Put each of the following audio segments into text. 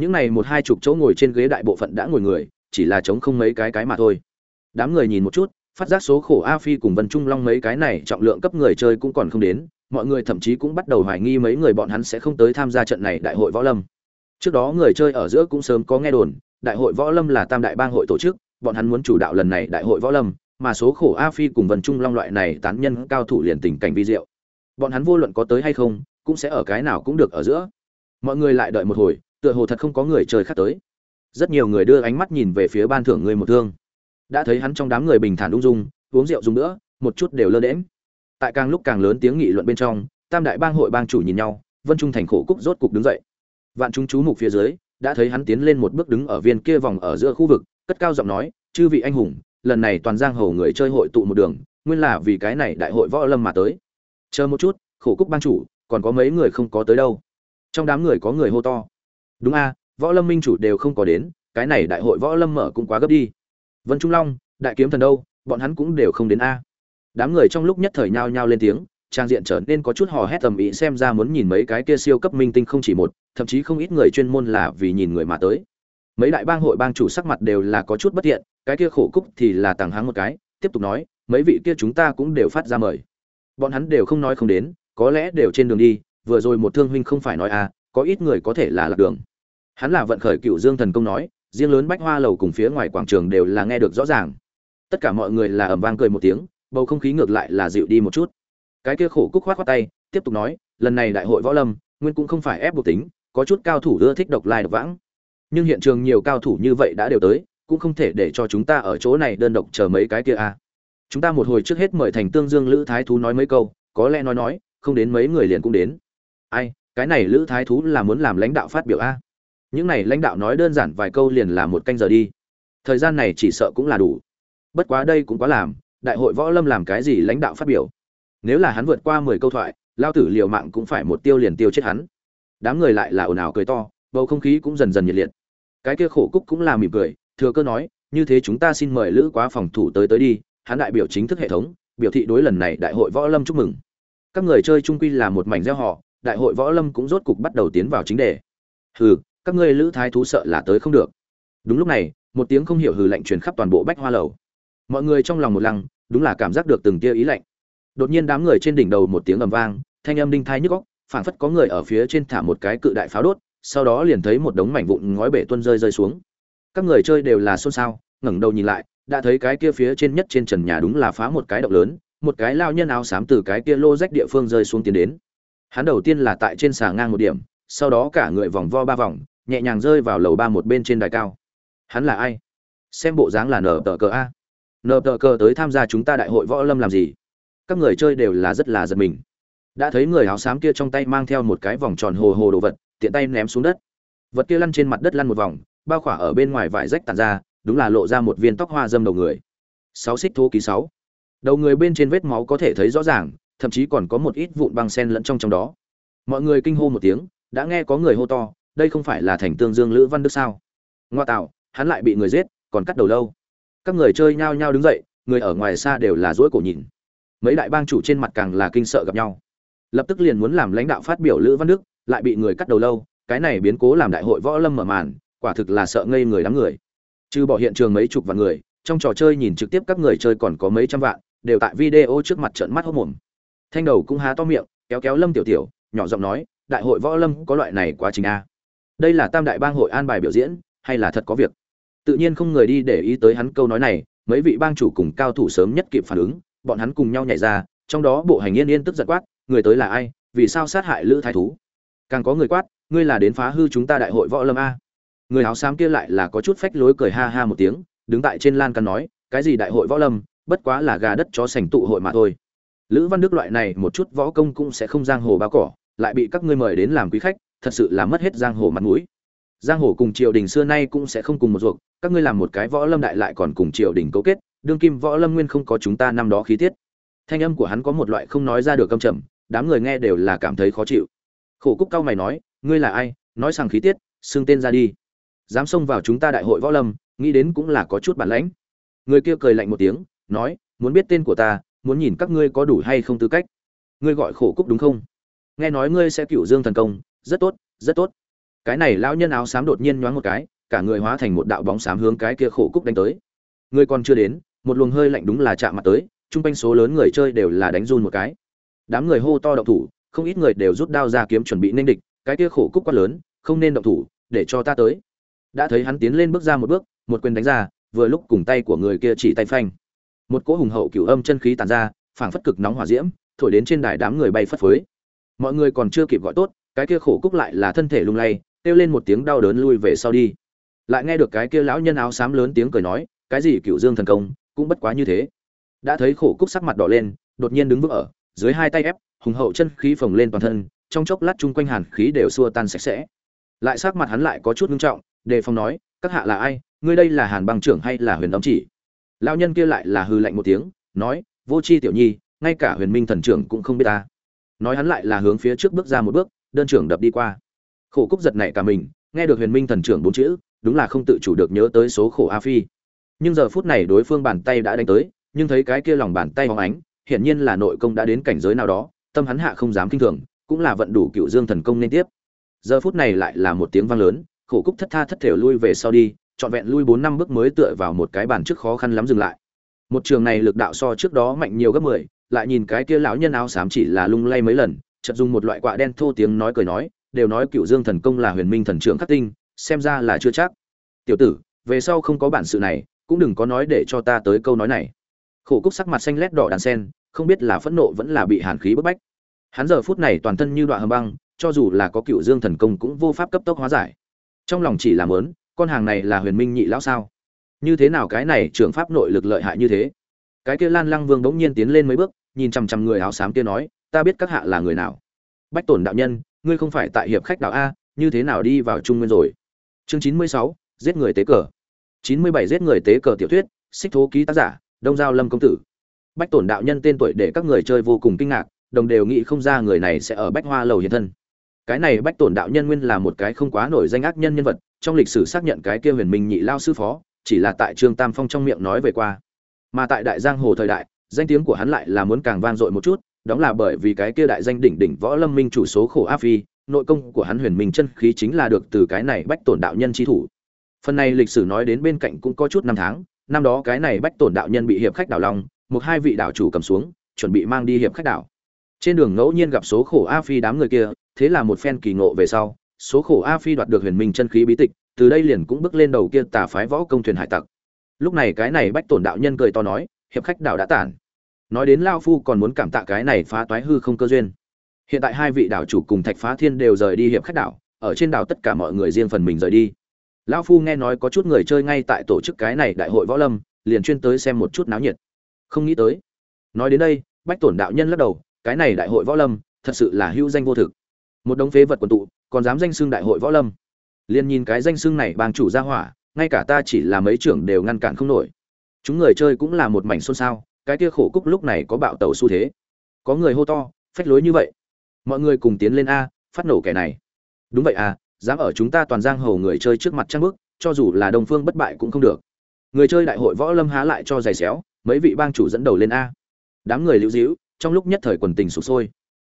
những này một hai chục chỗ ngồi trên ghế đại bộ phận đã ngồi người, chỉ là chống không mấy cái cái mà thôi. Đám người nhìn một chút, phát giác số khổ a phi cùng vân trung long mấy cái này trọng lượng cấp người chơi cũng còn không đến, mọi người thậm chí cũng bắt đầu hoài nghi mấy người bọn hắn sẽ không tới tham gia trận này đại hội võ lâm. Trước đó người chơi ở giữa cũng sớm có nghe đồn, đại hội võ lâm là tam đại bang hội tổ chức, bọn hắn muốn chủ đạo lần này đại hội võ lâm, mà số khổ a phi cùng vân trung long loại này tán nhân cao thủ liền tình cảnh vi diệu. Bọn hắn vô luận có tới hay không, cũng sẽ ở cái nào cũng được ở giữa. Mọi người lại đợi một hồi tựa hồ thật không có người trời khác tới. Rất nhiều người đưa ánh mắt nhìn về phía ban thưởng người một thương. Đã thấy hắn trong đám người bình thản ung dung, uống rượu dùng nữa, một chút đều lơ đễm tại càng lúc càng lớn tiếng nghị luận bên trong, tam đại bang hội bang chủ nhìn nhau, vân trung thành khổ cúc rốt cục đứng dậy. Vạn chúng chú mục phía dưới, đã thấy hắn tiến lên một bước đứng ở viên kia vòng ở giữa khu vực, cất cao giọng nói, chư vị anh hùng, lần này toàn giang hồ người chơi hội tụ một đường, nguyên là vì cái này đại hội võ lâm mà tới. Chờ một chút, khổ cúc bang chủ, còn có mấy người không có tới đâu. Trong đám người có người hô to đúng a, võ lâm minh chủ đều không có đến, cái này đại hội võ lâm mở cũng quá gấp đi. Vân trung long, đại kiếm thần đâu, bọn hắn cũng đều không đến a. Đám người trong lúc nhất thời nhao nhao lên tiếng, trang diện trở nên có chút hò hét tầm ý xem ra muốn nhìn mấy cái kia siêu cấp minh tinh không chỉ một, thậm chí không ít người chuyên môn là vì nhìn người mà tới. Mấy đại bang hội bang chủ sắc mặt đều là có chút bất thiện, cái kia khổ cúc thì là tàng háng một cái, tiếp tục nói, mấy vị kia chúng ta cũng đều phát ra mời. Bọn hắn đều không nói không đến, có lẽ đều trên đường đi, vừa rồi một thương huynh không phải nói à có ít người có thể là lạc đường. Hắn là vận khởi cựu dương thần công nói, riêng lớn bách hoa lầu cùng phía ngoài quảng trường đều là nghe được rõ ràng. Tất cả mọi người là ẩm vang cười một tiếng, bầu không khí ngược lại là dịu đi một chút. Cái kia khổ cúc khoát khoát tay, tiếp tục nói, lần này đại hội võ lâm, nguyên cũng không phải ép buộc tính, có chút cao thủ ưa thích độc lai độc vãng. Nhưng hiện trường nhiều cao thủ như vậy đã đều tới, cũng không thể để cho chúng ta ở chỗ này đơn độc chờ mấy cái kia à. chúng ta một hồi trước hết mời thành tương dương lữ thái thú nói mấy câu, có lẽ nói nói, không đến mấy người liền cũng đến. Ai cái này lữ thái thú là muốn làm lãnh đạo phát biểu a. Những này lãnh đạo nói đơn giản vài câu liền là một canh giờ đi. Thời gian này chỉ sợ cũng là đủ. Bất quá đây cũng quá làm, đại hội võ lâm làm cái gì lãnh đạo phát biểu? Nếu là hắn vượt qua mười câu thoại, lao tử liều mạng cũng phải một tiêu liền tiêu chết hắn. Đám người lại là ồn ào cười to, bầu không khí cũng dần dần nhiệt liệt. Cái kia khổ cúc cũng là mỉm cười, thừa cơ nói, như thế chúng ta xin mời lữ quá phòng thủ tới tới đi, hắn đại biểu chính thức hệ thống, biểu thị đối lần này đại hội võ lâm chúc mừng. Các người chơi trung quy là một mảnh gieo họ đại hội võ lâm cũng rốt cục bắt đầu tiến vào chính đề. Hừ, các ngươi lữ thái thú sợ là tới không được. Đúng lúc này, một tiếng không hiểu hừ lạnh truyền khắp toàn bộ bách hoa lầu. Mọi người trong lòng một lăng, đúng là cảm giác được từng tia ý lạnh. Đột nhiên đám người trên đỉnh đầu một tiếng ầm vang, thanh âm đinh thai nhức óc, phảng phất có người ở phía trên thả một cái cự đại pháo đốt, sau đó liền thấy một đống mảnh vụn ngói bể tuôn rơi rơi xuống. Các người chơi đều là xôn xao, ngẩng đầu nhìn lại, đã thấy cái kia phía trên nhất trên trần nhà đúng là phá một cái động lớn, một cái lao nhân áo xám từ cái kia lô rách địa phương rơi xuống tiến đến hắn đầu tiên là tại trên xà ngang một điểm, sau đó cả người vòng vo ba vòng, nhẹ nhàng rơi vào lầu ba một bên trên đài cao. Hắn là ai? Xem bộ dáng là nở tờ cờ a. Nở tờ cờ tới tham gia chúng ta đại hội võ lâm làm gì? Các người chơi đều là rất là giật mình. Đã thấy người áo xám kia trong tay mang theo một cái vòng tròn hồ hồ đồ vật, tiện tay ném xuống đất. Vật kia lăn trên mặt đất lăn một vòng, bao khỏa ở bên ngoài vải rách tàn ra, đúng là lộ ra một viên tóc hoa dâm đầu người. Sáu xích thô ký sáu. Đầu người bên trên vết máu có thể thấy rõ ràng thậm chí còn có một ít vụn băng sen lẫn trong trong đó. Mọi người kinh hô một tiếng, đã nghe có người hô to, đây không phải là thành tương dương lữ văn đức sao? Ngoa tạo, hắn lại bị người giết, còn cắt đầu lâu. Các người chơi nhao nhao đứng dậy, người ở ngoài xa đều là dỗi cổ nhìn. Mấy đại bang chủ trên mặt càng là kinh sợ gặp nhau. Lập tức liền muốn làm lãnh đạo phát biểu lữ văn đức, lại bị người cắt đầu lâu, cái này biến cố làm đại hội võ lâm mở màn, quả thực là sợ ngây người đám người. Trừ bỏ hiện trường mấy chục vạn người, trong trò chơi nhìn trực tiếp các người chơi còn có mấy trăm vạn, đều tại video trước mặt trận mắt hốc mồm thanh đầu cũng há to miệng, kéo kéo lâm tiểu tiểu, nhỏ giọng nói, đại hội võ lâm có loại này quá trình a? Đây là tam đại bang hội an bài biểu diễn, hay là thật có việc? Tự nhiên không người đi để ý tới hắn câu nói này, mấy vị bang chủ cùng cao thủ sớm nhất kịp phản ứng, bọn hắn cùng nhau nhảy ra, trong đó bộ hành yên yên tức giận quát, người tới là ai? Vì sao sát hại lữ thái thú? Càng có người quát, ngươi là đến phá hư chúng ta đại hội võ lâm a? Người áo xám kia lại là có chút phách lối cười ha ha một tiếng, đứng tại trên lan can nói, cái gì đại hội võ lâm? Bất quá là gà đất chó sành tụ hội mà thôi lữ văn đức loại này một chút võ công cũng sẽ không giang hồ bao cỏ, lại bị các ngươi mời đến làm quý khách, thật sự là mất hết giang hồ mặt mũi. Giang hồ cùng triều đình xưa nay cũng sẽ không cùng một ruột, các ngươi làm một cái võ lâm đại lại còn cùng triều đình cấu kết, đương kim võ lâm nguyên không có chúng ta năm đó khí tiết. Thanh âm của hắn có một loại không nói ra được câm trầm, đám người nghe đều là cảm thấy khó chịu. Khổ cúc cao mày nói, ngươi là ai? Nói rằng khí tiết, xưng tên ra đi. Dám xông vào chúng ta đại hội võ lâm, nghĩ đến cũng là có chút bản lãnh. Người kia cười lạnh một tiếng, nói, muốn biết tên của ta muốn nhìn các ngươi có đủ hay không tư cách. Ngươi gọi khổ cúc đúng không? Nghe nói ngươi sẽ cựu dương thần công, rất tốt rất tốt. Cái này lão nhân áo xám đột nhiên nhoáng một cái, cả người hóa thành một đạo bóng xám hướng cái kia khổ cúc đánh tới. Ngươi còn chưa đến, một luồng hơi lạnh đúng là chạm mặt tới, chung quanh số lớn người chơi đều là đánh run một cái. Đám người hô to động thủ, không ít người đều rút đao ra kiếm chuẩn bị nên địch, cái kia khổ cúc quá lớn, không nên động thủ, để cho ta tới. Đã thấy hắn tiến lên bước ra một bước, một quyền đánh ra, vừa lúc cùng tay của người kia chỉ tay phanh một cỗ hùng hậu cửu âm chân khí tàn ra, phảng phất cực nóng hỏa diễm, thổi đến trên đài đám người bay phất phới. Mọi người còn chưa kịp gọi tốt, cái kia khổ cúc lại là thân thể lung lay, kêu lên một tiếng đau đớn lui về sau đi. Lại nghe được cái kia lão nhân áo xám lớn tiếng cười nói, cái gì cựu dương thần công, cũng bất quá như thế. Đã thấy khổ cúc sắc mặt đỏ lên, đột nhiên đứng vững ở, dưới hai tay ép, hùng hậu chân khí phồng lên toàn thân, trong chốc lát chung quanh hàn khí đều xua tan sạch sẽ. Lại sắc mặt hắn lại có chút ngưng trọng, đề phòng nói, các hạ là ai? Ngươi đây là hàn băng trưởng hay là huyền đóng chỉ? Lão nhân kia lại là hư lạnh một tiếng, nói, vô c h i tiểu nhi, ngay cả huyền minh thần trưởng cũng không biết ta. Nói hắn lại là hướng phía trước bước ra một bước, đơn trưởng đập đi qua. Khổ cúc giật này cả mình, nghe được huyền minh thần trưởng bốn chữ, đúng là không tự chủ được nhớ tới số khổ a phi. Nhưng giờ phút này đối phương bàn tay đã đánh tới, nhưng thấy cái kia lòng bàn tay hóng ánh, hiển nhiên là nội công đã đến cảnh giới nào đó, tâm hắn hạ không dám kinh thường, cũng là vận đủ cựu dương thần công nên tiếp. Giờ phút này lại là một tiếng vang lớn, khổ cúc thất tha thất thể lui về sau đi trọn vẹn lui bốn năm bước mới tựa vào một cái bàn trước khó khăn lắm dừng lại. Một trường này lực đạo so trước đó mạnh nhiều gấp mười lại nhìn cái kia lão nhân áo xám chỉ là lung lay mấy lần chợt dùng một loại quạ đen thô tiếng nói cười nói đều nói cựu dương thần công là huyền minh thần trưởng khắc tinh xem ra là chưa chắc. Tiểu tử về sau không có bản sự này cũng đừng có nói để cho ta tới câu nói này. Khổ cúc sắc mặt xanh lét đỏ đàn sen không biết là phẫn nộ vẫn là bị hàn khí bức bách. Hắn giờ phút này toàn thân như đoạn hầm băng cho dù là có cựu dương thần công cũng vô pháp cấp tốc hóa giải. Trong lòng chỉ làm muốn, con hàng này là huyền minh nhị lão sao? Như thế nào cái này trưởng pháp nội lực lợi hại như thế? Cái kia lan lăng vương bỗng nhiên tiến lên mấy bước, nhìn chằm chằm người áo xám kia nói, ta biết các hạ là người nào. Bách tổn đạo nhân, ngươi không phải tại hiệp khách đạo a, như thế nào đi vào trung nguyên rồi? Chương chín mươi sáu, giết người tế cờ. chín mươi bảy, giết người tế cờ tiểu thuyết, xích thố ký tác giả, đông giao lâm công tử. Bách tổn đạo nhân tên tuổi để các người chơi vô cùng kinh ngạc, đồng đều nghĩ không ra người này sẽ ở bách hoa lầu hiện thân. Cái này bách tổn đạo nhân nguyên là một cái không quá nổi danh ác nhân nhân vật trong lịch sử xác nhận cái kia huyền minh nhị lao sư phó, chỉ là tại trương tam phong trong miệng nói về qua. Mà tại đại giang hồ thời đại, danh tiếng của hắn lại là muốn càng vang dội một chút, đó là bởi vì cái kia đại danh đỉnh đỉnh võ lâm minh chủ số khổ a phi, nội công của hắn huyền minh chân khí chính là được từ cái này bách tổn đạo nhân chi thủ. Phần này lịch sử nói đến bên cạnh cũng có chút năm tháng, năm đó cái này bách tổn đạo nhân bị hiệp khách đảo long, một hai vị đảo chủ cầm xuống, chuẩn bị mang đi hiệp khách đảo. Trên đường ngẫu nhiên gặp số khổ a phi đám người kia, thế là một phen kỳ ngộ về sau số khổ a phi đoạt được huyền minh chân khí bí tịch, từ đây liền cũng bước lên đầu kia tà phái võ công thuyền hải tặc. Lúc này cái này bách tổn đạo nhân cười to nói, hiệp khách đảo đã tản. Nói đến lao phu còn muốn cảm tạ cái này phá toái hư không cơ duyên. Hiện tại hai vị đảo chủ cùng thạch phá thiên đều rời đi hiệp khách đảo, ở trên đảo tất cả mọi người riêng phần mình rời đi. Lão phu nghe nói có chút người chơi ngay tại tổ chức cái này đại hội võ lâm, liền chuyên tới xem một chút náo nhiệt. Không nghĩ tới. Nói đến đây, bách tổn đạo nhân lắc đầu, cái này đại hội võ lâm, thật sự là hữu danh vô thực một đống phế vật quần tụ, còn dám danh xưng đại hội võ lâm. Liền nhìn cái danh xưng này bang chủ ra hỏa, ngay cả ta chỉ là mấy trưởng đều ngăn cản không nổi. Chúng người chơi cũng là một mảnh xôn xao, cái kia khổ cúc lúc này có bạo tẩu xu thế. Có người hô to, phách lối như vậy. Mọi người cùng tiến lên a, phát nổ kẻ này. Đúng vậy à dám ở chúng ta toàn giang hầu người chơi trước mặt trang bức cho dù là đồng phương bất bại cũng không được. Người chơi đại hội võ lâm há lại cho giày xéo, mấy vị bang chủ dẫn đầu lên a. Đám người lưu dĩu, trong lúc nhất thời quần tình sụp sôi.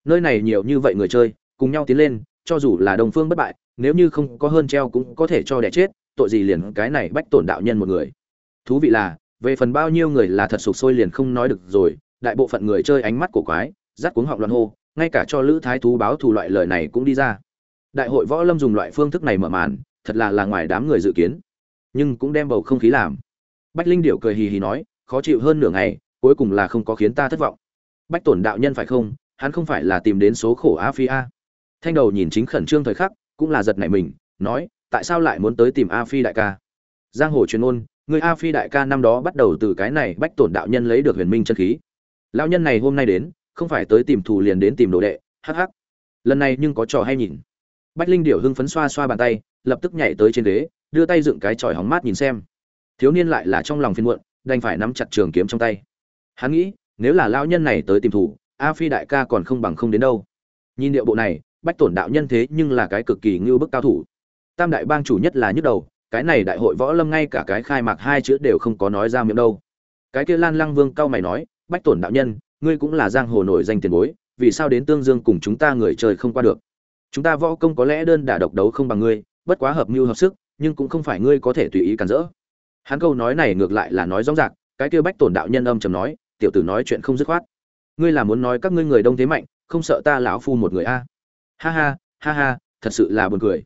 Nơi này nhiều như vậy người chơi cùng nhau tiến lên, cho dù là đồng phương bất bại, nếu như không có hơn treo cũng có thể cho đẻ chết, tội gì liền cái này bách tổn đạo nhân một người. Thú vị là, về phần bao nhiêu người là thật sụp sôi liền không nói được rồi, đại bộ phận người chơi ánh mắt của quái rát cuống họng loạn hô, ngay cả cho lữ thái thú báo thù loại lời này cũng đi ra. Đại hội võ lâm dùng loại phương thức này mở màn, thật là là ngoài đám người dự kiến, nhưng cũng đem bầu không khí làm. Bách linh điểu cười hì hì nói, khó chịu hơn nửa ngày, cuối cùng là không có khiến ta thất vọng. Bách tổn đạo nhân phải không? Hắn không phải là tìm đến số khổ a phi a thanh đầu nhìn chính khẩn trương thời khắc, cũng là giật nảy mình, nói, tại sao lại muốn tới tìm a phi đại ca? Giang hồ truyền ôn người a phi đại ca năm đó bắt đầu từ cái này bách tổn đạo nhân lấy được huyền minh chân khí. Lão nhân này hôm nay đến, không phải tới tìm thù liền đến tìm đồ đệ, hắc hắc. Lần này nhưng có trò hay nhìn. Bách linh điểu hưng phấn xoa xoa bàn tay, lập tức nhảy tới trên ghế, đưa tay dựng cái chòi hóng mát nhìn xem. Thiếu niên lại là trong lòng phiền muộn, đành phải nắm chặt trường kiếm trong tay. Hắn nghĩ, nếu là lão nhân này tới tìm thủ a phi đại ca còn không bằng không đến đâu. Nhìn điệu bộ này bách tổn đạo nhân thế nhưng là cái cực kỳ ngưu bức cao thủ. Tam đại bang chủ nhất là nhức đầu, cái này đại hội võ lâm ngay cả cái khai mạc hai chữ đều không có nói ra miệng đâu. Cái kia lan lăng vương cao mày nói, bách tổn đạo nhân, ngươi cũng là giang hồ nổi danh tiền bối, vì sao đến tương dương cùng chúng ta người chơi không qua được? Chúng ta võ công có lẽ đơn đả độc đấu không bằng ngươi, bất quá hợp mưu hợp sức, nhưng cũng không phải ngươi có thể tùy ý cản rỡ. Hắn câu nói này ngược lại là nói rõ ràng, cái kia bách tổn đạo nhân âm trầm nói, tiểu tử nói chuyện không dứt khoát. Ngươi là muốn nói các ngươi người đông thế mạnh, không sợ ta lão phu một người a? Ha ha ha ha, thật sự là buồn cười.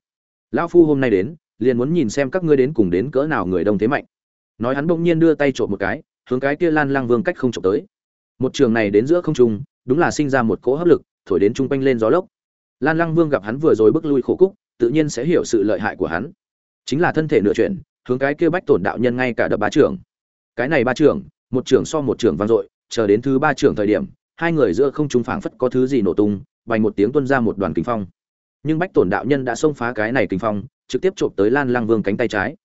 Lão phu hôm nay đến, liền muốn nhìn xem các ngươi đến cùng đến cỡ nào người đông thế mạnh. Nói hắn bỗng nhiên đưa tay trộm một cái, hướng cái kia lan lang vương cách không trộm tới. Một trường này đến giữa không trung, đúng là sinh ra một cỗ hấp lực, thổi đến chung quanh lên gió lốc. Lan lang vương gặp hắn vừa rồi bước lui khổ cúc, tự nhiên sẽ hiểu sự lợi hại của hắn. Chính là thân thể nửa chuyển, hướng cái kia bách tổn đạo nhân ngay cả đập ba trưởng cái này ba trưởng một trưởng so một trưởng vang dội, chờ đến thứ ba trưởng thời điểm, hai người giữa không trung phảng phất có thứ gì nổ tung vành một tiếng tuôn ra một đoàn kinh phong. Nhưng bách tổn đạo nhân đã xông phá cái này kinh phong, trực tiếp chộp tới lan lăng vương cánh tay trái.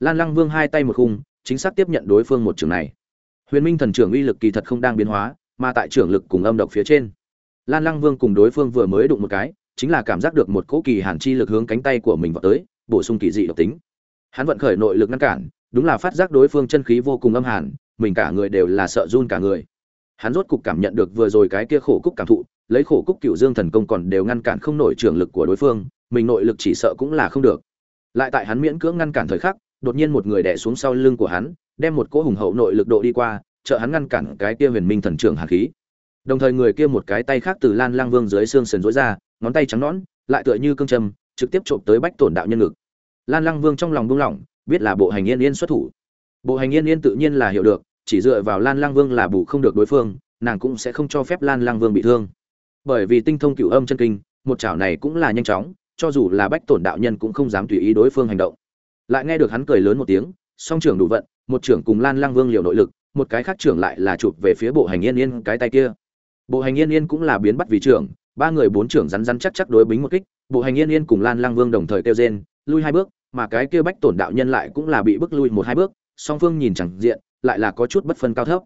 Lan lăng vương hai tay một khung, chính xác tiếp nhận đối phương một trường này. Huyền minh thần trưởng uy lực kỳ thật không đang biến hóa, mà tại trưởng lực cùng âm độc phía trên. Lan lăng vương cùng đối phương vừa mới đụng một cái, chính là cảm giác được một cỗ kỳ hàn chi lực hướng cánh tay của mình vọt tới, bổ sung kỳ dị độc tính. Hắn vận khởi nội lực ngăn cản, đúng là phát giác đối phương chân khí vô cùng âm hàn, mình cả người đều là sợ run cả người. Hắn rốt cục cảm nhận được vừa rồi cái kia khổ cúc cảm thụ lấy khổ cúc cựu dương thần công còn đều ngăn cản không nổi trường lực của đối phương, mình nội lực chỉ sợ cũng là không được. Lại tại hắn miễn cưỡng ngăn cản thời khắc, đột nhiên một người đè xuống sau lưng của hắn, đem một cỗ hùng hậu nội lực độ đi qua, trợ hắn ngăn cản cái kia huyền minh thần trưởng hàn khí. Đồng thời người kia một cái tay khác từ lan lang vương dưới xương sườn rối ra, ngón tay trắng nõn, lại tựa như cương châm, trực tiếp trộm tới bách tổn đạo nhân ngực. Lan lang vương trong lòng buông lỏng, biết là bộ hành yên yên xuất thủ. Bộ hành yên yên tự nhiên là hiểu được, chỉ dựa vào lan lang vương là bù không được đối phương, nàng cũng sẽ không cho phép lan lang vương bị thương bởi vì tinh thông cửu âm chân kinh, một chảo này cũng là nhanh chóng, cho dù là bách tổn đạo nhân cũng không dám tùy ý đối phương hành động. Lại nghe được hắn cười lớn một tiếng, song trưởng đủ vận, một trưởng cùng lan lang vương liều nội lực, một cái khác trưởng lại là chụp về phía bộ hành yên yên cái tay kia. Bộ hành yên yên cũng là biến bắt vì trưởng, ba người bốn trưởng rắn rắn chắc chắc đối bính một kích, bộ hành yên yên cùng lan lang vương đồng thời kêu rên, lui hai bước, mà cái kia bách tổn đạo nhân lại cũng là bị bước lui một hai bước, song phương nhìn chẳng diện, lại là có chút bất phân cao thấp.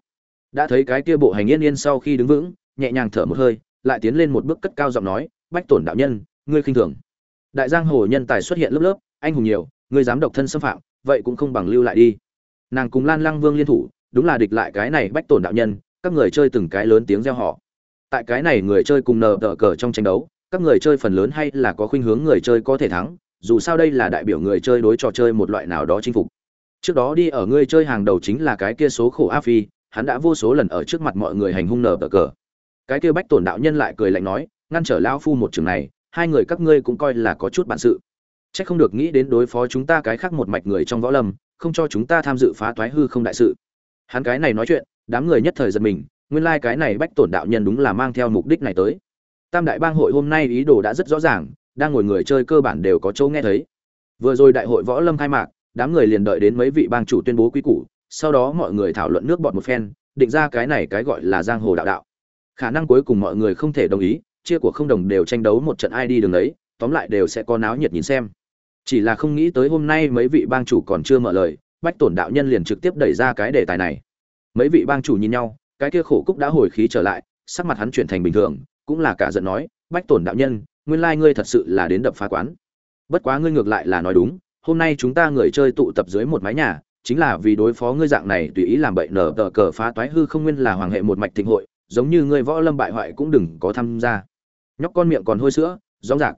Đã thấy cái kia bộ hành yên yên sau khi đứng vững, nhẹ nhàng thở một hơi lại tiến lên một bước cất cao giọng nói, bách tổn đạo nhân, ngươi khinh thường. Đại giang hồ nhân tài xuất hiện lớp lớp, anh hùng nhiều, ngươi dám độc thân xâm phạm, vậy cũng không bằng lưu lại đi. Nàng cùng lan lăng vương liên thủ, đúng là địch lại cái này bách tổn đạo nhân, các người chơi từng cái lớn tiếng reo họ tại cái này người chơi cùng nờ tờ cờ trong tranh đấu, các người chơi phần lớn hay là có khuynh hướng người chơi có thể thắng, dù sao đây là đại biểu người chơi đối trò chơi một loại nào đó chinh phục. Trước đó đi ở người chơi hàng đầu chính là cái kia số khổ a phi, hắn đã vô số lần ở trước mặt mọi người hành hung nờ tờ cờ cái kia bách tổn đạo nhân lại cười lạnh nói, ngăn trở lao phu một trường này, hai người các ngươi cũng coi là có chút bản sự. C h ắ c không được nghĩ đến đối phó chúng ta cái khác một mạch người trong võ lâm, không cho chúng ta tham dự phá toái hư không đại sự. Hắn cái này nói chuyện, đám người nhất thời giật mình, nguyên lai、like、cái này bách tổn đạo nhân đúng là mang theo mục đích này tới. Tam đại bang hội hôm nay ý đồ đã rất rõ ràng, đang ngồi người chơi cơ bản đều có chỗ nghe thấy. Vừa rồi đại hội võ lâm khai mạc, đám người liền đợi đến mấy vị bang chủ tuyên bố quy củ, sau đó mọi người thảo luận nước bọn một phen, định ra cái này cái gọi là giang hồ đạo đạo khả năng cuối cùng mọi người không thể đồng ý, chia của không đồng đều tranh đấu một trận ai đi đường ấy. tóm lại đều sẽ có náo nhiệt nhìn xem chỉ là không nghĩ tới hôm nay mấy vị bang chủ còn chưa mở lời, bách tổn đạo nhân liền trực tiếp đẩy ra cái đề tài này mấy vị bang chủ nhìn nhau, cái kia khổ cúc đã hồi khí trở lại, sắc mặt hắn chuyển thành bình thường, cũng là cả giận nói, bách tổn đạo nhân, nguyên lai ngươi thật sự là đến đập phá quán bất quá ngươi ngược lại là nói đúng, hôm nay chúng ta người chơi tụ tập dưới một mái nhà, chính là vì đối phó ngươi dạng này tùy ý làm bậy nở tờ cờ phá toái hư không nguyên là hoàng hệ một mạch thịnh hội giống như ngươi võ lâm bại hoại cũng đừng có tham gia. Nhóc con miệng còn hôi sữa rõ rạc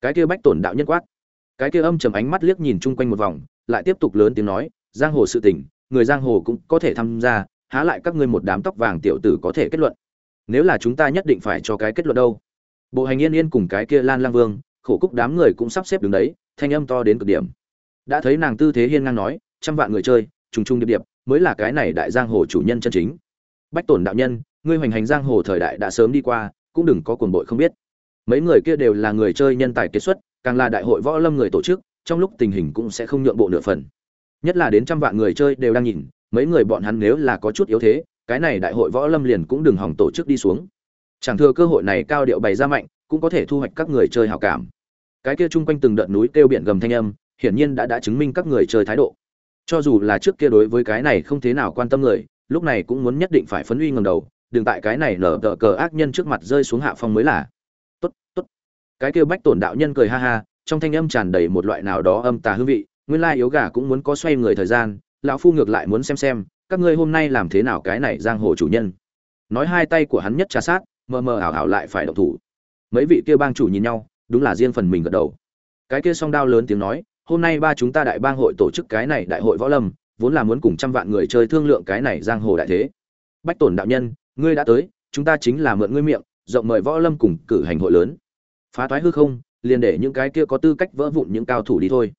cái kia bách tổn đạo nhân quát. Cái kia âm trầm ánh mắt liếc nhìn chung quanh một vòng, lại tiếp tục lớn tiếng nói, giang hồ sự tình, người giang hồ cũng có thể tham gia, há lại các ngươi một đám tóc vàng tiểu tử có thể kết luận. Nếu là chúng ta nhất định phải cho cái kết luận đâu. Bộ hành yên yên cùng cái kia lan lang vương, khổ cúc đám người cũng sắp xếp đứng đấy, thanh âm to đến cực điểm. Đã thấy nàng tư thế hiên ngang nói, trăm vạn người chơi, trùng trùng điệp điệp, mới là cái này đại giang hồ chủ nhân chân chính. Bách tổn đạo nhân ngươi hoành hành giang hồ thời đại đã sớm đi qua, cũng đừng có cuồng bội không biết. Mấy người kia đều là người chơi nhân tài kết xuất, càng là đại hội võ lâm người tổ chức, trong lúc tình hình cũng sẽ không nhượng bộ nửa phần. Nhất là đến trăm vạn người chơi đều đang nhìn, mấy người bọn hắn nếu là có chút yếu thế, cái này đại hội võ lâm liền cũng đừng hỏng tổ chức đi xuống. Chẳng thừa cơ hội này cao điệu bày ra mạnh, cũng có thể thu hoạch các người chơi hảo cảm. Cái kia chung quanh từng đợt núi kêu biển gầm thanh âm, hiển nhiên đã đã chứng minh các người chơi thái độ. Cho dù là trước kia đối với cái này không thế nào quan tâm người, lúc này cũng muốn nhất định phải phấn uy ngầm đầu đừng tại cái này nở tờ cờ ác nhân trước mặt rơi xuống hạ phong mới là. Tốt tốt. Cái kia bách tổn đạo nhân cười ha ha, trong thanh âm tràn đầy một loại nào đó âm tà hương vị, nguyên lai yếu gà cũng muốn có xoay người thời gian, lão phu ngược lại muốn xem xem, các ngươi hôm nay làm thế nào cái này giang hồ chủ nhân. Nói hai tay của hắn nhất trà sát, mờ mờ ảo ảo lại phải động thủ. Mấy vị kia bang chủ nhìn nhau, đúng là riêng phần mình gật đầu. Cái kia song đao lớn tiếng nói, hôm nay ba chúng ta đại bang hội tổ chức cái này đại hội võ lâm, vốn là muốn cùng trăm vạn người chơi thương lượng cái này giang hồ đại thế. Bách tổn đạo nhân ngươi đã tới, chúng ta chính là mượn ngươi miệng, rộng mời võ lâm cùng cử hành hội lớn. Phá thoái hư không, liền để những cái kia có tư cách vỡ vụn những cao thủ đi thôi.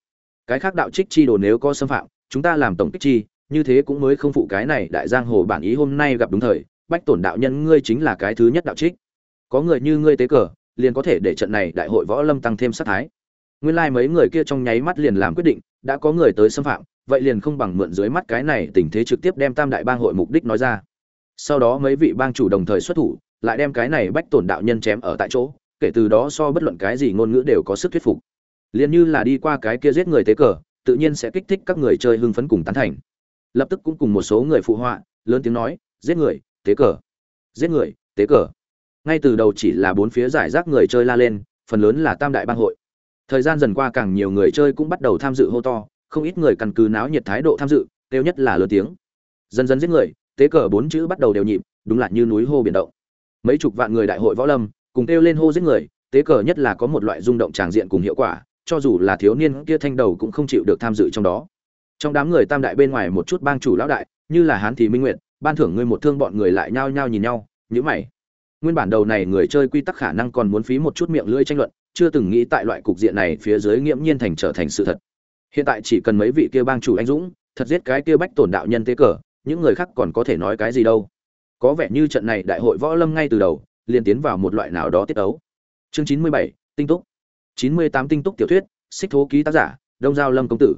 Cái khác đạo trích chi đồ nếu có xâm phạm, chúng ta làm tổng kích chi, như thế cũng mới không phụ cái này đại giang hồ bản ý hôm nay gặp đúng thời, bách tổn đạo nhân ngươi chính là cái thứ nhất đạo trích. Có người như ngươi tế cờ, liền có thể để trận này đại hội võ lâm tăng thêm sát thái. Nguyên lai like mấy người kia trong nháy mắt liền làm quyết định, đã có người tới xâm phạm, vậy liền không bằng mượn dưới mắt cái này tình thế trực tiếp đem tam đại bang hội mục đích nói ra sau đó mấy vị bang chủ đồng thời xuất thủ, lại đem cái này bách tổn đạo nhân chém ở tại chỗ, kể từ đó so bất luận cái gì ngôn ngữ đều có sức thuyết phục. Liền như là đi qua cái kia giết người tế cờ, tự nhiên sẽ kích thích các người chơi hưng phấn cùng tán thành. Lập tức cũng cùng một số người phụ họa, lớn tiếng nói, giết người, tế cờ, giết người, tế cờ. Ngay từ đầu chỉ là bốn phía giải rác người chơi la lên, phần lớn là tam đại bang hội. Thời gian dần qua càng nhiều người chơi cũng bắt đầu tham dự hô to, không ít người căn cứ náo nhiệt thái độ tham dự tiêu nhất là lớn tiếng. Dần dần giết người tế cờ bốn chữ bắt đầu đều nhịp, đúng là như núi hô biển động. Mấy chục vạn người đại hội võ lâm, cùng kêu lên hô giết người, tế cờ nhất là có một loại rung động tràng diện cùng hiệu quả, cho dù là thiếu niên kia thanh đầu cũng không chịu được tham dự trong đó. Trong đám người tam đại bên ngoài một chút bang chủ lão đại, như là hán thì minh nguyện ban thưởng ngươi một thương bọn người lại nhao nhao nhìn nhau nhữ mày. Nguyên bản đầu này người chơi quy tắc khả năng còn muốn phí một chút miệng lưỡi tranh luận, chưa từng nghĩ tại loại cục diện này phía dưới nghiễm nhiên thành trở thành sự thật. Hiện tại chỉ cần mấy vị kia bang chủ anh dũng, thật giết cái kia bách tổn đạo nhân tế cờ những người khác còn có thể nói cái gì đâu. Có vẻ như trận này đại hội võ lâm ngay từ đầu, liền tiến vào một loại nào đó tiết ấu chương chín mươi bảy, tinh túc. chín mươi tám tinh túc tiểu thuyết, xích thố ký tác giả, đông giao lâm công tử.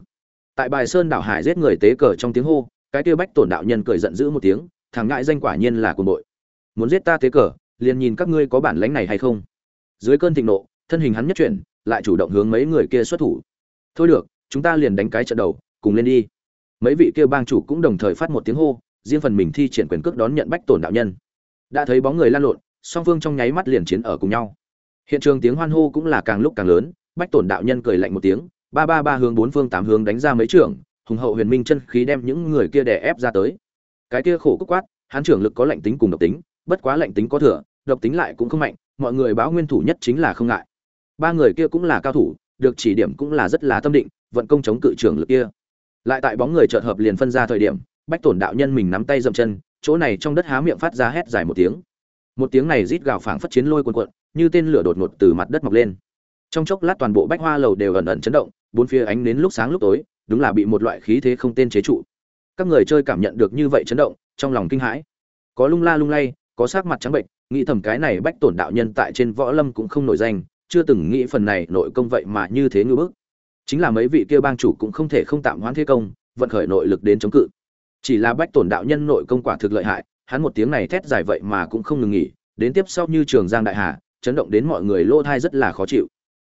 Tại bài sơn đảo hải giết người tế cờ trong tiếng hô, cái tiêu bách tổn đạo nhân cười giận dữ một tiếng, thằng ngại danh quả nhiên là cuồng bội. Muốn giết ta tế cờ, liền nhìn các ngươi có bản lánh này hay không. Dưới cơn thịnh nộ, thân hình hắn nhất chuyển, lại chủ động hướng mấy người kia xuất thủ. Thôi được, chúng ta liền đánh cái trận đầu, cùng lên đi mấy vị kia bang chủ cũng đồng thời phát một tiếng hô, riêng phần mình thi triển quyền cước đón nhận bách tổn đạo nhân. Đã thấy bóng người lan lộn, song phương trong nháy mắt liền chiến ở cùng nhau. Hiện trường tiếng hoan hô cũng là càng lúc càng lớn, bách tổn đạo nhân cười lạnh một tiếng, ba ba ba hướng bốn phương tám hướng đánh ra mấy trưởng, hùng hậu huyền minh chân khí đem những người kia đè ép ra tới. Cái kia khổ cúc quát, hán trưởng lực có lạnh tính cùng độc tính, bất quá lạnh tính có thừa, độc tính lại cũng không mạnh, mọi người báo nguyên thủ nhất chính là không ngại. Ba người kia cũng là cao thủ, được chỉ điểm cũng là rất là tâm định, vận công chống cự trưởng lực kia lại tại bóng người chợt hợp liền phân ra thời điểm, bách tổn đạo nhân mình nắm tay dậm chân, chỗ này trong đất há miệng phát ra hét dài một tiếng. Một tiếng này rít gào phảng phất chiến lôi cuồn cuộn, như tên lửa đột ngột từ mặt đất mọc lên. Trong chốc lát toàn bộ bách hoa lầu đều ẩn ẩn chấn động, bốn phía ánh đến lúc sáng lúc tối, đúng là bị một loại khí thế không tên chế trụ. Các người chơi cảm nhận được như vậy chấn động, trong lòng kinh hãi. Có lung la lung lay, có sắc mặt trắng bệnh, nghĩ thầm cái này bách tổn đạo nhân tại trên võ lâm cũng không nổi danh, chưa từng nghĩ phần này nội công vậy mà như thế ngư bức chính là mấy vị kia bang chủ cũng không thể không tạm hoãn thế công, vận khởi nội lực đến chống cự. Chỉ là bách tổn đạo nhân nội công quả thực lợi hại, hắn một tiếng này thét dài vậy mà cũng không ngừng nghỉ, đến tiếp sau như trường giang đại hà, chấn động đến mọi người lỗ thai rất là khó chịu.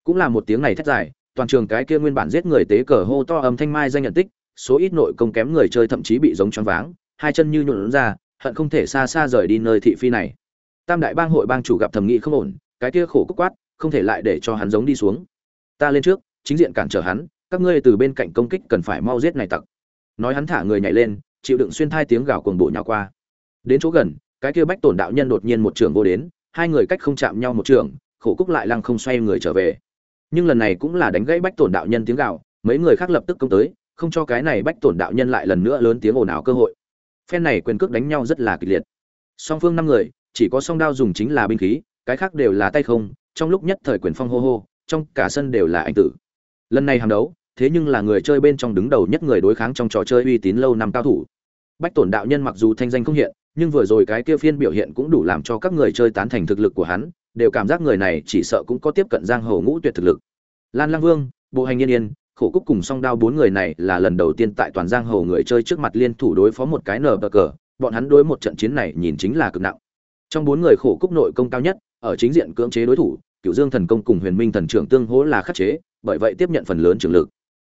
Cũng là một tiếng này thét dài, toàn trường cái kia nguyên bản giết người tế cờ hô to âm thanh mai danh nhận tích, số ít nội công kém người chơi thậm chí bị giống choáng váng, hai chân như nhuộn ra, hận không thể xa xa rời đi nơi thị phi này. Tam đại bang hội bang chủ gặp thầm nghị không ổn, cái kia khổ cúc quát, không thể lại để cho hắn giống đi xuống. Ta lên trước chính diện cản trở hắn, các ngươi từ bên cạnh công kích cần phải mau giết này tặc. Nói hắn thả người nhảy lên, chịu đựng xuyên thai tiếng gào cuồng bộ nhào qua. Đến chỗ gần, cái kia bách tổn đạo nhân đột nhiên một trường vô đến, hai người cách không chạm nhau một trường, khổ cúc lại lăng không xoay người trở về. Nhưng lần này cũng là đánh gãy bách tổn đạo nhân tiếng gào, mấy người khác lập tức công tới, không cho cái này bách tổn đạo nhân lại lần nữa lớn tiếng ồn ào cơ hội. Phen này quyền cước đánh nhau rất là kịch liệt. Song phương năm người, chỉ có song đao dùng chính là binh khí, cái khác đều là tay không, trong lúc nhất thời quyền phong hô hô, trong cả sân đều là anh tử lần này hàng đấu, thế nhưng là người chơi bên trong đứng đầu nhất người đối kháng trong trò chơi uy tín lâu năm cao thủ. Bách tổn đạo nhân mặc dù thanh danh không hiện, nhưng vừa rồi cái kia phiên biểu hiện cũng đủ làm cho các người chơi tán thành thực lực của hắn, đều cảm giác người này chỉ sợ cũng có tiếp cận giang hồ ngũ tuyệt thực lực. Lan lang vương, bộ hành yên yên, khổ cúc cùng song đao bốn người này là lần đầu tiên tại toàn giang hồ người chơi trước mặt liên thủ đối phó một cái nờ bờ cờ, bọn hắn đối một trận chiến này nhìn chính là cực nặng. Trong bốn người khổ cúc nội công cao nhất, ở chính diện cưỡng chế đối thủ cựu dương thần công cùng huyền minh thần trưởng tương hỗ là khắc chế bởi vậy tiếp nhận phần lớn trường lực.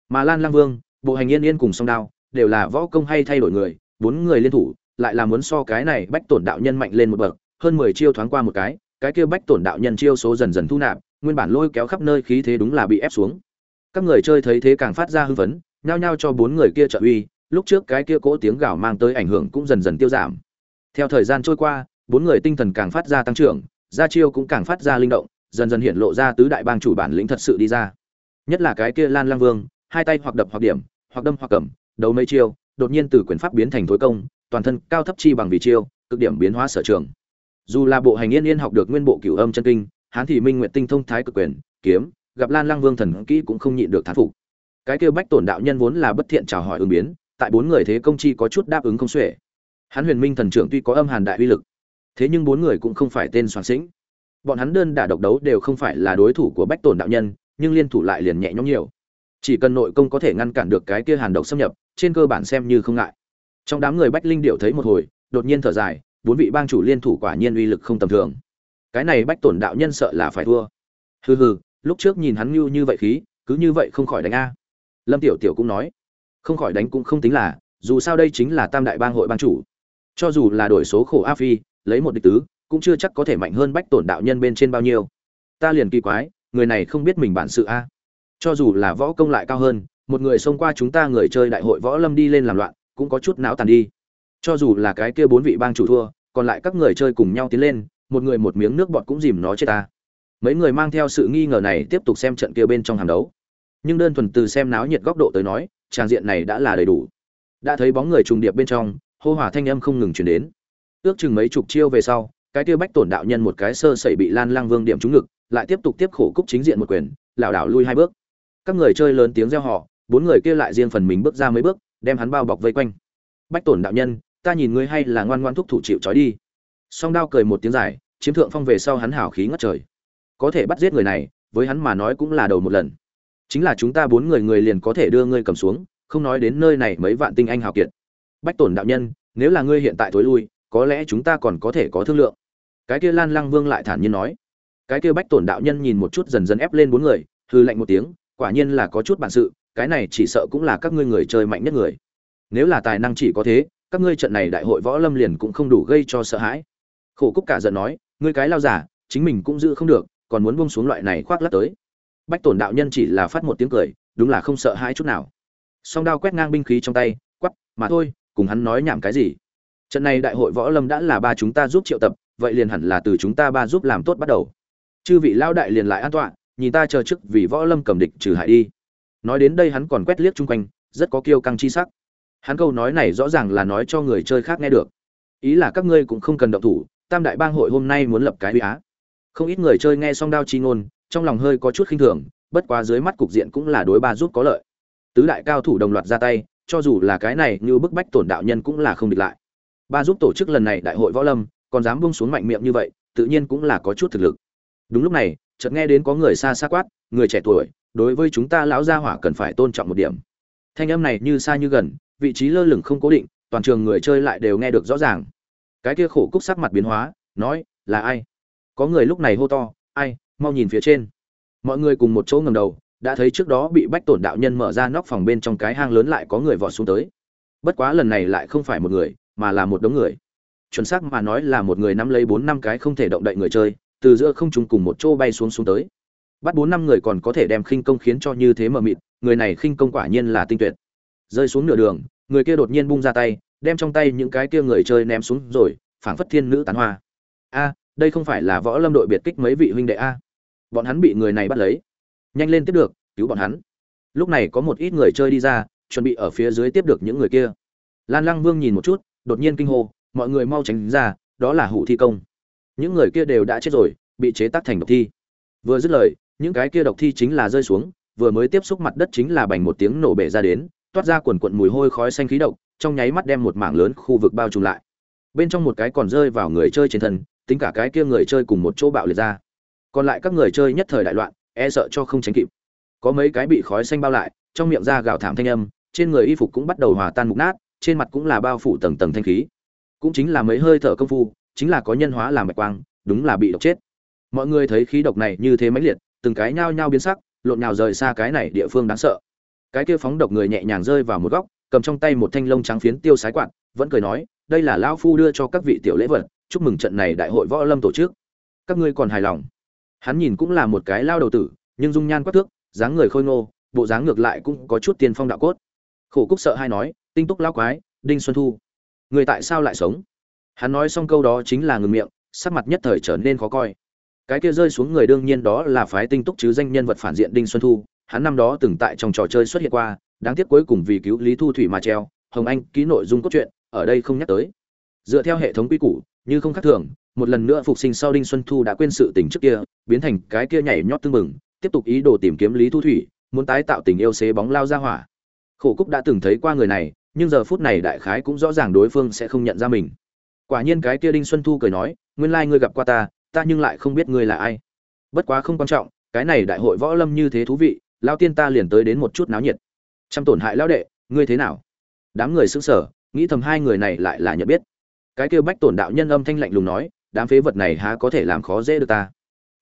Mà lan lang vương, bộ hành yên yên cùng song đao, đều là võ công hay thay đổi người, bốn người liên thủ, lại là muốn so cái này bách tổn đạo nhân mạnh lên một bậc, hơn mười chiêu thoáng qua một cái cái kia bách tổn đạo nhân chiêu số dần dần thu nạp, nguyên bản lôi kéo khắp nơi khí thế đúng là bị ép xuống. Các người chơi thấy thế càng phát ra hưng phấn, nhao nhao cho bốn người kia trợ uy, lúc trước cái kia cỗ tiếng gào mang tới ảnh hưởng cũng dần dần tiêu giảm. Theo thời gian trôi qua, bốn người tinh thần càng phát ra tăng trưởng ra chiêu cũng càng phát ra linh động, dần dần hiện lộ ra tứ đại bang chủ bản lĩnh thật sự đi ra nhất là cái kia lan lang vương, hai tay hoặc đập hoặc điểm, hoặc đâm hoặc cầm, đấu mấy chiêu, đột nhiên từ quyền pháp biến thành thối công, toàn thân cao thấp chi bằng vì chiêu, cực điểm biến hóa sở trường. Dù là bộ hành yên yên học được nguyên bộ cửu âm chân kinh, hán thì minh nguyện tinh thông thái cực quyền, kiếm, gặp lan lang vương thần kỹ cũng không nhịn được thán phục. Cái kia bách tổn đạo nhân vốn là bất thiện chào hỏi ứng biến, tại bốn người thế công chi có chút đáp ứng không xuể. Hắn huyền minh thần trưởng tuy có âm hàn đại uy lực, thế nhưng bốn người cũng không phải tên soạn sĩnh. Bọn hắn đơn đả độc đấu đều không phải là đối thủ của bách tổn đạo nhân nhưng liên thủ lại liền nhẹ nhõm nhiều. Chỉ cần nội công có thể ngăn cản được cái kia hàn độc xâm nhập, trên cơ bản xem như không ngại. Trong đám người bách linh điệu thấy một hồi, đột nhiên thở dài, bốn vị bang chủ liên thủ quả nhiên uy lực không tầm thường. Cái này bách tổn đạo nhân sợ là phải thua. Hừ hừ, lúc trước nhìn hắn như như vậy khí, cứ như vậy không khỏi đánh a. Lâm tiểu tiểu cũng nói, không khỏi đánh cũng không tính là, dù sao đây chính là tam đại bang hội bang chủ. Cho dù là đổi số khổ a phi, lấy một địch tứ, cũng chưa chắc có thể mạnh hơn bách tổn đạo nhân bên trên bao nhiêu. Ta liền kỳ quái người này không biết mình bản sự a. Cho dù là võ công lại cao hơn, một người xông qua chúng ta người chơi đại hội võ lâm đi lên làm loạn, cũng có chút não tàn đi. Cho dù là cái kia bốn vị bang chủ thua, còn lại các người chơi cùng nhau tiến lên, một người một miếng nước bọt cũng dìm nó chết ta. Mấy người mang theo sự nghi ngờ này tiếp tục xem trận kia bên trong hàng đấu. Nhưng đơn thuần từ xem náo nhiệt góc độ tới nói trang diện này đã là đầy đủ. Đã thấy bóng người trùng điệp bên trong, hô hỏa thanh âm không ngừng chuyển đến. Ước chừng mấy chục chiêu về sau cái kia bách tổn đạo nhân một cái sơ sẩy bị lan lang vương điểm trúng ngực, lại tiếp tục tiếp khổ cúc chính diện một quyền, lảo đảo lui hai bước. Các người chơi lớn tiếng reo họ bốn người kia lại riêng phần mình bước ra mấy bước, đem hắn bao bọc vây quanh. Bách tổn đạo nhân, ta nhìn ngươi hay là ngoan ngoan thúc thủ chịu trói đi. Song đao cười một tiếng dài, chiếm thượng phong về sau hắn hảo khí ngất trời. Có thể bắt giết người này, với hắn mà nói cũng là đầu một lần. Chính là chúng ta bốn người người liền có thể đưa ngươi cầm xuống, không nói đến nơi này mấy vạn tinh anh hào kiệt. Bách tổn đạo nhân, nếu là ngươi hiện tại thối lui, có lẽ chúng ta còn có thể có thương lượng cái kia lan lăng vương lại thản nhiên nói. Cái kia bách tổn đạo nhân nhìn một chút dần dần ép lên bốn người hư lạnh một tiếng, quả nhiên là có chút bản sự, cái này chỉ sợ cũng là các ngươi người chơi mạnh nhất người. Nếu là tài năng chỉ có thế, các ngươi trận này đại hội võ lâm liền cũng không đủ gây cho sợ hãi. Khổ cúc cả giận nói, ngươi cái lao giả, chính mình cũng giữ không được, còn muốn buông xuống loại này khoác lắc tới. Bách tổn đạo nhân chỉ là phát một tiếng cười, đúng là không sợ hãi chút nào. Song đao quét ngang binh khí trong tay quắp mà thôi, cùng hắn nói nhảm cái gì. Trận này đại hội võ lâm đã là ba chúng ta giúp triệu tập vậy liền hẳn là từ chúng ta ba giúp làm tốt bắt đầu. Chư vị lao đại liền lại an toàn nhìn ta chờ trước vì võ lâm cầm địch trừ hại đi. Nói đến đây hắn còn quét liếc chung quanh, rất có kiêu căng chi sắc. Hắn câu nói này rõ ràng là nói cho người chơi khác nghe được. Ý là các ngươi cũng không cần động thủ, tam đại bang hội hôm nay muốn lập cái uy á. Không ít người chơi nghe xong đao chi ngôn, trong lòng hơi có chút khinh thường, bất quá dưới mắt cục diện cũng là đối ba giúp có lợi. Tứ đại cao thủ đồng loạt ra tay, cho dù là cái này như bức bách tổn đạo nhân cũng là không địch lại. Ba giúp tổ chức lần này đại hội võ lâm còn dám buông xuống mạnh miệng như vậy, tự nhiên cũng là có chút thực lực. Đúng lúc này, chợt nghe đến có người xa xa quát, người trẻ tuổi, đối với chúng ta lão gia hỏa cần phải tôn trọng một điểm. Thanh âm này như xa như gần, vị trí lơ lửng không cố định, toàn trường người chơi lại đều nghe được rõ ràng. Cái kia khổ cúc sắc mặt biến hóa, nói, là ai? Có người lúc này hô to, ai, mau nhìn phía trên. Mọi người cùng một chỗ ngẩng đầu, đã thấy trước đó bị bách tổn đạo nhân mở ra nóc phòng bên trong cái hang lớn lại có người vọt xuống tới. Bất quá lần này lại không phải một người, mà là một đống người chuẩn xác mà nói là một người nắm lấy bốn năm cái không thể động đậy người chơi, từ giữa không trung cùng một chỗ bay xuống xuống tới. Bắt bốn năm người còn có thể đem khinh công khiến cho như thế mờ mịt, người này khinh công quả nhiên là tinh tuyệt. Rơi xuống nửa đường, người kia đột nhiên bung ra tay, đem trong tay những cái kia người chơi ném xuống rồi, phảng phất thiên nữ tán hoa. A, đây không phải là võ lâm đội biệt kích mấy vị huynh đệ a? Bọn hắn bị người này bắt lấy. Nhanh lên tiếp được, cứu bọn hắn. Lúc này có một ít người chơi đi ra, chuẩn bị ở phía dưới tiếp được những người kia. Lan lăng vương nhìn một chút, đột nhiên kinh hô mọi người mau tránh ra, đó là hủ thi công. Những người kia đều đã chết rồi, bị chế tác thành độc thi. Vừa dứt lời, những cái kia độc thi chính là rơi xuống, vừa mới tiếp xúc mặt đất chính là bành một tiếng nổ bể ra đến, toát ra quần quận mùi hôi khói xanh khí độc, trong nháy mắt đem một mảng lớn khu vực bao trùm lại. Bên trong một cái còn rơi vào người chơi trên thân, tính cả cái kia người chơi cùng một chỗ bạo liệt ra. Còn lại các người chơi nhất thời đại loạn e sợ cho không tránh kịp. Có mấy cái bị khói xanh bao lại, trong miệng ra gào thảm thanh âm, trên người y phục cũng bắt đầu hòa tan mục nát, trên mặt cũng là bao phủ tầng tầng thanh khí cũng chính là mấy hơi thở công phu, chính là có nhân hóa làm mạch quang, đúng là bị độc chết. Mọi người thấy khí độc này như thế mãnh liệt, từng cái nhao nhao biến sắc, lộn nhào rời xa cái này địa phương đáng sợ. Cái kia phóng độc người nhẹ nhàng rơi vào một góc, cầm trong tay một thanh lông trắng phiến tiêu sái quạt, vẫn cười nói, đây là lão phu đưa cho các vị tiểu lễ vật, chúc mừng trận này đại hội võ lâm tổ chức. Các ngươi còn hài lòng? Hắn nhìn cũng là một cái lao đầu tử, nhưng dung nhan quắc thước, dáng người khôi ngô, bộ dáng ngược lại cũng có chút tiên phong đạo cốt. Khổ cúc sợ hay nói, tinh túc lão quái, đinh xuân thu người tại sao lại sống? Hắn nói xong câu đó chính là ngừng miệng, sắc mặt nhất thời trở nên khó coi. Cái kia rơi xuống người đương nhiên đó là phái tinh túc chứ danh nhân vật phản diện đinh xuân thu, hắn năm đó từng tại trong trò chơi xuất hiện qua, đáng tiếc cuối cùng vì cứu lý thu thủy mà treo, hồng anh ký nội dung cốt truyện, ở đây không nhắc tới. Dựa theo hệ thống quy củ, như không khác thường, một lần nữa phục sinh sau đinh xuân thu đã quên sự tình trước kia, biến thành cái kia nhảy nhót tương mừng tiếp tục ý đồ tìm kiếm lý thu thủy, muốn tái tạo tình yêu xế bóng lao ra hỏa. Khổ cúc đã từng thấy qua người này nhưng giờ phút này đại khái cũng rõ ràng đối phương sẽ không nhận ra mình. Quả nhiên cái kia đinh xuân thu cười nói, nguyên lai ngươi gặp qua ta ta nhưng lại không biết ngươi là ai. Bất quá không quan trọng, cái này đại hội võ lâm như thế thú vị lao tiên ta liền tới đến một chút náo nhiệt. Chăm tổn hại lão đệ, ngươi thế nào? Đám người sững sờ, nghĩ thầm hai người này lại là nhận biết. Cái kia bách tổn đạo nhân âm thanh lạnh lùng nói, đám phế vật này há có thể làm khó dễ được ta?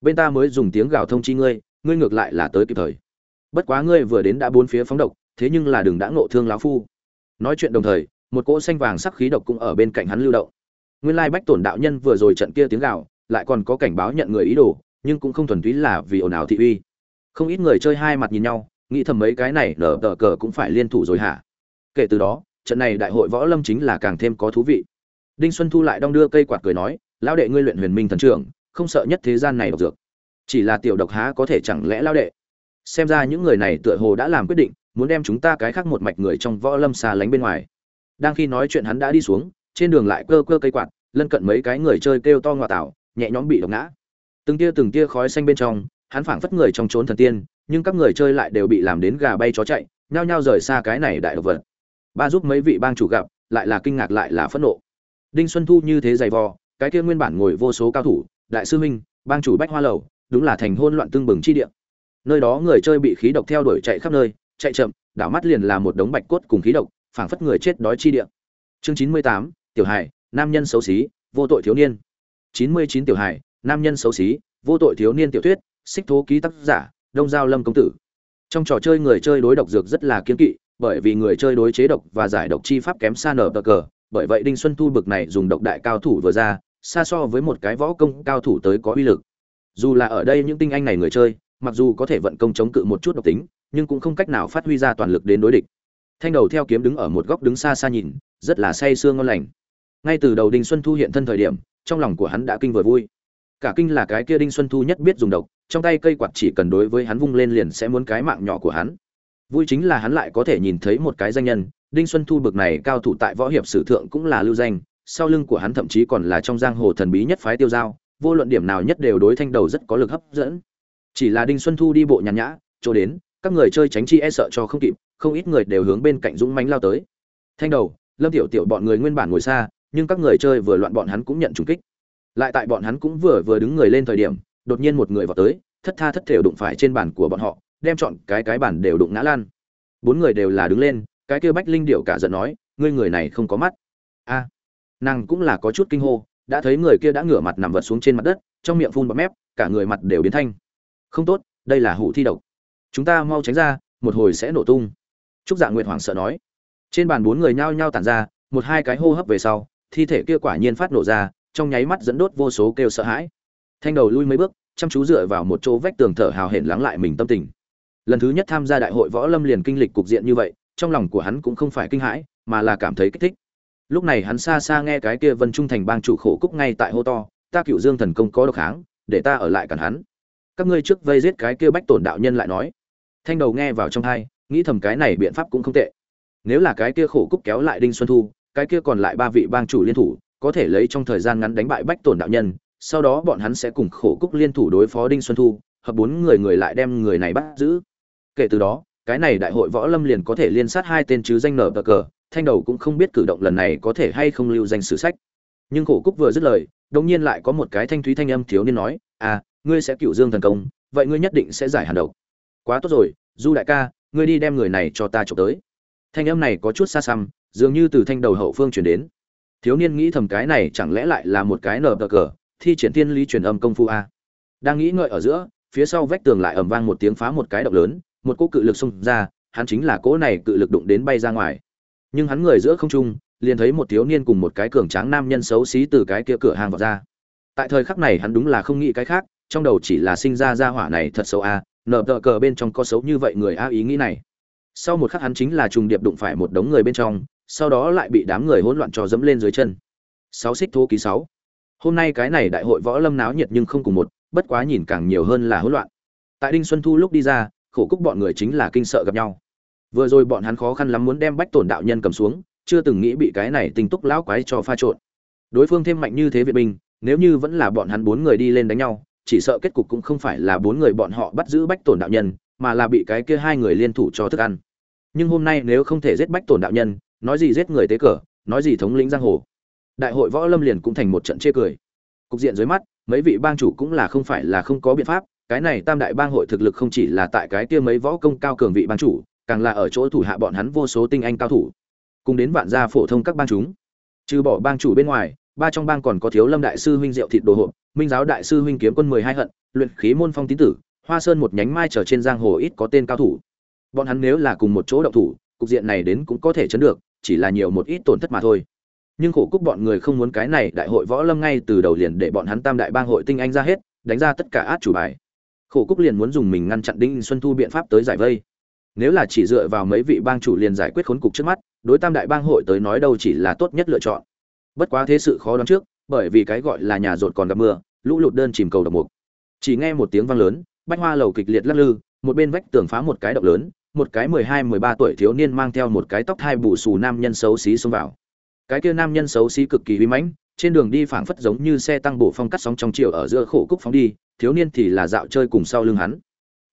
Bên ta mới dùng tiếng gào thông chi ngươi ngươi ngược lại là tới kịp thời. Bất quá ngươi vừa đến đã bốn phía phóng độc, thế nhưng là đừng đã ngộ thương lão phu nói chuyện đồng thời, một cỗ xanh vàng sắc khí độc cũng ở bên cạnh hắn lưu động. Nguyên lai bách tổn đạo nhân vừa rồi trận kia tiếng gào, lại còn có cảnh báo nhận người ý đồ, nhưng cũng không thuần túy là vì ồn ào thị uy. Không ít người chơi hai mặt nhìn nhau, nghĩ thầm mấy cái này nở tờ cờ cũng phải liên thủ rồi hả? Kể từ đó, trận này đại hội võ lâm chính là càng thêm có thú vị. Đinh xuân thu lại đong đưa cây quạt cười nói, lão đệ ngươi luyện huyền minh thần trưởng, không sợ nhất thế gian này độc dược. Chỉ là tiểu độc há có thể chẳng lẽ lão đệ? Xem ra những người này tựa hồ đã làm quyết định muốn đem chúng ta cái khác một mạch người trong võ lâm xa lánh bên ngoài. Đang khi nói chuyện hắn đã đi xuống, trên đường lại cơ cơ cây quạt, lân cận mấy cái người chơi kêu to ngoa tảo, nhẹ nhõm bị độc ngã. Từng tia từng tia khói xanh bên trong, hắn phảng phất người trong trốn thần tiên, nhưng các người chơi lại đều bị làm đến gà bay chó chạy, nhao nhao rời xa cái này đại độc vật. Ba giúp mấy vị bang chủ gặp, lại là kinh ngạc lại là phẫn nộ. Đinh xuân thu như thế dày vò, cái kia nguyên bản ngồi vô số cao thủ, đại sư huynh, bang chủ bách hoa lầu, đúng là thành hôn loạn tương bừng chi địa. Nơi đó người chơi bị khí độc theo đuổi chạy khắp nơi chạy chậm, đảo mắt liền là một đống bạch cốt cùng khí độc, phảng phất người chết đói chi địa. Chương chín mươi tám, tiểu hải nam nhân xấu xí, vô tội thiếu niên. chín mươi chín, tiểu hải nam nhân xấu xí, vô tội thiếu niên tiểu thuyết, xích thố ký tác giả, đông giao lâm công tử. Trong trò chơi người chơi đối độc dược rất là kiêng kỵ, bởi vì người chơi đối chế độc và giải độc chi pháp kém xa nở cờ, bởi vậy đinh xuân thu bực này dùng độc đại cao thủ vừa ra, xa so với một cái võ công cao thủ tới có uy lực. Dù là ở đây những tinh anh này người chơi mặc dù có thể vận công chống cự một chút độc tính, nhưng cũng không cách nào phát huy ra toàn lực đến đối địch. Thanh đầu theo kiếm đứng ở một góc đứng xa xa nhìn, rất là say sương ngon lành. Ngay từ đầu đinh xuân thu hiện thân thời điểm, trong lòng của hắn đã kinh vừa vui. Cả kinh là cái kia đinh xuân thu nhất biết dùng độc, trong tay cây quạt chỉ cần đối với hắn vung lên liền sẽ muốn cái mạng nhỏ của hắn. Vui chính là hắn lại có thể nhìn thấy một cái danh nhân, đinh xuân thu bực này cao thủ tại võ hiệp sử thượng cũng là lưu danh, sau lưng của hắn thậm chí còn là trong giang hồ thần bí nhất phái tiêu giao, vô luận điểm nào nhất đều đối thanh đầu rất có lực hấp dẫn chỉ là đinh xuân thu đi bộ nhàn nhã, chỗ đến, các người chơi tránh chi e sợ cho không kịp, không ít người đều hướng bên cạnh dũng mánh lao tới. Thanh đầu, lâm tiểu tiểu bọn người nguyên bản ngồi xa, nhưng các người chơi vừa loạn bọn hắn cũng nhận trùng kích. Lại tại bọn hắn cũng vừa vừa đứng người lên thời điểm, đột nhiên một người vào tới, thất tha thất thểu đụng phải trên bàn của bọn họ, đem chọn cái cái bàn đều đụng ngã lan. Bốn người đều là đứng lên, cái kia bách linh điệu cả giận nói, ngươi người này không có mắt. A, nàng cũng là có chút kinh hô, đã thấy người kia đã ngửa mặt nằm vật xuống trên mặt đất, trong miệng phun bọt mép, cả người mặt đều biến thanh không tốt, đây là hủ thi độc. Chúng ta mau tránh ra, một hồi sẽ nổ tung. Trúc dạ nguyệt hoảng sợ nói. Trên bàn bốn người nhao nhao tản ra, một hai cái hô hấp về sau, thi thể kia quả nhiên phát nổ ra, trong nháy mắt dẫn đốt vô số kêu sợ hãi. Thanh đầu lui mấy bước, chăm chú dựa vào một chỗ vách tường thở hào hển lắng lại mình tâm tình. Lần thứ nhất tham gia đại hội võ lâm liền kinh lịch cục diện như vậy, trong lòng của hắn cũng không phải kinh hãi, mà là cảm thấy kích thích. Lúc này hắn xa xa nghe cái kia vân trung thành bang chủ khổ cúc ngay tại hô to, ta cựu dương thần công có độc kháng, để ta ở lại cản hắn các ngươi trước vây giết cái kia bách tổn đạo nhân lại nói. Thanh đầu nghe vào trong hai, nghĩ thầm cái này biện pháp cũng không tệ. Nếu là cái kia khổ cúc kéo lại đinh xuân thu, cái kia còn lại ba vị bang chủ liên thủ, có thể lấy trong thời gian ngắn đánh bại bách tổn đạo nhân, sau đó bọn hắn sẽ cùng khổ cúc liên thủ đối phó đinh xuân thu, hợp bốn người người lại đem người này bắt giữ. Kể từ đó, cái này đại hội võ lâm liền có thể liên sát hai tên chứ danh nở bờ cờ, thanh đầu cũng không biết cử động lần này có thể hay không lưu danh sử sách. Nhưng khổ cúc vừa dứt lời đông nhiên lại có một cái thanh thúy thanh âm thiếu niên nói à ngươi sẽ cựu dương thần công, vậy ngươi nhất định sẽ giải hàn độc. Quá tốt rồi, du đại ca, ngươi đi đem người này cho ta trộm tới. Thanh âm này có chút xa xăm, dường như từ thanh đầu hậu phương chuyển đến. Thiếu niên nghĩ thầm cái này chẳng lẽ lại là một cái nở bờ cờ, thi triển thiên lý truyền âm công phu a. Đang nghĩ ngợi ở giữa, phía sau vách tường lại ầm vang một tiếng phá một cái động lớn, một cỗ cự lực xông ra, hắn chính là cỗ này cự lực đụng đến bay ra ngoài. Nhưng hắn người giữa không trung, liền thấy một thiếu niên cùng một cái cường tráng nam nhân xấu xí từ cái kia cửa hàng vào ra. Tại thời khắc này hắn đúng là không nghĩ cái khác trong đầu chỉ là sinh ra ra hỏa này thật xấu à, a nở tờ cờ bên trong có xấu như vậy người a ý nghĩ này. Sau một khắc hắn chính là trùng điệp đụng phải một đống người bên trong, sau đó lại bị đám người hỗn loạn cho dẫm lên dưới chân. Sáu xích thô ký sáu. Hôm nay cái này đại hội võ lâm náo nhiệt nhưng không cùng một, bất quá nhìn càng nhiều hơn là hỗn loạn. Tại đinh xuân thu lúc đi ra, khổ cúc bọn người chính là kinh sợ gặp nhau. Vừa rồi bọn hắn khó khăn lắm muốn đem bách tổn đạo nhân cầm xuống, chưa từng nghĩ bị cái này tình túc lão quái cho pha trộn. Đối phương thêm mạnh như thế viện binh, nếu như vẫn là bọn hắn bốn người đi lên đánh nhau chỉ sợ kết cục cũng không phải là bốn người bọn họ bắt giữ bách tổn đạo nhân, mà là bị cái kia hai người liên thủ cho thức ăn. Nhưng hôm nay nếu không thể giết bách tổn đạo nhân, nói gì giết người tế cờ, nói gì thống lĩnh giang hồ. Đại hội võ lâm liền cũng thành một trận chê cười. Cục diện dưới mắt, mấy vị bang chủ cũng là không phải là không có biện pháp, cái này tam đại bang hội thực lực không chỉ là tại cái kia mấy võ công cao cường vị bang chủ, càng là ở chỗ thủ hạ bọn hắn vô số tinh anh cao thủ. Cùng đến vạn gia phổ thông các bang chúng. Trừ bỏ bang chủ bên ngoài, ba trong bang còn có thiếu lâm đại sư huynh diệu thịt đồ hộp minh giáo đại sư huynh kiếm quân mười hai hận, luyện khí môn phong tín tử, hoa sơn một nhánh mai trở trên giang hồ ít có tên cao thủ. Bọn hắn nếu là cùng một chỗ động thủ, cục diện này đến cũng có thể chấn được, chỉ là nhiều một ít tổn thất mà thôi. Nhưng khổ cúc bọn người không muốn cái này, đại hội võ lâm ngay từ đầu liền để bọn hắn tam đại bang hội tinh anh ra hết, đánh ra tất cả át chủ bài. Khổ cúc liền muốn dùng mình ngăn chặn đinh xuân thu biện pháp tới giải vây. Nếu là chỉ dựa vào mấy vị bang chủ liền giải quyết khốn cục trước mắt, đối tam đại bang hội tới nói đâu chỉ là tốt nhất lựa chọn. Bất quá thế sự khó đoán trước bởi vì cái gọi là nhà rột còn gặp mưa, lũ lụt đơn chìm cầu độc mục. Chỉ nghe một tiếng vang lớn, bách hoa lầu kịch liệt lắc lư, một bên vách tường phá một cái động lớn, một cái mười hai, mười ba tuổi thiếu niên mang theo một cái tóc hai bù xù nam nhân xấu xí xông vào. Cái kia nam nhân xấu xí cực kỳ uy mãnh, trên đường đi phảng phất giống như xe tăng bổ phong cắt sóng trong chiều ở giữa khổ cúc phóng đi, thiếu niên thì là dạo chơi cùng sau lưng hắn.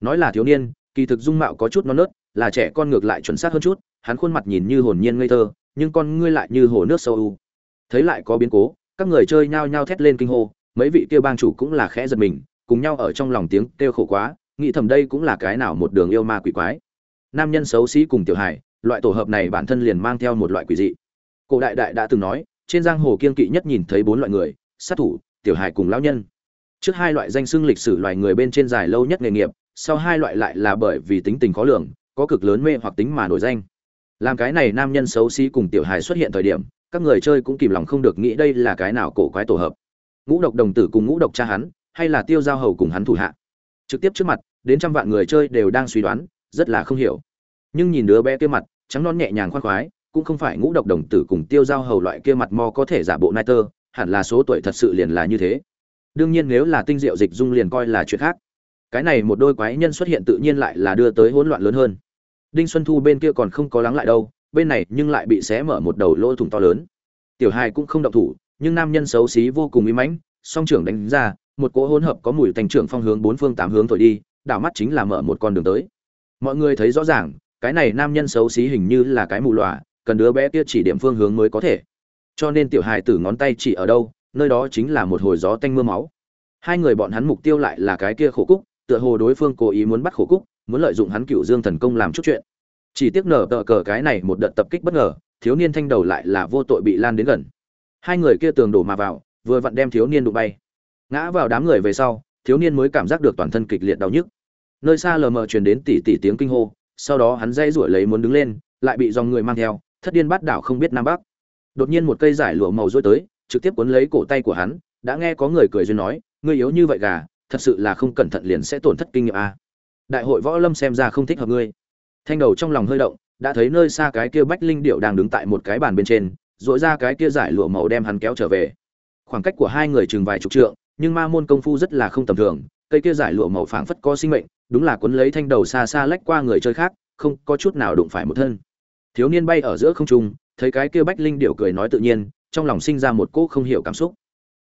Nói là thiếu niên, kỳ thực dung mạo có chút non nớt, là trẻ con ngược lại chuẩn xác hơn chút, hắn khuôn mặt nhìn như hồn nhiên ngây thơ, nhưng con ngươi lại như hồ nước sâu u. Thấy lại có biến cố các người chơi nhao nhao thét lên kinh hô, mấy vị kia bang chủ cũng là khẽ giật mình, cùng nhau ở trong lòng tiếng kêu khổ quá, nghĩ thầm đây cũng là cái nào một đường yêu ma quỷ quái. Nam nhân xấu xí cùng tiểu hải loại tổ hợp này bản thân liền mang theo một loại quỷ dị. Cổ đại đại đã từng nói, trên giang hồ kiên kỵ nhất nhìn thấy bốn loại người, sát thủ, tiểu hải cùng lão nhân. Trước hai loại danh xưng lịch sử loài người bên trên dài lâu nhất nghề nghiệp, sau hai loại lại là bởi vì tính tình khó lường, có cực lớn mê hoặc tính mà nổi danh. Làm cái này nam nhân xấu xí cùng tiểu hài xuất hiện thời điểm các người chơi cũng kìm lòng không được nghĩ đây là cái nào cổ quái tổ hợp. Ngũ độc đồng tử cùng ngũ độc cha hắn, hay là tiêu giao hầu cùng hắn thủ hạ. Trực tiếp trước mặt, đến trăm vạn người chơi đều đang suy đoán, rất là không hiểu. Nhưng nhìn đứa bé kia mặt, trắng non nhẹ nhàng khoan khoái, cũng không phải ngũ độc đồng tử cùng tiêu giao hầu loại kia mặt mò có thể giả bộ nai tơ, hẳn là số tuổi thật sự liền là như thế. Đương nhiên nếu là tinh diệu dịch dung liền coi là chuyện khác. Cái này một đôi quái nhân xuất hiện tự nhiên lại là đưa tới hỗn loạn lớn hơn. Đinh xuân thu bên kia còn không có lắng lại đâu bên này nhưng lại bị xé mở một đầu lỗ thủng to lớn. Tiểu hài cũng không động thủ, nhưng nam nhân xấu xí vô cùng uy mãnh, song trưởng đánh ra, một cỗ hỗn hợp có mùi thành trưởng phong hướng bốn phương tám hướng thổi đi, đảo mắt chính là mở một con đường tới. Mọi người thấy rõ ràng, cái này nam nhân xấu xí hình như là cái mù lòa, cần đứa bé kia chỉ điểm phương hướng mới có thể. Cho nên tiểu hài tử ngón tay chỉ ở đâu, nơi đó chính là một hồi gió tanh mưa máu. Hai người bọn hắn mục tiêu lại là cái kia khổ cúc, tựa hồ đối phương cố ý muốn bắt khổ cúc, muốn lợi dụng hắn cựu dương thần công làm chút chuyện chỉ tiếc nở tờ cờ cái này một đợt tập kích bất ngờ, thiếu niên thanh đầu lại là vô tội bị lan đến gần. Hai người kia tường đổ mà vào, vừa vặn đem thiếu niên đụng bay. Ngã vào đám người về sau, thiếu niên mới cảm giác được toàn thân kịch liệt đau nhức. Nơi xa lờ mờ truyền đến tỉ tỉ tiếng kinh hô, sau đó hắn dây rủi lấy muốn đứng lên, lại bị dòng người mang theo, thất điên bắt đảo không biết nam bắc. Đột nhiên một cây giải lụa màu rối tới, trực tiếp cuốn lấy cổ tay của hắn, đã nghe có người cười duyên nói, ngươi yếu như vậy gà, thật sự là không cẩn thận liền sẽ tổn thất kinh nghiệm a. Đại hội võ lâm xem ra không thích hợp ngươi thanh đầu trong lòng hơi động, đã thấy nơi xa cái kia bách linh điệu đang đứng tại một cái bàn bên trên dội ra cái kia giải lụa màu đem hắn kéo trở về. Khoảng cách của hai người chừng vài chục trượng, nhưng ma môn công phu rất là không tầm thường, cây kia giải lụa màu phảng phất có sinh mệnh, đúng là cuốn lấy thanh đầu xa xa lách qua người chơi khác, không có chút nào đụng phải một thân. Thiếu niên bay ở giữa không trung, thấy cái kia bách linh điệu cười nói tự nhiên, trong lòng sinh ra một cỗ không hiểu cảm xúc.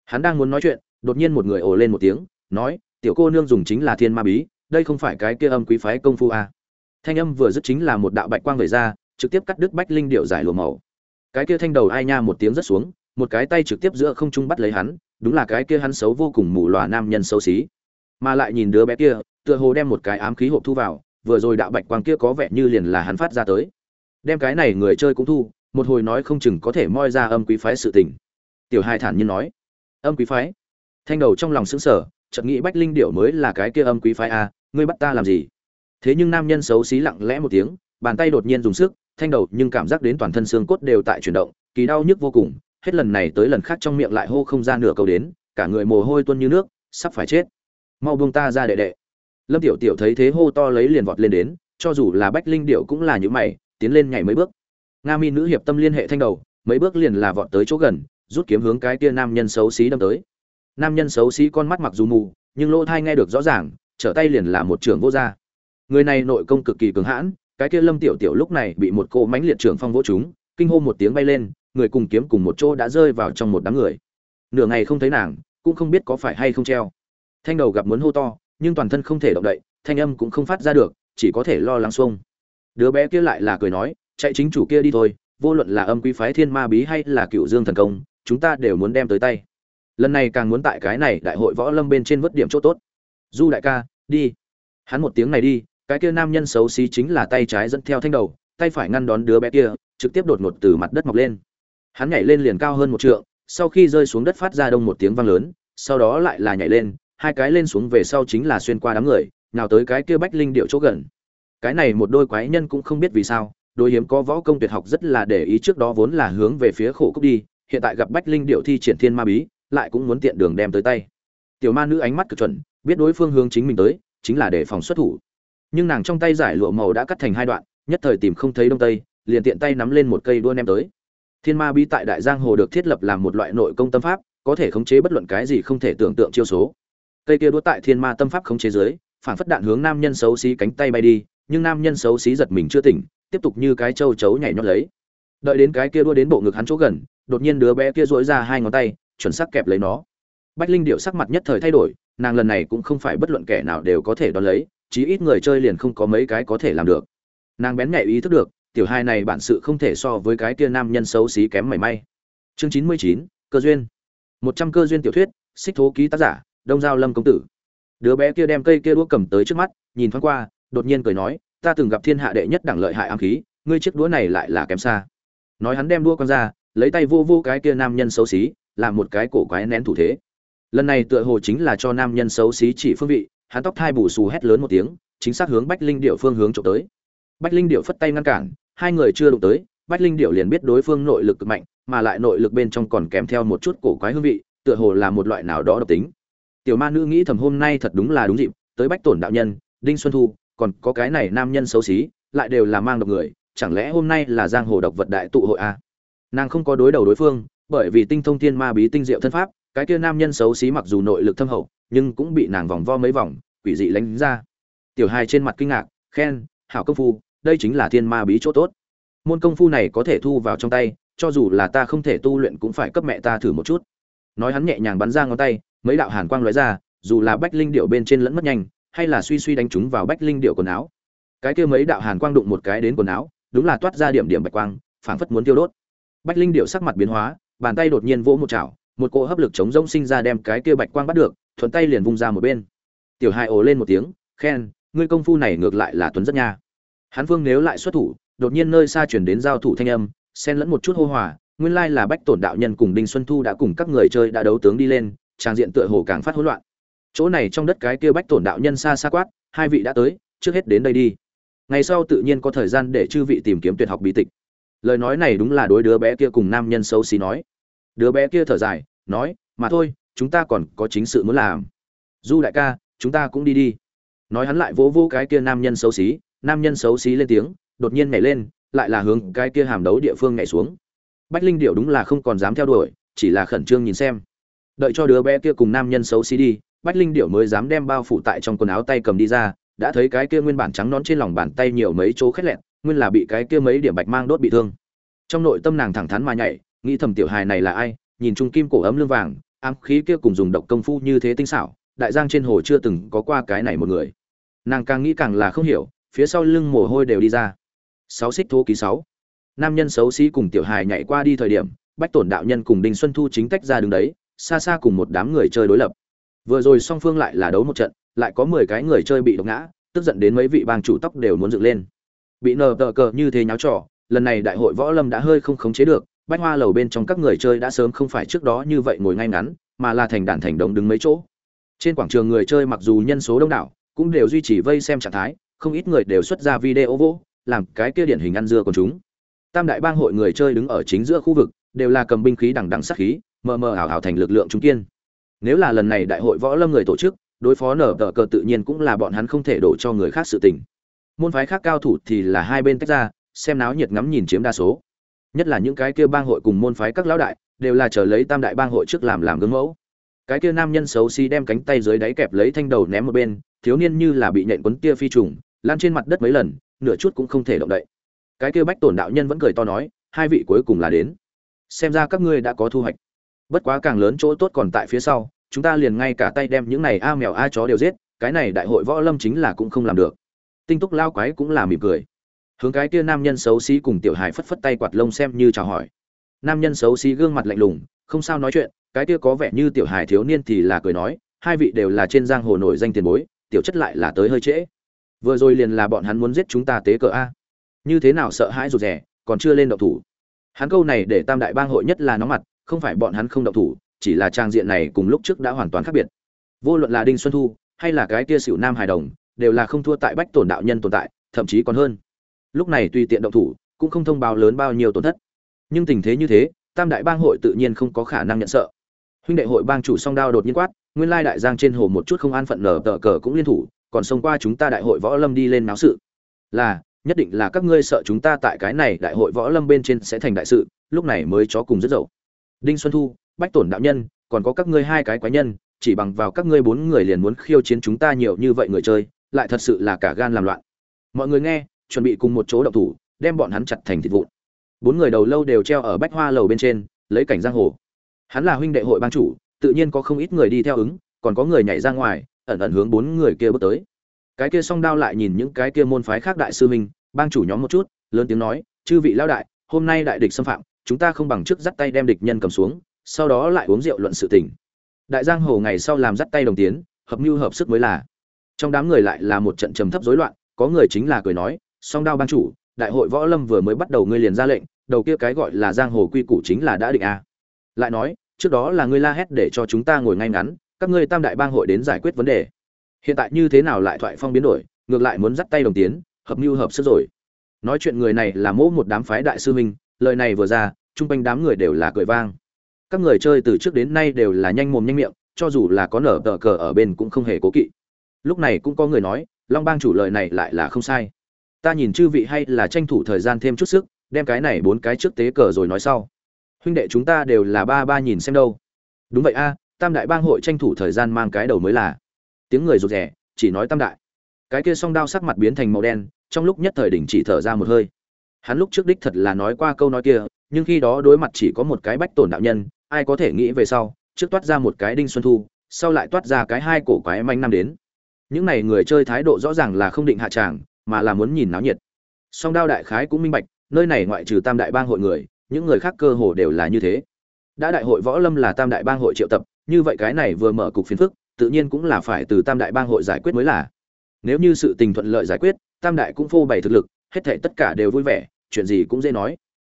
Hắn đang muốn nói chuyện, đột nhiên một người ồ lên một tiếng, nói, tiểu cô nương dùng chính là thiên ma bí, đây không phải cái kia âm quý phái công phu à thanh âm vừa dứt chính là một đạo bạch quang về ra, trực tiếp cắt đứt bách linh điệu giải lụa màu. Cái kia thanh đầu ai nha một tiếng rất xuống, một cái tay trực tiếp giữa không trung bắt lấy hắn, đúng là cái kia hắn xấu vô cùng mù lòa nam nhân xấu xí. Mà lại nhìn đứa bé kia, tựa hồ đem một cái ám khí hộp thu vào, vừa rồi đạo bạch quang kia có vẻ như liền là hắn phát ra tới. Đem cái này người chơi cũng thu, một hồi nói không chừng có thể moi ra âm quý phái sự tình. Tiểu hai thản nhiên nói, âm quý phái? Thanh đầu trong lòng sững sờ, chợt nghĩ bách linh điệu mới là cái kia âm quý phái a, ngươi bắt ta làm gì? Thế nhưng nam nhân xấu xí lặng lẽ một tiếng, bàn tay đột nhiên dùng sức, thanh đầu nhưng cảm giác đến toàn thân xương cốt đều tại chuyển động, kỳ đau nhức vô cùng, hết lần này tới lần khác trong miệng lại hô không ra nửa câu đến, cả người mồ hôi tuôn như nước, sắp phải chết. Mau buông ta ra đệ đệ. Lâm tiểu tiểu thấy thế hô to lấy liền vọt lên đến, cho dù là bách linh điệu cũng là những mày, tiến lên nhảy mấy bước. Nga mi nữ hiệp tâm liên hệ thanh đầu, mấy bước liền là vọt tới chỗ gần, rút kiếm hướng cái kia nam nhân xấu xí đâm tới. Nam nhân xấu xí con mắt mặc dù mù, nhưng lỗ thai nghe được rõ ràng, trở tay liền là một trường vô gia người này nội công cực kỳ cứng hãn, cái kia lâm tiểu tiểu lúc này bị một cô mánh liệt trưởng phong vỗ chúng kinh hô một tiếng bay lên, người cùng kiếm cùng một chỗ đã rơi vào trong một đám người. Nửa ngày không thấy nàng, cũng không biết có phải hay không treo. Thanh đầu gặp muốn hô to, nhưng toàn thân không thể động đậy, thanh âm cũng không phát ra được, chỉ có thể lo lắng xuông. Đứa bé kia lại là cười nói, chạy chính chủ kia đi thôi, vô luận là âm quý phái thiên ma bí hay là cựu dương thần công, chúng ta đều muốn đem tới tay. Lần này càng muốn tại cái này đại hội võ lâm bên trên vớt điểm chỗ tốt. Du đại ca, đi. Hắn một tiếng này đi cái kia nam nhân xấu xí chính là tay trái dẫn theo thanh đầu, tay phải ngăn đón đứa bé kia, trực tiếp đột ngột từ mặt đất mọc lên. Hắn nhảy lên liền cao hơn một trượng, sau khi rơi xuống đất phát ra đông một tiếng vang lớn, sau đó lại là nhảy lên, hai cái lên xuống về sau chính là xuyên qua đám người nào tới cái kia bách linh điệu chỗ gần. Cái này một đôi quái nhân cũng không biết vì sao đôi hiếm có võ công tuyệt học rất là để ý trước đó vốn là hướng về phía khổ cốc đi, hiện tại gặp bách linh điệu thi triển thiên ma bí, lại cũng muốn tiện đường đem tới tay. Tiểu ma nữ ánh mắt cực chuẩn, biết đối phương hướng chính mình tới, chính là để phòng xuất thủ nhưng nàng trong tay giải lụa màu đã cắt thành hai đoạn, nhất thời tìm không thấy đông tây, liền tiện tay nắm lên một cây đua ném tới. Thiên ma bí tại đại giang hồ được thiết lập làm một loại nội công tâm pháp, có thể khống chế bất luận cái gì không thể tưởng tượng chiêu số. Cây kia đua tại thiên ma tâm pháp khống chế dưới, phản phất đạn hướng nam nhân xấu xí cánh tay bay đi, nhưng nam nhân xấu xí giật mình chưa tỉnh, tiếp tục như cái châu chấu nhảy nhót lấy. Đợi đến cái kia đua đến bộ ngực hắn chỗ gần, đột nhiên đứa bé kia dỗi ra hai ngón tay, chuẩn xác kẹp lấy nó. Bách linh điệu sắc mặt nhất thời thay đổi, nàng lần này cũng không phải bất luận kẻ nào đều có thể đón lấy chí ít người chơi liền không có mấy cái có thể làm được. Nàng bén nhạy ý thức được, tiểu hai này bản sự không thể so với cái kia nam nhân xấu xí kém mảy may. Chương chín mươi chín, cơ duyên. Một trăm cơ duyên tiểu thuyết, xích thố ký tác giả, đông giao lâm công tử. Đứa bé kia đem cây kia đũa cầm tới trước mắt, nhìn thoáng qua, đột nhiên cười nói, ta từng gặp thiên hạ đệ nhất đẳng lợi hại ám khí, ngươi chiếc đũa này lại là kém xa. Nói hắn đem đũa con ra, lấy tay vô vô cái kia nam nhân xấu xí, làm một cái cổ quái nén thủ thế. Lần này tựa hồ chính là cho nam nhân xấu xí chỉ phương vị hắn tóc thai bù xù hét lớn một tiếng, chính xác hướng bách linh điệu phương hướng trộm tới bách linh điệu phất tay ngăn cản, hai người chưa đụng tới, bách linh điệu liền biết đối phương nội lực cực mạnh, mà lại nội lực bên trong còn kèm theo một chút cổ quái hương vị, tựa hồ là một loại nào đó độc tính tiểu ma nữ nghĩ thầm hôm nay thật đúng là đúng dịp, tới bách tổn đạo nhân, đinh xuân thu, còn có cái này nam nhân xấu xí, lại đều là mang độc người, chẳng lẽ hôm nay là giang hồ độc vật đại tụ hội à? nàng không có đối đầu đối phương, bởi vì tinh thông thiên ma bí tinh diệu thân pháp, cái kia nam nhân xấu xí mặc dù nội lực thâm hậu nhưng cũng bị nàng vòng vo mấy vòng, quỷ dị lánh ra. Tiểu hai trên mặt kinh ngạc, khen, hảo công phu, đây chính là thiên ma bí chỗ tốt. Môn công phu này có thể thu vào trong tay, cho dù là ta không thể tu luyện cũng phải cấp mẹ ta thử một chút. Nói hắn nhẹ nhàng bắn ra ngón tay, mấy đạo hàn quang lóe ra, dù là bách linh điệu bên trên lẫn mất nhanh, hay là suy suy đánh chúng vào bách linh điệu quần áo. Cái kia mấy đạo hàn quang đụng một cái đến quần áo, đúng là toát ra điểm điểm bạch quang, phảng phất muốn tiêu đốt. Bách linh điệu sắc mặt biến hóa, bàn tay đột nhiên vỗ một chảo, một cỗ hấp lực chống rông sinh ra đem cái kia bạch quang bắt được thuận tay liền vung ra một bên. Tiểu hai ồ lên một tiếng, khen, ngươi công phu này ngược lại là tuấn rất nha. Hắn vương nếu lại xuất thủ, đột nhiên nơi xa chuyển đến giao thủ thanh âm, xen lẫn một chút hô hòa, nguyên lai là bách tổn đạo nhân cùng đinh xuân thu đã cùng các người chơi đã đấu tướng đi lên, trang diện tựa hồ càng phát hỗn loạn. Chỗ này trong đất cái kia bách tổn đạo nhân xa xa quát, hai vị đã tới, trước hết đến đây đi. Ngày sau tự nhiên có thời gian để chư vị tìm kiếm tuyệt học bí tịch. Lời nói này đúng là đối đứa bé kia cùng nam nhân xấu xí nói. Đứa bé kia thở dài, nói, mà thôi chúng ta còn có chính sự muốn làm. Du đại ca, chúng ta cũng đi đi. Nói hắn lại vỗ vỗ cái kia nam nhân xấu xí, nam nhân xấu xí lên tiếng, đột nhiên nhảy lên, lại là hướng cái kia hàm đấu địa phương nhảy xuống. Bách linh điệu đúng là không còn dám theo đuổi, chỉ là khẩn trương nhìn xem. Đợi cho đứa bé kia cùng nam nhân xấu xí đi, bách linh điệu mới dám đem bao phủ tại trong quần áo tay cầm đi ra, đã thấy cái kia nguyên bản trắng nón trên lòng bàn tay nhiều mấy chỗ khét lẹn, nguyên là bị cái kia mấy điểm bạch mang đốt bị thương. Trong nội tâm nàng thẳng thắn mà nhảy, nghĩ thầm tiểu hài này là ai, nhìn trung kim cổ ấm lưng vàng ám khí kia cùng dùng độc công phu như thế tinh xảo, đại giang trên hồ chưa từng có qua cái này một người. Nàng càng nghĩ càng là không hiểu, phía sau lưng mồ hôi đều đi ra. Sáu xích thô ký sáu. Nam nhân xấu xí cùng tiểu hài nhảy qua đi thời điểm, bách tổn đạo nhân cùng đinh xuân thu chính tách ra đứng đấy, xa xa cùng một đám người chơi đối lập. Vừa rồi song phương lại là đấu một trận, lại có mười cái người chơi bị độc ngã, tức giận đến mấy vị bang chủ tóc đều muốn dựng lên. Bị nờ tờ cờ như thế nháo trò, lần này đại hội võ lâm đã hơi không khống chế được bách hoa lầu bên trong các người chơi đã sớm không phải trước đó như vậy ngồi ngay ngắn, mà là thành đàn thành đống đứng mấy chỗ. Trên quảng trường người chơi mặc dù nhân số đông đảo, cũng đều duy trì vây xem trạng thái, không ít người đều xuất ra video vỗ, làm cái kia điển hình ăn dưa của chúng. Tam đại bang hội người chơi đứng ở chính giữa khu vực, đều là cầm binh khí đằng đằng sát khí, mờ mờ ảo ảo thành lực lượng trung kiên. Nếu là lần này đại hội võ lâm người tổ chức, đối phó nở tờ cờ tự nhiên cũng là bọn hắn không thể đổ cho người khác sự tình. Môn phái khác cao thủ thì là hai bên tách ra, xem náo nhiệt ngắm nhìn chiếm đa số nhất là những cái kia bang hội cùng môn phái các lão đại, đều là chờ lấy tam đại bang hội trước làm làm gương mẫu. Cái kia nam nhân xấu xí đem cánh tay dưới đáy kẹp lấy thanh đầu ném một bên, thiếu niên như là bị nhện quấn tia phi trùng lan trên mặt đất mấy lần, nửa chút cũng không thể động đậy. Cái kia bách tổn đạo nhân vẫn cười to nói, hai vị cuối cùng là đến. Xem ra các ngươi đã có thu hoạch. Bất quá càng lớn chỗ tốt còn tại phía sau, chúng ta liền ngay cả tay đem những này a mèo a chó đều giết, cái này đại hội võ lâm chính là cũng không làm được. Tinh túc lao quái cũng là mỉm cười hướng cái kia nam nhân xấu xí cùng tiểu hải phất phất tay quạt lông xem như chào hỏi. Nam nhân xấu xí gương mặt lạnh lùng, không sao nói chuyện, cái kia có vẻ như tiểu hải thiếu niên thì là cười nói, hai vị đều là trên giang hồ nổi danh tiền bối, tiểu chất lại là tới hơi trễ. Vừa rồi liền là bọn hắn muốn giết chúng ta tế cờ a. Như thế nào sợ hãi rụt rẻ còn chưa lên động thủ. Hắn câu này để tam đại bang hội nhất là nóng mặt, không phải bọn hắn không động thủ, chỉ là trang diện này cùng lúc trước đã hoàn toàn khác biệt. Vô luận là đinh xuân thu, hay là cái kia xỉu nam hài đồng, đều là không thua tại bách tổn đạo nhân tồn tại, thậm chí còn hơn lúc này tùy tiện động thủ, cũng không thông báo lớn bao nhiêu tổn thất. Nhưng tình thế như thế, tam đại bang hội tự nhiên không có khả năng nhận sợ. Huynh đệ hội bang chủ song đao đột nhiên quát, nguyên lai đại giang trên hồ một chút không an phận nở tờ cờ cũng liên thủ, còn xông qua chúng ta đại hội võ lâm đi lên náo sự. Là, nhất định là các ngươi sợ chúng ta tại cái này đại hội võ lâm bên trên sẽ thành đại sự, lúc này mới chó cùng rất dậu. Đinh xuân thu, bách tổn đạo nhân, còn có các ngươi hai cái quái nhân, chỉ bằng vào các ngươi bốn người liền muốn khiêu chiến chúng ta nhiều như vậy người chơi, lại thật sự là cả gan làm loạn. Mọi người nghe chuẩn bị cùng một chỗ động thủ đem bọn hắn chặt thành thịt vụn. Bốn người đầu lâu đều treo ở bách hoa lầu bên trên lấy cảnh giang hồ. Hắn là huynh đệ hội bang chủ tự nhiên có không ít người đi theo ứng còn có người nhảy ra ngoài ẩn ẩn hướng bốn người kia bước tới. Cái kia song đao lại nhìn những cái kia môn phái khác đại sư huynh, bang chủ nhóm một chút lớn tiếng nói chư vị lao đại hôm nay đại địch xâm phạm chúng ta không bằng trước dắt tay đem địch nhân cầm xuống sau đó lại uống rượu luận sự tình. Đại giang hồ ngày sau làm dắt tay đồng tiến hợp mưu hợp sức mới là. Trong đám người lại là một trận trầm thấp rối loạn có người chính là cười nói song đao ban chủ, đại hội võ lâm vừa mới bắt đầu ngươi liền ra lệnh, đầu kia cái gọi là giang hồ quy củ chính là đã định a. Lại nói, trước đó là ngươi la hét để cho chúng ta ngồi ngay ngắn, các ngươi tam đại bang hội đến giải quyết vấn đề. Hiện tại như thế nào lại thoại phong biến đổi, ngược lại muốn dắt tay đồng tiến, hợp mưu hợp sức rồi. Nói chuyện người này là mỗ một đám phái đại sư minh lời này vừa ra, chung quanh đám người đều là cười vang. Các người chơi từ trước đến nay đều là nhanh mồm nhanh miệng, cho dù là có nở tờ cờ ở bên cũng không hề cố kỵ. Lúc này cũng có người nói, long bang chủ lời này lại là không sai ta nhìn chư vị hay là tranh thủ thời gian thêm chút sức, đem cái này bốn cái trước tế cờ rồi nói sau. Huynh đệ chúng ta đều là ba ba nhìn xem đâu. Đúng vậy a, tam đại bang hội tranh thủ thời gian mang cái đầu mới là. Tiếng người rụt rẻ chỉ nói tam đại. Cái kia song đao sắc mặt biến thành màu đen, trong lúc nhất thời đỉnh chỉ thở ra một hơi. Hắn lúc trước đích thật là nói qua câu nói kia, nhưng khi đó đối mặt chỉ có một cái bách tổn đạo nhân, ai có thể nghĩ về sau, trước toát ra một cái đinh xuân thu, sau lại toát ra cái hai cổ quái manh năm đến. Những này người chơi thái độ rõ ràng là không định hạ tràng mà là muốn nhìn náo nhiệt. Song đao đại khái cũng minh bạch, nơi này ngoại trừ tam đại bang hội người, những người khác cơ hồ đều là như thế. Đã đại hội võ lâm là tam đại bang hội triệu tập, như vậy cái này vừa mở cục phiền phức, tự nhiên cũng là phải từ tam đại bang hội giải quyết mới là. Nếu như sự tình thuận lợi giải quyết, tam đại cũng phô bày thực lực, hết thảy tất cả đều vui vẻ, chuyện gì cũng dễ nói.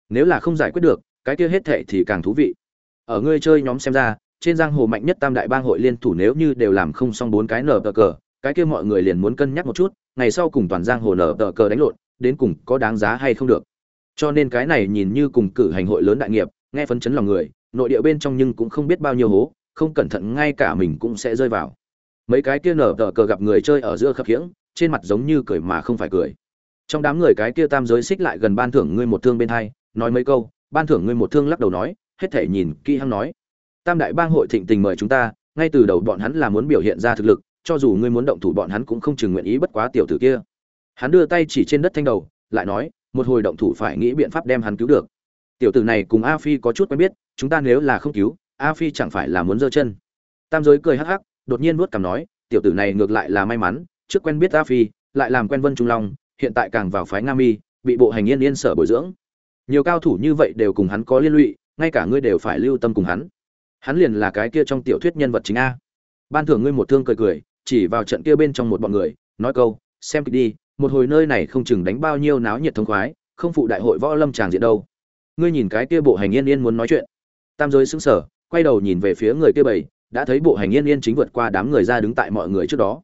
Nếu là không giải quyết được, cái kia hết thảy thì càng thú vị. Ở ngươi chơi nhóm xem ra, trên giang hồ mạnh nhất tam đại bang hội liên thủ nếu như đều làm không xong bốn cái nở cờ, cái kia mọi người liền muốn cân nhắc một chút ngày sau cùng toàn giang hồ nở tờ cờ đánh lộn, đến cùng có đáng giá hay không được. Cho nên cái này nhìn như cùng cử hành hội lớn đại nghiệp, nghe phấn chấn lòng người, nội địa bên trong nhưng cũng không biết bao nhiêu hố, không cẩn thận ngay cả mình cũng sẽ rơi vào. Mấy cái kia nở tờ cờ gặp người chơi ở giữa khập khiễng, trên mặt giống như cười mà không phải cười. Trong đám người cái kia tam giới xích lại gần ban thưởng ngươi một thương bên hai, nói mấy câu, ban thưởng ngươi một thương lắc đầu nói, hết thể nhìn kỹ hăng nói. Tam đại bang hội thịnh tình mời chúng ta, ngay từ đầu bọn hắn là muốn biểu hiện ra thực lực cho dù ngươi muốn động thủ bọn hắn cũng không chừng nguyện ý bất quá tiểu tử kia. Hắn đưa tay chỉ trên đất thanh đầu, lại nói, một hồi động thủ phải nghĩ biện pháp đem hắn cứu được. Tiểu tử này cùng a phi có chút quen biết, chúng ta nếu là không cứu, a phi chẳng phải là muốn giơ chân. Tam giới cười hắc hắc, đột nhiên nuốt cằm nói, tiểu tử này ngược lại là may mắn, trước quen biết a phi, lại làm quen vân trung long, hiện tại càng vào phái nga mi, bị bộ hành yên yên sở bồi dưỡng. Nhiều cao thủ như vậy đều cùng hắn có liên lụy, ngay cả ngươi đều phải lưu tâm cùng hắn. Hắn liền là cái kia trong tiểu thuyết nhân vật chính a. Ban thưởng ngươi một thương cười cười chỉ vào trận kia bên trong một bọn người, nói câu, xem kịch đi, một hồi nơi này không chừng đánh bao nhiêu náo nhiệt thông khoái, không phụ đại hội võ lâm tràng diện đâu. Ngươi nhìn cái kia bộ hành yên yên muốn nói chuyện. Tam giới xứng sở quay đầu nhìn về phía người kia bảy đã thấy bộ hành yên yên chính vượt qua đám người ra đứng tại mọi người trước đó.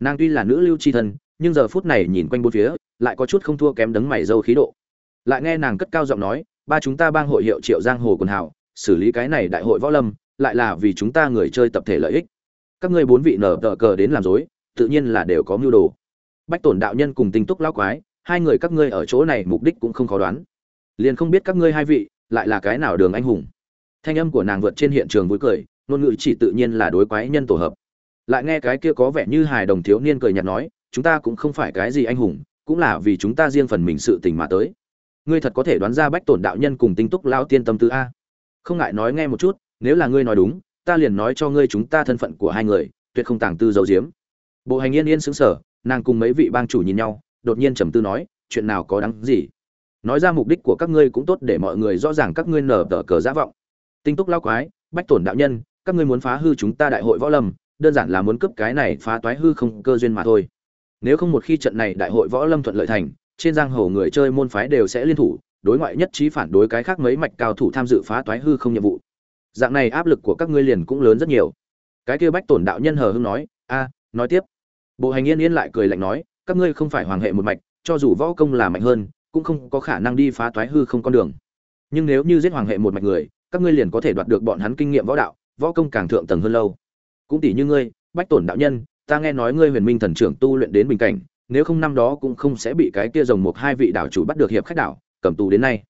Nàng tuy là nữ lưu c h i thân, nhưng giờ phút này nhìn quanh bốn phía, lại có chút không thua kém đấng mày dâu khí độ. Lại nghe nàng cất cao giọng nói, ba chúng ta bang hội hiệu triệu giang hồ quần hảo xử lý cái này đại hội võ lâm, lại là vì chúng ta người chơi tập thể lợi ích các ngươi bốn vị nở tờ cờ đến làm dối, tự nhiên là đều có mưu đồ. Bách tổn đạo nhân cùng tinh túc lão quái, hai người các ngươi ở chỗ này mục đích cũng không khó đoán. Liền không biết các ngươi hai vị lại là cái nào đường anh hùng. Thanh âm của nàng vượt trên hiện trường vui cười, ngôn ngữ chỉ tự nhiên là đối quái nhân tổ hợp. Lại nghe cái kia có vẻ như hài đồng thiếu niên cười nhạt nói, chúng ta cũng không phải cái gì anh hùng, cũng là vì chúng ta riêng phần mình sự tình mà tới. Ngươi thật có thể đoán ra bách tổn đạo nhân cùng tinh túc lao tiên tâm tư a? Không ngại nói nghe một chút, nếu là ngươi nói đúng ta liền nói cho ngươi chúng ta thân phận của hai người, tuyệt không tàng tư giấu diếm bộ hành yên yên xứng sở nàng cùng mấy vị bang chủ nhìn nhau, đột nhiên trầm tư nói, chuyện nào có đáng gì? Nói ra mục đích của các ngươi cũng tốt để mọi người rõ ràng các ngươi nở tờ cờ giả vọng. Tinh túc lao quái, bách tổn đạo nhân, các ngươi muốn phá hư chúng ta đại hội võ lâm, đơn giản là muốn cướp cái này phá toái hư không cơ duyên mà thôi. Nếu không một khi trận này đại hội võ lâm thuận lợi thành, trên giang hồ người chơi môn phái đều sẽ liên thủ, đối ngoại nhất trí phản đối cái khác mấy mạch cao thủ tham dự phá toái hư không nhiệm vụ dạng này áp lực của các ngươi liền cũng lớn rất nhiều. Cái kia bách tổn đạo nhân hờ hưng nói, a, nói tiếp. Bộ hành yên yên lại cười lạnh nói, các ngươi không phải hoàng hệ một mạch, cho dù võ công là mạnh hơn, cũng không có khả năng đi phá toái hư không con đường. Nhưng nếu như giết hoàng hệ một mạch người, các ngươi liền có thể đoạt được bọn hắn kinh nghiệm võ đạo, võ công càng thượng tầng hơn lâu. Cũng tỷ như ngươi, bách tổn đạo nhân, ta nghe nói ngươi huyền minh thần trưởng tu luyện đến bình cảnh, nếu không năm đó cũng không sẽ bị cái kia rồng một hai vị đảo chủ bắt được hiệp khách đảo cầm tù đến nay.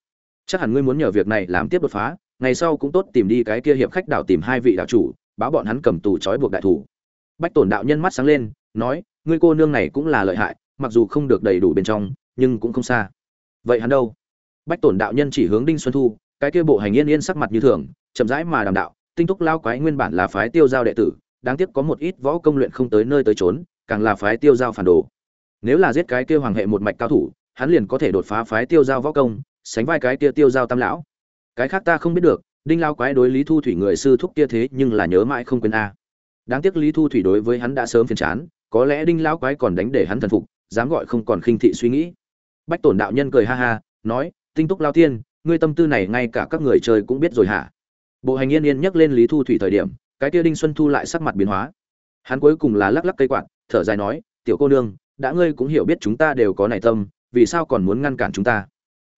Chắc hẳn ngươi muốn nhờ việc này làm tiếp đột phá ngày sau cũng tốt tìm đi cái kia hiệp khách đảo tìm hai vị đảo chủ, báo bọn hắn cầm tù trói buộc đại thủ. Bách tổn đạo nhân mắt sáng lên, nói, ngươi cô nương này cũng là lợi hại, mặc dù không được đầy đủ bên trong, nhưng cũng không xa. Vậy hắn đâu? Bách tổn đạo nhân chỉ hướng đinh xuân thu, cái kia bộ hành yên yên sắc mặt như thường, chậm rãi mà đàm đạo, tinh túc lao quái nguyên bản là phái tiêu giao đệ tử, đáng tiếc có một ít võ công luyện không tới nơi tới trốn càng là phái tiêu giao phản đồ. Nếu là giết cái kia hoàng hệ một mạch cao thủ, hắn liền có thể đột phá phái tiêu giao võ công, sánh vai cái kia tiêu giao tam lão cái khác ta không biết được, đinh lao quái đối lý thu thủy người sư thúc kia thế nhưng là nhớ mãi không quên a. Đáng tiếc lý thu thủy đối với hắn đã sớm phiền chán, có lẽ đinh lão quái còn đánh để hắn thần phục, dám gọi không còn khinh thị suy nghĩ. Bách tổn đạo nhân cười ha ha, nói, tinh túc lao tiên, ngươi tâm tư này ngay cả các người chơi cũng biết rồi hả? Bộ hành yên yên nhắc lên lý thu thủy thời điểm, cái kia đinh xuân thu lại sắc mặt biến hóa. Hắn cuối cùng là lắc lắc cây quạt, thở dài nói, tiểu cô nương, đã ngươi cũng hiểu biết chúng ta đều có nảy tâm, vì sao còn muốn ngăn cản chúng ta?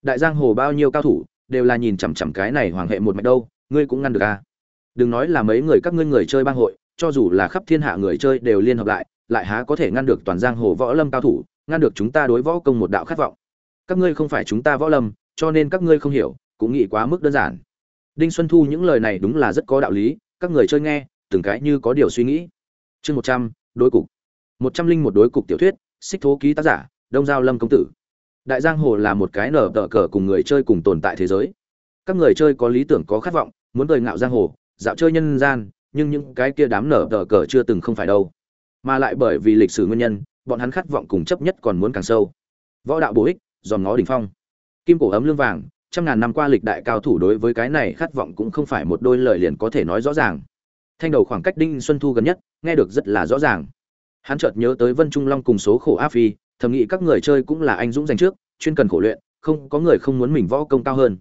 Đại giang hồ bao nhiêu cao thủ đều là nhìn chằm chằm cái này hoàng hệ một mạch đâu, ngươi cũng ngăn được à? Đừng nói là mấy người các ngươi người chơi bang hội, cho dù là khắp thiên hạ người chơi đều liên hợp lại lại há có thể ngăn được toàn giang hồ võ lâm cao thủ, ngăn được chúng ta đối võ công một đạo khát vọng. Các ngươi không phải chúng ta võ lâm, cho nên các ngươi không hiểu, cũng nghĩ quá mức đơn giản. Đinh xuân thu những lời này đúng là rất có đạo lý, các người chơi nghe, từng cái như có điều suy nghĩ. Chương một trăm, đối cục. Một trăm linh một đối cục tiểu thuyết, xích thố ký tác giả, đông giao lâm công tử đại giang hồ là một cái nở tờ cờ cùng người chơi cùng tồn tại thế giới. Các người chơi có lý tưởng, có khát vọng, muốn cười ngạo giang hồ, dạo chơi nhân gian, nhưng những cái kia đám nở tờ cờ chưa từng không phải đâu. Mà lại bởi vì lịch sử nguyên nhân, bọn hắn khát vọng cùng chấp nhất còn muốn càng sâu. Võ đạo bổ ích, dòm ngó đỉnh phong. Kim cổ ấm lương vàng, trăm ngàn năm qua lịch đại cao thủ đối với cái này khát vọng cũng không phải một đôi lời liền có thể nói rõ ràng. Thanh đầu khoảng cách đinh xuân thu gần nhất, nghe được rất là rõ ràng. Hắn chợt nhớ tới vân trung long cùng số khổ áp phi thầm nghĩ các người chơi cũng là anh dũng dành trước, chuyên cần khổ luyện, không, có người không muốn mình võ công cao hơn.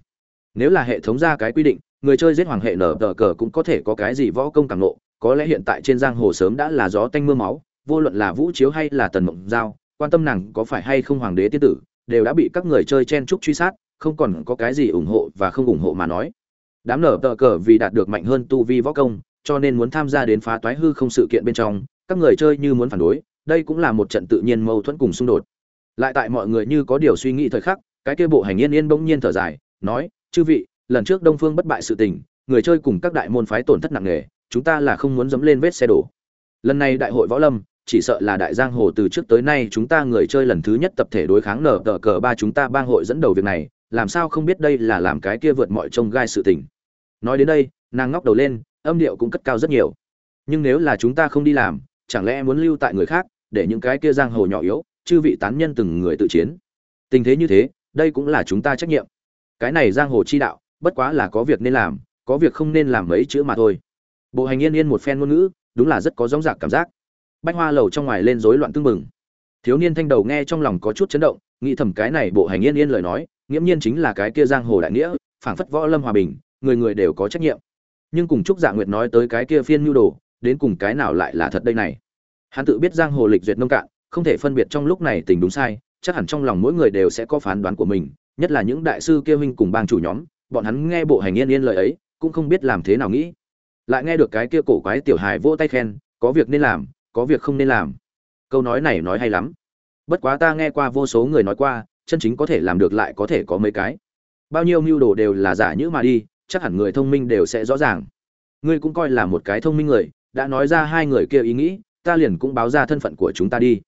Nếu là hệ thống ra cái quy định, người chơi giết hoàng hệ nở tờ cờ cũng có thể có cái gì võ công càng nộ có lẽ hiện tại trên giang hồ sớm đã là gió tanh mưa máu, vô luận là vũ chiếu hay là tần mộng giao, quan tâm nàng có phải hay không hoàng đế tiên tử, đều đã bị các người chơi chen trúc truy sát, không còn có cái gì ủng hộ và không ủng hộ mà nói. Đám nở tờ cờ vì đạt được mạnh hơn tu vi võ công, cho nên muốn tham gia đến phá toái hư không sự kiện bên trong, các người chơi như muốn phản đối đây cũng là một trận tự nhiên mâu thuẫn cùng xung đột. Lại tại mọi người như có điều suy nghĩ thời khắc, cái kia bộ hành yên yên bỗng nhiên thở dài, nói, chư vị, lần trước đông phương bất bại sự tình, người chơi cùng các đại môn phái tổn thất nặng nề, chúng ta là không muốn dẫm lên vết xe đổ. Lần này đại hội võ lâm, chỉ sợ là đại giang hồ từ trước tới nay chúng ta người chơi lần thứ nhất tập thể đối kháng nở tờ cờ ba chúng ta bang hội dẫn đầu việc này, làm sao không biết đây là làm cái kia vượt mọi trông gai sự tình. Nói đến đây, nàng ngóc đầu lên, âm điệu cũng cất cao rất nhiều. Nhưng nếu là chúng ta không đi làm chẳng lẽ muốn lưu tại người khác, để những cái kia giang hồ nhỏ yếu, chư vị tán nhân từng người tự chiến? Tình thế như thế, đây cũng là chúng ta trách nhiệm. Cái này giang hồ chi đạo, bất quá là có việc nên làm, có việc không nên làm mấy chữ mà thôi. Bộ hành yên yên một phen ngôn ngữ, đúng là rất có giống dạc cảm giác. Bách hoa lầu trong ngoài lên rối loạn tương mừng thiếu niên thanh đầu nghe trong lòng có chút chấn động, nghĩ thầm cái này bộ hành yên yên lời nói, nghiễm nhiên chính là cái kia giang hồ đại nghĩa, phảng phất võ lâm hòa bình, người người đều có trách nhiệm. Nhưng cùng chúc dạ nguyệt nói tới cái kia phiên nhu đồ đến cùng cái nào lại là thật đây này? Hắn tự biết giang hồ lịch duyệt nông cạn, không thể phân biệt trong lúc này tình đúng sai, chắc hẳn trong lòng mỗi người đều sẽ có phán đoán của mình, nhất là những đại sư kia huynh cùng bang chủ nhóm, bọn hắn nghe bộ hành yên yên lời ấy, cũng không biết làm thế nào nghĩ. Lại nghe được cái kia cổ quái tiểu hài vỗ tay khen, có việc nên làm, có việc không nên làm. Câu nói này nói hay lắm. Bất quá ta nghe qua vô số người nói qua, chân chính có thể làm được lại có thể có mấy cái. Bao nhiêu mưu đồ đều là giả như mà đi, chắc hẳn người thông minh đều sẽ rõ ràng. Ngươi cũng coi là một cái thông minh người đã nói ra hai người kia ý nghĩ, ta liền cũng báo ra thân phận của chúng ta đi.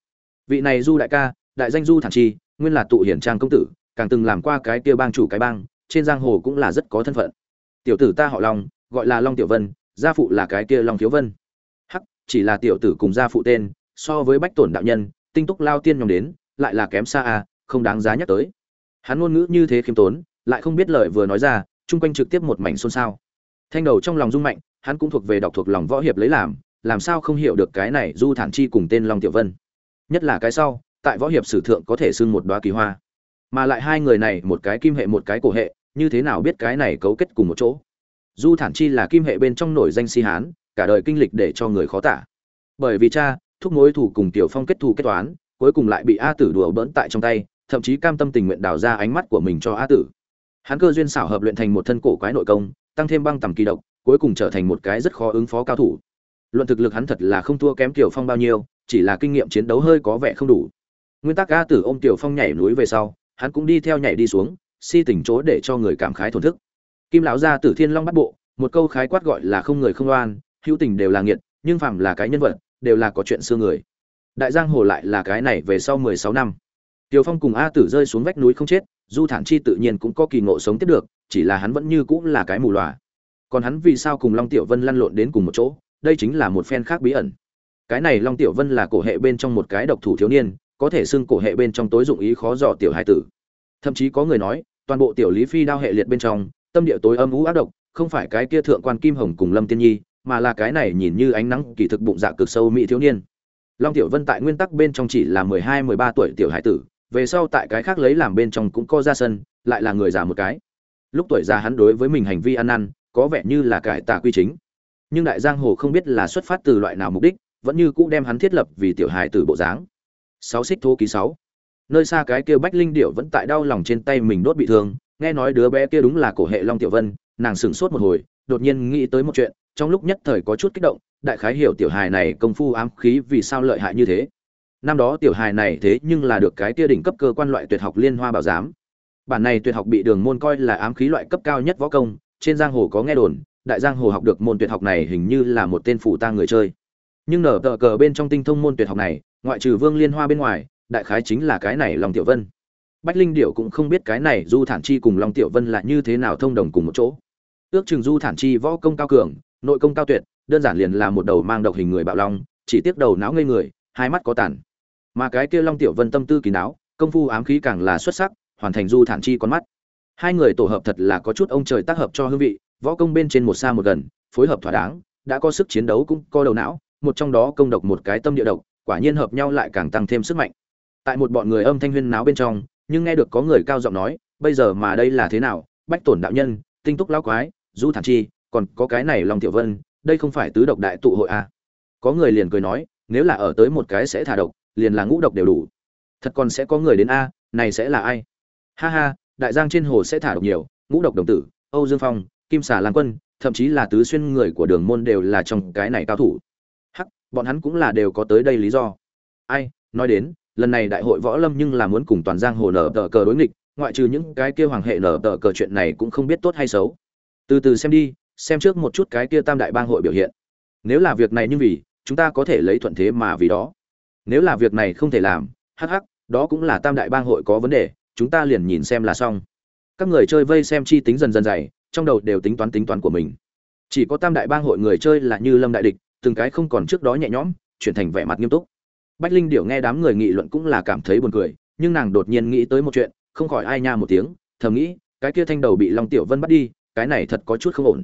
Vị này du đại ca, đại danh du thản chi, nguyên là tụ hiển trang công tử, càng từng làm qua cái kia bang chủ cái bang, trên giang hồ cũng là rất có thân phận. Tiểu tử ta họ long, gọi là long tiểu vân, gia phụ là cái kia long thiếu vân. Hắc, chỉ là tiểu tử cùng gia phụ tên, so với bách tổn đạo nhân, tinh túc lao tiên nhóm đến, lại là kém xa à không đáng giá nhắc tới. Hắn ngôn ngữ như thế khiêm tốn, lại không biết lời vừa nói ra, chung quanh trực tiếp một mảnh xôn xao. Thanh đầu trong lòng rung mạnh hắn cũng thuộc về đọc thuộc lòng võ hiệp lấy làm làm sao không hiểu được cái này du thản chi cùng tên long tiểu vân. Nhất là cái sau, tại võ hiệp sử thượng có thể xưng một đoá kỳ hoa. Mà lại hai người này, một cái kim hệ, một cái cổ hệ, như thế nào biết cái này cấu kết cùng một chỗ? Du thản chi là kim hệ bên trong nổi danh si hán, cả đời kinh lịch để cho người khó tả. Bởi vì cha, thúc mối thủ cùng tiểu phong kết thù kết toán, cuối cùng lại bị a tử đùa bỡn tại trong tay, thậm chí cam tâm tình nguyện đào ra ánh mắt của mình cho a tử. Hắn cơ duyên xảo hợp luyện thành một thân cổ quái nội công, tăng thêm băng tầm kỳ độc cuối cùng trở thành một cái rất khó ứng phó cao thủ. Luận thực lực hắn thật là không thua kém tiểu phong bao nhiêu chỉ là kinh nghiệm chiến đấu hơi có vẻ không đủ. Nguyên tắc a tử ôm tiểu phong nhảy núi về sau hắn cũng đi theo nhảy đi xuống si tình chỗ để cho người cảm khái thổn thức. Kim lão gia tử thiên long bắt bộ một câu khái quát gọi là không người không oan hữu tình đều là nghiệt nhưng phàm là cái nhân vật đều là có chuyện xưa người. Đại giang hồ lại là cái này về sau mười sáu năm. Tiểu Phong cùng A Tử rơi xuống vách núi không chết, Du Thản Chi tự nhiên cũng có kỳ ngộ sống tiếp được, chỉ là hắn vẫn như cũng là cái mù lòa. Còn hắn vì sao cùng Long Tiểu Vân lăn lộn đến cùng một chỗ, đây chính là một phen khác bí ẩn. Cái này Long Tiểu Vân là cổ hệ bên trong một cái độc thủ thiếu niên, có thể xưng cổ hệ bên trong tối dụng ý khó dò tiểu hai tử. Thậm chí có người nói, toàn bộ tiểu Lý Phi đao hệ liệt bên trong, tâm địa tối âm ú ác độc, không phải cái kia thượng quan Kim Hồng cùng Lâm Tiên Nhi, mà là cái này nhìn như ánh nắng kỳ thực bụng dạ cực sâu mỹ thiếu niên. Long Tiểu Vân tại nguyên tắc bên trong chỉ là mười hai mười ba tuổi tiểu hải tử, về sau tại cái khác lấy làm bên trong cũng co ra sân lại là người già một cái lúc tuổi già hắn đối với mình hành vi ăn năn có vẻ như là cải tà quy chính. Nhưng đại giang hồ không biết là xuất phát từ loại nào mục đích, vẫn như cũ đem hắn thiết lập vì tiểu hài từ bộ dáng. Sáu xích thô ký sáu. Nơi xa cái kia bách linh điệu vẫn tại đau lòng trên tay mình đốt bị thương, nghe nói đứa bé kia đúng là cổ hệ long tiểu vân, nàng sửng sốt một hồi, đột nhiên nghĩ tới một chuyện, trong lúc nhất thời có chút kích động, đại khái hiểu tiểu hài này công phu ám khí vì sao lợi hại như thế. Năm đó tiểu hài này thế nhưng là được cái kia đỉnh cấp cơ quan loại tuyệt học liên hoa bảo giám. Bản này tuyệt học bị đường môn coi là ám khí loại cấp cao nhất võ công trên giang hồ có nghe đồn, đại giang hồ học được môn tuyệt học này hình như là một tên phủ tang người chơi. Nhưng nở tờ cờ bên trong tinh thông môn tuyệt học này, ngoại trừ vương liên hoa bên ngoài, đại khái chính là cái này lòng tiểu vân. Bách linh điệu cũng không biết cái này du thản chi cùng long tiểu vân là như thế nào thông đồng cùng một chỗ. Ước chừng du thản chi võ công cao cường, nội công cao tuyệt, đơn giản liền là một đầu mang độc hình người bạo long, chỉ tiếc đầu não ngây người, hai mắt có tản. mà cái kia long tiểu vân tâm tư kỳ não, công phu ám khí càng là xuất sắc, hoàn thành du thản chi con mắt hai người tổ hợp thật là có chút ông trời tác hợp cho hương vị, võ công bên trên một xa một gần, phối hợp thỏa đáng, đã có sức chiến đấu cũng có đầu não, một trong đó công độc một cái tâm địa độc, quả nhiên hợp nhau lại càng tăng thêm sức mạnh. Tại một bọn người âm thanh huyên náo bên trong, nhưng nghe được có người cao giọng nói, bây giờ mà đây là thế nào? Bách tổn đạo nhân, tinh túc lão quái, du thản chi, còn có cái này long tiểu vân, đây không phải tứ độc đại tụ hội à. có người liền cười nói, nếu là ở tới một cái sẽ thả độc, liền là ngũ độc đều đủ. Thật còn sẽ có người đến a, này sẽ là ai? Ha ha đại giang trên hồ sẽ thả độc nhiều, ngũ độc đồng tử, âu dương phong, kim xà lan quân, thậm chí là tứ xuyên người của đường môn đều là trong cái này cao thủ. Hắc, bọn hắn cũng là đều có tới đây lý do. Ai, nói đến, lần này đại hội võ lâm nhưng là muốn cùng toàn giang hồ nở tờ cờ đối nghịch, ngoại trừ những cái kia hoàng hệ nở tờ cờ chuyện này cũng không biết tốt hay xấu. Từ từ xem đi, xem trước một chút cái kia tam đại bang hội biểu hiện. Nếu là việc này như vì, chúng ta có thể lấy thuận thế mà vì đó. Nếu là việc này không thể làm, hắc hắc, đó cũng là tam đại bang hội có vấn đề chúng ta liền nhìn xem là xong. Các người chơi vây xem chi tính dần dần dày, trong đầu đều tính toán tính toán của mình. Chỉ có tam đại bang hội người chơi là như lâm đại địch, từng cái không còn trước đó nhẹ nhõm, chuyển thành vẻ mặt nghiêm túc. Bách linh điểu nghe đám người nghị luận cũng là cảm thấy buồn cười, nhưng nàng đột nhiên nghĩ tới một chuyện, không khỏi ai nha một tiếng, thầm nghĩ, cái kia thanh đầu bị long tiểu vân bắt đi, cái này thật có chút không ổn.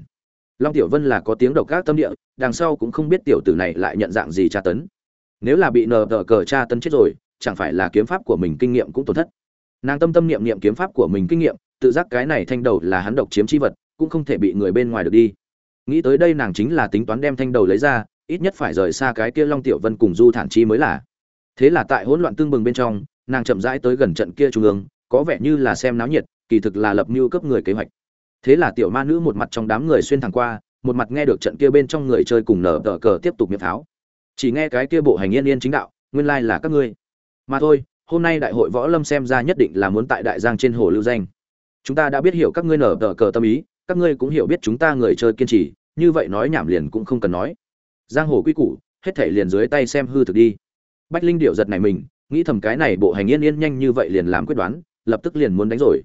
Long tiểu vân là có tiếng độc gác tâm địa, đằng sau cũng không biết tiểu tử này lại nhận dạng gì tra tấn. Nếu là bị nờ tờ cờ tra tấn chết rồi, chẳng phải là kiếm pháp của mình kinh nghiệm cũng tổn thất nàng tâm tâm niệm niệm kiếm pháp của mình kinh nghiệm, tự giác cái này thanh đầu là hắn độc chiếm chi vật, cũng không thể bị người bên ngoài được đi. Nghĩ tới đây nàng chính là tính toán đem thanh đầu lấy ra, ít nhất phải rời xa cái kia long tiểu vân cùng du thản chi mới là. Thế là tại hỗn loạn tương bừng bên trong, nàng chậm rãi tới gần trận kia trung ương, có vẻ như là xem náo nhiệt, kỳ thực là lập mưu cấp người kế hoạch. Thế là tiểu ma nữ một mặt trong đám người xuyên thẳng qua, một mặt nghe được trận kia bên trong người chơi cùng nở tờ cờ tiếp tục miệng tháo. Chỉ nghe cái kia bộ hành yên yên chính đạo, nguyên lai là các ngươi. Mà thôi hôm nay đại hội võ lâm xem ra nhất định là muốn tại đại giang trên hồ lưu danh. Chúng ta đã biết hiểu các ngươi nở tờ cờ tâm ý, các ngươi cũng hiểu biết chúng ta người chơi kiên trì, như vậy nói nhảm liền cũng không cần nói. Giang hồ quy củ, hết thể liền dưới tay xem hư thực đi. Bách linh điệu giật này mình, nghĩ thầm cái này bộ hành yên yên nhanh như vậy liền làm quyết đoán, lập tức liền muốn đánh rồi.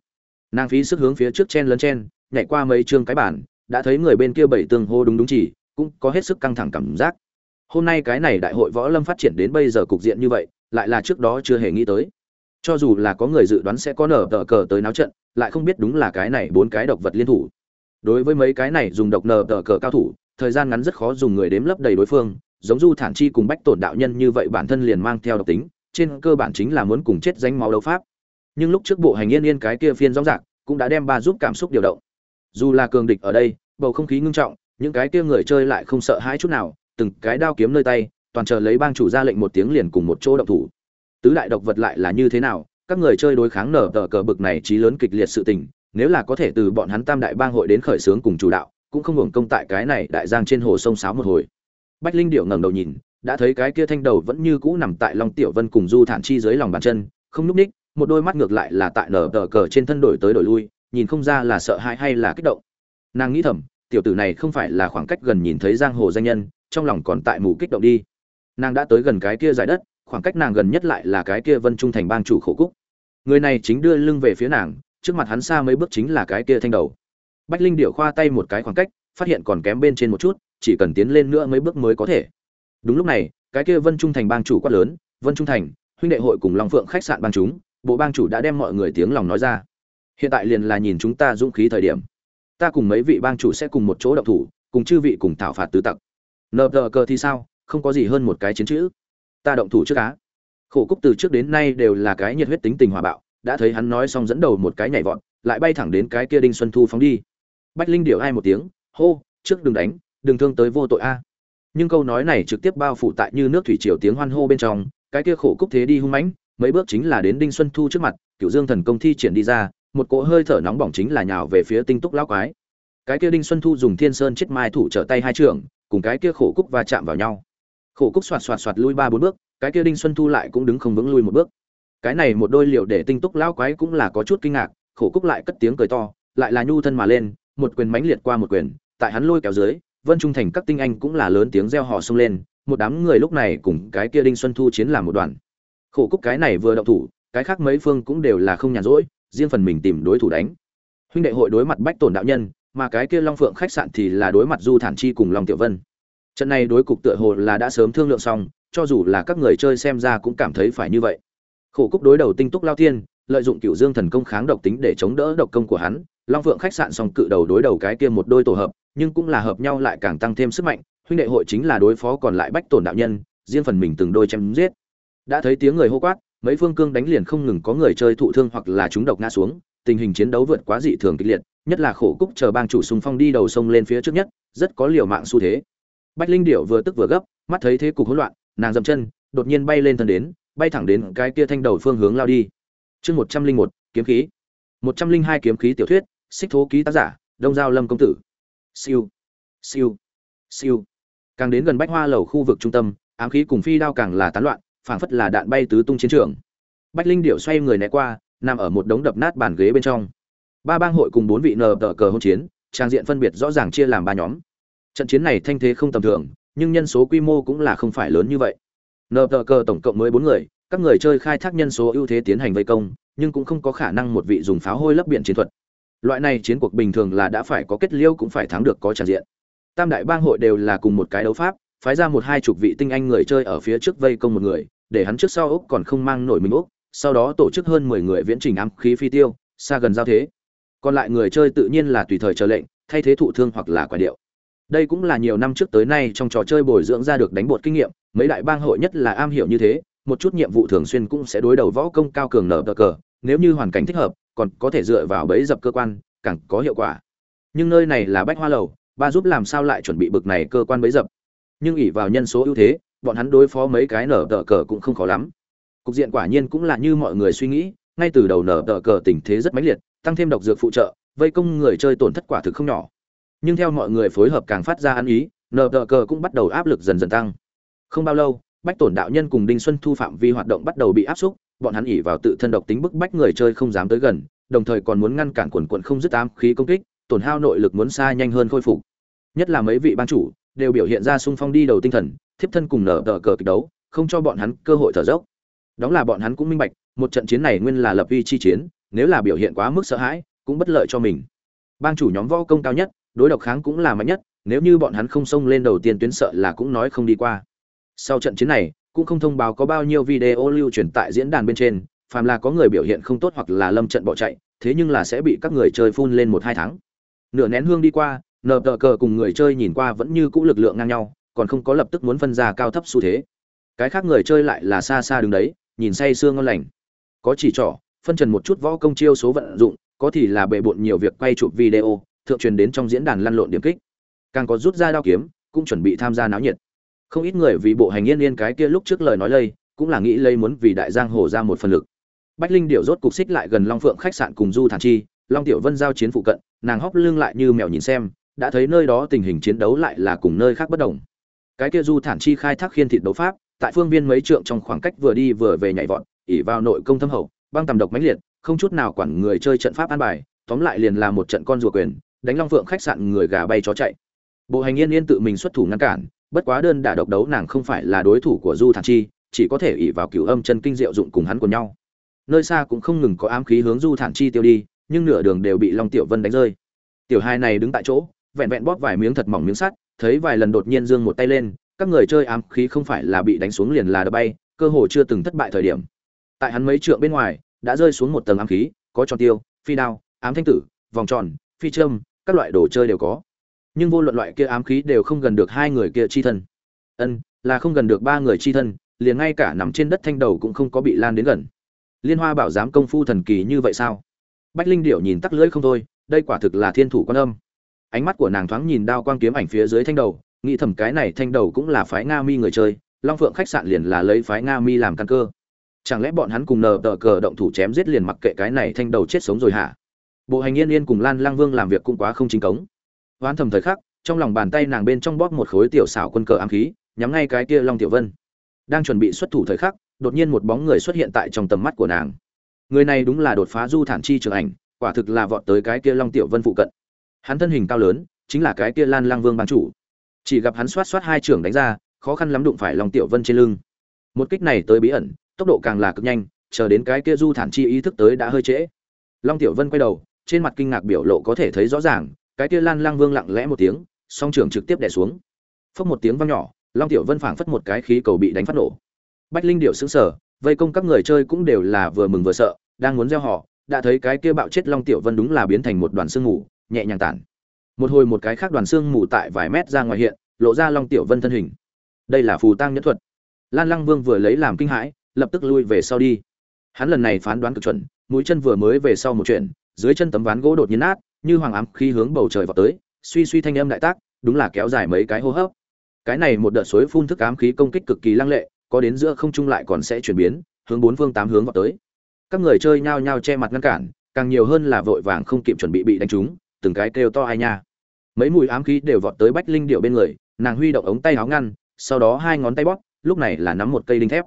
Nàng phí sức hướng phía trước chen lấn chen, nhảy qua mấy chương cái bản, đã thấy người bên kia bảy tương hô đúng đúng chỉ, cũng có hết sức căng thẳng cảm giác hôm nay cái này đại hội võ lâm phát triển đến bây giờ cục diện như vậy, lại là trước đó chưa hề nghĩ tới. Cho dù là có người dự đoán sẽ có nở tờ cờ tới náo trận, lại không biết đúng là cái này bốn cái độc vật liên thủ. Đối với mấy cái này dùng độc nở tờ cờ cao thủ, thời gian ngắn rất khó dùng người đếm lấp đầy đối phương, giống du thản chi cùng bách tổn đạo nhân như vậy bản thân liền mang theo độc tính, trên cơ bản chính là muốn cùng chết danh máu đấu pháp. Nhưng lúc trước bộ hành yên yên cái kia phiên rõ rạc cũng đã đem ba giúp cảm xúc điều động. Dù là cường địch ở đây, bầu không khí ngưng trọng, những cái kia người chơi lại không sợ hãi chút nào từng cái đao kiếm nơi tay, toàn chờ lấy bang chủ ra lệnh một tiếng liền cùng một chỗ động thủ. Tứ đại độc vật lại là như thế nào, các người chơi đối kháng nở tờ cờ bực này trí lớn kịch liệt sự tình, nếu là có thể từ bọn hắn tam đại bang hội đến khởi xướng cùng chủ đạo, cũng không hưởng công tại cái này đại giang trên hồ sông sáo một hồi. Bách linh điệu ngẩng đầu nhìn, đã thấy cái kia thanh đầu vẫn như cũ nằm tại long tiểu vân cùng du thản chi dưới lòng bàn chân, không núp ních, một đôi mắt ngược lại là tại nở tờ cờ trên thân đổi tới đổi lui, nhìn không ra là sợ hãi hay là kích động. Nàng nghĩ thầm, tiểu tử này không phải là khoảng cách gần nhìn thấy giang hồ danh nhân trong lòng còn tại mù kích động đi. Nàng đã tới gần cái kia giải đất, khoảng cách nàng gần nhất lại là cái kia vân trung thành bang chủ khổ cúc. Người này chính đưa lưng về phía nàng, trước mặt hắn xa mấy bước chính là cái kia thanh đầu. Bách linh điệu khoa tay một cái khoảng cách, phát hiện còn kém bên trên một chút, chỉ cần tiến lên nữa mấy bước mới có thể. Đúng lúc này, cái kia vân trung thành bang chủ quát lớn, vân trung thành, huynh đệ hội cùng long phượng khách sạn bang chúng, bộ bang chủ đã đem mọi người tiếng lòng nói ra. Hiện tại liền là nhìn chúng ta dũng khí thời điểm. Ta cùng mấy vị bang chủ sẽ cùng một chỗ động thủ, cùng chư vị cùng thảo phạt tứ tặc nợ tờ cờ thì sao? Không có gì hơn một cái chiến chữ. Ta động thủ trước cá khổ cúc từ trước đến nay đều là cái nhiệt huyết tính tình hòa bạo. Đã thấy hắn nói xong dẫn đầu một cái nhảy vọt, lại bay thẳng đến cái kia đinh xuân thu phóng đi. Bách linh điệu ai một tiếng, hô, trước đừng đánh, đừng thương tới vô tội a. Nhưng câu nói này trực tiếp bao phủ tại như nước thủy triều tiếng hoan hô bên trong, cái kia khổ cúc thế đi hung mãnh, mấy bước chính là đến đinh xuân thu trước mặt cựu dương thần công thi triển đi ra, một cỗ hơi thở nóng bỏng chính là nhào về phía tinh túc lão quái. Cái kia đinh xuân thu dùng thiên sơn chết mai thủ trở tay hai trường cùng cái kia khổ cúc va chạm vào nhau. Khổ cúc xoạt xoạt xoạt lui ba bốn bước, cái kia đinh xuân thu lại cũng đứng không vững lui một bước. Cái này một đôi liệu để tinh túc lão quái cũng là có chút kinh ngạc, khổ cúc lại cất tiếng cười to, lại là nhu thân mà lên, một quyền mãnh liệt qua một quyền, tại hắn lôi kéo dưới, vân trung thành các tinh anh cũng là lớn tiếng reo hò xông lên, một đám người lúc này cùng cái kia đinh xuân thu chiến làm một đoàn. Khổ cúc cái này vừa động thủ, cái khác mấy phương cũng đều là không nhàn rỗi, riêng phần mình tìm đối thủ đánh. Huynh đệ hội đối mặt bách tổn đạo nhân mà cái kia long phượng khách sạn thì là đối mặt du thản chi cùng long tiểu vân. Trận này đối cục tựa hồ là đã sớm thương lượng xong, cho dù là các người chơi xem ra cũng cảm thấy phải như vậy. Khổ cúc đối đầu tinh túc lao thiên, lợi dụng cựu dương thần công kháng độc tính để chống đỡ độc công của hắn, long phượng khách sạn song cự đầu đối đầu cái kia một đôi tổ hợp, nhưng cũng là hợp nhau lại càng tăng thêm sức mạnh, huynh đệ hội chính là đối phó còn lại bách tổn đạo nhân, riêng phần mình từng đôi chém giết. Đã thấy tiếng người hô quát, mấy phương cương đánh liền không ngừng có người chơi thụ thương hoặc là chúng độc ngã xuống, tình hình chiến đấu vượt quá dị thường kịch liệt nhất là khổ cúc chờ bang chủ xung phong đi đầu sông lên phía trước nhất, rất có liều mạng xu thế. Bách linh điệu vừa tức vừa gấp, mắt thấy thế cục hỗn loạn, nàng dậm chân, đột nhiên bay lên thân đến, bay thẳng đến cái kia thanh đầu phương hướng lao đi. Chương một trăm linh một, kiếm khí. Một trăm linh hai kiếm khí tiểu thuyết, xích thố ký tác giả, đông giao lâm công tử. Siêu. Siêu. Siêu. Càng đến gần bách hoa lầu khu vực trung tâm, ám khí cùng phi đao càng là tán loạn, phảng phất là đạn bay tứ tung chiến trường. Bách linh điệu xoay người né qua, nằm ở một đống đập nát bàn ghế bên trong ba bang hội cùng bốn vị nờ tờ cờ hôn chiến, trang diện phân biệt rõ ràng chia làm ba nhóm. Trận chiến này thanh thế không tầm thường, nhưng nhân số quy mô cũng là không phải lớn như vậy. Nờ tờ cờ tổng cộng mới bốn người, các người chơi khai thác nhân số ưu thế tiến hành vây công, nhưng cũng không có khả năng một vị dùng pháo hôi lấp biển chiến thuật. Loại này chiến cuộc bình thường là đã phải có kết liêu cũng phải thắng được có tràn diện. Tam đại bang hội đều là cùng một cái đấu pháp, phái ra một hai chục vị tinh anh người chơi ở phía trước vây công một người, để hắn trước sau úc còn không mang nổi mình úc, sau đó tổ chức hơn mười người viễn trình ám khí phi tiêu, xa gần giao thế còn lại người chơi tự nhiên là tùy thời chờ lệnh, thay thế thụ thương hoặc là quả điệu. Đây cũng là nhiều năm trước tới nay trong trò chơi bồi dưỡng ra được đánh bột kinh nghiệm, mấy đại bang hội nhất là am hiểu như thế, một chút nhiệm vụ thường xuyên cũng sẽ đối đầu võ công cao cường nở cờ cờ, nếu như hoàn cảnh thích hợp, còn có thể dựa vào bẫy dập cơ quan, càng có hiệu quả. Nhưng nơi này là bách hoa lầu, ba giúp làm sao lại chuẩn bị bực này cơ quan bẫy dập? Nhưng ỉ vào nhân số ưu thế, bọn hắn đối phó mấy cái nở cờ cũng không khó lắm. Cục diện quả nhiên cũng là như mọi người suy nghĩ ngay từ đầu nở tờ cờ tình thế rất mãnh liệt, tăng thêm độc dược phụ trợ, vây công người chơi tổn thất quả thực không nhỏ. Nhưng theo mọi người phối hợp càng phát ra ăn ý, nở tờ cờ cũng bắt đầu áp lực dần dần tăng. Không bao lâu, bách tổn đạo nhân cùng đinh xuân thu phạm vi hoạt động bắt đầu bị áp xúc, bọn hắn ỉ vào tự thân độc tính bức bách người chơi không dám tới gần, đồng thời còn muốn ngăn cản quần quận không dứt ám khí công kích, tổn hao nội lực muốn xa nhanh hơn khôi phục. Nhất là mấy vị ban chủ, đều biểu hiện ra sung phong đi đầu tinh thần, thiếp thân cùng nở tờ cờ kịch đấu, không cho bọn hắn cơ hội thở dốc. Đó là bọn hắn cũng minh bạch một trận chiến này nguyên là lập uy chi chiến, nếu là biểu hiện quá mức sợ hãi, cũng bất lợi cho mình. Bang chủ nhóm võ công cao nhất, đối độc kháng cũng là mạnh nhất, nếu như bọn hắn không xông lên đầu tiên tuyến sợ là cũng nói không đi qua. Sau trận chiến này, cũng không thông báo có bao nhiêu video lưu truyền tại diễn đàn bên trên, phàm là có người biểu hiện không tốt hoặc là lâm trận bỏ chạy, thế nhưng là sẽ bị các người chơi phun lên một hai tháng. Nửa nén hương đi qua, nờ tờ cờ cùng người chơi nhìn qua vẫn như cũ lực lượng ngang nhau, còn không có lập tức muốn phân ra cao thấp xu thế. Cái khác người chơi lại là xa xa đứng đấy, nhìn say sương ngon lành có chỉ trỏ, phân trần một chút võ công chiêu số vận dụng, có thì là bệ bộn nhiều việc quay chụp video, thượng truyền đến trong diễn đàn lăn lộn điểm kích. Càng có rút ra đao kiếm, cũng chuẩn bị tham gia náo nhiệt. Không ít người vì bộ hành yên yên cái kia lúc trước lời nói lây, cũng là nghĩ lây muốn vì đại giang hồ ra một phần lực. Bách linh điệu rốt cục xích lại gần long phượng khách sạn cùng du thản chi, long tiểu vân giao chiến phụ cận, nàng hóc lưng lại như mèo nhìn xem, đã thấy nơi đó tình hình chiến đấu lại là cùng nơi khác bất đồng. Cái kia du thản chi khai thác khiên thịt đấu pháp, tại phương viên mấy trượng trong khoảng cách vừa đi vừa về nhảy vọt ỉ vào nội công thâm hậu, băng tầm độc mãnh liệt, không chút nào quản người chơi trận pháp an bài, tóm lại liền là một trận con rùa quyền, đánh long phượng khách sạn người gà bay chó chạy. Bộ hành yên yên tự mình xuất thủ ngăn cản, bất quá đơn đả độc đấu nàng không phải là đối thủ của du thản chi, chỉ có thể ỉ vào cửu âm chân kinh diệu dụng cùng hắn của nhau. Nơi xa cũng không ngừng có ám khí hướng du thản chi tiêu đi, nhưng nửa đường đều bị long tiểu vân đánh rơi. Tiểu hai này đứng tại chỗ, vẹn vẹn bóp vài miếng thật mỏng miếng sắt, thấy vài lần đột nhiên giương một tay lên, các người chơi ám khí không phải là bị đánh xuống liền là đập bay, cơ hồ chưa từng thất bại thời điểm tại hắn mấy trượng bên ngoài, đã rơi xuống một tầng ám khí, có tròn tiêu, phi đao, ám thanh tử, vòng tròn, phi châm, các loại đồ chơi đều có. Nhưng vô luận loại kia ám khí đều không gần được hai người kia chi thân. Ân, là không gần được ba người chi thân, liền ngay cả nằm trên đất thanh đầu cũng không có bị lan đến gần. Liên hoa bảo giám công phu thần kỳ như vậy sao? Bách linh điệu nhìn tắc lưỡi không thôi, đây quả thực là thiên thủ quan âm. Ánh mắt của nàng thoáng nhìn đao quang kiếm ảnh phía dưới thanh đầu, nghĩ thầm cái này thanh đầu cũng là phái nga mi người chơi, long phượng khách sạn liền là lấy phái nga mi làm căn cơ chẳng lẽ bọn hắn cùng nờ tờ cờ động thủ chém giết liền mặc kệ cái này thanh đầu chết sống rồi hả? Bộ hành yên yên cùng lan lang vương làm việc cũng quá không chính cống. Oán thầm thời khắc, trong lòng bàn tay nàng bên trong bóp một khối tiểu xảo quân cờ ám khí, nhắm ngay cái kia long tiểu vân. Đang chuẩn bị xuất thủ thời khắc, đột nhiên một bóng người xuất hiện tại trong tầm mắt của nàng. Người này đúng là đột phá du thản chi trường ảnh, quả thực là vọt tới cái kia long tiểu vân phụ cận. Hắn thân hình cao lớn, chính là cái kia lan lang vương ban chủ. Chỉ gặp hắn xoát xoát hai trưởng đánh ra, khó khăn lắm đụng phải long tiểu vân trên lưng. Một kích này tới bí ẩn tốc độ càng là cực nhanh, chờ đến cái kia du thản chi ý thức tới đã hơi trễ. Long tiểu vân quay đầu, trên mặt kinh ngạc biểu lộ có thể thấy rõ ràng, cái kia lan lang vương lặng lẽ một tiếng, song trưởng trực tiếp đè xuống. Phốc một tiếng vang nhỏ, long tiểu vân phảng phất một cái khí cầu bị đánh phát nổ. Bách linh điệu sững sờ, vây công các người chơi cũng đều là vừa mừng vừa sợ, đang muốn gieo họ, đã thấy cái kia bạo chết long tiểu vân đúng là biến thành một đoàn sương mù, nhẹ nhàng tản. Một hồi một cái khác đoàn sương mù tại vài mét ra ngoài hiện, lộ ra long tiểu vân thân hình. Đây là phù tăng nhẫn thuật. Lan lăng vương vừa lấy làm kinh hãi lập tức lui về sau đi. Hắn lần này phán đoán cực chuẩn, mũi chân vừa mới về sau một chuyện, dưới chân tấm ván gỗ đột nhiên nát, như hoàng ám khi hướng bầu trời vào tới, suy suy thanh âm đại tác, đúng là kéo dài mấy cái hô hấp. Cái này một đợt suối phun thức ám khí công kích cực kỳ lăng lệ, có đến giữa không trung lại còn sẽ chuyển biến, hướng bốn phương tám hướng vào tới. Các người chơi nhao nhao che mặt ngăn cản, càng nhiều hơn là vội vàng không kịp chuẩn bị bị đánh trúng, từng cái kêu to ai nha. Mấy mùi ám khí đều vọt tới bách linh điệu bên người, nàng huy động ống tay áo ngăn, sau đó hai ngón tay bóp, lúc này là nắm một cây đinh thép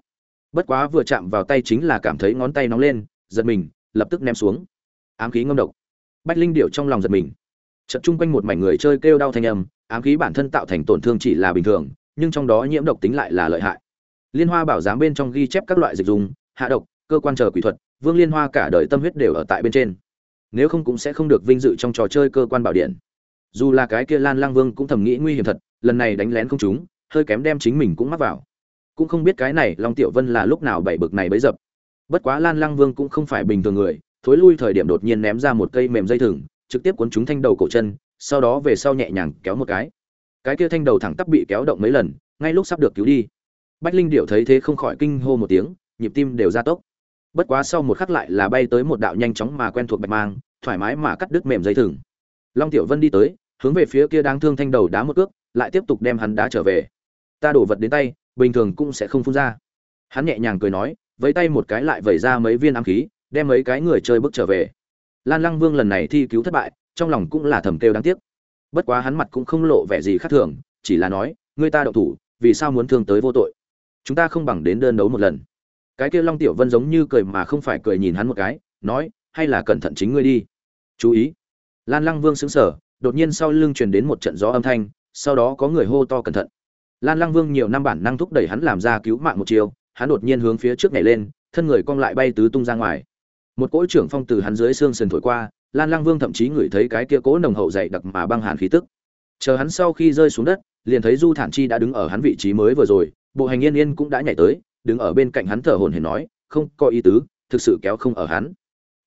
bất quá vừa chạm vào tay chính là cảm thấy ngón tay nóng lên, giật mình, lập tức ném xuống. Ám khí ngâm độc. Bách linh điệu trong lòng giật mình. Chật chung quanh một mảnh người chơi kêu đau thanh âm, ám khí bản thân tạo thành tổn thương chỉ là bình thường, nhưng trong đó nhiễm độc tính lại là lợi hại. Liên hoa bảo giám bên trong ghi chép các loại dịch dùng hạ độc, cơ quan chờ quỷ thuật, vương liên hoa cả đời tâm huyết đều ở tại bên trên. Nếu không cũng sẽ không được vinh dự trong trò chơi cơ quan bảo điện. Dù là cái kia lan lang vương cũng thầm nghĩ nguy hiểm thật, lần này đánh lén không chúng hơi kém đem chính mình cũng mắc vào cũng không biết cái này long tiểu vân là lúc nào bảy bực này bấy dập. Bất quá lan lang vương cũng không phải bình thường người, thối lui thời điểm đột nhiên ném ra một cây mềm dây thừng, trực tiếp cuốn chúng thanh đầu cổ chân, sau đó về sau nhẹ nhàng kéo một cái. Cái kia thanh đầu thẳng tắp bị kéo động mấy lần, ngay lúc sắp được cứu đi. Bách linh điệu thấy thế không khỏi kinh hô một tiếng, nhịp tim đều ra tốc. Bất quá sau một khắc lại là bay tới một đạo nhanh chóng mà quen thuộc bạch mang, thoải mái mà cắt đứt mềm dây thừng. Long tiểu vân đi tới, hướng về phía kia đang thương thanh đầu đá một cước, lại tiếp tục đem hắn đá trở về. Ta đổ vật đến tay bình thường cũng sẽ không phun ra. Hắn nhẹ nhàng cười nói với tay một cái lại vẩy ra mấy viên ám khí, đem mấy cái người chơi bước trở về. Lan lăng vương lần này thi cứu thất bại, trong lòng cũng là thầm kêu đáng tiếc. Bất quá hắn mặt cũng không lộ vẻ gì khác thường, chỉ là nói người ta đậu thủ, vì sao muốn thương tới vô tội? Chúng ta không bằng đến đơn đấu một lần. Cái kia long tiểu vân giống như cười mà không phải cười nhìn hắn một cái, nói, hay là cẩn thận chính ngươi đi. Chú ý. Lan lăng vương xứng sở đột nhiên sau lưng truyền đến một trận gió âm thanh, sau đó có người hô to cẩn thận lan lăng vương nhiều năm bản năng thúc đẩy hắn làm ra cứu mạng một chiều hắn đột nhiên hướng phía trước nhảy lên, thân người cong lại bay tứ tung ra ngoài. Một cỗ trưởng phong từ hắn dưới xương sườn thổi qua, lan lăng vương thậm chí ngửi thấy cái kia cỗ nồng hậu dày đặc mà băng hàn khí tức. Chờ hắn sau khi rơi xuống đất, liền thấy du thản chi đã đứng ở hắn vị trí mới vừa rồi, bộ hành yên yên cũng đã nhảy tới, đứng ở bên cạnh hắn thở hổn hển nói, không có ý tứ, thực sự kéo không ở hắn.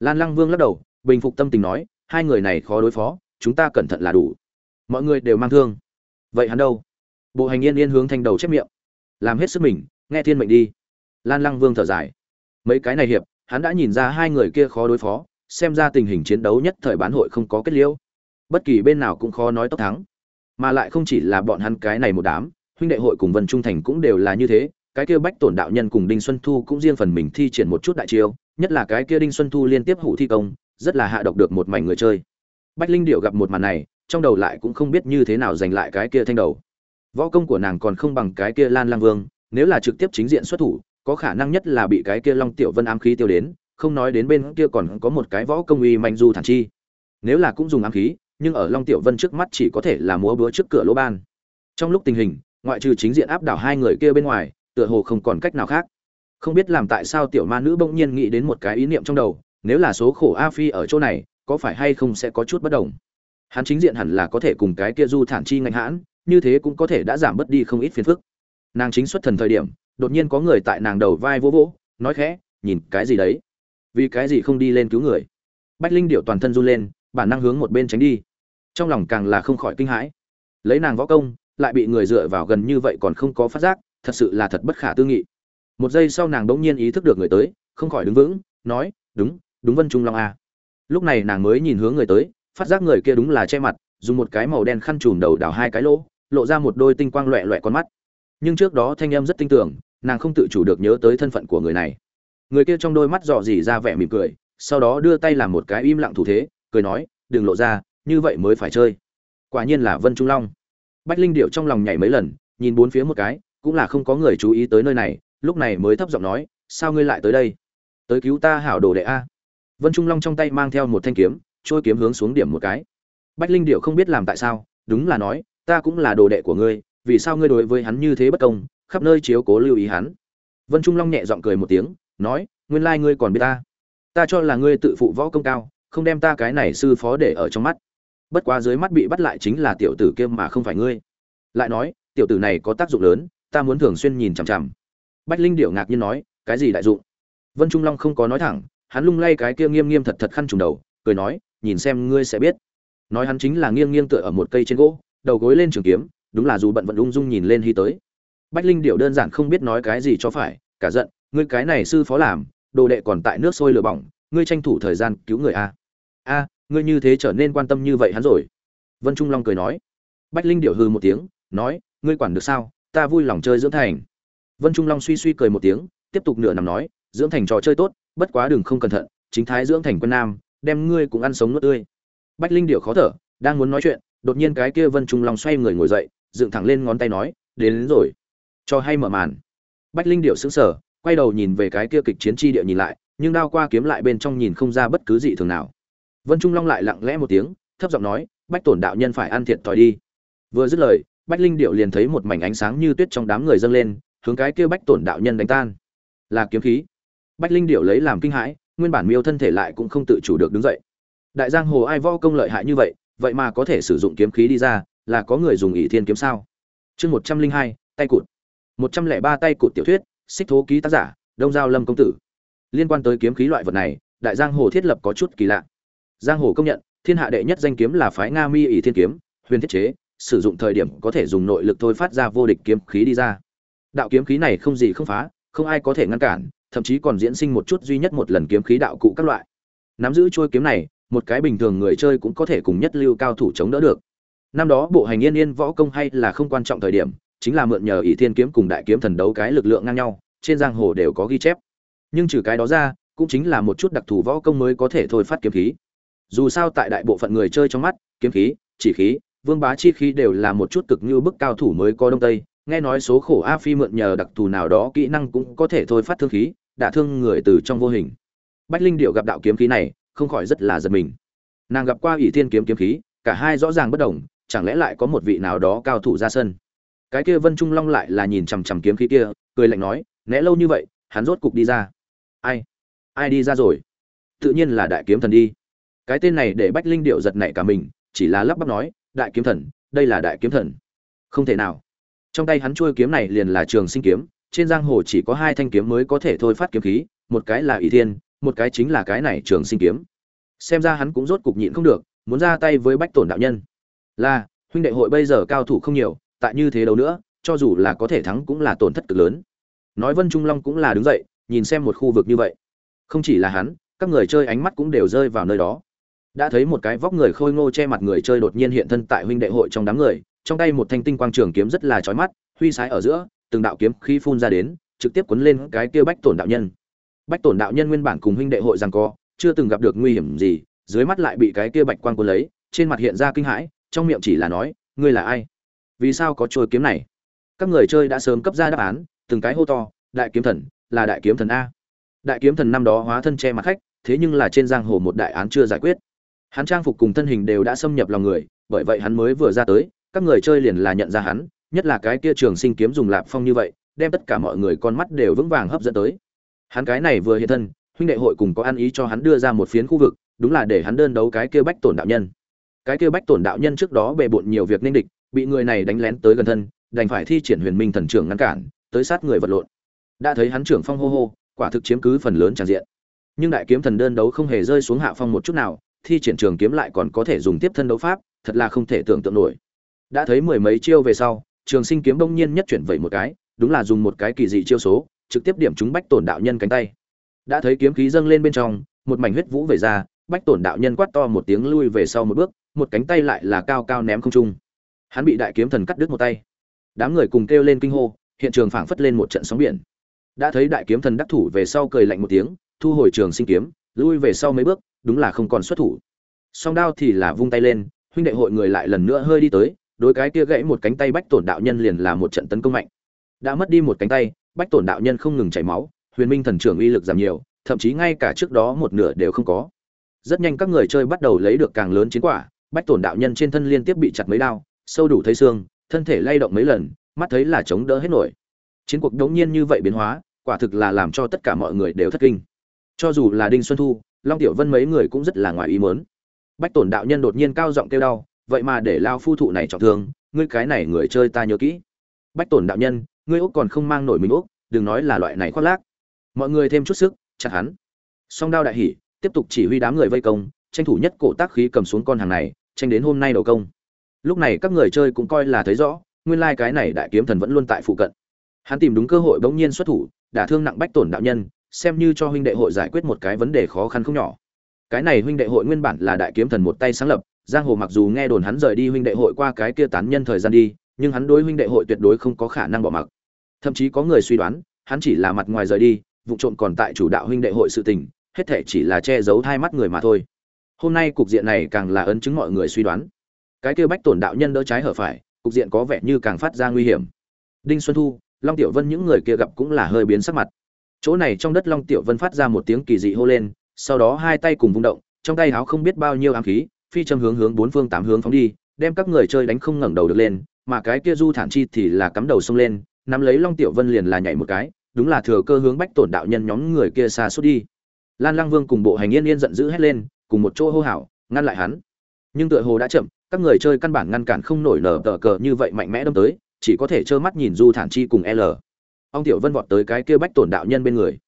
Lan lăng vương lắc đầu, bình phục tâm tình nói, hai người này khó đối phó, chúng ta cẩn thận là đủ. Mọi người đều mang thương. Vậy hắn đâu? Bộ hành yên yên hướng thanh đầu chép miệng. Làm hết sức mình, nghe thiên mệnh đi. Lan lăng vương thở dài. Mấy cái này hiệp, hắn đã nhìn ra hai người kia khó đối phó, xem ra tình hình chiến đấu nhất thời bán hội không có kết liễu. Bất kỳ bên nào cũng khó nói tốc thắng. Mà lại không chỉ là bọn hắn cái này một đám, huynh đệ hội cùng vân trung thành cũng đều là như thế. Cái kia bách tổn đạo nhân cùng đinh xuân thu cũng riêng phần mình thi triển một chút đại chiêu, nhất là cái kia đinh xuân thu liên tiếp hủ thi công, rất là hạ độc được một mảnh người chơi. Bách linh điệu gặp một màn này, trong đầu lại cũng không biết như thế nào giành lại cái kia thanh đầu võ công của nàng còn không bằng cái kia lan lang vương, nếu là trực tiếp chính diện xuất thủ, có khả năng nhất là bị cái kia long tiểu vân ám khí tiêu đến, không nói đến bên kia còn có một cái võ công uy mạnh du thản chi. Nếu là cũng dùng ám khí, nhưng ở long tiểu vân trước mắt chỉ có thể là múa búa trước cửa lỗ ban. Trong lúc tình hình, ngoại trừ chính diện áp đảo hai người kia bên ngoài, tựa hồ không còn cách nào khác. Không biết làm tại sao tiểu ma nữ bỗng nhiên nghĩ đến một cái ý niệm trong đầu, nếu là số khổ a phi ở chỗ này, có phải hay không sẽ có chút bất đồng. Hắn chính diện hẳn là có thể cùng cái kia du thản chi ngạnh hãn như thế cũng có thể đã giảm bớt đi không ít phiền phức. Nàng chính xuất thần thời điểm, đột nhiên có người tại nàng đầu vai vỗ vỗ, nói khẽ, nhìn cái gì đấy? Vì cái gì không đi lên cứu người? Bách linh điệu toàn thân run lên, bản năng hướng một bên tránh đi. Trong lòng càng là không khỏi kinh hãi. Lấy nàng võ công, lại bị người dựa vào gần như vậy còn không có phát giác, thật sự là thật bất khả tư nghị. Một giây sau nàng bỗng nhiên ý thức được người tới, không khỏi đứng vững, nói, đúng đúng vân trung long a lúc này nàng mới nhìn hướng người tới, phát giác người kia đúng là che mặt, dùng một cái màu đen khăn trùm đầu đào hai cái lỗ lộ ra một đôi tinh quang loẹ loẹ con mắt. Nhưng trước đó thanh em rất tinh tưởng nàng không tự chủ được nhớ tới thân phận của người này. Người kia trong đôi mắt dò dỉ ra vẻ mỉm cười, sau đó đưa tay làm một cái im lặng thủ thế, cười nói, đừng lộ ra, như vậy mới phải chơi. Quả nhiên là vân trung long. Bách linh điệu trong lòng nhảy mấy lần, nhìn bốn phía một cái, cũng là không có người chú ý tới nơi này, lúc này mới thấp giọng nói, sao ngươi lại tới đây? Tới cứu ta hảo đồ đệ a. Vân trung long trong tay mang theo một thanh kiếm, trôi kiếm hướng xuống điểm một cái. Bách linh điệu không biết làm tại sao, đúng là nói ta cũng là đồ đệ của ngươi, vì sao ngươi đối với hắn như thế bất công, khắp nơi chiếu cố lưu ý hắn? Vân trung long nhẹ giọng cười một tiếng, nói, nguyên lai ngươi còn biết ta. Ta cho là ngươi tự phụ võ công cao, không đem ta cái này sư phó để ở trong mắt. Bất quá dưới mắt bị bắt lại chính là tiểu tử kia mà không phải ngươi. Lại nói, tiểu tử này có tác dụng lớn, ta muốn thường xuyên nhìn chằm chằm. Bách linh điệu ngạc nhiên nói, cái gì đại dụng? Vân trung long không có nói thẳng, hắn lung lay cái kia nghiêm nghiêm thật thật khăn trùng đầu, cười nói, nhìn xem ngươi sẽ biết. Nói hắn chính là nghiêng nghiêng tựa ở một cây trên gỗ đầu gối lên trường kiếm, đúng là dù bận vận ung dung nhìn lên hy tới. Bách linh điệu đơn giản không biết nói cái gì cho phải, cả giận, ngươi cái này sư phó làm, đồ đệ còn tại nước sôi lửa bỏng, ngươi tranh thủ thời gian cứu người a. A, ngươi như thế trở nên quan tâm như vậy hắn rồi. Vân trung long cười nói. Bách linh điệu hư một tiếng, nói, ngươi quản được sao, ta vui lòng chơi dưỡng thành. Vân trung long suy suy cười một tiếng, tiếp tục nửa nằm nói, dưỡng thành trò chơi tốt, bất quá đừng không cẩn thận, chính thái dưỡng thành quân nam, đem ngươi cũng ăn sống nuốt tươi. Bách linh điệu khó thở, đang muốn nói chuyện đột nhiên cái kia vân trung long xoay người ngồi dậy dựng thẳng lên ngón tay nói đến, đến rồi. Cho hay mở màn. Bách linh điệu sững sờ quay đầu nhìn về cái kia kịch chiến tri địa nhìn lại nhưng đao qua kiếm lại bên trong nhìn không ra bất cứ gì thường nào. Vân trung long lại lặng lẽ một tiếng thấp giọng nói bách tổn đạo nhân phải ăn thiệt thòi đi. Vừa dứt lời bách linh điệu liền thấy một mảnh ánh sáng như tuyết trong đám người dâng lên hướng cái kia bách tổn đạo nhân đánh tan. Là kiếm khí. Bách linh điệu lấy làm kinh hãi nguyên bản miêu thân thể lại cũng không tự chủ được đứng dậy. Đại giang hồ ai võ công lợi hại như vậy vậy mà có thể sử dụng kiếm khí đi ra, là có người dùng ỷ thiên kiếm sao? Chương một trăm linh hai, tay cụt. Một trăm lẻ ba tay cụt tiểu thuyết, xích thố ký tác giả, đông giao lâm công tử. Liên quan tới kiếm khí loại vật này, đại giang hồ thiết lập có chút kỳ lạ. Giang hồ công nhận, thiên hạ đệ nhất danh kiếm là phái nga mi ỷ thiên kiếm, huyền thiết chế, sử dụng thời điểm có thể dùng nội lực thôi phát ra vô địch kiếm khí đi ra. Đạo kiếm khí này không gì không phá, không ai có thể ngăn cản, thậm chí còn diễn sinh một chút duy nhất một lần kiếm khí đạo cụ các loại. Nắm giữ trôi kiếm này một cái bình thường người chơi cũng có thể cùng nhất lưu cao thủ chống đỡ được. Năm đó bộ hành yên yên võ công hay là không quan trọng thời điểm, chính là mượn nhờ ỷ thiên kiếm cùng đại kiếm thần đấu cái lực lượng ngang nhau, trên giang hồ đều có ghi chép. Nhưng trừ cái đó ra, cũng chính là một chút đặc thù võ công mới có thể thôi phát kiếm khí. Dù sao tại đại bộ phận người chơi trong mắt, kiếm khí, chỉ khí, vương bá chi khí đều là một chút cực như bức cao thủ mới có đông tây. Nghe nói số khổ a phi mượn nhờ đặc thù nào đó kỹ năng cũng có thể thôi phát thương khí, đả thương người từ trong vô hình. Bách linh điệu gặp đạo kiếm khí này không khỏi rất là giật mình. Nàng gặp qua ỷ thiên kiếm kiếm khí, cả hai rõ ràng bất đồng, chẳng lẽ lại có một vị nào đó cao thủ ra sân? Cái kia vân trung long lại là nhìn chằm chằm kiếm khí kia, cười lạnh nói, né lâu như vậy, hắn rốt cục đi ra. Ai? Ai đi ra rồi? Tự nhiên là đại kiếm thần đi. Cái tên này để bách linh điệu giật nảy cả mình, chỉ là lắp bắp nói, đại kiếm thần, đây là đại kiếm thần. Không thể nào. Trong tay hắn chuôi kiếm này liền là trường sinh kiếm, trên giang hồ chỉ có hai thanh kiếm mới có thể thôi phát kiếm khí, một cái là ỷ thiên một cái chính là cái này trường sinh kiếm. Xem ra hắn cũng rốt cục nhịn không được, muốn ra tay với bách tổn đạo nhân. Là, huynh đệ hội bây giờ cao thủ không nhiều, tại như thế đâu nữa, cho dù là có thể thắng cũng là tổn thất cực lớn. Nói vân trung long cũng là đứng dậy, nhìn xem một khu vực như vậy. Không chỉ là hắn, các người chơi ánh mắt cũng đều rơi vào nơi đó. Đã thấy một cái vóc người khôi ngô che mặt người chơi đột nhiên hiện thân tại huynh đệ hội trong đám người, trong tay một thanh tinh quang trường kiếm rất là chói mắt, huy sái ở giữa, từng đạo kiếm khí phun ra đến, trực tiếp cuốn lên cái kia bách tổn đạo nhân bách tổn đạo nhân nguyên bản cùng huynh đệ hội rằng co, chưa từng gặp được nguy hiểm gì, dưới mắt lại bị cái kia bạch quang cuốn lấy, trên mặt hiện ra kinh hãi, trong miệng chỉ là nói, ngươi là ai? Vì sao có trôi kiếm này? Các người chơi đã sớm cấp ra đáp án, từng cái hô to, đại kiếm thần, là đại kiếm thần a. Đại kiếm thần năm đó hóa thân che mặt khách, thế nhưng là trên giang hồ một đại án chưa giải quyết. Hắn trang phục cùng thân hình đều đã xâm nhập lòng người, bởi vậy hắn mới vừa ra tới, các người chơi liền là nhận ra hắn, nhất là cái kia trường sinh kiếm dùng lạp phong như vậy, đem tất cả mọi người con mắt đều vững vàng hấp dẫn tới hắn cái này vừa hiện thân, huynh đệ hội cùng có ăn ý cho hắn đưa ra một phiến khu vực, đúng là để hắn đơn đấu cái kia bách tổn đạo nhân. Cái kia bách tổn đạo nhân trước đó bề bộn nhiều việc nên địch, bị người này đánh lén tới gần thân, đành phải thi triển huyền minh thần trưởng ngăn cản, tới sát người vật lộn. Đã thấy hắn trưởng phong hô hô, quả thực chiếm cứ phần lớn tràn diện. Nhưng đại kiếm thần đơn đấu không hề rơi xuống hạ phong một chút nào, thi triển trường kiếm lại còn có thể dùng tiếp thân đấu pháp, thật là không thể tưởng tượng nổi. Đã thấy mười mấy chiêu về sau, trường sinh kiếm đông nhiên nhất chuyển vậy một cái, đúng là dùng một cái kỳ dị chiêu số trực tiếp điểm trúng bách tổn đạo nhân cánh tay. Đã thấy kiếm khí dâng lên bên trong, một mảnh huyết vũ về ra, bách tổn đạo nhân quát to một tiếng lui về sau một bước, một cánh tay lại là cao cao ném không trung. Hắn bị đại kiếm thần cắt đứt một tay. Đám người cùng kêu lên kinh hô, hiện trường phảng phất lên một trận sóng biển. Đã thấy đại kiếm thần đắc thủ về sau cười lạnh một tiếng, thu hồi trường sinh kiếm, lui về sau mấy bước, đúng là không còn xuất thủ. Song đao thì là vung tay lên, huynh đệ hội người lại lần nữa hơi đi tới, đối cái kia gãy một cánh tay bách tổn đạo nhân liền là một trận tấn công mạnh. Đã mất đi một cánh tay bách tổn đạo nhân không ngừng chảy máu, huyền minh thần trưởng uy lực giảm nhiều, thậm chí ngay cả trước đó một nửa đều không có. Rất nhanh các người chơi bắt đầu lấy được càng lớn chiến quả, bách tổn đạo nhân trên thân liên tiếp bị chặt mấy đao, sâu đủ thấy xương, thân thể lay động mấy lần, mắt thấy là chống đỡ hết nổi. Chiến cuộc đống nhiên như vậy biến hóa, quả thực là làm cho tất cả mọi người đều thất kinh. Cho dù là đinh xuân thu, long tiểu vân mấy người cũng rất là ngoài ý mớn bách tổn đạo nhân đột nhiên cao giọng kêu đau, vậy mà để lao phu thụ này trọng thương, ngươi cái này người chơi ta nhớ kỹ. Bách tổn đạo nhân ngươi úc còn không mang nổi mình úc, đừng nói là loại này khoác lác. Mọi người thêm chút sức, chặt hắn. Song đao đại hỉ, tiếp tục chỉ huy đám người vây công, tranh thủ nhất cổ tác khí cầm xuống con hàng này, tranh đến hôm nay đầu công. Lúc này các người chơi cũng coi là thấy rõ, nguyên lai cái này đại kiếm thần vẫn luôn tại phụ cận. Hắn tìm đúng cơ hội bỗng nhiên xuất thủ, đả thương nặng bách tổn đạo nhân, xem như cho huynh đệ hội giải quyết một cái vấn đề khó khăn không nhỏ. Cái này huynh đệ hội nguyên bản là đại kiếm thần một tay sáng lập, giang hồ mặc dù nghe đồn hắn rời đi huynh đệ hội qua cái kia tán nhân thời gian đi nhưng hắn đối huynh đệ hội tuyệt đối không có khả năng bỏ mặc. Thậm chí có người suy đoán, hắn chỉ là mặt ngoài rời đi, vụ trộm còn tại chủ đạo huynh đệ hội sự tình, hết thể chỉ là che giấu hai mắt người mà thôi. Hôm nay cục diện này càng là ấn chứng mọi người suy đoán. Cái kia bách tổn đạo nhân đỡ trái hở phải, cục diện có vẻ như càng phát ra nguy hiểm. Đinh xuân thu, long tiểu vân những người kia gặp cũng là hơi biến sắc mặt. Chỗ này trong đất long tiểu vân phát ra một tiếng kỳ dị hô lên, sau đó hai tay cùng vung động, trong tay áo không biết bao nhiêu ám khí, phi châm hướng hướng bốn phương tám hướng phóng đi, đem các người chơi đánh không ngẩng đầu được lên mà cái kia du thản chi thì là cắm đầu xông lên, nắm lấy long tiểu vân liền là nhảy một cái, đúng là thừa cơ hướng bách tổn đạo nhân nhóm người kia xa suốt đi. Lan lăng vương cùng bộ hành yên yên giận dữ hét lên, cùng một chỗ hô hào, ngăn lại hắn. Nhưng tựa hồ đã chậm, các người chơi căn bản ngăn cản không nổi nở tờ cờ như vậy mạnh mẽ đâm tới, chỉ có thể trơ mắt nhìn du thản chi cùng l. Ông tiểu vân vọt tới cái kia bách tổn đạo nhân bên người.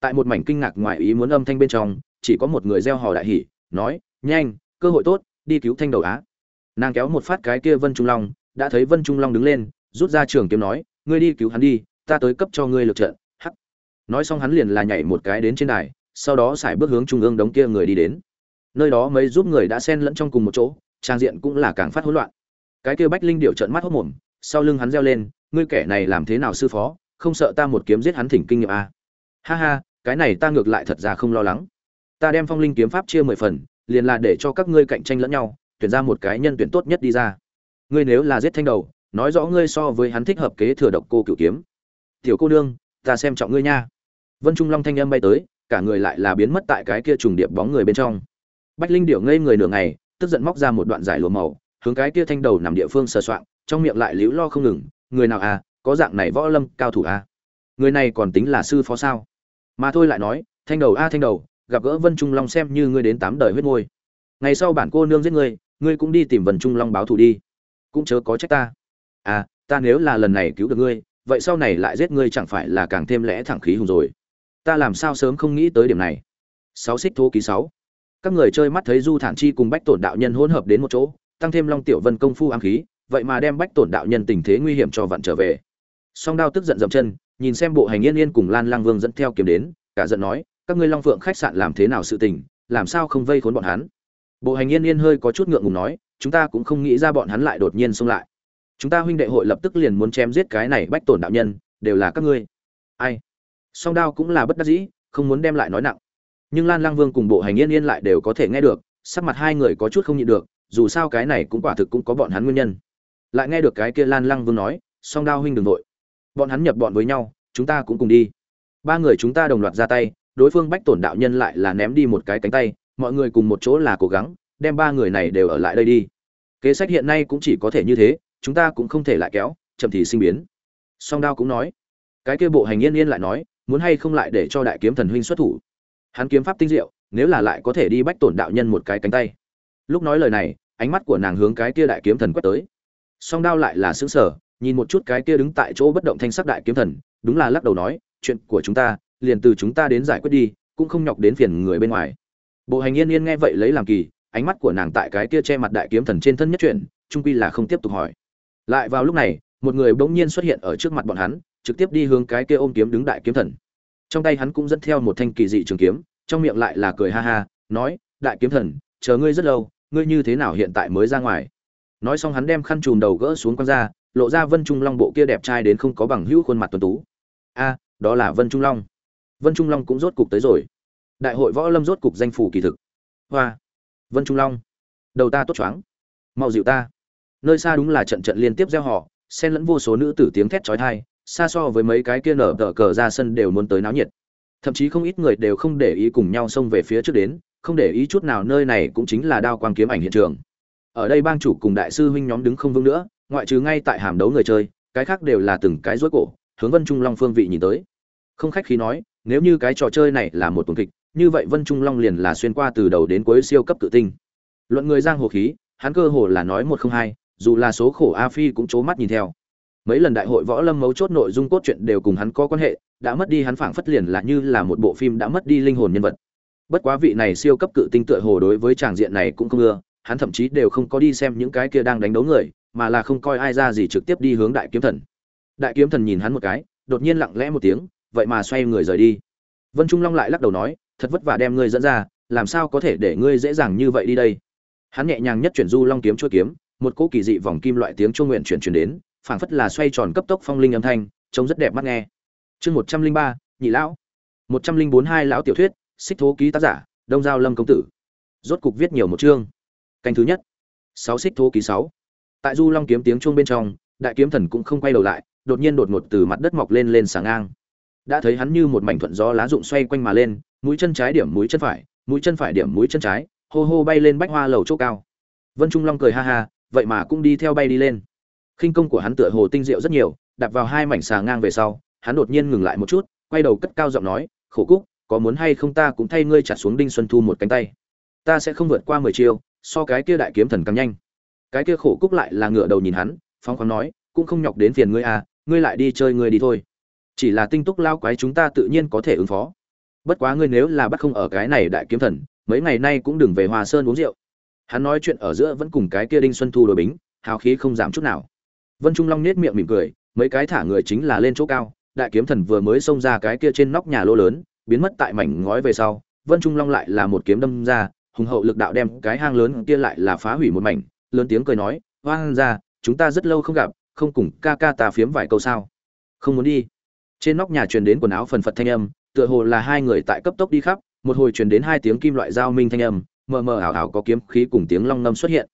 Tại một mảnh kinh ngạc ngoài ý muốn âm thanh bên trong, chỉ có một người gieo hò đại hỉ, nói, nhanh, cơ hội tốt, đi cứu thanh đầu á. Nàng kéo một phát cái kia vân trung long đã thấy vân trung long đứng lên, rút ra trường kiếm nói, ngươi đi cứu hắn đi, ta tới cấp cho ngươi lực trận. Hắc. Nói xong hắn liền là nhảy một cái đến trên đài, sau đó xài bước hướng trung ương đống kia người đi đến. Nơi đó mấy giúp người đã xen lẫn trong cùng một chỗ, trang diện cũng là càng phát hỗn loạn. Cái kia bách linh điệu trợn mắt hốt mồm, sau lưng hắn reo lên, ngươi kẻ này làm thế nào sư phó, không sợ ta một kiếm giết hắn thỉnh kinh nghiệm à? ha ha, cái này ta ngược lại thật ra không lo lắng. Ta đem phong linh kiếm pháp chia mười phần, liền là để cho các ngươi cạnh tranh lẫn nhau, tuyển ra một cái nhân tuyển tốt nhất đi ra ngươi nếu là giết thanh đầu, nói rõ ngươi so với hắn thích hợp kế thừa độc cô cửu kiếm. Tiểu cô nương, ta xem trọng ngươi nha. Vân trung long thanh âm bay tới, cả người lại là biến mất tại cái kia trùng điệp bóng người bên trong. Bách linh điệu ngây người nửa ngày, tức giận móc ra một đoạn giải lụa màu, hướng cái kia thanh đầu nằm địa phương sờ soạng, trong miệng lại liễu lo không ngừng, người nào à có dạng này võ lâm cao thủ à? Người này còn tính là sư phó sao? Mà thôi lại nói, thanh đầu a, thanh đầu, gặp gỡ vân trung long xem như ngươi đến tám đời huyết ngôi ngày sau bản cô nương giết ngươi ngươi cũng đi tìm vân trung long báo thù đi cũng chớ có trách ta. À ta nếu là lần này cứu được ngươi, vậy sau này lại giết ngươi chẳng phải là càng thêm lẽ thẳng khí hùng rồi. Ta làm sao sớm không nghĩ tới điểm này. Sáu xích thô ký sáu. Các người chơi mắt thấy du thản chi cùng bách tổn đạo nhân hỗn hợp đến một chỗ, tăng thêm long tiểu vân công phu ám khí, vậy mà đem bách tổn đạo nhân tình thế nguy hiểm cho vặn trở về. Song đao tức giận dậm chân, nhìn xem bộ hành yên yên cùng lan lang vương dẫn theo kiếm đến, cả giận nói, các ngươi long phượng khách sạn làm thế nào sự tình, làm sao không vây khốn bọn hắn? Bộ hành yên yên hơi có chút ngượng ngùng nói chúng ta cũng không nghĩ ra bọn hắn lại đột nhiên xông lại. Chúng ta huynh đệ hội lập tức liền muốn chém giết cái này bách tổn đạo nhân, đều là các ngươi. Ai? Song đao cũng là bất đắc dĩ, không muốn đem lại nói nặng. Nhưng lan lang vương cùng bộ hành yên yên lại đều có thể nghe được, sắc mặt hai người có chút không nhịn được, dù sao cái này cũng quả thực cũng có bọn hắn nguyên nhân. Lại nghe được cái kia lan lang vương nói, song đao huynh đừng nội. bọn hắn nhập bọn với nhau, chúng ta cũng cùng đi. Ba người chúng ta đồng loạt ra tay, đối phương bách tổn đạo nhân lại là ném đi một cái cánh tay, mọi người cùng một chỗ là cố gắng, đem ba người này đều ở lại đây đi kế sách hiện nay cũng chỉ có thể như thế, chúng ta cũng không thể lại kéo, chậm thì sinh biến. Song đao cũng nói, cái kia bộ hành yên yên lại nói, muốn hay không lại để cho đại kiếm thần huynh xuất thủ. Hắn kiếm pháp tinh diệu, nếu là lại có thể đi bách tổn đạo nhân một cái cánh tay. Lúc nói lời này, ánh mắt của nàng hướng cái kia đại kiếm thần quét tới. Song đao lại là xứng sở nhìn một chút cái kia đứng tại chỗ bất động thanh sắc đại kiếm thần, đúng là lắc đầu nói, chuyện của chúng ta, liền từ chúng ta đến giải quyết đi, cũng không nhọc đến phiền người bên ngoài. Bộ hành yên yên nghe vậy lấy làm kỳ ánh mắt của nàng tại cái kia che mặt đại kiếm thần trên thân nhất chuyển, trung quy là không tiếp tục hỏi. Lại vào lúc này một người bỗng nhiên xuất hiện ở trước mặt bọn hắn trực tiếp đi hướng cái kia ôm kiếm đứng đại kiếm thần. Trong tay hắn cũng dẫn theo một thanh kỳ dị trường kiếm trong miệng lại là cười ha ha nói đại kiếm thần chờ ngươi rất lâu ngươi như thế nào hiện tại mới ra ngoài? Nói xong hắn đem khăn chùm đầu gỡ xuống quăng ra lộ ra vân trung long bộ kia đẹp trai đến không có bằng hữu khuôn mặt tuấn tú. A đó là vân trung long. Vân trung long cũng rốt cục tới rồi. Đại hội võ lâm rốt cục danh phủ kỳ thực. Hoa vân trung long. Đầu ta tốt choáng. Mau dịu ta. Nơi xa đúng là trận trận liên tiếp gieo họ, xen lẫn vô số nữ tử tiếng thét trói thai xa so với mấy cái kia nở tờ cờ ra sân đều muốn tới náo nhiệt. Thậm chí không ít người đều không để ý cùng nhau xông về phía trước đến, không để ý chút nào nơi này cũng chính là đao quang kiếm ảnh hiện trường. Ở đây bang chủ cùng đại sư huynh nhóm đứng không vững nữa, ngoại trừ ngay tại hàm đấu người chơi, cái khác đều là từng cái rối cổ, hướng vân trung long phương vị nhìn tới. Không khách khí nói, nếu như cái trò chơi này là một tuần kịch như vậy vân trung long liền là xuyên qua từ đầu đến cuối siêu cấp tự tinh. Luận người giang hồ khí, hắn cơ hồ là nói một không hai, dù là số khổ a phi cũng c mắt nhìn theo. Mấy lần đại hội võ lâm mấu chốt nội dung cốt truyện đều cùng hắn có quan hệ, đã mất đi hắn phảng phất liền là như là một bộ phim đã mất đi linh hồn nhân vật. Bất quá vị này siêu cấp cự tinh tựa hồ đối với tràng diện này cũng không ưa, hắn thậm chí đều không có đi xem những cái kia đang đánh đấu người, mà là không coi ai ra gì trực tiếp đi hướng đại kiếm thần. Đại kiếm thần nhìn hắn một cái, đột nhiên lặng lẽ một tiếng, vậy mà xoay người rời đi. Vân trung long lại lắc đầu nói thật vất vả đem ngươi dẫn ra, làm sao có thể để ngươi dễ dàng như vậy đi đây? Hắn nhẹ nhàng nhất chuyển du long kiếm chuôi kiếm, một cỗ kỳ dị vòng kim loại tiếng chuông nguyện chuyển chuyển đến, phảng phất là xoay tròn cấp tốc phong linh âm thanh, trông rất đẹp mắt nghe. Chương một trăm linh ba, nhị lão. Một trăm linh bốn hai lão tiểu thuyết, xích thố ký tác giả, đông giao lâm công tử. Rốt cục viết nhiều một chương. Canh thứ nhất. Sáu xích thố ký sáu. Tại du long kiếm tiếng chuông bên trong, đại kiếm thần cũng không quay đầu lại, đột nhiên đột ngột từ mặt đất mọc lên lên sáng ngang. Đã thấy hắn như một mảnh thuận gió lá rụng xoay quanh mà lên mũi chân trái điểm mũi chân phải, mũi chân phải điểm mũi chân trái, hô hô bay lên bách hoa lầu chỗ cao. Vân trung long cười ha ha, vậy mà cũng đi theo bay đi lên. Khinh công của hắn tựa hồ tinh diệu rất nhiều, đạp vào hai mảnh xà ngang về sau, hắn đột nhiên ngừng lại một chút, quay đầu cất cao giọng nói, khổ cúc, có muốn hay không ta cũng thay ngươi chặt xuống đinh xuân thu một cánh tay. Ta sẽ không vượt qua mười chiêu, so cái kia đại kiếm thần càng nhanh. Cái kia khổ cúc lại là ngựa đầu nhìn hắn phong khoáng nói, cũng không nhọc đến phiền ngươi à ngươi lại đi chơi ngươi đi thôi. Chỉ là tinh túc lao quái chúng ta tự nhiên có thể ứng phó bất quá ngươi nếu là bắt không ở cái này đại kiếm thần, mấy ngày nay cũng đừng về hòa sơn uống rượu. Hắn nói chuyện ở giữa vẫn cùng cái kia đinh xuân thu đội bính, hào khí không giảm chút nào. Vân trung long nết miệng mỉm cười, mấy cái thả người chính là lên chỗ cao, đại kiếm thần vừa mới xông ra cái kia trên nóc nhà lô lớn, biến mất tại mảnh ngói về sau, vân trung long lại là một kiếm đâm ra, hùng hậu lực đạo đem cái hang lớn kia lại là phá hủy một mảnh, lớn tiếng cười nói, hoang ra, chúng ta rất lâu không gặp, không cùng ca ca ta phiếm vài câu sao? Không muốn đi. Trên nóc nhà truyền đến quần áo phần phật thanh âm tựa hồ là hai người tại cấp tốc đi khắp, một hồi truyền đến hai tiếng kim loại giao minh thanh âm, mờ mờ ảo ảo có kiếm khí cùng tiếng long ngâm xuất hiện.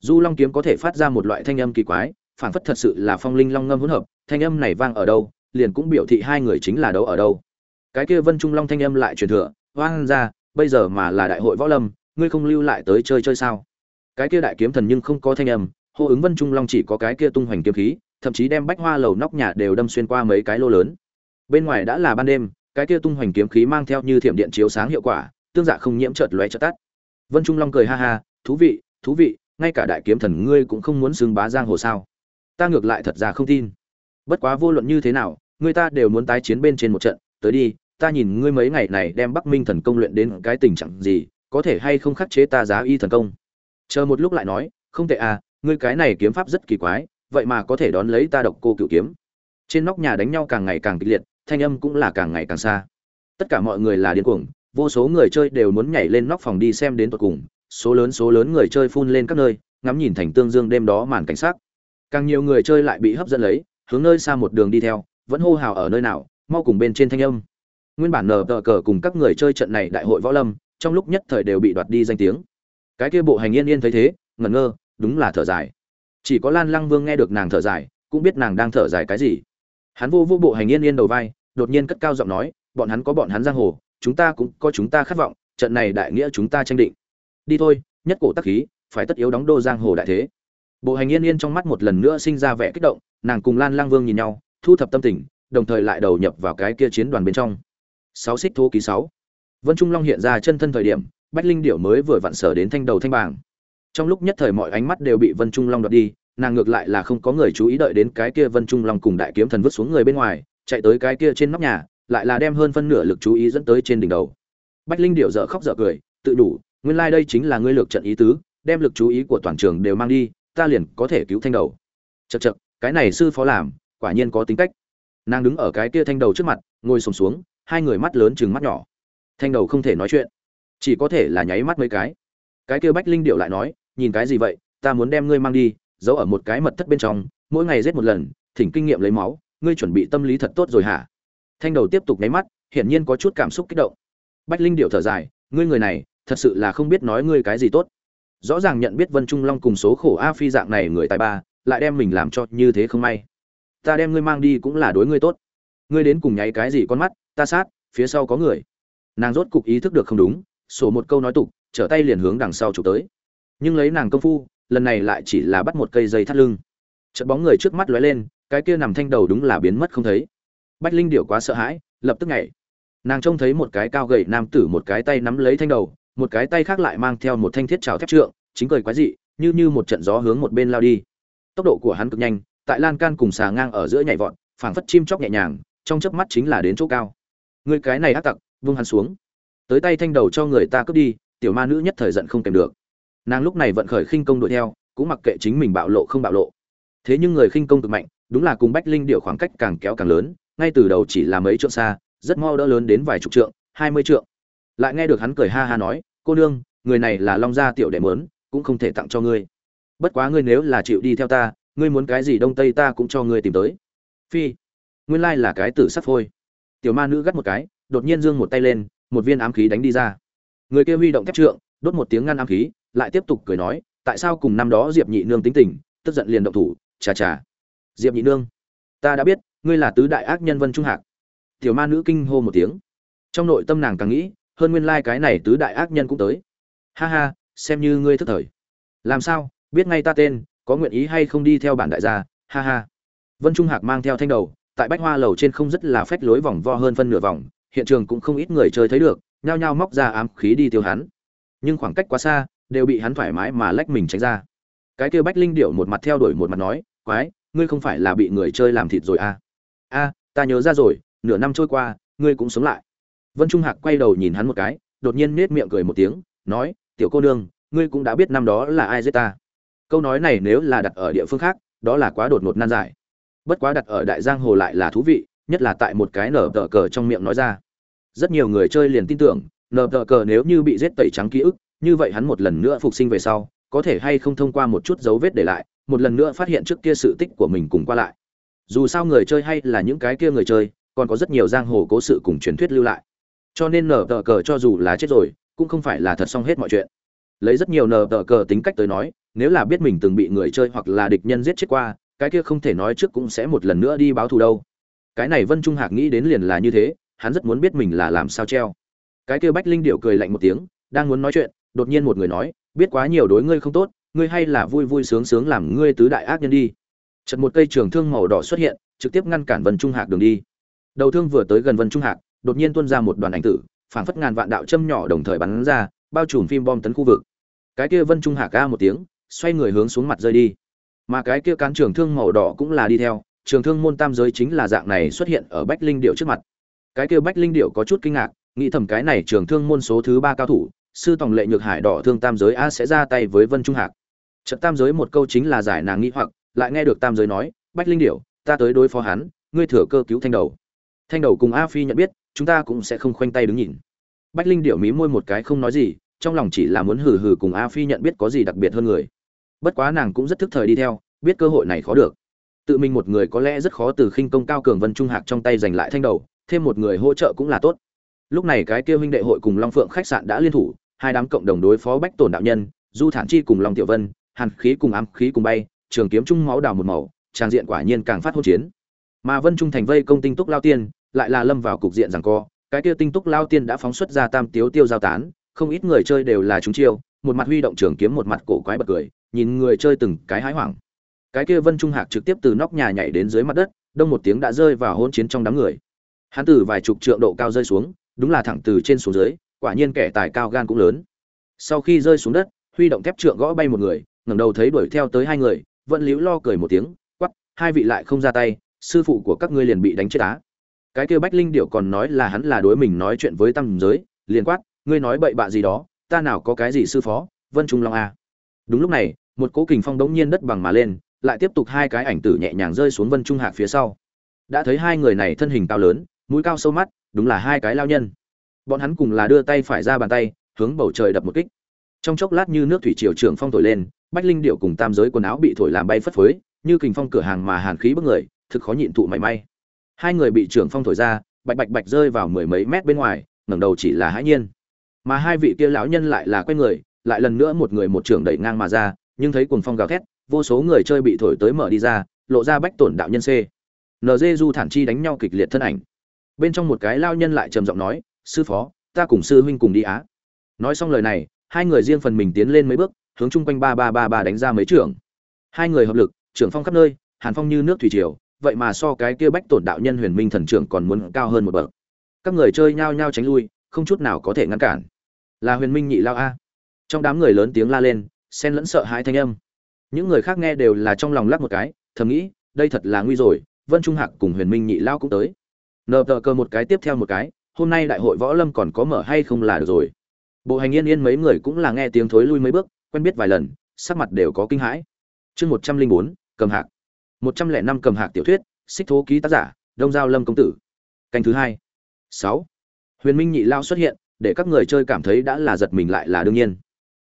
Du long kiếm có thể phát ra một loại thanh âm kỳ quái phản phất thật sự là phong linh long ngâm hỗn hợp, thanh âm này vang ở đâu, liền cũng biểu thị hai người chính là đấu ở đâu. Cái kia vân trung long thanh âm lại truyền thừa, vang ra, bây giờ mà là đại hội võ lâm, ngươi không lưu lại tới chơi chơi sao? Cái kia đại kiếm thần nhưng không có thanh âm, hô ứng vân trung long chỉ có cái kia tung hoành kiếm khí, thậm chí đem bách hoa lầu nóc nhà đều đâm xuyên qua mấy cái lô lớn. Bên ngoài đã là ban đêm cái kia tung hoành kiếm khí mang theo như thiểm điện chiếu sáng hiệu quả, tương dạ không nhiễm chợt lóe chợt tắt. Vân trung long cười ha ha, thú vị thú vị, ngay cả đại kiếm thần ngươi cũng không muốn xưng bá giang hồ sao? Ta ngược lại thật ra không tin. Bất quá vô luận như thế nào, người ta đều muốn tái chiến bên trên một trận, tới đi, ta nhìn ngươi mấy ngày này đem bắc minh thần công luyện đến cái tình trạng gì, có thể hay không khắc chế ta giá y thần công? Chờ một lúc lại nói, không tệ à ngươi cái này kiếm pháp rất kỳ quái, vậy mà có thể đón lấy ta độc cô cựu kiếm. Trên nóc nhà đánh nhau càng ngày càng kịch liệt thanh âm cũng là càng ngày càng xa. Tất cả mọi người là điên cuồng, vô số người chơi đều muốn nhảy lên nóc phòng đi xem đến tận cùng, số lớn số lớn người chơi phun lên các nơi, ngắm nhìn thành tương dương đêm đó màn cảnh sát càng nhiều người chơi lại bị hấp dẫn lấy, hướng nơi xa một đường đi theo, vẫn hô hào ở nơi nào, mau cùng bên trên thanh âm. Nguyên bản nở tờ cờ cùng các người chơi trận này đại hội võ lâm, trong lúc nhất thời đều bị đoạt đi danh tiếng. Cái kia bộ hành yên yên thấy thế, ngẩn ngơ, đúng là thở dài. Chỉ có lan lăng vương nghe được nàng thở dài, cũng biết nàng đang thở dài cái gì hắn vô vô bộ hành yên yên đầu vai, đột nhiên cất cao giọng nói, bọn hắn có bọn hắn giang hồ, chúng ta cũng có chúng ta khát vọng, trận này đại nghĩa chúng ta tranh định. Đi thôi, nhất cổ tắc khí, phải tất yếu đóng đô giang hồ đại thế. Bộ hành yên yên trong mắt một lần nữa sinh ra vẻ kích động, nàng cùng lan lang vương nhìn nhau, thu thập tâm tình, đồng thời lại đầu nhập vào cái kia chiến đoàn bên trong. Sáu xích thô ký sáu. Vân trung long hiện ra chân thân thời điểm, bách linh điểu mới vừa vặn sở đến thanh đầu thanh bảng trong lúc nhất thời mọi ánh mắt đều bị vân trung long đoạt đi nàng ngược lại là không có người chú ý đợi đến cái kia vân trung long cùng đại kiếm thần vứt xuống người bên ngoài chạy tới cái kia trên nóc nhà lại là đem hơn phân nửa lực chú ý dẫn tới trên đỉnh đầu. Bách linh điệu dở khóc dở cười tự đủ nguyên lai đây chính là ngươi lược trận ý tứ đem lực chú ý của toàn trường đều mang đi ta liền có thể cứu thanh đầu. Chật chật cái này sư phó làm quả nhiên có tính cách. Nàng đứng ở cái kia thanh đầu trước mặt ngồi sùng xuống, xuống hai người mắt lớn chừng mắt nhỏ. Thanh đầu không thể nói chuyện chỉ có thể là nháy mắt mấy cái. Cái kia bách linh điệu lại nói nhìn cái gì vậy ta muốn đem ngươi mang đi giấu ở một cái mật thất bên trong, mỗi ngày giết một lần, thỉnh kinh nghiệm lấy máu, ngươi chuẩn bị tâm lý thật tốt rồi hả? Thanh đầu tiếp tục nháy mắt, hiển nhiên có chút cảm xúc kích động. Bách linh điệu thở dài, ngươi người này, thật sự là không biết nói ngươi cái gì tốt. Rõ ràng nhận biết vân trung long cùng số khổ a phi dạng này người tài ba, lại đem mình làm cho như thế không may. Ta đem ngươi mang đi cũng là đối ngươi tốt. Ngươi đến cùng nháy cái gì con mắt, ta sát, phía sau có người. Nàng rốt cục ý thức được không đúng, sổ một câu nói tục, trở tay liền hướng đằng sau chụp tới. Nhưng lấy nàng công phu lần này lại chỉ là bắt một cây dây thắt lưng. Chợt bóng người trước mắt lóe lên, cái kia nằm thanh đầu đúng là biến mất không thấy. Bách linh điểu quá sợ hãi, lập tức nhảy. Nàng trông thấy một cái cao gầy nam tử một cái tay nắm lấy thanh đầu, một cái tay khác lại mang theo một thanh thiết trào thép trượng, chính cười quái dị, như như một trận gió hướng một bên lao đi. Tốc độ của hắn cực nhanh, tại lan can cùng xà ngang ở giữa nhảy vọt, phảng phất chim chóc nhẹ nhàng, trong chớp mắt chính là đến chỗ cao. Người cái này ác tặc, vung hắn xuống. Tới tay thanh đầu cho người ta cướp đi, tiểu ma nữ nhất thời giận không kèm được nàng lúc này vận khởi khinh công đuổi theo, cũng mặc kệ chính mình bạo lộ không bạo lộ. Thế nhưng người khinh công cực mạnh, đúng là cùng bách linh điệu khoảng cách càng kéo càng lớn, ngay từ đầu chỉ là mấy trượng xa, rất mau đỡ lớn đến vài chục trượng, hai mươi trượng. Lại nghe được hắn cười ha ha nói, cô nương, người này là long gia tiểu đệ mớn, cũng không thể tặng cho ngươi. Bất quá ngươi nếu là chịu đi theo ta, ngươi muốn cái gì đông tây ta cũng cho ngươi tìm tới. Phi, nguyên lai là cái tử sắt phôi. Tiểu ma nữ gắt một cái, đột nhiên giương một tay lên, một viên ám khí đánh đi ra. Người kia huy động thép trượng, đốt một tiếng ngăn ám khí lại tiếp tục cười nói, tại sao cùng năm đó diệp nhị nương tính tình, tức giận liền động thủ, chà chà. Diệp nhị nương, ta đã biết, ngươi là tứ đại ác nhân vân trung hạc. Tiểu ma nữ kinh hô một tiếng. Trong nội tâm nàng càng nghĩ, hơn nguyên lai cái này tứ đại ác nhân cũng tới. Ha ha, xem như ngươi thức thời. Làm sao, biết ngay ta tên, có nguyện ý hay không đi theo bản đại gia, ha ha. Vân trung hạc mang theo thanh đầu, tại bách hoa lầu trên không rất là phách lối vòng vo hơn phân nửa vòng, hiện trường cũng không ít người chơi thấy được, nhao nhao móc ra ám khí đi tiêu hắn. Nhưng khoảng cách quá xa đều bị hắn thoải mái mà lách mình tránh ra. Cái kia bách linh điệu một mặt theo đuổi một mặt nói, quái, ngươi không phải là bị người chơi làm thịt rồi à? A, ta nhớ ra rồi, nửa năm trôi qua, ngươi cũng sống lại. Vân trung hạc quay đầu nhìn hắn một cái, đột nhiên nết miệng cười một tiếng, nói, tiểu cô nương, ngươi cũng đã biết năm đó là ai giết ta. Câu nói này nếu là đặt ở địa phương khác, đó là quá đột ngột nan giải. Bất quá đặt ở đại giang hồ lại là thú vị, nhất là tại một cái nở tờ cờ trong miệng nói ra. Rất nhiều người chơi liền tin tưởng, nở tờ cờ nếu như bị giết tẩy trắng ký ức như vậy hắn một lần nữa phục sinh về sau, có thể hay không thông qua một chút dấu vết để lại, một lần nữa phát hiện trước kia sự tích của mình cùng qua lại. Dù sao người chơi hay là những cái kia người chơi, còn có rất nhiều giang hồ cố sự cùng truyền thuyết lưu lại. Cho nên nở tờ cờ cho dù là chết rồi, cũng không phải là thật xong hết mọi chuyện. Lấy rất nhiều nở tờ cờ tính cách tới nói, nếu là biết mình từng bị người chơi hoặc là địch nhân giết chết qua, cái kia không thể nói trước cũng sẽ một lần nữa đi báo thù đâu. Cái này vân trung hạc nghĩ đến liền là như thế, hắn rất muốn biết mình là làm sao treo. Cái kia bách linh điệu cười lạnh một tiếng, đang muốn nói chuyện đột nhiên một người nói, biết quá nhiều đối ngươi không tốt, ngươi hay là vui vui sướng sướng làm ngươi tứ đại ác nhân đi. Chật một cây trường thương màu đỏ xuất hiện, trực tiếp ngăn cản vân trung hạc đường đi. Đầu thương vừa tới gần vân trung hạc, đột nhiên tuôn ra một đoàn ảnh tử, phảng phất ngàn vạn đạo châm nhỏ đồng thời bắn ra, bao trùm phim bom tấn khu vực. Cái kia vân trung hạc ca một tiếng, xoay người hướng xuống mặt rơi đi. Mà cái kia cán trường thương màu đỏ cũng là đi theo, trường thương môn tam giới chính là dạng này xuất hiện ở bách linh điệu trước mặt. Cái kia bách linh điệu có chút kinh ngạc, nghĩ thầm cái này trường thương môn số thứ ba cao thủ sư tổng lệ nhược hải đỏ thương tam giới a sẽ ra tay với vân trung hạc. Trận tam giới một câu chính là giải nàng nghĩ hoặc lại nghe được tam giới nói bách linh điểu, ta tới đối phó hắn ngươi thừa cơ cứu thanh đầu. Thanh đầu cùng a phi nhận biết chúng ta cũng sẽ không khoanh tay đứng nhìn. Bách linh điểu mí môi một cái không nói gì trong lòng chỉ là muốn hừ hừ cùng a phi nhận biết có gì đặc biệt hơn người. Bất quá nàng cũng rất thức thời đi theo biết cơ hội này khó được. Tự mình một người có lẽ rất khó từ khinh công cao cường vân trung hạc trong tay giành lại thanh đầu thêm một người hỗ trợ cũng là tốt lúc này cái kia huynh đệ hội cùng long phượng khách sạn đã liên thủ, hai đám cộng đồng đối phó bách tổn đạo nhân, du thản chi cùng long tiểu vân, hàn khí cùng ám khí cùng bay, trường kiếm Trung máu đào một màu, trang diện quả nhiên càng phát hỗn chiến. Mà vân trung thành vây công tinh túc lao tiên, lại là lâm vào cục diện rằng co, cái kia tinh túc lao tiên đã phóng xuất ra tam tiếu tiêu giao tán, không ít người chơi đều là chúng chiêu, một mặt huy động trường kiếm một mặt cổ quái bật cười, nhìn người chơi từng cái hái hoảng. Cái kia vân trung hạc trực tiếp từ nóc nhà nhảy đến dưới mặt đất, đông một tiếng đã rơi vào hỗn chiến trong đám người. Hắn từ vài chục trượng độ cao rơi xuống đúng là thẳng từ trên xuống dưới, quả nhiên kẻ tài cao gan cũng lớn. Sau khi rơi xuống đất, huy động thép trượng gõ bay một người, ngẩng đầu thấy đuổi theo tới hai người, vẫn liễu lo cười một tiếng quắp hai vị lại không ra tay, sư phụ của các ngươi liền bị đánh chết á. Cái kia bách linh điệu còn nói là hắn là đối mình nói chuyện với tam giới, liền quát, ngươi nói bậy bạ gì đó, ta nào có cái gì sư phó, vân trung long a đúng lúc này, một cỗ kình phong đống nhiên đất bằng mà lên, lại tiếp tục hai cái ảnh tử nhẹ nhàng rơi xuống vân trung hạc phía sau. Đã thấy hai người này thân hình cao lớn, mũi cao sâu mắt đúng là hai cái lao nhân. Bọn hắn cùng là đưa tay phải ra bàn tay, hướng bầu trời đập một kích. Trong chốc lát như nước thủy triều trưởng phong thổi lên, bách linh điệu cùng tam giới quần áo bị thổi làm bay phất phới, như kình phong cửa hàng mà hàn khí bức người, thực khó nhịn thụ mảy may. Hai người bị trưởng phong thổi ra, bạch bạch bạch rơi vào mười mấy mét bên ngoài, ngẩng đầu chỉ là hãi nhiên. Mà hai vị kia lão nhân lại là quen người, lại lần nữa một người một trưởng đẩy ngang mà ra, nhưng thấy cuồng phong gào thét, vô số người chơi bị thổi tới mở đi ra, lộ ra bách tổn đạo nhân c. Nd du thản chi đánh nhau kịch liệt thân ảnh bên trong một cái lao nhân lại trầm giọng nói, sư phó, ta cùng sư huynh cùng đi á. Nói xong lời này, hai người riêng phần mình tiến lên mấy bước, hướng chung quanh ba ba ba ba đánh ra mấy trưởng. Hai người hợp lực, trưởng phong khắp nơi, hàn phong như nước thủy triều, vậy mà so cái kia bách tổn đạo nhân huyền minh thần trưởng còn muốn cao hơn một bậc. Các người chơi nhao nhao tránh lui, không chút nào có thể ngăn cản. Là huyền minh nhị lao a. Trong đám người lớn tiếng la lên, xen lẫn sợ hãi thanh âm. Những người khác nghe đều là trong lòng lắc một cái, thầm nghĩ, đây thật là nguy rồi, vân trung hạc cùng huyền minh nhị lao cũng tới nờ tờ cơ một cái tiếp theo một cái, hôm nay đại hội võ lâm còn có mở hay không là được rồi. Bộ hành yên yên mấy người cũng là nghe tiếng thối lui mấy bước, quen biết vài lần, sắc mặt đều có kinh hãi. Chương một trăm linh bốn, cầm hạc. Một trăm lẻ năm cầm hạc tiểu thuyết, xích thố ký tác giả, đông giao lâm công tử. Canh thứ hai. Sáu. Huyền minh nhị lao xuất hiện, để các người chơi cảm thấy đã là giật mình lại là đương nhiên.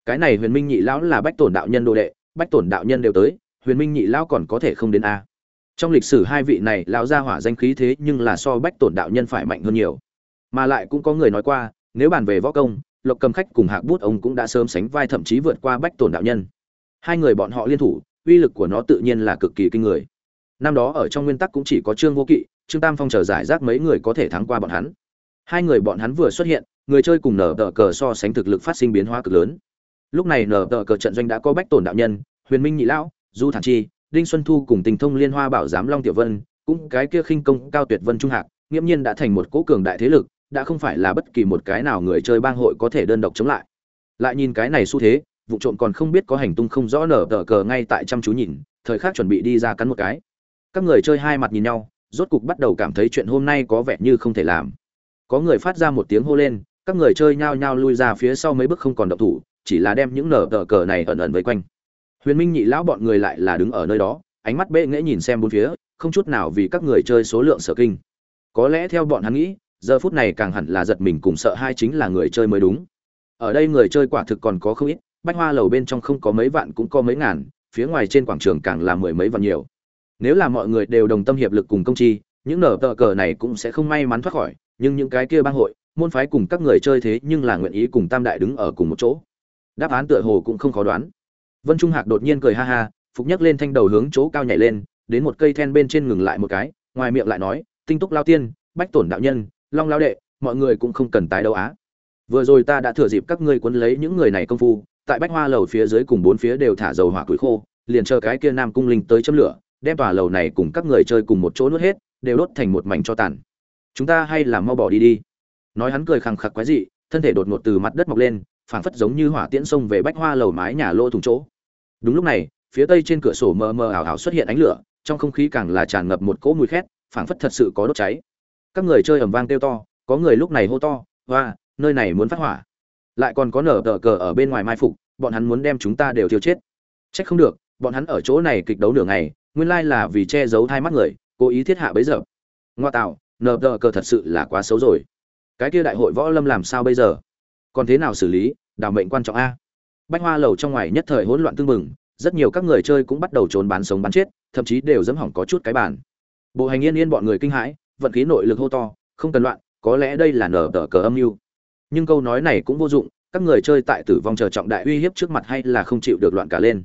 Cái này huyền minh nhị lão là bách tổn đạo nhân đồ đệ, bách tổn đạo nhân đều tới, huyền minh nhị lão còn có thể không đến a trong lịch sử hai vị này, lão gia hỏa danh khí thế nhưng là so bách tổn đạo nhân phải mạnh hơn nhiều. Mà lại cũng có người nói qua, nếu bàn về võ công, lộc cầm khách cùng hạc bút ông cũng đã sớm sánh vai thậm chí vượt qua bách tổn đạo nhân. Hai người bọn họ liên thủ, uy lực của nó tự nhiên là cực kỳ kinh người. Năm đó ở trong nguyên tắc cũng chỉ có trương vô kỵ, trương tam phong chờ giải rác mấy người có thể thắng qua bọn hắn. Hai người bọn hắn vừa xuất hiện, người chơi cùng nở tờ cờ so sánh thực lực phát sinh biến hóa cực lớn. Lúc này nở tờ cờ trận doanh đã có bách tổn đạo nhân, huyền minh nhị lão, du thản chi đinh xuân thu cùng tình thông liên hoa bảo giám long tiểu vân, cũng cái kia khinh công cao tuyệt vân trung hạc, nghiễm nhiên đã thành một cố cường đại thế lực, đã không phải là bất kỳ một cái nào người chơi bang hội có thể đơn độc chống lại. Lại nhìn cái này xu thế, vụ trộm còn không biết có hành tung không rõ nở tờ cờ ngay tại chăm chú nhìn, thời khắc chuẩn bị đi ra cắn một cái. Các người chơi hai mặt nhìn nhau, rốt cục bắt đầu cảm thấy chuyện hôm nay có vẻ như không thể làm. Có người phát ra một tiếng hô lên, các người chơi nhao nhao lui ra phía sau mấy bước không còn động thủ, chỉ là đem những nở tờ cờ này ẩn ẩn vây quanh huyền minh nhị lão bọn người lại là đứng ở nơi đó, ánh mắt bệ nghễ nhìn xem bốn phía, không chút nào vì các người chơi số lượng sở kinh. Có lẽ theo bọn hắn nghĩ, giờ phút này càng hẳn là giật mình cùng sợ hai chính là người chơi mới đúng. Ở đây người chơi quả thực còn có không ít, bách hoa lầu bên trong không có mấy vạn cũng có mấy ngàn, phía ngoài trên quảng trường càng là mười mấy vạn nhiều. Nếu là mọi người đều đồng tâm hiệp lực cùng công chi, những nở tờ cờ này cũng sẽ không may mắn thoát khỏi, nhưng những cái kia bang hội, môn phái cùng các người chơi thế nhưng là nguyện ý cùng tam đại đứng ở cùng một chỗ. Đáp án tựa hồ cũng không khó đoán vân trung hạc đột nhiên cười ha ha, phục nhấc lên thanh đầu hướng chỗ cao nhảy lên, đến một cây then bên trên ngừng lại một cái, ngoài miệng lại nói, tinh túc lao tiên, bách tổn đạo nhân, long lao đệ, mọi người cũng không cần tái đấu á. Vừa rồi ta đã thừa dịp các ngươi cuốn lấy những người này công phu, tại bách hoa lầu phía dưới cùng bốn phía đều thả dầu hỏa củi khô, liền chờ cái kia nam cung linh tới châm lửa, đem tòa lầu này cùng các người chơi cùng một chỗ nuốt hết, đều đốt thành một mảnh cho tàn. Chúng ta hay là mau bỏ đi đi. Nói hắn cười khằng khặc quái dị, thân thể đột ngột từ mặt đất mọc lên, phảng phất giống như hỏa tiễn xông về bách hoa lầu mái nhà lô thùng chỗ đúng lúc này, phía tây trên cửa sổ mờ mờ ảo ảo xuất hiện ánh lửa, trong không khí càng là tràn ngập một cỗ mùi khét, phảng phất thật sự có đốt cháy. Các người chơi ầm vang kêu to, có người lúc này hô to và nơi này muốn phát hỏa. Lại còn có nở tờ cờ ở bên ngoài mai phục, bọn hắn muốn đem chúng ta đều thiêu chết. Trách không được, bọn hắn ở chỗ này kịch đấu nửa ngày, nguyên lai là vì che giấu hai mắt người, cố ý thiết hạ bấy giờ ngoa tạo, nở tờ cờ thật sự là quá xấu rồi. Cái kia đại hội võ lâm làm sao bây giờ? Còn thế nào xử lý? Đảm mệnh quan trọng a bách hoa lầu trong ngoài nhất thời hỗn loạn tương mừng rất nhiều các người chơi cũng bắt đầu trốn bán sống bán chết, thậm chí đều dẫm hỏng có chút cái bản bộ hành yên yên bọn người kinh hãi, vận khí nội lực hô to, không cần loạn, có lẽ đây là nở tờ cờ âm mưu. Nhưng câu nói này cũng vô dụng, các người chơi tại tử vong chờ trọng đại uy hiếp trước mặt hay là không chịu được loạn cả lên.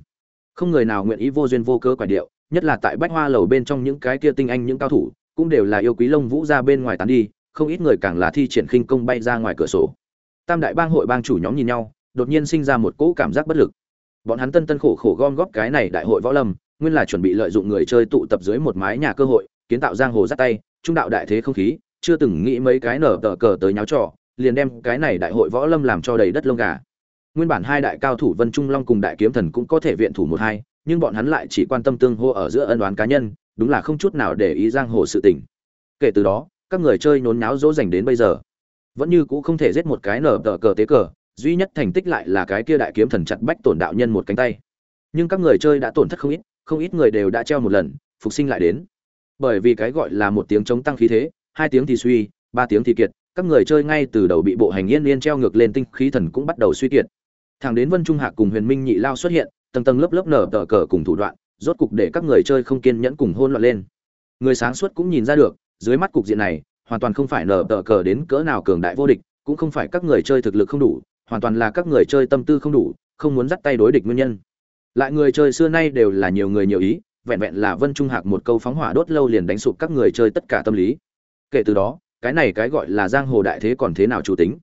Không người nào nguyện ý vô duyên vô cớ quả điệu, nhất là tại bách hoa lầu bên trong những cái kia tinh anh những cao thủ, cũng đều là yêu quý lông vũ ra bên ngoài tán đi, không ít người càng là thi triển khinh công bay ra ngoài cửa sổ. Tam đại bang hội bang chủ nhóm nhìn nhau đột nhiên sinh ra một cỗ cảm giác bất lực. Bọn hắn tân tân khổ khổ gom góp cái này đại hội võ lâm, nguyên là chuẩn bị lợi dụng người chơi tụ tập dưới một mái nhà cơ hội, kiến tạo giang hồ giắt tay, trung đạo đại thế không khí, chưa từng nghĩ mấy cái nở tờ cờ tới nháo trò, liền đem cái này đại hội võ lâm làm cho đầy đất lông gà. Nguyên bản hai đại cao thủ vân trung long cùng đại kiếm thần cũng có thể viện thủ một hai, nhưng bọn hắn lại chỉ quan tâm tương hô ở giữa ân oán cá nhân, đúng là không chút nào để ý giang hồ sự tình. Kể từ đó, các người chơi nhốn nháo dỗ dành đến bây giờ. Vẫn như cũ không thể giết một cái nở tờ cờ tế cờ duy nhất thành tích lại là cái kia đại kiếm thần chặt bách tổn đạo nhân một cánh tay. Nhưng các người chơi đã tổn thất không ít không ít người đều đã treo một lần, phục sinh lại đến. Bởi vì cái gọi là một tiếng chống tăng khí thế, hai tiếng thì suy, ba tiếng thì kiệt, các người chơi ngay từ đầu bị bộ hành yên liên treo ngược lên tinh khí thần cũng bắt đầu suy kiệt. Thẳng đến vân trung hạc cùng huyền minh nhị lao xuất hiện, tầng tầng lớp lớp nở tờ cờ cùng thủ đoạn, rốt cục để các người chơi không kiên nhẫn cùng hôn loạn lên. Người sáng suốt cũng nhìn ra được, dưới mắt cục diện này, hoàn toàn không phải nở tờ cờ đến cỡ nào cường đại vô địch, cũng không phải các người chơi thực lực không đủ hoàn toàn là các người chơi tâm tư không đủ, không muốn dắt tay đối địch nguyên nhân. Lại người chơi xưa nay đều là nhiều người nhiều ý, vẹn vẹn là vân trung hạc một câu phóng hỏa đốt lâu liền đánh sụp các người chơi tất cả tâm lý. Kể từ đó, cái này cái gọi là giang hồ đại thế còn thế nào chủ tính?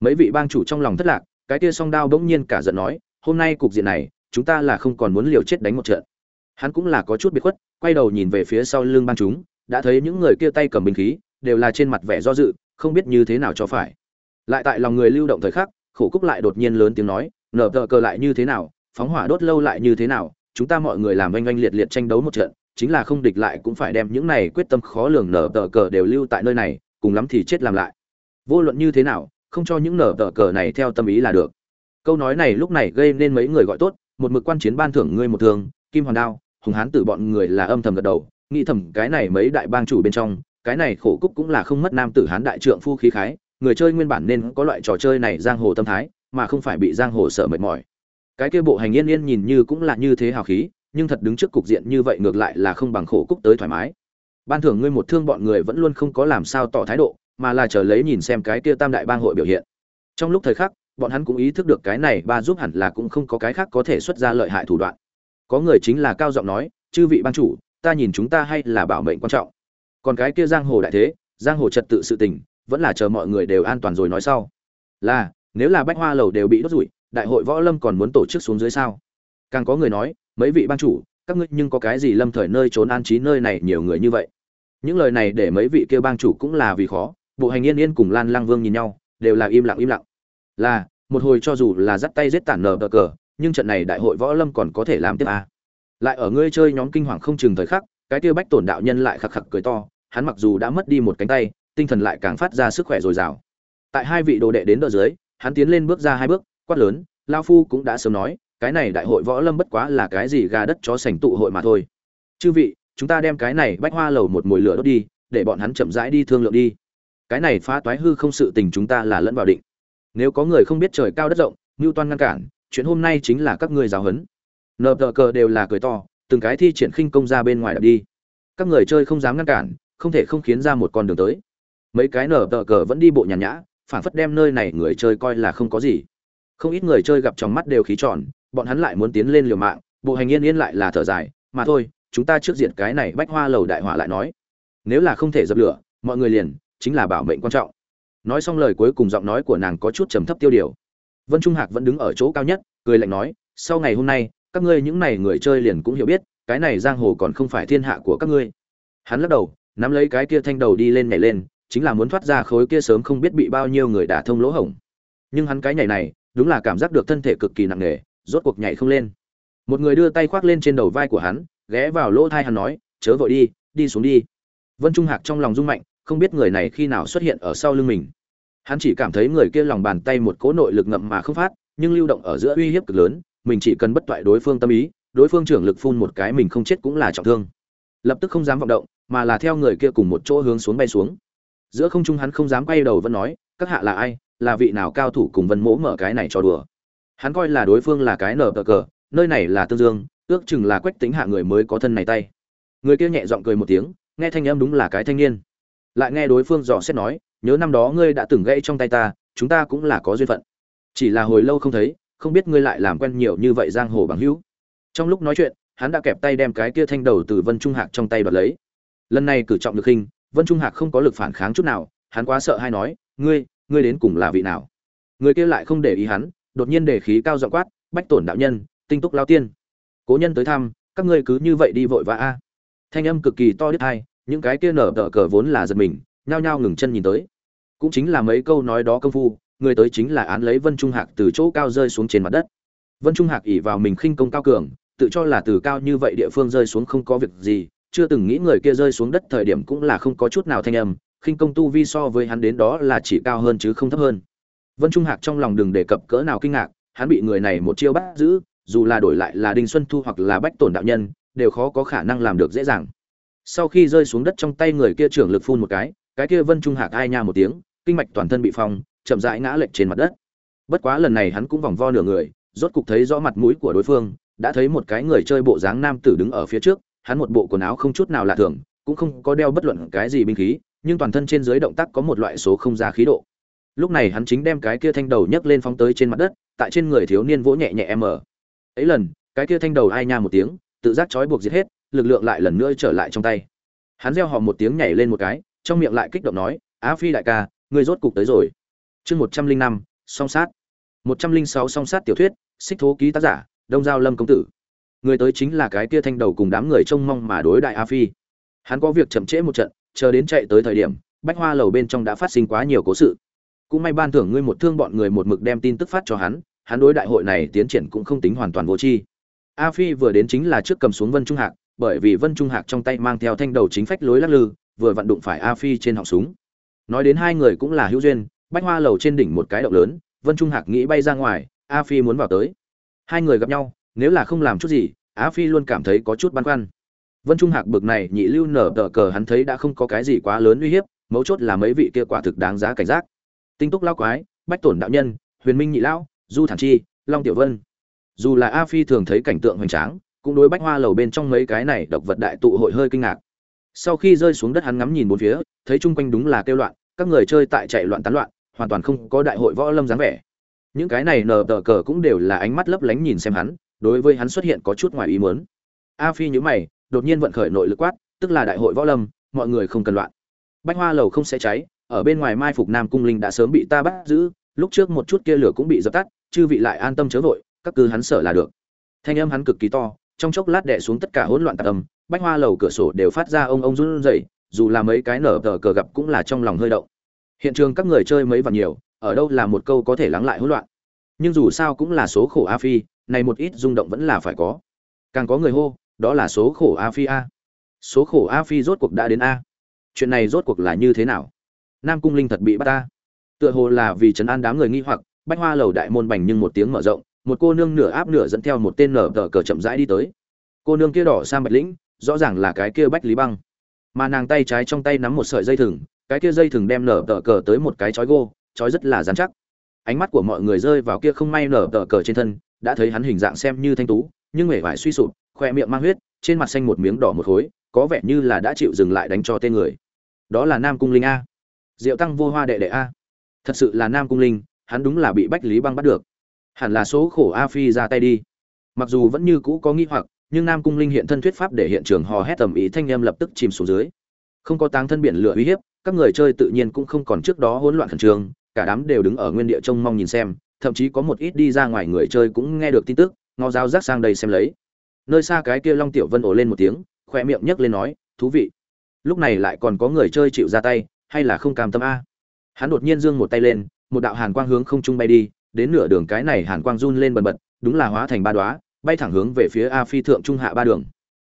Mấy vị bang chủ trong lòng thất lạc, cái kia song đao bỗng nhiên cả giận nói, hôm nay cục diện này, chúng ta là không còn muốn liều chết đánh một trận. Hắn cũng là có chút bị khuất, quay đầu nhìn về phía sau lưng bang chúng, đã thấy những người kia tay cầm binh khí, đều là trên mặt vẻ do dự, không biết như thế nào cho phải. Lại tại lòng người lưu động thời khắc khổ cúc lại đột nhiên lớn tiếng nói, nở tờ cờ lại như thế nào? Phóng hỏa đốt lâu lại như thế nào? Chúng ta mọi người làm oanh oanh liệt liệt tranh đấu một trận, chính là không địch lại cũng phải đem những này quyết tâm khó lường nở tờ cờ đều lưu tại nơi này, cùng lắm thì chết làm lại. Vô luận như thế nào, không cho những nở tờ cờ này theo tâm ý là được. Câu nói này lúc này gây nên mấy người gọi tốt, một mực quan chiến ban thưởng ngươi một thường kim hoàn đao, hùng hán tử bọn người là âm thầm gật đầu, nghĩ thầm cái này mấy đại bang chủ bên trong, cái này khổ cúc cũng là không mất nam tử hán đại trượng phu khí khái người chơi nguyên bản nên có loại trò chơi này giang hồ tâm thái, mà không phải bị giang hồ sợ mệt mỏi. Cái kia bộ hành yên yên nhìn như cũng là như thế hào khí, nhưng thật đứng trước cục diện như vậy ngược lại là không bằng khổ cúc tới thoải mái. Ban thưởng ngươi một thương bọn người vẫn luôn không có làm sao tỏ thái độ, mà là chờ lấy nhìn xem cái kia tam đại bang hội biểu hiện. Trong lúc thời khắc, bọn hắn cũng ý thức được cái này ba giúp hẳn là cũng không có cái khác có thể xuất ra lợi hại thủ đoạn. Có người chính là cao giọng nói, chư vị ban chủ, ta nhìn chúng ta hay là bảo mệnh quan trọng. Còn cái kia giang hồ đại thế, giang hồ trật tự sự tình vẫn là chờ mọi người đều an toàn rồi nói sau. Là, nếu là bách hoa lầu đều bị đốt rụi, đại hội võ lâm còn muốn tổ chức xuống dưới sao? Càng có người nói, mấy vị ban chủ, các ngươi nhưng có cái gì lâm thời nơi trốn an trí nơi này nhiều người như vậy? Những lời này để mấy vị kêu bang chủ cũng là vì khó, bộ hành yên yên cùng lan lang vương nhìn nhau, đều là im lặng im lặng. Là, một hồi cho dù là dắt tay giết tản nờ cờ cờ, nhưng trận này đại hội võ lâm còn có thể làm tiếp à. lại ở ngươi chơi nhóm kinh hoàng không chừng thời khắc, cái kia bách tổn đạo nhân lại khặc khặc cười to, hắn mặc dù đã mất đi một cánh tay tinh thần lại càng phát ra sức khỏe dồi dào. Tại hai vị đồ đệ đến đỡ dưới, hắn tiến lên bước ra hai bước, quát lớn lao phu cũng đã sớm nói, cái này đại hội võ lâm bất quá là cái gì gà đất chó sành tụ hội mà thôi. Chư vị, chúng ta đem cái này bách hoa lầu một mồi lửa đốt đi, để bọn hắn chậm rãi đi thương lượng đi. Cái này phá toái hư không sự tình chúng ta là lẫn vào định. Nếu có người không biết trời cao đất rộng ngưu toan ngăn cản, chuyện hôm nay chính là các ngươi giáo huấn. Nợ tờ cờ đều là cười to, từng cái thi triển khinh công ra bên ngoài đập đi. Các người chơi không dám ngăn cản, không thể không khiến ra một con đường tới mấy cái nở tờ cờ vẫn đi bộ nhàn nhã phản phất đem nơi này người chơi coi là không có gì. Không ít người chơi gặp trong mắt đều khí tròn, bọn hắn lại muốn tiến lên liều mạng, bộ hành yên yên lại là thở dài, mà thôi, chúng ta trước diện cái này bách hoa lầu đại hỏa lại nói. Nếu là không thể dập lửa, mọi người liền, chính là bảo mệnh quan trọng. Nói xong lời cuối cùng giọng nói của nàng có chút trầm thấp tiêu điều. Vân trung hạc vẫn đứng ở chỗ cao nhất, cười lạnh nói, sau ngày hôm nay, các ngươi những này người chơi liền cũng hiểu biết, cái này giang hồ còn không phải thiên hạ của các ngươi. Hắn lắc đầu, nắm lấy cái kia thanh đầu đi lên nhảy lên chính là muốn thoát ra khối kia sớm không biết bị bao nhiêu người đả thông lỗ hổng. Nhưng hắn cái nhảy này, đúng là cảm giác được thân thể cực kỳ nặng nề, rốt cuộc nhảy không lên. Một người đưa tay khoác lên trên đầu vai của hắn, ghé vào lỗ thai hắn nói, chớ vội đi đi xuống đi. Vân trung hạc trong lòng rung mạnh, không biết người này khi nào xuất hiện ở sau lưng mình. Hắn chỉ cảm thấy người kia lòng bàn tay một cỗ nội lực ngậm mà không phát, nhưng lưu động ở giữa uy hiếp cực lớn, mình chỉ cần bất toại đối phương tâm ý, đối phương trưởng lực phun một cái mình không chết cũng là trọng thương. Lập tức không dám vọng động, mà là theo người kia cùng một chỗ hướng xuống bay xuống giữa không trung hắn không dám quay đầu vẫn nói, các hạ là ai? Là vị nào cao thủ cùng vân mỗ mở cái này cho đùa? Hắn coi là đối phương là cái nở cờ cờ, nơi này là tương dương, ước chừng là quách tính hạ người mới có thân này tay. Người kia nhẹ giọng cười một tiếng, nghe thanh âm đúng là cái thanh niên. Lại nghe đối phương dò xét nói, nhớ năm đó ngươi đã từng gãy trong tay ta, chúng ta cũng là có duyên phận. Chỉ là hồi lâu không thấy, không biết ngươi lại làm quen nhiều như vậy giang hồ bằng hữu. Trong lúc nói chuyện, hắn đã kẹp tay đem cái kia thanh đầu từ vân trung hạc trong tay đoạt lấy. Lần này cử trọng được hình vân trung hạc không có lực phản kháng chút nào, hắn quá sợ hay nói, ngươi ngươi đến cùng là vị nào? Người kia lại không để ý hắn, đột nhiên để khí cao giọng quát, bách tổn đạo nhân, tinh túc lao tiên, cố nhân tới thăm, các ngươi cứ như vậy đi vội vã a. Thanh âm cực kỳ to đứt hai những cái kia nở tờ cờ vốn là giật mình, nhao nhao ngừng chân nhìn tới. Cũng chính là mấy câu nói đó công phu, người tới chính là án lấy vân trung hạc từ chỗ cao rơi xuống trên mặt đất. Vân trung hạc ỉ vào mình khinh công cao cường, tự cho là từ cao như vậy địa phương rơi xuống không có việc gì chưa từng nghĩ người kia rơi xuống đất thời điểm cũng là không có chút nào thanh âm, khinh công tu vi so với hắn đến đó là chỉ cao hơn chứ không thấp hơn. Vân trung hạc trong lòng đừng đề cập cỡ nào kinh ngạc, hắn bị người này một chiêu bắt giữ, dù là đổi lại là đinh xuân thu hoặc là bách tổn đạo nhân, đều khó có khả năng làm được dễ dàng. Sau khi rơi xuống đất trong tay người kia trưởng lực phun một cái cái kia vân trung hạc ai nha một tiếng, kinh mạch toàn thân bị phong, chậm rãi ngã lệch trên mặt đất. Bất quá lần này hắn cũng vòng vo nửa người, rốt cục thấy rõ mặt mũi của đối phương, đã thấy một cái người chơi bộ dáng nam tử đứng ở phía trước hắn một bộ quần áo không chút nào lạ thường, cũng không có đeo bất luận cái gì binh khí, nhưng toàn thân trên dưới động tác có một loại số không ra khí độ. Lúc này hắn chính đem cái kia thanh đầu nhấc lên phóng tới trên mặt đất, tại trên người thiếu niên vỗ nhẹ nhẹ em ở. Ấy lần, cái kia thanh đầu ai nha một tiếng, tự giác trói buộc giết hết, lực lượng lại lần nữa trở lại trong tay. Hắn reo hò một tiếng nhảy lên một cái, trong miệng lại kích động nói, á phi đại ca, ngươi rốt cục tới rồi. Chương một trăm linh năm, song sát. Một trăm linh sáu song sát tiểu thuyết, xích thố ký tác giả, đông giao lâm công tử người tới chính là cái kia thanh đầu cùng đám người trông mong mà đối đại a phi. Hắn có việc chậm trễ một trận, chờ đến chạy tới thời điểm, bách hoa lầu bên trong đã phát sinh quá nhiều cố sự. Cũng may ban thưởng ngươi một thương bọn người một mực đem tin tức phát cho hắn hắn đối đại hội này tiến triển cũng không tính hoàn toàn vô tri. A phi vừa đến chính là trước cầm xuống vân trung hạc, bởi vì vân trung hạc trong tay mang theo thanh đầu chính phách lối lắc lư, vừa vặn đụng phải a phi trên họng súng. Nói đến hai người cũng là hữu duyên, bách hoa lầu trên đỉnh một cái động lớn, vân trung hạc nghĩ bay ra ngoài, a phi muốn vào tới. Hai người gặp nhau nếu là không làm chút gì, Á phi luôn cảm thấy có chút băn khoăn. Vân trung hạc bực này nhị lưu nở tờ cờ hắn thấy đã không có cái gì quá lớn uy hiếp, mấu chốt là mấy vị kia quả thực đáng giá cảnh giác. Tinh túc lao quái, bách tổn đạo nhân, huyền minh nhị lão, du thản chi, long tiểu vân. Dù là a phi thường thấy cảnh tượng hoành tráng, cũng đối bách hoa lầu bên trong mấy cái này độc vật đại tụ hội hơi kinh ngạc. Sau khi rơi xuống đất hắn ngắm nhìn bốn phía, thấy chung quanh đúng là kêu loạn, các người chơi tại chạy loạn tán loạn, hoàn toàn không có đại hội võ lâm dáng vẻ. Những cái này nờ tờ cờ cũng đều là ánh mắt lấp lánh nhìn xem hắn đối với hắn xuất hiện có chút ngoài ý muốn. A phi nhíu mày, đột nhiên vận khởi nội lực quát, tức là đại hội võ lâm, mọi người không cần loạn. Bách hoa lầu không sẽ cháy, ở bên ngoài mai phục nam cung linh đã sớm bị ta bắt giữ, lúc trước một chút kia lửa cũng bị dập tắt, chư vị lại an tâm chớ vội, các cư hắn sợ là được. Thanh âm hắn cực kỳ to, trong chốc lát đè xuống tất cả hỗn loạn tạp âm, bách hoa lầu cửa sổ đều phát ra ông ông run rẩy, dù là mấy cái nở tờ cờ gặp cũng là trong lòng hơi động. Hiện trường các người chơi mấy và nhiều, ở đâu là một câu có thể lắng lại hỗn loạn. Nhưng dù sao cũng là số khổ a phi này một ít rung động vẫn là phải có. Càng có người hô, đó là số khổ a phi a. Số khổ a phi rốt cuộc đã đến a. Chuyện này rốt cuộc là như thế nào? Nam cung linh thật bị bắt ta tựa hồ là vì trấn an đám người nghi hoặc, bách hoa lầu đại môn bành nhưng một tiếng mở rộng, một cô nương nửa áp nửa dẫn theo một tên nở tờ cờ chậm rãi đi tới. Cô nương kia đỏ sang bạch lĩnh, rõ ràng là cái kia bách lý băng. Mà nàng tay trái trong tay nắm một sợi dây thừng, cái kia dây thừng đem nở tờ cờ tới một cái chói gô, chói rất là dán chắc. Ánh mắt của mọi người rơi vào kia không may nở tờ cờ trên thân đã thấy hắn hình dạng xem như thanh tú, nhưng hề vải suy sụp, khoe miệng mang huyết, trên mặt xanh một miếng đỏ một khối, có vẻ như là đã chịu dừng lại đánh cho tên người. Đó là nam cung linh a. Diệu tăng vô hoa đệ đệ a. Thật sự là nam cung linh, hắn đúng là bị bách lý băng bắt được. Hẳn là số khổ a phi ra tay đi. Mặc dù vẫn như cũ có nghi hoặc, nhưng nam cung linh hiện thân thuyết pháp để hiện trường hò hét tầm ý thanh em lập tức chìm xuống dưới. Không có táng thân biển lửa uy hiếp, các người chơi tự nhiên cũng không còn trước đó hỗn loạn khẩn trương, cả đám đều đứng ở nguyên địa trông mong nhìn xem thậm chí có một ít đi ra ngoài người chơi cũng nghe được tin tức, ngó giáo rác sang đây xem lấy. Nơi xa cái kia long tiểu vân ồ lên một tiếng khoe miệng nhấc lên nói, thú vị. Lúc này lại còn có người chơi chịu ra tay, hay là không cam tâm a? Hắn đột nhiên giương một tay lên, một đạo hàn quang hướng không trung bay đi, đến nửa đường cái này hàn quang run lên bần bật, đúng là hóa thành ba đoá bay thẳng hướng về phía a phi thượng trung hạ ba đường.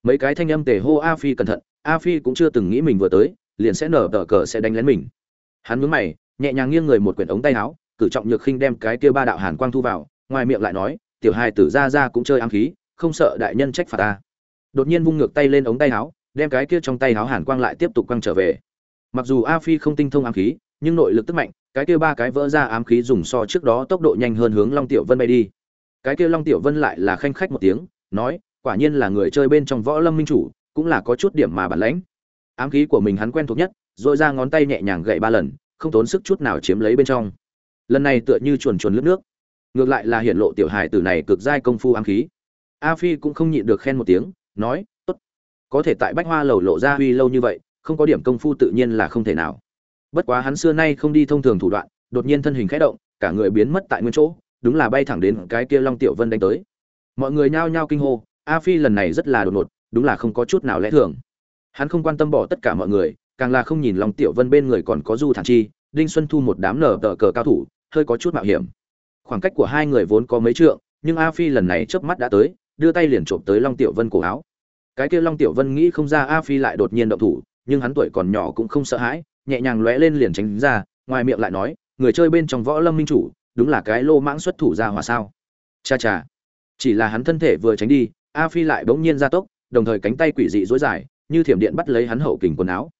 Mấy cái thanh âm tề hô a phi cẩn thận, a phi cũng chưa từng nghĩ mình vừa tới, liền sẽ nở tờ cờ sẽ đánh lén mình. Hắn mướn mày, nhẹ nhàng nghiêng người một quyển ống tay áo cử trọng nhược khinh đem cái kia ba đạo hàn quang thu vào, ngoài miệng lại nói, tiểu hai tử ra ra cũng chơi ám khí, không sợ đại nhân trách phạt ta. Đột nhiên vung ngược tay lên ống tay áo, đem cái kia trong tay áo hàn quang lại tiếp tục quăng trở về. Mặc dù a phi không tinh thông ám khí, nhưng nội lực tức mạnh, cái kia ba cái vỡ ra ám khí dùng so trước đó tốc độ nhanh hơn hướng long tiểu vân bay đi. Cái kia long tiểu vân lại là khanh khách một tiếng, nói, quả nhiên là người chơi bên trong võ lâm minh chủ, cũng là có chút điểm mà bản lãnh. Ám khí của mình hắn quen thuộc nhất, rồi ra ngón tay nhẹ nhàng gậy ba lần, không tốn sức chút nào chiếm lấy bên trong lần này tựa như chuồn chuồn lướt nước. Ngược lại là hiện lộ tiểu hải tử này cực giai công phu ám khí. A phi cũng không nhịn được khen một tiếng, nói, tốt. Có thể tại bách hoa lầu lộ ra huy lâu như vậy, không có điểm công phu tự nhiên là không thể nào. Bất quá hắn xưa nay không đi thông thường thủ đoạn, đột nhiên thân hình khẽ động, cả người biến mất tại nguyên chỗ, đúng là bay thẳng đến cái kia long tiểu vân đánh tới. Mọi người nhao nhao kinh hô, a phi lần này rất là đột ngột, đúng là không có chút nào lẽ thường. Hắn không quan tâm bỏ tất cả mọi người, càng là không nhìn long tiểu vân bên người còn có du thản chi, đinh xuân thu một đám nở tờ cờ cao thủ hơi có chút mạo hiểm. Khoảng cách của hai người vốn có mấy trượng, nhưng a phi lần này chớp mắt đã tới, đưa tay liền trộm tới long tiểu vân cổ áo. Cái kia long tiểu vân nghĩ không ra a phi lại đột nhiên động thủ, nhưng hắn tuổi còn nhỏ cũng không sợ hãi, nhẹ nhàng lóe lên liền tránh ra, ngoài miệng lại nói, người chơi bên trong võ lâm minh chủ, đúng là cái lô mãng xuất thủ ra hỏa sao? Cha cha. Chỉ là hắn thân thể vừa tránh đi, a phi lại bỗng nhiên ra tốc, đồng thời cánh tay quỷ dị dối dài, như thiểm điện bắt lấy hắn hậu kình quần áo.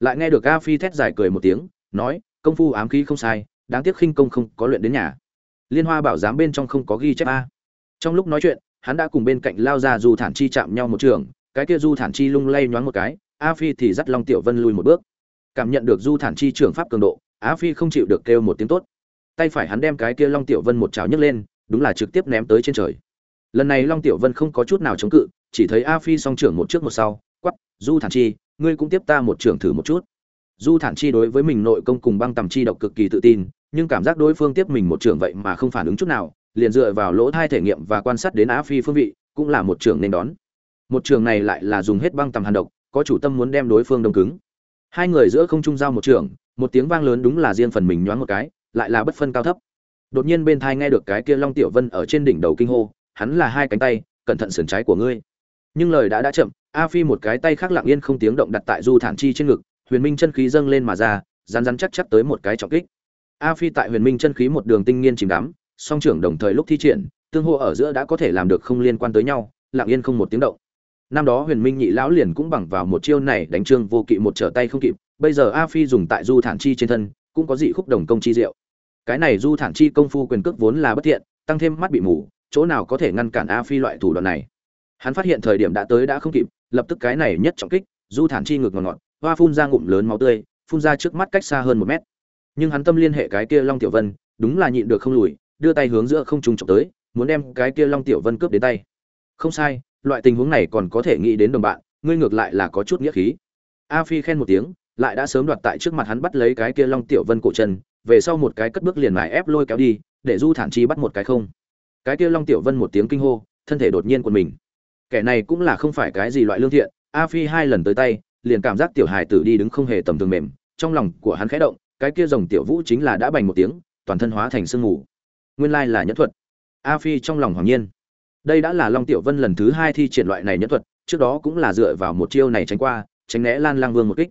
Lại nghe được a phi thét dài cười một tiếng, nói, công phu ám khí không sai đáng tiếc khinh công không có luyện đến nhà. Liên hoa bảo giám bên trong không có ghi chép a. Trong lúc nói chuyện, hắn đã cùng bên cạnh lao ra du thản chi chạm nhau một trường, cái kia du thản chi lung lay nhoáng một cái, a phi thì dắt long tiểu vân lùi một bước. Cảm nhận được du thản chi trưởng pháp cường độ, a phi không chịu được kêu một tiếng tốt. Tay phải hắn đem cái kia long tiểu vân một chảo nhấc lên, đúng là trực tiếp ném tới trên trời. Lần này long tiểu vân không có chút nào chống cự, chỉ thấy a phi song trưởng một trước một sau quắp du thản chi, ngươi cũng tiếp ta một trưởng thử một chút. Du thản chi đối với mình nội công cùng băng tầm chi độc cực kỳ tự tin nhưng cảm giác đối phương tiếp mình một trưởng vậy mà không phản ứng chút nào, liền dựa vào lỗ thai thể nghiệm và quan sát đến Á phi phương vị, cũng là một trưởng nên đón. Một trường này lại là dùng hết băng tầm hàn độc, có chủ tâm muốn đem đối phương đông cứng. Hai người giữa không trung giao một trường một tiếng vang lớn đúng là riêng phần mình nhoáng một cái, lại là bất phân cao thấp. Đột nhiên bên thai nghe được cái kia long tiểu vân ở trên đỉnh đầu kinh hô, hắn là hai cánh tay, cẩn thận sườn trái của ngươi. Nhưng lời đã đã chậm, a phi một cái tay khác lặng yên không tiếng động đặt tại du thản chi trên ngực, huyền minh chân khí dâng lên mà ra rán rán chắc chắc tới một cái trọng kích a phi tại huyền minh chân khí một đường tinh nghiên chìm đắm, song trưởng đồng thời lúc thi triển, tương hô ở giữa đã có thể làm được không liên quan tới nhau, lặng yên không một tiếng động. Năm đó huyền minh nhị lão liền cũng bằng vào một chiêu này đánh trương vô kỵ một trở tay không kịp, bây giờ a phi dùng tại du thản chi trên thân, cũng có dị khúc đồng công chi diệu. Cái này du thản chi công phu quyền cước vốn là bất thiện, tăng thêm mắt bị mù, chỗ nào có thể ngăn cản a phi loại thủ đoạn này? Hắn phát hiện thời điểm đã tới đã không kịp, lập tức cái này nhất trọng kích, du thản chi ngược ngọt ngọt, hoa phun ra ngụm lớn máu tươi, phun ra trước mắt cách xa hơn một mét nhưng hắn tâm liên hệ cái kia long tiểu vân, đúng là nhịn được không lùi, đưa tay hướng giữa không trùng chọc tới, muốn đem cái kia long tiểu vân cướp đến tay. Không sai, loại tình huống này còn có thể nghĩ đến đồng bạn, ngươi ngược lại là có chút nghĩa khí. A phi khen một tiếng, lại đã sớm đoạt tại trước mặt hắn bắt lấy cái kia long tiểu vân cổ chân, về sau một cái cất bước liền mài ép lôi kéo đi, để du thản chi bắt một cái không. Cái kia long tiểu vân một tiếng kinh hô, thân thể đột nhiên của mình. Kẻ này cũng là không phải cái gì loại lương thiện, a phi hai lần tới tay, liền cảm giác tiểu hài tử đi đứng không hề tầm thường mềm, trong lòng của hắn khẽ động cái kia rồng tiểu vũ chính là đã bành một tiếng, toàn thân hóa thành sương mù. Nguyên lai là nhẫn thuật. A phi trong lòng hoàng nhiên. Đây đã là long tiểu vân lần thứ hai thi triển loại này nhẫn thuật, trước đó cũng là dựa vào một chiêu này tránh qua, tránh né lan lang vương một kích.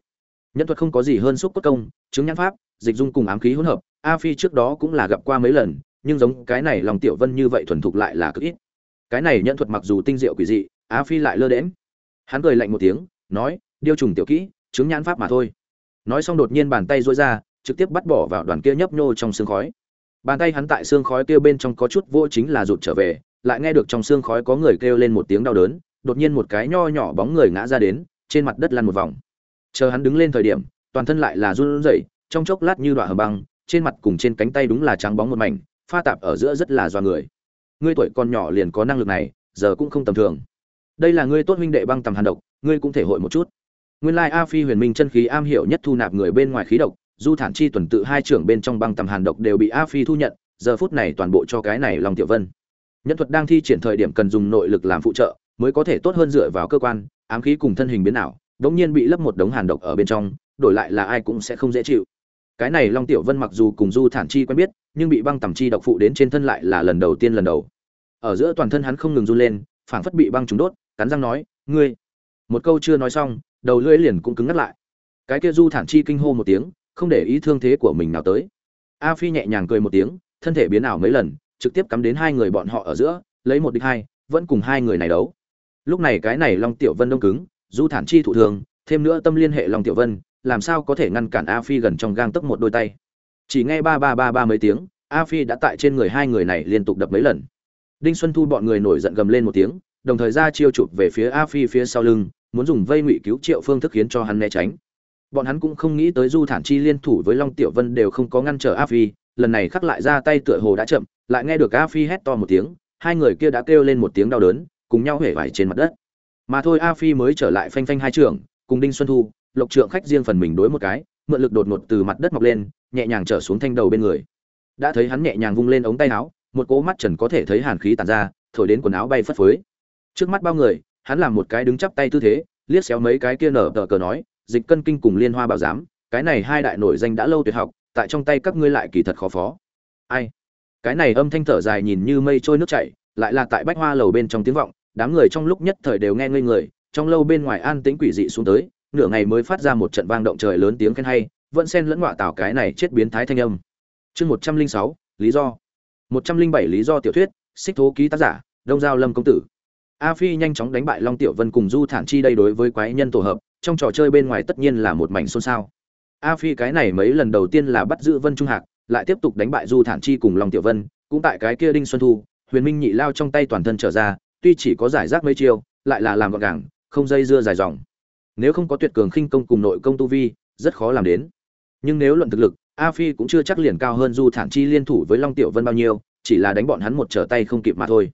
Nhẫn thuật không có gì hơn xúc cốt công, chứng nhãn pháp, dịch dung cùng ám khí hỗn hợp, a phi trước đó cũng là gặp qua mấy lần, nhưng giống cái này long tiểu vân như vậy thuần thục lại là cực ít. Cái này nhẫn thuật mặc dù tinh diệu quỷ dị, a phi lại lơ đễm hắn cười lạnh một tiếng, nói, điêu trùng tiểu kỹ, chứng nhãn pháp mà thôi. Nói xong đột nhiên bàn tay duỗi ra trực tiếp bắt bỏ vào đoàn kia nhấp nhô trong xương khói. Bàn tay hắn tại xương khói kia bên trong có chút vô chính là rụt trở về, lại nghe được trong xương khói có người kêu lên một tiếng đau đớn, đột nhiên một cái nho nhỏ bóng người ngã ra đến, trên mặt đất lăn một vòng. Chờ hắn đứng lên thời điểm, toàn thân lại là run rẩy, trong chốc lát như đoạn hầm băng, trên mặt cùng trên cánh tay đúng là trắng bóng một mảnh, pha tạp ở giữa rất là do người. Ngươi tuổi còn nhỏ liền có năng lực này, giờ cũng không tầm thường. Đây là ngươi tốt huynh đệ băng tầm hàn độc, ngươi cũng thể hội một chút. Nguyên lai a phi huyền minh chân khí am hiểu nhất thu nạp người bên ngoài khí độc du thản chi tuần tự hai trưởng bên trong băng tầm hàn độc đều bị a phi thu nhận, giờ phút này toàn bộ cho cái này long tiểu vân. Nhân thuật đang thi triển thời điểm cần dùng nội lực làm phụ trợ, mới có thể tốt hơn dựa vào cơ quan, ám khí cùng thân hình biến ảo, đống nhiên bị lấp một đống hàn độc ở bên trong, đổi lại là ai cũng sẽ không dễ chịu. Cái này long tiểu vân mặc dù cùng du thản chi quen biết, nhưng bị băng tầm chi độc phụ đến trên thân lại là lần đầu tiên lần đầu. Ở giữa toàn thân hắn không ngừng run lên, phảng phất bị băng trúng đốt, cắn răng nói, ngươi. Một câu chưa nói xong, đầu lưỡi liền cũng cứng ngắt lại. Cái kia du thản chi kinh hô một tiếng không để ý thương thế của mình nào tới. A phi nhẹ nhàng cười một tiếng, thân thể biến ảo mấy lần, trực tiếp cắm đến hai người bọn họ ở giữa, lấy một địch hai, vẫn cùng hai người này đấu. Lúc này cái này long tiểu vân đông cứng, du thản chi thụ thường, thêm nữa tâm liên hệ long tiểu vân, làm sao có thể ngăn cản a phi gần trong gang tấc một đôi tay. Chỉ nghe ba ba ba ba mấy tiếng, a phi đã tại trên người hai người này liên tục đập mấy lần. Đinh xuân thu bọn người nổi giận gầm lên một tiếng, đồng thời ra chiêu chụp về phía a phi phía sau lưng, muốn dùng vây ngụy cứu triệu phương thức khiến cho hắn né tránh bọn hắn cũng không nghĩ tới du thản chi liên thủ với long tiểu vân đều không có ngăn trở a phi, lần này khắc lại ra tay tựa hồ đã chậm, lại nghe được a phi hét to một tiếng, hai người kia đã kêu lên một tiếng đau đớn, cùng nhau hể vải trên mặt đất. Mà thôi a phi mới trở lại phanh phanh hai trưởng cùng đinh xuân thu, lộc trượng khách riêng phần mình đối một cái, mượn lực đột ngột từ mặt đất mọc lên, nhẹ nhàng trở xuống thanh đầu bên người. Đã thấy hắn nhẹ nhàng vung lên ống tay áo, một cỗ mắt trần có thể thấy hàn khí tàn ra, thổi đến quần áo bay phất phới. Trước mắt bao người, hắn làm một cái đứng chắp tay tư thế, liếc xéo mấy cái kia nở tờ cờ nói dịch cân kinh cùng liên hoa bảo giám, cái này hai đại nổi danh đã lâu tuyệt học, tại trong tay các ngươi lại kỳ thật khó phó. Ai? Cái này âm thanh thở dài nhìn như mây trôi nước chảy, lại là tại bách hoa lầu bên trong tiếng vọng, đám người trong lúc nhất thời đều nghe ngây người, trong lâu bên ngoài an tĩnh quỷ dị xuống tới, nửa ngày mới phát ra một trận vang động trời lớn tiếng khen hay, vẫn xen lẫn ngọa tảo cái này chết biến thái thanh âm. Chương một trăm linh sáu, lý do. Một trăm linh bảy lý do tiểu thuyết, xích thố ký tác giả, đông giao lâm công tử. A phi nhanh chóng đánh bại long tiểu vân cùng du thản chi đây đối với quái nhân tổ hợp trong trò chơi bên ngoài tất nhiên là một mảnh xôn xao. A phi cái này mấy lần đầu tiên là bắt giữ vân trung hạc, lại tiếp tục đánh bại du thản chi cùng long tiểu vân, cũng tại cái kia đinh xuân thu, huyền minh nhị lao trong tay toàn thân trở ra, tuy chỉ có giải rác mấy chiêu, lại là làm gọn gàng, không dây dưa dài dòng. Nếu không có tuyệt cường khinh công cùng nội công tu vi, rất khó làm đến. Nhưng nếu luận thực lực, a phi cũng chưa chắc liền cao hơn du thản chi liên thủ với long tiểu vân bao nhiêu, chỉ là đánh bọn hắn một trở tay không kịp mà thôi.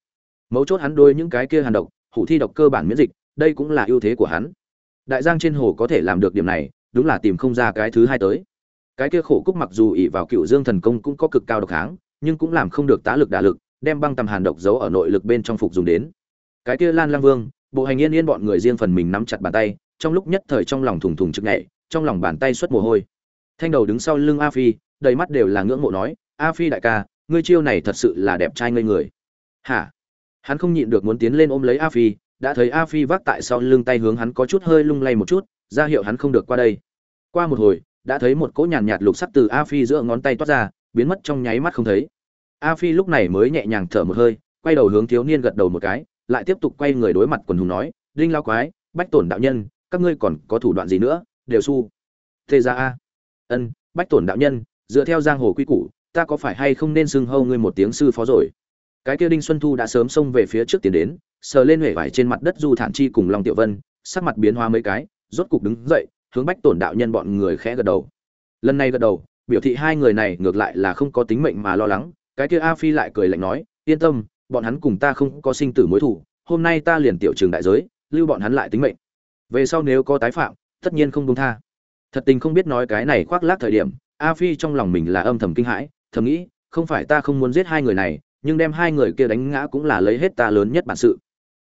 Mấu chốt hắn đôi những cái kia hàn độc, hủ thi độc cơ bản miễn dịch, đây cũng là ưu thế của hắn đại giang trên hồ có thể làm được điểm này, đúng là tìm không ra cái thứ hai tới. Cái kia khổ cúc mặc dù ỉ vào cựu dương thần công cũng có cực cao độc kháng, nhưng cũng làm không được tá lực đả lực, đem băng tầm hàn độc giấu ở nội lực bên trong phục dùng đến. Cái kia lan lang vương, bộ hành yên yên bọn người riêng phần mình nắm chặt bàn tay, trong lúc nhất thời trong lòng thùng thùng trực nhảy, trong lòng bàn tay xuất mồ hôi. Thanh đầu đứng sau lưng a phi, đầy mắt đều là ngưỡng mộ nói, a phi đại ca, ngươi chiêu này thật sự là đẹp trai ngây người. Hả? Hắn không nhịn được muốn tiến lên ôm lấy a phi đã thấy a phi vác tại sau lưng tay hướng hắn có chút hơi lung lay một chút ra hiệu hắn không được qua đây. Qua một hồi đã thấy một cỗ nhàn nhạt, nhạt lục sắc từ a phi giữa ngón tay toát ra biến mất trong nháy mắt không thấy. A phi lúc này mới nhẹ nhàng thở một hơi quay đầu hướng thiếu niên gật đầu một cái lại tiếp tục quay người đối mặt quần hùng nói đinh lao quái bách tổn đạo nhân các ngươi còn có thủ đoạn gì nữa? Đều su. Thế ra a. Ân bách tổn đạo nhân dựa theo giang hồ quy củ ta có phải hay không nên xưng hâu ngươi một tiếng sư phó rồi? Cái kia đinh xuân thu đã sớm xông về phía trước tiến đến sờ lên huệ vải trên mặt đất du thản chi cùng long tiểu vân, sắc mặt biến hoa mấy cái, rốt cục đứng dậy, hướng bách tổn đạo nhân bọn người khẽ gật đầu. Lần này gật đầu, biểu thị hai người này ngược lại là không có tính mệnh mà lo lắng, cái kia a phi lại cười lạnh nói, yên tâm, bọn hắn cùng ta không có sinh tử mối thủ hôm nay ta liền tiểu trường đại giới, lưu bọn hắn lại tính mệnh. Về sau nếu có tái phạm, tất nhiên không đúng tha. Thật tình không biết nói cái này khoác lác thời điểm, a phi trong lòng mình là âm thầm kinh hãi, thầm nghĩ, không phải ta không muốn giết hai người này, nhưng đem hai người kia đánh ngã cũng là lấy hết ta lớn nhất bản sự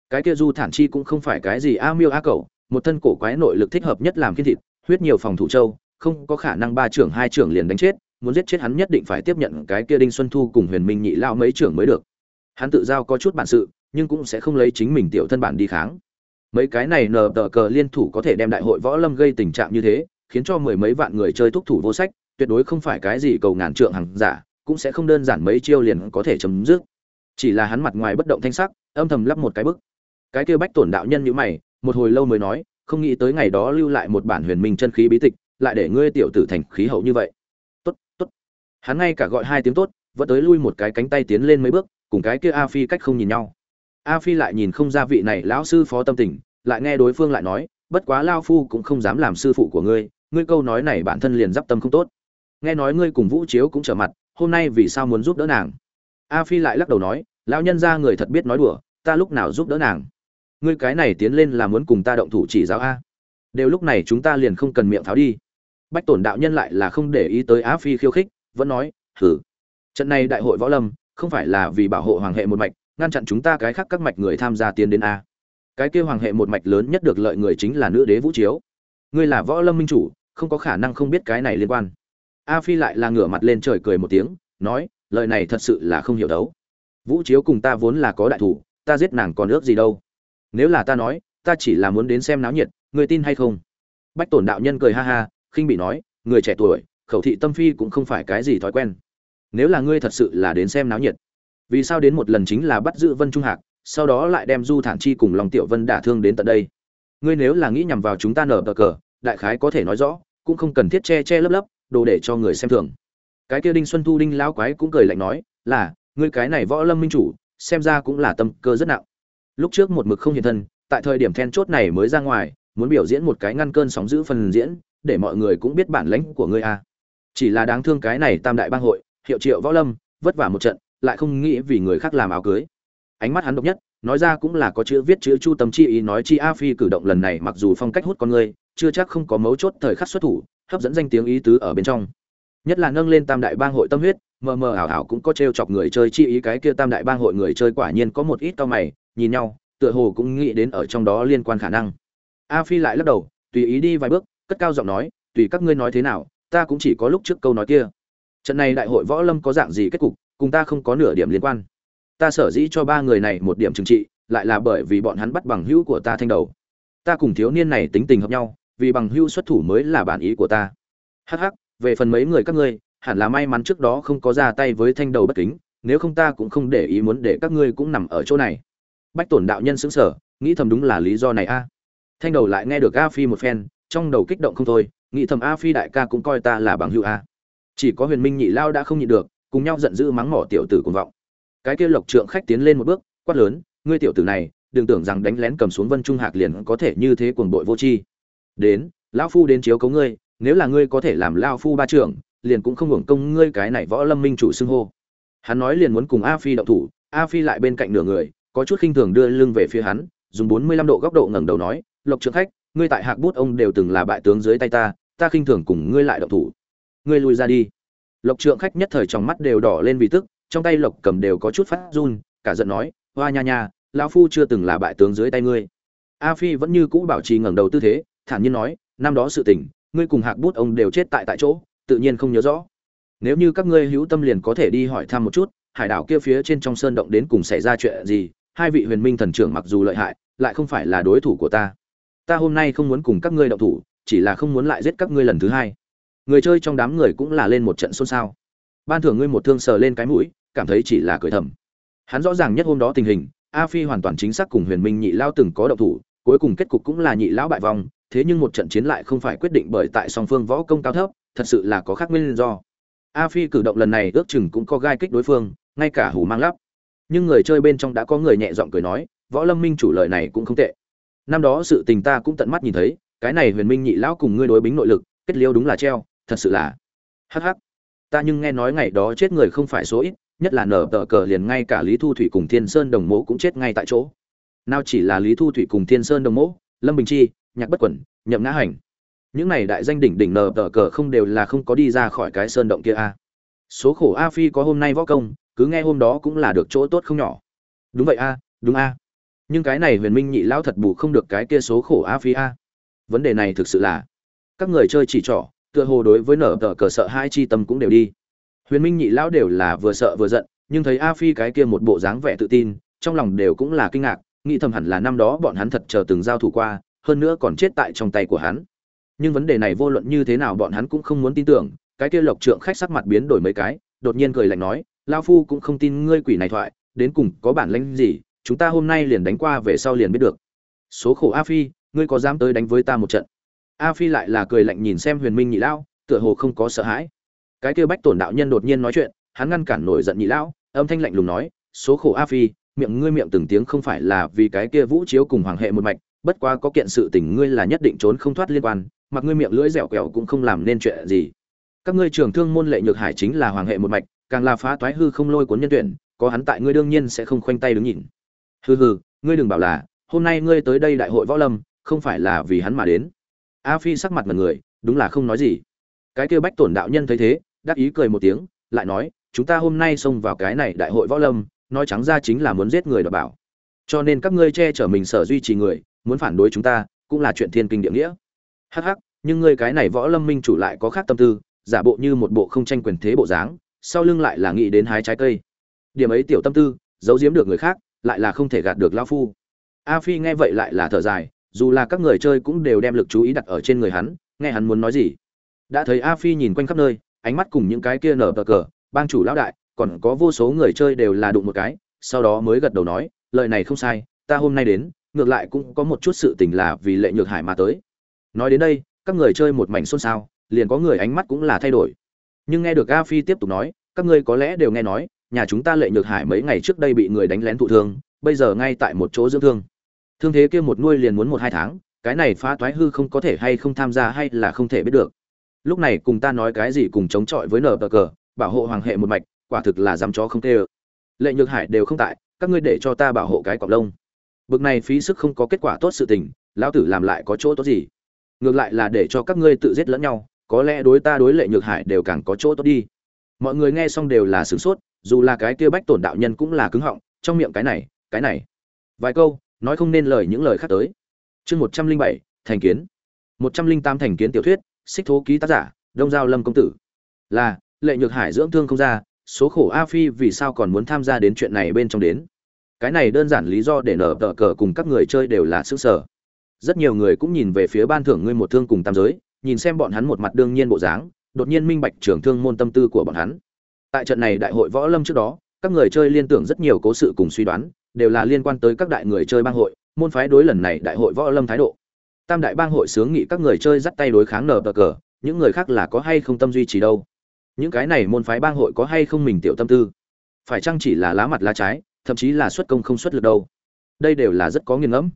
cái kia du thản chi cũng không phải cái gì a miêu a cẩu, một thân cổ quái nội lực thích hợp nhất làm kiên thịt, huyết nhiều phòng thủ châu, không có khả năng ba trưởng hai trưởng liền đánh chết, muốn giết chết hắn nhất định phải tiếp nhận cái kia đinh xuân thu cùng huyền minh nhị lao mấy trưởng mới được. Hắn tự giao có chút bản sự, nhưng cũng sẽ không lấy chính mình tiểu thân bản đi kháng. Mấy cái này nờ tờ cờ liên thủ có thể đem đại hội võ lâm gây tình trạng như thế, khiến cho mười mấy vạn người chơi thúc thủ vô sách, tuyệt đối không phải cái gì cầu ngàn trượng hàng giả, cũng sẽ không đơn giản mấy chiêu liền có thể chấm dứt. Chỉ là hắn mặt ngoài bất động thanh sắc, âm thầm lắp một cái bức cái kia bách tổn đạo nhân như mày, một hồi lâu mới nói, không nghĩ tới ngày đó lưu lại một bản huyền minh chân khí bí tịch, lại để ngươi tiểu tử thành khí hậu như vậy. Tốt tốt. Hắn ngay cả gọi hai tiếng tốt, vẫn tới lui một cái cánh tay tiến lên mấy bước, cùng cái kia a phi cách không nhìn nhau. A phi lại nhìn không ra vị này lão sư phó tâm tình, lại nghe đối phương lại nói, bất quá lao phu cũng không dám làm sư phụ của ngươi ngươi câu nói này bản thân liền d tâm không tốt. Nghe nói ngươi cùng vũ chiếu cũng trở mặt, hôm nay vì sao muốn giúp đỡ nàng? A phi lại lắc đầu nói, lão nhân ra người thật biết nói đùa, ta lúc nào giúp đỡ nàng? Ngươi cái này tiến lên là muốn cùng ta động thủ chỉ giáo a. Đều lúc này chúng ta liền không cần miệng tháo đi. Bách tổn đạo nhân lại là không để ý tới Á phi khiêu khích, vẫn nói, hử? Trận này đại hội võ lâm, không phải là vì bảo hộ hoàng hệ một mạch, ngăn chặn chúng ta cái khác các mạch người tham gia tiến đến a. Cái kia hoàng hệ một mạch lớn nhất được lợi người chính là nữ đế vũ chiếu. Ngươi là võ lâm minh chủ, không có khả năng không biết cái này liên quan. A phi lại là ngửa mặt lên trời cười một tiếng, nói, lời này thật sự là không hiểu đấu. Vũ chiếu cùng ta vốn là có đại thủ, ta giết nàng còn ước gì đâu nếu là ta nói, ta chỉ là muốn đến xem náo nhiệt người tin hay không? Bách tổn đạo nhân cười ha ha, khinh bị nói, người trẻ tuổi, khẩu thị tâm phi cũng không phải cái gì thói quen. Nếu là ngươi thật sự là đến xem náo nhiệt, vì sao đến một lần chính là bắt giữ vân trung hạc, sau đó lại đem du thản chi cùng lòng tiểu vân đả thương đến tận đây? Ngươi nếu là nghĩ nhằm vào chúng ta nở bờ cờ, đại khái có thể nói rõ, cũng không cần thiết che che lấp lấp, đồ để cho người xem thường. Cái kia đinh xuân thu đinh lão quái cũng cười lạnh nói, là, ngươi cái này võ lâm minh chủ, xem ra cũng là tâm cơ rất nặng lúc trước một mực không hiện thân, tại thời điểm then chốt này mới ra ngoài, muốn biểu diễn một cái ngăn cơn sóng giữ phần diễn, để mọi người cũng biết bản lãnh của ngươi a chỉ là đáng thương cái này tam đại bang hội, hiệu triệu võ lâm, vất vả một trận, lại không nghĩ vì người khác làm áo cưới. Ánh mắt hắn độc nhất, nói ra cũng là có chữ viết chữ chu tâm chi ý nói chi a phi cử động lần này mặc dù phong cách hút con người, chưa chắc không có mấu chốt thời khắc xuất thủ, hấp dẫn danh tiếng ý tứ ở bên trong. Nhất là nâng lên tam đại bang hội tâm huyết, mờ mờ ảo ảo cũng có t chọc người chơi chi ý cái kia tam đại bang hội người chơi quả nhiên có một ít cao mày nhìn nhau, tựa hồ cũng nghĩ đến ở trong đó liên quan khả năng. A phi lại lắc đầu, tùy ý đi vài bước, cất cao giọng nói, tùy các ngươi nói thế nào, ta cũng chỉ có lúc trước câu nói kia. Trận này đại hội võ lâm có dạng gì kết cục, cùng ta không có nửa điểm liên quan. Ta sở dĩ cho ba người này một điểm trừng trị, lại là bởi vì bọn hắn bắt bằng hữu của ta thanh đầu. Ta cùng thiếu niên này tính tình hợp nhau, vì bằng hữu xuất thủ mới là bản ý của ta. Hắc hắc, về phần mấy người các ngươi, hẳn là may mắn trước đó không có ra tay với thanh đầu bất kính, nếu không ta cũng không để ý muốn để các ngươi cũng nằm ở chỗ này bách tổn đạo nhân xứng sở, nghĩ thầm đúng là lý do này a. Thanh đầu lại nghe được a phi một phen, trong đầu kích động không thôi, nghĩ thầm a phi đại ca cũng coi ta là bằng hữu a. Chỉ có huyền minh nhị lao đã không nhịn được, cùng nhau giận dữ mắng mỏ tiểu tử cuồng vọng. Cái kia lộc trượng khách tiến lên một bước, quát lớn, ngươi tiểu tử này, đừng tưởng rằng đánh lén cầm xuống vân trung hạc liền có thể như thế cuồng bội vô tri. Đến, lão phu đến chiếu cấu ngươi, nếu là ngươi có thể làm lao phu ba trưởng, liền cũng không hưởng công ngươi cái này võ lâm minh chủ xưng hô. Hắn nói liền muốn cùng a phi động thủ, a phi lại bên cạnh nửa người có chút khinh thường đưa lưng về phía hắn, dùng bốn mươi lăm độ góc độ ngẩng đầu nói, lộc trượng khách, ngươi tại hạc bút ông đều từng là bại tướng dưới tay ta ta khinh thường cùng ngươi lại động thủ. Ngươi lùi ra đi. Lộc trượng khách nhất thời trong mắt đều đỏ lên vì tức, trong tay lộc cầm đều có chút phát run, cả giận nói, hoa nha nha, lão phu chưa từng là bại tướng dưới tay ngươi. A phi vẫn như cũ bảo trì ngẩng đầu tư thế, thản nhiên nói, năm đó sự tình, ngươi cùng hạc bút ông đều chết tại tại chỗ, tự nhiên không nhớ rõ. Nếu như các ngươi hữu tâm liền có thể đi hỏi thăm một chút, hải đảo kia phía trên trong sơn động đến cùng xảy ra chuyện gì hai vị huyền minh thần trưởng mặc dù lợi hại, lại không phải là đối thủ của ta. Ta hôm nay không muốn cùng các ngươi động thủ, chỉ là không muốn lại giết các ngươi lần thứ hai. Người chơi trong đám người cũng là lên một trận xôn xao. Ban thưởng ngươi một thương sờ lên cái mũi, cảm thấy chỉ là cười thầm. Hắn rõ ràng nhất hôm đó tình hình, a phi hoàn toàn chính xác cùng huyền minh nhị lao từng có động thủ, cuối cùng kết cục cũng là nhị lão bại vong, thế nhưng một trận chiến lại không phải quyết định bởi tại song phương võ công cao thấp, thật sự là có khác nguyên do. A phi cử động lần này ước chừng cũng có gai kích đối phương, ngay cả hủ mang lắp nhưng người chơi bên trong đã có người nhẹ giọng cười nói, võ lâm minh chủ lời này cũng không tệ. Năm đó sự tình ta cũng tận mắt nhìn thấy, cái này huyền minh nhị lão cùng ngươi đối bính nội lực, kết liêu đúng là treo, thật sự là hắc hắc. Ta nhưng nghe nói ngày đó chết người không phải số ít, nhất là nở tờ cờ liền ngay cả lý thu thủy cùng thiên sơn đồng mộ cũng chết ngay tại chỗ. Nào chỉ là lý thu thủy cùng thiên sơn đồng mộ lâm bình chi, nhạc bất quẩn, nhậm ngã hành. Những này đại danh đỉnh đỉnh nở tờ cờ không đều là không có đi ra khỏi cái sơn động kia a. Số khổ a phi có hôm nay võ công cứ nghe hôm đó cũng là được chỗ tốt không nhỏ. Đúng vậy a, đúng a. Nhưng cái này huyền minh nhị lão thật bù không được cái kia số khổ a phi a. Vấn đề này thực sự là, các người chơi chỉ trỏ, tựa hồ đối với nở tờ cờ sợ hai chi tâm cũng đều đi. Huyền minh nhị lão đều là vừa sợ vừa giận, nhưng thấy a phi cái kia một bộ dáng vẻ tự tin, trong lòng đều cũng là kinh ngạc, nghĩ thầm hẳn là năm đó bọn hắn thật chờ từng giao thủ qua, hơn nữa còn chết tại trong tay của hắn. Nhưng vấn đề này vô luận như thế nào bọn hắn cũng không muốn tin tưởng, cái kia lộc trượng khách sắc mặt biến đổi mấy cái, đột nhiên cười lạnh nói lao phu cũng không tin ngươi quỷ này thoại, đến cùng có bản lĩnh gì, chúng ta hôm nay liền đánh qua về sau liền biết được. Số khổ a phi, ngươi có dám tới đánh với ta một trận? A phi lại là cười lạnh nhìn xem huyền minh nhị lão, tựa hồ không có sợ hãi. Cái kia bách tổn đạo nhân đột nhiên nói chuyện, hắn ngăn cản nổi giận nhị lão, âm thanh lạnh lùng nói, số khổ a phi, miệng ngươi miệng từng tiếng không phải là vì cái kia vũ chiếu cùng hoàng hệ một mạch, bất quá có kiện sự tình ngươi là nhất định trốn không thoát liên quan, mặc ngươi miệng lưỡi dẻo quẹo cũng không làm nên chuyện gì. Các ngươi trưởng thương môn lệ nhược hải chính là hoàng hệ một mạch càng là phá toái hư không lôi cuốn nhân tuyển, có hắn tại ngươi đương nhiên sẽ không khoanh tay đứng nhìn. Hừ hừ, ngươi đừng bảo là, hôm nay ngươi tới đây đại hội võ lâm, không phải là vì hắn mà đến. A phi sắc mặt mật người, đúng là không nói gì. Cái kia bách tổn đạo nhân thấy thế, đắc ý cười một tiếng, lại nói, chúng ta hôm nay xông vào cái này đại hội võ lâm, nói trắng ra chính là muốn giết người đ bảo. Cho nên các ngươi che chở mình sở duy trì người, muốn phản đối chúng ta, cũng là chuyện thiên kinh địa nghĩa. Hắc hắc, nhưng ngươi cái này võ lâm minh chủ lại có khác tâm tư, giả bộ như một bộ không tranh quyền thế bộ dáng sau lưng lại là nghĩ đến hái trái cây. Điểm ấy tiểu tâm tư, giấu giếm được người khác, lại là không thể gạt được lao phu. A phi nghe vậy lại là thở dài, dù là các người chơi cũng đều đem lực chú ý đặt ở trên người hắn, nghe hắn muốn nói gì. Đã thấy a phi nhìn quanh khắp nơi, ánh mắt cùng những cái kia nở bờ cờ, bang chủ lão đại, còn có vô số người chơi đều là đụng một cái, sau đó mới gật đầu nói, lời này không sai, ta hôm nay đến, ngược lại cũng có một chút sự tình là vì lệ nhược hải mà tới. Nói đến đây, các người chơi một mảnh xôn xao, liền có người ánh mắt cũng là thay đổi. Nhưng nghe được a phi tiếp tục nói các ngươi có lẽ đều nghe nói, nhà chúng ta lệ nhược hải mấy ngày trước đây bị người đánh lén thụ thương, bây giờ ngay tại một chỗ dưỡng thương. Thương thế kia một nuôi liền muốn một hai tháng, cái này phá toái hư không có thể hay không tham gia hay là không thể biết được. Lúc này cùng ta nói cái gì cùng chống chọi với nở cờ, bảo hộ hoàng hệ một mạch, quả thực là dám chó không tê ơ. Lệ nhược hải đều không tại, các ngươi để cho ta bảo hộ cái cọc lông. Bực này phí sức không có kết quả tốt sự tình, lão tử làm lại có chỗ tốt gì? Ngược lại là để cho các ngươi tự giết lẫn nhau, có lẽ đối ta đối lệ nhược hải đều càng có chỗ tốt đi mọi người nghe xong đều là sửng sốt, dù là cái kia bách tổn đạo nhân cũng là cứng họng, trong miệng cái này cái này. Vài câu, nói không nên lời những lời khác tới. Chương một trăm linh bảy, thành kiến. Một trăm linh tám thành kiến tiểu thuyết, xích thố ký tác giả, đông giao lâm công tử. Là, lệ nhược hải dưỡng thương không ra, số khổ a phi vì sao còn muốn tham gia đến chuyện này bên trong đến? Cái này đơn giản lý do để nở tờ cờ cùng các người chơi đều là sức sở. Rất nhiều người cũng nhìn về phía ban thưởng ngươi một thương cùng tam giới, nhìn xem bọn hắn một mặt đương nhiên bộ dáng đột nhiên minh bạch trưởng thương môn tâm tư của bọn hắn. Tại trận này đại hội võ lâm trước đó, các người chơi liên tưởng rất nhiều cố sự cùng suy đoán, đều là liên quan tới các đại người chơi bang hội, môn phái đối lần này đại hội võ lâm thái độ. Tam đại bang hội sướng nghị các người chơi dắt tay đối kháng nở cờ, những người khác là có hay không tâm duy trì đâu? Những cái này môn phái bang hội có hay không mình tiểu tâm tư? Phải chăng chỉ là lá mặt lá trái, thậm chí là xuất công không xuất lực đâu? Đây đều là rất có nghiền ngẫm.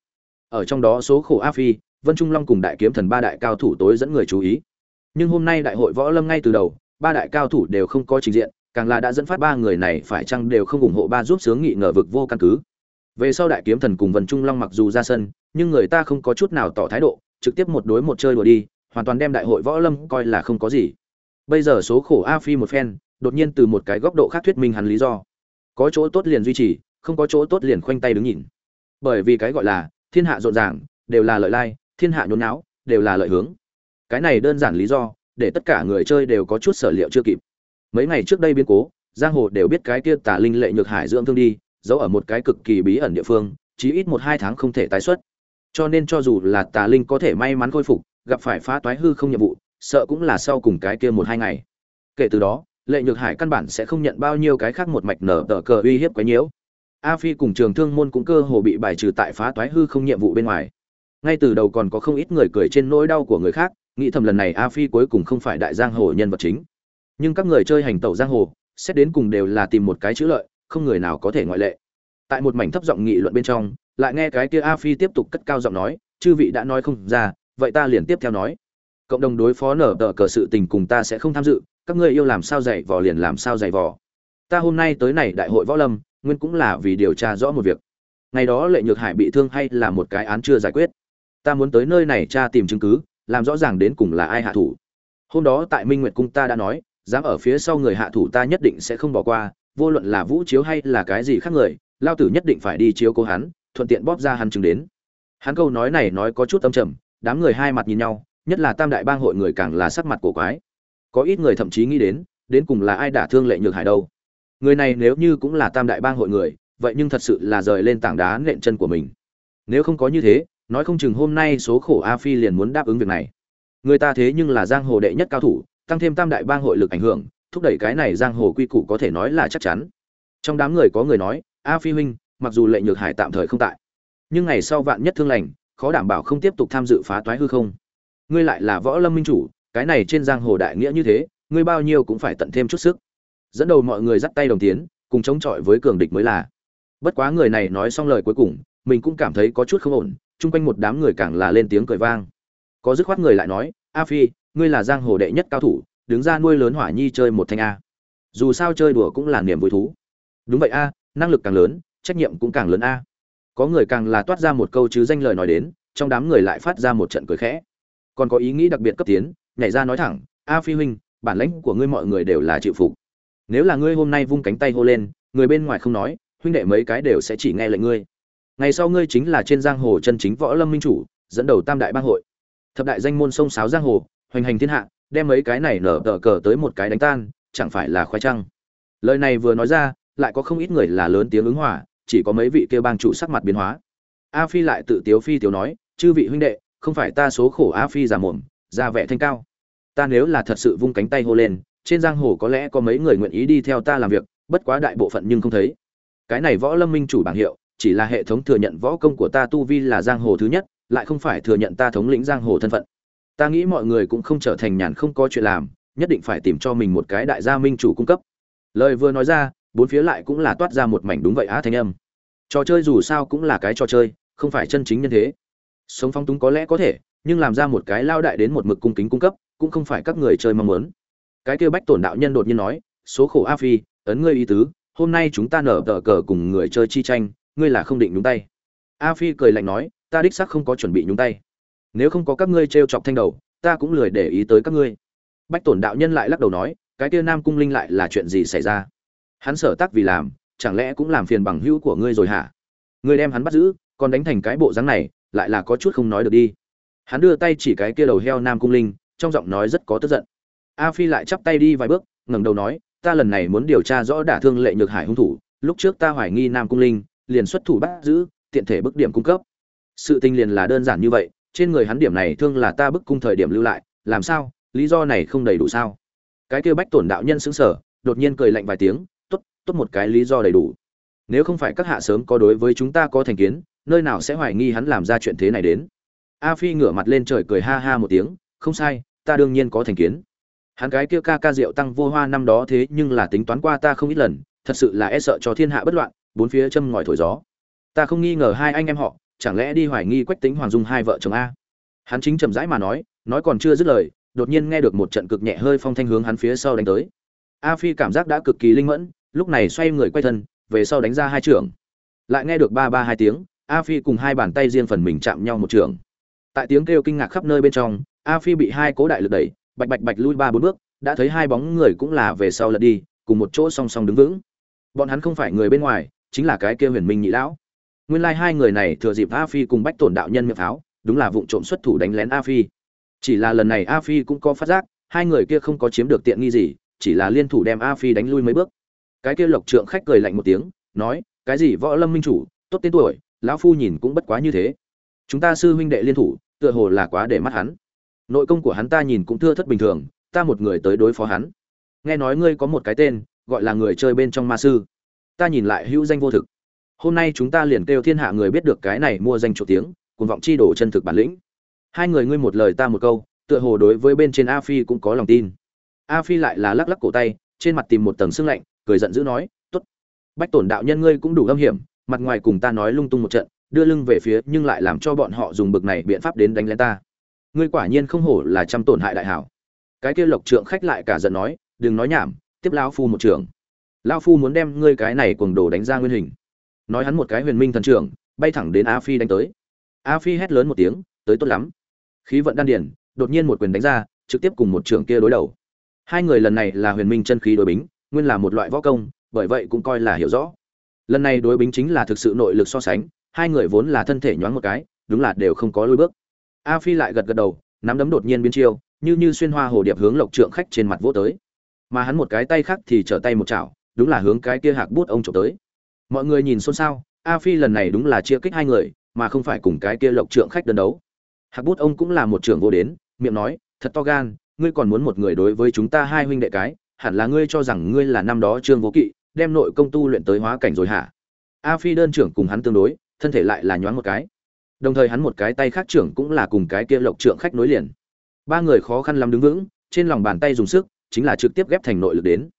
Ở trong đó số khổ a phi, vân trung long cùng đại kiếm thần ba đại cao thủ tối dẫn người chú ý nhưng hôm nay đại hội võ lâm ngay từ đầu, ba đại cao thủ đều không có trình diện, càng là đã dẫn phát ba người này phải chăng đều không ủng hộ ba giúp sướng nghị ngờ vực vô căn cứ. Về sau đại kiếm thần cùng vân trung long mặc dù ra sân, nhưng người ta không có chút nào tỏ thái độ, trực tiếp một đối một chơi đùa đi, hoàn toàn đem đại hội võ lâm coi là không có gì. Bây giờ số khổ a phi một phen, đột nhiên từ một cái góc độ khác thuyết minh hắn lý do. Có chỗ tốt liền duy trì, không có chỗ tốt liền khoanh tay đứng nhìn. Bởi vì cái gọi là thiên hạ rộn ràng, đều là lợi lai, thiên hạ nhốn não đều là lợi hướng cái này đơn giản lý do, để tất cả người chơi đều có chút sở liệu chưa kịp. Mấy ngày trước đây biến cố, giang hồ đều biết cái kia tả linh lệ nhược hải dưỡng thương đi, giấu ở một cái cực kỳ bí ẩn địa phương, chí ít một hai tháng không thể tái xuất. Cho nên cho dù là tà linh có thể may mắn khôi phục, gặp phải phá toái hư không nhiệm vụ, sợ cũng là sau cùng cái kia một hai ngày. Kể từ đó, lệ nhược hải căn bản sẽ không nhận bao nhiêu cái khác một mạch nở tờ cờ uy hiếp quấy nhiễu. A phi cùng trường thương môn cũng cơ hồ bị bài trừ tại phá toái hư không nhiệm vụ bên ngoài. Ngay từ đầu còn có không ít người cười trên nỗi đau của người khác nghĩ thầm lần này a phi cuối cùng không phải đại giang hồ nhân vật chính. Nhưng các người chơi hành tẩu giang hồ, xét đến cùng đều là tìm một cái chữ lợi, không người nào có thể ngoại lệ. Tại một mảnh thấp giọng nghị luận bên trong, lại nghe cái kia a phi tiếp tục cất cao giọng nói, chư vị đã nói không ra, vậy ta liền tiếp theo nói. Cộng đồng đối phó nở tờ cờ sự tình cùng ta sẽ không tham dự, các ngươi yêu làm sao dạy vò liền làm sao dạy vò. Ta hôm nay tới này đại hội võ lâm, nguyên cũng là vì điều tra rõ một việc. Ngày đó lệ nhược hải bị thương hay là một cái án chưa giải quyết. Ta muốn tới nơi này tra tìm chứng cứ làm rõ ràng đến cùng là ai hạ thủ. Hôm đó tại minh nguyệt cung ta đã nói, dám ở phía sau người hạ thủ ta nhất định sẽ không bỏ qua, vô luận là vũ chiếu hay là cái gì khác người, lao tử nhất định phải đi chiếu cố hắn, thuận tiện bóp ra hắn chứng đến. Hắn câu nói này nói có chút âm trầm, đám người hai mặt nhìn nhau, nhất là tam đại bang hội người càng là sắc mặt cổ quái. Có ít người thậm chí nghĩ đến đến cùng là ai đả thương lệ nhược hải đâu. Người này nếu như cũng là tam đại bang hội người, vậy nhưng thật sự là rời lên tảng đá nện chân của mình. Nếu không có như thế nói không chừng hôm nay số khổ a phi liền muốn đáp ứng việc này. Người ta thế nhưng là giang hồ đệ nhất cao thủ, tăng thêm tam đại bang hội lực ảnh hưởng, thúc đẩy cái này giang hồ quy củ có thể nói là chắc chắn. Trong đám người có người nói, a phi huynh, mặc dù lệ nhược hải tạm thời không tại, nhưng ngày sau vạn nhất thương lành, khó đảm bảo không tiếp tục tham dự phá toái hư không? Ngươi lại là võ lâm minh chủ, cái này trên giang hồ đại nghĩa như thế, ngươi bao nhiêu cũng phải tận thêm chút sức. Dẫn đầu mọi người dắt tay đồng tiến, cùng chống chọi với cường địch mới là. Bất quá người này nói xong lời cuối cùng, mình cũng cảm thấy có chút không ổn chung quanh một đám người càng là lên tiếng cười vang. Có dứt khoát người lại nói, a phi, ngươi là giang hồ đệ nhất cao thủ, đứng ra nuôi lớn hỏa nhi chơi một thanh a. Dù sao chơi đùa cũng là niềm vui thú. Đúng vậy a, năng lực càng lớn, trách nhiệm cũng càng lớn a. Có người càng là toát ra một câu chứ danh lời nói đến, trong đám người lại phát ra một trận cười khẽ. Còn có ý nghĩ đặc biệt cấp tiến, nhảy ra nói thẳng, a phi huynh, bản lãnh của ngươi mọi người đều là chịu phục. Nếu là ngươi hôm nay vung cánh tay hô lên, người bên ngoài không nói, huynh đệ mấy cái đều sẽ chỉ nghe lệnh ngươi ngày sau ngươi chính là trên giang hồ chân chính võ lâm minh chủ, dẫn đầu tam đại bang hội. Thập đại danh môn sông sáo giang hồ, hoành hành thiên hạ, đem mấy cái này nở tờ cờ tới một cái đánh tan, chẳng phải là khoai trăng. Lời này vừa nói ra, lại có không ít người là lớn tiếng ứng hòa, chỉ có mấy vị kêu bang chủ sắc mặt biến hóa. A phi lại tự tiếu phi tiếu nói, chư vị huynh đệ, không phải ta số khổ a phi già mồm ra vẻ thanh cao. Ta nếu là thật sự vung cánh tay hô lên, trên giang hồ có lẽ có mấy người nguyện ý đi theo ta làm việc, bất quá đại bộ phận nhưng không thấy. Cái này võ lâm minh chủ bảng hiệu chỉ là hệ thống thừa nhận võ công của ta tu vi là giang hồ thứ nhất, lại không phải thừa nhận ta thống lĩnh giang hồ thân phận. Ta nghĩ mọi người cũng không trở thành nhàn không có chuyện làm, nhất định phải tìm cho mình một cái đại gia minh chủ cung cấp. Lời vừa nói ra, bốn phía lại cũng là toát ra một mảnh đúng vậy á thanh âm. Trò chơi dù sao cũng là cái trò chơi, không phải chân chính nhân thế. Sống phong túng có lẽ có thể, nhưng làm ra một cái lao đại đến một mực cung kính cung cấp, cũng không phải các người chơi mong muốn. Cái kia bách tổn đạo nhân đột nhiên nói, số khổ a phi, ấn ngươi y tứ, hôm nay chúng ta nở tờ cờ cùng người chơi chi tranh ngươi là không định nhúng tay. A phi cười lạnh nói, ta đích xác không có chuẩn bị nhúng tay. Nếu không có các ngươi t r e o chọc thanh đầu, ta cũng lười để ý tới các ngươi. Bách tổn đạo nhân lại lắc đầu nói, cái kia nam cung linh lại là chuyện gì xảy ra? Hắn sở tác vì làm, chẳng lẽ cũng làm phiền bằng hữu của ngươi rồi hả? Ngươi đem hắn bắt giữ, còn đánh thành cái bộ dáng này, lại là có chút không nói được đi. Hắn đưa tay chỉ cái kia đầu heo nam cung linh, trong giọng nói rất có tức giận. A phi lại chắp tay đi vài bước, ngẩng đầu nói, ta lần này muốn điều tra rõ đả thương lệ nhược hải hung thủ, lúc trước ta hoài nghi nam cung linh liền xuất thủ bắt giữ, tiện thể bức điểm cung cấp. Sự tình liền là đơn giản như vậy, trên người hắn điểm này thương là ta bức cung thời điểm lưu lại, làm sao? Lý do này không đầy đủ sao? Cái kia bách tổn đạo nhân xứng sở đột nhiên cười lạnh vài tiếng, tốt tốt một cái lý do đầy đủ. Nếu không phải các hạ sớm có đối với chúng ta có thành kiến, nơi nào sẽ hoài nghi hắn làm ra chuyện thế này đến? A phi ngửa mặt lên trời cười ha ha một tiếng, không sai, ta đương nhiên có thành kiến. Hắn cái kia ca ca rượu tăng vô hoa năm đó thế nhưng là tính toán qua ta không ít lần, thật sự là e sợ cho thiên hạ bất loạn bốn phía châm ngòi thổi gió. Ta không nghi ngờ hai anh em họ, chẳng lẽ đi hoài nghi quách tính hoàng dung hai vợ chồng a? Hắn chính chậm rãi mà nói nói còn chưa dứt lời, đột nhiên nghe được một trận cực nhẹ hơi phong thanh hướng hắn phía sau đánh tới. A phi cảm giác đã cực kỳ linh mẫn, lúc này xoay người quay thân, về sau đánh ra hai trưởng. Lại nghe được ba ba hai tiếng, a phi cùng hai bàn tay riêng phần mình chạm nhau một trường. Tại tiếng kêu kinh ngạc khắp nơi bên trong, a phi bị hai cố đại lực đẩy, bạch bạch bạch lui ba bốn bước, đã thấy hai bóng người cũng là về sau lật đi, cùng một chỗ song song đứng vững. Bọn hắn không phải người bên ngoài chính là cái kia huyền minh nhị lão. Nguyên lai hai người này thừa dịp a phi cùng bách tổn đạo nhân miệng pháo, đúng là vụ trộm xuất thủ đánh lén a phi. Chỉ là lần này a phi cũng có phát giác, hai người kia không có chiếm được tiện nghi gì, chỉ là liên thủ đem a phi đánh lui mấy bước. Cái kia lộc trượng khách cười lạnh một tiếng, nói, cái gì võ lâm minh chủ, tốt tên tuổi, lão phu nhìn cũng bất quá như thế. Chúng ta sư huynh đệ liên thủ, tựa hồ là quá để mắt hắn. Nội công của hắn ta nhìn cũng thưa thất bình thường, ta một người tới đối phó hắn. Nghe nói ngươi có một cái tên, gọi là người chơi bên trong ma sư ta nhìn lại hữu danh vô thực. Hôm nay chúng ta liền kêu thiên hạ người biết được cái này mua danh chủ tiếng cùng vọng chi đổ chân thực bản lĩnh. Hai người ngươi một lời ta một câu, tựa hồ đối với bên trên a phi cũng có lòng tin. A phi lại là lắc lắc cổ tay, trên mặt tìm một tầng sương lạnh, cười giận dữ nói t ố t bách tổn đạo nhân ngươi cũng đủ âm hiểm, mặt ngoài cùng ta nói lung tung một trận, đưa lưng về phía nhưng lại làm cho bọn họ dùng bực này biện pháp đến đánh lén ta. Ngươi quả nhiên không hổ là trăm tổn hại đại hảo. Cái kia lộc trượng khách lại cả giận nói, đừng nói nhảm, tiếp lao phu một trưởng lao phu muốn đem ngươi cái này cuồng đồ đánh ra nguyên hình. Nói hắn một cái huyền minh thần trưởng, bay thẳng đến a phi đánh tới. A phi hét lớn một tiếng, tới tốt lắm. Khí vận đan điển đột nhiên một quyền đánh ra, trực tiếp cùng một trưởng kia đối đầu. Hai người lần này là huyền minh chân khí đối bính, nguyên là một loại võ công, bởi vậy cũng coi là hiểu rõ. Lần này đối bính chính là thực sự nội lực so sánh, hai người vốn là thân thể nhoáng một cái, đúng là đều không có lôi bước. A phi lại gật gật đầu, nắm đấm đột nhiên biến chiêu, như như xuyên hoa hồ điệp hướng lộc trượng khách trên mặt vỗ tới. Mà hắn một cái tay khác thì trở tay một chảo đúng là hướng cái kia hạc bút ông trộm tới. Mọi người nhìn xôn xao, a phi lần này đúng là chia kích hai người, mà không phải cùng cái kia lộc trượng khách đơn đấu. Hạc bút ông cũng là một trưởng vô đến, miệng nói, thật to gan, ngươi còn muốn một người đối với chúng ta hai huynh đệ cái, hẳn là ngươi cho rằng ngươi là năm đó trương vô kỵ, đem nội công tu luyện tới hóa cảnh rồi hả? A phi đơn trưởng cùng hắn tương đối, thân thể lại là nhoáng một cái. Đồng thời hắn một cái tay khác trưởng cũng là cùng cái kia lộc trượng khách nối liền. Ba người khó khăn lắm đứng vững, trên lòng bàn tay dùng sức, chính là trực tiếp ghép thành nội lực đến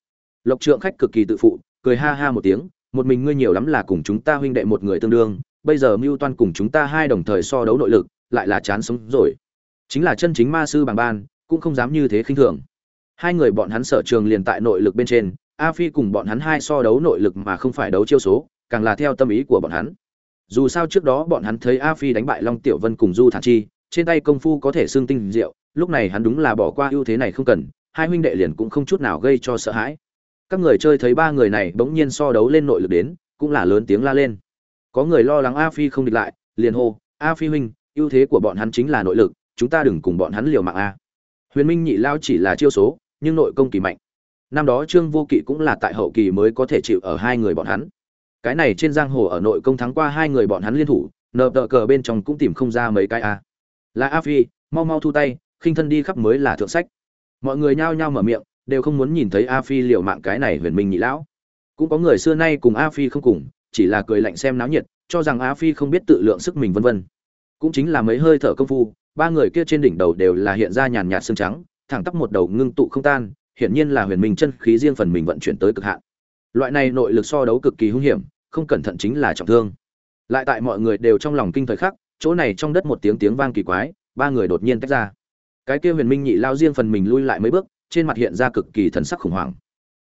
lộc trượng khách cực kỳ tự phụ, cười ha ha một tiếng, một mình ngươi nhiều lắm là cùng chúng ta huynh đệ một người tương đương, bây giờ mưu toan cùng chúng ta hai đồng thời so đấu nội lực, lại là chán sống rồi. Chính là chân chính ma sư bằng ban, cũng không dám như thế khinh thường. Hai người bọn hắn sở trường liền tại nội lực bên trên, a phi cùng bọn hắn hai so đấu nội lực mà không phải đấu chiêu số, càng là theo tâm ý của bọn hắn. Dù sao trước đó bọn hắn thấy a phi đánh bại long tiểu vân cùng du thản chi, trên tay công phu có thể xương tinh diệu, lúc này hắn đúng là bỏ qua ưu thế này không cần, hai huynh đệ liền cũng không chút nào gây cho sợ hãi các người chơi thấy ba người này bỗng nhiên so đấu lên nội lực đến, cũng là lớn tiếng la lên. Có người lo lắng a phi không địch lại, liền hô, a phi huynh, ưu thế của bọn hắn chính là nội lực, chúng ta đừng cùng bọn hắn liều mạng a. Huyền minh nhị lao chỉ là chiêu số, nhưng nội công kỳ mạnh. Năm đó trương vô kỵ cũng là tại hậu kỳ mới có thể chịu ở hai người bọn hắn. Cái này trên giang hồ ở nội công thắng qua hai người bọn hắn liên thủ nợ tờ cờ bên trong cũng tìm không ra mấy cái a. Là a phi, mau mau thu tay, khinh thân đi khắp mới là thượng sách. Mọi người nhao nhao mở miệng đều không muốn nhìn thấy a phi liều mạng cái này huyền minh nhị lão. Cũng có người xưa nay cùng a phi không cùng, chỉ là cười lạnh xem náo nhiệt, cho rằng a phi không biết tự lượng sức mình vân vân. Cũng chính là mấy hơi thở công phu, ba người kia trên đỉnh đầu đều là hiện ra nhàn nhạt xương trắng, thẳng tắp một đầu ngưng tụ không tan, hiển nhiên là huyền minh chân khí riêng phần mình vận chuyển tới cực hạn. Loại này nội lực so đấu cực kỳ hung hiểm, không cẩn thận chính là trọng thương. Lại tại mọi người đều trong lòng kinh thời khắc, chỗ này trong đất một tiếng tiếng vang kỳ quái, ba người đột nhiên tách ra. Cái kia huyền minh nhị lao riêng phần mình lui lại mấy bước trên mặt hiện ra cực kỳ thần sắc khủng hoảng.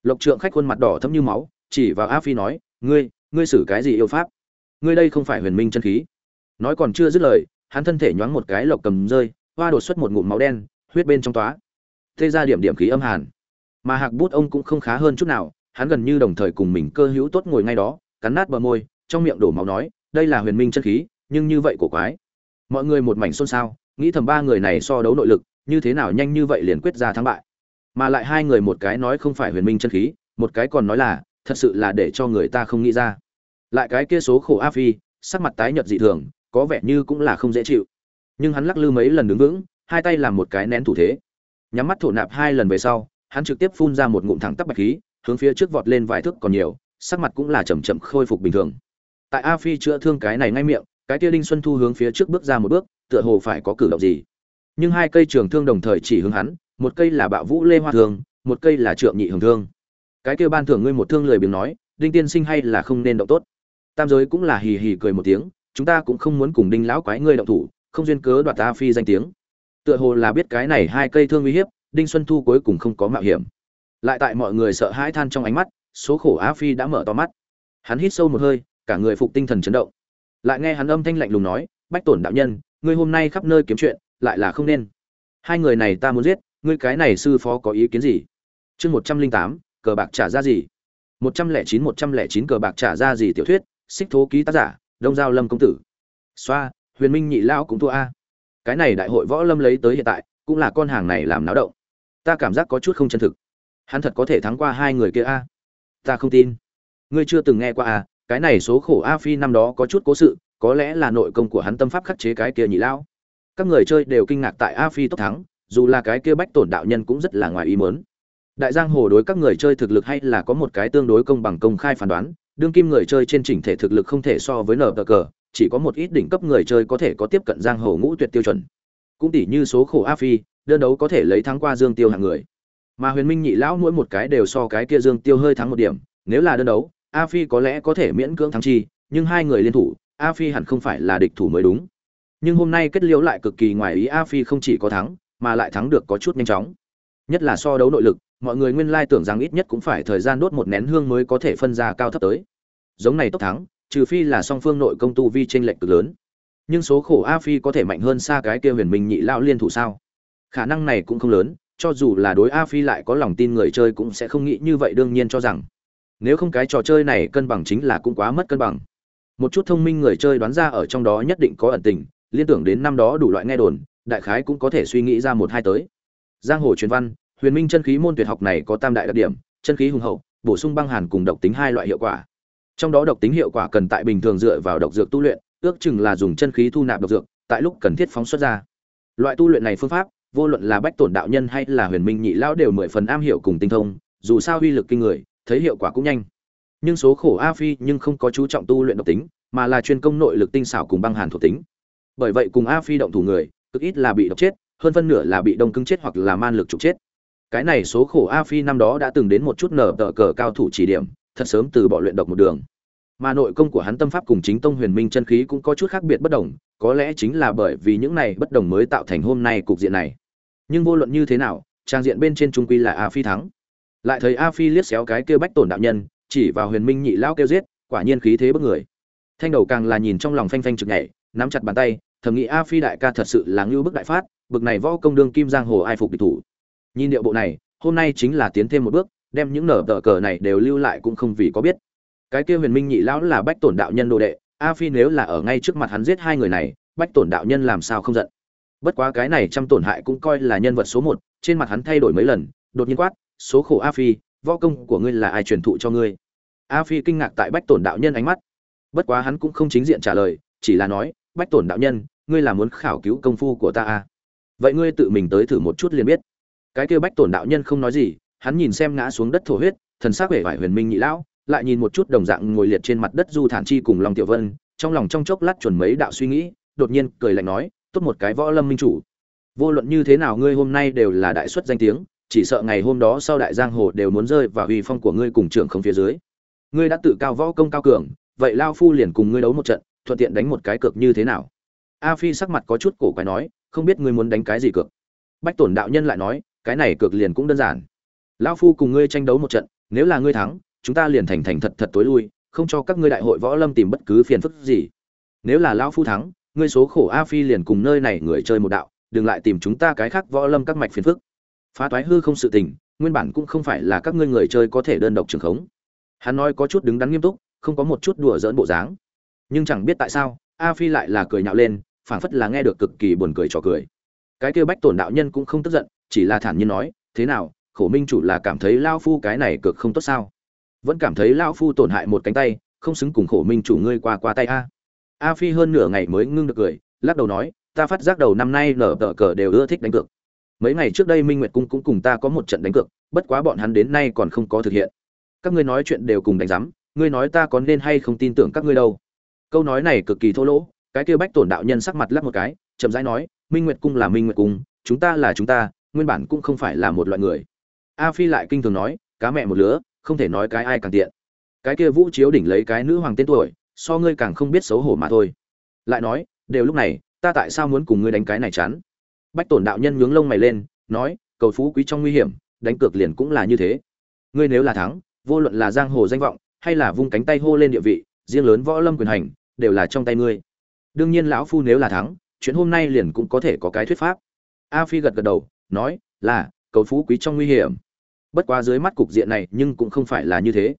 Lộc trượng khách khuôn mặt đỏ thấm như máu, chỉ vào a phi nói, ngươi ngươi xử cái gì yêu pháp? Ngươi đây không phải huyền minh chân khí. Nói còn chưa dứt lời, hắn thân thể nhoáng một cái lộc cầm rơi, hoa đột xuất một ngụm máu đen, huyết bên trong tóa. Thế ra điểm điểm khí âm hàn. Mà hạc bút ông cũng không khá hơn chút nào, hắn gần như đồng thời cùng mình cơ hữu tốt ngồi ngay đó, cắn nát bờ môi, trong miệng đổ máu nói, đây là huyền minh chân khí, nhưng như vậy cổ quái. Mọi người một mảnh xôn xao, nghĩ thầm ba người này so đấu nội lực, như thế nào nhanh như vậy liền quyết ra thắng bại mà lại hai người một cái nói không phải huyền minh chân khí, một cái còn nói là, thật sự là để cho người ta không nghĩ ra. Lại cái kia số khổ a phi, sắc mặt tái nhợt dị thường, có vẻ như cũng là không dễ chịu. Nhưng hắn lắc lư mấy lần đứng vững, hai tay làm một cái nén thủ thế. Nhắm mắt thổ nạp hai lần về sau, hắn trực tiếp phun ra một ngụm thẳng tắp bạch khí, hướng phía trước vọt lên vài thước còn nhiều, sắc mặt cũng là chầm chậm khôi phục bình thường. Tại a phi chữa thương cái này ngay miệng, cái kia đinh xuân thu hướng phía trước bước ra một bước, tựa hồ phải có cử động gì. Nhưng hai cây trường thương đồng thời chỉ hướng hắn một cây là bạo vũ lê hoa thương, một cây là trượng nhị hồng thương. Cái kia ban thưởng ngươi một thương lười biếng nói, đinh tiên sinh hay là không nên động tốt. Tam giới cũng là hì hì cười một tiếng, chúng ta cũng không muốn cùng đinh lão quái ngươi động thủ, không duyên cớ đoạt ta phi danh tiếng. Tựa hồ là biết cái này hai cây thương uy hiếp, đinh xuân thu cuối cùng không có mạo hiểm. Lại tại mọi người sợ hãi than trong ánh mắt, số khổ á phi đã mở to mắt. Hắn hít sâu một hơi, cả người phục tinh thần chấn động. Lại nghe hắn âm thanh lạnh lùng nói, bách tổn đạo nhân, ngươi hôm nay khắp nơi kiếm chuyện, lại là không nên. Hai người này ta muốn giết ngươi cái này sư phó có ý kiến gì? Chương một trăm linh tám, cờ bạc trả ra gì? một trăm lẻ chín, một trăm lẻ chín, cờ bạc trả ra gì tiểu thuyết? Xích thố ký tác giả, đông giao lâm công tử. Xoa, huyền minh nhị lão cũng thua a. Cái này đại hội võ lâm lấy tới hiện tại, cũng là con hàng này làm náo động. Ta cảm giác có chút không chân thực. Hắn thật có thể thắng qua hai người kia a. Ta không tin. Ngươi chưa từng nghe qua à cái này số khổ a phi năm đó có chút cố sự, có lẽ là nội công của hắn tâm pháp khắc chế cái kia nhị lão. Các người chơi đều kinh ngạc tại a phi tốc thắng dù là cái kia bách tổn đạo nhân cũng rất là ngoài ý muốn. đại giang hồ đối các người chơi thực lực hay là có một cái tương đối công bằng công khai phán đoán, đương kim người chơi trên chỉnh thể thực lực không thể so với nở cờ chỉ có một ít đỉnh cấp người chơi có thể có tiếp cận giang hồ ngũ tuyệt tiêu chuẩn. Cũng tỷ như số khổ a phi, đơn đấu có thể lấy thắng qua dương tiêu hạng người. Mà huyền minh nhị lão mỗi một cái đều so cái kia dương tiêu hơi thắng một điểm, nếu là đơn đấu, a phi có lẽ có thể miễn cưỡng thắng chi, nhưng hai người liên thủ, a phi hẳn không phải là địch thủ mới đúng. Nhưng hôm nay kết liễu lại cực kỳ ngoài ý a phi không chỉ có thắng mà lại thắng được có chút nhanh chóng. Nhất là so đấu nội lực, mọi người nguyên lai tưởng rằng ít nhất cũng phải thời gian đốt một nén hương mới có thể phân ra cao thấp tới. Giống này tốc thắng, trừ phi là song phương nội công tu vi trên lệch cực lớn. Nhưng số khổ a phi có thể mạnh hơn xa cái kia huyền minh nhị lão liên thủ sao? Khả năng này cũng không lớn, cho dù là đối a phi lại có lòng tin người chơi cũng sẽ không nghĩ như vậy đương nhiên cho rằng. Nếu không cái trò chơi này cân bằng chính là cũng quá mất cân bằng. Một chút thông minh người chơi đoán ra ở trong đó nhất định có ẩn tình, liên tưởng đến năm đó đủ loại nghe đồn đại khái cũng có thể suy nghĩ ra một hai tới. Giang hồ truyền văn, huyền minh chân khí môn tuyệt học này có tam đại đặc điểm, chân khí hùng hậu, bổ sung băng hàn cùng độc tính hai loại hiệu quả. Trong đó độc tính hiệu quả cần tại bình thường dựa vào độc dược tu luyện, ước chừng là dùng chân khí thu nạp độc dược, tại lúc cần thiết phóng xuất ra. Loại tu luyện này phương pháp, vô luận là bách tổn đạo nhân hay là huyền minh nhị lão đều mười phần am hiểu cùng tinh thông, dù sao uy lực kinh người, thấy hiệu quả cũng nhanh. Nhưng số khổ a phi nhưng không có chú trọng tu luyện độc tính, mà là chuyên công nội lực tinh xảo cùng băng hàn thuộc tính. Bởi vậy cùng a phi động thủ người cực ít là bị độc chết, hơn phân nửa là bị đông cứng chết hoặc là man lực trục chết. Cái này số khổ a phi năm đó đã từng đến một chút nở tờ cờ cao thủ chỉ điểm, thật sớm từ bỏ luyện độc một đường. Mà nội công của hắn tâm pháp cùng chính tông huyền minh chân khí cũng có chút khác biệt bất đồng, có lẽ chính là bởi vì những này bất đồng mới tạo thành hôm nay cục diện này. Nhưng vô luận như thế nào, trang diện bên trên trung quy là a phi thắng. Lại thấy a phi liếc xéo cái kêu bách tổn đạo nhân, chỉ vào huyền minh nhị lão kêu giết, quả nhiên khí thế bất người. Thanh đầu càng là nhìn trong lòng phanh phanh trực nhảy, nắm chặt bàn tay thầm nghĩ a phi đại ca thật sự là ngưu bức đại phát, bực này võ công đương kim giang hồ ai phục địch thủ. Nhìn điệu bộ này, hôm nay chính là tiến thêm một bước, đem những nở tờ cờ này đều lưu lại cũng không vì có biết. Cái kia huyền minh nhị lão là bách tổn đạo nhân đồ đệ, a phi nếu là ở ngay trước mặt hắn giết hai người này, bách tổn đạo nhân làm sao không giận? Bất quá cái này trăm tổn hại cũng coi là nhân vật số một, trên mặt hắn thay đổi mấy lần, đột nhiên quát, số khổ a phi, võ công của ngươi là ai truyền thụ cho ngươi? A phi kinh ngạc tại bách tổn đạo nhân ánh mắt. Bất quá hắn cũng không chính diện trả lời, chỉ là nói, bách tổn đạo nhân ngươi là muốn khảo cứu công phu của ta à? vậy ngươi tự mình tới thử một chút liền biết. Cái kia bách tổn đạo nhân không nói gì, hắn nhìn xem ngã xuống đất thổ huyết, thần sắc vẻ vải huyền minh nhị lão, lại nhìn một chút đồng dạng ngồi liệt trên mặt đất du thản chi cùng long tiểu vân, trong lòng trong chốc lát chuẩn mấy đạo suy nghĩ, đột nhiên cười lạnh nói, tốt một cái võ lâm minh chủ. Vô luận như thế nào ngươi hôm nay đều là đại xuất danh tiếng, chỉ sợ ngày hôm đó sau đại giang hồ đều muốn rơi vào uy phong của ngươi cùng trưởng không phía dưới. Ngươi đã tự cao võ công cao cường, vậy lao phu liền cùng ngươi đấu một trận, thuận tiện đánh một cái cược như thế nào? A phi sắc mặt có chút cổ quái nói, không biết ngươi muốn đánh cái gì cược. Bách tổn đạo nhân lại nói, cái này cược liền cũng đơn giản. Lão phu cùng ngươi tranh đấu một trận, nếu là ngươi thắng, chúng ta liền thành thành thật thật tối lui, không cho các ngươi đại hội võ lâm tìm bất cứ phiền phức gì. Nếu là lão phu thắng, ngươi số khổ a phi liền cùng nơi này người chơi một đạo, đừng lại tìm chúng ta cái khác võ lâm các mạch phiền phức. Phá toái hư không sự tình, nguyên bản cũng không phải là các ngươi người chơi có thể đơn độc trường khống. Hắn nói có chút đứng đắn nghiêm túc, không có một chút đùa dỡn bộ dáng. Nhưng chẳng biết tại sao, a phi lại là cười nhạo lên phảng phất là nghe được cực kỳ buồn cười trò cười. Cái kia bách tổn đạo nhân cũng không tức giận, chỉ là thản nhiên nói, thế nào, khổ minh chủ là cảm thấy lao phu cái này cực không tốt sao? Vẫn cảm thấy lao phu tổn hại một cánh tay, không xứng cùng khổ minh chủ ngươi qua qua tay a. A phi hơn nửa ngày mới ngưng được cười, lắc đầu nói, ta phát giác đầu năm nay nở tờ cờ đều ưa thích đánh cược. Mấy ngày trước đây minh nguyệt cung cũng cùng ta có một trận đánh cược, bất quá bọn hắn đến nay còn không có thực hiện. Các ngươi nói chuyện đều cùng đánh giám, ngươi nói ta có nên hay không tin tưởng các ngươi đâu? Câu nói này cực kỳ thô lỗ cái kia bách tổn đạo nhân sắc mặt lắc một cái, chậm rãi nói, minh nguyệt cung là minh nguyệt cung, chúng ta là chúng ta, nguyên bản cũng không phải là một loại người. A phi lại kinh thường nói, cá mẹ một lứa, không thể nói cái ai càng tiện. Cái kia vũ chiếu đỉnh lấy cái nữ hoàng tên tuổi, so ngươi càng không biết xấu hổ mà thôi. Lại nói, đều lúc này, ta tại sao muốn cùng ngươi đánh cái này chán? Bách tổn đạo nhân nhướng lông mày lên, nói, cầu phú quý trong nguy hiểm, đánh cược liền cũng là như thế. Ngươi nếu là thắng, vô luận là giang hồ danh vọng, hay là vung cánh tay hô lên địa vị, riêng lớn võ lâm quyền hành, đều là trong tay ngươi đương nhiên lão phu nếu là thắng, chuyện hôm nay liền cũng có thể có cái thuyết pháp. A phi gật gật đầu, nói, là, cầu phú quý trong nguy hiểm. Bất quá dưới mắt cục diện này nhưng cũng không phải là như thế.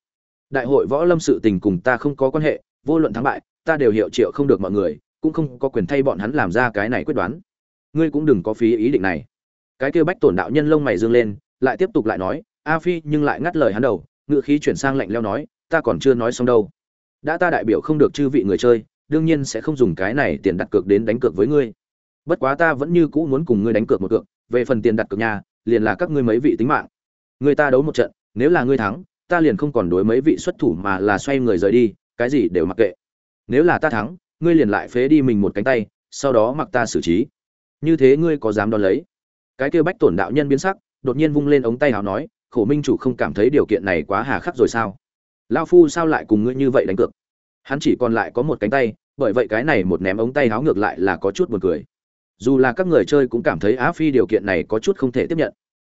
Đại hội võ lâm sự tình cùng ta không có quan hệ, vô luận thắng bại, ta đều hiệu triệu không được mọi người, cũng không có quyền thay bọn hắn làm ra cái này quyết đoán. Ngươi cũng đừng có phí ý định này. Cái kia bách tổn đạo nhân lông mày dương lên, lại tiếp tục lại nói, a phi nhưng lại ngắt lời hắn đầu, ngựa khí chuyển sang lạnh leo nói, ta còn chưa nói xong đâu. Đã ta đại biểu không được chư vị người chơi đương nhiên sẽ không dùng cái này tiền đặt cược đến đánh cược với ngươi. Bất quá ta vẫn như cũ muốn cùng ngươi đánh cược một cược, về phần tiền đặt cược nhà, liền là các ngươi mấy vị tính mạng. Người ta đấu một trận, nếu là ngươi thắng, ta liền không còn đối mấy vị xuất thủ mà là xoay người rời đi, cái gì đều mặc kệ. Nếu là ta thắng, ngươi liền lại phế đi mình một cánh tay, sau đó mặc ta xử trí. Như thế ngươi có dám đón lấy? Cái kia bách tổn đạo nhân biến sắc, đột nhiên vung lên ống tay áo nói, khổ minh chủ không cảm thấy điều kiện này quá hà khắc rồi sao? Lão phu sao lại cùng ngươi như vậy đánh cược? Hắn chỉ còn lại có một cánh tay, bởi vậy cái này một ném ống tay háo ngược lại là có chút buồn cười. Dù là các người chơi cũng cảm thấy a phi điều kiện này có chút không thể tiếp nhận.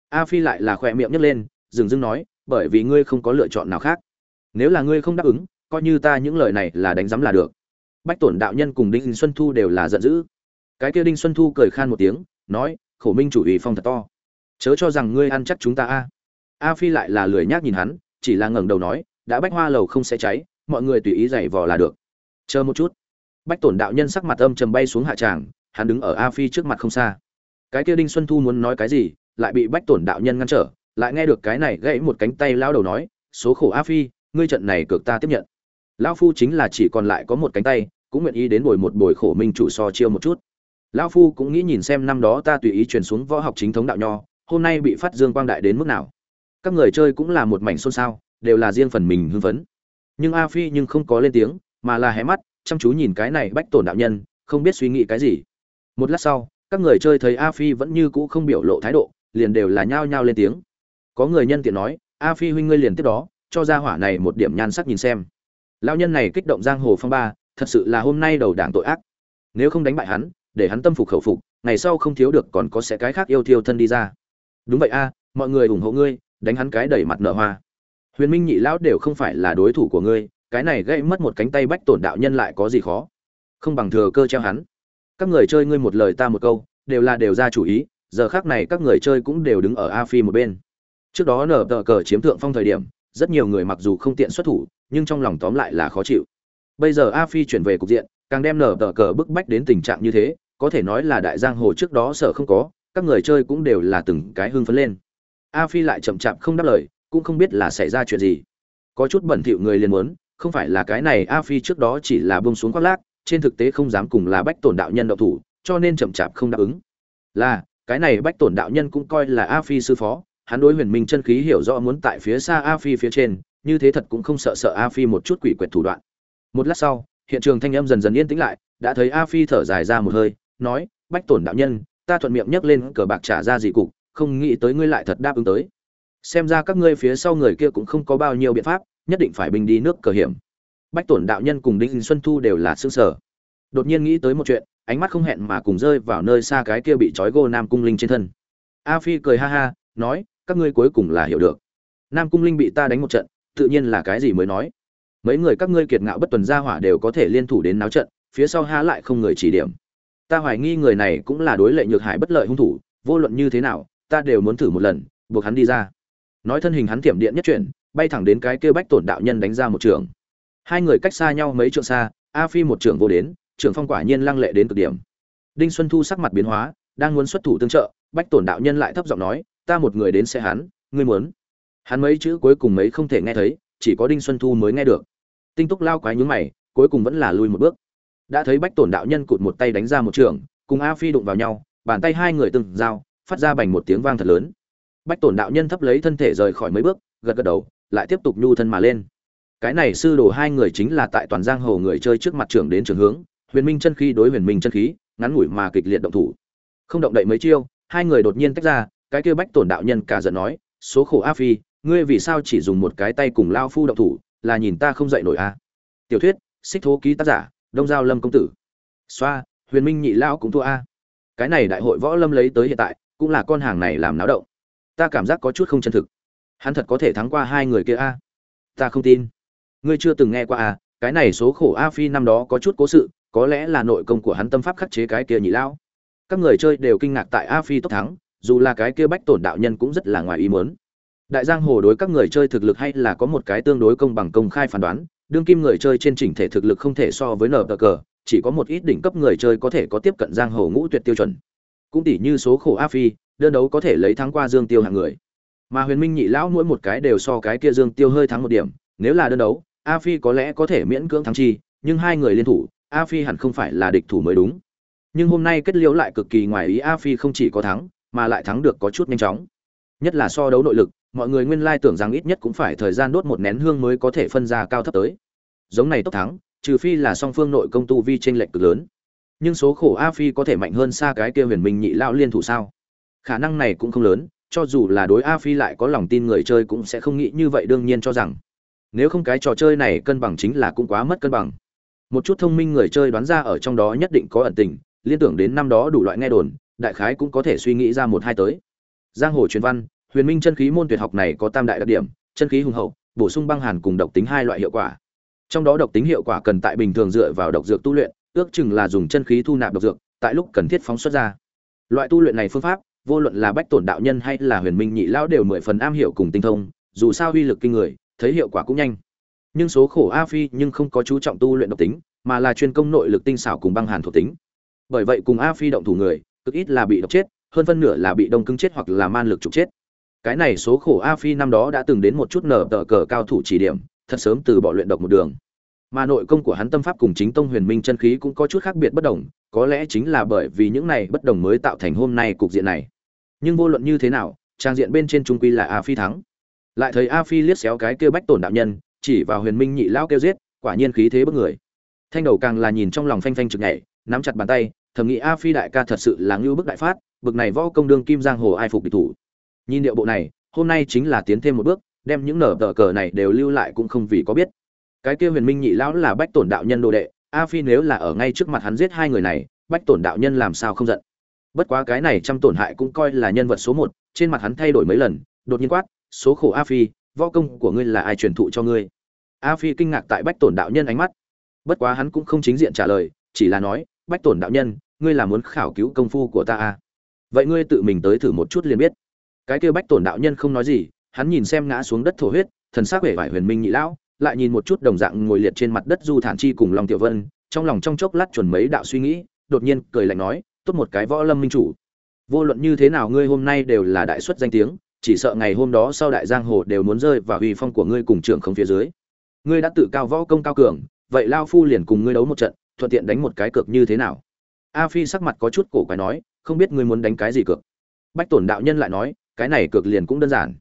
A phi lại là khỏe miệng nhấc lên, dừng dưng nói, bởi vì ngươi không có lựa chọn nào khác. Nếu là ngươi không đáp ứng, coi như ta những lời này là đánh giám là được. Bách tổn đạo nhân cùng đinh xuân thu đều là giận dữ. Cái kia đinh xuân thu cười khan một tiếng, nói, khổ minh chủ ủy phong thật to. Chớ cho rằng ngươi ăn chắc chúng ta a. A phi lại là lười nhác nhìn hắn, chỉ là ngẩng đầu nói, đã bách hoa lầu không sẽ cháy mọi người tùy ý giày vò là được. Chờ một chút. Bách tổn đạo nhân sắc mặt âm trầm bay xuống hạ tràng, hắn đứng ở a phi trước mặt không xa. Cái kia đinh xuân thu muốn nói cái gì, lại bị bách tổn đạo nhân ngăn trở, lại nghe được cái này gãy một cánh tay lao đầu nói, số khổ a phi, ngươi trận này cược ta tiếp nhận. Lão phu chính là chỉ còn lại có một cánh tay, cũng nguyện ý đến bồi một bồi khổ minh chủ so chiêu một chút. Lão phu cũng nghĩ nhìn xem năm đó ta tùy ý truyền xuống võ học chính thống đạo nho, hôm nay bị phát dương quang đại đến mức nào. Các người chơi cũng là một mảnh xôn xao, đều là riêng phần mình hưng phấn nhưng a phi nhưng không có lên tiếng, mà là hé mắt, chăm chú nhìn cái này bách tổn đạo nhân, không biết suy nghĩ cái gì. Một lát sau, các người chơi thấy a phi vẫn như cũ không biểu lộ thái độ, liền đều là nhao nhao lên tiếng. Có người nhân tiện nói, a phi huynh ngươi liền tiếp đó, cho ra hỏa này một điểm nhan sắc nhìn xem. Lão nhân này kích động giang hồ phong ba, thật sự là hôm nay đầu đảng tội ác. Nếu không đánh bại hắn, để hắn tâm phục khẩu phục, ngày sau không thiếu được còn có sẽ cái khác yêu thiêu thân đi ra. Đúng vậy a, mọi người ủng hộ ngươi, đánh hắn cái đẩy mặt nở hoa huyền minh nhị lão đều không phải là đối thủ của ngươi, cái này gây mất một cánh tay bách tổn đạo nhân lại có gì khó? Không bằng thừa cơ treo hắn. Các người chơi ngươi một lời ta một câu, đều là đều ra chủ ý, giờ khác này các người chơi cũng đều đứng ở a phi một bên. Trước đó nở tờ cờ chiếm thượng phong thời điểm, rất nhiều người mặc dù không tiện xuất thủ, nhưng trong lòng tóm lại là khó chịu. Bây giờ a phi chuyển về cục diện, càng đem nở tờ cờ bức bách đến tình trạng như thế, có thể nói là đại giang hồ trước đó sợ không có, các người chơi cũng đều là từng cái hưng phấn lên. A phi lại chậm chạp không đáp lời cũng không biết là xảy ra chuyện gì. Có chút bẩn thỉu người liền muốn, không phải là cái này a phi trước đó chỉ là bông xuống khoác lác, trên thực tế không dám cùng là bách tổn đạo nhân đậu thủ, cho nên chậm chạp không đáp ứng. Là, cái này bách tổn đạo nhân cũng coi là a phi sư phó, hắn đối huyền minh chân khí hiểu rõ muốn tại phía xa a phi phía trên, như thế thật cũng không sợ sợ a phi một chút quỷ quyệt thủ đoạn. Một lát sau, hiện trường thanh âm dần dần yên tĩnh lại, đã thấy a phi thở dài ra một hơi, nói, bách tổn đạo nhân, ta thuận miệng nhắc lên cờ bạc trả ra gì cục, không nghĩ tới ngươi lại thật đáp ứng tới xem ra các ngươi phía sau người kia cũng không có bao nhiêu biện pháp, nhất định phải bình đi nước cờ hiểm. Bách tổn đạo nhân cùng đinh xuân thu đều là xương sở đột nhiên nghĩ tới một chuyện, ánh mắt không hẹn mà cùng rơi vào nơi xa cái kia bị trói gô nam cung linh trên thân. A phi cười ha ha, nói, các ngươi cuối cùng là hiểu được. Nam cung linh bị ta đánh một trận, tự nhiên là cái gì mới nói. Mấy người các ngươi kiệt ngạo bất tuần gia hỏa đều có thể liên thủ đến náo trận, phía sau há lại không người chỉ điểm. Ta hoài nghi người này cũng là đối lệ nhược hải bất lợi hung thủ, vô luận như thế nào, ta đều muốn thử một lần, buộc hắn đi ra nói thân hình hắn tiệm điện nhất chuyển, bay thẳng đến cái kia bách tổn đạo nhân đánh ra một trường. Hai người cách xa nhau mấy trượng xa, a phi một trường vô đến trường phong quả nhiên lăng lệ đến cực điểm. Đinh xuân thu sắc mặt biến hóa, đang muốn xuất thủ tương trợ, bách tổn đạo nhân lại thấp giọng nói, ta một người đến xe hắn, ngươi muốn? Hắn mấy chữ cuối cùng mấy không thể nghe thấy, chỉ có đinh xuân thu mới nghe được. Tinh túc lao quái nhún mày, cuối cùng vẫn là lui một bước. Đã thấy bách tổn đạo nhân cụt một tay đánh ra một trường, cùng a phi đụng vào nhau, bàn tay hai người từng dao phát ra bành một tiếng vang thật lớn bách tổn đạo nhân thấp lấy thân thể rời khỏi mấy bước, gật gật đầu, lại tiếp tục nhu thân mà lên. Cái này sư đồ hai người chính là tại toàn giang hồ người chơi trước mặt trưởng đến trường hướng, huyền minh chân khí đối huyền minh chân khí, ngắn ngủi mà kịch liệt động thủ. Không động đậy mấy chiêu, hai người đột nhiên tách ra, cái kia bách tổn đạo nhân cả giận nói, số khổ a phi, ngươi vì sao chỉ dùng một cái tay cùng lao phu động thủ, là nhìn ta không dậy nổi a tiểu thuyết, xích thố ký tác giả, đông giao lâm công tử. Xoa, huyền minh nhị lao cũng thua a. Cái này đại hội võ lâm lấy tới hiện tại, cũng là con hàng này làm náo động ta cảm giác có chút không chân thực. Hắn thật có thể thắng qua hai người kia a. Ta không tin. Ngươi chưa từng nghe qua à? cái này số khổ a phi năm đó có chút cố sự, có lẽ là nội công của hắn tâm pháp khắc chế cái kia nhị lao các người chơi đều kinh ngạc tại a phi tốc thắng, dù là cái kia bách tổn đạo nhân cũng rất là ngoài ý muốn. Đại giang hồ đối các người chơi thực lực hay là có một cái tương đối công bằng công khai phán đoán, đương kim người chơi trên chỉnh thể thực lực không thể so với nờ tờ cờ, chỉ có một ít đỉnh cấp người chơi có thể có tiếp cận giang hồ ngũ tuyệt tiêu chuẩn. Cũng tỷ như số khổ a phi đơn đấu có thể lấy thắng qua dương tiêu hạng người. Mà huyền minh nhị lão mỗi một cái đều so cái kia dương tiêu hơi thắng một điểm, nếu là đơn đấu, a phi có lẽ có thể miễn cưỡng thắng chi, nhưng hai người liên thủ, a phi hẳn không phải là địch thủ mới đúng. Nhưng hôm nay kết liễu lại cực kỳ ngoài ý a phi không chỉ có thắng, mà lại thắng được có chút nhanh chóng. Nhất là so đấu nội lực, mọi người nguyên lai tưởng rằng ít nhất cũng phải thời gian đốt một nén hương mới có thể phân ra cao thấp tới. Giống này tốc thắng, trừ phi là song phương nội công tu vi chênh lệch cực lớn. Nhưng số khổ a phi có thể mạnh hơn xa cái kia huyền minh nhị lão liên thủ sao? Khả năng này cũng không lớn, cho dù là đối a phi lại có lòng tin người chơi cũng sẽ không nghĩ như vậy đương nhiên cho rằng. Nếu không cái trò chơi này cân bằng chính là cũng quá mất cân bằng. Một chút thông minh người chơi đoán ra ở trong đó nhất định có ẩn tình, liên tưởng đến năm đó đủ loại nghe đồn, đại khái cũng có thể suy nghĩ ra một hai tới. Giang hồ truyền văn, huyền minh chân khí môn tuyệt học này có tam đại đặc điểm, chân khí hùng hậu, bổ sung băng hàn cùng độc tính hai loại hiệu quả. Trong đó độc tính hiệu quả cần tại bình thường dựa vào độc dược tu luyện, ước chừng là dùng chân khí thu nạp độc dược, tại lúc cần thiết phóng xuất ra. Loại tu luyện này phương pháp vô luận là bách tổn đạo nhân hay là huyền minh nhị lão đều mười phần am hiểu cùng tinh thông, dù sao uy lực kinh người, thấy hiệu quả cũng nhanh. Nhưng số khổ a phi nhưng không có chú trọng tu luyện độc tính, mà là chuyên công nội lực tinh xảo cùng băng hàn thuộc tính. Bởi vậy cùng a phi động thủ người, cực ít là bị độc chết, hơn phân nửa là bị đông cứng chết hoặc là man lực trục chết. Cái này số khổ a phi năm đó đã từng đến một chút nở tờ cờ cao thủ chỉ điểm, thật sớm từ bỏ luyện độc một đường mà nội công của hắn tâm pháp cùng chính tông huyền minh chân khí cũng có chút khác biệt bất đồng, có lẽ chính là bởi vì những này bất đồng mới tạo thành hôm nay cục diện này. Nhưng vô luận như thế nào, trang diện bên trên trung quy là a phi thắng. Lại thấy a phi liếc xéo cái kêu bách tổn đạo nhân, chỉ vào huyền minh nhị lao kêu giết, quả nhiên khí thế bất người. Thanh đầu càng là nhìn trong lòng phanh phanh trực nhảy, nắm chặt bàn tay, thầm nghĩ a phi đại ca thật sự là ngưu bức đại phát, bực này võ công đương kim giang hồ ai phục địch thủ. Nhìn điệu bộ này, hôm nay chính là tiến thêm một bước, đem những nở tờ cờ này đều lưu lại cũng không vì có biết cái kia huyền minh nhị lão là bách tổn đạo nhân đồ đệ, a phi nếu là ở ngay trước mặt hắn giết hai người này, bách tổn đạo nhân làm sao không giận? Bất quá cái này trăm tổn hại cũng coi là nhân vật số một, trên mặt hắn thay đổi mấy lần, đột nhiên quát, số khổ a phi, võ công của ngươi là ai truyền thụ cho ngươi? A phi kinh ngạc tại bách tổn đạo nhân ánh mắt. Bất quá hắn cũng không chính diện trả lời, chỉ là nói, bách tổn đạo nhân, ngươi là muốn khảo cứu công phu của ta à? vậy ngươi tự mình tới thử một chút liền biết. Cái kia bách tổn đạo nhân không nói gì, hắn nhìn xem ngã xuống đất thổ huyết, thần xác vẻ vải huyền minh nhị lão lại nhìn một chút đồng dạng ngồi liệt trên mặt đất du thản chi cùng long tiểu vân, trong lòng trong chốc lát chuẩn mấy đạo suy nghĩ, đột nhiên cười lạnh nói, tốt một cái võ lâm minh chủ. Vô luận như thế nào ngươi hôm nay đều là đại xuất danh tiếng, chỉ sợ ngày hôm đó sau đại giang hồ đều muốn rơi vào uy phong của ngươi cùng trưởng không phía dưới. Ngươi đã tự cao võ công cao cường, vậy lao phu liền cùng ngươi đấu một trận, thuận tiện đánh một cái cược như thế nào? A phi sắc mặt có chút cổ quái nói, không biết ngươi muốn đánh cái gì cược? Bách tổn đạo nhân lại nói, cái này cược liền cũng đơn giản.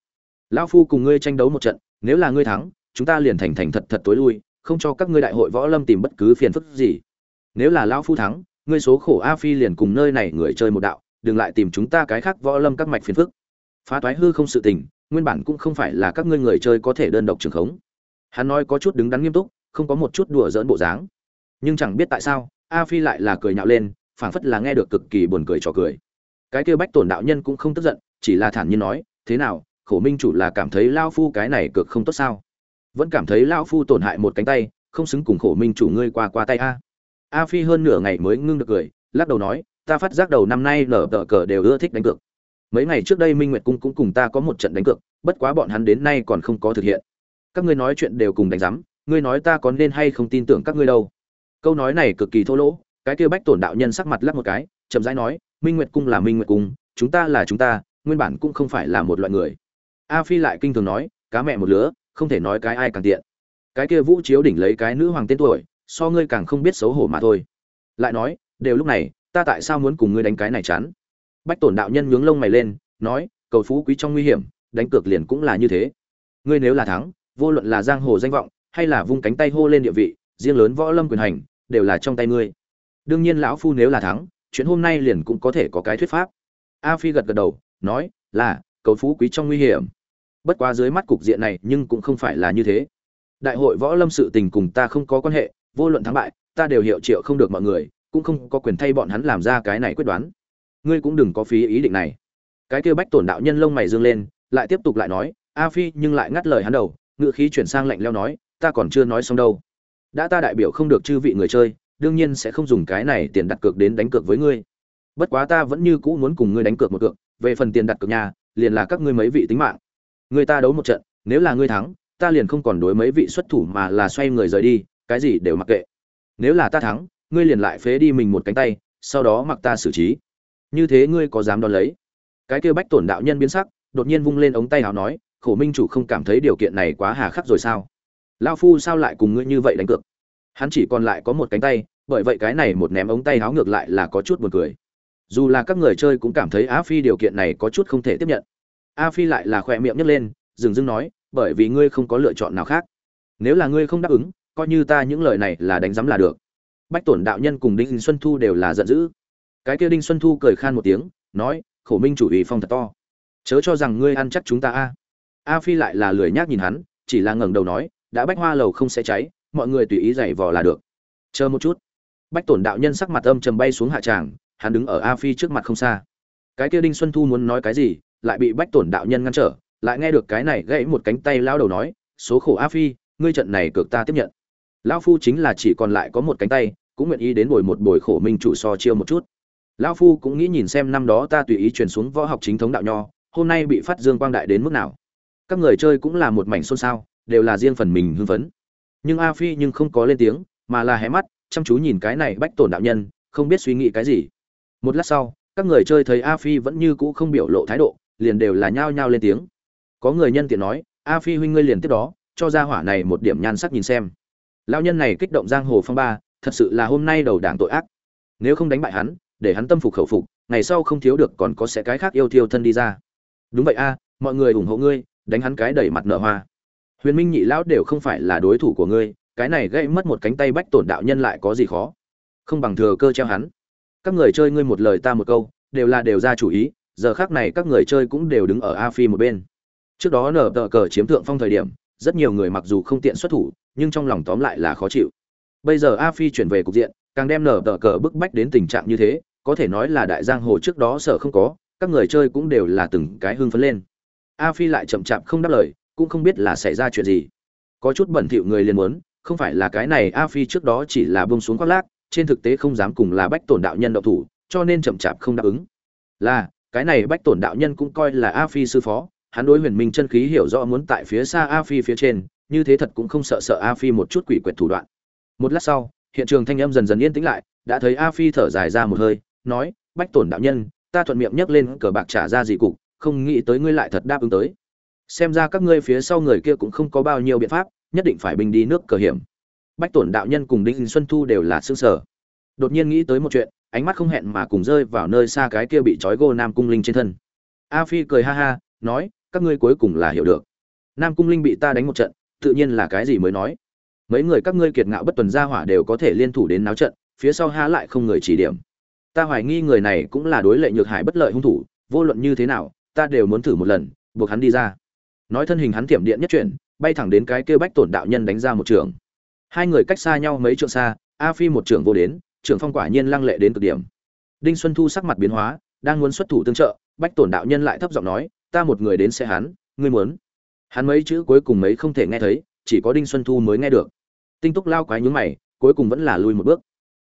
Lao phu cùng ngươi tranh đấu một trận, nếu là ngươi thắng chúng ta liền thành thành thật thật tối lui, không cho các ngươi đại hội võ lâm tìm bất cứ phiền phức gì. Nếu là lão phu thắng, ngươi số khổ a phi liền cùng nơi này người chơi một đạo, đừng lại tìm chúng ta cái khác võ lâm các mạch phiền phức. Phá toái hư không sự tình, nguyên bản cũng không phải là các ngươi người chơi có thể đơn độc trường khống. Hắn nói có chút đứng đắn nghiêm túc, không có một chút đùa dỡn bộ dáng. Nhưng chẳng biết tại sao, a phi lại là cười nhạo lên, phảng phất là nghe được cực kỳ buồn cười trò cười. Cái kia bách tổn đạo nhân cũng không tức giận, chỉ là thản nhiên nói, thế nào, khổ minh chủ là cảm thấy lao phu cái này cực không tốt sao? Vẫn cảm thấy lão phu tổn hại một cánh tay, không xứng cùng khổ minh chủ ngươi qua qua tay a. A phi hơn nửa ngày mới ngưng được cười, lắc đầu nói, ta phát giác đầu năm nay nở tờ cờ đều ưa thích đánh cược. Mấy ngày trước đây minh nguyệt cung cũng cùng ta có một trận đánh cược, bất quá bọn hắn đến nay còn không có thực hiện. Các ngươi nói chuyện đều cùng đánh giám, ngươi nói ta có nên hay không tin tưởng các ngươi đâu. Câu nói này cực kỳ thô lỗ, cái kia bách tổn đạo nhân sắc mặt lắc một cái, chậm rãi nói, minh nguyệt cung là minh nguyệt cung, chúng ta là chúng ta, nguyên bản cũng không phải là một loại người. A phi lại kinh thường nói, cá mẹ một lứa không thể nói cái ai càng tiện. Cái kia vũ chiếu đỉnh lấy cái nữ hoàng tên tuổi, so ngươi càng không biết xấu hổ mà thôi. Lại nói, đều lúc này, ta tại sao muốn cùng ngươi đánh cái này chán? Bách tổn đạo nhân nhướng lông mày lên, nói, cầu phú quý trong nguy hiểm, đánh cược liền cũng là như thế. Ngươi nếu là thắng, vô luận là giang hồ danh vọng, hay là vung cánh tay hô lên địa vị, riêng lớn võ lâm quyền hành, đều là trong tay ngươi. Đương nhiên lão phu nếu là thắng, chuyện hôm nay liền cũng có thể có cái thuyết pháp. A phi gật gật đầu, nói, là, cầu phú quý trong nguy hiểm bất quá dưới mắt cục diện này nhưng cũng không phải là như thế. Đại hội võ lâm sự tình cùng ta không có quan hệ, vô luận thắng bại, ta đều hiệu triệu không được mọi người, cũng không có quyền thay bọn hắn làm ra cái này quyết đoán. Ngươi cũng đừng có phí ý định này. Cái kia bách tổn đạo nhân lông mày dương lên, lại tiếp tục lại nói, a phi, nhưng lại ngắt lời hắn đầu ngự khí chuyển sang lạnh leo nói, ta còn chưa nói xong đâu. Đã ta đại biểu không được chư vị người chơi, đương nhiên sẽ không dùng cái này tiền đặt cược đến đánh cược với ngươi. Bất quá ta vẫn như cũ muốn cùng ngươi đánh cược một cược, về phần tiền đặt cược nhà, liền là các ngươi mấy vị tính mạng người ta đấu một trận, nếu là ngươi thắng, ta liền không còn đối mấy vị xuất thủ mà là xoay người rời đi, cái gì đều mặc kệ. Nếu là ta thắng, ngươi liền lại phế đi mình một cánh tay, sau đó mặc ta xử trí. Như thế ngươi có dám đón lấy? Cái kia bách tổn đạo nhân biến sắc, đột nhiên vung lên ống tay áo nói, khổ minh chủ không cảm thấy điều kiện này quá hà khắc rồi sao? Lao phu sao lại cùng ngươi như vậy đánh cược? Hắn chỉ còn lại có một cánh tay, bởi vậy cái này một ném ống tay áo ngược lại là có chút buồn cười. Dù là các người chơi cũng cảm thấy Á phi điều kiện này có chút không thể tiếp nhận a phi lại là khỏe miệng nhấc lên, dừng dưng nói, bởi vì ngươi không có lựa chọn nào khác. Nếu là ngươi không đáp ứng, coi như ta những lời này là đánh giám là được. Bách tổn đạo nhân cùng đinh xuân thu đều là giận dữ. Cái kia đinh xuân thu cười khan một tiếng, nói, khổ minh chủ ủy phong thật to. Chớ cho rằng ngươi ăn chắc chúng ta a. A phi lại là lười nhác nhìn hắn, chỉ là ngẩng đầu nói, đã bách hoa lầu không sẽ cháy, mọi người tùy ý giày vò là được. Chờ một chút. Bách tổn đạo nhân sắc mặt âm trầm bay xuống hạ tràng, hắn đứng ở a phi trước mặt không xa. Cái kia đinh xuân thu muốn nói cái gì lại bị bách tổn đạo nhân ngăn trở, lại nghe được cái này gãy một cánh tay lao đầu nói, số khổ a phi, ngươi trận này cược ta tiếp nhận. Lão phu chính là chỉ còn lại có một cánh tay, cũng nguyện ý đến bồi một bồi khổ minh chủ so chiêu một chút. Lão phu cũng nghĩ nhìn xem năm đó ta tùy ý truyền xuống võ học chính thống đạo nho, hôm nay bị phát dương quang đại đến mức nào. Các người chơi cũng là một mảnh xôn xao, đều là riêng phần mình hưng phấn. Nhưng a phi nhưng không có lên tiếng, mà là hé mắt, chăm chú nhìn cái này bách tổn đạo nhân, không biết suy nghĩ cái gì. Một lát sau, các người chơi thấy a phi vẫn như cũ không biểu lộ thái độ liền đều là nhao nhao lên tiếng. Có người nhân tiện nói, a phi huynh ngươi liền tiếp đó, cho ra hỏa này một điểm nhan sắc nhìn xem. Lao nhân này kích động giang hồ phong ba, thật sự là hôm nay đầu đảng tội ác. Nếu không đánh bại hắn, để hắn tâm phục khẩu phục, ngày sau không thiếu được còn có sẽ cái khác yêu thiêu thân đi ra. Đúng vậy a, mọi người ủng hộ ngươi, đánh hắn cái đẩy mặt nợ hoa. Huyền minh nhị lão đều không phải là đối thủ của ngươi, cái này gây mất một cánh tay bách tổn đạo nhân lại có gì khó? Không bằng thừa cơ treo hắn. Các người chơi ngươi một lời ta một câu, đều là đều ra chủ ý giờ khác này các người chơi cũng đều đứng ở a phi một bên. Trước đó nở tờ cờ chiếm thượng phong thời điểm, rất nhiều người mặc dù không tiện xuất thủ, nhưng trong lòng tóm lại là khó chịu. Bây giờ a phi chuyển về cục diện, càng đem nở tờ cờ bức bách đến tình trạng như thế, có thể nói là đại giang hồ trước đó sợ không có, các người chơi cũng đều là từng cái hưng phấn lên. A phi lại chậm chạp không đáp lời, cũng không biết là xảy ra chuyện gì. Có chút bẩn thỉu người liền muốn, không phải là cái này a phi trước đó chỉ là bông xuống khoác lác, trên thực tế không dám cùng là bách tổn đạo nhân độc thủ, cho nên chậm chạp không đáp ứng. Là cái này bách tổn đạo nhân cũng coi là a phi sư phó, hắn đối huyền minh chân khí hiểu rõ muốn tại phía xa a phi phía trên, như thế thật cũng không sợ sợ a phi một chút quỷ quyệt thủ đoạn. Một lát sau, hiện trường thanh âm dần dần yên tĩnh lại, đã thấy a phi thở dài ra một hơi, nói, bách tổn đạo nhân, ta thuận miệng nhấc lên cờ bạc trả ra dị cục, không nghĩ tới ngươi lại thật đáp ứng tới. Xem ra các ngươi phía sau người kia cũng không có bao nhiêu biện pháp, nhất định phải bình đi nước cờ hiểm. Bách tổn đạo nhân cùng đinh xuân thu đều là xương sở đột nhiên nghĩ tới một chuyện ánh mắt không hẹn mà cùng rơi vào nơi xa cái kia bị trói gô nam cung linh trên thân. A phi cười ha ha, nói, các ngươi cuối cùng là hiểu được. Nam cung linh bị ta đánh một trận, tự nhiên là cái gì mới nói. Mấy người các ngươi kiệt ngạo bất tuần gia hỏa đều có thể liên thủ đến náo trận, phía sau há lại không người chỉ điểm. Ta hoài nghi người này cũng là đối lệ nhược hải bất lợi hung thủ, vô luận như thế nào, ta đều muốn thử một lần, buộc hắn đi ra. Nói thân hình hắn tiệm điện nhất chuyển, bay thẳng đến cái kia bách tổn đạo nhân đánh ra một trường. Hai người cách xa nhau mấy trượng xa, a phi một trường vô đến trưởng phong quả nhiên lăng lệ đến cực điểm. Đinh xuân thu sắc mặt biến hóa, đang muốn xuất thủ tương trợ, bách tổn đạo nhân lại thấp giọng nói, ta một người đến xe hắn, ngươi muốn? Hắn mấy chữ cuối cùng mấy không thể nghe thấy, chỉ có đinh xuân thu mới nghe được. Tinh túc lao quái nhúng mày, cuối cùng vẫn là lui một bước.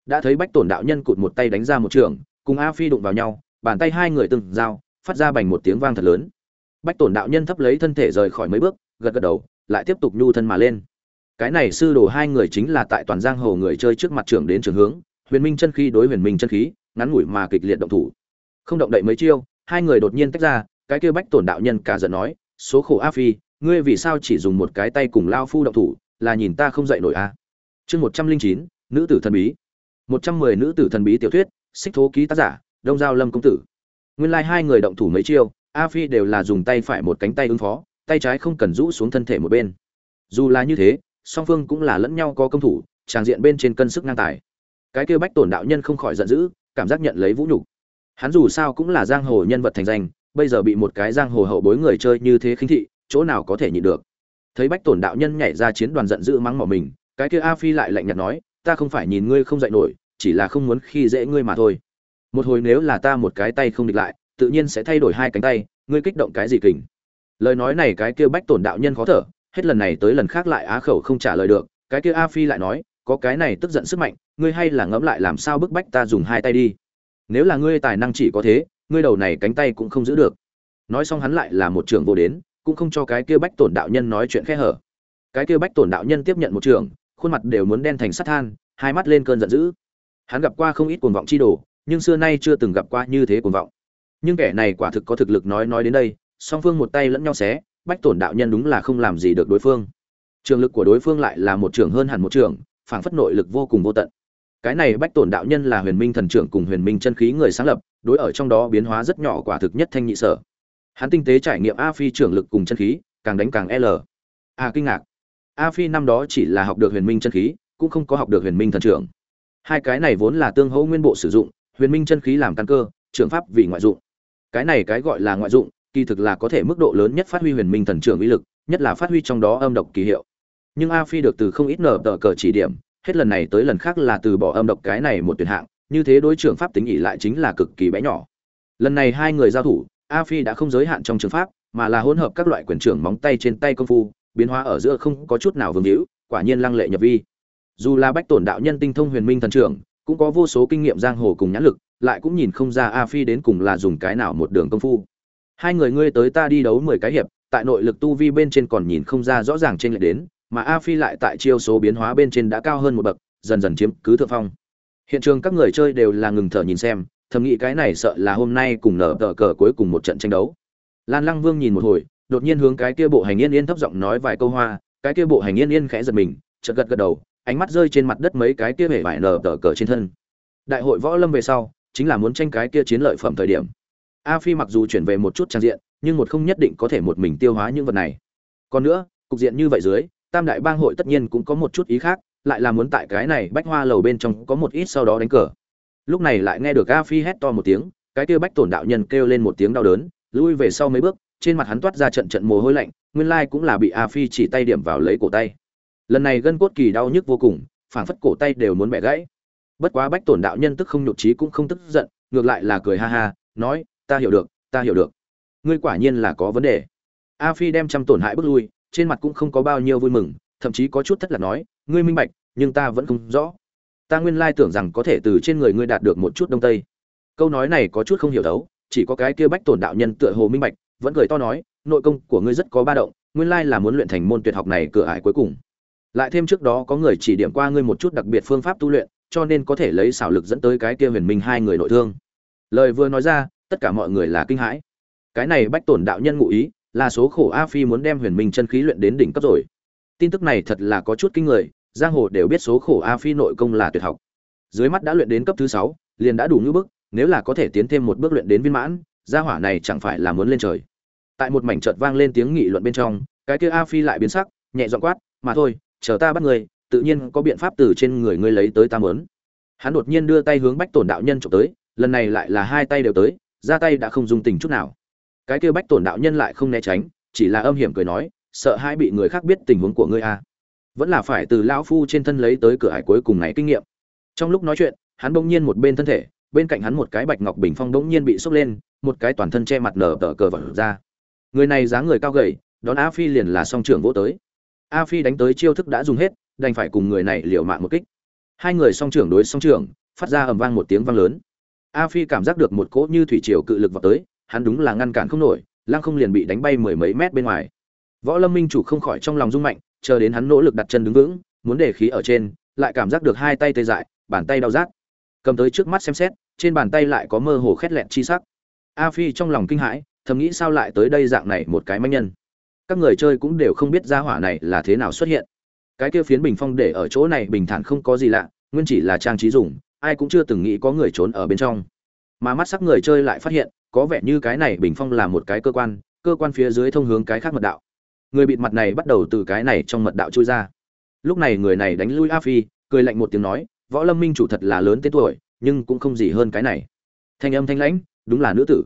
Đã thấy bách tổn đạo nhân cụt một tay đánh ra một trường, cùng a phi đụng vào nhau, bàn tay hai người từng dao phát ra bành một tiếng vang thật lớn. Bách tổn đạo nhân thấp lấy thân thể rời khỏi mấy bước, gật gật đầu, lại tiếp tục nhu thân mà lên. Cái này sư đồ hai người chính là tại toàn giang hồ người chơi trước mặt trưởng đến trường hướng huyền minh chân khí đối huyền minh chân khí, ngắn ngủi mà kịch liệt động thủ. Không động đậy mấy chiêu, hai người đột nhiên tách ra, cái kia bách tổn đạo nhân cả giận nói, số khổ a phi, ngươi vì sao chỉ dùng một cái tay cùng lao phu động thủ, là nhìn ta không dậy nổi a? Chương một trăm linh chín, nữ tử thần bí. Một trăm mười nữ tử thần bí tiểu thuyết, xích thố ký tác giả, đông giao lâm công tử. Nguyên lai hai người động thủ mấy chiêu, a phi đều là dùng tay phải một cánh tay ứng phó, tay trái không cần rũ xuống thân thể một bên. Dù là như thế, song phương cũng là lẫn nhau có công thủ, tràng diện bên trên cân sức ngang tài cái kia bách tổn đạo nhân không khỏi giận dữ, cảm giác nhận lấy vũ nhục. Hắn dù sao cũng là giang hồ nhân vật thành danh, bây giờ bị một cái giang hồ hậu bối người chơi như thế khinh thị, chỗ nào có thể nhịn được. Thấy bách tổn đạo nhân nhảy ra chiến đoàn giận dữ mắng mỏ mình, cái kia a phi lại lạnh nhạt nói, ta không phải nhìn ngươi không dạy nổi, chỉ là không muốn khi dễ ngươi mà thôi. Một hồi nếu là ta một cái tay không địch lại, tự nhiên sẽ thay đổi hai cánh tay, ngươi kích động cái gì kình? Lời nói này cái kia bách tổn đạo nhân khó thở, hết lần này tới lần khác lại á khẩu không trả lời được, cái kia a phi lại nói có cái này tức giận sức mạnh, ngươi hay là ngẫm lại làm sao bức bách ta dùng hai tay đi. Nếu là ngươi tài năng chỉ có thế, ngươi đầu này cánh tay cũng không giữ được. Nói xong hắn lại là một trường vô đến, cũng không cho cái kia bách tổn đạo nhân nói chuyện khẽ hở. Cái kia bách tổn đạo nhân tiếp nhận một trường khuôn mặt đều muốn đen thành sắt than, hai mắt lên cơn giận dữ. Hắn gặp qua không ít cuồng vọng chi đồ, nhưng xưa nay chưa từng gặp qua như thế cuồng vọng. Nhưng kẻ này quả thực có thực lực nói nói đến đây, song phương một tay lẫn nhau xé, bách tổn đạo nhân đúng là không làm gì được đối phương. Trường lực của đối phương lại là một trường hơn hẳn một trường phảng phất nội lực vô cùng vô tận. Cái này bách tổn đạo nhân là huyền minh thần trưởng cùng huyền minh chân khí người sáng lập, đối ở trong đó biến hóa rất nhỏ quả thực nhất thanh nhị sở. Hắn tinh tế trải nghiệm a phi trưởng lực cùng chân khí, càng đánh càng l. A kinh ngạc. A phi năm đó chỉ là học được huyền minh chân khí, cũng không có học được huyền minh thần trưởng. Hai cái này vốn là tương hỗ nguyên bộ sử dụng, huyền minh chân khí làm căn cơ, trưởng pháp vì ngoại dụng. Cái này cái gọi là ngoại dụng, kỳ thực là có thể mức độ lớn nhất phát huy huyền minh thần trưởng uy lực, nhất là phát huy trong đó âm độc kỳ hiệu nhưng a phi được từ không ít nở tờ cờ chỉ điểm, hết lần này tới lần khác là từ bỏ âm độc cái này một tuyển hạng, như thế đối trưởng pháp tính ỉ lại chính là cực kỳ bé nhỏ. Lần này hai người giao thủ, a phi đã không giới hạn trong trường pháp, mà là hỗn hợp các loại quyền trưởng móng tay trên tay công phu, biến hóa ở giữa không có chút nào vương hữu quả nhiên lăng lệ nhập vi. Dù là bách tổn đạo nhân tinh thông huyền minh thần trưởng, cũng có vô số kinh nghiệm giang hồ cùng nhãn lực, lại cũng nhìn không ra a phi đến cùng là dùng cái nào một đường công phu. Hai người ngươi tới ta đi đấu mười cái hiệp, tại nội lực tu vi bên trên còn nhìn không ra rõ ràng trên lệch đến mà a phi lại tại chiêu số biến hóa bên trên đã cao hơn một bậc, dần dần chiếm cứ thượng phong. Hiện trường các người chơi đều là ngừng thở nhìn xem, thầm nghĩ cái này sợ là hôm nay cùng nở tờ cờ cuối cùng một trận tranh đấu. Lan lăng vương nhìn một hồi, đột nhiên hướng cái kia bộ hành yên yên thấp giọng nói vài câu hoa, cái kia bộ hành yên yên khẽ giật mình, chợt gật gật đầu, ánh mắt rơi trên mặt đất mấy cái kia vẻ vải nở tờ cờ trên thân. Đại hội võ lâm về sau, chính là muốn tranh cái kia chiến lợi phẩm thời điểm. A phi mặc dù chuyển về một chút trang diện, nhưng một không nhất định có thể một mình tiêu hóa những vật này. Còn nữa, cục diện như vậy dưới tam đại bang hội tất nhiên cũng có một chút ý khác, lại là muốn tại cái này bách hoa lầu bên trong có một ít sau đó đánh cờ. Lúc này lại nghe được a phi hét to một tiếng, cái kia bách tổn đạo nhân kêu lên một tiếng đau đớn, lui về sau mấy bước, trên mặt hắn toát ra trận trận mồ hôi lạnh, nguyên lai cũng là bị a phi chỉ tay điểm vào lấy cổ tay. Lần này gân cốt kỳ đau nhức vô cùng, phảng phất cổ tay đều muốn bẻ gãy. Bất quá bách tổn đạo nhân tức không nhục trí cũng không tức giận, ngược lại là cười ha ha, nói, ta hiểu được, ta hiểu được. Ngươi quả nhiên là có vấn đề. A phi đem trăm tổn hại bước lui trên mặt cũng không có bao nhiêu vui mừng, thậm chí có chút thất lạc nói, ngươi minh bạch, nhưng ta vẫn không rõ. Ta nguyên lai tưởng rằng có thể từ trên người ngươi đạt được một chút đông tây. Câu nói này có chút không hiểu đấu, chỉ có cái kia bách tổn đạo nhân tựa hồ minh bạch, vẫn cười to nói, nội công của ngươi rất có ba động, nguyên lai là muốn luyện thành môn tuyệt học này cửa ải cuối cùng. Lại thêm trước đó có người chỉ điểm qua ngươi một chút đặc biệt phương pháp tu luyện, cho nên có thể lấy xảo lực dẫn tới cái kia huyền minh hai người nội thương. Lời vừa nói ra, tất cả mọi người là kinh hãi. Cái này bách tổn đạo nhân ngụ ý là số khổ a phi muốn đem huyền minh chân khí luyện đến đỉnh cấp rồi. Tin tức này thật là có chút kinh người, giang hồ đều biết số khổ a phi nội công là tuyệt học. Dưới mắt đã luyện đến cấp thứ sáu, liền đã đủ như bước nếu là có thể tiến thêm một bước luyện đến viên mãn, gia hỏa này chẳng phải là muốn lên trời. Tại một mảnh chợt vang lên tiếng nghị luận bên trong, cái kia a phi lại biến sắc, nhẹ dọn quát, mà thôi, chờ ta bắt người, tự nhiên có biện pháp từ trên người ngươi lấy tới ta mớn hắn đột nhiên đưa tay hướng bách tổn đạo nhân trộm tới, lần này lại là hai tay đều tới, ra tay đã không dùng tình chút nào cái kia bách tổn đạo nhân lại không né tránh, chỉ là âm hiểm cười nói, sợ hai bị người khác biết tình huống của ngươi à. vẫn là phải từ lão phu trên thân lấy tới cửa hải cuối cùng này kinh nghiệm. Trong lúc nói chuyện, hắn bỗng nhiên một bên thân thể, bên cạnh hắn một cái bạch ngọc bình phong bỗng nhiên bị sốc lên, một cái toàn thân che mặt nở tờ cờ vật ra. Người này dáng người cao gầy, đón a phi liền là song trưởng vỗ tới. A phi đánh tới chiêu thức đã dùng hết, đành phải cùng người này liều mạng một kích. Hai người song trưởng đối song trưởng, phát ra ầm vang một tiếng vang lớn. A phi cảm giác được một cỗ như thủy triều cự lực vào tới hắn đúng là ngăn cản không nổi, lăng không liền bị đánh bay mười mấy mét bên ngoài. Võ lâm minh chủ không khỏi trong lòng rung mạnh, chờ đến hắn nỗ lực đặt chân đứng vững, muốn để khí ở trên, lại cảm giác được hai tay tê dại, bàn tay đau rát. Cầm tới trước mắt xem xét, trên bàn tay lại có mơ hồ khét lẹn chi sắc. A phi trong lòng kinh hãi, thầm nghĩ sao lại tới đây dạng này một cái manh nhân. Các người chơi cũng đều không biết ra hỏa này là thế nào xuất hiện. Cái kia phiến bình phong để ở chỗ này bình thản không có gì lạ, nguyên chỉ là trang trí dùng, ai cũng chưa từng nghĩ có người trốn ở bên trong. Mà mắt sắc người chơi lại phát hiện có vẻ như cái này bình phong là một cái cơ quan cơ quan phía dưới thông hướng cái khác mật đạo. Người bịt mặt này bắt đầu từ cái này trong mật đạo trôi ra. Lúc này người này đánh lui a phi, cười lạnh một tiếng nói, võ lâm minh chủ thật là lớn tên tuổi, nhưng cũng không gì hơn cái này. Thanh âm thanh lãnh, đúng là nữ tử.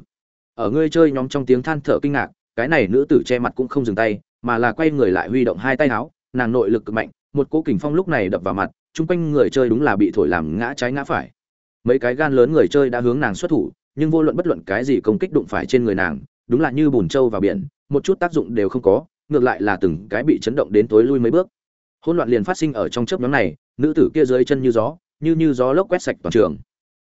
Ở ngươi chơi nhóm trong tiếng than thở kinh ngạc, cái này nữ tử che mặt cũng không dừng tay, mà là quay người lại huy động hai tay áo, nàng nội lực cực mạnh, một cỗ kình phong lúc này đập vào mặt, chung quanh người chơi đúng là bị thổi làm ngã trái ngã phải. Mấy cái gan lớn người chơi đã hướng nàng xuất thủ nhưng vô luận bất luận cái gì công kích đụng phải trên người nàng, đúng là như bùn trâu vào biển, một chút tác dụng đều không có, ngược lại là từng cái bị chấn động đến tối lui mấy bước. Hỗn loạn liền phát sinh ở trong chớp nhóm này, nữ tử kia dưới chân như gió, như như gió lốc quét sạch toàn trường.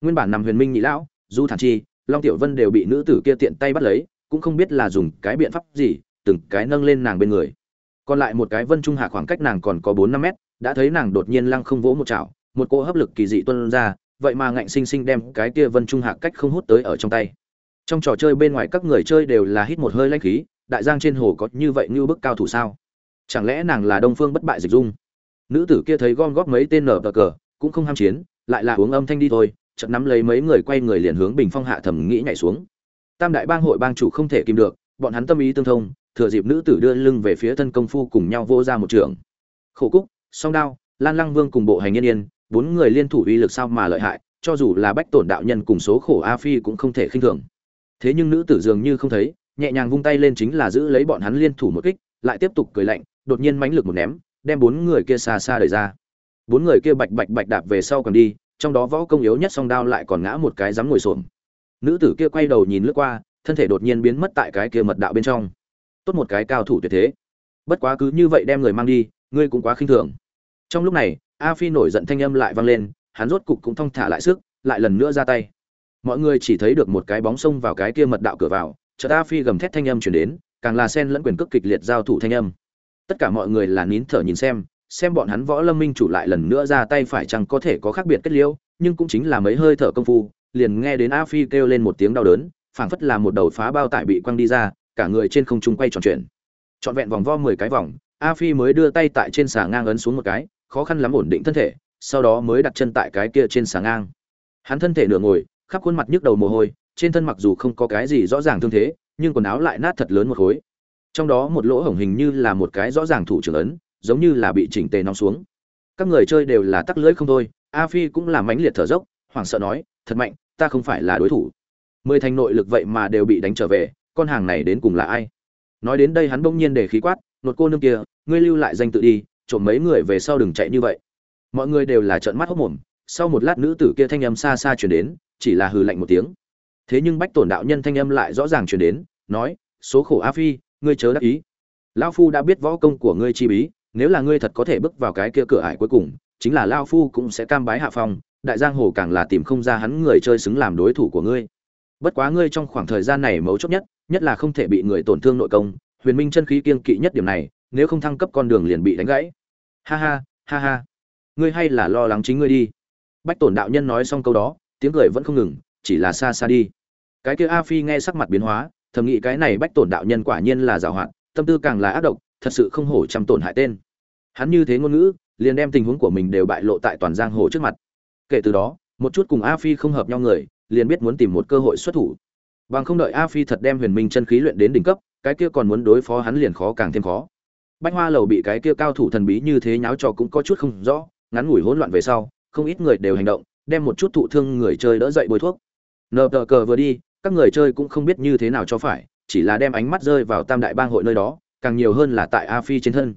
Nguyên bản nằm huyền minh nhị lão, du thản chi, long tiểu vân đều bị nữ tử kia tiện tay bắt lấy, cũng không biết là dùng cái biện pháp gì, từng cái nâng lên nàng bên người. Còn lại một cái vân trung hạ khoảng cách nàng còn có bốn năm mét, đã thấy nàng đột nhiên lăng không vỗ một chảo, một cỗ hấp lực kỳ dị tuân ra vậy mà ngạnh sinh sinh đem cái kia vân trung hạ cách không hút tới ở trong tay. Trong trò chơi bên ngoài các người chơi đều là hít một hơi lãnh khí, đại giang trên hồ có như vậy như bức cao thủ sao? Chẳng lẽ nàng là đông phương bất bại dịch dung? Nữ tử kia thấy gom góp mấy tên nở bờ cờ, cũng không ham chiến, lại là uống âm thanh đi thôi, chợt nắm lấy mấy người quay người liền hướng bình phong hạ thầm nghĩ nhảy xuống. Tam đại bang hội bang chủ không thể kìm được, bọn hắn tâm ý tương thông, thừa dịp nữ tử đưa lưng về phía thân công phu cùng nhau vô ra một trường. Khổ cúc, song đao, lan lăng vương cùng bộ hành yên yên bốn người liên thủ uy lực sao mà lợi hại, cho dù là bách tổn đạo nhân cùng số khổ a phi cũng không thể khinh thường. Thế nhưng nữ tử dường như không thấy, nhẹ nhàng vung tay lên chính là giữ lấy bọn hắn liên thủ một kích, lại tiếp tục cười lạnh, đột nhiên mãnh lực một ném, đem bốn người kia xa xa đẩy ra. Bốn người kia bạch bạch bạch đạp về sau còn đi, trong đó võ công yếu nhất song đao lại còn ngã một cái dám ngồi xổm. Nữ tử kia quay đầu nhìn lướt qua, thân thể đột nhiên biến mất tại cái kia mật đạo bên trong. Tốt một cái cao thủ tuyệt thế. Bất quá cứ như vậy đem người mang đi, ngươi cũng quá khinh thường. Trong lúc này a phi nổi giận thanh âm lại vang lên, hắn rốt cục cũng thong thả lại sức, lại lần nữa ra tay. Mọi người chỉ thấy được một cái bóng xông vào cái kia mật đạo cửa vào, chợt a phi gầm thét thanh âm chuyển đến, càng là sen lẫn quyền cước kịch liệt giao thủ thanh âm. Tất cả mọi người là nín thở nhìn xem xem bọn hắn võ lâm minh chủ lại lần nữa ra tay phải chăng có thể có khác biệt kết liễu, nhưng cũng chính là mấy hơi thở công phu, liền nghe đến a phi kêu lên một tiếng đau đớn, phảng phất là một đầu phá bao tải bị quăng đi ra, cả người trên không trung quay tròn chuyển. Trọn vẹn vòng vo mười cái vòng, a phi mới đưa tay tại trên xà ngang ấn xuống một cái khó khăn lắm ổn định thân thể, sau đó mới đặt chân tại cái kia trên xà ngang. Hắn thân thể nửa ngồi, khắp khuôn mặt nhức đầu mồ hôi, trên thân mặc dù không có cái gì rõ ràng thương thế, nhưng quần áo lại nát thật lớn một khối. Trong đó một lỗ hổng hình như là một cái rõ ràng thủ trưởng ấn, giống như là bị chỉnh tề nóng xuống. Các người chơi đều là tắc lưỡi không thôi, a phi cũng là mãnh liệt thở dốc, hoảng sợ nói, thật mạnh, ta không phải là đối thủ. Mười thành nội lực vậy mà đều bị đánh trở về, con hàng này đến cùng là ai? Nói đến đây hắn bỗng nhiên để khí quát, nột cô nương kia, ngươi lưu lại danh tự đi trộm mấy người về sau đừng chạy như vậy. Mọi người đều là trợn mắt hốc mồm, sau một lát nữ tử kia thanh âm xa xa truyền đến, chỉ là hừ lạnh một tiếng. Thế nhưng bách tổn đạo nhân thanh âm lại rõ ràng truyền đến, nói, số khổ a phi, ngươi chớ đắc ý. Lão phu đã biết võ công của ngươi chi bí, nếu là ngươi thật có thể bước vào cái kia cửa ải cuối cùng, chính là lao phu cũng sẽ cam bái hạ phong, đại giang hồ càng là tìm không ra hắn người chơi xứng làm đối thủ của ngươi. Bất quá ngươi trong khoảng thời gian này mấu chốt nhất nhất là không thể bị người tổn thương nội công, huyền minh chân khí kiên kỵ nhất điểm này, nếu không thăng cấp con đường liền bị đánh gãy ha ha ha ha. Ngươi hay là lo lắng chính ngươi đi. Bách tổn đạo nhân nói xong câu đó, tiếng cười vẫn không ngừng, chỉ là xa xa đi. Cái kia a phi nghe sắc mặt biến hóa, thầm nghĩ cái này bách tổn đạo nhân quả nhiên là giàu hạn, tâm tư càng là ác độc, thật sự không hổ trăm tổn hại tên. Hắn như thế ngôn ngữ, liền đem tình huống của mình đều bại lộ tại toàn giang hồ trước mặt. Kể từ đó, một chút cùng a phi không hợp nhau người, liền biết muốn tìm một cơ hội xuất thủ. Bằng không đợi a phi thật đem huyền minh chân khí luyện đến đỉnh cấp, cái kia còn muốn đối phó hắn liền khó càng thêm khó bách hoa lầu bị cái kia cao thủ thần bí như thế nháo trò cũng có chút không rõ, ngắn ngủi hỗn loạn về sau, không ít người đều hành động, đem một chút thụ thương người chơi đỡ dậy bôi thuốc. Nờ tờ cờ vừa đi, các người chơi cũng không biết như thế nào cho phải, chỉ là đem ánh mắt rơi vào tam đại bang hội nơi đó, càng nhiều hơn là tại a phi trên thân.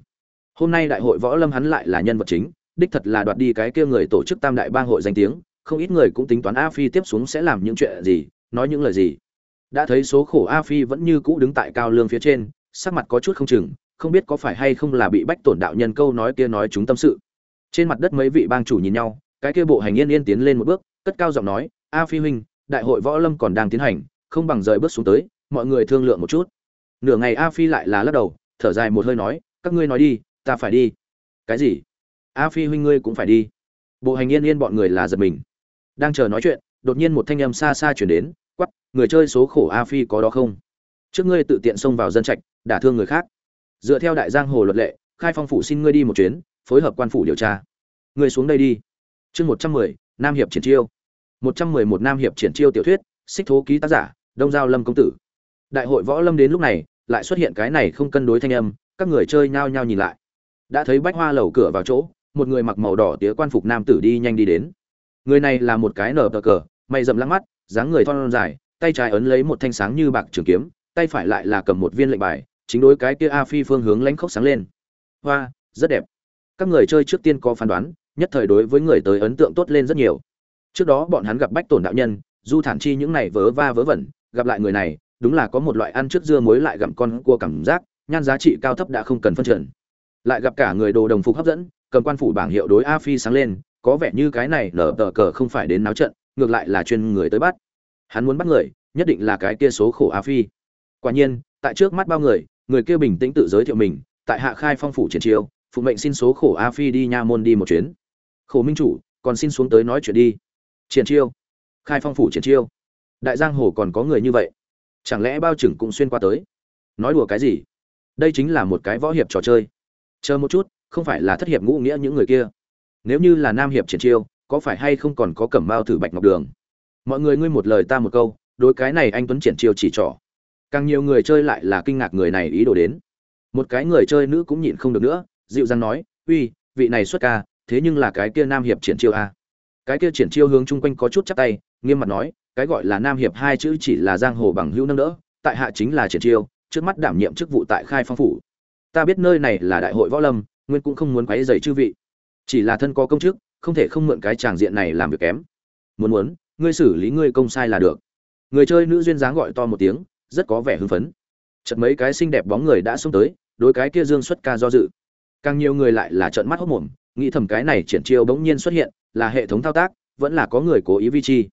Hôm nay đại hội võ lâm hắn lại là nhân vật chính, đích thật là đoạt đi cái kia người tổ chức tam đại bang hội danh tiếng, không ít người cũng tính toán a phi tiếp xuống sẽ làm những chuyện gì, nói những lời gì. Đã thấy số khổ a phi vẫn như cũ đứng tại cao lương phía trên, sắc mặt có chút không chừng không biết có phải hay không là bị bách tổn đạo nhân câu nói kia nói chúng tâm sự. Trên mặt đất mấy vị bang chủ nhìn nhau, cái kia bộ hành yên yên tiến lên một bước, cất cao giọng nói, a phi huynh, đại hội võ lâm còn đang tiến hành, không bằng rời bước xuống tới, mọi người thương lượng một chút. Nửa ngày a phi lại là lắc đầu, thở dài một hơi nói, các ngươi nói đi, ta phải đi. Cái gì? A phi huynh ngươi cũng phải đi. Bộ hành yên yên bọn người là giật mình. Đang chờ nói chuyện, đột nhiên một thanh âm xa xa chuyển đến quắp người chơi số khổ a phi có đó không? Trước ngươi tự tiện xông vào dân trạch, đả thương người khác dựa theo đại giang hồ luật lệ, khai phong phủ xin ngươi đi một chuyến, phối hợp quan phủ điều tra. Ngươi xuống đây đi. Chương một trăm mười, nam hiệp triển chiêu. một trăm mười một nam hiệp triển chiêu tiểu thuyết, xích thố ký tác giả, đông giao lâm công tử. Đại hội võ lâm đến lúc này, lại xuất hiện cái này không cân đối thanh âm, các người chơi nhao nhao nhìn lại. Đã thấy bách hoa lầu cửa vào chỗ, một người mặc màu đỏ tía quan phục nam tử đi nhanh đi đến. Người này là một cái nở tờ cờ, mày rậm lăng mắt, dáng người thon dài, tay trái ấn lấy một thanh sáng như bạc trường kiếm, tay phải lại là cầm một viên lệnh bài chính đối cái kia a phi phương hướng lãnh khốc sáng lên. Hoa, rất đẹp. Các người chơi trước tiên có phán đoán, nhất thời đối với người tới ấn tượng tốt lên rất nhiều. Trước đó bọn hắn gặp bách tổn đạo nhân, du thản chi những này vớ va vớ vẩn, gặp lại người này, đúng là có một loại ăn trước dưa muối lại gặm con cua cảm giác, nhan giá trị cao thấp đã không cần phân trần. Lại gặp cả người đồ đồng phục hấp dẫn, cầm quan phủ bảng hiệu đối a phi sáng lên, có vẻ như cái này nở tờ cờ không phải đến náo trận, ngược lại là chuyên người tới bắt. Hắn muốn bắt người, nhất định là cái kia số khổ a phi. Quả nhiên, tại trước mắt bao người người kia bình tĩnh tự giới thiệu mình, tại hạ khai phong phủ triển chiêu, phụ mệnh xin số khổ a phi đi nha môn đi một chuyến. Khổ minh chủ, còn xin xuống tới nói chuyện đi. Triển chiêu. Khai phong phủ triển chiêu. Đại giang hồ còn có người như vậy. Chẳng lẽ bao trưởng cũng xuyên qua tới? Nói đùa cái gì? Đây chính là một cái võ hiệp trò chơi. Chờ một chút, không phải là thất hiệp ngũ nghĩa những người kia. Nếu như là nam hiệp triển chiêu, có phải hay không còn có cẩm bao thử bạch ngọc đường? Mọi người ngươi một lời ta một câu, đối cái này anh tuấn triển chiêu chỉ trỏ càng nhiều người chơi lại là kinh ngạc người này ý đồ đến. Một cái người chơi nữ cũng nhịn không được nữa, dịu dàng nói, uy, vị này xuất ca, thế nhưng là cái kia nam hiệp triển chiêu a. Cái kia triển chiêu hướng chung quanh có chút chắc tay, nghiêm mặt nói, cái gọi là nam hiệp hai chữ chỉ là giang hồ bằng hữu nâng đỡ, tại hạ chính là triển chiêu, trước mắt đảm nhiệm chức vụ tại khai phong phủ. Ta biết nơi này là đại hội võ lâm, nguyên cũng không muốn quấy dày chư vị. Chỉ là thân có công chức, không thể không mượn cái tràng diện này làm việc kém. Muốn muốn, ngươi xử lý ngươi công sai là được. Người chơi nữ duyên dáng gọi to một tiếng rất có vẻ hưng phấn. Chật mấy cái xinh đẹp bóng người đã xông tới, đối cái kia dương xuất ca do dự. Càng nhiều người lại là trợn mắt hốc mồm, nghĩ thầm cái này triển chiêu bỗng nhiên xuất hiện, là hệ thống thao tác, vẫn là có người cố ý vi chi.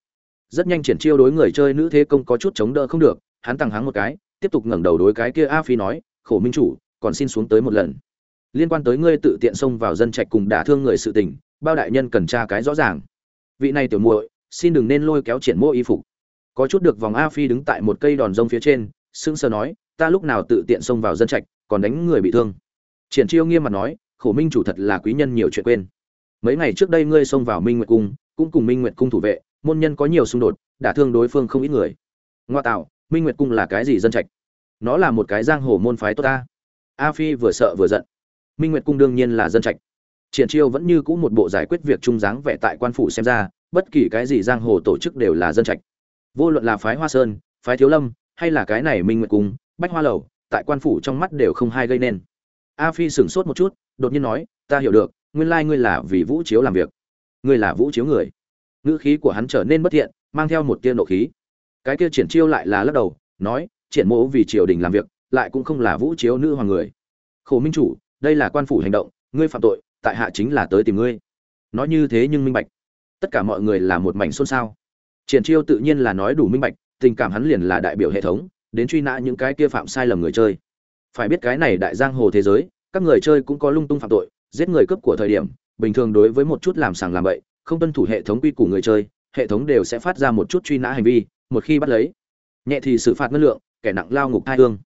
Rất nhanh triển chiêu đối người chơi nữ thế công có chút chống đỡ không được, hắn tăng hắng một cái, tiếp tục ngẩng đầu đối cái kia a phi nói, khổ minh chủ, còn xin xuống tới một lần. Liên quan tới ngươi tự tiện xông vào dân trạch cùng đả thương người sự tình, bao đại nhân cần tra cái rõ ràng. Vị này tiểu muội, xin đừng nên lôi kéo triển mô y phục có chút được vòng a phi đứng tại một cây đòn rông phía trên, sững sờ nói, ta lúc nào tự tiện xông vào dân trạch, còn đánh người bị thương. Triển chiêu nghiêm mặt nói, khổ minh chủ thật là quý nhân nhiều chuyện quên. Mấy ngày trước đây ngươi xông vào minh nguyệt cung, cũng cùng minh nguyệt cung thủ vệ, môn nhân có nhiều xung đột, đả thương đối phương không ít người. Ngoa tạo, minh nguyệt cung là cái gì dân trạch? Nó là một cái giang hồ môn phái tốt ta. A phi vừa sợ vừa giận. Minh nguyệt cung đương nhiên là dân trạch. Triển chiêu vẫn như cũ một bộ giải quyết việc trung dáng vẻ tại quan phủ xem ra, bất kỳ cái gì giang hồ tổ chức đều là dân trạch vô luận là phái hoa sơn, phái thiếu lâm, hay là cái này minh nguyệt cung, bách hoa lầu, tại quan phủ trong mắt đều không hai gây nên. A phi sửng sốt một chút, đột nhiên nói, ta hiểu được, nguyên lai ngươi là vì vũ chiếu làm việc. Ngươi là vũ chiếu người. Ngữ khí của hắn trở nên bất thiện, mang theo một tia nộ khí. Cái kia triển chiêu lại là lắc đầu, nói, triển mỗ vì triều đình làm việc, lại cũng không là vũ chiếu nữ hoàng người. Khổ minh chủ, đây là quan phủ hành động, ngươi phạm tội, tại hạ chính là tới tìm ngươi. Nói như thế nhưng minh bạch. Tất cả mọi người là một mảnh xôn xao triển chiêu tự nhiên là nói đủ minh bạch, tình cảm hắn liền là đại biểu hệ thống, đến truy nã những cái kia phạm sai lầm người chơi. Phải biết cái này đại giang hồ thế giới, các người chơi cũng có lung tung phạm tội, giết người cướp của thời điểm, bình thường đối với một chút làm sàng làm bậy, không tuân thủ hệ thống quy củ người chơi, hệ thống đều sẽ phát ra một chút truy nã hành vi, một khi bắt lấy, nhẹ thì xử phạt ngân lượng, kẻ nặng lao ngục hai hương.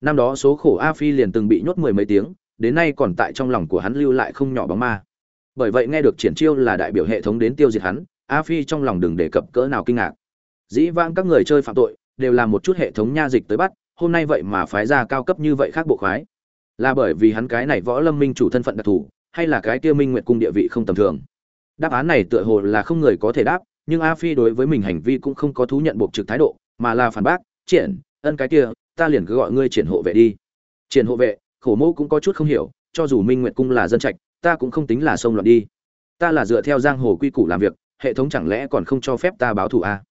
Năm đó số khổ a phi liền từng bị nhốt mười mấy tiếng, đến nay còn tại trong lòng của hắn lưu lại không nhỏ bóng ma. Bởi vậy nghe được triển chiêu là đại biểu hệ thống đến tiêu diệt hắn a phi trong lòng đừng đề cập cỡ nào kinh ngạc. Dĩ vãng các người chơi phạm tội, đều là một chút hệ thống nha dịch tới bắt, hôm nay vậy mà phái ra cao cấp như vậy khác bộ khoái. Là bởi vì hắn cái này võ lâm minh chủ thân phận đặc thù, hay là cái kia minh nguyệt cung địa vị không tầm thường? Đáp án này tựa hồ là không người có thể đáp, nhưng a phi đối với mình hành vi cũng không có thú nhận buộc trực thái độ, mà là phản bác, triển, ân cái kia, ta liền cứ gọi ngươi triển hộ vệ đi. Triển hộ vệ, khổ mẫu cũng có chút không hiểu, cho dù minh nguyệt cung là dân trạch, ta cũng không tính là sông loạn đi. Ta là dựa theo giang hồ quy củ làm việc hệ thống chẳng lẽ còn không cho phép ta báo thù à?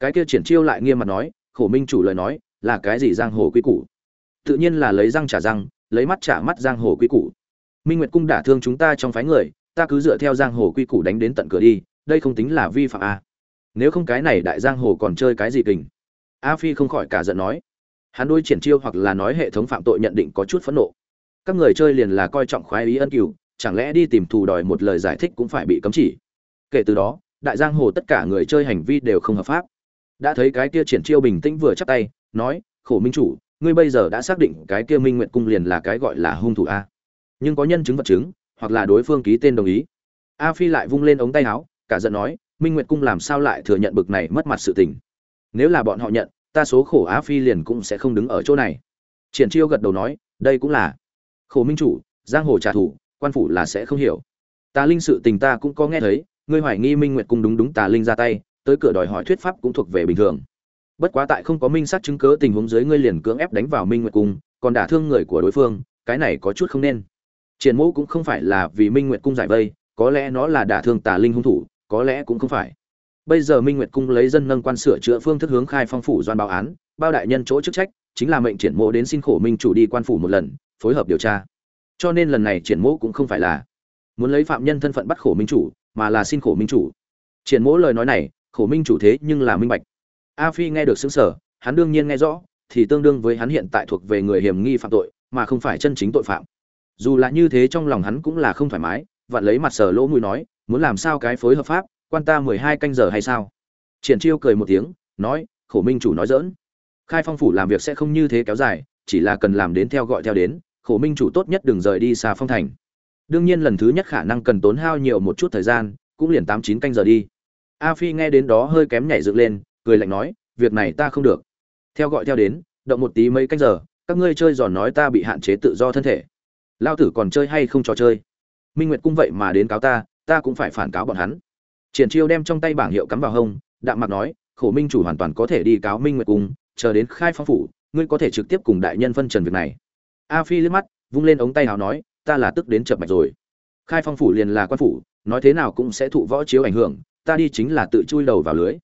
cái kia triển chiêu lại nghiêm mặt nói, khổ minh chủ lời nói, là cái gì giang hồ quy củ? Tự nhiên là lấy răng trả răng, lấy mắt trả mắt giang hồ quy củ. Minh nguyệt cung đả thương chúng ta trong phái người, ta cứ dựa theo giang hồ quy củ đánh đến tận cửa đi, đây không tính là vi phạm à? nếu không cái này đại giang hồ còn chơi cái gì kình? A phi không khỏi cả giận nói. Hắn đôi triển chiêu hoặc là nói hệ thống phạm tội nhận định có chút phẫn nộ. Các người chơi liền là coi trọng khoái ý ân cửu, chẳng lẽ đi tìm thù đòi một lời giải thích cũng phải bị cấm chỉ? Kể từ đó đại giang hồ tất cả người chơi hành vi đều không hợp pháp. Đã thấy cái kia triển chiêu bình tĩnh vừa chắp tay, nói, khổ minh chủ, ngươi bây giờ đã xác định cái kia minh nguyện cung liền là cái gọi là hung thủ a. Nhưng có nhân chứng vật chứng, hoặc là đối phương ký tên đồng ý. A phi lại vung lên ống tay áo, cả giận nói, minh nguyệt cung làm sao lại thừa nhận bực này mất mặt sự tình? Nếu là bọn họ nhận, ta số khổ a phi liền cũng sẽ không đứng ở chỗ này. Triển chiêu gật đầu nói, đây cũng là. Khổ minh chủ, giang hồ trả thù, quan phủ là sẽ không hiểu. Ta linh sự tình ta cũng có nghe thấy ngươi hoài nghi minh nguyệt cung đúng đúng tà linh ra tay, tới cửa đòi hỏi thuyết pháp cũng thuộc về bình thường. Bất quá tại không có minh xác chứng cớ tình huống dưới ngươi liền cưỡng ép đánh vào minh nguyệt cung, còn đả thương người của đối phương, cái này có chút không nên. Triển mẫu cũng không phải là vì minh nguyệt cung giải vây, có lẽ nó là đả thương tà linh hung thủ, có lẽ cũng không phải. Bây giờ minh nguyệt cung lấy dân nâng quan sửa chữa phương thức hướng khai phong phủ doan báo án, bao đại nhân chỗ chức trách, chính là mệnh triển mộ đến xin khổ minh chủ đi quan phủ một lần, phối hợp điều tra. Cho nên lần này triển mộ cũng không phải là muốn lấy phạm nhân thân phận bắt khổ minh chủ mà là xin khổ minh chủ. Triển mỗ lời nói này, khổ minh chủ thế nhưng là minh bạch. A phi nghe được xứng sở hắn đương nhiên nghe rõ, thì tương đương với hắn hiện tại thuộc về người hiểm nghi phạm tội, mà không phải chân chính tội phạm. Dù là như thế trong lòng hắn cũng là không thoải mái, vặn lấy mặt sở lỗ mũi nói, muốn làm sao cái phối hợp pháp, quan ta mười hai canh giờ hay sao? Triển chiêu cười một tiếng, nói, khổ minh chủ nói dỡn khai phong phủ làm việc sẽ không như thế kéo dài, chỉ là cần làm đến theo gọi theo đến, khổ minh chủ tốt nhất đừng rời đi xa phong thành đương nhiên lần thứ nhất khả năng cần tốn hao nhiều một chút thời gian, cũng liền tám chín canh giờ đi. A phi nghe đến đó hơi kém nhảy dựng lên, cười lạnh nói, việc này ta không được. Theo gọi theo đến, động một tí mấy canh giờ, các ngươi chơi giòn nói ta bị hạn chế tự do thân thể. Lao tử còn chơi hay không trò chơi? Minh nguyệt cung vậy mà đến cáo ta ta cũng phải phản cáo bọn hắn. Triển chiêu đem trong tay bảng hiệu cắm vào hông, đạm mặt nói, khổ minh chủ hoàn toàn có thể đi cáo minh nguyệt cung, chờ đến khai phong phủ, ngươi có thể trực tiếp cùng đại nhân phân trần việc này. A phi liếc mắt, vung lên ống tay nào nói ta là tức đến chập mạch rồi. Khai phong phủ liền là quan phủ, nói thế nào cũng sẽ thụ võ chiếu ảnh hưởng, ta đi chính là tự chui đầu vào lưới.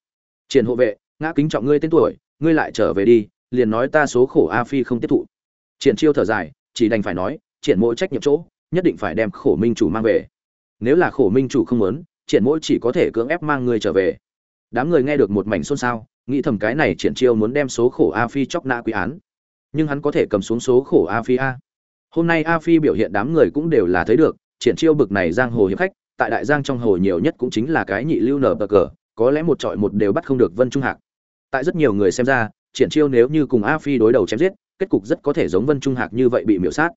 Triển hộ vệ, ngã kính trọng ngươi tên tuổi, ngươi lại trở về đi, liền nói ta số khổ a phi không tiếp thụ. Triển chiêu thở dài, chỉ đành phải nói, triển mỗi trách nhiệm chỗ, nhất định phải đem khổ minh chủ mang về. Nếu là khổ minh chủ không muốn, triển mỗi chỉ có thể cưỡng ép mang người trở về. Đám người nghe được một mảnh xôn xao, nghĩ thầm cái này triển chiêu muốn đem số khổ a phi chóc nã quý án. Nhưng hắn có thể cầm xuống số khổ a phi a hôm nay a phi biểu hiện đám người cũng đều là thấy được, triển chiêu bực này giang hồ hiệp khách, tại đại giang trong hồ nhiều nhất cũng chính là cái nhị lưu nở bờ cờ, có lẽ một trọi một đều bắt không được vân trung hạc. Tại rất nhiều người xem ra, triển chiêu nếu như cùng a phi đối đầu chém giết, kết cục rất có thể giống vân trung hạc như vậy bị miễu sát.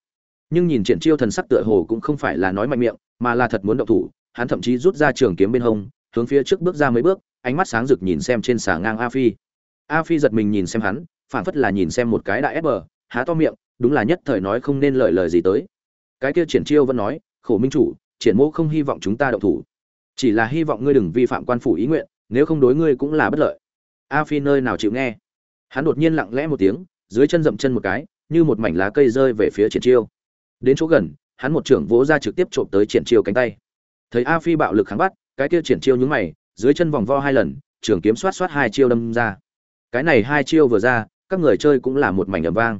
Nhưng nhìn triển chiêu thần sắc tựa hồ cũng không phải là nói mạnh miệng, mà là thật muốn động thủ, hắn thậm chí rút ra trường kiếm bên hông, hướng phía trước bước ra mấy bước, ánh mắt sáng rực nhìn xem trên xà ngang a phi. A phi giật mình nhìn xem hắn phản phất là nhìn xem một cái đại ép bờ, há to miệng đúng là nhất thời nói không nên lời lời gì tới. Cái kia triển chiêu vẫn nói, khổ minh chủ, triển mô không hy vọng chúng ta động thủ. Chỉ là hy vọng ngươi đừng vi phạm quan phủ ý nguyện, nếu không đối ngươi cũng là bất lợi. A phi nơi nào chịu nghe? Hắn đột nhiên lặng lẽ một tiếng, dưới chân dậm chân một cái, như một mảnh lá cây rơi về phía triển chiêu. Đến chỗ gần, hắn một trưởng vỗ ra trực tiếp trộm tới triển chiêu cánh tay. Thấy a phi bạo lực kháng bắt, cái kia triển chiêu nhúng mày, dưới chân vòng vo hai lần, trường kiếm xoát xoát hai chiêu đâm ra. Cái này hai chiêu vừa ra, các người chơi cũng là một mảnh ầm vang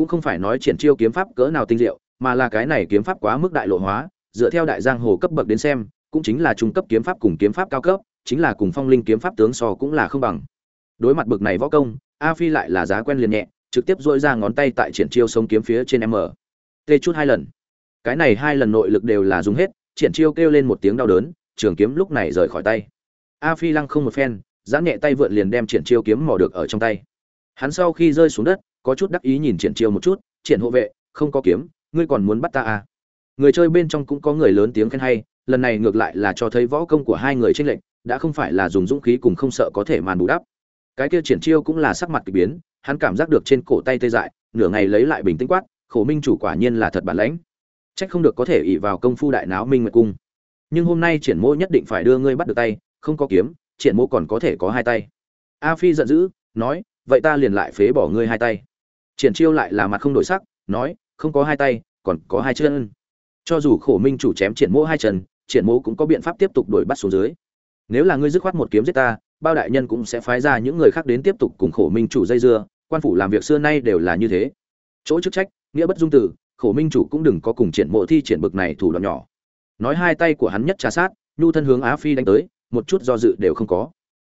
cũng không phải nói triển chiêu kiếm pháp cỡ nào tinh diệu, mà là cái này kiếm pháp quá mức đại lộ hóa, dựa theo đại giang hồ cấp bậc đến xem, cũng chính là trung cấp kiếm pháp cùng kiếm pháp cao cấp, chính là cùng phong linh kiếm pháp tướng so cũng là không bằng. Đối mặt bậc này võ công, a phi lại là giá quen liền nhẹ, trực tiếp duỗi ra ngón tay tại triển chiêu sống kiếm phía trên m. Tê chút hai lần. Cái này hai lần nội lực đều là dùng hết, triển chiêu kêu lên một tiếng đau đớn, trường kiếm lúc này rời khỏi tay. A phi lăng không một phen, giãn nhẹ tay vượn liền đem triển chiêu kiếm mò được ở trong tay. Hắn sau khi rơi xuống đất có chút đắc ý nhìn triển chiêu một chút, triển hộ vệ, không có kiếm, ngươi còn muốn bắt ta à? Người chơi bên trong cũng có người lớn tiếng khen hay, lần này ngược lại là cho thấy võ công của hai người trên lệnh đã không phải là dùng dũng khí cùng không sợ có thể màn bù đắp. Cái kia triển chiêu cũng là sắc mặt kỳ biến, hắn cảm giác được trên cổ tay tê dại, nửa ngày lấy lại bình tĩnh quát, khổ minh chủ quả nhiên là thật bản lãnh. Trách không được có thể ỉ vào công phu đại náo minh nguyệt cung. Nhưng hôm nay triển mô nhất định phải đưa ngươi bắt được tay, không có kiếm, triển mô còn có thể có hai tay. A phi giận dữ, nói, vậy ta liền lại phế bỏ ngươi hai tay triển chiêu lại là mặt không đổi sắc, nói, không có hai tay, còn có hai chân. Cho dù khổ minh chủ chém triển mỗ hai chân, triển mỗ cũng có biện pháp tiếp tục đuổi bắt xuống dưới. Nếu là ngươi dứt khoát một kiếm giết ta, bao đại nhân cũng sẽ phái ra những người khác đến tiếp tục cùng khổ minh chủ dây dưa, quan phủ làm việc xưa nay đều là như thế. Chỗ chức trách, nghĩa bất dung tử, khổ minh chủ cũng đừng có cùng triển mộ thi triển bực này thủ đoạn nhỏ. Nói hai tay của hắn nhất trà sát, nhu thân hướng Á phi đánh tới, một chút do dự đều không có.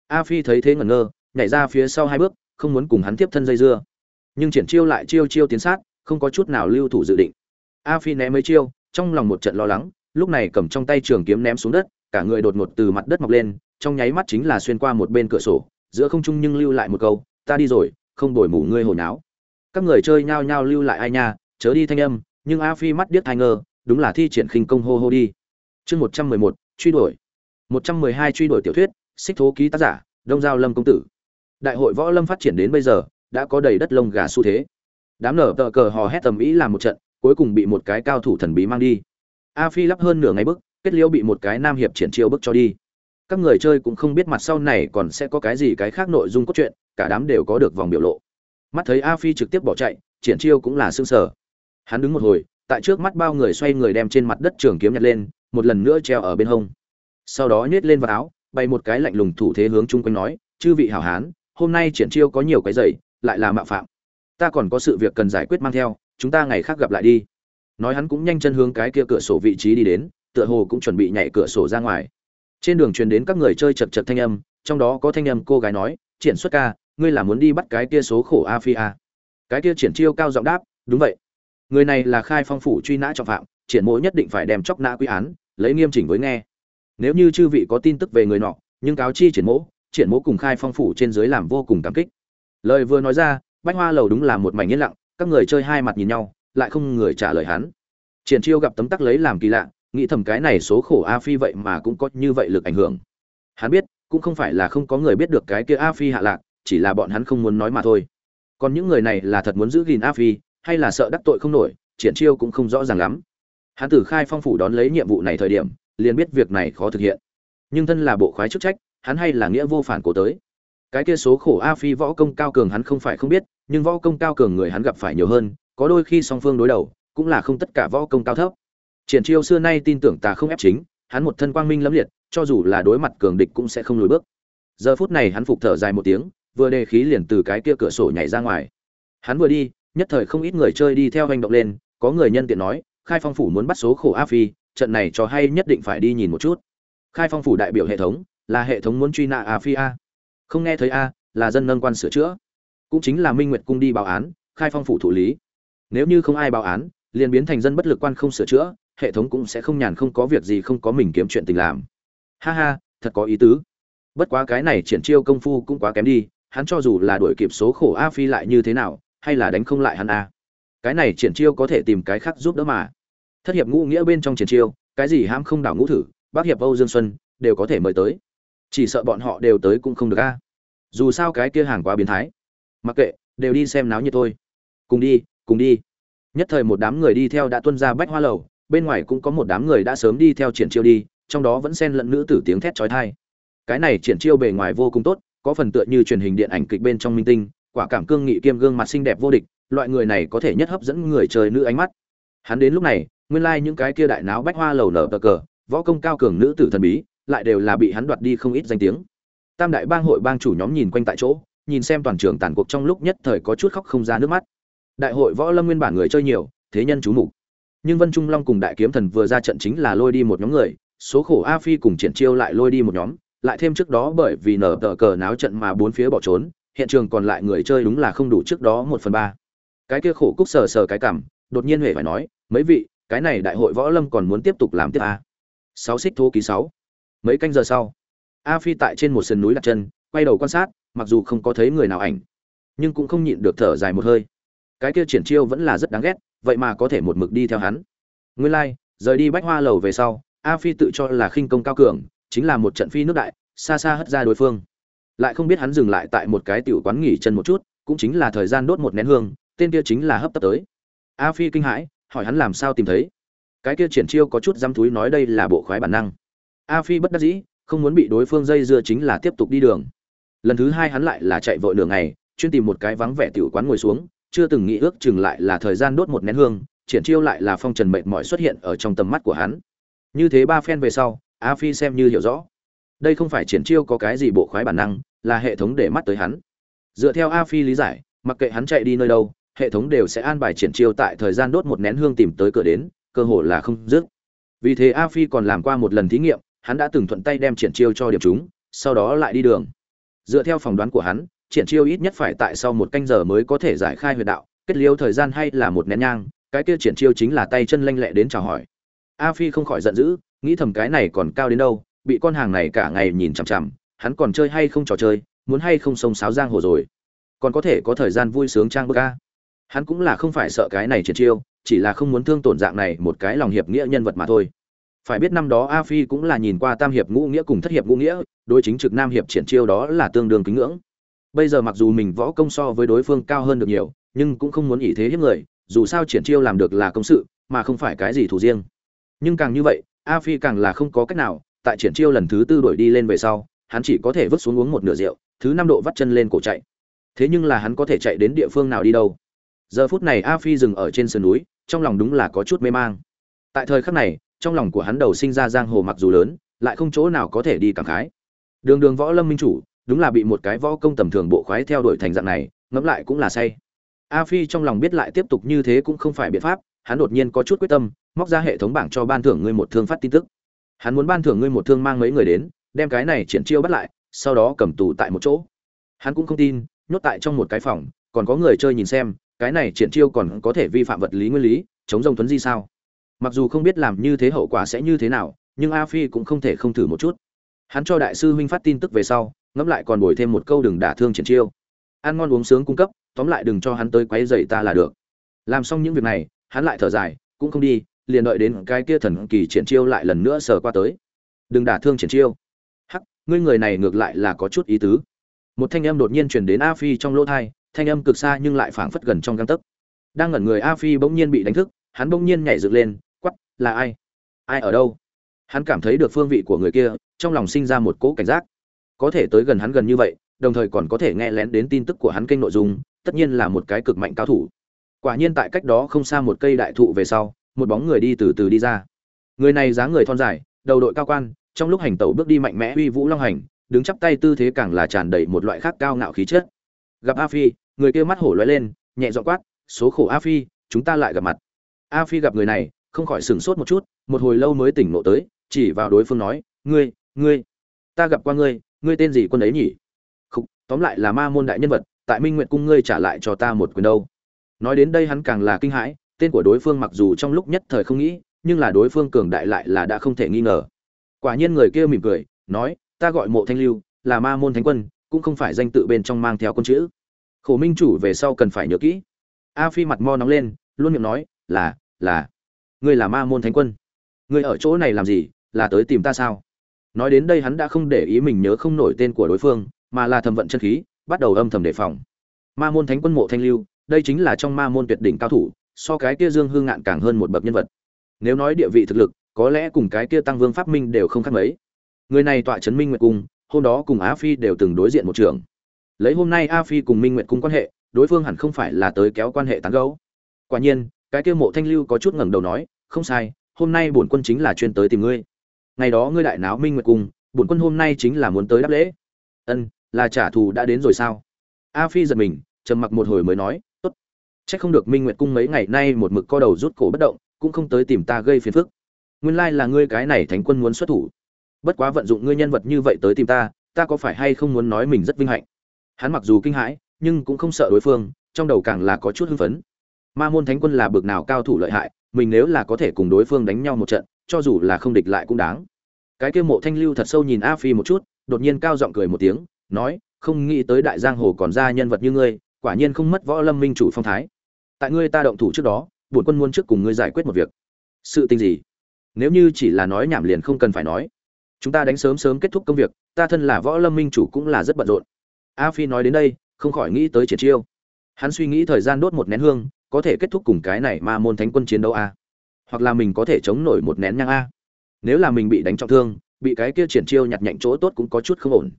A phi thấy thế ngẩn ngơ, nhảy ra phía sau hai bước, không muốn cùng hắn tiếp thân dây dưa nhưng triển chiêu lại chiêu chiêu tiến sát, không có chút nào lưu thủ dự định. A phi ném mấy chiêu, trong lòng một trận lo lắng, lúc này cầm trong tay trường kiếm ném xuống đất, cả người đột ngột từ mặt đất mọc lên, trong nháy mắt chính là xuyên qua một bên cửa sổ, giữa không trung nhưng lưu lại một câu, ta đi rồi, không đổi mủ ngươi hồi náo. Các người chơi nhao nhao lưu lại ai nha, chớ đi thanh âm, nhưng a phi mắt điếc thai ngơ đúng là thi triển khinh công hô hô đi. Chương một trăm mười một, truy đuổi. Một trăm mười hai truy đuổi tiểu thuyết, xích thố ký tác giả, đông giao lâm công tử. Đại hội võ lâm phát triển đến bây giờ đã có đầy đất lông gà xu thế. Đám nở tờ cờ hò hét tầm ý làm một trận, cuối cùng bị một cái cao thủ thần bí mang đi. A phi lắp hơn nửa ngày bức kết liễu bị một cái nam hiệp triển chiêu bức cho đi. Các người chơi cũng không biết mặt sau này còn sẽ có cái gì cái khác nội dung cốt truyện, cả đám đều có được vòng biểu lộ. Mắt thấy a phi trực tiếp bỏ chạy, triển chiêu cũng là xương sở hắn đứng một hồi, tại trước mắt bao người xoay người đem trên mặt đất trường kiếm nhặt lên, một lần nữa treo ở bên hông. Sau đó nhét lên vào áo bay một cái lạnh lùng thủ thế hướng chung quanh nói, chư vị hảo hán, hôm nay triển chiêu có nhiều cái dày lại là mạo phạm. Ta còn có sự việc cần giải quyết mang theo, chúng ta ngày khác gặp lại đi. Nói hắn cũng nhanh chân hướng cái kia cửa sổ vị trí đi đến, tựa hồ cũng chuẩn bị nhảy cửa sổ ra ngoài. Trên đường truyền đến các người chơi chật chật thanh âm, trong đó có thanh âm cô gái nói, triển xuất ca, ngươi là muốn đi bắt cái kia số khổ a phi a. Cái kia triển chiêu cao giọng đáp, đúng vậy. Người này là khai phong phủ truy nã trọng phạm, triển mỗ nhất định phải đem chóc nã quy án, lấy nghiêm chỉnh với nghe. Nếu như chư vị có tin tức về người nọ, nhưng cáo chi triển mỗ triển mỗ cùng khai phong phủ trên dưới làm vô cùng cảm kích lời vừa nói ra, bách hoa lầu đúng là một mảnh yên lặng, các người chơi hai mặt nhìn nhau, lại không người trả lời hắn. Triển chiêu gặp tấm tắc lấy làm kỳ lạ, nghĩ thầm cái này số khổ a phi vậy mà cũng có như vậy lực ảnh hưởng. Hắn biết, cũng không phải là không có người biết được cái kia a phi hạ lạc, chỉ là bọn hắn không muốn nói mà thôi. Còn những người này là thật muốn giữ gìn a phi, hay là sợ đắc tội không nổi, triển chiêu cũng không rõ ràng lắm. Hắn tử khai phong phủ đón lấy nhiệm vụ này thời điểm, liền biết việc này khó thực hiện. Nhưng thân là bộ khoái chức trách, hắn hay là nghĩa vô phản cố tới cái kia số khổ a phi võ công cao cường hắn không phải không biết, nhưng võ công cao cường người hắn gặp phải nhiều hơn, có đôi khi song phương đối đầu, cũng là không tất cả võ công cao thấp. Triển chiêu xưa nay tin tưởng ta không ép chính, hắn một thân quang minh lẫm liệt, cho dù là đối mặt cường địch cũng sẽ không lùi bước. Giờ phút này hắn phục thở dài một tiếng, vừa đề khí liền từ cái kia cửa sổ nhảy ra ngoài. Hắn vừa đi, nhất thời không ít người chơi đi theo hành động lên, có người nhân tiện nói, khai phong phủ muốn bắt số khổ a phi, trận này cho hay nhất định phải đi nhìn một chút. Khai phong phủ đại biểu hệ thống, là hệ thống muốn truy nã a phi a không nghe thấy a, là dân nâng quan sửa chữa. Cũng chính là minh nguyệt cung đi báo án, khai phong phủ thủ lý. Nếu như không ai báo án, liền biến thành dân bất lực quan không sửa chữa, hệ thống cũng sẽ không nhàn không có việc gì không có mình kiếm chuyện tình làm. Ha ha, thật có ý tứ. Bất quá cái này triển chiêu công phu cũng quá kém đi, hắn cho dù là đuổi kịp số khổ a phi lại như thế nào, hay là đánh không lại hắn a. Cái này triển chiêu có thể tìm cái khác giúp đỡ mà. Thất hiệp ngũ nghĩa bên trong triển chiêu, cái gì ham không đảo ngũ thử, bác hiệp âu dương xuân, đều có thể mời tới chỉ sợ bọn họ đều tới cũng không được a. Dù sao cái kia hàng quá biến thái. Mặc kệ, đều đi xem náo nhiệt thôi. Cùng đi cùng đi. Nhất thời một đám người đi theo đã tuân ra bách hoa lầu, bên ngoài cũng có một đám người đã sớm đi theo triển chiêu đi, trong đó vẫn xen lẫn nữ tử tiếng thét chói tai. Cái này triển chiêu bề ngoài vô cùng tốt, có phần tựa như truyền hình điện ảnh kịch bên trong minh tinh, quả cảm cương nghị kiêm gương mặt xinh đẹp vô địch, loại người này có thể nhất hấp dẫn người trời nữ ánh mắt. Hắn đến lúc này, nguyên lai like những cái kia đại náo bách hoa lầu nở tờ cờ, võ công cao cường nữ tử thần bí lại đều là bị hắn đoạt đi không ít danh tiếng. Tam đại bang hội bang chủ nhóm nhìn quanh tại chỗ, nhìn xem toàn trường tàn cuộc trong lúc nhất thời có chút khóc không ra nước mắt. Đại hội võ lâm nguyên bản người chơi nhiều, thế nhân chú mục. Nhưng vân trung long cùng đại kiếm thần vừa ra trận chính là lôi đi một nhóm người, số khổ a phi cùng triển chiêu lại lôi đi một nhóm, lại thêm trước đó bởi vì nở tờ cờ náo trận mà bốn phía bỏ trốn, hiện trường còn lại người chơi đúng là không đủ trước đó một phần ba. Cái kia khổ cúc sờ sờ cái cảm, đột nhiên huệ phải nói, mấy vị, cái này đại hội võ lâm còn muốn tiếp tục làm tiếp à? sáu xích thô ký sáu mấy canh giờ sau a phi tại trên một sườn núi đặt chân quay đầu quan sát mặc dù không có thấy người nào ảnh nhưng cũng không nhịn được thở dài một hơi. Cái kia triển chiêu vẫn là rất đáng ghét vậy mà có thể một mực đi theo hắn. Nguyên lai、like, rời đi bách hoa lầu về sau a phi tự cho là khinh công cao cường chính là một trận phi nước đại xa xa hất ra đối phương. Lại không biết hắn dừng lại tại một cái tiểu quán nghỉ chân một chút cũng chính là thời gian đốt một nén hương tên kia chính là hấp tấp tới. A phi kinh hãi hỏi hắn làm sao tìm thấy. Cái kia triển chiêu có chút dăm thúi nói đây là bộ khoái bản năng a phi bất đắc dĩ, không muốn bị đối phương dây dưa chính là tiếp tục đi đường. Lần thứ hai hắn lại là chạy vội đường ngày, chuyên tìm một cái vắng vẻ tiểu quán ngồi xuống, chưa từng nghĩ ước chừng lại là thời gian đốt một nén hương, triển chiêu lại là phong trần mệt mỏi xuất hiện ở trong tầm mắt của hắn. Như thế ba phen về sau, a phi xem như hiểu rõ. Đây không phải triển chiêu có cái gì bộ khoái bản năng, là hệ thống để mắt tới hắn. Dựa theo a phi lý giải, mặc kệ hắn chạy đi nơi đâu, hệ thống đều sẽ an bài triển chiêu tại thời gian đốt một nén hương tìm tới cửa đến, cơ hội là không dứt. Vì thế a phi còn làm qua một lần thí nghiệm hắn đã từng thuận tay đem triển chiêu cho điểm chúng, sau đó lại đi đường. Dựa theo phỏng đoán của hắn, triển chiêu ít nhất phải tại sau một canh giờ mới có thể giải khai huyệt đạo, kết liêu thời gian hay là một nén nhang, cái kia triển chiêu chính là tay chân lanh lẹ đến chào hỏi. A phi không khỏi giận dữ, nghĩ thầm cái này còn cao đến đâu, bị con hàng này cả ngày nhìn chằm chằm, hắn còn chơi hay không trò chơi, muốn hay không sông sáo giang hồ rồi. Còn có thể có thời gian vui sướng trang bức a. Hắn cũng là không phải sợ cái này triển chiêu, chỉ là không muốn thương tổn dạng này một cái lòng hiệp nghĩa nhân vật mà thôi phải biết năm đó a phi cũng là nhìn qua tam hiệp ngũ nghĩa cùng thất hiệp ngũ nghĩa, đối chính trực nam hiệp triển chiêu đó là tương đương kính ngưỡng. Bây giờ mặc dù mình võ công so với đối phương cao hơn được nhiều, nhưng cũng không muốn ý thế hiếp người, dù sao triển chiêu làm được là công sự, mà không phải cái gì thủ riêng. Nhưng càng như vậy, a phi càng là không có cách nào, tại triển chiêu lần thứ tư đuổi đi lên về sau, hắn chỉ có thể vứt xuống uống một nửa rượu, thứ năm độ vắt chân lên cổ chạy. Thế nhưng là hắn có thể chạy đến địa phương nào đi đâu? Giờ phút này a phi dừng ở trên sườn núi, trong lòng đúng là có chút mê mang. Tại thời khắc này trong lòng của hắn đầu sinh ra giang hồ mặc dù lớn, lại không chỗ nào có thể đi cảm khái. Đường đường võ lâm minh chủ, đúng là bị một cái võ công tầm thường bộ khoái theo đuổi thành dạng này, ngẫm lại cũng là say. A phi trong lòng biết lại tiếp tục như thế cũng không phải biện pháp, hắn đột nhiên có chút quyết tâm, móc ra hệ thống bảng cho ban thưởng ngươi một thương phát tin tức. Hắn muốn ban thưởng ngươi một thương mang mấy người đến, đem cái này triển chiêu bắt lại, sau đó cầm tù tại một chỗ. Hắn cũng không tin, nhốt tại trong một cái phòng, còn có người chơi nhìn xem, cái này triển chiêu còn có thể vi phạm vật lý nguyên lý, chống rông tuấn di sao? Mặc dù không biết làm như thế hậu quả sẽ như thế nào, nhưng a phi cũng không thể không thử một chút. Hắn cho đại sư huynh phát tin tức về sau, ngẫm lại còn bồi thêm một câu đừng đả thương triển chiêu. Ăn ngon uống sướng cung cấp, tóm lại đừng cho hắn tới quấy rầy ta là được. Làm xong những việc này, hắn lại thở dài, cũng không đi, liền đợi đến cái kia thần kỳ triển chiêu lại lần nữa sờ qua tới. Đừng đả thương triển chiêu. Hắc, ngươi người này ngược lại là có chút ý tứ. Một thanh âm đột nhiên truyền đến a phi trong lỗ thai thanh âm cực xa nhưng lại phảng phất gần trong găng tấc. Đang ngẩn người a phi bỗng nhiên bị đánh thức, hắn bỗng nhiên nhảy dựng lên là ai? Ai ở đâu? Hắn cảm thấy được phương vị của người kia, trong lòng sinh ra một cỗ cảnh giác. Có thể tới gần hắn gần như vậy, đồng thời còn có thể nghe lén đến tin tức của hắn kênh nội dung, tất nhiên là một cái cực mạnh cao thủ. Quả nhiên tại cách đó không xa một cây đại thụ về sau, một bóng người đi từ từ đi ra. Người này dáng người thon dài, đầu đội cao quan, trong lúc hành tẩu bước đi mạnh mẽ uy vũ long hành, đứng chắp tay tư thế càng là tràn đầy một loại khác cao ngạo khí chất. Gặp a phi, người kia mắt hổ lóe lên, nhẹ dọ quát, số khổ a phi, chúng ta lại gặp mặt. A phi gặp người này không khỏi sửng sốt một chút một hồi lâu mới tỉnh ngộ tới chỉ vào đối phương nói ngươi ngươi ta gặp qua ngươi ngươi tên gì quân ấy nhỉ? Khúc, tóm lại là ma môn đại nhân vật tại minh nguyện cung ngươi trả lại cho ta một quyền đâu. Nói đến đây hắn càng là kinh hãi tên của đối phương mặc dù trong lúc nhất thời không nghĩ nhưng là đối phương cường đại lại là đã không thể nghi ngờ. Quả nhiên người kia mỉm cười nói ta gọi mộ thanh lưu là ma môn thánh quân cũng không phải danh tự bên trong mang theo con chữ. Khổ minh chủ về sau cần phải nhớ kỹ. A phi mặt mo nóng lên luôn miệng nói là là ngươi là ma môn thánh quân. Ngươi ở chỗ này làm gì, là tới tìm ta sao? Nói đến đây hắn đã không để ý mình nhớ không nổi tên của đối phương, mà là thầm vận chân khí, bắt đầu âm thầm đề phòng. Ma môn thánh quân mộ thanh lưu, đây chính là trong ma môn tuyệt đỉnh cao thủ, so cái kia dương hương ngạn càng hơn một bậc nhân vật. Nếu nói địa vị thực lực, có lẽ cùng cái kia tăng vương pháp minh đều không khác mấy. Người này tọa trấn minh nguyệt cung, hôm đó cùng á phi đều từng đối diện một trường. Lấy hôm nay a phi cùng minh nguyệt cung quan hệ, đối phương hẳn không phải là tới kéo quan hệ tán gấu quả nhiên cái kia mộ thanh lưu có chút ngẩng đầu nói, không sai, hôm nay bổn quân chính là chuyên tới tìm ngươi. Ngày đó ngươi đại náo minh nguyệt cung bổn quân hôm nay chính là muốn tới đáp lễ. Ân, là trả thù đã đến rồi sao? A phi giật mình, trầm mặc một hồi mới nói, tốt. Trách không được minh nguyệt cung mấy ngày nay một mực co đầu rút cổ bất động, cũng không tới tìm ta gây phiền phức. Nguyên lai là ngươi cái này thánh quân muốn xuất thủ. Bất quá vận dụng ngươi nhân vật như vậy tới tìm ta ta có phải hay không muốn nói mình rất vinh hạnh? Hắn mặc dù kinh hãi, nhưng cũng không sợ đối phương, trong đầu càng là có chút hưng phấn ma môn thánh quân là bực nào cao thủ lợi hại, mình nếu là có thể cùng đối phương đánh nhau một trận, cho dù là không địch lại cũng đáng. Cái kia mộ thanh lưu thật sâu nhìn a phi một chút, đột nhiên cao giọng cười một tiếng, nói, không nghĩ tới đại giang hồ còn ra nhân vật như ngươi, quả nhiên không mất võ lâm minh chủ phong thái. Tại ngươi ta động thủ trước đó, bổn quân muốn trước cùng ngươi giải quyết một việc. Sự tình gì? Nếu như chỉ là nói nhảm liền không cần phải nói. Chúng ta đánh sớm sớm kết thúc công việc, ta thân là võ lâm minh chủ cũng là rất bận rộn. A phi nói đến đây, không khỏi nghĩ tới triệt chiêu. Hắn suy nghĩ thời gian đốt một nén hương có thể kết thúc cùng cái này ma môn thánh quân chiến đấu a. Hoặc là mình có thể chống nổi một nén nhang a. Nếu là mình bị đánh trọng thương, bị cái kia triển chiêu nhặt nhạnh chỗ tốt cũng có chút không ổn.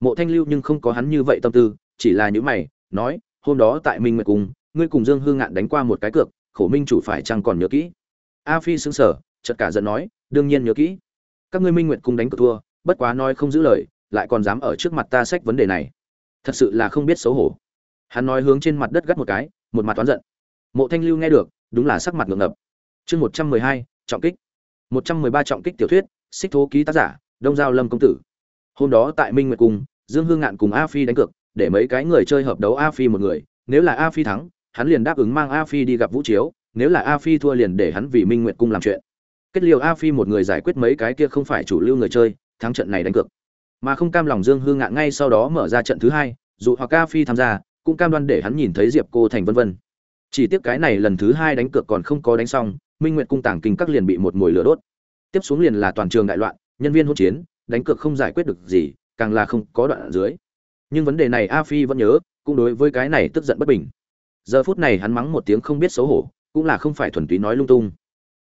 Mộ thanh lưu nhưng không có hắn như vậy tâm tư, chỉ là những mày, nói, hôm đó tại minh nguyệt cung ngươi cùng dương hương ngạn đánh qua một cái cược, khổ minh chủ phải chăng còn nhớ kỹ? A phi xứng sở chợt cả giận nói, đương nhiên nhớ kỹ. Các ngươi minh nguyệt cung đánh cược thua, bất quá nói không giữ lời, lại còn dám ở trước mặt ta sách vấn đề này. Thật sự là không biết xấu hổ. Hắn nói hướng trên mặt đất gắt một cái, một mặt toán giận mộ thanh lưu nghe được, đúng là sắc mặt ngượng ngập. Chương một trăm mười hai, trọng kích. Một trăm mười ba trọng kích tiểu thuyết, xích thố ký tác giả, đông giao lâm công tử. Hôm đó tại minh nguyệt cung, dương hương ngạn cùng a phi đánh cược, để mấy cái người chơi hợp đấu a phi một người, nếu là a phi thắng, hắn liền đáp ứng mang a phi đi gặp vũ chiếu, nếu là a phi thua liền để hắn vì minh nguyệt cung làm chuyện. Kết liều a phi một người giải quyết mấy cái kia không phải chủ lưu người chơi, thắng trận này đánh cược. Mà không cam lòng dương hương ngạn ngay sau đó mở ra trận thứ hai, dù hoặc a phi tham gia, cũng cam đoan để hắn nhìn thấy diệp cô thành vân vân chỉ tiếc cái này lần thứ hai đánh cược còn không có đánh xong, minh nguyệt cung tàng kinh các liền bị một mồi lửa đốt. Tiếp xuống liền là toàn trường đại loạn, nhân viên hỗn chiến, đánh cược không giải quyết được gì, càng là không có đoạn ở dưới. Nhưng vấn đề này a phi vẫn nhớ, cũng đối với cái này tức giận bất bình. Giờ phút này hắn mắng một tiếng không biết xấu hổ, cũng là không phải thuần túy nói lung tung.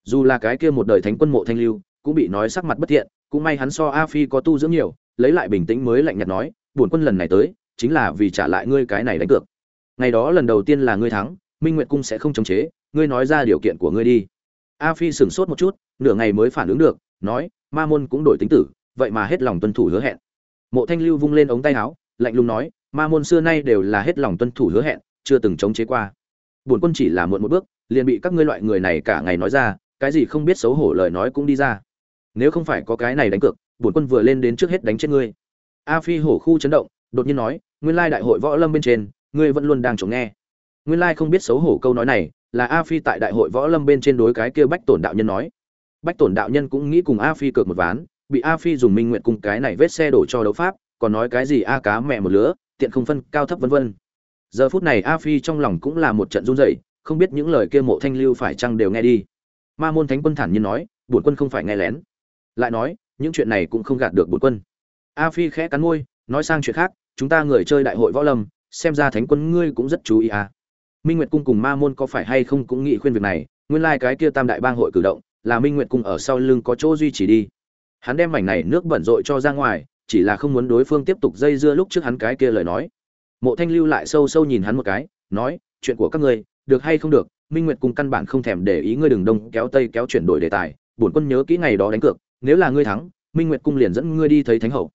Dù là cái kia một đời thánh quân mộ thanh lưu, cũng bị nói sắc mặt bất thiện, cũng may hắn so a phi có tu dưỡng nhiều, lấy lại bình tĩnh mới lạnh nhạt nói bổn quân lần này tới, chính là vì trả lại ngươi cái này đánh cược. Ngày đó lần đầu tiên là ngươi thắng minh nguyệt cung sẽ không chống chế, ngươi nói ra điều kiện của ngươi đi. A phi sửng sốt một chút, nửa ngày mới phản ứng được, nói, ma môn cũng đổi tính tử, vậy mà hết lòng tuân thủ hứa hẹn. Mộ thanh lưu vung lên ống tay áo, lạnh lùng nói, ma môn xưa nay đều là hết lòng tuân thủ hứa hẹn, chưa từng chống chế qua. Bổn quân chỉ là muộn một bước, liền bị các ngươi loại người này cả ngày nói ra, cái gì không biết xấu hổ lời nói cũng đi ra. Nếu không phải có cái này đánh cược, bổn quân vừa lên đến trước hết đánh chết ngươi. A phi hổ khu chấn động, đột nhiên nói, nguyên lai đại hội võ lâm bên trên, ngươi vẫn luôn đang chống nghe nguyên lai không biết xấu hổ câu nói này, là a phi tại đại hội võ lâm bên trên đối cái kia bách tổn đạo nhân nói. Bách tổn đạo nhân cũng nghĩ cùng a phi cược một ván, bị a phi dùng minh nguyện cùng cái này vết xe đổ cho đấu pháp, còn nói cái gì a cá mẹ một lứa, tiện không phân, cao thấp vân vân. Giờ phút này a phi trong lòng cũng là một trận run rẩy, không biết những lời kia mộ thanh lưu phải chăng đều nghe đi. Ma môn thánh quân thản nhiên nói, bổn quân không phải nghe lén. Lại nói, những chuyện này cũng không gạt được bổn quân. A phi khẽ cắn môi, nói sang chuyện khác, chúng ta người chơi đại hội võ lâm, xem ra thánh quân ngươi cũng rất chú ý à minh nguyệt cung cùng ma môn có phải hay không cũng nghĩ khuyên việc này, nguyên lai cái kia tam đại bang hội cử động, là minh nguyệt cung ở sau lưng có chỗ duy trì đi. Hắn đem mảnh này nước bẩn rội cho ra ngoài, chỉ là không muốn đối phương tiếp tục dây dưa lúc trước hắn cái kia lời nói. Mộ thanh lưu lại sâu sâu nhìn hắn một cái, nói, chuyện của các ngươi, được hay không được, minh nguyệt cung căn bản không thèm để ý ngươi đừng đông, kéo tây, kéo chuyển đổi đề tài, bổn quân nhớ kỹ ngày đó đánh cược, nếu là ngươi thắng, minh nguyệt cung liền dẫn ngươi đi thấy thánh hậu.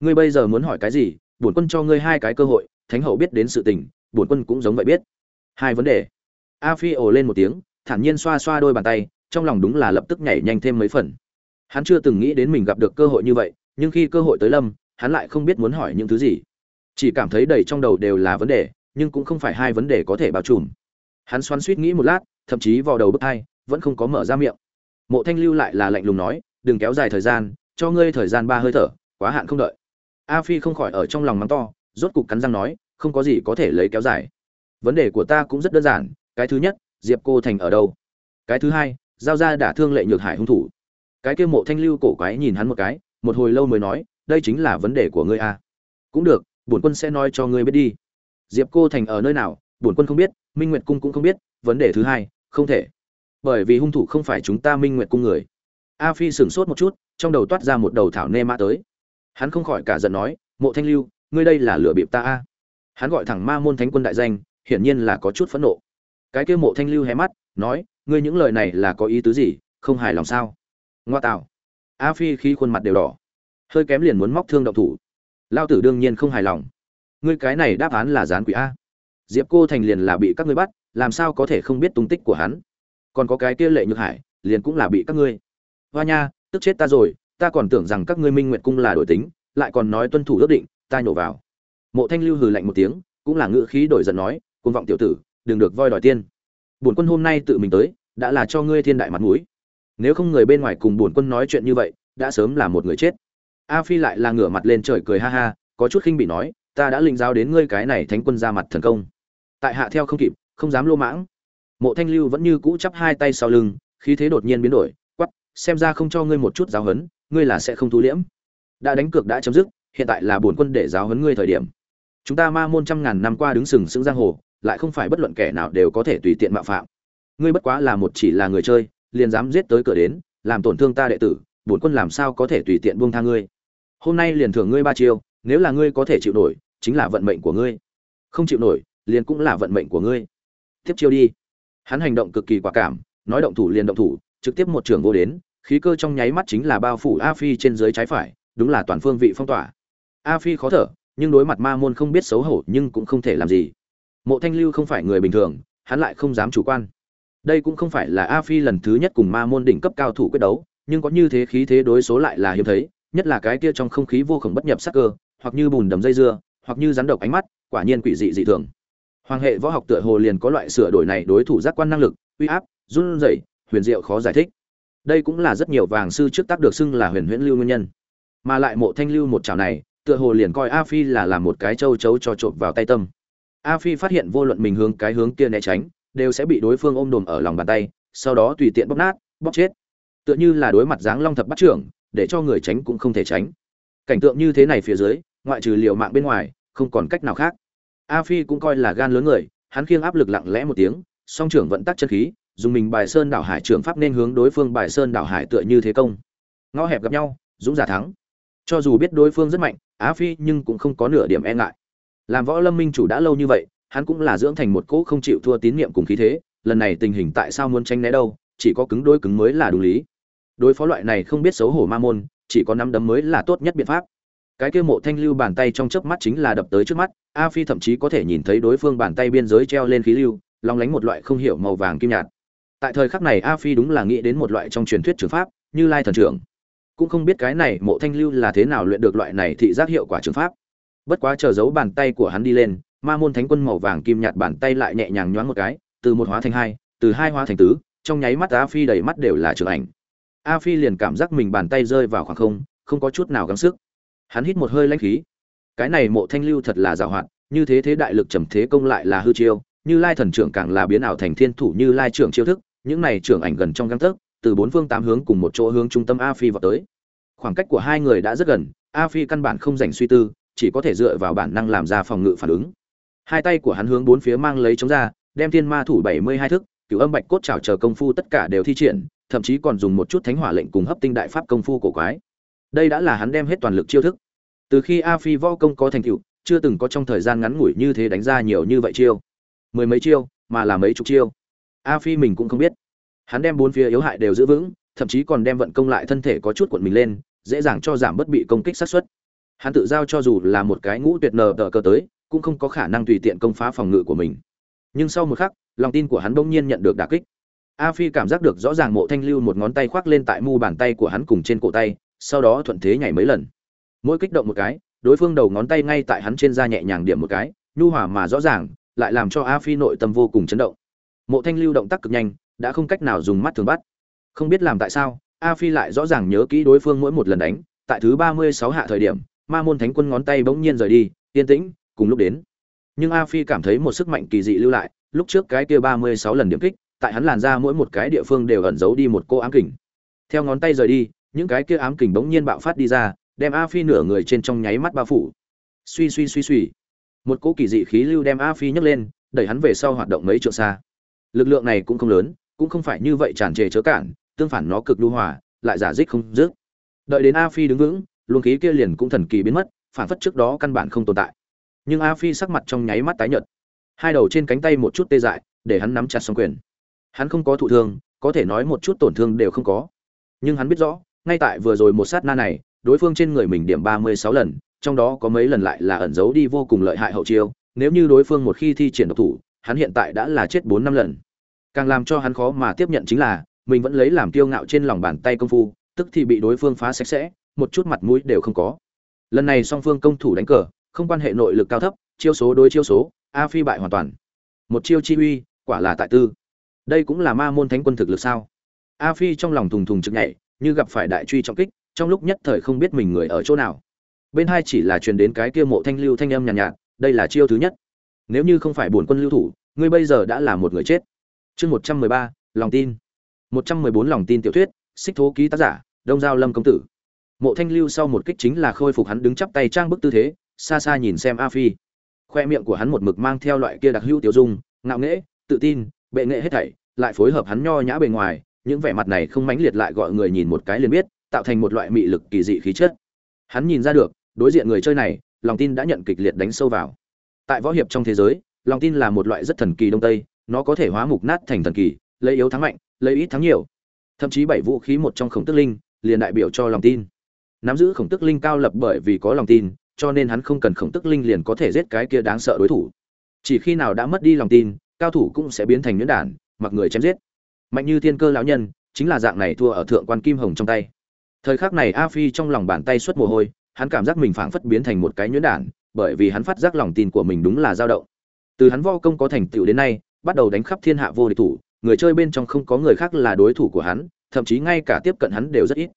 Ngươi bây giờ muốn hỏi cái gì, bổn quân cho ngươi hai cái cơ hội, thánh hậu biết đến sự tình, bổn quân cũng giống vậy biết hai vấn đề. A phi ồ lên một tiếng, thản nhiên xoa xoa đôi bàn tay, trong lòng đúng là lập tức nhảy nhanh thêm mấy phần. Hắn chưa từng nghĩ đến mình gặp được cơ hội như vậy, nhưng khi cơ hội tới lâm, hắn lại không biết muốn hỏi những thứ gì. Chỉ cảm thấy đầy trong đầu đều là vấn đề, nhưng cũng không phải hai vấn đề có thể bao trùm. Hắn xoắn suýt nghĩ một lát, thậm chí vào đầu bức hai, vẫn không có mở ra miệng. Mộ thanh lưu lại là lạnh lùng nói, đừng kéo dài thời gian, cho ngươi thời gian ba hơi thở, quá hạn không đợi. A phi không khỏi ở trong lòng mắng to, rốt cục cắn răng nói, không có gì có thể lấy kéo dài vấn đề của ta cũng rất đơn giản, cái thứ nhất, diệp cô thành ở đâu? Cái thứ hai, giao ra đả thương lệ nhược hải hung thủ. Cái kia mộ thanh lưu cổ quái nhìn hắn một cái, một hồi lâu mới nói, đây chính là vấn đề của ngươi a cũng được, bổn quân sẽ nói cho ngươi biết đi. Diệp cô thành ở nơi nào, bổn quân không biết, minh nguyệt cung cũng không biết, vấn đề thứ hai, không thể. Bởi vì hung thủ không phải chúng ta minh nguyệt cung người. A phi sửng sốt một chút, trong đầu toát ra một đầu thảo nê mã tới. Hắn không khỏi cả giận nói, mộ thanh lưu, ngươi đây là lửa bịp ta a hắn gọi thẳng ma môn thánh quân đại danh hiển nhiên là có chút phẫn nộ. Cái kia mộ thanh lưu hé mắt, nói, ngươi những lời này là có ý tứ gì? Không hài lòng sao? Ngoa tạo. A phi khi khuôn mặt đều đỏ. Hơi kém liền muốn móc thương động thủ. Lao tử đương nhiên không hài lòng. Ngươi cái này đáp án là gián quỷ a. Diệp cô thành liền là bị các ngươi bắt, làm sao có thể không biết tung tích của hắn? Còn có cái kia lệ nhược hải, liền cũng là bị các ngươi. Hoa nha, tức chết ta rồi, ta còn tưởng rằng các ngươi minh nguyện cung là đổi tính, lại còn nói tuân thủ ước định, ta nhổ vào. Mộ thanh lưu hừ lạnh một tiếng, cũng là ngữ khí đổi giận nói côn vọng tiểu tử, đừng được voi đòi tiên. Bổn quân hôm nay tự mình tới, đã là cho ngươi thiên đại mặt mũi. Nếu không người bên ngoài cùng bổn quân nói chuyện như vậy, đã sớm là một người chết. A phi lại là ngửa mặt lên trời cười ha ha, có chút khinh bị nói, ta đã linh giáo đến ngươi cái này thánh quân ra mặt thần công. Tại hạ theo không kịp, không dám lô mãng. Mộ thanh lưu vẫn như cũ chắp hai tay sau lưng, khí thế đột nhiên biến đổi quắp xem ra không cho ngươi một chút giáo hấn ngươi là sẽ không thu liễm. Đã đánh cược đã chấm dứt, hiện tại là bổn quân để giáo hấn ngươi thời điểm. Chúng ta ma môn trăm ngàn năm qua đứng sừng sững giang hồ lại không phải bất luận kẻ nào đều có thể tùy tiện mạo phạm. Ngươi bất quá là một chỉ là người chơi, liền dám giết tới cửa đến, làm tổn thương ta đệ tử, bổn quân làm sao có thể tùy tiện buông tha ngươi? Hôm nay liền thưởng ngươi ba chiêu, nếu là ngươi có thể chịu nổi, chính là vận mệnh của ngươi. Không chịu nổi, liền cũng là vận mệnh của ngươi. Tiếp chiêu đi. Hắn hành động cực kỳ quả cảm, nói động thủ liền động thủ, trực tiếp một trường vô đến, khí cơ trong nháy mắt chính là bao phủ a phi trên dưới trái phải, đúng là toàn phương vị phong tỏa. A phi khó thở, nhưng đối mặt ma môn không biết xấu hổ nhưng cũng không thể làm gì mộ thanh lưu không phải người bình thường, hắn lại không dám chủ quan. Đây cũng không phải là a phi lần thứ nhất cùng ma môn đỉnh cấp cao thủ quyết đấu, nhưng có như thế khí thế đối số lại là hiếm thấy, nhất là cái kia trong không khí vô khổng bất nhập sắc cơ, hoặc như bùn đầm dây dưa, hoặc như rắn độc ánh mắt, quả nhiên quỷ dị dị thường. Hoàng hệ võ học tựa hồ liền có loại sửa đổi này đối thủ giác quan năng lực, uy áp, run rẩy, huyền diệu khó giải thích. Đây cũng là rất nhiều vàng sư trước tác được xưng là huyền huyễn lưu nguyên nhân. Mà lại mộ thanh lưu một chảo này, tựa hồ liền coi a phi là làm một cái châu chấu cho trộm vào tay tâm a phi phát hiện vô luận mình hướng cái hướng kia né tránh, đều sẽ bị đối phương ôm đồm ở lòng bàn tay, sau đó tùy tiện bóp nát, bóp chết. Tựa như là đối mặt dáng long thập bắt trưởng, để cho người tránh cũng không thể tránh. Cảnh tượng như thế này phía dưới, ngoại trừ liều mạng bên ngoài, không còn cách nào khác. A phi cũng coi là gan lớn người, hắn khiêng áp lực lặng lẽ một tiếng, song trưởng vận tắc chân khí, dùng mình bài sơn đảo hải trưởng pháp nên hướng đối phương bài sơn đảo hải tựa như thế công. Ngõ hẹp gặp nhau, dũng giả thắng. Cho dù biết đối phương rất mạnh á phi nhưng cũng không có nửa điểm e ngại làm võ lâm minh chủ đã lâu như vậy, hắn cũng là dưỡng thành một cỗ không chịu thua tín nhiệm cùng khí thế, lần này tình hình tại sao muốn tranh né đâu, chỉ có cứng đôi cứng mới là đúng lý. Đối phó loại này không biết xấu hổ ma môn, chỉ có năm đấm mới là tốt nhất biện pháp. Cái kia mộ thanh lưu bàn tay trong chớp mắt chính là đập tới trước mắt, a phi thậm chí có thể nhìn thấy đối phương bàn tay biên giới treo lên khí lưu long lánh một loại không hiểu màu vàng kim nhạt. Tại thời khắc này a phi đúng là nghĩ đến một loại trong truyền thuyết trường pháp, như lai thần trưởng. Cũng không biết cái này mộ thanh lưu là thế nào luyện được loại này thị giác hiệu quả trường pháp bất quá chờ giấu bàn tay của hắn đi lên, ma môn thánh quân màu vàng kim nhạt bàn tay lại nhẹ nhàng nhoáng một cái, từ một hóa thành hai, từ hai hóa thành tứ, trong nháy mắt a phi đầy mắt đều là trường ảnh. A phi liền cảm giác mình bàn tay rơi vào khoảng không không có chút nào gắng sức. Hắn hít một hơi lãnh khí. Cái này mộ thanh lưu thật là giàu hoạt, như thế thế đại lực trầm thế công lại là hư chiêu, như lai thần trưởng càng là biến ảo thành thiên thủ như lai trưởng chiêu thức, những này trưởng ảnh gần trong găng tấc, từ bốn phương tám hướng cùng một chỗ hướng trung tâm a phi vào tới. Khoảng cách của hai người đã rất gần, a phi căn bản không dành suy tư chỉ có thể dựa vào bản năng làm ra phòng ngự phản ứng. Hai tay của hắn hướng bốn phía mang lấy chống ra, đem thiên ma thủ bảy mươi hai thức, cửu âm bạch cốt trào chờ công phu tất cả đều thi triển, thậm chí còn dùng một chút thánh hỏa lệnh cùng hấp tinh đại pháp công phu cổ quái. Đây đã là hắn đem hết toàn lực chiêu thức. Từ khi a phi võ công có thành tựu, chưa từng có trong thời gian ngắn ngủi như thế đánh ra nhiều như vậy chiêu. Mười mấy chiêu, mà là mấy chục chiêu. A phi mình cũng không biết. Hắn đem bốn phía yếu hại đều giữ vững, thậm chí còn đem vận công lại thân thể có chút cuộn mình lên, dễ dàng cho giảm bất bị công kích sát xuất hắn tự giao cho dù là một cái ngũ tuyệt nờ tờ cơ tới, cũng không có khả năng tùy tiện công phá phòng ngự của mình. Nhưng sau một khắc, lòng tin của hắn bỗng nhiên nhận được đả kích. A phi cảm giác được rõ ràng mộ thanh lưu một ngón tay khoác lên tại mu bàn tay của hắn cùng trên cổ tay, sau đó thuận thế nhảy mấy lần. Mỗi kích động một cái, đối phương đầu ngón tay ngay tại hắn trên da nhẹ nhàng điểm một cái, nhu hòa mà rõ ràng, lại làm cho a phi nội tâm vô cùng chấn động. Mộ thanh lưu động tác cực nhanh, đã không cách nào dùng mắt thường bắt. Không biết làm tại sao, a phi lại rõ ràng nhớ kỹ đối phương mỗi một lần đánh, tại thứ ba mươi sáu hạ thời điểm ma môn thánh quân ngón tay bỗng nhiên rời đi, yên tĩnh, cùng lúc đến. Nhưng a phi cảm thấy một sức mạnh kỳ dị lưu lại, lúc trước cái kia ba mươi sáu lần điểm kích, tại hắn làn ra mỗi một cái địa phương đều ẩn giấu đi một cô ám kình. Theo ngón tay rời đi, những cái kia ám kình bỗng nhiên bạo phát đi ra, đem a phi nửa người trên trong nháy mắt bao phủ. Suy suy suy suy. Một cỗ kỳ dị khí lưu đem a phi nhấc lên, đẩy hắn về sau hoạt động mấy trượng xa. Lực lượng này cũng không lớn, cũng không phải như vậy tràn trề chớ cản, tương phản nó cực lưu hòa, lại giả dích không dứt. Đợi đến a phi đứng vững luồng khí kia liền cũng thần kỳ biến mất, phản phất trước đó căn bản không tồn tại. Nhưng a phi sắc mặt trong nháy mắt tái nhợt. Hai đầu trên cánh tay một chút tê dại, để hắn nắm chặt song quyền. Hắn không có thụ thương, có thể nói một chút tổn thương đều không có. Nhưng hắn biết rõ, ngay tại vừa rồi một sát na này, đối phương trên người mình điểm ba mươi sáu lần, trong đó có mấy lần lại là ẩn giấu đi vô cùng lợi hại hậu chiêu. Nếu như đối phương một khi thi triển độc thủ, hắn hiện tại đã là chết bốn năm lần. Càng làm cho hắn khó mà tiếp nhận chính là, mình vẫn lấy làm kiêu ngạo trên lòng bàn tay công phu, tức thì bị đối phương phá sạch sẽ một chút mặt mũi đều không có. Lần này song phương công thủ đánh cờ không quan hệ nội lực cao thấp chiêu số đối chiêu số a phi bại hoàn toàn. Một chiêu chi uy quả là tại tư. Đây cũng là ma môn thánh quân thực lực sao? A phi trong lòng thùng thùng chực nhảy như gặp phải đại truy trọng kích trong lúc nhất thời không biết mình người ở chỗ nào. Bên hai chỉ là truyền đến cái kia mộ thanh lưu thanh âm nhàn nhạt, nhạt đây là chiêu thứ nhất. Nếu như không phải bổn quân lưu thủ ngươi bây giờ đã là một người chết. Chương một trăm mười ba lòng tin. Một trăm mười bốn lòng tin tiểu thuyết xích thố ký tác giả đông giao lâm công tử mộ thanh lưu sau một kích chính là khôi phục hắn đứng chắp tay trang bức tư thế, xa xa nhìn xem a phi. Khoe miệng của hắn một mực mang theo loại kia đặc hữu tiểu dung, ngạo nghễ, tự tin, bệ nghệ hết thảy, lại phối hợp hắn nho nhã bề ngoài, những vẻ mặt này không mãnh liệt lại gọi người nhìn một cái liền biết, tạo thành một loại mị lực kỳ dị khí chất. Hắn nhìn ra được, đối diện người chơi này, lòng tin đã nhận kịch liệt đánh sâu vào. Tại võ hiệp trong thế giới, lòng tin là một loại rất thần kỳ đông tây, nó có thể hóa mục nát thành thần kỳ, lấy yếu thắng mạnh, lấy ít thắng nhiều. Thậm chí bảy vũ khí một trong khổng tức linh, liền đại biểu cho lòng tin nắm giữ khổng tức linh cao lập bởi vì có lòng tin, cho nên hắn không cần khổng tức linh liền có thể giết cái kia đáng sợ đối thủ. Chỉ khi nào đã mất đi lòng tin, cao thủ cũng sẽ biến thành nhuyễn đản, mặc người chém giết. Mạnh như thiên cơ lão nhân, chính là dạng này thua ở thượng quan kim hồng trong tay. Thời khắc này a phi trong lòng bàn tay xuất mồ hôi, hắn cảm giác mình phảng phất biến thành một cái nhuyễn đản, bởi vì hắn phát giác lòng tin của mình đúng là dao động. Từ hắn vo công có thành tựu đến nay, bắt đầu đánh khắp thiên hạ vô địch thủ, người chơi bên trong không có người khác là đối thủ của hắn, thậm chí ngay cả tiếp cận hắn đều rất ít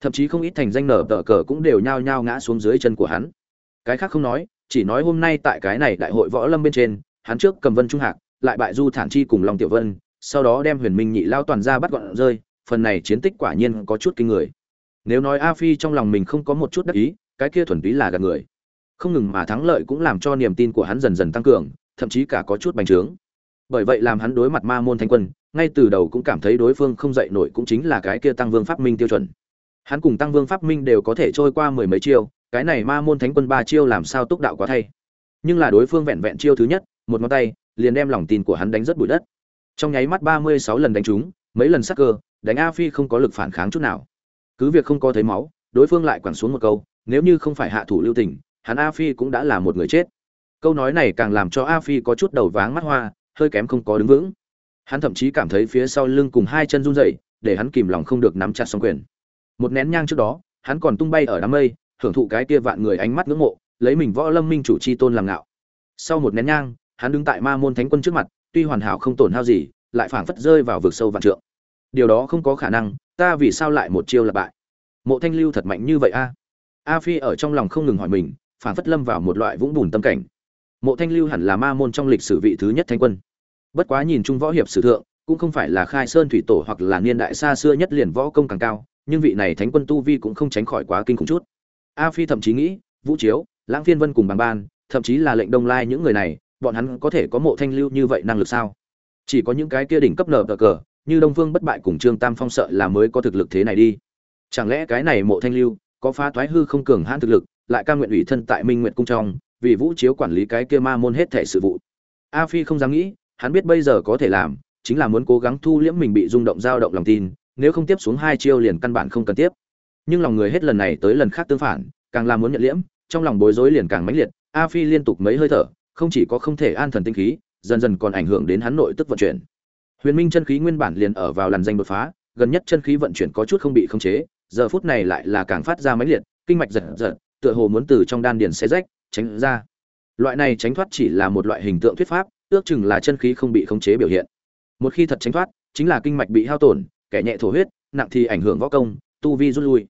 thậm chí không ít thành danh nở tờ cờ cũng đều nhao nhao ngã xuống dưới chân của hắn. Cái khác không nói, chỉ nói hôm nay tại cái này đại hội võ lâm bên trên, hắn trước cầm vân trung hạc, lại bại du thản chi cùng long tiểu vân, sau đó đem huyền minh nhị lao toàn ra bắt gọn rơi, phần này chiến tích quả nhiên có chút kinh người. Nếu nói a phi trong lòng mình không có một chút đắc ý, cái kia thuần túy là gạt người. Không ngừng mà thắng lợi cũng làm cho niềm tin của hắn dần dần tăng cường, thậm chí cả có chút bành trướng. Bởi vậy làm hắn đối mặt ma môn thánh quân, ngay từ đầu cũng cảm thấy đối phương không dậy nổi cũng chính là cái kia tăng vương pháp minh tiêu chuẩn hắn cùng tăng vương pháp minh đều có thể trôi qua mười mấy chiêu, cái này ma môn thánh quân ba chiêu làm sao túc đạo quá thay. Nhưng là đối phương vẹn vẹn chiêu thứ nhất, một ngón tay, liền đem lòng tin của hắn đánh rất bụi đất. Trong nháy mắt ba mươi sáu lần đánh trúng, mấy lần sắc cơ, đánh a phi không có lực phản kháng chút nào. Cứ việc không có thấy máu, đối phương lại quẳng xuống một câu, nếu như không phải hạ thủ lưu tình, hắn a phi cũng đã là một người chết. Câu nói này càng làm cho a phi có chút đầu váng mắt hoa, hơi kém không có đứng vững. Hắn thậm chí cảm thấy phía sau lưng cùng hai chân run rẩy, để hắn kìm lòng không được nắm chặt song quyền một nén nhang trước đó, hắn còn tung bay ở đám mây, hưởng thụ cái kia vạn người ánh mắt ngưỡng mộ, lấy mình võ lâm minh chủ chi tôn làm ngạo. Sau một nén nhang, hắn đứng tại ma môn thánh quân trước mặt, tuy hoàn hảo không tổn hao gì, lại phảng phất rơi vào vực sâu vạn trượng. Điều đó không có khả năng, ta vì sao lại một chiêu là bại? Mộ thanh lưu thật mạnh như vậy a? A phi ở trong lòng không ngừng hỏi mình, phảng phất lâm vào một loại vũng bùn tâm cảnh. Mộ thanh lưu hẳn là ma môn trong lịch sử vị thứ nhất thanh quân. Bất quá nhìn chung võ hiệp sử thượng, cũng không phải là khai sơn thủy tổ hoặc là niên đại xa xưa nhất liền võ công càng cao nhưng vị này thánh quân tu vi cũng không tránh khỏi quá kinh khủng chút. A phi thậm chí nghĩ, vũ chiếu, lãng phiên vân cùng bằng ban, thậm chí là lệnh đông lai những người này, bọn hắn có thể có mộ thanh lưu như vậy năng lực sao? Chỉ có những cái kia đỉnh cấp nở cờ cờ, như đông Vương bất bại cùng trương tam phong sợ là mới có thực lực thế này đi. Chẳng lẽ cái này mộ thanh lưu có phá thoái hư không cường hãn thực lực, lại ca nguyện ủy thân tại minh nguyện cung trong, vì vũ chiếu quản lý cái kia ma môn hết thể sự vụ? A phi không dám nghĩ, hắn biết bây giờ có thể làm, chính là muốn cố gắng thu liễm mình bị rung động dao động lòng tin nếu không tiếp xuống hai chiêu liền căn bản không cần tiếp. Nhưng lòng người hết lần này tới lần khác tương phản, càng làm muốn nhận liễm, trong lòng bối rối liền càng mãnh liệt, a phi liên tục mấy hơi thở, không chỉ có không thể an thần tinh khí, dần dần còn ảnh hưởng đến hắn nội tức vận chuyển. Huyền minh chân khí nguyên bản liền ở vào làn danh đột phá, gần nhất chân khí vận chuyển có chút không bị khống chế, giờ phút này lại là càng phát ra mãnh liệt, kinh mạch giật giật, tựa hồ muốn từ trong đan điền xé rách, tránh ra. Loại này tránh thoát chỉ là một loại hình tượng thuyết pháp, ước chừng là chân khí không bị khống chế biểu hiện. Một khi thật tránh thoát, chính là kinh mạch bị hao tổn kẻ nhẹ thổ huyết, nặng thì ảnh hưởng võ công, tu vi rút lui.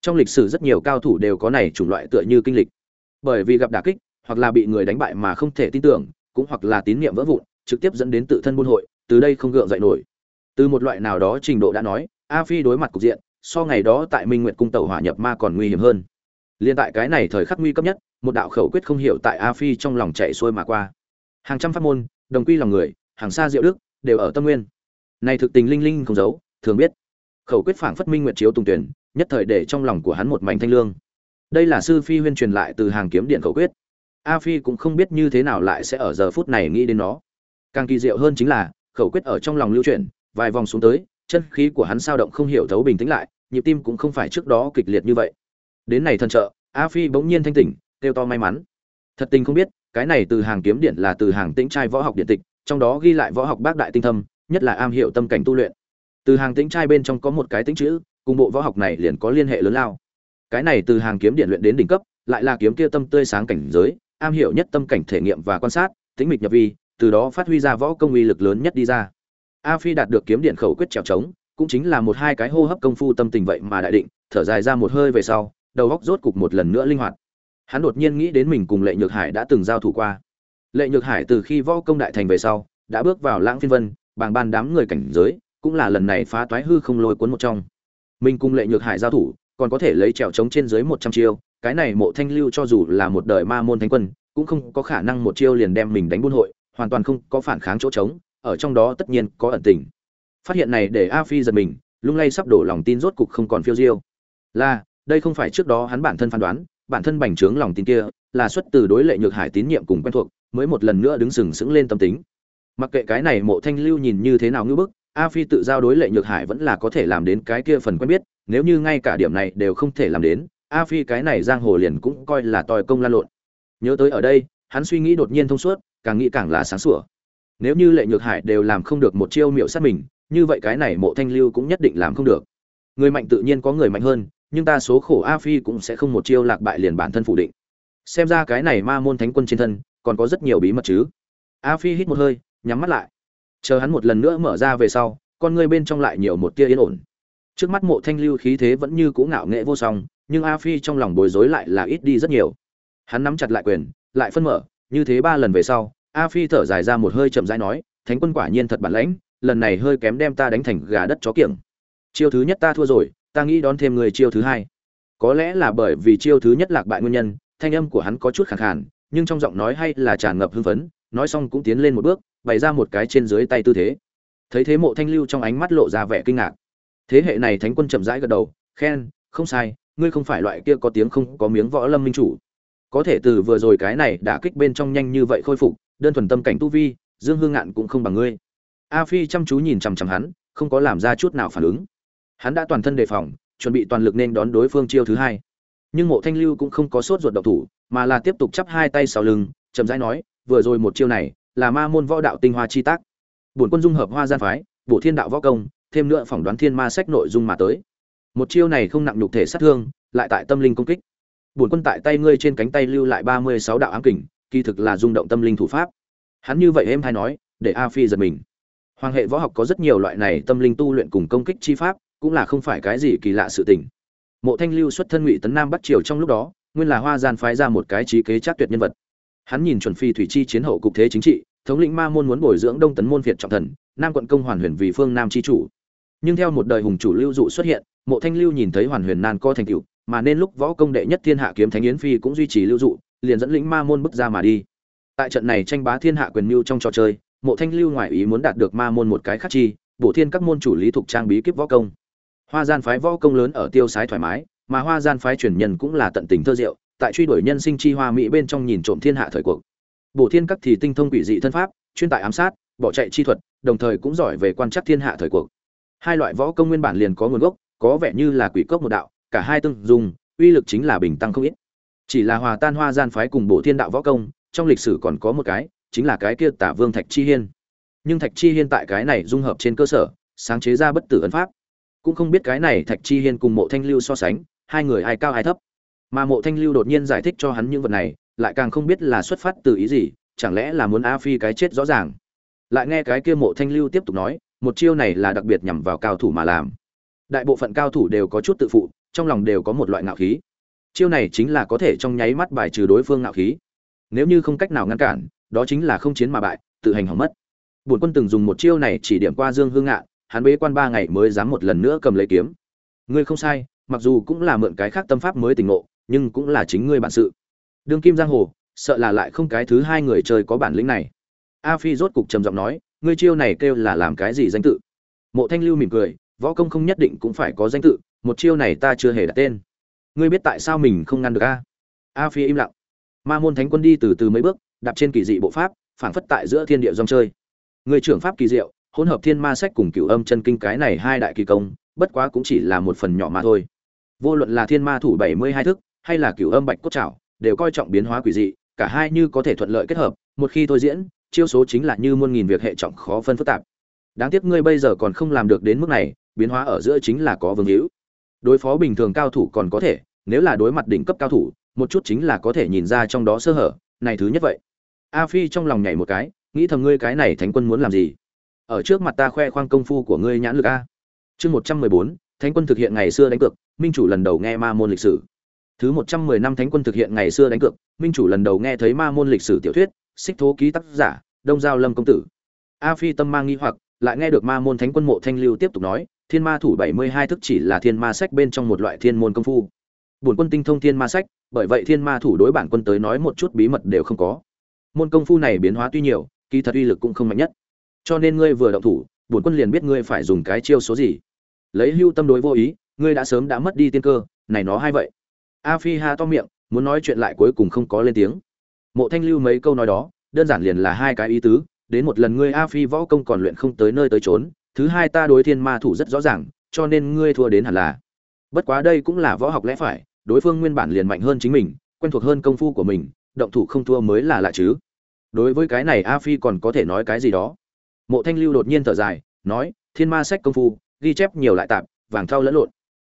Trong lịch sử rất nhiều cao thủ đều có này chủng loại tựa như kinh lịch. Bởi vì gặp đả kích, hoặc là bị người đánh bại mà không thể tin tưởng, cũng hoặc là tín niệm vỡ vụn, trực tiếp dẫn đến tự thân buôn hội, từ đây không gượng dậy nổi. Từ một loại nào đó trình độ đã nói, a phi đối mặt cục diện, so ngày đó tại minh nguyệt cung tàu hỏa nhập ma còn nguy hiểm hơn. Liên tại cái này thời khắc nguy cấp nhất, một đạo khẩu quyết không hiểu tại a phi trong lòng chạy xuôi mà qua. Hàng trăm pháp môn, đồng quy lòng người, hàng xa diệu đức, đều ở tâm nguyên. Này thực tình linh linh không giấu thường biết. Khẩu quyết phảng phất minh nguyệt chiếu tùng tuyển, nhất thời để trong lòng của hắn một mảnh thanh lương. Đây là sư phi huyên truyền lại từ hàng kiếm điện khẩu quyết. A phi cũng không biết như thế nào lại sẽ ở giờ phút này nghĩ đến nó. Càng kỳ diệu hơn chính là, khẩu quyết ở trong lòng lưu chuyển, vài vòng xuống tới, chân khí của hắn sao động không hiểu thấu bình tĩnh lại, nhịp tim cũng không phải trước đó kịch liệt như vậy. Đến này thân trợ, a phi bỗng nhiên thanh tỉnh, kêu to may mắn. Thật tình không biết, cái này từ hàng kiếm điện là từ hàng tĩnh trai võ học điện tịch, trong đó ghi lại võ học bác đại tinh thâm, nhất là am hiểu tâm cảnh tu luyện từ hàng tĩnh trai bên trong có một cái tính chữ, cùng bộ võ học này liền có liên hệ lớn lao. Cái này từ hàng kiếm điện luyện đến đỉnh cấp, lại là kiếm kia tâm tươi sáng cảnh giới, am hiểu nhất tâm cảnh thể nghiệm và quan sát tính mịch nhập vi, từ đó phát huy ra võ công uy lực lớn nhất đi ra. A phi đạt được kiếm điện khẩu quyết trèo trống, cũng chính là một hai cái hô hấp công phu tâm tình vậy mà đại định, thở dài ra một hơi về sau, đầu góc rốt cục một lần nữa linh hoạt. Hắn đột nhiên nghĩ đến mình cùng lệ nhược hải đã từng giao thủ qua. Lệ nhược hải từ khi võ công đại thành về sau, đã bước vào lãng phiên vân, bàng ban đám người cảnh giới cũng là lần này phá toái hư không lôi cuốn một trong. Mình cùng lệ nhược hải giao thủ, còn có thể lấy trèo trống trên dưới một trăm chiêu, cái này mộ thanh lưu cho dù là một đời ma môn thánh quân, cũng không có khả năng một chiêu liền đem mình đánh buôn hội, hoàn toàn không có phản kháng chỗ trống, ở trong đó tất nhiên có ẩn tình. Phát hiện này để a phi giật mình, lung lay sắp đổ lòng tin rốt cục không còn phiêu diêu. Là, đây không phải trước đó hắn bản thân phán đoán, bản thân bành trướng lòng tin kia, là xuất từ đối lệ nhược hải tín nhiệm cùng quen thuộc, mới một lần nữa đứng sừng sững lên tâm tính. Mặc kệ cái này mộ thanh lưu nhìn như thế nào ngưỡng bức a phi tự giao đối lệ nhược hải vẫn là có thể làm đến cái kia phần quen biết, nếu như ngay cả điểm này đều không thể làm đến, a phi cái này giang hồ liền cũng coi là tòi công lan lộn. Nhớ tới ở đây, hắn suy nghĩ đột nhiên thông suốt, càng nghĩ càng là sáng sủa. Nếu như lệ nhược hải đều làm không được một chiêu miệu sát mình, như vậy cái này mộ thanh lưu cũng nhất định làm không được. Người mạnh tự nhiên có người mạnh hơn, nhưng ta số khổ a phi cũng sẽ không một chiêu lạc bại liền bản thân phủ định. Xem ra cái này ma môn thánh quân trên thân, còn có rất nhiều bí mật chứ. A phi hít một hơi, nhắm mắt lại chờ hắn một lần nữa mở ra về sau, con ngươi bên trong lại nhiều một tia yên ổn. Trước mắt mộ thanh lưu khí thế vẫn như cũ ngạo nghệ vô song, nhưng a phi trong lòng bối rối lại là ít đi rất nhiều. Hắn nắm chặt lại quyền, lại phân mở, như thế ba lần về sau, a phi thở dài ra một hơi chậm rãi nói, thánh quân quả nhiên thật bản lãnh, lần này hơi kém đem ta đánh thành gà đất chó kiểng. Chiêu thứ nhất ta thua rồi, ta nghĩ đón thêm người chiêu thứ hai. Có lẽ là bởi vì chiêu thứ nhất lạc bại nguyên nhân, thanh âm của hắn có chút khẳng khàn, nhưng trong giọng nói hay là tràn ngập hưng phấn, nói xong cũng tiến lên một bước bày ra một cái trên dưới tay tư thế. Thấy thế mộ thanh lưu trong ánh mắt lộ ra vẻ kinh ngạc. Thế hệ này thánh quân chậm rãi gật đầu, khen, không sai, ngươi không phải loại kia có tiếng không có miếng võ lâm minh chủ. Có thể từ vừa rồi cái này đã kích bên trong nhanh như vậy khôi phục, đơn thuần tâm cảnh tu vi, dương hương ngạn cũng không bằng ngươi. A phi chăm chú nhìn chằm chằm hắn, không có làm ra chút nào phản ứng. Hắn đã toàn thân đề phòng, chuẩn bị toàn lực nên đón đối phương chiêu thứ hai. Nhưng mộ thanh lưu cũng không có sốt ruột độc thủ, mà là tiếp tục chắp hai tay sau lưng, chậm rãi nói, vừa rồi một chiêu này là ma môn võ đạo tinh hoa chi tác. Bổn quân dung hợp hoa gian phái, bổ thiên đạo võ công, thêm nữa phỏng đoán thiên ma sách nội dung mà tới. Một chiêu này không nặng nhục thể sát thương, lại tại tâm linh công kích. Bổn quân tại tay ngươi trên cánh tay lưu lại ba mươi sáu đạo ám kình, kỳ thực là rung động tâm linh thủ pháp. Hắn như vậy em hay nói, để a phi giật mình. Hoàng hệ võ học có rất nhiều loại này tâm linh tu luyện cùng công kích chi pháp, cũng là không phải cái gì kỳ lạ sự tình. Mộ thanh lưu xuất thân ngụy tấn nam bắt triều trong lúc đó, nguyên là hoa gian phái ra một cái trí kế chắc tuyệt nhân vật hắn nhìn chuẩn phi thủy chi chiến hậu cục thế chính trị, thống lĩnh ma môn muốn bồi dưỡng đông tấn môn việt trọng thần, nam quận công hoàn huyền vì phương nam chi chủ. Nhưng theo một đời hùng chủ lưu dụ xuất hiện, mộ thanh lưu nhìn thấy hoàn huyền nan co thành cựu mà nên lúc võ công đệ nhất thiên hạ kiếm thánh yến phi cũng duy trì lưu dụ, liền dẫn lĩnh ma môn bước ra mà đi. Tại trận này tranh bá thiên hạ quyền mưu trong trò chơi, mộ thanh lưu ngoại ý muốn đạt được ma môn một cái khắc chi, bổ thiên các môn chủ lý thuộc trang bí kíp võ công. Hoa gian phái võ công lớn ở tiêu sái thoải mái, mà hoa gian phái truyền nhân cũng là tận tình thơ diệu tại truy đuổi nhân sinh chi hoa mỹ bên trong nhìn trộm thiên hạ thời cuộc. Bổ thiên các thì tinh thông quỷ dị thân pháp, chuyên tại ám sát, bỏ chạy chi thuật, đồng thời cũng giỏi về quan trắc thiên hạ thời cuộc. Hai loại võ công nguyên bản liền có nguồn gốc, có vẻ như là quỷ cốc một đạo, cả hai tương dùng uy lực chính là bình tăng không ít. Chỉ là hòa tan hoa gian phái cùng bổ thiên đạo võ công, trong lịch sử còn có một cái, chính là cái kia tả vương thạch chi hiên. Nhưng thạch chi hiên tại cái này dung hợp trên cơ sở, sáng chế ra bất tử ấn pháp. Cũng không biết cái này thạch chi hiên cùng mộ thanh lưu so sánh, hai người ai cao ai thấp mà mộ thanh lưu đột nhiên giải thích cho hắn những vật này, lại càng không biết là xuất phát từ ý gì, chẳng lẽ là muốn a phi cái chết rõ ràng. Lại nghe cái kia mộ thanh lưu tiếp tục nói, một chiêu này là đặc biệt nhằm vào cao thủ mà làm. Đại bộ phận cao thủ đều có chút tự phụ, trong lòng đều có một loại ngạo khí. Chiêu này chính là có thể trong nháy mắt bài trừ đối phương ngạo khí. Nếu như không cách nào ngăn cản, đó chính là không chiến mà bại, tự hành hỏng mất. Bổn quân từng dùng một chiêu này chỉ điểm qua dương hương ngạn, hắn bế quan ba ngày mới dám một lần nữa cầm lấy kiếm. Ngươi không sai, mặc dù cũng là mượn cái khác tâm pháp mới tỉnh ngộ nhưng cũng là chính ngươi bản sự. Đương kim giang hồ, sợ là lại không cái thứ hai người chơi có bản lĩnh này. A phi rốt cục trầm giọng nói, ngươi chiêu này kêu là làm cái gì danh tự? Mộ thanh lưu mỉm cười, võ công không nhất định cũng phải có danh tự, một chiêu này ta chưa hề đặt tên. Ngươi biết tại sao mình không ngăn được a? A phi im lặng. Ma môn thánh quân đi từ từ mấy bước, đạp trên kỳ dị bộ pháp, phảng phất tại giữa thiên địa dòng chơi. Người trưởng pháp kỳ diệu, hỗn hợp thiên ma sách cùng cửu âm chân kinh cái này hai đại kỳ công, bất quá cũng chỉ là một phần nhỏ mà thôi. Vô luận là thiên ma thủ bảy mươi hai thức hay là cửu âm bạch cốt trảo, đều coi trọng biến hóa quỷ dị, cả hai như có thể thuận lợi kết hợp, một khi thôi diễn, chiêu số chính là như muôn nghìn việc hệ trọng khó phân phức tạp. Đáng tiếc ngươi bây giờ còn không làm được đến mức này, biến hóa ở giữa chính là có vương hữu. Đối phó bình thường cao thủ còn có thể, nếu là đối mặt đỉnh cấp cao thủ, một chút chính là có thể nhìn ra trong đó sơ hở, này thứ nhất vậy. A phi trong lòng nhảy một cái, nghĩ thầm ngươi cái này thánh quân muốn làm gì? Ở trước mặt ta khoe khoang công phu của ngươi nhãn lực a. Chương một trăm mười bốn, thánh quân thực hiện ngày xưa đánh cược, minh chủ lần đầu nghe ma môn lịch sử thứ một trăm mười năm thánh quân thực hiện ngày xưa đánh cược, minh chủ lần đầu nghe thấy ma môn lịch sử tiểu thuyết, xích thố ký tác giả, đông giao lâm công tử. A phi tâm mang nghi hoặc, lại nghe được ma môn thánh quân mộ thanh lưu tiếp tục nói, thiên ma thủ bảy mươi hai thức chỉ là thiên ma sách bên trong một loại thiên môn công phu. Bổn quân tinh thông thiên ma sách, bởi vậy thiên ma thủ đối bản quân tới nói một chút bí mật đều không có. Môn công phu này biến hóa tuy nhiều, kỳ thật uy lực cũng không mạnh nhất. Cho nên ngươi vừa động thủ, bổn quân liền biết ngươi phải dùng cái chiêu số gì. Lấy hưu tâm đối vô ý, ngươi đã sớm đã mất đi tiên cơ, này nó hay vậy a phi ha to miệng, muốn nói chuyện lại cuối cùng không có lên tiếng. Mộ thanh lưu mấy câu nói đó, đơn giản liền là hai cái ý tứ, đến một lần ngươi a phi võ công còn luyện không tới nơi tới trốn thứ hai ta đối thiên ma thủ rất rõ ràng, cho nên ngươi thua đến hẳn là. Bất quá đây cũng là võ học lẽ phải, đối phương nguyên bản liền mạnh hơn chính mình, quen thuộc hơn công phu của mình, động thủ không thua mới là lạ chứ. Đối với cái này a phi còn có thể nói cái gì đó? Mộ thanh lưu đột nhiên thở dài, nói, thiên ma sách công phu, ghi chép nhiều lại tạp, vàng thau lẫn lộn.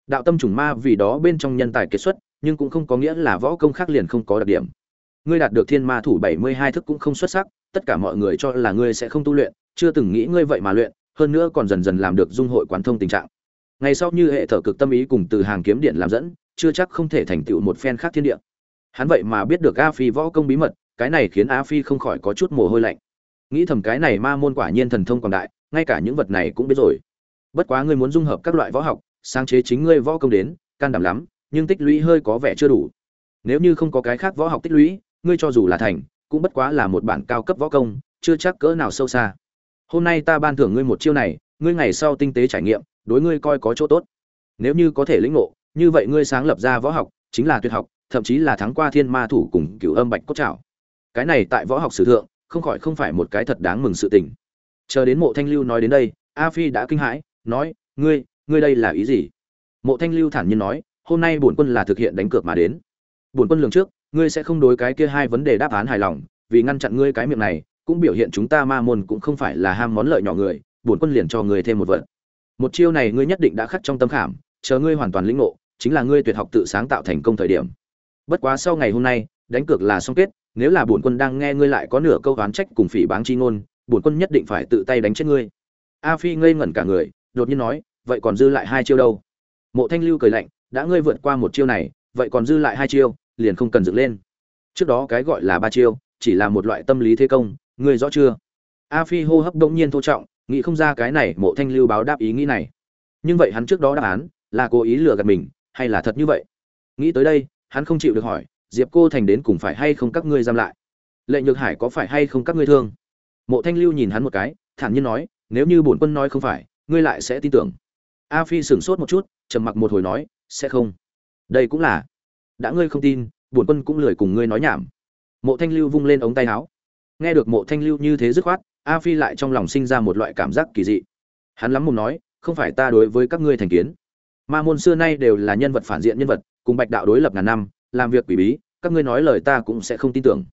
Đạo tâm trùng ma vì đó bên trong nhân tài kết xuất nhưng cũng không có nghĩa là võ công khác liền không có đặc điểm. Ngươi đạt được thiên ma thủ bảy mươi hai thức cũng không xuất sắc, tất cả mọi người cho là ngươi sẽ không tu luyện, chưa từng nghĩ ngươi vậy mà luyện, hơn nữa còn dần dần làm được dung hội quán thông tình trạng. Ngày sau như hệ thở cực tâm ý cùng từ hàng kiếm điện làm dẫn, chưa chắc không thể thành tựu một phen khác thiên địa. Hắn vậy mà biết được a phi võ công bí mật, cái này khiến a phi không khỏi có chút mồ hôi lạnh. Nghĩ thầm cái này ma môn quả nhiên thần thông quảng đại, ngay cả những vật này cũng biết rồi. Bất quá ngươi muốn dung hợp các loại võ học, sáng chế chính ngươi võ công đến, can đảm lắm nhưng tích lũy hơi có vẻ chưa đủ. Nếu như không có cái khác võ học tích lũy, ngươi cho dù là thành, cũng bất quá là một bản cao cấp võ công, chưa chắc cỡ nào sâu xa. Hôm nay ta ban thưởng ngươi một chiêu này, ngươi ngày sau tinh tế trải nghiệm, đối ngươi coi có chỗ tốt. Nếu như có thể lĩnh ngộ, như vậy ngươi sáng lập ra võ học, chính là tuyệt học, thậm chí là thắng qua thiên ma thủ cùng cửu âm bạch cốt trảo. Cái này tại võ học sử thượng, không khỏi không phải một cái thật đáng mừng sự tình. Chờ đến mộ thanh lưu nói đến đây, a phi đã kinh hãi, nói, ngươi ngươi đây là ý gì? Mộ thanh lưu thản nhiên nói hôm nay bổn quân là thực hiện đánh cược mà đến. Bổn quân lường trước, ngươi sẽ không đối cái kia hai vấn đề đáp án hài lòng, vì ngăn chặn ngươi cái miệng này, cũng biểu hiện chúng ta ma môn cũng không phải là ham món lợi nhỏ người, bổn quân liền cho ngươi thêm một vật một chiêu này ngươi nhất định đã khắc trong tâm khảm, chờ ngươi hoàn toàn lĩnh ngộ, chính là ngươi tuyệt học tự sáng tạo thành công thời điểm. Bất quá sau ngày hôm nay, đánh cược là xong kết, nếu là bổn quân đang nghe ngươi lại có nửa câu oán trách cùng phỉ báng chi ngôn, bổn quân nhất định phải tự tay đánh chết ngươi. A phi ngây ngẩn cả người, đột nhiên nói, vậy còn dư lại hai chiêu đâu? Mộ thanh lưu cười lạnh đã ngươi vượt qua một chiêu này, vậy còn dư lại hai chiêu, liền không cần dựng lên. Trước đó cái gọi là ba chiêu, chỉ là một loại tâm lý thế công, ngươi rõ chưa? A phi hô hấp đông nhiên thô trọng, nghĩ không ra cái này mộ thanh lưu báo đáp ý nghĩ này. Nhưng vậy hắn trước đó đáp án, là cố ý lừa gạt mình, hay là thật như vậy? Nghĩ tới đây, hắn không chịu được hỏi, diệp cô thành đến cùng phải hay không các ngươi giam lại? Lệ nhược hải có phải hay không các ngươi thương? Mộ thanh lưu nhìn hắn một cái, thản nhiên nói, nếu như bổn quân nói không phải, ngươi lại sẽ tin tưởng. A phi sửng sốt một chút, trầm mặc một hồi nói sẽ không. Đây cũng là, đã ngươi không tin, bổn quân cũng lười cùng ngươi nói nhảm. Mộ thanh lưu vung lên ống tay áo. Nghe được mộ thanh lưu như thế dứt khoát, a phi lại trong lòng sinh ra một loại cảm giác kỳ dị. Hắn lắm mồm nói, không phải ta đối với các ngươi thành kiến. Ma môn xưa nay đều là nhân vật phản diện nhân vật, cùng bạch đạo đối lập ngàn năm, làm việc quỷ bí, các ngươi nói lời ta cũng sẽ không tin tưởng.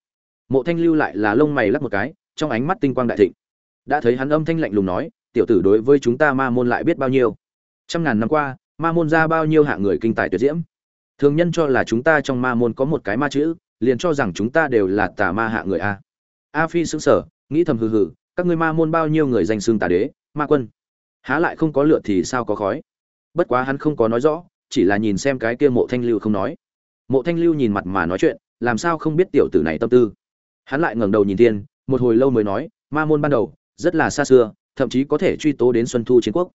Mộ thanh lưu lại là lông mày lắc một cái, trong ánh mắt tinh quang đại thịnh. Đã thấy hắn âm thanh lạnh lùng nói, tiểu tử đối với chúng ta ma môn lại biết bao nhiêu? Trăm ngàn năm qua ma môn ra bao nhiêu hạng người kinh tài tuyệt diễm. Thường nhân cho là chúng ta trong ma môn có một cái ma chữ, liền cho rằng chúng ta đều là tà ma hạ người a. A phi xứng sở nghĩ thầm hừ hừ, các ngươi ma môn bao nhiêu người danh xưng tà đế, ma quân? Há lại không có lựa thì sao có khói? Bất quá hắn không có nói rõ, chỉ là nhìn xem cái kia mộ thanh lưu không nói. Mộ thanh lưu nhìn mặt mà nói chuyện, làm sao không biết tiểu tử này tâm tư? Hắn lại ngẩng đầu nhìn thiên, một hồi lâu mới nói, ma môn ban đầu, rất là xa xưa, thậm chí có thể truy tố đến xuân thu chiến quốc.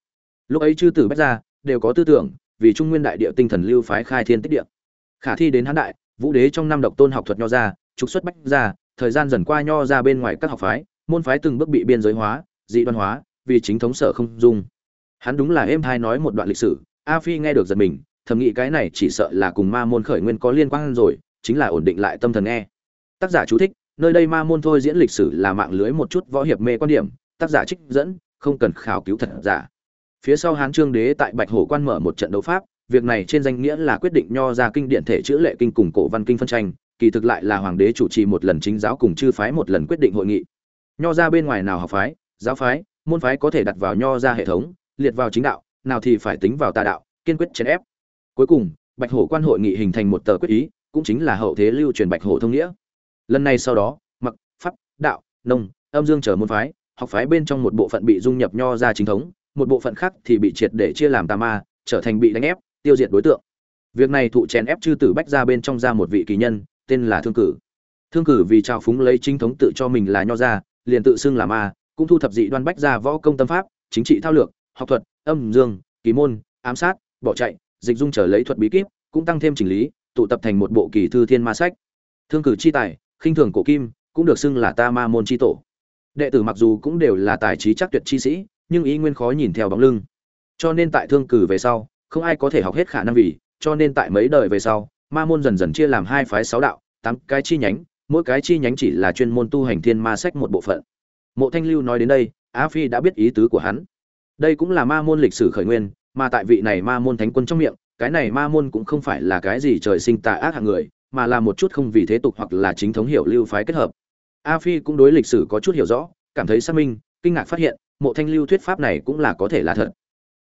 Lúc ấy chư tử bách gia đều có tư tưởng, vì trung nguyên đại địa tinh thần lưu phái khai thiên tích địa. Khả thi đến hán đại, vũ đế trong năm độc tôn học thuật nho ra, trục xuất bách gia thời gian dần qua nho ra bên ngoài các học phái, môn phái từng bước bị biên giới hóa, dị đoan hóa, vì chính thống sở không dung. Hắn đúng là êm thai nói một đoạn lịch sử, a phi nghe được giật mình, thầm nghĩ cái này chỉ sợ là cùng ma môn khởi nguyên có liên quan rồi, chính là ổn định lại tâm thần nghe. Tác giả chú thích, nơi đây ma môn thôi diễn lịch sử là mạng lưới một chút võ hiệp mê quan điểm, tác giả trích dẫn, không cần khảo cứu thật giả phía sau hán trương đế tại bạch hổ quan mở một trận đấu pháp, việc này trên danh nghĩa là quyết định nho ra kinh điển thể chữ lệ kinh cùng cổ văn kinh phân tranh, kỳ thực lại là hoàng đế chủ trì một lần chính giáo cùng chư phái một lần quyết định hội nghị. Nho ra bên ngoài nào học phái, giáo phái, môn phái có thể đặt vào nho ra hệ thống, liệt vào chính đạo, nào thì phải tính vào tà đạo, kiên quyết chèn ép. Cuối cùng, bạch hổ quan hội nghị hình thành một tờ quyết ý, cũng chính là hậu thế lưu truyền bạch hổ thông nghĩa. Lần này sau đó, mặc, pháp, đạo, nông, âm dương trở môn phái, học phái bên trong một bộ phận bị dung nhập nho ra chính thống một bộ phận khác thì bị triệt để chia làm tà ma, trở thành bị đánh ép, tiêu diệt đối tượng. Việc này thụ chèn ép chư tử bách ra bên trong ra một vị kỳ nhân, tên là thương cử. Thương cử vì trao phúng lấy chính thống tự cho mình là nho gia, liền tự xưng là ma, cũng thu thập dị đoan bách ra võ công tâm pháp, chính trị thao lược, học thuật, âm dương, kỳ môn, ám sát, bỏ chạy, dịch dung trở lấy thuật bí kíp, cũng tăng thêm chỉnh lý, tụ tập thành một bộ kỳ thư thiên ma sách. Thương cử chi tài, khinh thường cổ kim, cũng được xưng là ta ma môn chi tổ. Đệ tử mặc dù cũng đều là tài trí chắc tuyệt chi sĩ nhưng ý nguyên khó nhìn theo bóng lưng. Cho nên tại thương cử về sau, không ai có thể học hết khả năng vì, cho nên tại mấy đời về sau, ma môn dần dần chia làm hai phái sáu đạo, tám cái chi nhánh, mỗi cái chi nhánh chỉ là chuyên môn tu hành thiên ma sách một bộ phận. Mộ thanh lưu nói đến đây á phi đã biết ý tứ của hắn. Đây cũng là ma môn lịch sử khởi nguyên, mà tại vị này ma môn thánh quân trong miệng, cái này ma môn cũng không phải là cái gì trời sinh tà ác hạng người, mà là một chút không vì thế tục hoặc là chính thống hiểu lưu phái kết hợp. A phi cũng đối lịch sử có chút hiểu rõ, cảm thấy xác minh, kinh ngạc phát hiện mộ thanh lưu thuyết pháp này cũng là có thể là thật.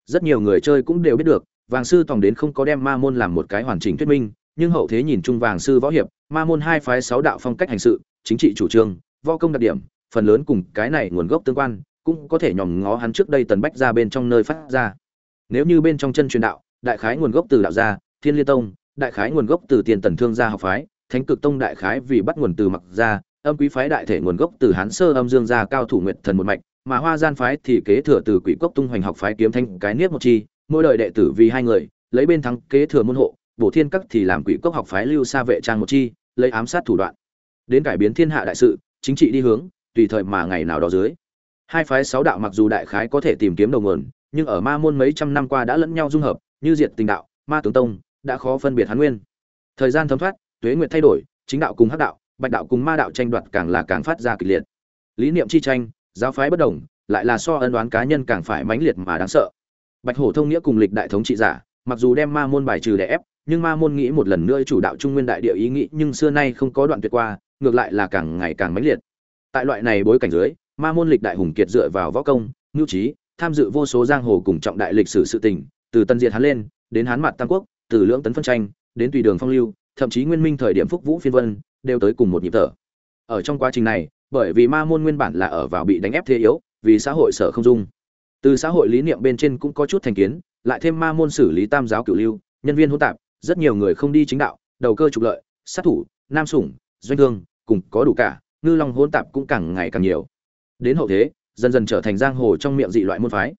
Rất nhiều người chơi cũng đều biết được, vàng sư tòng đến không có đem ma môn làm một cái hoàn chỉnh thuyết minh, nhưng hậu thế nhìn chung vàng sư võ hiệp, ma môn hai phái sáu đạo phong cách hành sự, chính trị chủ trương, võ công đặc điểm, phần lớn cùng cái này nguồn gốc tương quan, cũng có thể nhòm ngó hắn trước đây tần bách ra bên trong nơi phát ra. Nếu như bên trong chân truyền đạo, đại khái nguồn gốc từ đạo gia, thiên liên tông, đại khái nguồn gốc từ tiền tần thương gia học phái, thánh cực tông đại khái vì bắt nguồn từ mặc gia, âm quý phái đại thể nguồn gốc từ hán sơ âm dương gia cao thủ nguyện thần một mạch mà hoa gian phái thì kế thừa từ quỷ cốc tung hoành học phái kiếm thanh cái niết một chi, mỗi đời đệ tử vì hai người, lấy bên thắng kế thừa môn hộ, bổ thiên các thì làm quỷ cốc học phái lưu xa vệ trang một chi, lấy ám sát thủ đoạn. Đến cải biến thiên hạ đại sự, chính trị đi hướng, tùy thời mà ngày nào đó dưới. Hai phái sáu đạo mặc dù đại khái có thể tìm kiếm đầu nguồn, nhưng ở ma môn mấy trăm năm qua đã lẫn nhau dung hợp, như diệt tình đạo, ma tướng tông, đã khó phân biệt hán nguyên. Thời gian thấm thoát, tuế nguyệt thay đổi, chính đạo cùng hắc đạo, bạch đạo cùng ma đạo tranh đoạt càng là càng phát ra kịch liệt. Lý niệm chi tranh giáo phái bất đồng, lại là so ân đoán cá nhân càng phải mãnh liệt mà đáng sợ. Bạch hổ thông nghĩa cùng lịch đại thống trị giả, mặc dù đem ma môn bài trừ để ép, nhưng ma môn nghĩ một lần nữa chủ đạo trung nguyên đại địa ý nghĩ nhưng xưa nay không có đoạn tuyệt qua, ngược lại là càng ngày càng mãnh liệt. Tại loại này bối cảnh dưới, ma môn lịch đại hùng kiệt dựa vào võ công ngưu trí, tham dự vô số giang hồ cùng trọng đại lịch sử sự tình, từ tân diệt hắn lên, đến hán mặt tam quốc, từ lưỡng tấn phân tranh, đến tùy đường phong lưu, thậm chí nguyên minh thời điểm phúc vũ phiên vân, đều tới cùng một nhịp thở. Ở trong quá trình này bởi vì ma môn nguyên bản là ở vào bị đánh ép thế yếu, vì xã hội sở không dung. Từ xã hội lý niệm bên trên cũng có chút thành kiến, lại thêm ma môn xử lý tam giáo cửu lưu, nhân viên hỗn tạp, rất nhiều người không đi chính đạo, đầu cơ trục lợi, sát thủ, nam sủng, doanh thương, cùng có đủ cả, ngư long hỗn tạp cũng càng ngày càng nhiều. Đến hậu thế, dần dần trở thành giang hồ trong miệng dị loại môn phái.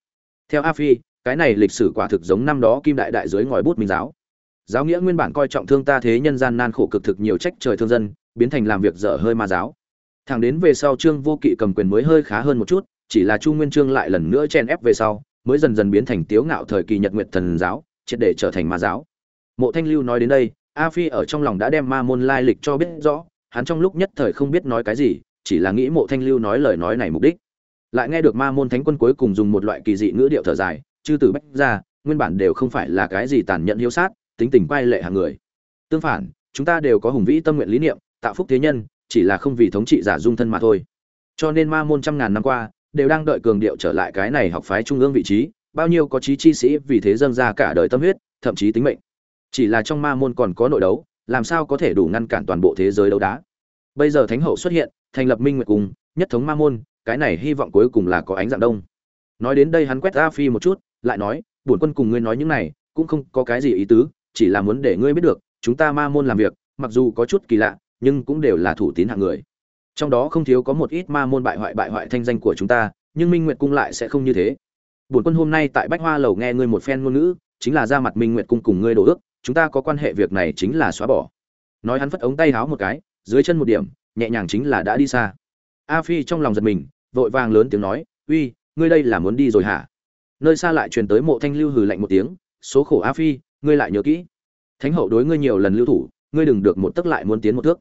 Theo a phi, cái này lịch sử quả thực giống năm đó kim đại đại dưới ngòi bút minh giáo. Giáo nghĩa nguyên bản coi trọng thương ta thế nhân gian nan khổ cực thực nhiều trách trời thương dân, biến thành làm việc dở hơi ma giáo thẳng đến về sau trương vô kỵ cầm quyền mới hơi khá hơn một chút, chỉ là chu nguyên trương lại lần nữa chen ép về sau, mới dần dần biến thành tiếu ngạo thời kỳ nhật nguyệt thần giáo, triệt để trở thành ma giáo. Mộ thanh lưu nói đến đây, a phi ở trong lòng đã đem ma môn lai lịch cho biết rõ, hắn trong lúc nhất thời không biết nói cái gì, chỉ là nghĩ mộ thanh lưu nói lời nói này mục đích. Lại nghe được ma môn thánh quân cuối cùng dùng một loại kỳ dị ngữ điệu thở dài, chư từ bách ra nguyên bản đều không phải là cái gì tàn nhẫn hiếu sát, tính tình quay lệ hàng người. Tương phản, chúng ta đều có hùng vĩ tâm nguyện lý niệm, tạo phúc thế nhân chỉ là không vì thống trị giả dung thân mà thôi. Cho nên ma môn trăm ngàn năm qua, đều đang đợi cường điệu trở lại cái này học phái trung ương vị trí, bao nhiêu có chí chi sĩ vì thế dâng ra cả đời tâm huyết, thậm chí tính mệnh. Chỉ là trong ma môn còn có nội đấu, làm sao có thể đủ ngăn cản toàn bộ thế giới đấu đá? Bây giờ thánh hậu xuất hiện, thành lập minh nguyệt cùng, nhất thống ma môn, cái này hy vọng cuối cùng là có ánh dạng đông. Nói đến đây hắn quét a phi một chút, lại nói, bổn quân cùng ngươi nói những này, cũng không có cái gì ý tứ, chỉ là muốn để ngươi biết được, chúng ta ma môn làm việc, mặc dù có chút kỳ lạ nhưng cũng đều là thủ tín hạng người. Trong đó không thiếu có một ít ma môn bại hoại bại hoại thanh danh của chúng ta, nhưng minh nguyệt cung lại sẽ không như thế. Bổn quân hôm nay tại bách hoa lầu nghe ngươi một phen ngôn ngữ, chính là ra mặt minh nguyệt cung cùng ngươi đổ ước, chúng ta có quan hệ việc này chính là xóa bỏ. Nói hắn phất ống tay háo một cái, dưới chân một điểm, nhẹ nhàng chính là đã đi xa. A phi trong lòng giật mình, vội vàng lớn tiếng nói, uy, ngươi đây là muốn đi rồi hả? Nơi xa lại truyền tới mộ thanh lưu hừ lạnh một tiếng, số khổ a phi, ngươi lại nhớ kỹ. Thánh hậu đối ngươi nhiều lần lưu thủ ngươi đừng được một tức lại muốn tiến một thước.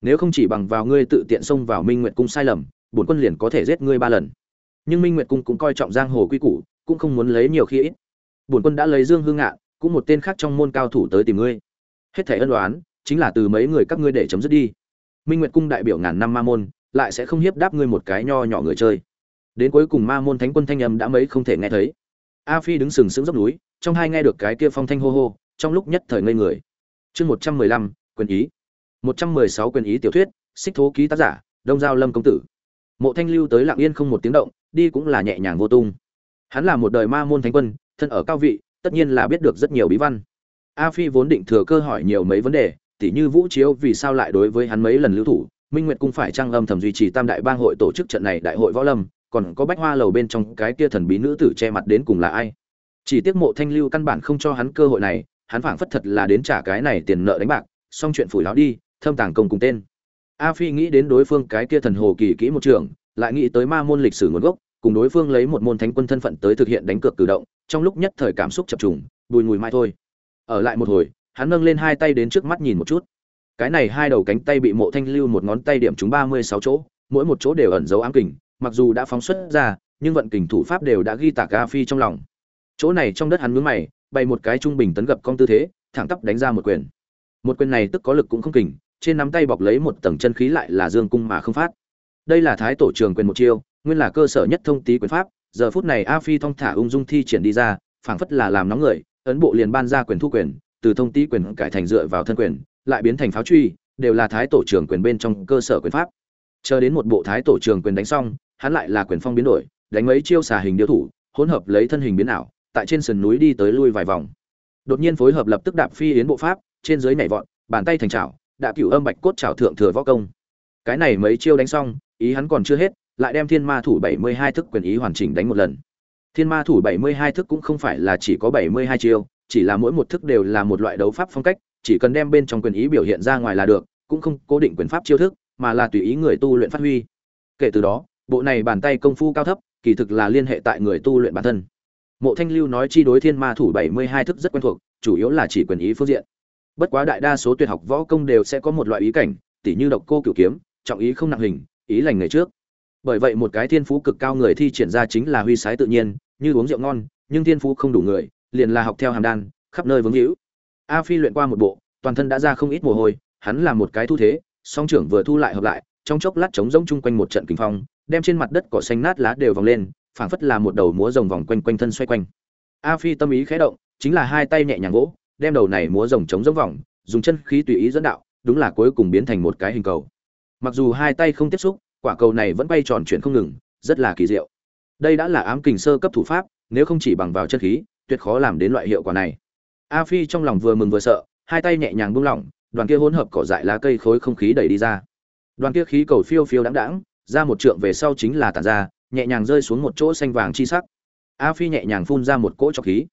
Nếu không chỉ bằng vào ngươi tự tiện xông vào minh nguyệt cung sai lầm, bổn quân liền có thể giết ngươi ba lần. Nhưng minh nguyệt cung cũng coi trọng giang hồ quy củ, cũng không muốn lấy nhiều khi ít. Bổn quân đã lấy dương hương ngạn, cũng một tên khác trong môn cao thủ tới tìm ngươi. Hết thể ân đoán chính là từ mấy người các ngươi để chấm dứt đi. Minh nguyệt cung đại biểu ngàn năm ma môn, lại sẽ không hiếp đáp ngươi một cái nho nhỏ người chơi. Đến cuối cùng ma môn thánh quân thanh âm đã mấy không thể nghe thấy. A phi đứng sừng sững dốc núi, trong hai nghe được cái kia phong thanh hô hô, trong lúc nhất thời ngây người chương một trăm mười lăm, quyền ý. 116 quyền ý tiểu thuyết, xích thố ký tác giả, đông giao lâm công tử. Mộ thanh lưu tới lặng yên không một tiếng động, đi cũng là nhẹ nhàng vô tung. Hắn là một đời ma môn thánh quân, thân ở cao vị, tất nhiên là biết được rất nhiều bí văn. A phi vốn định thừa cơ hỏi nhiều mấy vấn đề, tỉ như vũ chiếu vì sao lại đối với hắn mấy lần lưu thủ, minh nguyệt cung phải trang âm thầm duy trì tam đại bang hội tổ chức trận này đại hội võ lâm, còn có bách hoa lầu bên trong cái kia thần bí nữ tử che mặt đến cùng là ai. Chỉ tiếc mộ thanh lưu căn bản không cho hắn cơ hội này hắn phảng phất thật là đến trả cái này tiền nợ đánh bạc, xong chuyện phủi lão đi, thâm tàng công cùng tên. A phi nghĩ đến đối phương cái kia thần hồ kỳ kỹ một trường, lại nghĩ tới ma môn lịch sử nguồn gốc, cùng đối phương lấy một môn thánh quân thân phận tới thực hiện đánh cược cử động, trong lúc nhất thời cảm xúc chập trùng, bùi mùi mai thôi. Ở lại một hồi, hắn nâng lên hai tay đến trước mắt nhìn một chút. Cái này hai đầu cánh tay bị mộ thanh lưu một ngón tay điểm trúng ba mươi sáu chỗ, mỗi một chỗ đều ẩn dấu ám kình, mặc dù đã phóng xuất ra, nhưng vận kình thủ pháp đều đã ghi tạc a phi trong lòng. Chỗ này trong đất hắn nhướng mày bày một cái trung bình tấn gập cong tư thế, thẳng tắp đánh ra một quyền. Một quyền này tức có lực cũng không kình, trên nắm tay bọc lấy một tầng chân khí lại là dương cung mà không phát. Đây là thái tổ trường quyền một chiêu, nguyên là cơ sở nhất thông tý quyền pháp, giờ phút này a phi thong thả ung dung thi triển đi ra, phảng phất là làm nóng người, ấn bộ liền ban ra quyền thu quyền, từ thông tý quyền cải thành dựa vào thân quyền, lại biến thành pháo truy, đều là thái tổ trường quyền bên trong cơ sở quyền pháp. Chờ đến một bộ thái tổ trường quyền đánh xong, hắn lại là quyền phong biến đổi, đánh mấy chiêu xà hình điêu thủ, hỗn hợp lấy thân hình biến ảo tại trên sườn núi đi tới lui vài vòng. Đột nhiên phối hợp lập tức đạp phi yến bộ pháp, trên dưới nhảy vọt, bàn tay thành chảo đã cửu âm bạch cốt chảo thượng thừa võ công. Cái này mấy chiêu đánh xong, ý hắn còn chưa hết, lại đem thiên ma thủ 72 thức quyền ý hoàn chỉnh đánh một lần. Thiên ma thủ 72 thức cũng không phải là chỉ có 72 chiêu, chỉ là mỗi một thức đều là một loại đấu pháp phong cách, chỉ cần đem bên trong quyền ý biểu hiện ra ngoài là được, cũng không cố định quyền pháp chiêu thức, mà là tùy ý người tu luyện phát huy. Kể từ đó, bộ này bàn tay công phu cao thấp, kỳ thực là liên hệ tại người tu luyện bản thân mộ thanh lưu nói chi đối thiên ma thủ 72 thức rất quen thuộc, chủ yếu là chỉ quyền ý phương diện. Bất quá đại đa số tuyệt học võ công đều sẽ có một loại ý cảnh, tỉ như độc cô cửu kiếm, trọng ý không nặng hình, ý lành người trước. Bởi vậy một cái thiên phú cực cao người thi triển ra chính là huy sái tự nhiên, như uống rượu ngon, nhưng thiên phú không đủ người, liền là học theo hàm đan, khắp nơi vướng hữu. A phi luyện qua một bộ, toàn thân đã ra không ít mồ hôi, hắn là một cái thu thế, song trưởng vừa thu lại hợp lại, trong chốc lát trống rỗng chung quanh một trận kinh phong, đem trên mặt đất cỏ xanh nát lá đều vòng lên phảng phất là một đầu múa rồng vòng quanh quanh thân xoay quanh. A phi tâm ý khẽ động, chính là hai tay nhẹ nhàng vỗ, đem đầu này múa rồng chống giống vòng, dùng chân khí tùy ý dẫn đạo, đúng là cuối cùng biến thành một cái hình cầu. Mặc dù hai tay không tiếp xúc, quả cầu này vẫn bay tròn chuyển không ngừng, rất là kỳ diệu. Đây đã là ám kình sơ cấp thủ pháp, nếu không chỉ bằng vào chân khí, tuyệt khó làm đến loại hiệu quả này. A phi trong lòng vừa mừng vừa sợ, hai tay nhẹ nhàng buông lỏng, đoàn kia hỗn hợp cỏ dại lá cây khối không khí đẩy đi ra. Đoàn kia khí cầu phiêu phiêu đáng đáng ra một trượng về sau chính là tản ra nhẹ nhàng rơi xuống một chỗ xanh vàng chi sắc. A phi nhẹ nhàng phun ra một cỗ trọc khí.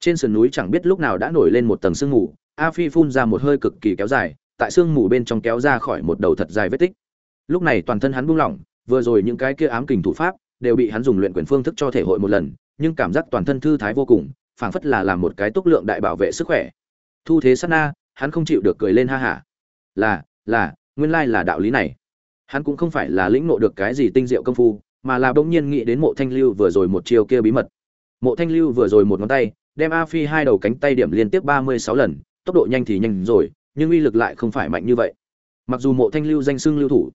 Trên sườn núi chẳng biết lúc nào đã nổi lên một tầng sương mù. A phi phun ra một hơi cực kỳ kéo dài, tại sương mù bên trong kéo ra khỏi một đầu thật dài vết tích. Lúc này toàn thân hắn buông lỏng, vừa rồi những cái kia ám kình thủ pháp đều bị hắn dùng luyện quyền phương thức cho thể hội một lần, nhưng cảm giác toàn thân thư thái vô cùng, phảng phất là làm một cái túc lượng đại bảo vệ sức khỏe. Thu thế sát na, hắn không chịu được cười lên ha hả. Là là, nguyên lai là đạo lý này. Hắn cũng không phải là lĩnh ngộ được cái gì tinh diệu công phu mà là bỗng nhiên nghĩ đến mộ thanh lưu vừa rồi một chiều kia bí mật. Mộ thanh lưu vừa rồi một ngón tay, đem a phi hai đầu cánh tay điểm liên tiếp ba mươi sáu lần, tốc độ nhanh thì nhanh rồi, nhưng uy lực lại không phải mạnh như vậy. Mặc dù mộ thanh lưu danh xưng lưu thủ,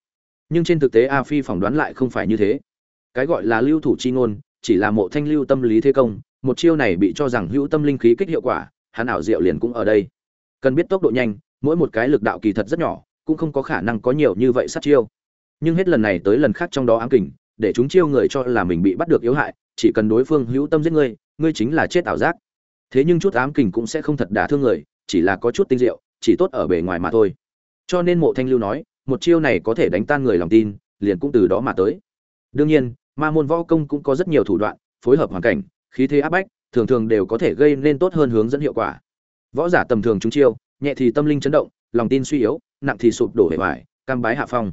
nhưng trên thực tế a phi phỏng đoán lại không phải như thế. Cái gọi là lưu thủ chi ngôn, chỉ là mộ thanh lưu tâm lý thế công, một chiêu này bị cho rằng hữu tâm linh khí kích hiệu quả, hắn ảo diệu liền cũng ở đây. Cần biết tốc độ nhanh, mỗi một cái lực đạo kỳ thật rất nhỏ, cũng không có khả năng có nhiều như vậy sát chiêu. Nhưng hết lần này tới lần khác trong đó ám kình để chúng chiêu người cho là mình bị bắt được yếu hại, chỉ cần đối phương hữu tâm giết ngươi ngươi chính là chết ảo giác. Thế nhưng chút ám kình cũng sẽ không thật đả thương người, chỉ là có chút tinh diệu, chỉ tốt ở bề ngoài mà thôi. Cho nên mộ thanh lưu nói, một chiêu này có thể đánh tan người lòng tin, liền cũng từ đó mà tới. Đương nhiên, ma môn võ công cũng có rất nhiều thủ đoạn, phối hợp hoàn cảnh, khí thế áp bách, thường thường đều có thể gây nên tốt hơn hướng dẫn hiệu quả. Võ giả tầm thường chúng chiêu, nhẹ thì tâm linh chấn động, lòng tin suy yếu, nặng thì sụp đổ hệ hoại cam bái hạ phong.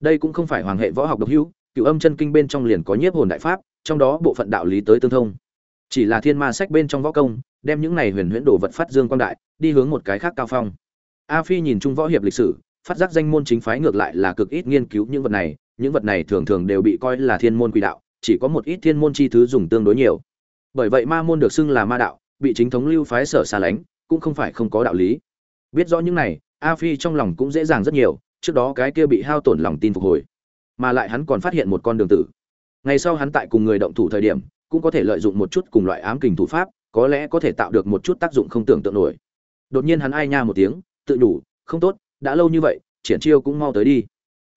Đây cũng không phải hoàng hệ võ học độc hữu cựu âm chân kinh bên trong liền có nhiếp hồn đại pháp, trong đó bộ phận đạo lý tới tương thông. Chỉ là thiên ma sách bên trong võ công, đem những này huyền huyễn đồ vật phát dương quang đại, đi hướng một cái khác cao phong. A phi nhìn chung võ hiệp lịch sử, phát giác danh môn chính phái ngược lại là cực ít nghiên cứu những vật này, những vật này thường thường đều bị coi là thiên môn quỷ đạo, chỉ có một ít thiên môn chi thứ dùng tương đối nhiều. Bởi vậy ma môn được xưng là ma đạo, bị chính thống lưu phái sở xa lánh, cũng không phải không có đạo lý. Biết rõ những này, a phi trong lòng cũng dễ dàng rất nhiều, trước đó cái kia bị hao tổn lòng tin phục hồi mà lại hắn còn phát hiện một con đường tử. Ngày sau hắn tại cùng người động thủ thời điểm, cũng có thể lợi dụng một chút cùng loại ám kình thủ pháp, có lẽ có thể tạo được một chút tác dụng không tưởng tượng nổi. Đột nhiên hắn ai nha một tiếng, tự đủ không tốt, đã lâu như vậy, triển chiêu cũng mau tới đi.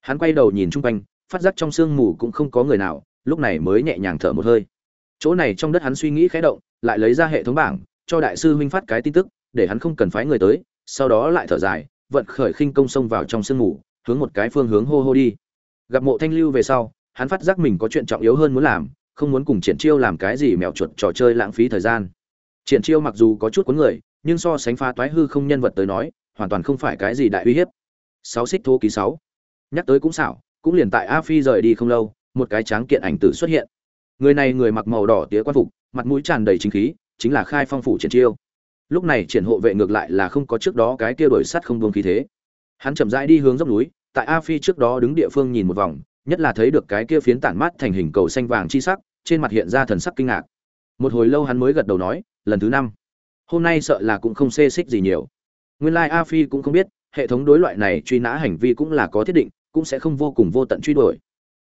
Hắn quay đầu nhìn chung quanh, phát giác trong sương mù cũng không có người nào, lúc này mới nhẹ nhàng thở một hơi. Chỗ này trong đất hắn suy nghĩ khẽ động, lại lấy ra hệ thống bảng, cho đại sư huynh phát cái tin tức, để hắn không cần phái người tới, sau đó lại thở dài, vận khởi khinh công xông vào trong sương mù, hướng một cái phương hướng hô hô đi gặp mộ thanh lưu về sau, hắn phát giác mình có chuyện trọng yếu hơn muốn làm, không muốn cùng triển chiêu làm cái gì mèo chuột trò chơi lãng phí thời gian. Triển chiêu mặc dù có chút cuốn người, nhưng so sánh phá toái hư không nhân vật tới nói, hoàn toàn không phải cái gì đại uy hiếp. Sáu xích thô ký sáu. Nhắc tới cũng xảo, cũng liền tại a phi rời đi không lâu, một cái tráng kiện ảnh tử xuất hiện. Người này người mặc màu đỏ tía quan phục, mặt mũi tràn đầy chính khí, chính là khai phong phủ triển chiêu. Lúc này triển hộ vệ ngược lại là không có trước đó cái kia đổi sắt không buông khí thế. Hắn chậm rãi đi hướng dốc núi tại a phi trước đó đứng địa phương nhìn một vòng, nhất là thấy được cái kia phiến tản mát thành hình cầu xanh vàng chi sắc, trên mặt hiện ra thần sắc kinh ngạc. Một hồi lâu hắn mới gật đầu nói, lần thứ năm, hôm nay sợ là cũng không xê xích gì nhiều. Nguyên lai like a phi cũng không biết, hệ thống đối loại này truy nã hành vi cũng là có thiết định, cũng sẽ không vô cùng vô tận truy đuổi.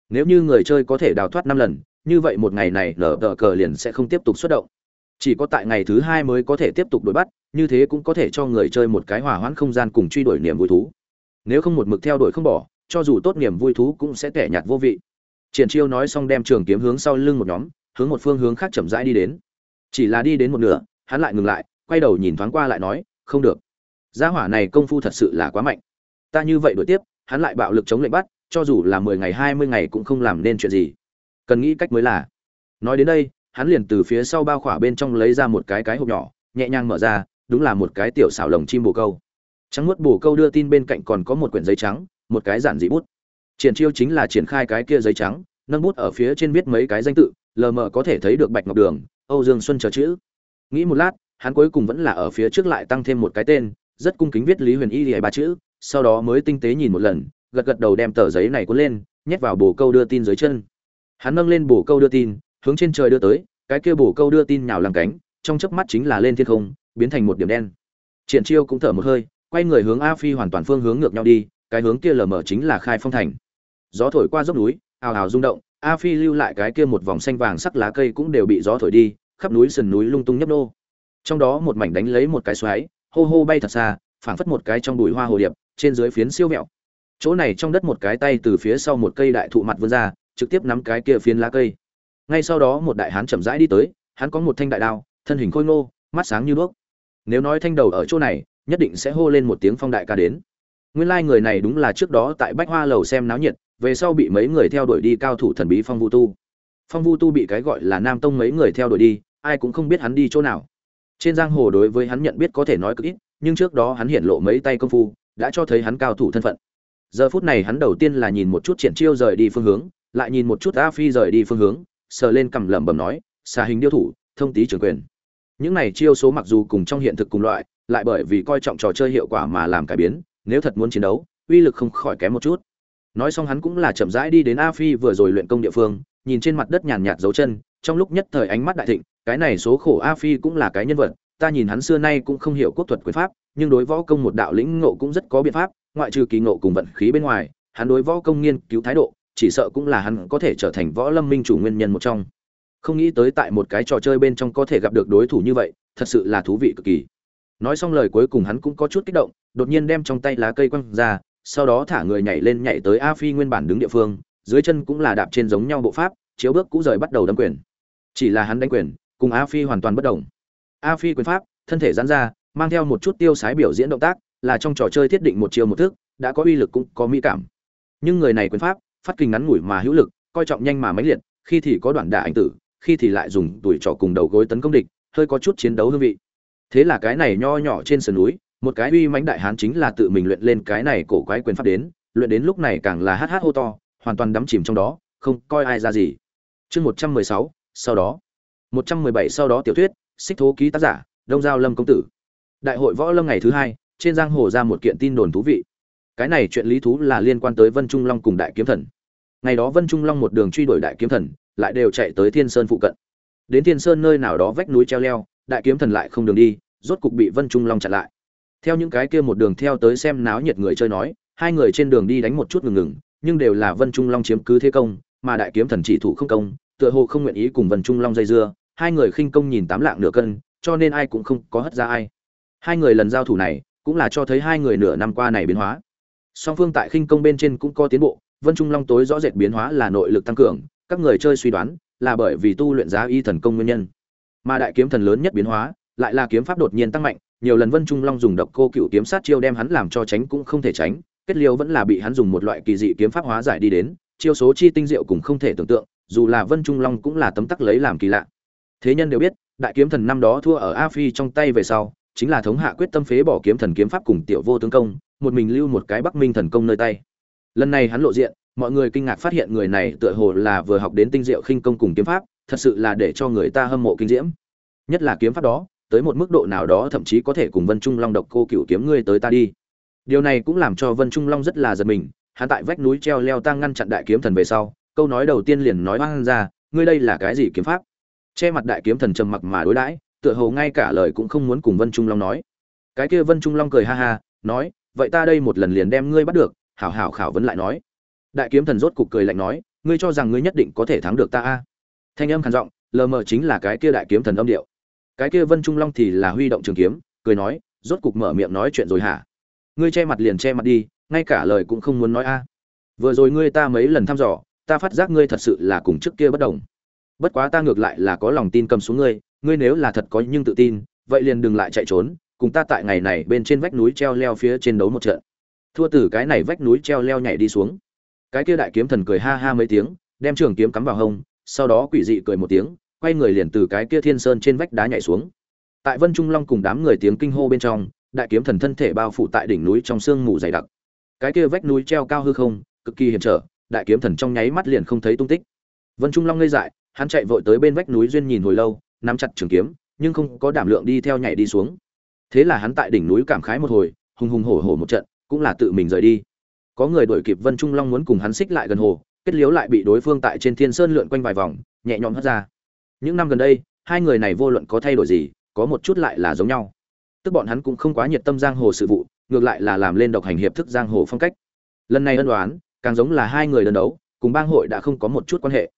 Nếu như người chơi có thể đào thoát năm lần, như vậy một ngày này nở tờ cờ liền sẽ không tiếp tục xuất động. Chỉ có tại ngày thứ hai mới có thể tiếp tục đuổi bắt, như thế cũng có thể cho người chơi một cái hỏa hoãn không gian cùng truy đuổi niềm vui thú nếu không một mực theo đuổi không bỏ, cho dù tốt niềm vui thú cũng sẽ tẻ nhạt vô vị. Triển chiêu nói xong đem trường kiếm hướng sau lưng một nhóm, hướng một phương hướng khác chậm rãi đi đến. Chỉ là đi đến một nửa, hắn lại ngừng lại, quay đầu nhìn thoáng qua lại nói, không được. Gia hỏa này công phu thật sự là quá mạnh. Ta như vậy đuổi tiếp, hắn lại bạo lực chống lệnh bắt, cho dù là mười ngày, hai mươi ngày cũng không làm nên chuyện gì. Cần nghĩ cách mới là. Nói đến đây, hắn liền từ phía sau bao khỏa bên trong lấy ra một cái cái hộp nhỏ, nhẹ nhàng mở ra, đúng là một cái tiểu xảo lồng chim bồ câu trắng nuốt bổ câu đưa tin bên cạnh còn có một quyển giấy trắng, một cái giản dị bút. Triển chiêu chính là triển khai cái kia giấy trắng, nâng bút ở phía trên viết mấy cái danh tự, lờ mờ có thể thấy được bạch ngọc đường, âu dương xuân chờ chữ. Nghĩ một lát, hắn cuối cùng vẫn là ở phía trước lại tăng thêm một cái tên, rất cung kính viết lý huyền y lìa ba chữ, sau đó mới tinh tế nhìn một lần, gật gật đầu đem tờ giấy này cuốn lên, nhét vào bồ câu đưa tin dưới chân. Hắn nâng lên bồ câu đưa tin, hướng trên trời đưa tới, cái kia bồ câu đưa tin nhào làm cánh, trong chớp mắt chính là lên thiên không, biến thành một điểm đen. Triển chiêu cũng thở một hơi quay người hướng a phi hoàn toàn phương hướng ngược nhau đi, cái hướng kia lờ mờ chính là khai phong thành. Gió thổi qua dốc núi, ào ào rung động, a phi lưu lại cái kia một vòng xanh vàng sắc lá cây cũng đều bị gió thổi đi, khắp núi sườn núi lung tung nhấp nô. Trong đó một mảnh đánh lấy một cái xoáy, hô hô bay thật xa, phảng phất một cái trong bụi hoa hồ điệp, trên dưới phiến siêu mẹo chỗ này trong đất một cái tay từ phía sau một cây đại thụ mặt vươn ra, trực tiếp nắm cái kia phiến lá cây. Ngay sau đó một đại hán chậm rãi đi tới, hắn có một thanh đại đao, thân hình khôi ngô, mắt sáng như đuốc. Nếu nói thanh đầu ở chỗ này nhất định sẽ hô lên một tiếng phong đại ca đến. Nguyên lai người này đúng là trước đó tại bách hoa lầu xem náo nhiệt, về sau bị mấy người theo đuổi đi cao thủ thần bí phong vu tu. Phong vu tu bị cái gọi là nam tông mấy người theo đuổi đi, ai cũng không biết hắn đi chỗ nào. Trên giang hồ đối với hắn nhận biết có thể nói cực ít, nhưng trước đó hắn hiện lộ mấy tay công phu, đã cho thấy hắn cao thủ thân phận. Giờ phút này hắn đầu tiên là nhìn một chút triển chiêu rời đi phương hướng, lại nhìn một chút a phi rời đi phương hướng, sờ lên cằm lẩm bẩm nói, xà hình điêu thủ, thông tý trưởng quyền. Những này chiêu số mặc dù cùng trong hiện thực cùng loại lại bởi vì coi trọng trò chơi hiệu quả mà làm cải biến, nếu thật muốn chiến đấu, uy lực không khỏi kém một chút. Nói xong hắn cũng là chậm rãi đi đến a phi vừa rồi luyện công địa phương, nhìn trên mặt đất nhàn nhạt dấu chân, trong lúc nhất thời ánh mắt đại thịnh, cái này số khổ a phi cũng là cái nhân vật, ta nhìn hắn xưa nay cũng không hiểu quốc thuật quyền pháp, nhưng đối võ công một đạo lĩnh ngộ cũng rất có biện pháp, ngoại trừ kỳ ngộ cùng vận khí bên ngoài, hắn đối võ công nghiên cứu thái độ, chỉ sợ cũng là hắn có thể trở thành võ lâm minh chủ nguyên nhân một trong. Không nghĩ tới tại một cái trò chơi bên trong có thể gặp được đối thủ như vậy, thật sự là thú vị cực kỳ nói xong lời cuối cùng hắn cũng có chút kích động, đột nhiên đem trong tay lá cây quăng ra, sau đó thả người nhảy lên nhảy tới a phi nguyên bản đứng địa phương, dưới chân cũng là đạp trên giống nhau bộ pháp, chiếu bước cũ rời bắt đầu đâm quyền. Chỉ là hắn đánh quyền, cùng a phi hoàn toàn bất đồng. A phi quyền pháp, thân thể giãn ra, mang theo một chút tiêu sái biểu diễn động tác, là trong trò chơi thiết định một chiều một thức, đã có uy lực cũng có mỹ cảm. Nhưng người này quyền pháp, phát kinh ngắn ngủi mà hữu lực, coi trọng nhanh mà mãnh liệt, khi thì có đoạn đả ảnh tử, khi thì lại dùng tuổi trọ cùng đầu gối tấn công địch, hơi có chút chiến đấu hương vị thế là cái này nho nhỏ trên sườn núi, một cái uy mãnh đại hán chính là tự mình luyện lên cái này cổ quái quyền pháp đến, luyện đến lúc này càng là hát hát hô to, hoàn toàn đắm chìm trong đó, không coi ai ra gì. Chương một trăm mười sáu, sau đó. một trăm mười bảy sau đó tiểu thuyết, xích thố ký tác giả, đông giao lâm công tử. Đại hội võ lâm ngày thứ hai, trên giang hồ ra một kiện tin đồn thú vị. Cái này chuyện lý thú là liên quan tới vân trung long cùng đại kiếm thần. Ngày đó vân trung long một đường truy đuổi đại kiếm thần, lại đều chạy tới thiên sơn phụ cận. Đến thiên sơn nơi nào đó vách núi treo leo đại kiếm thần lại không đường đi, rốt cục bị vân trung long chặn lại. Theo những cái kia một đường theo tới xem náo nhiệt người chơi nói, hai người trên đường đi đánh một chút ngừng ngừng, nhưng đều là vân trung long chiếm cứ thế công, mà đại kiếm thần chỉ thủ không công, tựa hồ không nguyện ý cùng vân trung long dây dưa, hai người khinh công nhìn tám lạng nửa cân, cho nên ai cũng không có hất ra ai. Hai người lần giao thủ này, cũng là cho thấy hai người nửa năm qua này biến hóa. Song phương tại khinh công bên trên cũng có tiến bộ, vân trung long tối rõ rệt biến hóa là nội lực tăng cường, các người chơi suy đoán là bởi vì tu luyện giá y thần công nguyên nhân mà đại kiếm thần lớn nhất biến hóa, lại là kiếm pháp đột nhiên tăng mạnh, nhiều lần vân trung long dùng độc cô cựu kiếm sát chiêu đem hắn làm cho tránh cũng không thể tránh, kết liêu vẫn là bị hắn dùng một loại kỳ dị kiếm pháp hóa giải đi đến, chiêu số chi tinh diệu cũng không thể tưởng tượng, dù là vân trung long cũng là tấm tắc lấy làm kỳ lạ. Thế nhân đều biết, đại kiếm thần năm đó thua ở a phi trong tay về sau, chính là thống hạ quyết tâm phế bỏ kiếm thần kiếm pháp cùng tiểu vô tướng công, một mình lưu một cái bắc minh thần công nơi tay. Lần này hắn lộ diện, mọi người kinh ngạc phát hiện người này tựa hồ là vừa học đến tinh diệu khinh công cùng kiếm pháp thật sự là để cho người ta hâm mộ kinh diễm. Nhất là kiếm pháp đó, tới một mức độ nào đó thậm chí có thể cùng vân trung long độc cô cựu kiếm ngươi tới ta đi. Điều này cũng làm cho vân trung long rất là giật mình, hắn tại vách núi treo leo tăng ngăn chặn đại kiếm thần về sau, câu nói đầu tiên liền nói oan ra, ngươi đây là cái gì kiếm pháp? Che mặt đại kiếm thần trầm mặc mà đối đãi, tựa hồ ngay cả lời cũng không muốn cùng vân trung long nói. Cái kia vân trung long cười ha ha, nói, vậy ta đây một lần liền đem ngươi bắt được, hảo hảo khảo vấn lại nói. Đại kiếm thần rốt cục cười lạnh nói, ngươi cho rằng ngươi nhất định có thể thắng được ta a? Thanh âm khàn giọng, lờ mờ chính là cái kia đại kiếm thần âm điệu. Cái kia vân trung long thì là huy động trường kiếm, cười nói, rốt cục mở miệng nói chuyện rồi hả? Ngươi che mặt liền che mặt đi, ngay cả lời cũng không muốn nói a. Vừa rồi ngươi ta mấy lần thăm dò, ta phát giác ngươi thật sự là cùng trước kia bất đồng. Bất quá ta ngược lại là có lòng tin cầm xuống ngươi ngươi nếu là thật có nhưng tự tin, vậy liền đừng lại chạy trốn, cùng ta tại ngày này bên trên vách núi treo leo phía trên đấu một trận. Thua từ cái này vách núi treo leo nhảy đi xuống. Cái kia đại kiếm thần cười ha ha mấy tiếng, đem trường kiếm cắm vào hông sau đó quỷ dị cười một tiếng, quay người liền từ cái kia thiên sơn trên vách đá nhảy xuống. Tại vân trung long cùng đám người tiếng kinh hô bên trong, đại kiếm thần thân thể bao phủ tại đỉnh núi trong sương mù dày đặc. Cái kia vách núi treo cao hư không, cực kỳ hiểm trở, đại kiếm thần trong nháy mắt liền không thấy tung tích. Vân trung long ngây dại, hắn chạy vội tới bên vách núi duyên nhìn hồi lâu, nắm chặt trường kiếm, nhưng không có đảm lượng đi theo nhảy đi xuống. Thế là hắn tại đỉnh núi cảm khái một hồi, hùng hùng hổ hổ một trận, cũng là tự mình rời đi. Có người đuổi kịp vân trung long muốn cùng hắn xích lại gần hồ kết liếu lại bị đối phương tại trên thiên sơn lượn quanh vài vòng, nhẹ nhõm hất ra. Những năm gần đây, hai người này vô luận có thay đổi gì, có một chút lại là giống nhau. Tức bọn hắn cũng không quá nhiệt tâm giang hồ sự vụ, ngược lại là làm lên độc hành hiệp thức giang hồ phong cách. Lần này ân đoán càng giống là hai người đơn đấu, cùng bang hội đã không có một chút quan hệ.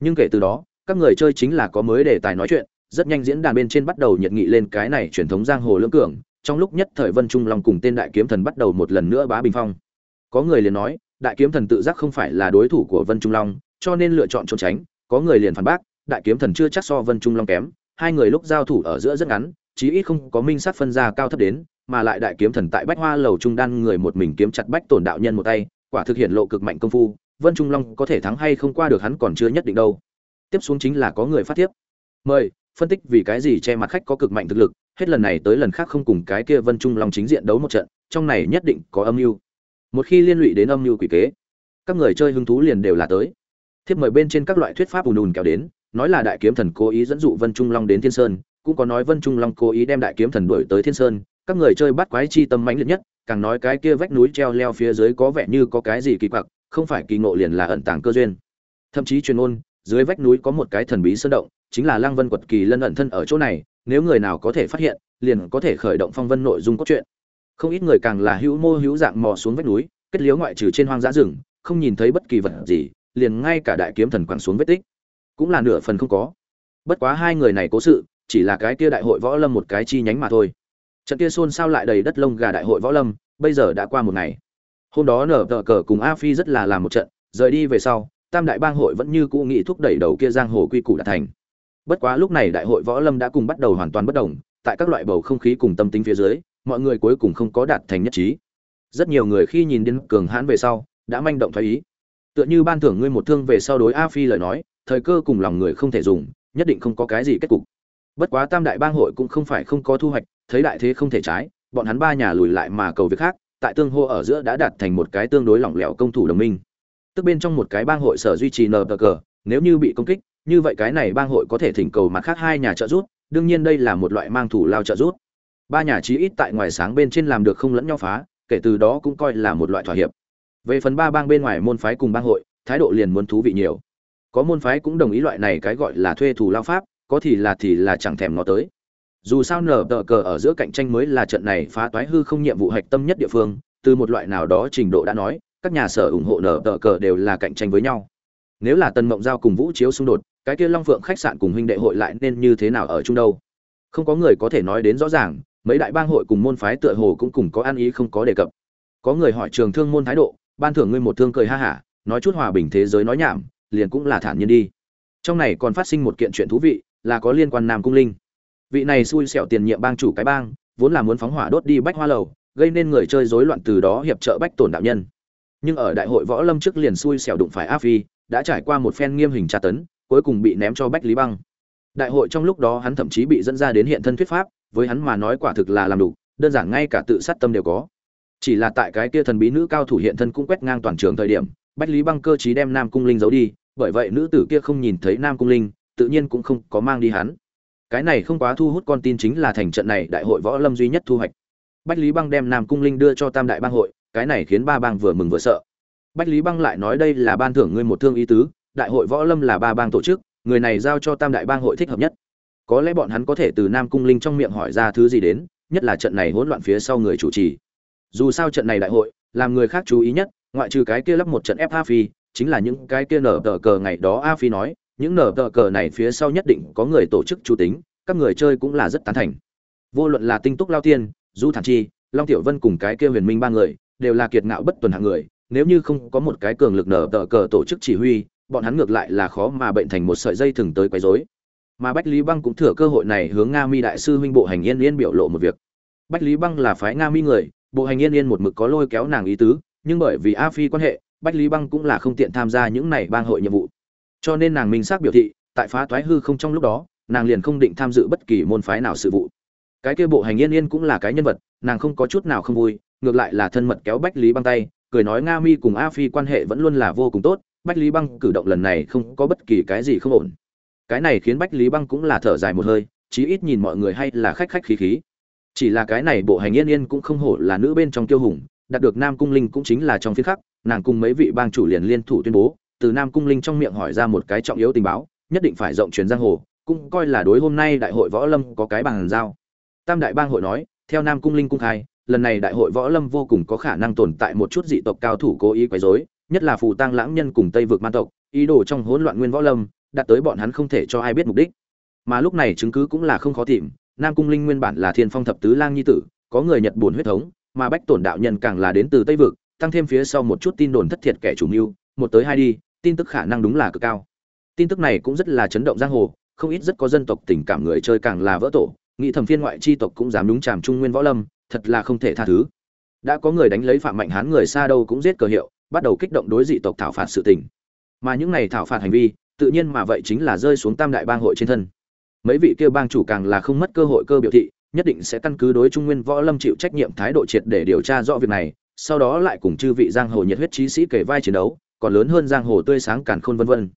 Nhưng kể từ đó, các người chơi chính là có mới đề tài nói chuyện, rất nhanh diễn đàn bên trên bắt đầu nhiệt nghị lên cái này truyền thống giang hồ lưỡng cường, trong lúc nhất thời vân trung long cùng tên đại kiếm thần bắt đầu một lần nữa bá bình phong. Có người liền nói đại kiếm thần tự giác không phải là đối thủ của vân trung long, cho nên lựa chọn trốn tránh, có người liền phản bác, đại kiếm thần chưa chắc so vân trung long kém, hai người lúc giao thủ ở giữa rất ngắn, chí ít không có minh sát phân ra cao thấp đến, mà lại đại kiếm thần tại bách hoa lầu trung đan người một mình kiếm chặt bách tổn đạo nhân một tay, quả thực hiện lộ cực mạnh công phu, vân trung long có thể thắng hay không qua được hắn còn chưa nhất định đâu. Tiếp xuống chính là có người phát tiếp mời, phân tích vì cái gì che mặt khách có cực mạnh thực lực, hết lần này tới lần khác không cùng cái kia vân trung long chính diện đấu một trận, trong này nhất định có âm mưu một khi liên lụy đến âm mưu quỷ kế, các người chơi hứng thú liền đều là tới. Thiếp mời bên trên các loại thuyết pháp ùn ùn kéo đến, nói là đại kiếm thần cố ý dẫn dụ vân trung long đến thiên sơn, cũng có nói vân trung long cố ý đem đại kiếm thần đuổi tới thiên sơn, các người chơi bắt quái chi tâm mãnh liệt nhất, càng nói cái kia vách núi treo leo phía dưới có vẻ như có cái gì kỳ quặc, không phải kỳ ngộ liền là ẩn tàng cơ duyên. Thậm chí truyền ôn, dưới vách núi có một cái thần bí sơn động, chính là lăng vân quật kỳ lân ẩn thân ở chỗ này, nếu người nào có thể phát hiện, liền có thể khởi động phong vân nội dung cốt truyện không ít người càng là hữu mô hữu dạng mò xuống vách núi, kết liếu ngoại trừ trên hoang dã rừng, không nhìn thấy bất kỳ vật gì, liền ngay cả đại kiếm thần quẳng xuống vết tích. Cũng là nửa phần không có. Bất quá hai người này cố sự, chỉ là cái kia đại hội võ lâm một cái chi nhánh mà thôi. Trận kia xôn xao lại đầy đất lông gà đại hội võ lâm, bây giờ đã qua một ngày. Hôm đó nở tờ cờ cùng a phi rất là làm một trận, rời đi về sau, tam đại bang hội vẫn như cũ nghị thúc đẩy đầu kia giang hồ quy củ đã thành. Bất quá lúc này đại hội võ lâm đã cùng bắt đầu hoàn toàn bất đồng, tại các loại bầu không khí cùng tâm tính phía dưới mọi người cuối cùng không có đạt thành nhất trí. Rất nhiều người khi nhìn đến cường hãn về sau, đã manh động thoái ý. Tựa như ban thưởng ngươi một thương về sau đối a phi lời nói, thời cơ cùng lòng người không thể dùng, nhất định không có cái gì kết cục. Bất quá tam đại bang hội cũng không phải không có thu hoạch, thấy đại thế không thể trái, bọn hắn ba nhà lùi lại mà cầu việc khác, tại tương hô ở giữa đã đạt thành một cái tương đối lỏng lẻo công thủ đồng minh. Tức bên trong một cái bang hội sở duy trì nờ cờ, nếu như bị công kích, như vậy cái này bang hội có thể thỉnh cầu mặt khác hai nhà trợ giúp, đương nhiên đây là một loại mang thủ lao trợ giúp ba nhà chí ít tại ngoài sáng bên trên làm được không lẫn nhau phá, kể từ đó cũng coi là một loại thỏa hiệp. Về phần ba bang bên ngoài môn phái cùng bang hội, thái độ liền muốn thú vị nhiều. Có môn phái cũng đồng ý loại này cái gọi là thuê thù lao pháp, có thì là thì là chẳng thèm nó tới. Dù sao nở tờ cờ ở giữa cạnh tranh mới là trận này phá toái hư không nhiệm vụ hạch tâm nhất địa phương, từ một loại nào đó trình độ đã nói, các nhà sở ủng hộ nở tờ cờ đều là cạnh tranh với nhau. Nếu là tần mộng giao cùng vũ chiếu xung đột, cái kia long phượng khách sạn cùng huynh đệ hội lại nên như thế nào ở chung đâu? Không có người có thể nói đến rõ ràng mấy đại bang hội cùng môn phái tựa hồ cũng cùng có ăn ý không có đề cập. Có người hỏi trường thương môn thái độ, ban thưởng ngươi một thương cười ha hả, nói chút hòa bình thế giới nói nhảm, liền cũng là thản nhiên đi. Trong này còn phát sinh một kiện chuyện thú vị, là có liên quan nam cung linh. Vị này xui xẻo tiền nhiệm bang chủ cái bang, vốn là muốn phóng hỏa đốt đi bách hoa lầu, gây nên người chơi rối loạn từ đó hiệp trợ bách tổn đạo nhân. Nhưng ở đại hội võ lâm trước liền xui xẻo đụng phải a phi, đã trải qua một phen nghiêm hình tra tấn, cuối cùng bị ném cho bách lý băng. Đại hội trong lúc đó hắn thậm chí bị dẫn ra đến hiện thân thuyết pháp với hắn mà nói quả thực là làm đủ, đơn giản ngay cả tự sát tâm đều có. Chỉ là tại cái kia thần bí nữ cao thủ hiện thân cũng quét ngang toàn trường thời điểm, bách lý băng cơ chí đem nam cung linh giấu đi, bởi vậy nữ tử kia không nhìn thấy nam cung linh, tự nhiên cũng không có mang đi hắn. Cái này không quá thu hút con tin chính là thành trận này đại hội võ lâm duy nhất thu hoạch. Bách lý băng đem nam cung linh đưa cho tam đại bang hội, cái này khiến ba bang vừa mừng vừa sợ. Bách lý băng lại nói đây là ban thưởng ngươi một thương ý tứ, đại hội võ lâm là ba bang tổ chức, người này giao cho tam đại bang hội thích hợp nhất có lẽ bọn hắn có thể từ nam cung linh trong miệng hỏi ra thứ gì đến, nhất là trận này hỗn loạn phía sau người chủ trì. Dù sao trận này đại hội, làm người khác chú ý nhất, ngoại trừ cái kia lắp một trận ép a phi, chính là những cái kia nở tờ cờ ngày đó a phi nói, những nở tờ cờ này phía sau nhất định có người tổ chức chủ tính, các người chơi cũng là rất tán thành. Vô luận là tinh túc lao tiên, du thản chi, long tiểu vân cùng cái kia huyền minh ba người, đều là kiệt ngạo bất tuần hạng người, nếu như không có một cái cường lực nở tờ cờ tổ chức chỉ huy, bọn hắn ngược lại là khó mà bệnh thành một sợi dây thừng tới quấy rối mà bách lý băng cũng thừa cơ hội này hướng nga mi đại sư huynh bộ hành yên yên biểu lộ một việc. Bách lý băng là phái nga mi người, bộ hành yên yên một mực có lôi kéo nàng ý tứ, nhưng bởi vì a phi quan hệ, bách lý băng cũng là không tiện tham gia những này bang hội nhiệm vụ. Cho nên nàng minh xác biểu thị, tại phá toái hư không trong lúc đó, nàng liền không định tham dự bất kỳ môn phái nào sự vụ. Cái kia bộ hành yên yên cũng là cái nhân vật, nàng không có chút nào không vui, ngược lại là thân mật kéo bách lý băng tay, cười nói nga mi cùng a phi quan hệ vẫn luôn là vô cùng tốt, bách lý băng cử động lần này không có bất kỳ cái gì không ổn cái này khiến bách lý băng cũng là thở dài một hơi, chí ít nhìn mọi người hay là khách khách khí khí. Chỉ là cái này bộ hành yên yên cũng không hổ là nữ bên trong tiêu hùng, đạt được nam cung linh cũng chính là trong phía khắc, nàng cùng mấy vị bang chủ liền liên thủ tuyên bố, từ nam cung linh trong miệng hỏi ra một cái trọng yếu tình báo, nhất định phải rộng truyền giang hồ, cũng coi là đối hôm nay đại hội võ lâm có cái bàn giao. Tam đại bang hội nói, theo nam cung linh cung khai, lần này đại hội võ lâm vô cùng có khả năng tồn tại một chút dị tộc cao thủ cố ý quấy rối, nhất là phù tăng lãng nhân cùng tây vực man tộc, ý đồ trong hỗn loạn nguyên võ lâm đạt tới bọn hắn không thể cho ai biết mục đích. Mà lúc này chứng cứ cũng là không khó tìm, nam cung linh nguyên bản là thiên phong thập tứ lang nhi tử, có người nhật buồn huyết thống, mà bách tổn đạo nhân càng là đến từ tây vực, tăng thêm phía sau một chút tin đồn thất thiệt kẻ chủ mưu, một tới hai đi, tin tức khả năng đúng là cực cao. Tin tức này cũng rất là chấn động giang hồ, không ít rất có dân tộc tình cảm người chơi càng là vỡ tổ, nghĩ thẩm phiên ngoại chi tộc cũng dám đúng tràm trung nguyên võ lâm, thật là không thể tha thứ. Đã có người đánh lấy phạm mạnh hán người xa đâu cũng giết cờ hiệu, bắt đầu kích động đối dị tộc thảo phạt sự tình. Mà những này thảo phạt hành vi tự nhiên mà vậy chính là rơi xuống tam đại bang hội trên thân. Mấy vị kêu bang chủ càng là không mất cơ hội cơ biểu thị, nhất định sẽ căn cứ đối trung nguyên võ lâm chịu trách nhiệm thái độ triệt để điều tra rõ việc này, sau đó lại cùng chư vị giang hồ nhiệt huyết trí sĩ kể vai chiến đấu, còn lớn hơn giang hồ tươi sáng càn khôn vân vân.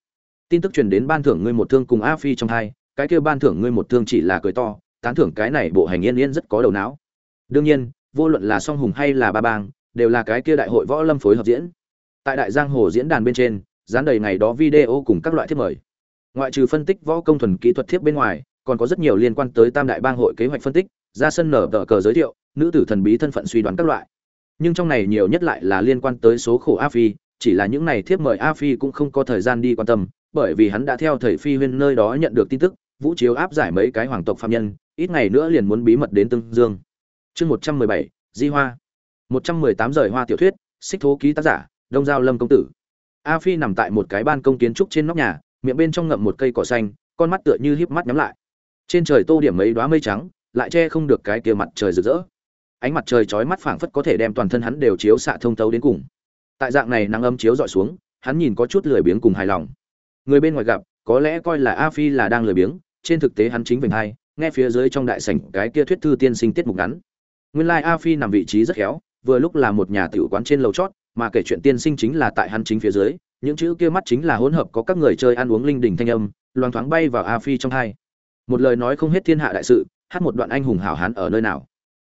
Tin tức truyền đến ban thưởng ngươi một thương cùng a phi trong hai, cái kia ban thưởng ngươi một thương chỉ là cười to, tán thưởng cái này bộ hành yên yên rất có đầu não. Đương nhiên, vô luận là song hùng hay là ba bang, đều là cái kia đại hội võ lâm phối hợp diễn. Tại đại giang hồ diễn đàn bên trên dán đầy ngày đó video cùng các loại thiết mời. Ngoại trừ phân tích võ công thuần kỹ thuật thiết bên ngoài, còn có rất nhiều liên quan tới tam đại bang hội kế hoạch phân tích, ra sân nở tờ cờ giới thiệu, nữ tử thần bí thân phận suy đoán các loại. Nhưng trong này nhiều nhất lại là liên quan tới số khổ a phi, chỉ là những này thiếp mời a phi cũng không có thời gian đi quan tâm, bởi vì hắn đã theo thầy phi huyên nơi đó nhận được tin tức, vũ chiếu áp giải mấy cái hoàng tộc phạm nhân, ít ngày nữa liền muốn bí mật đến tương dương. Chương một trăm mười bảy, di hoa. Một trăm mười tám rời hoa tiểu thuyết, xích thố ký tác giả, đông giao lâm công tử a phi nằm tại một cái ban công kiến trúc trên nóc nhà, miệng bên trong ngậm một cây cỏ xanh, con mắt tựa như híp mắt nhắm lại. Trên trời tô điểm mấy đoá mây trắng, lại che không được cái kia mặt trời rực rỡ. Ánh mặt trời chói mắt phảng phất có thể đem toàn thân hắn đều chiếu xạ thông thấu đến cùng. Tại dạng này nắng ấm chiếu dọi xuống, hắn nhìn có chút lười biếng cùng hài lòng. Người bên ngoài gặp, có lẽ coi là a phi là đang lười biếng, trên thực tế hắn chính vịnh hai, nghe phía dưới trong đại sảnh cái kia thuyết thư tiên sinh tiết mục ngắn. Nguyên lai like a phi nằm vị trí rất khéo, vừa lúc là một nhà tiểu quán trên lầu chót mà kể chuyện tiên sinh chính là tại hắn chính phía dưới, những chữ kia mắt chính là hỗn hợp có các người chơi ăn uống linh đình thanh âm, loang thoáng bay vào a phi trong hai. Một lời nói không hết thiên hạ đại sự, hát một đoạn anh hùng hảo hán ở nơi nào.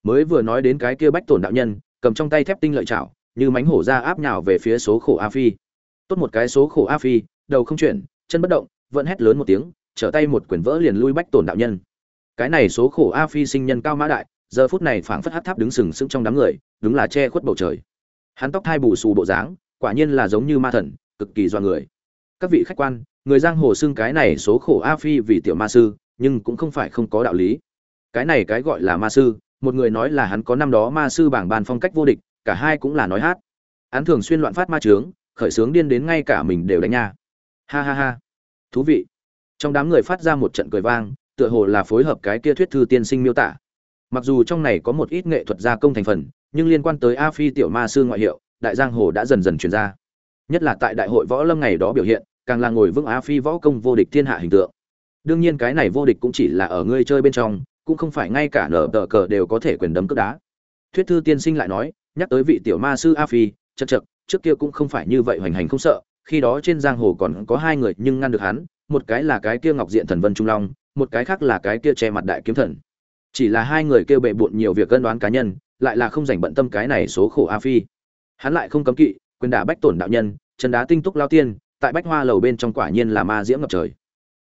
Mới vừa nói đến cái kia bách tổn đạo nhân, cầm trong tay thép tinh lợi chảo, như mánh hổ ra áp nhào về phía số khổ a phi. Tốt một cái số khổ a phi, đầu không chuyển, chân bất động, vẫn hét lớn một tiếng, trở tay một quyển vỡ liền lui bách tổn đạo nhân. Cái này số khổ a phi sinh nhân cao mã đại, giờ phút này phảng phất hát tháp đứng sừng sững trong đám người, đúng là che khuất bầu trời hắn tóc thai bù xù bộ dáng, quả nhiên là giống như ma thần, cực kỳ do người. Các vị khách quan, người giang hồ xưng cái này số khổ a phi vì tiểu ma sư, nhưng cũng không phải không có đạo lý. Cái này cái gọi là ma sư, một người nói là hắn có năm đó ma sư bảng bàn phong cách vô địch, cả hai cũng là nói hát. Hắn thường xuyên loạn phát ma trướng khởi sướng điên đến ngay cả mình đều đánh nha. Ha ha ha. Thú vị. Trong đám người phát ra một trận cười vang, tựa hồ là phối hợp cái kia thuyết thư tiên sinh miêu tả. Mặc dù trong này có một ít nghệ thuật gia công thành phần nhưng liên quan tới a phi tiểu ma sư ngoại hiệu, đại giang hồ đã dần dần truyền ra. Nhất là tại đại hội võ lâm ngày đó biểu hiện, càng là ngồi vững a phi võ công vô địch thiên hạ hình tượng. Đương nhiên cái này vô địch cũng chỉ là ở ngươi chơi bên trong, cũng không phải ngay cả nở tờ cờ đều có thể quyền đấm cướp đá. Thuyết thư tiên sinh lại nói, nhắc tới vị tiểu ma sư a phi, chật chật, trước kia cũng không phải như vậy hoành hành không sợ, khi đó trên giang hồ còn có hai người nhưng ngăn được hắn, một cái là cái kia ngọc diện thần vân trung long, một cái khác là cái kia che mặt đại kiếm thần. Chỉ là hai người kêu bệ bộn nhiều việc cân đoán cá nhân lại là không dành bận tâm cái này số khổ a phi. Hắn lại không cấm kỵ, quyền đả bách tổn đạo nhân, chân đá tinh túc lao tiên, tại bách hoa lầu bên trong quả nhiên là ma diễm ngập trời.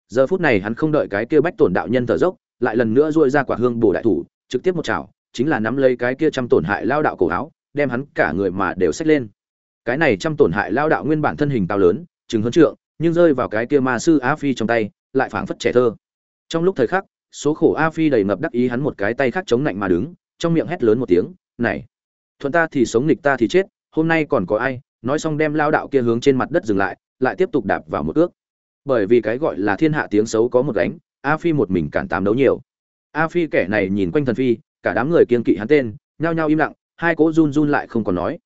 Giờ phút này hắn không đợi cái kia bách tổn đạo nhân thở dốc, lại lần nữa duỗi ra quả hương bổ đại thủ, trực tiếp một chảo, chính là nắm lấy cái kia trăm tổn hại lao đạo cổ áo, đem hắn cả người mà đều xách lên. Cái này trăm tổn hại lao đạo nguyên bản thân hình cao lớn, chừng hơn trượng, nhưng rơi vào cái kia ma sư a phi trong tay, lại phảng phất trẻ thơ. Trong lúc thời khắc, số khổ a phi đầy ngập đắc ý hắn một cái tay khác chống lạnh mà đứng trong miệng hét lớn một tiếng, này, thuận ta thì sống nghịch ta thì chết, hôm nay còn có ai? Nói xong đem lao đạo kia hướng trên mặt đất dừng lại lại tiếp tục đạp vào một ước. Bởi vì cái gọi là thiên hạ tiếng xấu có một gánh, a phi một mình cản tám đấu nhiều. A phi kẻ này nhìn quanh thần phi, cả đám người kiên kỵ hắn tên, nhao nhao im lặng, hai cỗ run run lại không còn nói.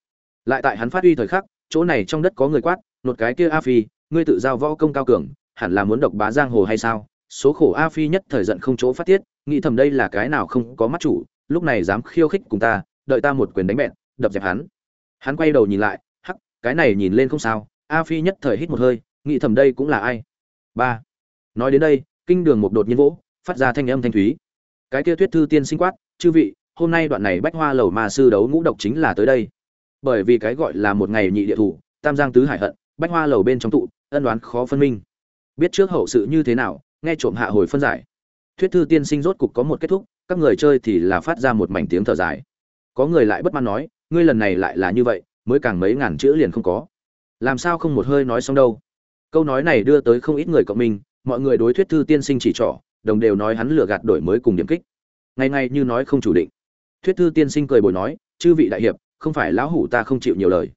Lại tại hắn phát uy thời khắc, chỗ này trong đất có người quát, nột cái kia a phi, ngươi tự giao võ công cao cường, hẳn là muốn độc bá giang hồ hay sao? Số khổ a phi nhất thời giận không chỗ phát tiết, nghĩ thầm đây là cái nào không có mắt chủ lúc này dám khiêu khích cùng ta, đợi ta một quyền đánh bẹn, đập dẹp hắn. Hắn quay đầu nhìn lại, hắc, cái này nhìn lên không sao, a phi nhất thời hít một hơi, nghĩ thầm đây cũng là ai? Ba. Nói đến đây, kinh đường một đột nhiên vỗ, phát ra thanh âm thanh thúy. Cái kia thuyết thư tiên sinh quát, chư vị, hôm nay đoạn này bách hoa lầu ma sư đấu ngũ độc chính là tới đây. Bởi vì cái gọi là một ngày nhị địa thủ, tam giang tứ hải hận, bách hoa lầu bên trong tụ, ân đoán khó phân minh. Biết trước hậu sự như thế nào, nghe trộm hạ hồi phân giải. Thuyết thư tiên sinh rốt cục có một kết thúc các người chơi thì là phát ra một mảnh tiếng thở dài. Có người lại bất mãn nói, ngươi lần này lại là như vậy, mới càng mấy ngàn chữ liền không có. Làm sao không một hơi nói xong đâu? Câu nói này đưa tới không ít người cộng minh, mọi người đối thuyết thư tiên sinh chỉ trỏ, đồng đều nói hắn lừa gạt đổi mới cùng điểm kích. Ngày ngày như nói không chủ định. Thuyết thư tiên sinh cười bồi nói, chư vị đại hiệp, không phải lão hủ ta không chịu nhiều lời.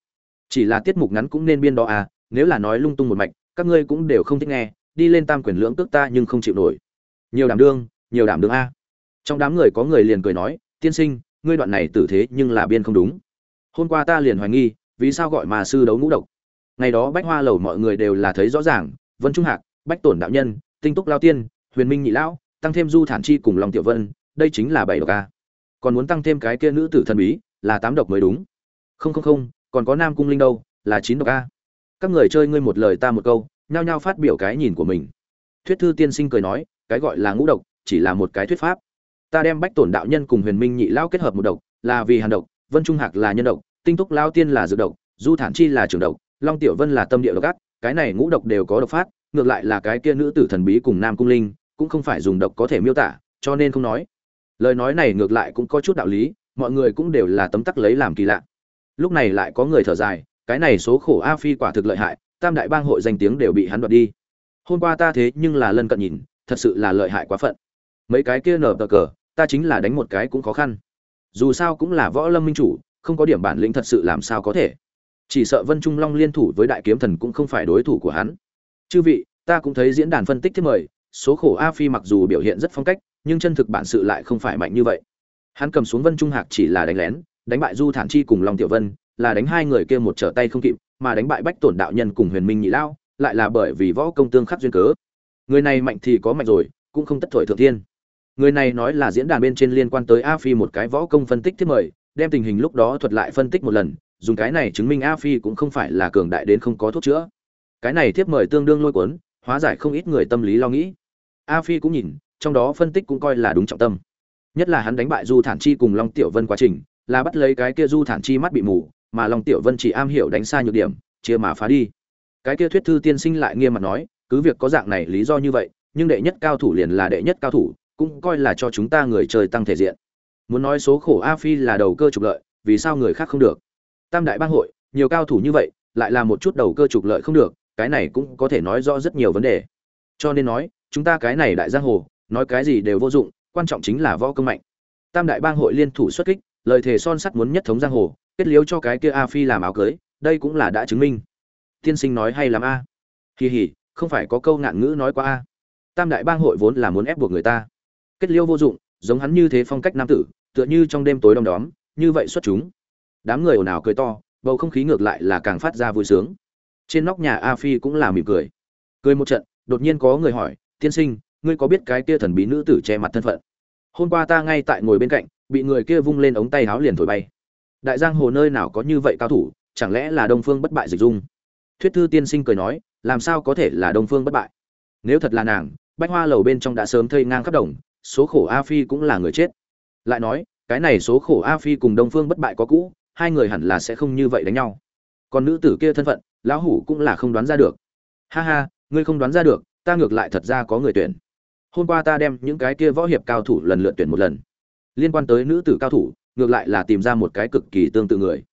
Chỉ là tiết mục ngắn cũng nên biên đó à nếu là nói lung tung một mạch, các ngươi cũng đều không thích nghe, đi lên tam quyền lưỡng cước ta nhưng không chịu nổi. Nhiều đảm đương, nhiều đảm đương a trong đám người có người liền cười nói, tiên sinh, ngươi đoạn này tử thế nhưng là biên không đúng. Hôm qua ta liền hoài nghi, vì sao gọi mà sư đấu ngũ độc? Ngày đó bách hoa lầu mọi người đều là thấy rõ ràng, vân trung hạc, bách tổn đạo nhân, tinh túc lao tiên, huyền minh nhị lão, tăng thêm du thản chi cùng lòng tiểu vân, đây chính là bảy độc a. Còn muốn tăng thêm cái kia nữ tử thần bí, là tám độc mới đúng. Không không không, còn có nam cung linh đâu, là chín độc a. Các người chơi ngươi một lời ta một câu, nhao nhao phát biểu cái nhìn của mình. Thuyết thư tiên sinh cười nói, cái gọi là ngũ độc, chỉ là một cái thuyết pháp ta đem bách tổn đạo nhân cùng huyền minh nhị lao kết hợp một độc, là vì hàn độc, vân trung hạc là nhân độc, tinh túc lao tiên là dược độc, du thản chi là trường độc, long tiểu vân là tâm địa độc ác, cái này ngũ độc đều có độc phát, ngược lại là cái kia nữ tử thần bí cùng nam cung linh, cũng không phải dùng độc có thể miêu tả, cho nên không nói. Lời nói này ngược lại cũng có chút đạo lý, mọi người cũng đều là tấm tắc lấy làm kỳ lạ. Lúc này lại có người thở dài, cái này số khổ a phi quả thực lợi hại, tam đại bang hội danh tiếng đều bị hắn đoạt đi. Hôm qua ta thế nhưng là lân cận nhìn, thật sự là lợi hại quá phận. Mấy cái kia nở tờ cờ ta chính là đánh một cái cũng khó khăn. Dù sao cũng là võ lâm minh chủ, không có điểm bản lĩnh thật sự làm sao có thể. Chỉ sợ vân trung long liên thủ với đại kiếm thần cũng không phải đối thủ của hắn. Chư vị, ta cũng thấy diễn đàn phân tích thiết mời, số khổ a phi mặc dù biểu hiện rất phong cách, nhưng chân thực bản sự lại không phải mạnh như vậy. Hắn cầm xuống vân trung hạc chỉ là đánh lén, đánh bại du thản chi cùng long tiểu vân, là đánh hai người kia một trở tay không kịp, mà đánh bại bách tổn đạo nhân cùng huyền minh nhị lao, lại là bởi vì võ công tương khắc duyên cớ. Người này mạnh thì có mạnh rồi, cũng không tất thổi thượng thiên người này nói là diễn đàn bên trên liên quan tới a phi một cái võ công phân tích thiết mời, đem tình hình lúc đó thuật lại phân tích một lần, dùng cái này chứng minh a phi cũng không phải là cường đại đến không có thuốc chữa. Cái này thiếp mời tương đương lôi cuốn, hóa giải không ít người tâm lý lo nghĩ. A phi cũng nhìn, trong đó phân tích cũng coi là đúng trọng tâm. Nhất là hắn đánh bại du thản chi cùng long tiểu vân quá trình, là bắt lấy cái kia du thản chi mắt bị mù, mà long tiểu vân chỉ am hiểu đánh xa nhược điểm, chia mà phá đi. Cái kia thuyết thư tiên sinh lại nghiêm mặt nói, cứ việc có dạng này lý do như vậy, nhưng đệ nhất cao thủ liền là đệ nhất cao thủ cũng coi là cho chúng ta người chơi tăng thể diện. Muốn nói số khổ a phi là đầu cơ trục lợi, vì sao người khác không được? Tam đại bang hội, nhiều cao thủ như vậy, lại là một chút đầu cơ trục lợi không được, cái này cũng có thể nói rõ rất nhiều vấn đề. Cho nên nói, chúng ta cái này đại giang hồ, nói cái gì đều vô dụng, quan trọng chính là võ công mạnh. Tam đại bang hội liên thủ xuất kích, lời thề son sắt muốn nhất thống giang hồ, kết liếu cho cái kia a phi làm áo cưới, đây cũng là đã chứng minh. Tiên sinh nói hay lắm a. À. kỳ hỉ, không phải có câu ngạn ngữ nói qua a. Tam đại bang hội vốn là muốn ép buộc người ta kết liêu vô dụng, giống hắn như thế phong cách nam tử, tựa như trong đêm tối đom đóm, như vậy xuất chúng. Đám người ồn ào cười to, bầu không khí ngược lại là càng phát ra vui sướng. Trên nóc nhà a phi cũng là mỉm cười. Cười một trận, đột nhiên có người hỏi, tiên sinh, ngươi có biết cái kia thần bí nữ tử che mặt thân phận? Hôm qua ta ngay tại ngồi bên cạnh, bị người kia vung lên ống tay áo liền thổi bay. Đại giang hồ nơi nào có như vậy cao thủ, chẳng lẽ là đông phương bất bại dịch dung? Thuyết thư tiên sinh cười nói, làm sao có thể là đông phương bất bại? Nếu thật là nàng, bách hoa lầu bên trong đã sớm thây ngang khắp đồng số khổ a phi cũng là người chết. Lại nói, cái này số khổ a phi cùng đông phương bất bại có cũ, hai người hẳn là sẽ không như vậy đánh nhau. Còn nữ tử kia thân phận, lão hủ cũng là không đoán ra được. Ha ha, ngươi không đoán ra được, ta ngược lại thật ra có người tuyển. Hôm qua ta đem những cái kia võ hiệp cao thủ lần lượt tuyển một lần. Liên quan tới nữ tử cao thủ, ngược lại là tìm ra một cái cực kỳ tương tự người.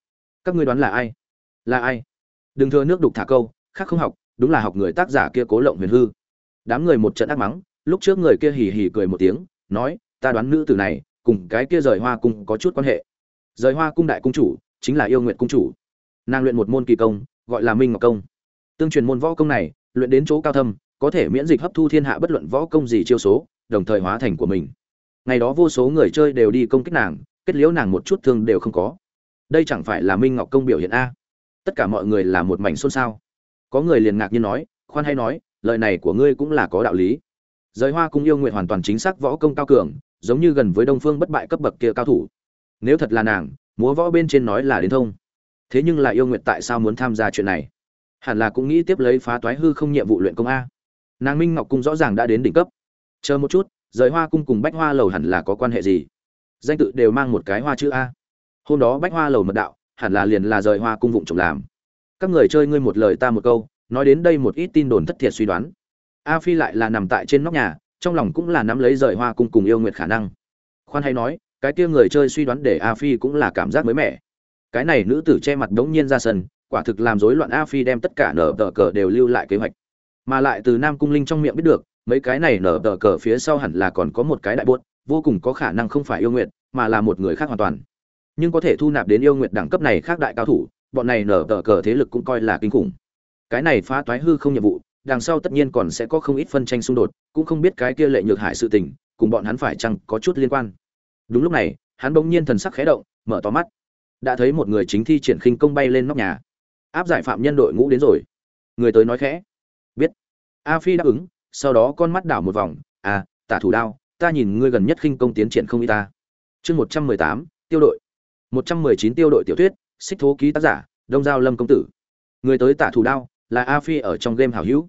Các ngươi đoán là ai? Là ai? Đừng thừa nước đục thả câu, khác không học, đúng là học người tác giả kia cố lộng huyền hư. Đám người một trận ác mắng lúc trước người kia hì hì cười một tiếng, nói, ta đoán nữ tử này cùng cái kia rời hoa cung có chút quan hệ. Rời hoa cung đại cung chủ chính là yêu nguyện cung chủ. Nàng luyện một môn kỳ công, gọi là minh ngọc công. Tương truyền môn võ công này, luyện đến chỗ cao thâm, có thể miễn dịch hấp thu thiên hạ bất luận võ công gì chiêu số, đồng thời hóa thành của mình. Ngày đó vô số người chơi đều đi công kích nàng, kết liễu nàng một chút thương đều không có. Đây chẳng phải là minh ngọc công biểu hiện a. Tất cả mọi người là một mảnh xôn xao. Có người liền ngạc nhiên nói, khoan hay nói, lời này của ngươi cũng là có đạo lý giới hoa cung yêu nguyện hoàn toàn chính xác võ công cao cường, giống như gần với đông phương bất bại cấp bậc kia cao thủ. Nếu thật là nàng, múa võ bên trên nói là đến thông. Thế nhưng lại yêu nguyện tại sao muốn tham gia chuyện này? Hẳn là cũng nghĩ tiếp lấy phá toái hư không nhiệm vụ luyện công a. Nàng minh ngọc cung rõ ràng đã đến đỉnh cấp. Chờ một chút giới hoa cung cùng bách hoa lầu hẳn là có quan hệ gì? Danh tự đều mang một cái hoa chữ a. Hôm đó bách hoa lầu mật đạo, hẳn là liền là rời hoa cung vụng trộm làm. Các người chơi ngươi một lời ta một câu, nói đến đây một ít tin đồn thất thiệt suy đoán a phi lại là nằm tại trên nóc nhà, trong lòng cũng là nắm lấy rời hoa cung cùng yêu nguyệt khả năng. Khoan hay nói, cái kia người chơi suy đoán để a phi cũng là cảm giác mới mẻ. Cái này nữ tử che mặt đống nhiên ra sân, quả thực làm rối loạn a phi đem tất cả nở tờ cờ đều lưu lại kế hoạch. Mà lại từ nam cung linh trong miệng biết được, mấy cái này nở tờ cờ phía sau hẳn là còn có một cái đại buốt, vô cùng có khả năng không phải yêu nguyện mà là một người khác hoàn toàn. Nhưng có thể thu nạp đến yêu nguyện đẳng cấp này khác đại cao thủ, bọn này nở tờ cờ thế lực cũng coi là kinh khủng. Cái này phá toái hư không nhiệm vụ đằng sau tất nhiên còn sẽ có không ít phân tranh xung đột, cũng không biết cái kia lệ nhược hải sự tình, cùng bọn hắn phải chăng có chút liên quan. Đúng lúc này, hắn bỗng nhiên thần sắc khẽ động, mở to mắt. Đã thấy một người chính thi triển khinh công bay lên nóc nhà. Áp giải phạm nhân đội ngũ đến rồi. Người tới nói khẽ. Biết. A phi đáp ứng, sau đó con mắt đảo một vòng. À tả thủ đao, ta nhìn ngươi gần nhất khinh công tiến triển không ít ta. Chương một trăm mười tám, tiêu đội. Một trăm mười chín tiêu đội tiểu thuyết, xích thố ký tác giả, đông giao lâm công tử. Người tới tả thủ đao là a phi ở trong game hảo hữu.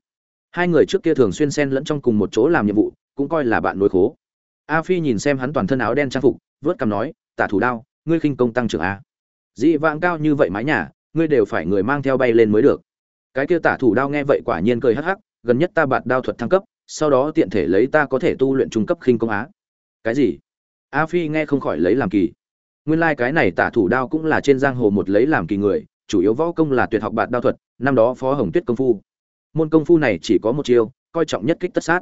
Hai người trước kia thường xuyên xen lẫn trong cùng một chỗ làm nhiệm vụ, cũng coi là bạn nối khố. A phi nhìn xem hắn toàn thân áo đen trang phục, vớt cằm nói, tả thủ đao, ngươi khinh công tăng trưởng a. Dị vãng cao như vậy mái nhà, ngươi đều phải người mang theo bay lên mới được. Cái kia tả thủ đao nghe vậy quả nhiên cười hắc hắc, gần nhất ta bạt đao thuật thăng cấp, sau đó tiện thể lấy ta có thể tu luyện trung cấp khinh công á. Cái gì? A phi nghe không khỏi lấy làm kỳ. Nguyên lai like cái này tả thủ đao cũng là trên giang hồ một lấy làm kỳ người chủ yếu võ công là tuyệt học bạt đao thuật, năm đó phó hồng tuyết công phu. Môn công phu này chỉ có một chiêu, coi trọng nhất kích tất sát.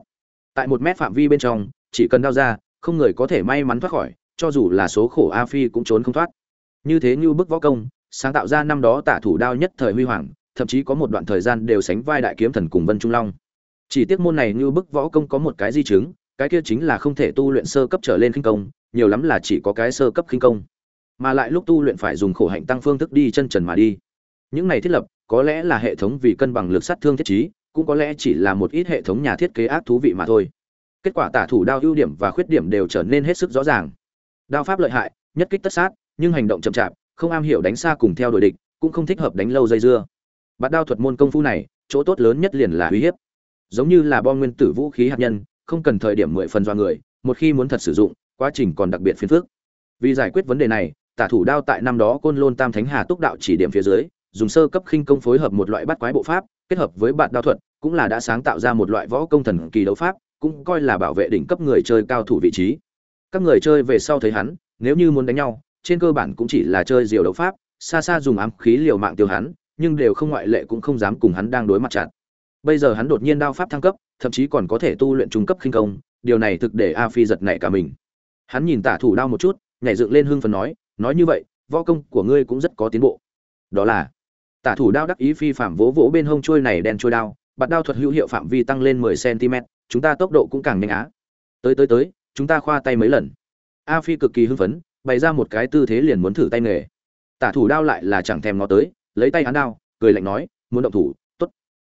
Tại một mét phạm vi bên trong, chỉ cần đao ra, không người có thể may mắn thoát khỏi, cho dù là số khổ a phi cũng trốn không thoát. Như thế như bức võ công, sáng tạo ra năm đó tả thủ đao nhất thời huy hoàng, thậm chí có một đoạn thời gian đều sánh vai đại kiếm thần cùng vân trung long. Chỉ tiếc môn này như bức võ công có một cái di chứng, cái kia chính là không thể tu luyện sơ cấp trở lên khinh công, nhiều lắm là chỉ có cái sơ cấp khinh công mà lại lúc tu luyện phải dùng khổ hạnh tăng phương thức đi chân trần mà đi. Những này thiết lập, có lẽ là hệ thống vì cân bằng lực sát thương thiết trí, cũng có lẽ chỉ là một ít hệ thống nhà thiết kế ác thú vị mà thôi. Kết quả tả thủ đao ưu điểm và khuyết điểm đều trở nên hết sức rõ ràng. Đao pháp lợi hại, nhất kích tất sát, nhưng hành động chậm chạp, không am hiểu đánh xa cùng theo đuổi địch, cũng không thích hợp đánh lâu dây dưa. Bạt đao thuật môn công phu này, chỗ tốt lớn nhất liền là uy hiếp. Giống như là bom nguyên tử vũ khí hạt nhân, không cần thời điểm mười phần do người, một khi muốn thật sử dụng, quá trình còn đặc biệt phiền phức. Vì giải quyết vấn đề này tả thủ đao tại năm đó côn lôn tam thánh hà túc đạo chỉ điểm phía dưới, dùng sơ cấp khinh công phối hợp một loại bắt quái bộ pháp, kết hợp với bạn đao thuật, cũng là đã sáng tạo ra một loại võ công thần kỳ đấu pháp, cũng coi là bảo vệ đỉnh cấp người chơi cao thủ vị trí. Các người chơi về sau thấy hắn, nếu như muốn đánh nhau, trên cơ bản cũng chỉ là chơi diều đấu pháp, xa xa dùng ám khí liều mạng tiêu hắn, nhưng đều không ngoại lệ cũng không dám cùng hắn đang đối mặt chặt bây giờ hắn đột nhiên đao pháp thăng cấp, thậm chí còn có thể tu luyện trung cấp khinh công, điều này thực để a phi giật nảy cả mình. Hắn nhìn tả thủ đao một chút, nhảy dựng lên hưng phần nói nói như vậy, võ công của ngươi cũng rất có tiến bộ. Đó là, tả thủ đao đắc ý phi phạm vỗ vỗ bên hông trôi này đen trôi đao, bạt đao thuật hữu hiệu phạm vi tăng lên 10 cm, chúng ta tốc độ cũng càng nhanh á. Tới tới tới, chúng ta khoa tay mấy lần. A phi cực kỳ hưng phấn, bày ra một cái tư thế liền muốn thử tay nghề. Tả thủ đao lại là chẳng thèm ngó tới, lấy tay hắn đao, cười lạnh nói, muốn động thủ, tốt.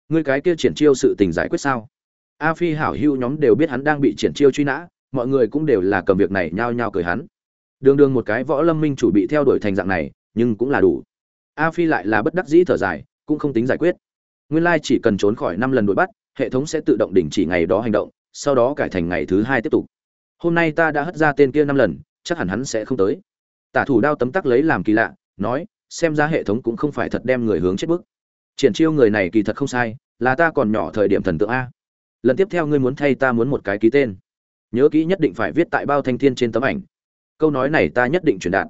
Ngươi cái kia triển chiêu sự tình giải quyết sao? A phi hảo hưu nhóm đều biết hắn đang bị triển chiêu truy nã, mọi người cũng đều là cầm việc này nhao nhao cười hắn đường đường một cái võ lâm minh chủ bị theo đuổi thành dạng này, nhưng cũng là đủ. A phi lại là bất đắc dĩ thở dài, cũng không tính giải quyết. Nguyên lai chỉ cần trốn khỏi năm lần đuổi bắt, hệ thống sẽ tự động đình chỉ ngày đó hành động, sau đó cải thành ngày thứ hai tiếp tục. Hôm nay ta đã hất ra tên kia năm lần, chắc hẳn hắn sẽ không tới. Tả thủ đao tấm tắc lấy làm kỳ lạ, nói, xem ra hệ thống cũng không phải thật đem người hướng chết bức triển chiêu người này kỳ thật không sai, là ta còn nhỏ thời điểm thần tượng a. Lần tiếp theo ngươi muốn thay ta muốn một cái ký tên. Nhớ kỹ nhất định phải viết tại bao thanh thiên trên tấm ảnh câu nói này ta nhất định truyền đạt.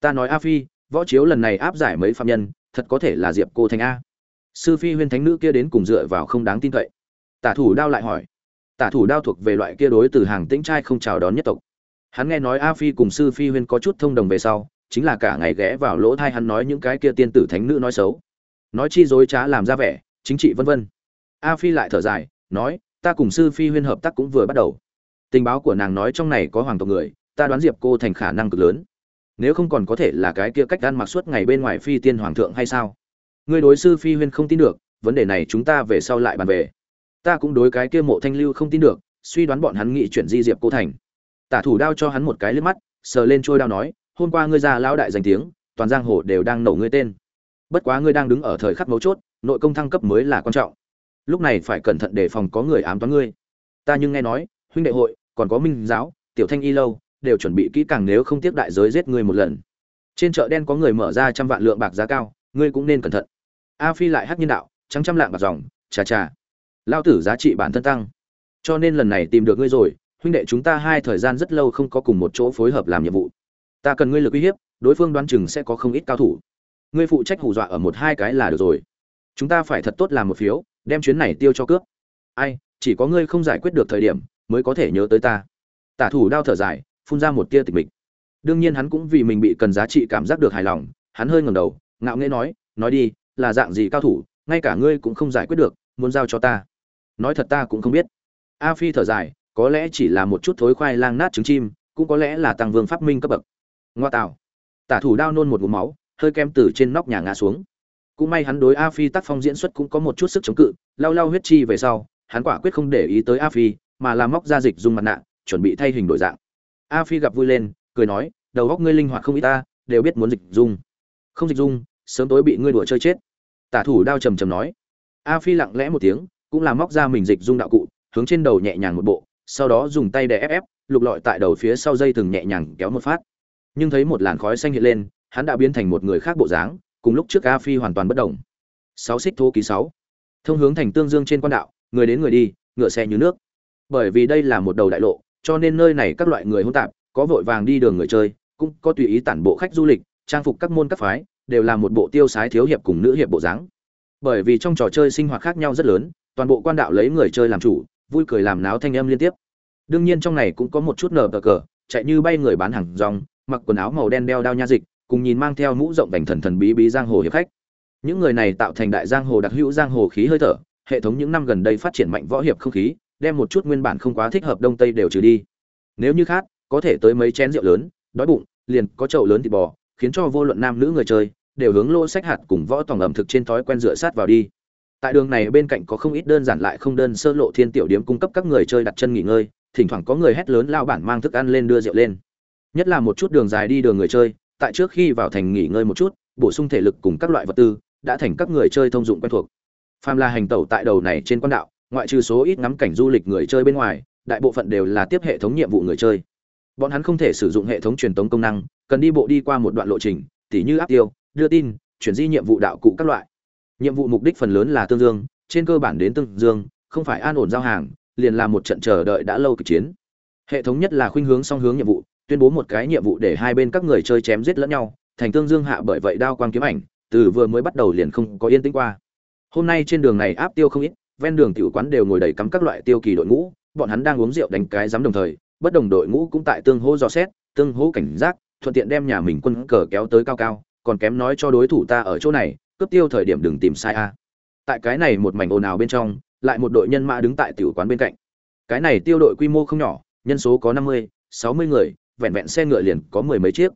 Ta nói a phi, võ chiếu lần này áp giải mấy phạm nhân, thật có thể là diệp cô thành a. Sư phi huyên thánh nữ kia đến cùng dựa vào không đáng tin cậy. Tả thủ đao lại hỏi. Tả thủ đao thuộc về loại kia đối từ hàng tĩnh trai không chào đón nhất tộc. Hắn nghe nói a phi cùng sư phi huyên có chút thông đồng về sau, chính là cả ngày ghé vào lỗ thai hắn nói những cái kia tiên tử thánh nữ nói xấu. Nói chi dối trá làm ra vẻ, chính trị vân vân. A phi lại thở dài, nói, ta cùng sư phi huyên hợp tác cũng vừa bắt đầu. Tình báo của nàng nói trong này có hoàng tộc người ta đoán diệp cô thành khả năng cực lớn. Nếu không còn có thể là cái kia cách ăn mặc suốt ngày bên ngoài phi tiên hoàng thượng hay sao? Ngươi đối sư phi huyên không tin được, vấn đề này chúng ta về sau lại bàn về. Ta cũng đối cái kia mộ thanh lưu không tin được, suy đoán bọn hắn nghị chuyển di diệp cô thành. Tả thủ đao cho hắn một cái liếc mắt, sờ lên trôi đao nói, hôm qua ngươi ra lão đại danh tiếng, toàn giang hồ đều đang nổ ngươi tên. Bất quá ngươi đang đứng ở thời khắc mấu chốt, nội công thăng cấp mới là quan trọng. Lúc này phải cẩn thận đề phòng có người ám toán ngươi. Ta nhưng nghe nói, huynh đệ hội, còn có minh giáo, tiểu thanh y lâu đều chuẩn bị kỹ càng nếu không tiếc đại giới giết ngươi một lần. Trên chợ đen có người mở ra trăm vạn lượng bạc giá cao, ngươi cũng nên cẩn thận. A phi lại hắc nhân đạo, trắng trăm lạng bạc dòng, chà chà. Lao tử giá trị bản thân tăng. Cho nên lần này tìm được ngươi rồi, huynh đệ chúng ta hai thời gian rất lâu không có cùng một chỗ phối hợp làm nhiệm vụ. Ta cần ngươi lực uy hiếp, đối phương đoán chừng sẽ có không ít cao thủ. Ngươi phụ trách hù dọa ở một hai cái là được rồi. Chúng ta phải thật tốt làm một phiếu, đem chuyến này tiêu cho cướp. Ai, chỉ có ngươi không giải quyết được thời điểm, mới có thể nhớ tới ta. Tả thủ đao thở dài phun ra một tia tịch mịch. Đương nhiên hắn cũng vì mình bị cần giá trị cảm giác được hài lòng, hắn hơi ngẩng đầu, ngạo nghễ nói nói đi, là dạng gì cao thủ, ngay cả ngươi cũng không giải quyết được, muốn giao cho ta. Nói thật ta cũng không biết. A phi thở dài, có lẽ chỉ là một chút thối khoai lang nát trứng chim, cũng có lẽ là tăng vương phát minh cấp bậc. Ngoa tạo. Tả thủ đao nôn một ngụm máu, hơi kem từ trên nóc nhà ngã xuống. Cũng may hắn đối a phi tác phong diễn xuất cũng có một chút sức chống cự, lau lau huyết chi về sau, hắn quả quyết không để ý tới a phi, mà làm móc ra dịch dung mặt nạ, chuẩn bị thay hình đổi dạng a phi gặp vui lên, cười nói, đầu góc ngươi linh hoạt không ít ta, đều biết muốn dịch dung. Không dịch dung, sớm tối bị ngươi đùa chơi chết. Tả thủ đao trầm trầm nói. A phi lặng lẽ một tiếng, cũng làm móc ra mình dịch dung đạo cụ, hướng trên đầu nhẹ nhàng một bộ, sau đó dùng tay để ép ép, lục lọi tại đầu phía sau dây từng nhẹ nhàng kéo một phát. Nhưng thấy một làn khói xanh hiện lên, hắn đã biến thành một người khác bộ dáng, cùng lúc trước a phi hoàn toàn bất động sáu xích thô ký sáu. Thông hướng thành tương dương trên quan đạo, người đến người đi, ngựa xe như nước. Bởi vì đây là một đầu đại lộ cho nên nơi này các loại người hỗn tạp, có vội vàng đi đường người chơi, cũng có tùy ý tản bộ khách du lịch, trang phục các môn các phái, đều là một bộ tiêu sái thiếu hiệp cùng nữ hiệp bộ dáng. Bởi vì trong trò chơi sinh hoạt khác nhau rất lớn, toàn bộ quan đạo lấy người chơi làm chủ, vui cười làm náo thanh âm liên tiếp. Đương nhiên trong này cũng có một chút nở cờ cờ, chạy như bay người bán hàng rong, mặc quần áo màu đen đeo đao nha dịch, cùng nhìn mang theo mũ rộng vành thần thần bí bí giang hồ hiệp khách. Những người này tạo thành đại giang hồ đặc hữu giang hồ khí hơi thở, hệ thống những năm gần đây phát triển mạnh võ hiệp không khí đem một chút nguyên bản không quá thích hợp đông tây đều trừ đi. Nếu như khát có thể tới mấy chén rượu lớn, đói bụng, liền có chậu lớn thịt bò, khiến cho vô luận nam nữ người chơi, đều hướng lô sách hạt cùng võ tòng ẩm thực trên thói quen rửa sát vào đi. Tại đường này bên cạnh có không ít đơn giản lại không đơn sơ lộ thiên tiểu điếm cung cấp các người chơi đặt chân nghỉ ngơi, thỉnh thoảng có người hét lớn lao bản mang thức ăn lên đưa rượu lên. Nhất là một chút đường dài đi đường người chơi, tại trước khi vào thành nghỉ ngơi một chút, bổ sung thể lực cùng các loại vật tư, đã thành các người chơi thông dụng quen thuộc. Phàm là hành tẩu tại đầu này trên quan đạo ngoại trừ số ít ngắm cảnh du lịch người chơi bên ngoài, đại bộ phận đều là tiếp hệ thống nhiệm vụ người chơi. Bọn hắn không thể sử dụng hệ thống truyền tống công năng, cần đi bộ đi qua một đoạn lộ trình, tỉ như áp tiêu, đưa tin, chuyển di nhiệm vụ đạo cụ các loại. Nhiệm vụ mục đích phần lớn là tương dương, trên cơ bản đến tương dương, không phải an ổn giao hàng, liền là một trận chờ đợi đã lâu kịch chiến. Hệ thống nhất là khuynh hướng song hướng nhiệm vụ, tuyên bố một cái nhiệm vụ để hai bên các người chơi chém giết lẫn nhau, thành tương dương hạ bởi vậy đao quang kiếm ảnh, từ vừa mới bắt đầu liền không có yên tĩnh qua. Hôm nay trên đường này áp tiêu không ít ven đường tiểu quán đều ngồi đầy cắm các loại tiêu kỳ đội ngũ, bọn hắn đang uống rượu đánh cái giám đồng thời, bất đồng đội ngũ cũng tại tương hỗ dò xét, tương hỗ cảnh giác, thuận tiện đem nhà mình quân cờ kéo tới cao cao, còn kém nói cho đối thủ ta ở chỗ này, cướp tiêu thời điểm đừng tìm sai a. Tại cái này một mảnh ồn ào bên trong, lại một đội nhân mã đứng tại tiểu quán bên cạnh. Cái này tiêu đội quy mô không nhỏ, nhân số có năm mươi, sáu mươi người, vẹn vẹn xe ngựa liền có mười mấy chiếc.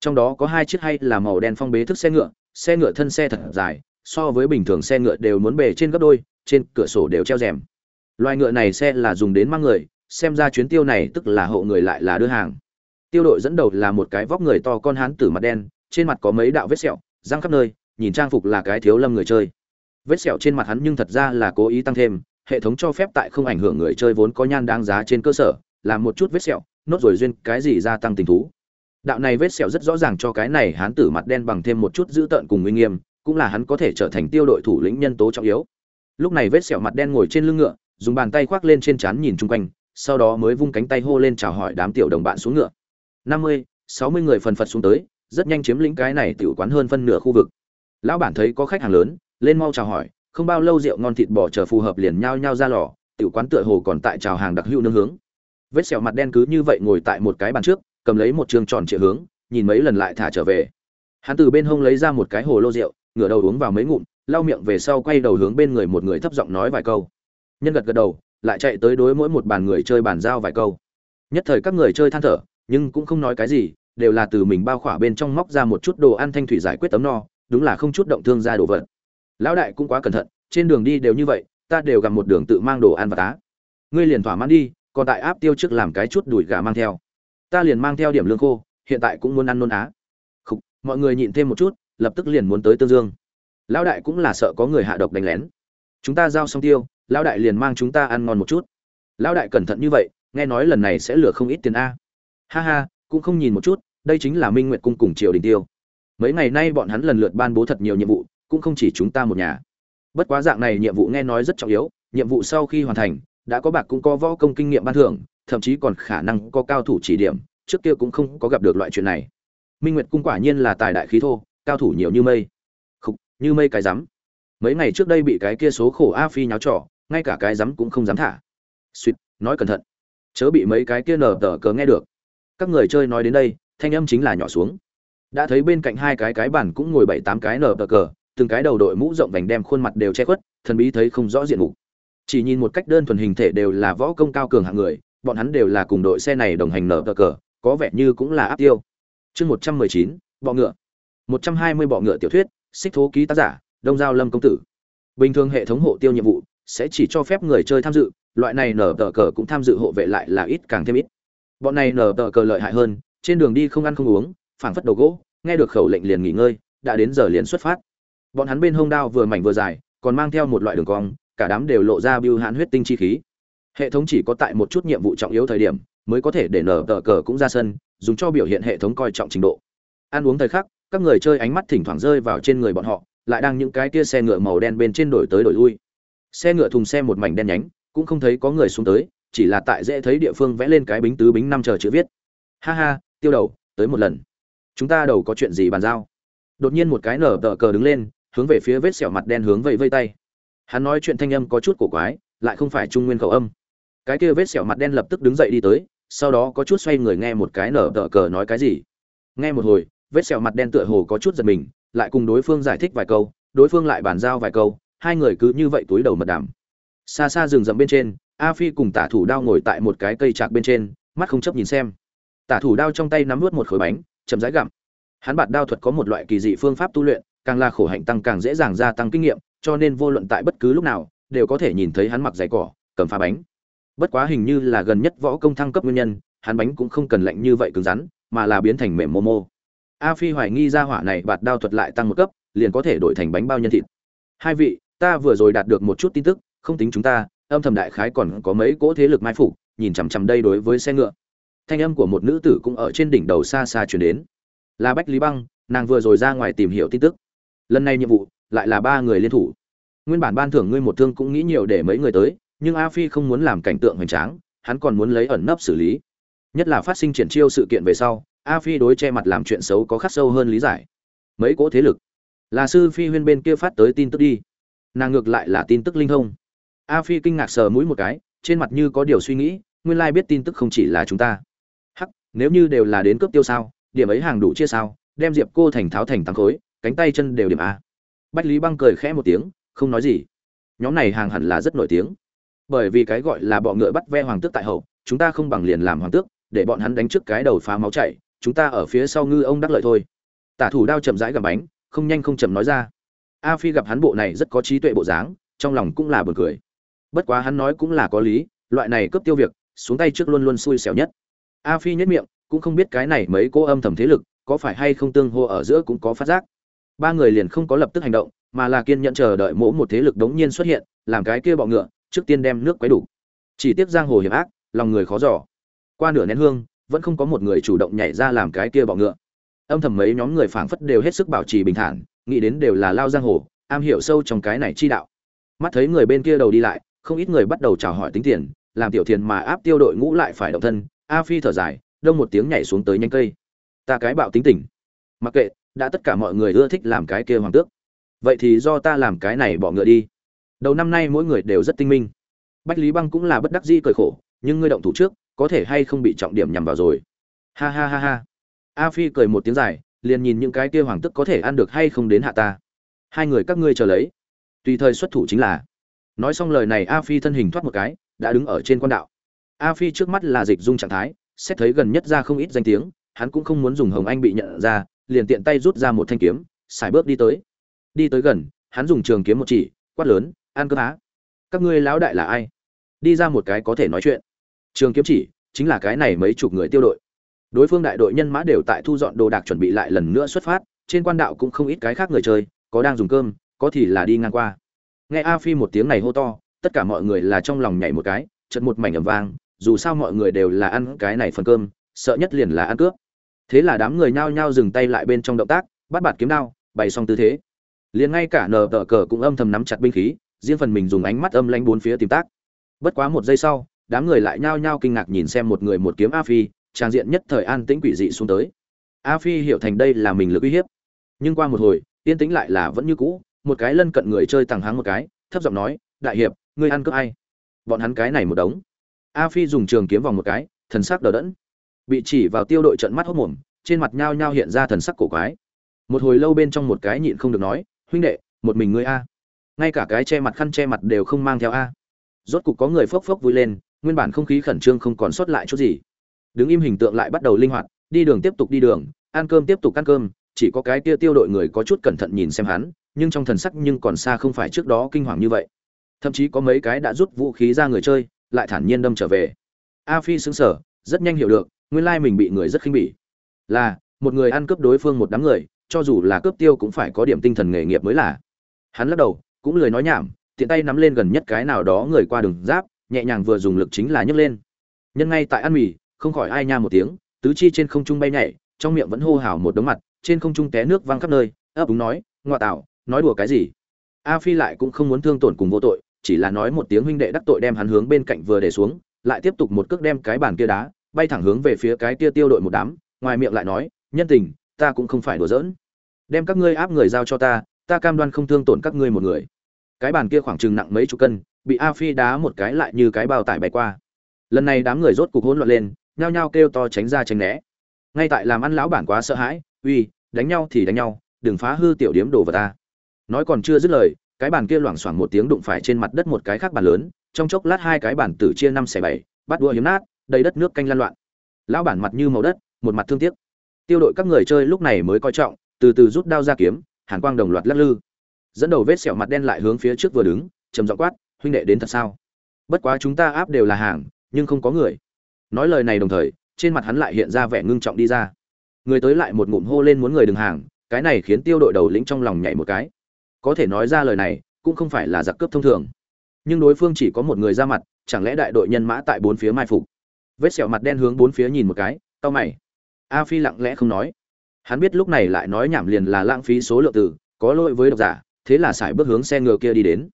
Trong đó có hai chiếc hay là màu đen phong bế thức xe ngựa xe ngựa thân xe thật dài, so với bình thường xe ngựa đều muốn bề trên gấp đôi trên cửa sổ đều treo rèm. Loài ngựa này xe là dùng đến mang người, xem ra chuyến tiêu này tức là hộ người lại là đưa hàng. Tiêu đội dẫn đầu là một cái vóc người to con hán tử mặt đen, trên mặt có mấy đạo vết sẹo, răng khắp nơi, nhìn trang phục là cái thiếu lâm người chơi. Vết sẹo trên mặt hắn nhưng thật ra là cố ý tăng thêm, hệ thống cho phép tại không ảnh hưởng người chơi vốn có nhan đáng giá trên cơ sở, làm một chút vết sẹo, nốt rồi duyên cái gì gia tăng tình thú. Đạo này vết sẹo rất rõ ràng cho cái này hán tử mặt đen bằng thêm một chút dữ tợn cùng uy nghiêm, cũng là hắn có thể trở thành tiêu đội thủ lĩnh nhân tố trọng yếu lúc này vết sẹo mặt đen ngồi trên lưng ngựa, dùng bàn tay khoác lên trên trán nhìn chung quanh, sau đó mới vung cánh tay hô lên chào hỏi đám tiểu đồng bạn xuống ngựa. Năm mươi, sáu mươi người phần phật xuống tới, rất nhanh chiếm lĩnh cái này tiểu quán hơn phân nửa khu vực. Lão bản thấy có khách hàng lớn, lên mau chào hỏi, không bao lâu rượu ngon thịt bò chờ phù hợp liền nhao nhao ra lò, tiểu quán tựa hồ còn tại chào hàng đặc hữu nương hướng. Vết sẹo mặt đen cứ như vậy ngồi tại một cái bàn trước, cầm lấy một trường tròn trịa hướng, nhìn mấy lần lại thả trở về. Hắn từ bên hông lấy ra một cái hồ lô rượu ngửa đầu uống vào mấy ngụm lau miệng về sau quay đầu hướng bên người một người thấp giọng nói vài câu. Nhân gật gật đầu lại chạy tới đối mỗi một bàn người chơi bàn giao vài câu. Nhất thời các người chơi than thở nhưng cũng không nói cái gì đều là từ mình bao khỏa bên trong móc ra một chút đồ ăn thanh thủy giải quyết tấm no đúng là không chút động thương ra đồ vật. Lão đại cũng quá cẩn thận trên đường đi đều như vậy ta đều gặp một đường tự mang đồ ăn và tá ngươi liền thỏa mãn đi còn tại áp tiêu trước làm cái chút đùi gà mang theo. Ta liền mang theo điểm lương khô hiện tại cũng muốn ăn nôn á. Khục, mọi người nhịn thêm một chút lập tức liền muốn tới tương dương. Lão đại cũng là sợ có người hạ độc đánh lén. Chúng ta giao xong tiêu, lão đại liền mang chúng ta ăn ngon một chút. Lão đại cẩn thận như vậy, nghe nói lần này sẽ lừa không ít tiền a. Ha ha, cũng không nhìn một chút, đây chính là minh nguyệt cung cùng triều đình tiêu. Mấy ngày nay bọn hắn lần lượt ban bố thật nhiều nhiệm vụ, cũng không chỉ chúng ta một nhà. Bất quá dạng này nhiệm vụ nghe nói rất trọng yếu, nhiệm vụ sau khi hoàn thành, đã có bạc cũng có võ công kinh nghiệm ban thưởng, thậm chí còn khả năng có cao thủ chỉ điểm, trước kia cũng không có gặp được loại chuyện này. Minh nguyệt cung quả nhiên là tài đại khí thô cao thủ nhiều như mây. Khục, như mây cái rắm. Mấy ngày trước đây bị cái kia số khổ a phi nháo trỏ ngay cả cái rắm cũng không dám thả. Suýt nói cẩn thận. Chớ bị mấy cái kia nở tờ cờ nghe được. Các người chơi nói đến đây thanh âm chính là nhỏ xuống. Đã thấy bên cạnh hai cái cái bản cũng ngồi bảy tám cái nở tờ cờ từng cái đầu đội mũ rộng vành đem khuôn mặt đều che khuất thần bí thấy không rõ diện mục. Chỉ nhìn một cách đơn thuần hình thể đều là võ công cao cường hạng người bọn hắn đều là cùng đội xe này đồng hành nở tờ cờ có vẻ như cũng là áp tiêu. Chương một trăm mười chín bọ ngựa một trăm hai mươi bọ ngựa tiểu thuyết, xích thố ký tác giả, đông giao lâm công tử. Bình thường hệ thống hộ tiêu nhiệm vụ sẽ chỉ cho phép người chơi tham dự, loại này nở tờ cờ cũng tham dự hộ vệ lại là ít càng thêm ít. Bọn này nở tờ cờ lợi hại hơn, trên đường đi không ăn không uống, phảng phất đầu gỗ, nghe được khẩu lệnh liền nghỉ ngơi, đã đến giờ liền xuất phát. Bọn hắn bên hông đao vừa mảnh vừa dài, còn mang theo một loại đường cong, cả đám đều lộ ra biêu hãn huyết tinh chi khí. Hệ thống chỉ có tại một chút nhiệm vụ trọng yếu thời điểm, mới có thể để nở tờ cờ cũng ra sân, dùng cho biểu hiện hệ thống coi trọng trình độ. Ăn uống thời khắc các người chơi ánh mắt thỉnh thoảng rơi vào trên người bọn họ, lại đang những cái kia xe ngựa màu đen bên trên đổi tới đổi lui. Xe ngựa thùng xe một mảnh đen nhánh, cũng không thấy có người xuống tới, chỉ là tại dễ thấy địa phương vẽ lên cái bính tứ bính năm chờ chữ viết. Ha ha, tiêu đầu, tới một lần. Chúng ta đầu có chuyện gì bàn giao? Đột nhiên một cái nở tờ cờ đứng lên, hướng về phía vết sẹo mặt đen hướng vẫy vây tay. Hắn nói chuyện thanh âm có chút cổ quái, lại không phải trung nguyên khẩu âm. Cái kia vết sẹo mặt đen lập tức đứng dậy đi tới, sau đó có chút xoay người nghe một cái nở tờ cờ nói cái gì. Nghe một hồi vết sẹo mặt đen tựa hồ có chút giật mình, lại cùng đối phương giải thích vài câu, đối phương lại bàn giao vài câu, hai người cứ như vậy túi đầu mật đàm. Xa xa rừng rậm bên trên, a phi cùng tả thủ đao ngồi tại một cái cây trạc bên trên, mắt không chấp nhìn xem. Tả thủ đao trong tay nắm vớt một khối bánh, chậm rãi gặm. Hắn bạt đao thuật có một loại kỳ dị phương pháp tu luyện, càng là khổ hạnh tăng càng dễ dàng gia tăng kinh nghiệm, cho nên vô luận tại bất cứ lúc nào, đều có thể nhìn thấy hắn mặc giày cỏ, cầm phá bánh. Bất quá hình như là gần nhất võ công thăng cấp nguyên nhân, hắn bánh cũng không cần lạnh như vậy cứng rắn, mà là biến thành mềm mô mô a phi hoài nghi ra hỏa này bạt đao thuật lại tăng một cấp, liền có thể đổi thành bánh bao nhân thịt. Hai vị, ta vừa rồi đạt được một chút tin tức, không tính chúng ta, âm thầm đại khái còn có mấy cỗ thế lực mai phục, nhìn chằm chằm đây đối với xe ngựa. Thanh âm của một nữ tử cũng ở trên đỉnh đầu xa xa chuyển đến. Là bách lý băng, nàng vừa rồi ra ngoài tìm hiểu tin tức. Lần này nhiệm vụ, lại là ba người liên thủ. Nguyên bản ban thưởng ngươi một thương cũng nghĩ nhiều để mấy người tới, nhưng a phi không muốn làm cảnh tượng hoành tráng, hắn còn muốn lấy ẩn nấp xử lý. Nhất là phát sinh triển chiêu sự kiện về sau a phi đối che mặt làm chuyện xấu có khắc sâu hơn lý giải. Mấy cỗ thế lực. Là sư phi huyên bên kia phát tới tin tức đi. Nàng ngược lại là tin tức linh thông. A phi kinh ngạc sờ mũi một cái, trên mặt như có điều suy nghĩ, nguyên lai biết tin tức không chỉ là chúng ta. Hắc, nếu như đều là đến cướp tiêu sao, điểm ấy hàng đủ chia sao, đem diệp cô thành tháo thành thắng khối, cánh tay chân đều điểm a. Bách lý băng cười khẽ một tiếng, không nói gì. Nhóm này hàng hẳn là rất nổi tiếng. Bởi vì cái gọi là bọ ngựa bắt ve hoàng tước tại hậu, chúng ta không bằng liền làm hoàng tước, để bọn hắn đánh trước cái đầu phá máu chạy chúng ta ở phía sau ngư ông đắc lợi thôi. Tả thủ đao chậm rãi gầm bánh, không nhanh không chậm nói ra. A phi gặp hắn bộ này rất có trí tuệ bộ dáng, trong lòng cũng là buồn cười. Bất quá hắn nói cũng là có lý, loại này cướp tiêu việc, xuống tay trước luôn luôn xui xẻo nhất. A phi nhất miệng, cũng không biết cái này mấy cô âm thầm thế lực, có phải hay không tương hô ở giữa cũng có phát giác. Ba người liền không có lập tức hành động, mà là kiên nhẫn chờ đợi mỗi một thế lực đống nhiên xuất hiện, làm cái kia bọ ngựa, trước tiên đem nước quấy đủ. Chỉ tiếc giang hồ hiểm ác, lòng người khó giỏ qua nửa nén hương vẫn không có một người chủ động nhảy ra làm cái kia bọ ngựa. Âm thầm mấy nhóm người phảng phất đều hết sức bảo trì bình thản, nghĩ đến đều là lao giang hồ, am hiểu sâu trong cái này chi đạo. Mắt thấy người bên kia đầu đi lại, không ít người bắt đầu chào hỏi tính tiền, làm tiểu thiền mà áp tiêu đội ngũ lại phải động thân, a phi thở dài, đông một tiếng nhảy xuống tới nhanh cây. Ta cái bạo tính tình. Mặc kệ, đã tất cả mọi người ưa thích làm cái kia hoàng tước. Vậy thì do ta làm cái này bỏ ngựa đi. Đầu năm nay mỗi người đều rất tinh minh. Bách lý băng cũng là bất đắc dĩ cười khổ, nhưng ngươi động thủ trước có thể hay không bị trọng điểm nhằm vào rồi. Ha ha ha ha. A phi cười một tiếng dài, liền nhìn những cái kia hoàng tức có thể ăn được hay không đến hạ ta. Hai người các ngươi chờ lấy. Tùy thời xuất thủ chính là. Nói xong lời này a phi thân hình thoát một cái, đã đứng ở trên quan đạo. A phi trước mắt là dịch dung trạng thái, xét thấy gần nhất ra không ít danh tiếng, hắn cũng không muốn dùng hồng anh bị nhận ra, liền tiện tay rút ra một thanh kiếm, xài bước đi tới. Đi tới gần, hắn dùng trường kiếm một chỉ, quát lớn, an cơ á các ngươi lão đại là ai? Đi ra một cái có thể nói chuyện trường kiếm chỉ chính là cái này mấy chục người tiêu đội. Đối phương đại đội nhân mã đều tại thu dọn đồ đạc chuẩn bị lại lần nữa xuất phát, trên quan đạo cũng không ít cái khác người chơi, có đang dùng cơm, có thì là đi ngang qua. Nghe a phi một tiếng này hô to, tất cả mọi người là trong lòng nhảy một cái chật một mảnh ầm vang, dù sao mọi người đều là ăn cái này phần cơm, sợ nhất liền là ăn cướp. Thế là đám người nhao nhao dừng tay lại bên trong động tác, bắt bạt kiếm đao, bày xong tư thế. Liền ngay cả nờ tờ cờ cũng âm thầm nắm chặt binh khí, riêng phần mình dùng ánh mắt âm lanh bốn phía tìm tác. Bất quá một giây sau đám người lại nhao nhao kinh ngạc nhìn xem một người một kiếm a phi, trang diện nhất thời an tĩnh quỷ dị xuống tới. A phi hiểu thành đây là mình lực uy hiếp. Nhưng qua một hồi, yên tĩnh lại là vẫn như cũ, một cái lân cận người chơi tàng háng một cái, thấp giọng nói, đại hiệp, ngươi ăn cướp ai? Bọn hắn cái này một đống. A phi dùng trường kiếm vòng một cái, thần sắc đờ đẫn. Bị chỉ vào tiêu đội trận mắt hốt mồm, trên mặt nhao nhao hiện ra thần sắc cổ quái. Một hồi lâu bên trong một cái nhịn không được nói, huynh đệ, một mình ngươi a. Ngay cả cái che mặt khăn che mặt đều không mang theo a. Rốt cục có người phốc phốc vui lên nguyên bản không khí khẩn trương không còn sót lại chút gì. Đứng im hình tượng lại bắt đầu linh hoạt, đi đường tiếp tục đi đường, ăn cơm tiếp tục ăn cơm, chỉ có cái kia tiêu đội người có chút cẩn thận nhìn xem hắn, nhưng trong thần sắc nhưng còn xa không phải trước đó kinh hoàng như vậy. Thậm chí có mấy cái đã rút vũ khí ra người chơi, lại thản nhiên đâm trở về. A phi xứng sở rất nhanh hiểu được, nguyên lai mình bị người rất khinh bỉ. Là, một người ăn cướp đối phương một đám người, cho dù là cướp tiêu cũng phải có điểm tinh thần nghề nghiệp mới là. Hắn lắc đầu, cũng lười nói nhảm, tiện tay nắm lên gần nhất cái nào đó người qua đường giáp nhẹ nhàng vừa dùng lực chính là nhấc lên. Nhân ngay tại ăn mì, không khỏi ai nha một tiếng, tứ chi trên không trung bay nhảy, trong miệng vẫn hô hào một đống mặt, trên không trung té nước văng khắp nơi, ấp úng nói, ngoa tạo, nói đùa cái gì? A phi lại cũng không muốn thương tổn cùng vô tội, chỉ là nói một tiếng huynh đệ đắc tội đem hắn hướng bên cạnh vừa để xuống, lại tiếp tục một cước đem cái bàn kia đá, bay thẳng hướng về phía cái kia tiêu đội một đám, ngoài miệng lại nói, nhân tình, ta cũng không phải đùa giỡn. Đem các ngươi áp người giao cho ta ta cam đoan không thương tổn các ngươi một người. Cái bàn kia khoảng chừng nặng mấy chục cân bị a phi đá một cái lại như cái bao tải bay qua. Lần này đám người rốt cục hỗn loạn lên, nhao nhao kêu to tránh ra tránh né. Ngay tại làm ăn lão bản quá sợ hãi, uy, đánh nhau thì đánh nhau, đừng phá hư tiểu điếm đồ vào ta. Nói còn chưa dứt lời, cái bàn kia loảng xoảng một tiếng đụng phải trên mặt đất một cái khác bàn lớn, trong chốc lát hai cái bàn tử chia năm xẻ bảy, bắt đua hiếm nát, đầy đất nước canh lan loạn. Lão bản mặt như màu đất, một mặt thương tiếc. Tiêu đội các người chơi lúc này mới coi trọng, từ từ rút đao ra kiếm, hàn quang đồng loạt lắc lư. Dẫn đầu vết sẹo mặt đen lại hướng phía trước vừa đứng, trầm giọng quát huynh đệ đến thật sao? Bất quá chúng ta áp đều là hàng, nhưng không có người. Nói lời này đồng thời, trên mặt hắn lại hiện ra vẻ ngưng trọng đi ra. Người tới lại một ngụm hô lên muốn người đừng hàng, cái này khiến tiêu đội đầu lĩnh trong lòng nhảy một cái. Có thể nói ra lời này, cũng không phải là giặc cướp thông thường. Nhưng đối phương chỉ có một người ra mặt, chẳng lẽ đại đội nhân mã tại bốn phía mai phục? Vết sẹo mặt đen hướng bốn phía nhìn một cái tao mày. A phi lặng lẽ không nói. Hắn biết lúc này lại nói nhảm liền là lãng phí số lượng từ, có lỗi với độc giả, thế là sải bước hướng xe ngựa kia đi đến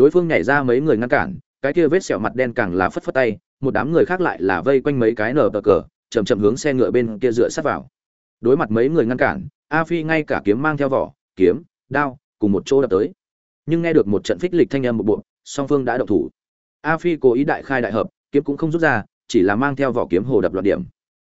đối phương nhảy ra mấy người ngăn cản, cái kia vết sẹo mặt đen càng là phất phất tay, một đám người khác lại là vây quanh mấy cái nở bờ cờ chầm chậm hướng xe ngựa bên kia dựa sát vào. Đối mặt mấy người ngăn cản, a phi ngay cả kiếm mang theo vỏ, kiếm, đao, cùng một chỗ đập tới. Nhưng nghe được một trận phích lịch thanh âm một bộ song phương đã động thủ. A phi cố ý đại khai đại hợp, kiếm cũng không rút ra, chỉ là mang theo vỏ kiếm hồ đập loạn điểm.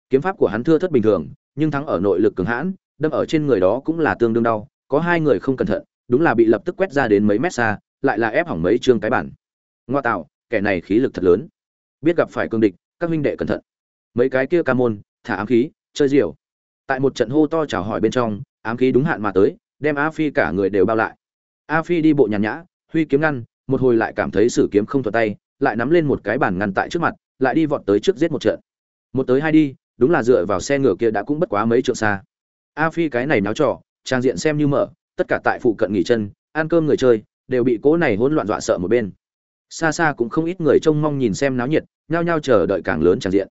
Kiếm pháp của hắn thưa thất bình thường, nhưng thắng ở nội lực cường hãn, đâm ở trên người đó cũng là tương đương đau, có hai người không cẩn thận, đúng là bị lập tức quét ra đến mấy mét xa lại là ép hỏng mấy chương cái bản. Ngoa tạo, kẻ này khí lực thật lớn. Biết gặp phải cương địch, các huynh đệ cẩn thận. Mấy cái kia ca môn, thả ám khí, chơi diều. Tại một trận hô to chào hỏi bên trong, ám khí đúng hạn mà tới, đem a phi cả người đều bao lại. A phi đi bộ nhàn nhã, huy kiếm ngăn, một hồi lại cảm thấy sử kiếm không thuận tay, lại nắm lên một cái bản ngăn tại trước mặt, lại đi vọt tới trước giết một trận. Một tới hai đi, đúng là dựa vào xe ngựa kia đã cũng bất quá mấy trượng xa. A phi cái này náo trò, trang diện xem như mở, tất cả tại phụ cận nghỉ chân, ăn cơm người chơi đều bị cố này hỗn loạn dọa sợ một bên. Xa xa cũng không ít người trông mong nhìn xem náo nhiệt, nhao nhao chờ đợi càng lớn tràn diện.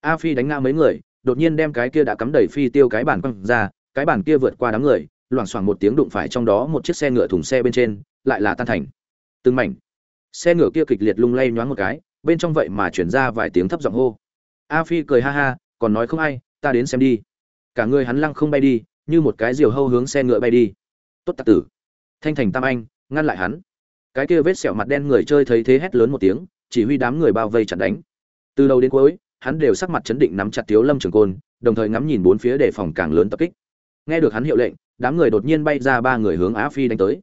A phi đánh ngã mấy người, đột nhiên đem cái kia đã cắm đầy phi tiêu cái bản quăng ra, cái bản kia vượt qua đám người, loảng xoảng một tiếng đụng phải trong đó một chiếc xe ngựa thùng xe bên trên, lại là tan thành. Từng mảnh. Xe ngựa kia kịch liệt lung lay nhoáng một cái, bên trong vậy mà chuyển ra vài tiếng thấp giọng hô. A phi cười ha ha, còn nói không ai, ta đến xem đi. Cả người hắn lăng không bay đi, như một cái diều hâu hướng xe ngựa bay đi. Tốt tặc tử. Thanh thành tam anh ngăn lại hắn. Cái kia vết sẹo mặt đen người chơi thấy thế hét lớn một tiếng, chỉ huy đám người bao vây chặn đánh. Từ đầu đến cuối, hắn đều sắc mặt chấn định nắm chặt tiếu lâm trường côn, đồng thời ngắm nhìn bốn phía để phòng càng lớn tập kích. Nghe được hắn hiệu lệnh, đám người đột nhiên bay ra ba người hướng á phi đánh tới.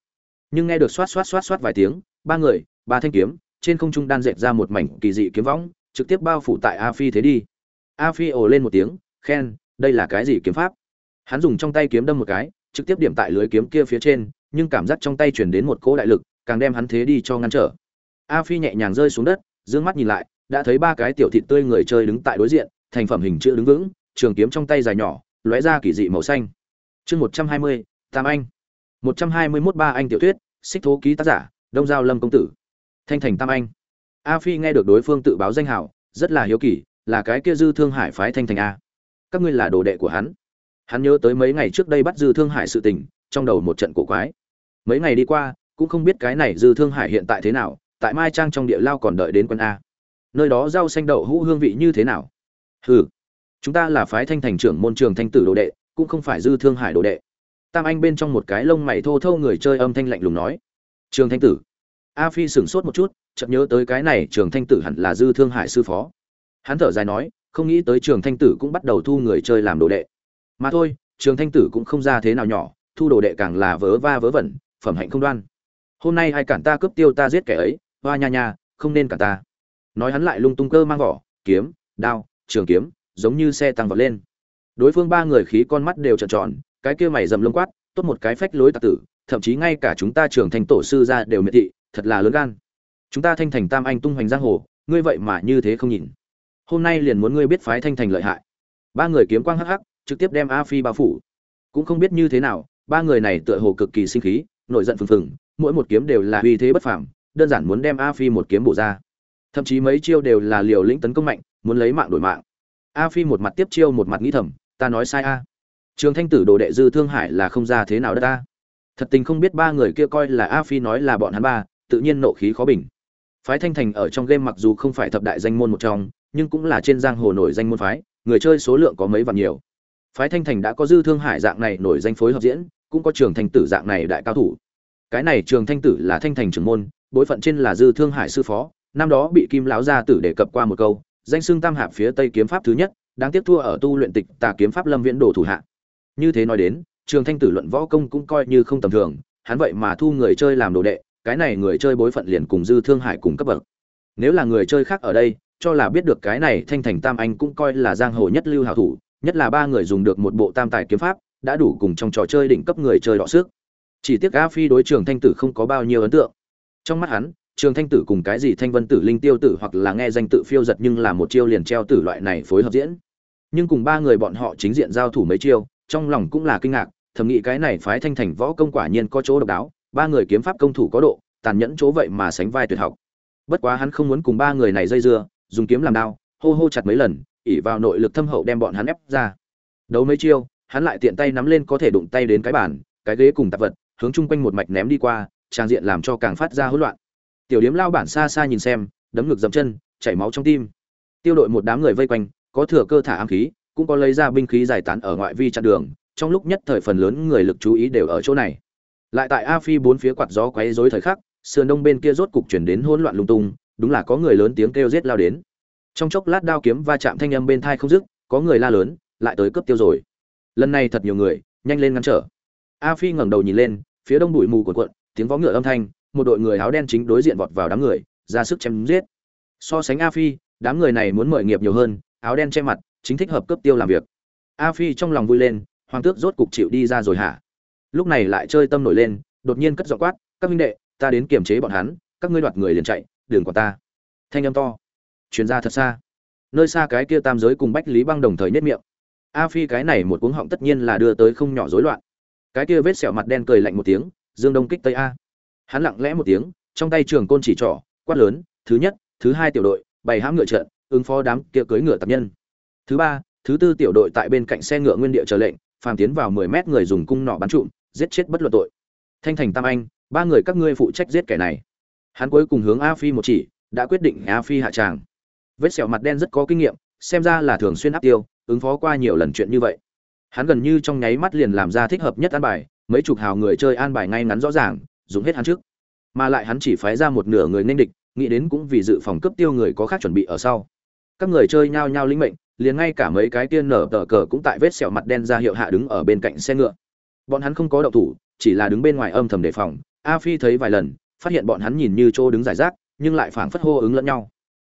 Nhưng nghe được xoát xoát xoát xoát vài tiếng, ba người, ba thanh kiếm, trên không trung đan dệt ra một mảnh kỳ dị kiếm võng, trực tiếp bao phủ tại a phi thế đi. A phi ồ lên một tiếng, khen, đây là cái gì kiếm pháp? Hắn dùng trong tay kiếm đâm một cái, trực tiếp điểm tại lưới kiếm kia phía trên nhưng cảm giác trong tay chuyển đến một cỗ đại lực, càng đem hắn thế đi cho ngăn trở. A phi nhẹ nhàng rơi xuống đất d ư ơ n g mắt nhìn lại, đã thấy ba cái tiểu thịt tươi người chơi đứng tại đối diện, thành phẩm hình chữ đứng vững, trường kiếm trong tay dài nhỏ, lóe ra kỳ dị màu xanh. Chương một trăm hai mươi, tam anh. Một trăm hai mươi mốt ba anh tiểu thuyết, xích thố ký tác giả, đông giao lâm công tử. Thanh thành tam anh. A phi nghe được đối phương tự báo danh hảo rất là hiếu kỳ, là cái kia dư thương hải phái thanh thành a. Các ngươi là đồ đệ của hắn. Hắn nhớ tới mấy ngày trước đây bắt dư thương hải sự tình, trong đầu một trận cổ quái mấy ngày đi qua, cũng không biết cái này dư thương hải hiện tại thế nào, tại mai trang trong địa lao còn đợi đến quân a. Nơi đó rau xanh đậu hũ hương vị như thế nào? Hừ, chúng ta là phái thanh thành trưởng môn trường thanh tử đồ đệ, cũng không phải dư thương hải đồ đệ. Tam anh bên trong một cái lông mày thô thô người chơi âm thanh lạnh lùng nói. Trường thanh tử. A phi sửng sốt một chút, chợt nhớ tới cái này trường thanh tử hẳn là dư thương hải sư phó. Hắn thở dài nói, không nghĩ tới trường thanh tử cũng bắt đầu thu người chơi làm đồ đệ. Mà thôi, trường thanh tử cũng không ra thế nào nhỏ, thu đồ đệ càng là vớ va vớ vẩn phẩm hạnh không đoan. Hôm nay ai cản ta cướp tiêu ta giết kẻ ấy, hoa nha nha, không nên cản ta. Nói hắn lại lung tung cơ mang vỏ, kiếm, đao, trường kiếm, giống như xe tăng vọt lên. Đối phương ba người khí con mắt đều trợn tròn, cái kia mày dầm lông quát, tốt một cái phách lối tạc tử, thậm chí ngay cả chúng ta trưởng thành tổ sư ra đều miệt thị, thật là lớn gan. Chúng ta thanh thành tam anh tung hoành giang hồ, ngươi vậy mà như thế không nhìn. Hôm nay liền muốn ngươi biết phái thanh thành lợi hại. Ba người kiếm quang hắc hắc, trực tiếp đem a phi bao phủ. Cũng không biết như thế nào, ba người này tựa hồ cực kỳ sinh khí nổi giận phừng phừng, mỗi một kiếm đều là uy thế bất phàm, đơn giản muốn đem a phi một kiếm bổ ra. Thậm chí mấy chiêu đều là liều lĩnh tấn công mạnh, muốn lấy mạng đổi mạng. A phi một mặt tiếp chiêu một mặt nghĩ thầm, ta nói sai a. Trường thanh tử đồ đệ dư thương hải là không ra thế nào đất ta. Thật tình không biết ba người kia coi là a phi nói là bọn hắn ba, tự nhiên nộ khí khó bình. Phái thanh thành ở trong game mặc dù không phải thập đại danh môn một trong, nhưng cũng là trên giang hồ nổi danh môn phái, người chơi số lượng có mấy vạn nhiều. Phái thanh thành đã có dư thương hải dạng này nổi danh phối hợp diễn cũng có trường thanh tử dạng này đại cao thủ. Cái này trường thanh tử là thanh thành trưởng môn, bối phận trên là dư thương hải sư phó, năm đó bị kim lão gia tử đề cập qua một câu, danh xưng tam hạp phía tây kiếm pháp thứ nhất, đáng tiếc thua ở tu luyện tịch tà kiếm pháp lâm viễn đồ thủ hạ. Như thế nói đến, trường thanh tử luận võ công cũng coi như không tầm thường, hắn vậy mà thu người chơi làm đồ đệ, cái này người chơi bối phận liền cùng dư thương hải cùng cấp bậc. Nếu là người chơi khác ở đây, cho là biết được cái này thanh thành tam anh cũng coi là giang hồ nhất lưu hảo thủ, nhất là ba người dùng được một bộ tam tài kiếm pháp đã đủ cùng trong trò chơi đỉnh cấp người chơi đọ sức. Chỉ tiếc a phi đối trường thanh tử không có bao nhiêu ấn tượng. Trong mắt hắn, trường thanh tử cùng cái gì thanh vân tử, linh tiêu tử hoặc là nghe danh tự phiêu giật nhưng là một chiêu liền treo tử loại này phối hợp diễn. Nhưng cùng ba người bọn họ chính diện giao thủ mấy chiêu, trong lòng cũng là kinh ngạc, thầm nghĩ cái này phái thanh thành võ công quả nhiên có chỗ độc đáo, ba người kiếm pháp công thủ có độ, tàn nhẫn chỗ vậy mà sánh vai tuyệt học. Bất quá hắn không muốn cùng ba người này dây dưa, dùng kiếm làm đao, hô hô chặt mấy lần ỉ vào nội lực thâm hậu đem bọn hắn ép ra. Đấu mấy chiêu hắn lại tiện tay nắm lên có thể đụng tay đến cái bàn, cái ghế cùng tạp vật, hướng chung quanh một mạch ném đi qua, trang diện làm cho càng phát ra hỗn loạn. Tiểu điếm lao bản xa xa nhìn xem, đấm ngực dậm chân, chảy máu trong tim. Tiêu đội một đám người vây quanh, có thừa cơ thả ám khí, cũng có lấy ra binh khí giải tán ở ngoại vi chặn đường, trong lúc nhất thời phần lớn người lực chú ý đều ở chỗ này. Lại tại a phi bốn phía quạt gió quấy rối thời khắc, sườn đông bên kia rốt cục chuyển đến hỗn loạn lung tung, đúng là có người lớn tiếng kêu giết lao đến. Trong chốc lát đao kiếm va chạm thanh âm bên tai không dứt, có người la lớn, lại tới cướp tiêu rồi lần này thật nhiều người, nhanh lên ngăn trở. A phi ngẩng đầu nhìn lên, phía đông bụi mù cuộn cuộn, tiếng vó ngựa âm thanh, một đội người áo đen chính đối diện vọt vào đám người, ra sức chém giết. So sánh a phi, đám người này muốn mời nghiệp nhiều hơn, áo đen che mặt, chính thích hợp cấp tiêu làm việc. A phi trong lòng vui lên, hoàng tước rốt cục chịu đi ra rồi hả? Lúc này lại chơi tâm nổi lên, đột nhiên cất giọng quát, các minh đệ, ta đến kiềm chế bọn hắn, các ngươi đoạt người liền chạy đường của ta. Thanh âm to chuyến ra thật xa. Nơi xa cái kia tam giới cùng bách lý băng đồng thời nhất miệng a phi cái này một cuống họng tất nhiên là đưa tới không nhỏ rối loạn. Cái kia vết sẹo mặt đen cười lạnh một tiếng, dương đông kích tây a. Hắn lặng lẽ một tiếng, trong tay trường côn chỉ trỏ, quát lớn, thứ nhất, thứ hai tiểu đội, bày hãm ngựa trận, ứng phó đám kia cưới ngựa tập nhân. Thứ ba, thứ tư tiểu đội tại bên cạnh xe ngựa nguyên địa chờ lệnh, phàm tiến vào mười mét người dùng cung nỏ bắn trụm, giết chết bất luận tội. Thanh thành tam anh, ba người các ngươi phụ trách giết kẻ này. Hắn cuối cùng hướng a phi một chỉ, đã quyết định a phi hạ tràng. Vết sẹo mặt đen rất có kinh nghiệm, xem ra là thường xuyên áp tiêu ứng phó qua nhiều lần chuyện như vậy. Hắn gần như trong nháy mắt liền làm ra thích hợp nhất an bài, mấy chục hào người chơi an bài ngay ngắn rõ ràng, dùng hết hắn trước. Mà lại hắn chỉ phái ra một nửa người nên địch, nghĩ đến cũng vì dự phòng cấp tiêu người có khác chuẩn bị ở sau. Các người chơi nhao nhao linh mệnh, liền ngay cả mấy cái tiên nở tờ cờ cũng tại vết sẹo mặt đen ra hiệu hạ đứng ở bên cạnh xe ngựa. Bọn hắn không có động thủ, chỉ là đứng bên ngoài âm thầm đề phòng. A phi thấy vài lần, phát hiện bọn hắn nhìn như chỗ đứng giải rác, nhưng lại phảng phất hô ứng lẫn nhau.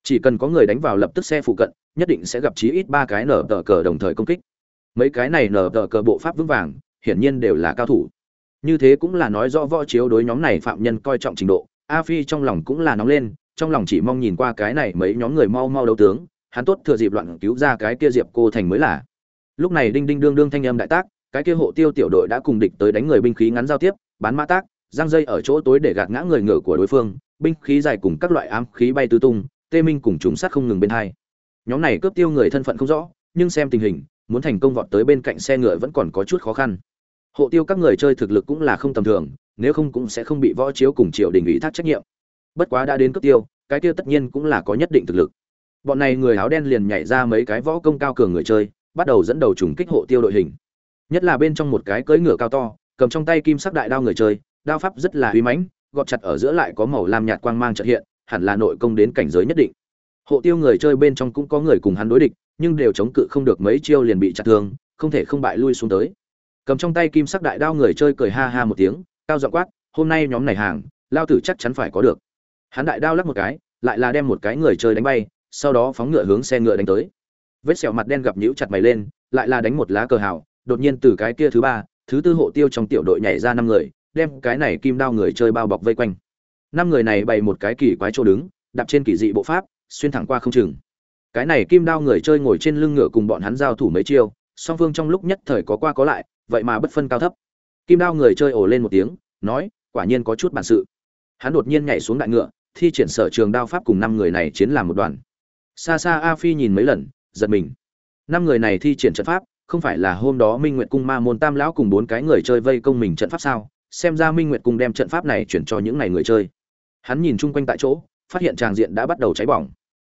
Chỉ cần có người đánh vào lập tức xe phụ cận nhất định sẽ gặp chí ít ba cái nở tờ cờ đồng thời công kích. Mấy cái này nở tờ cờ bộ pháp vững vàng, hiển nhiên đều là cao thủ. Như thế cũng là nói rõ võ chiếu đối nhóm này phạm nhân coi trọng trình độ, a phi trong lòng cũng là nóng lên, trong lòng chỉ mong nhìn qua cái này mấy nhóm người mau mau đấu tướng, hắn tốt thừa dịp loạn cứu ra cái kia diệp cô thành mới là. Lúc này đinh đinh đương đương thanh âm đại tác, cái kia hộ tiêu tiểu đội đã cùng địch tới đánh người binh khí ngắn giao tiếp, bán mã tác, giang dây ở chỗ tối để gạt ngã người ngựa của đối phương, binh khí dài cùng các loại ám khí bay tứ tung, tê minh cùng chúng sát không ngừng bên hai nhóm này cướp tiêu người thân phận không rõ, nhưng xem tình hình, muốn thành công vọt tới bên cạnh xe ngựa vẫn còn có chút khó khăn. Hộ tiêu các người chơi thực lực cũng là không tầm thường, nếu không cũng sẽ không bị võ chiếu cùng triều đình ủy thác trách nhiệm. Bất quá đã đến cướp tiêu, cái tiêu tất nhiên cũng là có nhất định thực lực. Bọn này người áo đen liền nhảy ra mấy cái võ công cao cường người chơi, bắt đầu dẫn đầu trùng kích hộ tiêu đội hình. Nhất là bên trong một cái cưỡi ngựa cao to, cầm trong tay kim sắc đại đao người chơi, đao pháp rất là uy mãnh, gọt chặt ở giữa lại có màu lam nhạt quang mang trợ hiện, hẳn là nội công đến cảnh giới nhất định hộ tiêu người chơi bên trong cũng có người cùng hắn đối địch, nhưng đều chống cự không được mấy chiêu liền bị chặt thương, không thể không bại lui xuống tới. Cầm trong tay kim sắc đại đao người chơi cười ha ha một tiếng, cao giọng quát, hôm nay nhóm này hàng, lao tử chắc chắn phải có được. Hắn đại đao lắc một cái, lại là đem một cái người chơi đánh bay, sau đó phóng ngựa hướng xe ngựa đánh tới. Vết sẹo mặt đen gặp nhũ chặt mày lên, lại là đánh một lá cờ hào, đột nhiên từ cái kia thứ ba, thứ tư hộ tiêu trong tiểu đội nhảy ra năm người, đem cái này kim đao người chơi bao bọc vây quanh. Năm người này bày một cái kỳ quái chỗ đứng, đạp trên kỳ dị bộ pháp xuyên thẳng qua không chừng. Cái này kim đao người chơi ngồi trên lưng ngựa cùng bọn hắn giao thủ mấy chiêu, song phương trong lúc nhất thời có qua có lại, vậy mà bất phân cao thấp. Kim đao người chơi ồ lên một tiếng, nói, quả nhiên có chút bản sự. Hắn đột nhiên nhảy xuống đại ngựa, thi triển sở trường đao pháp cùng năm người này chiến làm một đoàn. Xa xa a phi nhìn mấy lần, giật mình. Năm người này thi triển trận pháp, không phải là hôm đó minh nguyệt cung ma môn tam lão cùng bốn cái người chơi vây công mình trận pháp sao? Xem ra minh nguyệt cung đem trận pháp này chuyển cho những này người chơi. Hắn nhìn chung quanh tại chỗ, phát hiện tràng diện đã bắt đầu cháy bỏng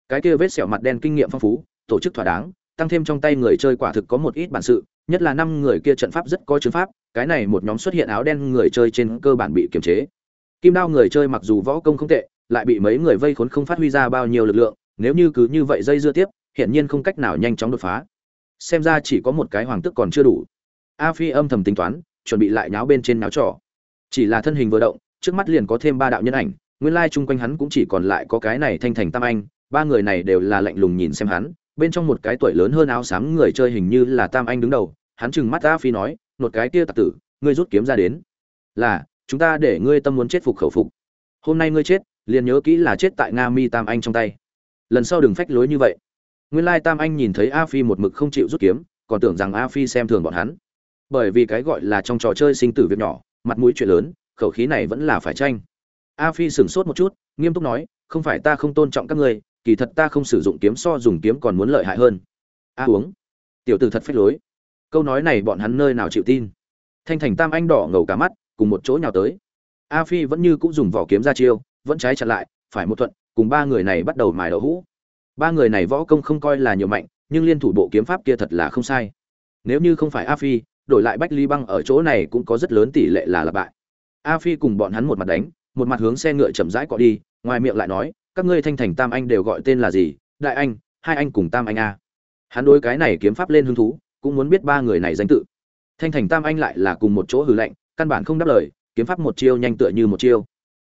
cái kia vết sẹo mặt đen kinh nghiệm phong phú, tổ chức thỏa đáng, tăng thêm trong tay người chơi quả thực có một ít bản sự, nhất là năm người kia trận pháp rất có chứng pháp, cái này một nhóm xuất hiện áo đen người chơi trên cơ bản bị kiềm chế. Kim đao người chơi mặc dù võ công không tệ, lại bị mấy người vây khốn không phát huy ra bao nhiêu lực lượng, nếu như cứ như vậy dây dưa tiếp, hiển nhiên không cách nào nhanh chóng đột phá. Xem ra chỉ có một cái hoàng tức còn chưa đủ. A phi âm thầm tính toán, chuẩn bị lại nháo bên trên náo trò. Chỉ là thân hình vừa động, trước mắt liền có thêm ba đạo nhân ảnh, nguyên lai chung quanh hắn cũng chỉ còn lại có cái này thanh thành tam anh ba người này đều là lạnh lùng nhìn xem hắn, bên trong một cái tuổi lớn hơn áo xám người chơi hình như là tam anh đứng đầu, hắn chừng mắt a phi nói một cái kia tặc tử, ngươi rút kiếm ra đến. Là, chúng ta để ngươi tâm muốn chết phục khẩu phục. Hôm nay ngươi chết, liền nhớ kỹ là chết tại nga mi tam anh trong tay. Lần sau đừng phách lối như vậy. Nguyên lai tam anh nhìn thấy a phi một mực không chịu rút kiếm, còn tưởng rằng a phi xem thường bọn hắn. Bởi vì cái gọi là trong trò chơi sinh tử việc nhỏ, mặt mũi chuyện lớn, khẩu khí này vẫn là phải tranh. A phi sửng sốt một chút, nghiêm túc nói, không phải ta không tôn trọng các ngươi kỳ thật ta không sử dụng kiếm so dùng kiếm còn muốn lợi hại hơn. A uống. Tiểu tử thật phách lối. Câu nói này bọn hắn nơi nào chịu tin? Thanh thành tam anh đỏ ngầu cả mắt, cùng một chỗ nhào tới. A phi vẫn như cũng dùng vỏ kiếm ra chiêu, vẫn trái chặn lại, phải một thuận, cùng ba người này bắt đầu mài đậu hũ. Ba người này võ công không coi là nhiều mạnh, nhưng liên thủ bộ kiếm pháp kia thật là không sai. Nếu như không phải a phi, đổi lại bách ly băng ở chỗ này cũng có rất lớn tỷ lệ là lặp bại. A phi cùng bọn hắn một mặt đánh, một mặt hướng xe ngựa chậm rãi cọ đi, ngoài miệng lại nói các ngươi thanh thành tam anh đều gọi tên là gì? Đại anh, hai anh cùng tam anh a. Hắn đối cái này kiếm pháp lên hứng thú, cũng muốn biết ba người này danh tự. Thanh thành tam anh lại là cùng một chỗ hử lạnh, căn bản không đáp lời, kiếm pháp một chiêu nhanh tựa như một chiêu.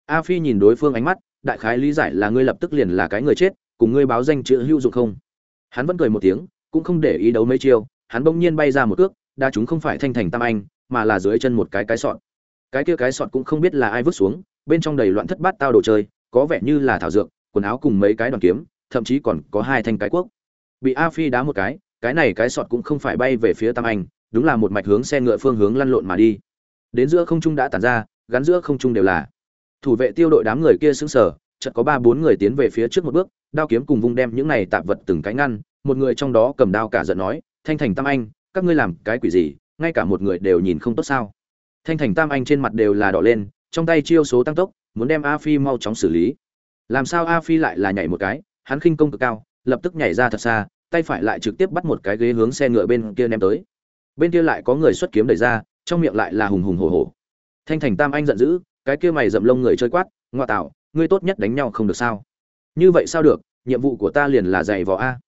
A phi nhìn đối phương ánh mắt, đại khái lý giải là ngươi lập tức liền là cái người chết, cùng ngươi báo danh chữ hữu dụng không? Hắn vẫn cười một tiếng, cũng không để ý đấu mấy chiêu, hắn bỗng nhiên bay ra một cước, đa chúng không phải thanh thành tam anh, mà là dưới chân một cái cái sọt. Cái kia cái sọt cũng không biết là ai vứt xuống, bên trong đầy loạn thất bát tao đồ chơi, có vẻ như là thảo dược quần áo cùng mấy cái đoàn kiếm, thậm chí còn có hai thanh cái quốc. Bị a phi đá một cái cái này cái sọt cũng không phải bay về phía tam anh, đúng là một mạch hướng xe ngựa phương hướng lăn lộn mà đi. Đến giữa không trung đã tản ra, gắn giữa không trung đều là. Thủ vệ tiêu đội đám người kia sững sờ, chợt có ba bốn người tiến về phía trước một bước, đao kiếm cùng vung đem những này tạp vật từng cái ngăn, một người trong đó cầm đao cả giận nói, thanh thành tam anh, các ngươi làm cái quỷ gì, ngay cả một người đều nhìn không tốt sao? Thanh thành tam anh trên mặt đều là đỏ lên, trong tay chiêu số tăng tốc, muốn đem a phi mau chóng xử lý làm sao a phi lại là nhảy một cái? Hắn khinh công cực cao, lập tức nhảy ra thật xa, tay phải lại trực tiếp bắt một cái ghế hướng xe ngựa bên kia ném tới. Bên kia lại có người xuất kiếm đẩy ra, trong miệng lại là hùng hùng hổ hổ. Thanh thành tam anh giận dữ, cái kia mày dậm lông người chơi quát, ngoa tạo, ngươi tốt nhất đánh nhau không được sao? Như vậy sao được, nhiệm vụ của ta liền là dạy vò a.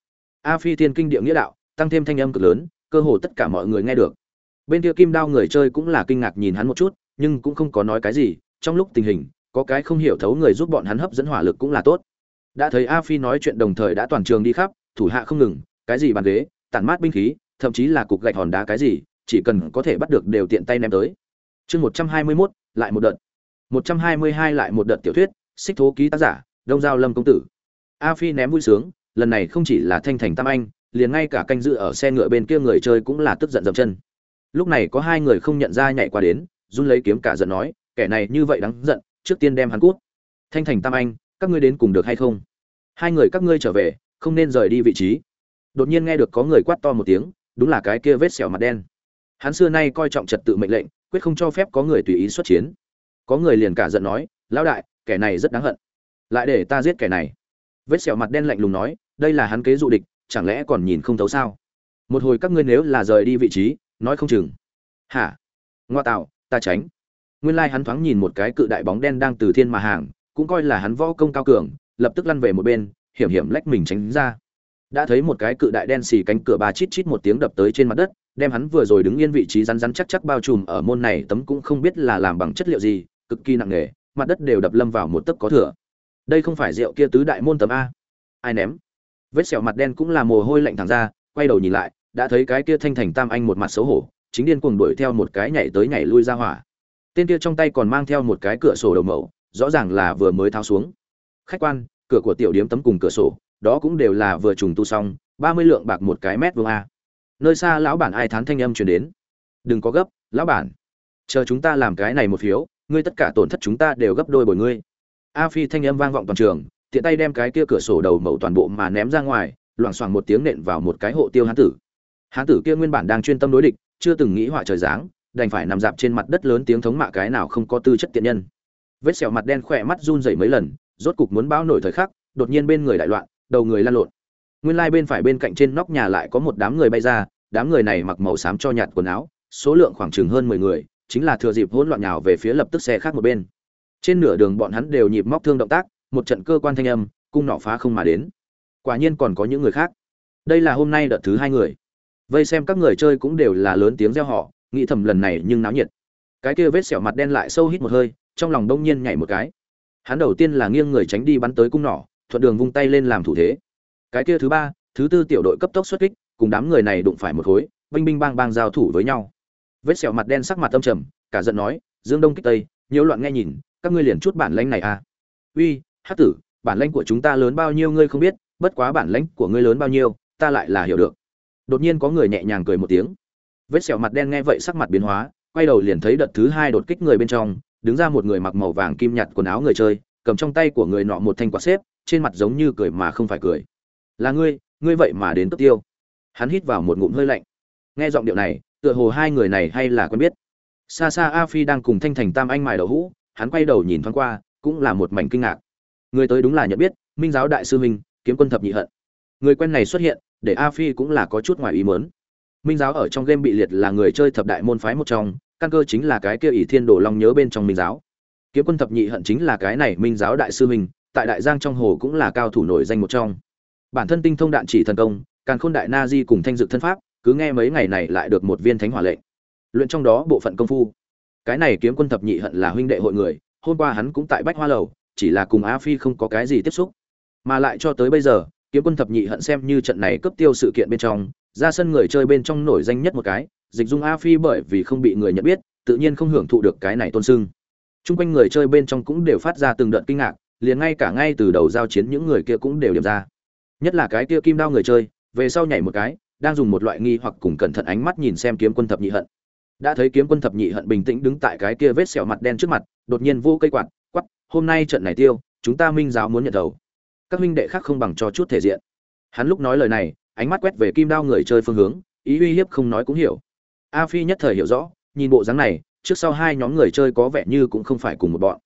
A phi thiên kinh địa nghĩa đạo, tăng thêm thanh âm cực lớn, cơ hồ tất cả mọi người nghe được. Bên kia kim đao người chơi cũng là kinh ngạc nhìn hắn một chút, nhưng cũng không có nói cái gì, trong lúc tình hình có cái không hiểu thấu người giúp bọn hắn hấp dẫn hỏa lực cũng là tốt. Đã thấy a phi nói chuyện đồng thời đã toàn trường đi khắp thủ hạ không ngừng cái gì bàn ghế tản mát binh khí thậm chí là cục gạch hòn đá cái gì chỉ cần có thể bắt được đều tiện tay ném tới. Chương một trăm hai mươi 121, lại một đợt. một trăm hai mươi hai lại một đợt tiểu thuyết xích thố ký tác giả đông giao lâm công tử. A phi ném vui sướng lần này không chỉ là thanh thành tam anh liền ngay cả canh dự ở xe ngựa bên kia người chơi cũng là tức giận dậm chân. Lúc này có hai người không nhận ra nhảy qua đến run lấy kiếm cả giận nói kẻ này như vậy đáng giận trước tiên đem hắn cút. Thanh thành tam anh, các ngươi đến cùng được hay không? Hai người các ngươi trở về, không nên rời đi vị trí. Đột nhiên nghe được có người quát to một tiếng, đúng là cái kia vết sẹo mặt đen. Hắn xưa nay coi trọng trật tự mệnh lệnh, quyết không cho phép có người tùy ý xuất chiến. Có người liền cả giận nói, lão đại, kẻ này rất đáng hận. Lại để ta giết kẻ này. Vết sẹo mặt đen lạnh lùng nói, đây là hắn kế dụ địch, chẳng lẽ còn nhìn không thấu sao? Một hồi các ngươi nếu là rời đi vị trí, nói không chừng. Hả? Ngoa tạo, ta tránh nguyên lai hắn thoáng nhìn một cái cự đại bóng đen đang từ thiên mà hàng, cũng coi là hắn võ công cao cường, lập tức lăn về một bên, hiểm hiểm lách mình tránh ra. Đã thấy một cái cự đại đen xì cánh cửa ba chít chít một tiếng đập tới trên mặt đất, đem hắn vừa rồi đứng yên vị trí rắn rắn chắc chắc bao trùm ở môn này tấm cũng không biết là làm bằng chất liệu gì, cực kỳ nặng nề, mặt đất đều đập lâm vào một tấc có thừa. Đây không phải rượu kia tứ đại môn tấm a. Ai ném? Vết sẹo mặt đen cũng là mồ hôi lạnh thẳng ra, quay đầu nhìn lại, đã thấy cái kia thanh thành tam anh một mặt xấu hổ, chính điên cuồng đuổi theo một cái nhảy tới nhảy lui ra hỏa tên kia trong tay còn mang theo một cái cửa sổ đầu mẫu rõ ràng là vừa mới tháo xuống. Khách quan, cửa của tiểu điếm tấm cùng cửa sổ, đó cũng đều là vừa trùng tu xong, ba mươi lượng bạc một cái mét vuông a. Nơi xa lão bản ai thán thanh âm truyền đến. Đừng có gấp, lão bản. Chờ chúng ta làm cái này một phiếu, ngươi tất cả tổn thất chúng ta đều gấp đôi bồi ngươi. A phi thanh âm vang vọng toàn trường, tiện tay đem cái kia cửa sổ đầu mẫu toàn bộ mà ném ra ngoài, loảng xoảng một tiếng nện vào một cái hộ tiêu hán tử. Hán tử kia nguyên bản đang chuyên tâm đối địch, chưa từng nghĩ họa trời dáng đành phải nằm dạp trên mặt đất lớn tiếng thống mạ cái nào không có tư chất tiện nhân. Vết sẹo mặt đen khỏe mắt run rẩy mấy lần, rốt cục muốn báo nổi thời khắc, đột nhiên bên người đại loạn, đầu người lan lộn. Nguyên lai bên phải bên cạnh trên nóc nhà lại có một đám người bay ra, đám người này mặc màu xám cho nhạt quần áo, số lượng khoảng chừng hơn mười người, chính là thừa dịp hỗn loạn nhào về phía lập tức xe khác một bên. Trên nửa đường bọn hắn đều nhịp móc thương động tác, một trận cơ quan thanh âm, cung nọ phá không mà đến. Quả nhiên còn có những người khác. Đây là hôm nay đợt thứ hai người. Vây xem các người chơi cũng đều là lớn tiếng reo họ nghĩ thầm lần này nhưng náo nhiệt. Cái kia vết sẹo mặt đen lại sâu hít một hơi, trong lòng đông nhiên nhảy một cái. Hắn đầu tiên là nghiêng người tránh đi bắn tới cung nỏ, thuận đường vung tay lên làm thủ thế. Cái kia thứ ba, thứ tư tiểu đội cấp tốc xuất kích, cùng đám người này đụng phải một khối, binh binh bang bang giao thủ với nhau. Vết sẹo mặt đen sắc mặt âm trầm, cả giận nói, dương đông kích tây nhiễu loạn nghe nhìn, các ngươi liền chút bản lãnh này à? Uy hát tử, bản lãnh của chúng ta lớn bao nhiêu ngươi không biết, bất quá bản lãnh của ngươi lớn bao nhiêu, ta lại là hiểu được. Đột nhiên có người nhẹ nhàng cười một tiếng vết sẹo mặt đen nghe vậy sắc mặt biến hóa, quay đầu liền thấy đợt thứ hai đột kích người bên trong, đứng ra một người mặc màu vàng kim nhạt quần áo người chơi, cầm trong tay của người nọ một thanh quạt xếp, trên mặt giống như cười mà không phải cười. Là ngươi ngươi vậy mà đến tức tiêu. Hắn hít vào một ngụm hơi lạnh. Nghe giọng điệu này, tựa hồ hai người này hay là quen biết. Xa xa a phi đang cùng thanh thành tam anh mài đậu hũ, hắn quay đầu nhìn thoáng qua, cũng là một mảnh kinh ngạc. Người tới đúng là nhận biết, minh giáo đại sư minh, kiếm quân thập nhị hận. Người quen này xuất hiện, để a phi cũng là có chút ngoài ý mớn minh giáo ở trong game bị liệt là người chơi thập đại môn phái một trong, căn cơ chính là cái kia ỷ thiên đồ long nhớ bên trong minh giáo. Kiếm quân thập nhị hận chính là cái này minh giáo đại sư minh, tại đại giang trong hồ cũng là cao thủ nổi danh một trong. Bản thân tinh thông đạn chỉ thần công càn khôn đại na di cùng thanh dực thân pháp, cứ nghe mấy ngày này lại được một viên thánh hỏa lệnh. Luyện trong đó bộ phận công phu. Cái này kiếm quân thập nhị hận là huynh đệ hội người, hôm qua hắn cũng tại bách hoa lầu, chỉ là cùng a phi không có cái gì tiếp xúc. Mà lại cho tới bây giờ, kiếm quân thập nhị hận xem như trận này cấp tiêu sự kiện bên trong ra sân người chơi bên trong nổi danh nhất một cái, dịch dung a phi bởi vì không bị người nhận biết, tự nhiên không hưởng thụ được cái này tôn sưng. Chung quanh người chơi bên trong cũng đều phát ra từng đợt kinh ngạc, liền ngay cả ngay từ đầu giao chiến những người kia cũng đều điểm ra. Nhất là cái kia kim đao người chơi, về sau nhảy một cái, đang dùng một loại nghi hoặc cùng cẩn thận ánh mắt nhìn xem kiếm quân thập nhị hận. Đã thấy kiếm quân thập nhị hận bình tĩnh đứng tại cái kia vết sẹo mặt đen trước mặt, đột nhiên vô cây quạt quắp hôm nay trận này tiêu, chúng ta minh giáo muốn nhận đầu các huynh đệ khác không bằng cho chút thể diện. Hắn lúc nói lời này ánh mắt quét về kim đao người chơi phương hướng, ý uy hiếp không nói cũng hiểu. A phi nhất thời hiểu rõ, nhìn bộ dáng này, trước sau hai nhóm người chơi có vẻ như cũng không phải cùng một bọn.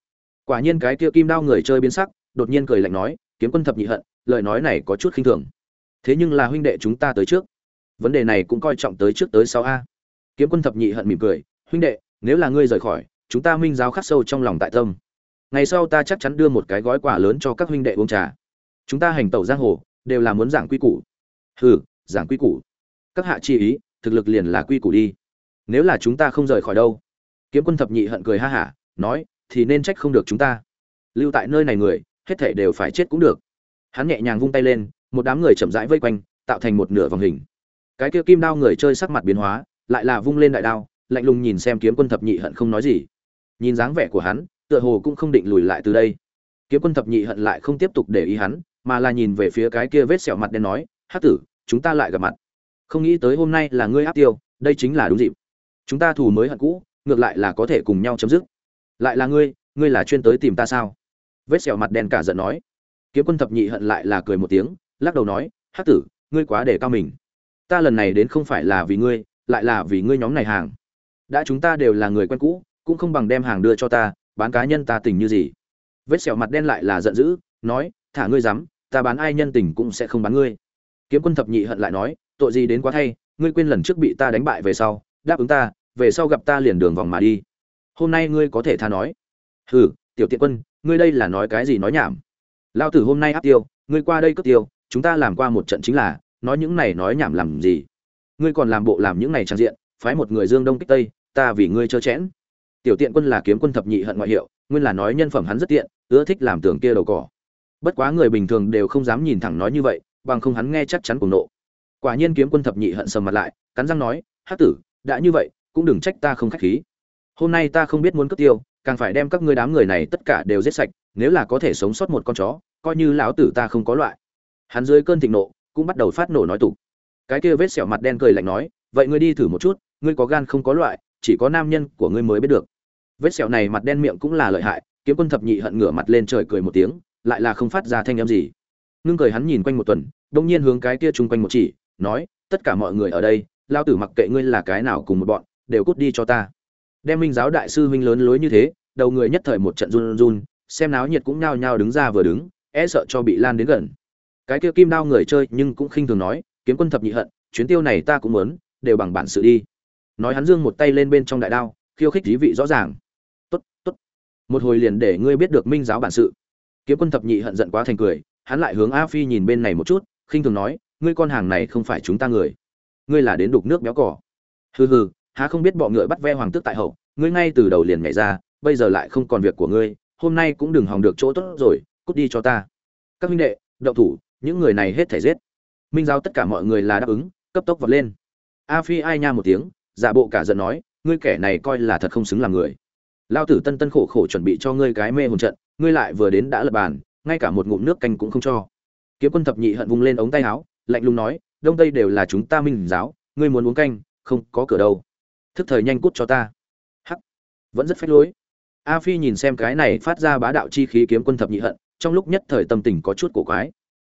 Quả nhiên cái kia kim đao người chơi biến sắc, đột nhiên cười lạnh nói, kiếm quân thập nhị hận, lời nói này có chút khinh thường. Thế nhưng là huynh đệ chúng ta tới trước. Vấn đề này cũng coi trọng tới trước tới sau a. Kiếm quân thập nhị hận mỉm cười, huynh đệ, nếu là ngươi rời khỏi, chúng ta minh giáo khắc sâu trong lòng tại tâm. Ngày sau ta chắc chắn đưa một cái gói quà lớn cho các huynh đệ uống trà. Chúng ta hành tẩu giang hồ, đều là muốn giảng quy củ hừ, giảng quy củ. Các hạ chi ý, thực lực liền là quy củ đi. Nếu là chúng ta không rời khỏi đâu. Kiếm quân thập nhị hận cười ha hả, nói, thì nên trách không được chúng ta. Lưu tại nơi này người, hết thể đều phải chết cũng được. Hắn nhẹ nhàng vung tay lên, một đám người chậm rãi vây quanh, tạo thành một nửa vòng hình. Cái kia kim đao người chơi sắc mặt biến hóa, lại là vung lên đại đao, lạnh lùng nhìn xem kiếm quân thập nhị hận không nói gì. Nhìn dáng vẻ của hắn, tựa hồ cũng không định lùi lại từ đây. Kiếm quân thập nhị hận lại không tiếp tục để ý hắn, mà là nhìn về phía cái kia vết sẹo mặt đen nói hát tử, chúng ta lại gặp mặt. Không nghĩ tới hôm nay là ngươi áp tiêu, đây chính là đúng dịp. Chúng ta thù mới hận cũ, ngược lại là có thể cùng nhau chấm dứt. Lại là ngươi ngươi là chuyên tới tìm ta sao? Vết sẹo mặt đen cả giận nói. Kiếm quân thập nhị hận lại là cười một tiếng, lắc đầu nói hát tử, ngươi quá để cao mình. Ta lần này đến không phải là vì ngươi, lại là vì ngươi nhóm này hàng. Đã chúng ta đều là người quen cũ, cũng không bằng đem hàng đưa cho ta, bán cá nhân ta tình như gì? Vết sẹo mặt đen lại là giận dữ, nói, thả ngươi dám, ta bán ai nhân tình cũng sẽ không bán ngươi kiếm quân thập nhị hận lại nói, tội gì đến quá thay, ngươi quên lần trước bị ta đánh bại về sau, đáp ứng ta, về sau gặp ta liền đường vòng mà đi. Hôm nay ngươi có thể tha nói. Hừ, tiểu tiện quân, ngươi đây là nói cái gì nói nhảm? Lao tử hôm nay áp tiêu, ngươi qua đây cướp tiêu, chúng ta làm qua một trận chính là, nói những này nói nhảm làm gì? Ngươi còn làm bộ làm những này trang diện, phái một người dương đông kích tây, ta vì ngươi chớ chẽn. Tiểu tiện quân là kiếm quân thập nhị hận ngoại hiệu, nguyên là nói nhân phẩm hắn rất tiện, ưa thích làm tường kia đầu cỏ. Bất quá người bình thường đều không dám nhìn thẳng nói như vậy bằng không hắn nghe chắc chắn cùng nộ. Quả nhiên kiếm quân thập nhị hận sầm mặt lại, cắn răng nói, hắc tử, đã như vậy, cũng đừng trách ta không khách khí. Hôm nay ta không biết muốn cướp tiêu, càng phải đem các ngươi đám người này tất cả đều giết sạch, nếu là có thể sống sót một con chó, coi như lão tử ta không có loại. Hắn dưới cơn thịnh nộ, cũng bắt đầu phát nổ nói tục cái kia vết sẹo mặt đen cười lạnh nói, vậy ngươi đi thử một chút, ngươi có gan không có loại, chỉ có nam nhân của ngươi mới biết được. Vết sẹo này mặt đen miệng cũng là lợi hại, kiếm quân thập nhị hận ngửa mặt lên trời cười một tiếng, lại là không phát ra thanh âm gì ngưng cười hắn nhìn quanh một tuần, đông nhiên hướng cái kia chung quanh một chỉ, nói, tất cả mọi người ở đây, lao tử mặc kệ ngươi là cái nào cùng một bọn, đều cút đi cho ta. Đem minh giáo đại sư huynh lớn lối như thế, đầu người nhất thời một trận run run, xem náo nhiệt cũng nhao nhao đứng ra vừa đứng e sợ cho bị lan đến gần. Cái kia kim đao người chơi nhưng cũng khinh thường nói, kiếm quân thập nhị hận, chuyến tiêu này ta cũng muốn, đều bằng bản sự đi. Nói hắn dương một tay lên bên trong đại đao, khiêu khích dí vị rõ ràng. Tốt tốt. Một hồi liền để ngươi biết được minh giáo bản sự. Kiếm quân thập nhị hận giận quá thành cười hắn lại hướng a phi nhìn bên này một chút, khinh thường nói, ngươi con hàng này không phải chúng ta người. Ngươi là đến đục nước béo cỏ. Hừ hừ, há không biết bọ ngựa bắt ve hoàng tước tại hậu, ngươi ngay từ đầu liền nhảy ra, bây giờ lại không còn việc của ngươi, hôm nay cũng đừng hòng được chỗ tốt rồi, cút đi cho ta. Các huynh đệ, động thủ, những người này hết thảy giết. Minh giáo tất cả mọi người là đáp ứng, cấp tốc vọt lên. A phi ai nha một tiếng, giả bộ cả giận nói, ngươi kẻ này coi là thật không xứng làm người. Lao tử tân tân khổ khổ chuẩn bị cho ngươi cái mê hồn trận, ngươi lại vừa đến đã lập bàn ngay cả một ngụm nước canh cũng không cho. Kiếm quân thập nhị hận vung lên ống tay áo, lạnh lùng nói, đông tây đều là chúng ta minh giáo, ngươi muốn uống canh, không có cửa đâu. Thức thời nhanh cút cho ta. Hắc. Vẫn rất phách lối. A phi nhìn xem cái này phát ra bá đạo chi khí kiếm quân thập nhị hận, trong lúc nhất thời tâm tình có chút cổ quái.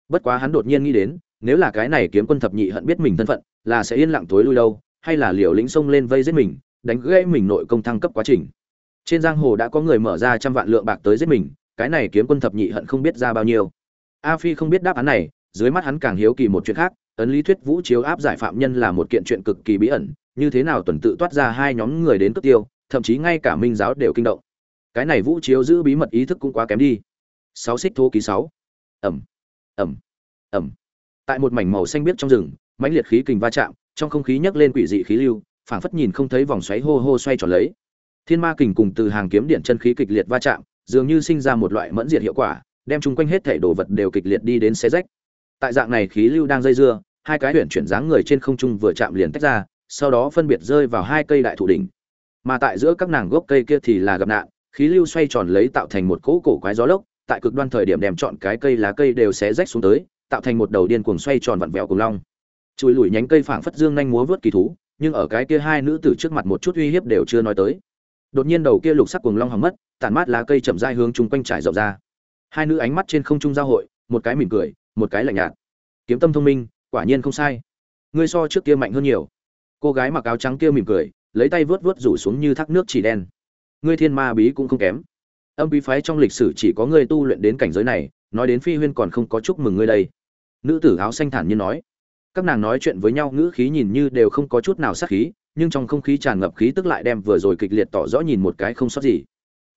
Bất quá hắn đột nhiên nghĩ đến, nếu là cái này kiếm quân thập nhị hận biết mình thân phận, là sẽ yên lặng tối lui đâu, hay là liều lĩnh xông lên vây giết mình, đánh gãy mình nội công thăng cấp quá trình. Trên giang hồ đã có người mở ra trăm vạn lượng bạc tới giết mình cái này kiếm quân thập nhị hận không biết ra bao nhiêu. A phi không biết đáp án này, dưới mắt hắn càng hiếu kỳ một chuyện khác, ấn lý thuyết vũ chiếu áp giải phạm nhân là một kiện chuyện cực kỳ bí ẩn, như thế nào tuần tự toát ra hai nhóm người đến cướp tiêu, thậm chí ngay cả minh giáo đều kinh động. Cái này vũ chiếu giữ bí mật ý thức cũng quá kém đi. Sáu xích thô ký sáu. Ẩm. Ẩm. Ẩm. Tại một mảnh màu xanh biếc trong rừng, mãnh liệt khí kình va chạm, trong không khí nhấc lên quỷ dị khí lưu, phảng phất nhìn không thấy vòng xoáy hô hô xoay tròn lấy. Thiên ma kình cùng từ hàng kiếm điện chân khí kịch liệt va chạm dường như sinh ra một loại mẫn diệt hiệu quả, đem chung quanh hết thể đồ vật đều kịch liệt đi đến xé rách. Tại dạng này khí lưu đang dây dưa, hai cái huyện chuyển dáng người trên không trung vừa chạm liền tách ra, sau đó phân biệt rơi vào hai cây đại thụ đỉnh. Mà tại giữa các nàng gốc cây kia thì là gặp nạn, khí lưu xoay tròn lấy tạo thành một cỗ cổ quái gió lốc, tại cực đoan thời điểm đem chọn cái cây lá cây đều xé rách xuống tới, tạo thành một đầu điên cuồng xoay tròn vặn vẹo cùng long. Chùi lùi nhánh cây phảng phất dương nhanh múa vớt kỳ thú, nhưng ở cái kia hai nữ tử trước mặt một chút uy hiếp đều chưa nói tới. Đột nhiên đầu kia lục sắc cuồng long hỏng mất tản mát lá cây chậm rãi hướng chúng quanh trải rộng ra. Hai nữ ánh mắt trên không trung giao hội, một cái mỉm cười, một cái lạnh nhạt. Kiếm tâm thông minh, quả nhiên không sai. Ngươi so trước kia mạnh hơn nhiều. Cô gái mặc áo trắng kia mỉm cười, lấy tay vướt vướt rủ xuống như thác nước chỉ đen. Ngươi thiên ma bí cũng không kém. Âm bí phái trong lịch sử chỉ có ngươi tu luyện đến cảnh giới này, nói đến phi huyên còn không có chúc mừng ngươi đây. Nữ tử áo xanh thản nhiên nói. Các nàng nói chuyện với nhau ngữ khí nhìn như đều không có chút nào sát khí, nhưng trong không khí tràn ngập khí tức lại đem vừa rồi kịch liệt tỏ rõ nhìn một cái không sót gì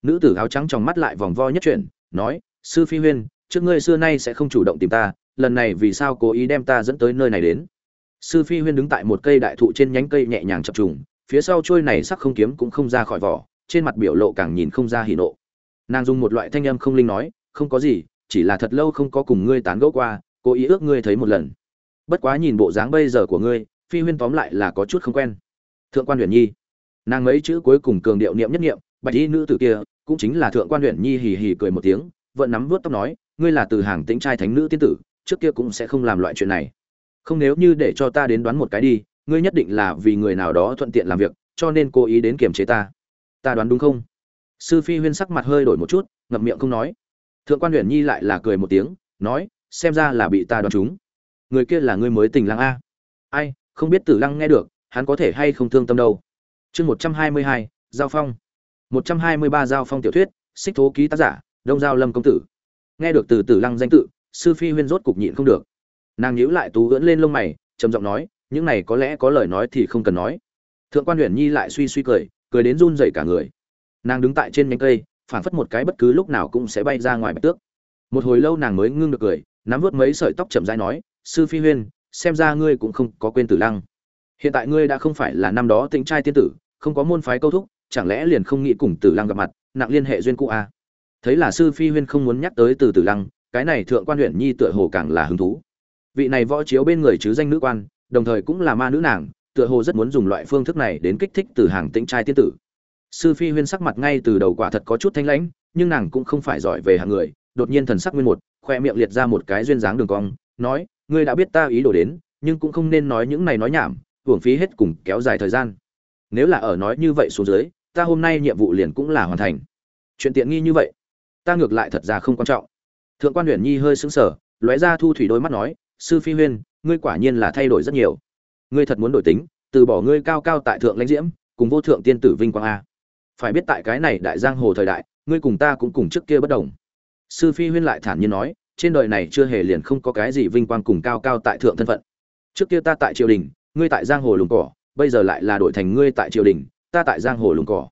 nữ tử áo trắng trong mắt lại vòng vo nhất chuyển, nói, sư phi huyên, trước ngươi xưa nay sẽ không chủ động tìm ta, lần này vì sao cố ý đem ta dẫn tới nơi này đến? Sư phi huyên đứng tại một cây đại thụ trên nhánh cây nhẹ nhàng chập trùng, phía sau trôi này sắc không kiếm cũng không ra khỏi vỏ, trên mặt biểu lộ càng nhìn không ra hỉ nộ. Nàng dùng một loại thanh âm không linh nói, không có gì, chỉ là thật lâu không có cùng ngươi tán gẫu qua, cố ý ước ngươi thấy một lần. Bất quá nhìn bộ dáng bây giờ của ngươi, phi huyên tóm lại là có chút không quen. Thượng quan huyền nhi. Nàng mấy chữ cuối cùng cường điệu niệm nhất niệm bạch y nữ tử kia cũng chính là thượng quan luyện nhi hì hì cười một tiếng, vẫn nắm vuốt tóc nói, ngươi là từ hàng tĩnh trai thánh nữ tiên tử, trước kia cũng sẽ không làm loại chuyện này. Không nếu như để cho ta đến đoán một cái đi, ngươi nhất định là vì người nào đó thuận tiện làm việc, cho nên cố ý đến kiềm chế ta. Ta đoán đúng không? Sư phi huyên sắc mặt hơi đổi một chút, ngậm miệng không nói. Thượng quan huyền nhi lại là cười một tiếng, nói, xem ra là bị ta đoán chúng người kia là ngươi mới tình lăng a. Ai, không biết tử lăng nghe được, hắn có thể hay không thương tâm đâu. Chương một trăm hai mươi hai, giao phong một trăm hai mươi ba giao phong tiểu thuyết, xích thố ký tác giả, đông giao lâm công tử. Nghe được từ tử lăng danh tự, sư phi huyên rốt cục nhịn không được. Nàng nhíu lại tú ưỡn lên lông mày, trầm giọng nói, những này có lẽ có lời nói thì không cần nói. Thượng quan huyền nhi lại suy suy cười cười đến run rẩy cả người. Nàng đứng tại trên nhánh cây phản phất một cái bất cứ lúc nào cũng sẽ bay ra ngoài bạch tước. Một hồi lâu nàng mới ngưng được cười, nắm vuốt mấy sợi tóc chậm rãi nói, sư phi huyên, xem ra ngươi cũng không có quên tử lăng. Hiện tại ngươi đã không phải là năm đó tính trai tiên tử, không có môn phái câu thúc chẳng lẽ liền không nghĩ cùng tử lăng gặp mặt, nặng liên hệ duyên cũ à? thấy là sư phi huyên không muốn nhắc tới từ tử lăng, cái này thượng quan huyện nhi tựa hồ càng là hứng thú. Vị này võ chiếu bên người chứ danh nữ quan, đồng thời cũng là ma nữ nàng, tựa hồ rất muốn dùng loại phương thức này đến kích thích từ hàng tĩnh trai tiên tử. Sư phi huyên sắc mặt ngay từ đầu quả thật có chút thanh lãnh, nhưng nàng cũng không phải giỏi về hạng người, đột nhiên thần sắc nguyên một, khoe miệng liệt ra một cái duyên dáng đường cong, nói, ngươi đã biết ta ý đồ đến, nhưng cũng không nên nói những này nói nhảm uổng phí hết cùng kéo dài thời gian. Nếu là ở nói như vậy xuống dưới ta hôm nay nhiệm vụ liền cũng là hoàn thành. Chuyện tiện nghi như vậy, ta ngược lại thật ra không quan trọng. Thượng quan huyền nhi hơi sững sờ, lóe ra thu thủy đôi mắt nói, sư phi huyên, ngươi quả nhiên là thay đổi rất nhiều. Ngươi thật muốn đổi tính, từ bỏ ngươi cao cao tại thượng lãnh diễm, cùng vô thượng tiên tử vinh quang a. Phải biết tại cái này đại giang hồ thời đại, ngươi cùng ta cũng cùng trước kia bất đồng. Sư phi huyên lại thản nhiên nói, trên đời này chưa hề liền không có cái gì vinh quang cùng cao cao tại thượng thân phận. Trước kia ta tại triều đình, ngươi tại giang hồ lùng cỏ, bây giờ lại là đổi thành ngươi tại triều đình ta tại giang hồ lùng cỏ.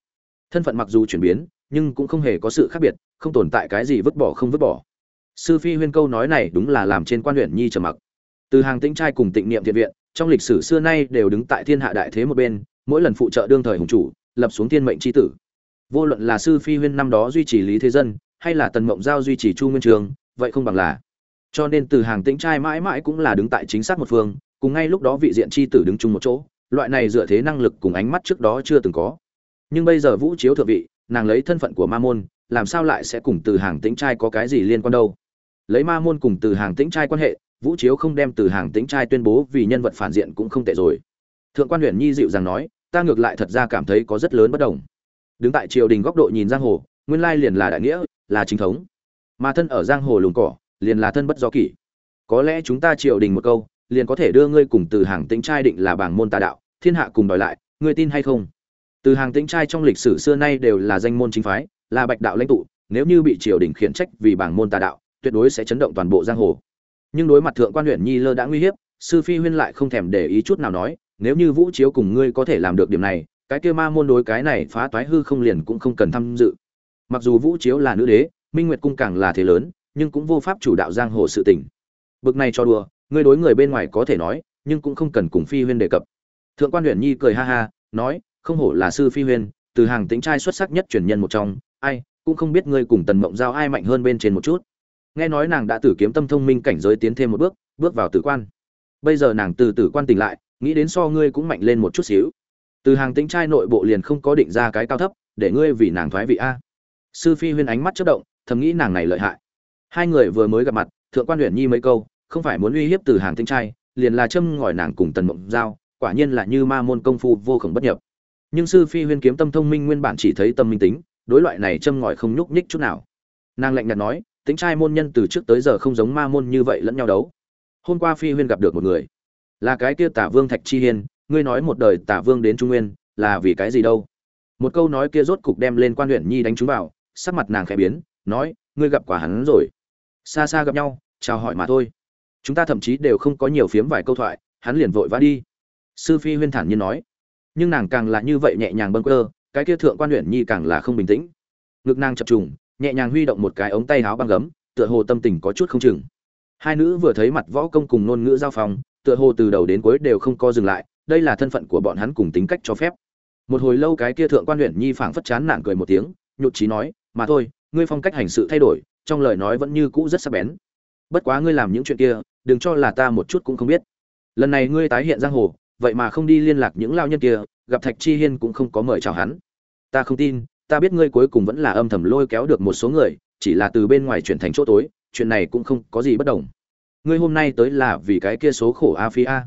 Thân phận mặc dù chuyển biến, nhưng cũng không hề có sự khác biệt, không tồn tại cái gì vứt bỏ không vứt bỏ. Sư phi huyên câu nói này đúng là làm trên quan huyện nhi trầm mặc. Từ hàng tĩnh trai cùng tịnh niệm thiện viện, trong lịch sử xưa nay đều đứng tại thiên hạ đại thế một bên, mỗi lần phụ trợ đương thời hùng chủ, lập xuống thiên mệnh tri tử. Vô luận là sư phi huyên năm đó duy trì lý thế dân, hay là tần mộng giao duy trì chu nguyên trường, vậy không bằng là. Cho nên từ hàng tĩnh trai mãi mãi cũng là đứng tại chính xác một phương, cùng ngay lúc đó vị diện tri tử đứng chung một chỗ loại này dựa thế năng lực cùng ánh mắt trước đó chưa từng có. Nhưng bây giờ vũ chiếu thượng vị, nàng lấy thân phận của ma môn, làm sao lại sẽ cùng từ hàng tĩnh trai có cái gì liên quan đâu? Lấy ma môn cùng từ hàng tĩnh trai quan hệ, vũ chiếu không đem từ hàng tĩnh trai tuyên bố vì nhân vật phản diện cũng không tệ rồi. Thượng quan huyện nhi dịu rằng nói, ta ngược lại thật ra cảm thấy có rất lớn bất đồng. Đứng tại triều đình góc độ nhìn giang hồ, nguyên lai liền là đại nghĩa, là chính thống. Mà thân ở giang hồ lùn cỏ, liền là thân bất do kỷ. Có lẽ chúng ta triều đình một câu, liền có thể đưa ngươi cùng từ hàng tĩnh trai định là bảng môn tà đạo thiên hạ cùng đòi lại, ngươi tin hay không? Từ hàng tĩnh trai trong lịch sử xưa nay đều là danh môn chính phái, là bạch đạo lãnh tụ, nếu như bị triều đình khiển trách vì bảng môn tà đạo, tuyệt đối sẽ chấn động toàn bộ giang hồ. Nhưng đối mặt thượng quan huyện nhi lơ đã nguy hiếp, sư phi huyên lại không thèm để ý chút nào nói, nếu như vũ chiếu cùng ngươi có thể làm được điểm này, cái kia ma môn đối cái này phá toái hư không liền cũng không cần tham dự. Mặc dù vũ chiếu là nữ đế, minh nguyệt cung càng là thế lớn, nhưng cũng vô pháp chủ đạo giang hồ sự tình. Bực này cho đùa, ngươi đối người bên ngoài có thể nói, nhưng cũng không cần cùng phi huyên đề cập thượng quan huyền nhi cười ha ha nói không hổ là sư phi huyền, từ hàng tính trai xuất sắc nhất truyền nhân một trong ai cũng không biết ngươi cùng tần mộng giao ai mạnh hơn bên trên một chút. Nghe nói nàng đã tử kiếm tâm thông minh cảnh giới tiến thêm một bước bước vào tử quan. Bây giờ nàng từ tử quan tỉnh lại nghĩ đến so ngươi cũng mạnh lên một chút xíu. Từ hàng tính trai nội bộ liền không có định ra cái cao thấp để ngươi vì nàng thoái vị a. Sư phi huyên ánh mắt chất động thầm nghĩ nàng này lợi hại. Hai người vừa mới gặp mặt thượng quan huyện nhi mấy câu không phải muốn uy hiếp từ hàng tính trai liền là châm ngòi nàng cùng tần mộng giao quả nhiên là như ma môn công phu vô khổng bất nhập. Nhưng sư phi huyên kiếm tâm thông minh nguyên bản chỉ thấy tâm minh tính, đối loại này châm ngòi không nhúc nhích chút nào. Nàng lạnh nhạt nói, tính trai môn nhân từ trước tới giờ không giống ma môn như vậy lẫn nhau đấu. Hôm qua phi huyên gặp được một người. Là cái kia tả vương thạch chi hiên, ngươi nói một đời tả vương đến trung nguyên, là vì cái gì đâu? Một câu nói kia rốt cục đem lên quan huyện nhi đánh trúng vào, sắc mặt nàng khẽ biến, nói, ngươi gặp quả hắn rồi. Xa xa gặp nhau, chào hỏi mà thôi. Chúng ta thậm chí đều không có nhiều phiếm vài câu thoại, hắn liền vội vã đi sư phi huyên thản nhiên nói. Nhưng nàng càng là như vậy nhẹ nhàng bâng cơ cái kia thượng quan huyện nhi càng là không bình tĩnh. Ngực nàng chập trùng, nhẹ nhàng huy động một cái ống tay áo băng gấm, tựa hồ tâm tình có chút không chừng. Hai nữ vừa thấy mặt võ công cùng ngôn ngữ giao phong, tựa hồ từ đầu đến cuối đều không co dừng lại, đây là thân phận của bọn hắn cùng tính cách cho phép. Một hồi lâu cái kia thượng quan huyện nhi phảng phất chán nản cười một tiếng, nhụt chí nói, mà thôi, ngươi phong cách hành sự thay đổi, trong lời nói vẫn như cũ rất sắc bén. Bất quá ngươi làm những chuyện kia, đừng cho là ta một chút cũng không biết. Lần này ngươi tái hiện giang hồ vậy mà không đi liên lạc những lao nhân kia, gặp thạch chi hiên cũng không có mời chào hắn. Ta không tin, ta biết ngươi cuối cùng vẫn là âm thầm lôi kéo được một số người, chỉ là từ bên ngoài chuyển thành chỗ tối, chuyện này cũng không có gì bất đồng. Ngươi hôm nay tới là vì cái kia số khổ a phi a.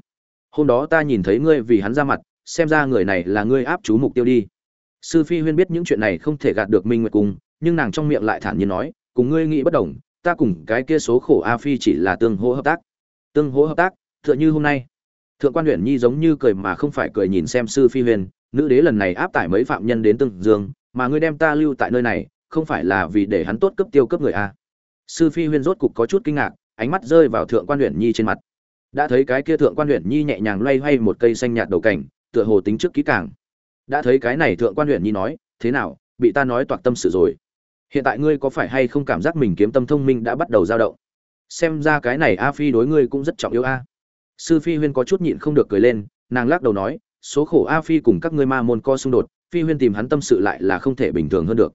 Hôm đó ta nhìn thấy ngươi vì hắn ra mặt, xem ra người này là ngươi áp chú mục tiêu đi. Sư phi huyên biết những chuyện này không thể gạt được minh nguyệt cùng nhưng nàng trong miệng lại thản nhiên nói, cùng ngươi nghĩ bất đồng, ta cùng cái kia số khổ a phi chỉ là tương hỗ hợp tác. Tương hỗ hợp tác, tựa như hôm nay thượng quan huyện nhi giống như cười mà không phải cười nhìn xem sư phi huyền, nữ đế lần này áp tải mấy phạm nhân đến tương dương, mà ngươi đem ta lưu tại nơi này, không phải là vì để hắn tốt cấp tiêu cấp người a? Sư phi huyên rốt cục có chút kinh ngạc, ánh mắt rơi vào thượng quan huyện nhi trên mặt. Đã thấy cái kia thượng quan huyện nhi nhẹ nhàng loay hoay một cây xanh nhạt đầu cảnh, tựa hồ tính trước kỹ càng. Đã thấy cái này thượng quan huyện nhi nói, thế nào, bị ta nói toạc tâm sự rồi? Hiện tại ngươi có phải hay không cảm giác mình kiếm tâm thông minh đã bắt đầu dao động? Xem ra cái này a phi đối ngươi cũng rất trọng yếu a sư phi huyên có chút nhịn không được cười lên, nàng lắc đầu nói, số khổ a phi cùng các ngươi ma môn co xung đột, phi huyên tìm hắn tâm sự lại là không thể bình thường hơn được.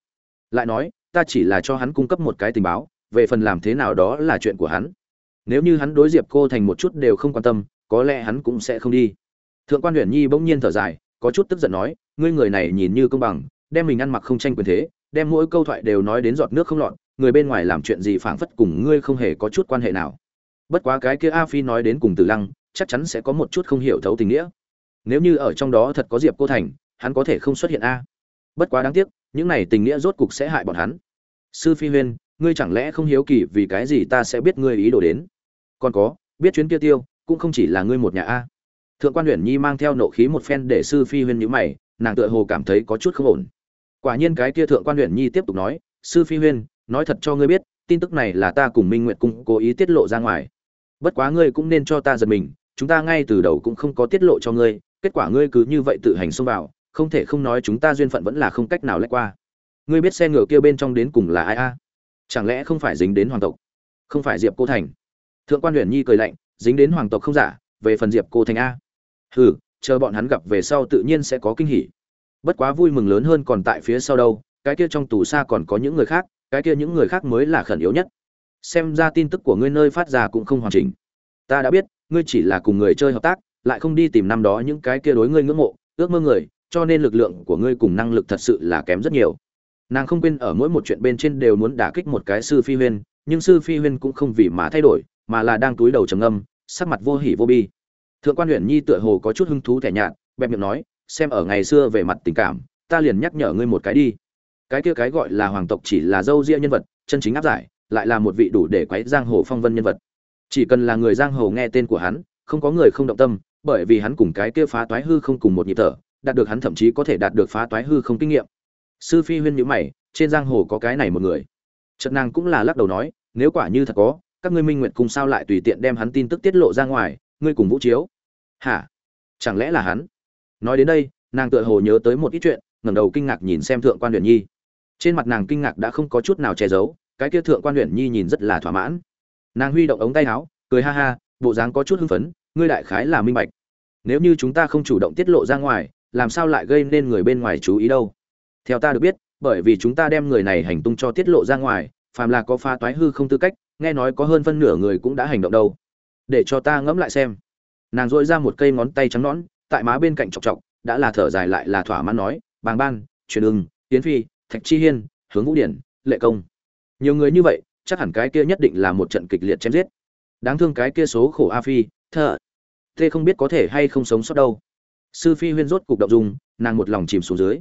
Lại nói, ta chỉ là cho hắn cung cấp một cái tình báo, về phần làm thế nào đó là chuyện của hắn. Nếu như hắn đối diệp cô thành một chút đều không quan tâm, có lẽ hắn cũng sẽ không đi. Thượng quan huyện nhi bỗng nhiên thở dài, có chút tức giận nói, ngươi người này nhìn như công bằng, đem mình ăn mặc không tranh quyền thế, đem mỗi câu thoại đều nói đến giọt nước không lọt, người bên ngoài làm chuyện gì phảng phất cùng ngươi không hề có chút quan hệ nào bất quá cái kia a phi nói đến cùng tử lăng, chắc chắn sẽ có một chút không hiểu thấu tình nghĩa. Nếu như ở trong đó thật có diệp cô thành, hắn có thể không xuất hiện a. Bất quá đáng tiếc, những này tình nghĩa rốt cục sẽ hại bọn hắn. Sư phi huyên, ngươi chẳng lẽ không hiếu kỳ vì cái gì ta sẽ biết ngươi ý đồ đến? Còn có, biết chuyến kia tiêu, cũng không chỉ là ngươi một nhà a. Thượng quan huyện nhi mang theo nộ khí một phen để sư phi huyên nhữ mày, nàng tựa hồ cảm thấy có chút không ổn. Quả nhiên cái kia thượng quan huyện nhi tiếp tục nói, sư phi huyên, nói thật cho ngươi biết, tin tức này là ta cùng minh nguyệt cung cố ý tiết lộ ra ngoài bất quá ngươi cũng nên cho ta giật mình, chúng ta ngay từ đầu cũng không có tiết lộ cho ngươi, kết quả ngươi cứ như vậy tự hành xông vào, không thể không nói chúng ta duyên phận vẫn là không cách nào lách qua. Ngươi biết xe ngựa kia bên trong đến cùng là ai a? Chẳng lẽ không phải dính đến hoàng tộc? Không phải diệp cô thành? Thượng quan huyền nhi cười lạnh, dính đến hoàng tộc không giả, về phần diệp cô thành a? Hừ, chờ bọn hắn gặp về sau tự nhiên sẽ có kinh hỉ. Bất quá vui mừng lớn hơn còn tại phía sau đâu, cái kia trong tù xa còn có những người khác, cái kia những người khác mới là khẩn yếu nhất xem ra tin tức của ngươi nơi phát ra cũng không hoàn chỉnh. Ta đã biết, ngươi chỉ là cùng người chơi hợp tác, lại không đi tìm năm đó những cái kia đối ngươi ngưỡng mộ, ước mơ người, cho nên lực lượng của ngươi cùng năng lực thật sự là kém rất nhiều. Nàng không quên ở mỗi một chuyện bên trên đều muốn đả kích một cái sư phi huyên, nhưng sư phi huyên cũng không vì mà thay đổi, mà là đang túi đầu trầm âm sắc mặt vô hỉ vô bi. Thượng quan huyện nhi tựa hồ có chút hứng thú thẻ nhạt, bẹp miệng nói, xem ở ngày xưa về mặt tình cảm, ta liền nhắc nhở ngươi một cái đi. Cái kia cái gọi là hoàng tộc chỉ là dâu ria nhân vật, chân chính áp giải lại là một vị đủ để quấy giang hồ phong vân nhân vật. Chỉ cần là người giang hồ nghe tên của hắn, không có người không động tâm, bởi vì hắn cùng cái kia phá toái hư không cùng một nhịp thở, đạt được hắn thậm chí có thể đạt được phá toái hư không kinh nghiệm. Sư phi huyên nhíu mày, trên giang hồ có cái này một người. Trận nàng cũng là lắc đầu nói, nếu quả như thật có, các ngươi minh nguyện cùng sao lại tùy tiện đem hắn tin tức tiết lộ ra ngoài, ngươi cùng vũ chiếu? Hả? Chẳng lẽ là hắn? Nói đến đây, nàng tựa hồ nhớ tới một ít chuyện, ngẩng đầu kinh ngạc nhìn xem thượng quan Uyển nhi. Trên mặt nàng kinh ngạc đã không có chút nào che giấu cái kia thượng quan huyện nhi nhìn rất là thỏa mãn. Nàng huy động ống tay áo, cười ha ha, bộ dáng có chút hưng phấn, ngươi đại khái là minh bạch. Nếu như chúng ta không chủ động tiết lộ ra ngoài, làm sao lại gây nên người bên ngoài chú ý đâu? Theo ta được biết, bởi vì chúng ta đem người này hành tung cho tiết lộ ra ngoài, phàm là có pha toái hư không tư cách, nghe nói có hơn phân nửa người cũng đã hành động đâu. Để cho ta ngẫm lại xem. Nàng dội ra một cây ngón tay trắng nõn, tại má bên cạnh chọc chọc, đã là thở dài lại là thỏa mãn nói, bàng ban, truyền ưng tiến phi, thạch chi hiên, hướng vũ điển, lệ công nhiều người như vậy, chắc hẳn cái kia nhất định là một trận kịch liệt chém giết. Đáng thương cái kia số khổ a phi thợ tê không biết có thể hay không sống sót đâu. Sư phi huyên rốt cục động dung, nàng một lòng chìm xuống dưới.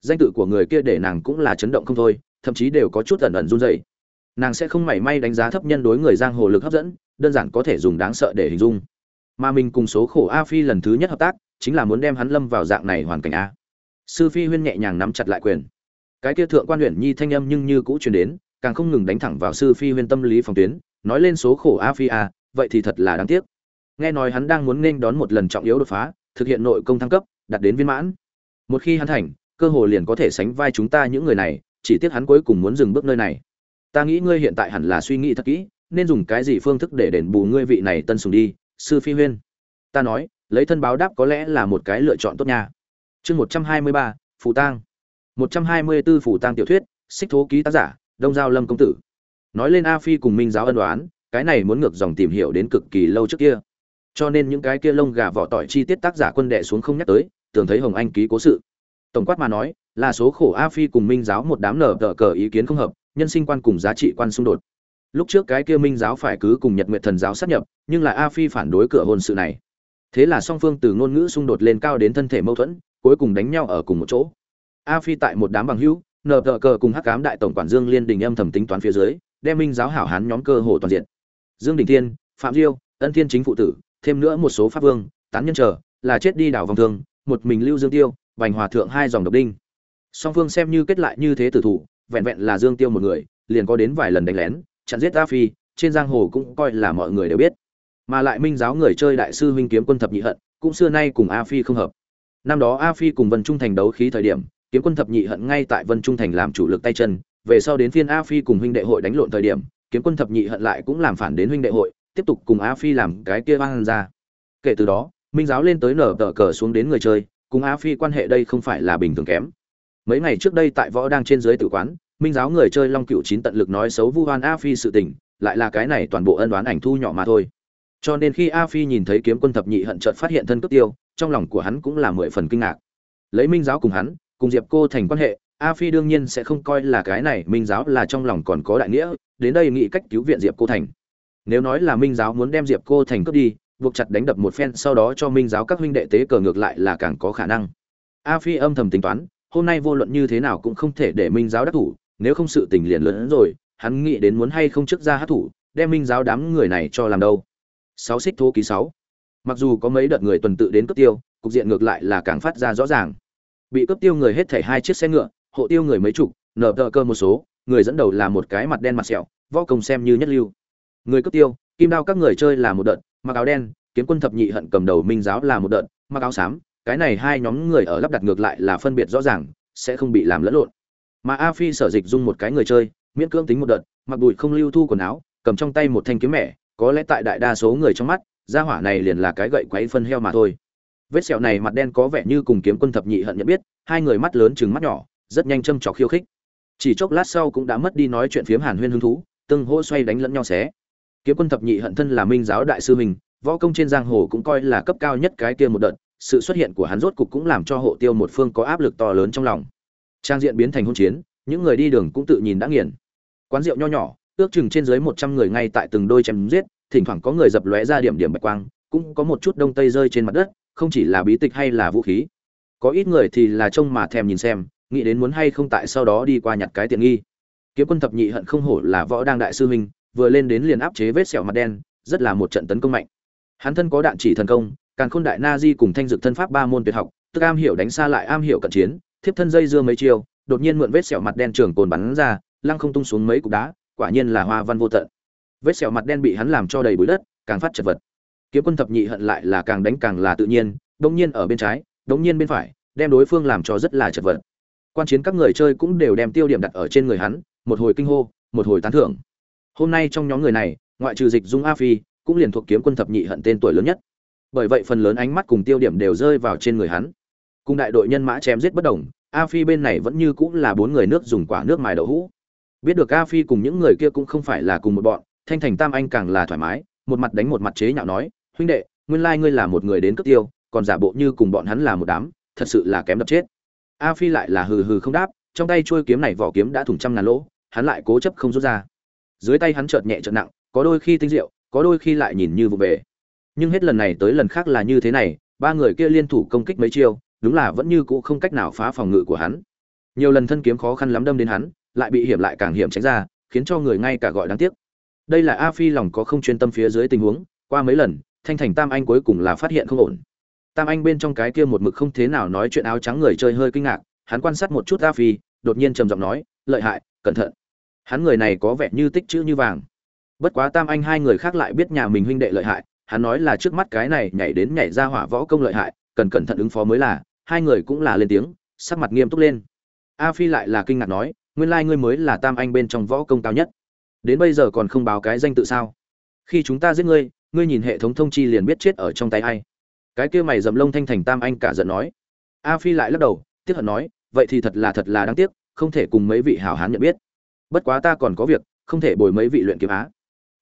Danh tự của người kia để nàng cũng là chấn động không thôi, thậm chí đều có chút ẩn ẩn run rẩy. Nàng sẽ không mảy may đánh giá thấp nhân đối người giang hồ lực hấp dẫn, đơn giản có thể dùng đáng sợ để hình dung. Mà mình cùng số khổ a phi lần thứ nhất hợp tác, chính là muốn đem hắn lâm vào dạng này hoàn cảnh a. Sư phi huyên nhẹ nhàng nắm chặt lại quyền. Cái kia thượng quan huyện nhi thanh âm nhưng như cũ truyền đến càng không ngừng đánh thẳng vào sư phi huyên tâm lý phòng tuyến, nói lên số khổ a phi a, vậy thì thật là đáng tiếc. Nghe nói hắn đang muốn nên đón một lần trọng yếu đột phá, thực hiện nội công thăng cấp, đạt đến viên mãn. Một khi hắn thành, cơ hồ liền có thể sánh vai chúng ta những người này, chỉ tiếc hắn cuối cùng muốn dừng bước nơi này. Ta nghĩ ngươi hiện tại hẳn là suy nghĩ thật kỹ, nên dùng cái gì phương thức để đền bù ngươi vị này tân sùng đi, sư phi huyên? Ta nói, lấy thân báo đáp có lẽ là một cái lựa chọn tốt nha. Chương một trăm hai mươi ba, phù tang. một trăm hai mươi b ố phù tang tiểu thuyết, xích thố ký tác giả đông giao lâm công tử. Nói lên a phi cùng minh giáo ân đoán cái này muốn ngược dòng tìm hiểu đến cực kỳ lâu trước kia. Cho nên những cái kia lông gà vỏ tỏi chi tiết tác giả quân đệ xuống không nhắc tới, tưởng thấy hồng anh ký cố sự. Tổng quát mà nói, là số khổ a phi cùng minh giáo một đám nở tờ cờ ý kiến không hợp, nhân sinh quan cùng giá trị quan xung đột. Lúc trước cái kia minh giáo phải cứ cùng nhật nguyệt thần giáo sát nhập, nhưng là a phi phản đối cửa hôn sự này. Thế là song phương từ ngôn ngữ xung đột lên cao đến thân thể mâu thuẫn, cuối cùng đánh nhau ở cùng một chỗ. A phi tại một đám bằng hữu nở tờ cờ cùng hắc cám đại tổng quản dương liên đình âm thầm tính toán phía dưới, đem minh giáo hảo hán nhóm cơ hồ toàn diện. Dương đình thiên, phạm diêu, ân thiên chính phụ tử, thêm nữa một số pháp vương, tán nhân trở là chết đi đảo vòng thương, một mình lưu dương tiêu vành hòa thượng hai dòng độc đinh. Song phương xem như kết lại như thế tử thủ, vẹn vẹn là dương tiêu một người, liền có đến vài lần đánh lén, chặn giết a phi, trên giang hồ cũng coi là mọi người đều biết. Mà lại minh giáo người chơi đại sư huynh kiếm quân thập nhị hận, cũng xưa nay cùng a phi không hợp. Năm đó a phi cùng vân trung thành đấu khí thời điểm kiếm quân thập nhị hận ngay tại vân trung thành làm chủ lực tay chân, về sau đến phiên a phi cùng huynh đệ hội đánh lộn thời điểm, kiếm quân thập nhị hận lại cũng làm phản đến huynh đệ hội, tiếp tục cùng a phi làm cái kia vang ra. Kể từ đó, minh giáo lên tới nở tờ cờ xuống đến người chơi, cùng a phi quan hệ đây không phải là bình thường kém. Mấy ngày trước đây tại võ đang trên dưới tử quán, minh giáo người chơi long cựu chín tận lực nói xấu vu hoan a phi sự tình, lại là cái này toàn bộ ân đoán ảnh thu nhỏ mà thôi. Cho nên khi a phi nhìn thấy kiếm quân thập nhị hận chợt phát hiện thân cướp tiêu, trong lòng của hắn cũng là mười phần kinh ngạc. Lấy minh giáo cùng hắn cùng diệp cô thành quan hệ, a phi đương nhiên sẽ không coi là cái này minh giáo là trong lòng còn có đại nghĩa, đến đây nghĩ cách cứu viện diệp cô thành. Nếu nói là minh giáo muốn đem diệp cô thành cướp đi, buộc chặt đánh đập một phen sau đó cho minh giáo các huynh đệ tế cờ ngược lại là càng có khả năng. A phi âm thầm tính toán, hôm nay vô luận như thế nào cũng không thể để minh giáo đắc thủ, nếu không sự tình liền lớn hơn rồi, hắn nghĩ đến muốn hay không trước ra hát thủ, đem minh giáo đám người này cho làm đâu. Sáu xích thô ký sáu. Mặc dù có mấy đợt người tuần tự đến cướp tiêu, cục diện ngược lại là càng phát ra rõ ràng bị cướp tiêu người hết thảy hai chiếc xe ngựa, hộ tiêu người mấy chục nở tờ cơ một số, người dẫn đầu là một cái mặt đen mặt sẹo, võ công xem như nhất lưu. Người cướp tiêu, kim đao các người chơi là một đợt, mặc áo đen, kiếm quân thập nhị hận cầm đầu minh giáo là một đợt, mặc áo xám, cái này hai nhóm người ở lắp đặt ngược lại là phân biệt rõ ràng, sẽ không bị làm lẫn lộn. Mà a phi sở dịch dung một cái người chơi, miễn cưỡng tính một đợt, mặc bụi không lưu thu quần áo, cầm trong tay một thanh kiếm mẻ, có lẽ tại đại đa số người trong mắt, gia hỏa này liền là cái gậy quấy phân heo mà thôi vết sẹo này mặt đen có vẻ như cùng kiếm quân thập nhị hận nhận biết, hai người mắt lớn chừng mắt nhỏ, rất nhanh châm trọc khiêu khích. Chỉ chốc lát sau cũng đã mất đi nói chuyện phiếm hàn huyên hứng thú từng hô xoay đánh lẫn nhau xé. Kiếm quân thập nhị hận thân là minh giáo đại sư mình, võ công trên giang hồ cũng coi là cấp cao nhất cái kia một đợt, sự xuất hiện của hắn rốt cục cũng làm cho hộ tiêu một phương có áp lực to lớn trong lòng. Trang diện biến thành hôn chiến, những người đi đường cũng tự nhìn đã nghiền. Quán rượu nho nhỏ, ước chừng trên dưới một trăm người ngay tại từng đôi chém giết, thỉnh thoảng có người dập lóe ra điểm điểm bạch quang, cũng có một chút đông tây rơi trên mặt đất không chỉ là bí tịch hay là vũ khí. Có ít người thì là trông mà thèm nhìn xem, nghĩ đến muốn hay không tại sau đó đi qua nhặt cái tiện nghi. Kiếm quân thập nhị hận không hổ là võ đang đại sư huynh, vừa lên đến liền áp chế vết sẹo mặt đen, rất là một trận tấn công mạnh. Hắn thân có đạn chỉ thần công càng khôn đại na di cùng thanh dực thân pháp ba môn tuyệt học, tức am hiểu đánh xa lại am hiểu cận chiến, thiếp thân dây dưa mấy chiêu, đột nhiên mượn vết sẹo mặt đen trường cồn bắn ra, lăng không tung xuống mấy cục đá, quả nhiên là hoa văn vô tận. Vết sẹo mặt đen bị hắn làm cho đầy bụi đất, càng phát chật vật kiếm quân thập nhị hận lại là càng đánh càng là tự nhiên đông nhiên ở bên trái đông nhiên bên phải, đem đối phương làm cho rất là chật vật. Quan chiến các người chơi cũng đều đem tiêu điểm đặt ở trên người hắn, một hồi kinh hô, một hồi tán thưởng. Hôm nay trong nhóm người này, ngoại trừ dịch dung a phi, cũng liền thuộc kiếm quân thập nhị hận tên tuổi lớn nhất. Bởi vậy phần lớn ánh mắt cùng tiêu điểm đều rơi vào trên người hắn. Cùng đại đội nhân mã chém giết bất đồng, a phi bên này vẫn như cũng là bốn người nước dùng quả nước mài đậu hũ. Biết được a phi cùng những người kia cũng không phải là cùng một bọn, thanh thành tam anh càng là thoải mái, một mặt đánh một mặt chế nhạo nói huynh đệ, nguyên lai ngươi là một người đến cướp tiêu, còn giả bộ như cùng bọn hắn là một đám, thật sự là kém đập chết. A phi lại là hừ hừ không đáp, trong tay trôi kiếm này vỏ kiếm đã thủng trăm ngàn lỗ, hắn lại cố chấp không rút ra. Dưới tay hắn chợt nhẹ chợt nặng, có đôi khi tinh diệu, có đôi khi lại nhìn như vụ về. Nhưng hết lần này tới lần khác là như thế này, ba người kia liên thủ công kích mấy chiêu, đúng là vẫn như cũ không cách nào phá phòng ngự của hắn. Nhiều lần thân kiếm khó khăn lắm đâm đến hắn, lại bị hiểm lại càng hiểm tránh ra, khiến cho người ngay cả gọi đáng tiếc. Đây là a phi lòng có không chuyên tâm phía dưới tình huống, qua mấy lần thanh thành tam anh cuối cùng là phát hiện không ổn. Tam anh bên trong cái kia một mực không thế nào nói chuyện áo trắng người chơi hơi kinh ngạc, hắn quan sát một chút a phi, đột nhiên trầm giọng nói, lợi hại, cẩn thận. Hắn người này có vẻ như tích chữ như vàng. Bất quá tam anh hai người khác lại biết nhà mình huynh đệ lợi hại, hắn nói là trước mắt cái này nhảy đến nhảy ra hỏa võ công lợi hại, cần cẩn thận ứng phó mới là, hai người cũng là lên tiếng, sắc mặt nghiêm túc lên. A phi lại là kinh ngạc nói, nguyên lai ngươi mới là tam anh bên trong võ công cao nhất. Đến bây giờ còn không báo cái danh tự sao? Khi chúng ta giết ngươi ngươi nhìn hệ thống thông chi liền biết chết ở trong tay ai. Cái kia mày dầm lông thanh thành tam anh cả giận nói. A phi lại lắc đầu, tiếc hận nói, vậy thì thật là thật là đáng tiếc, không thể cùng mấy vị hảo hán nhận biết. Bất quá ta còn có việc, không thể bồi mấy vị luyện kiếm á.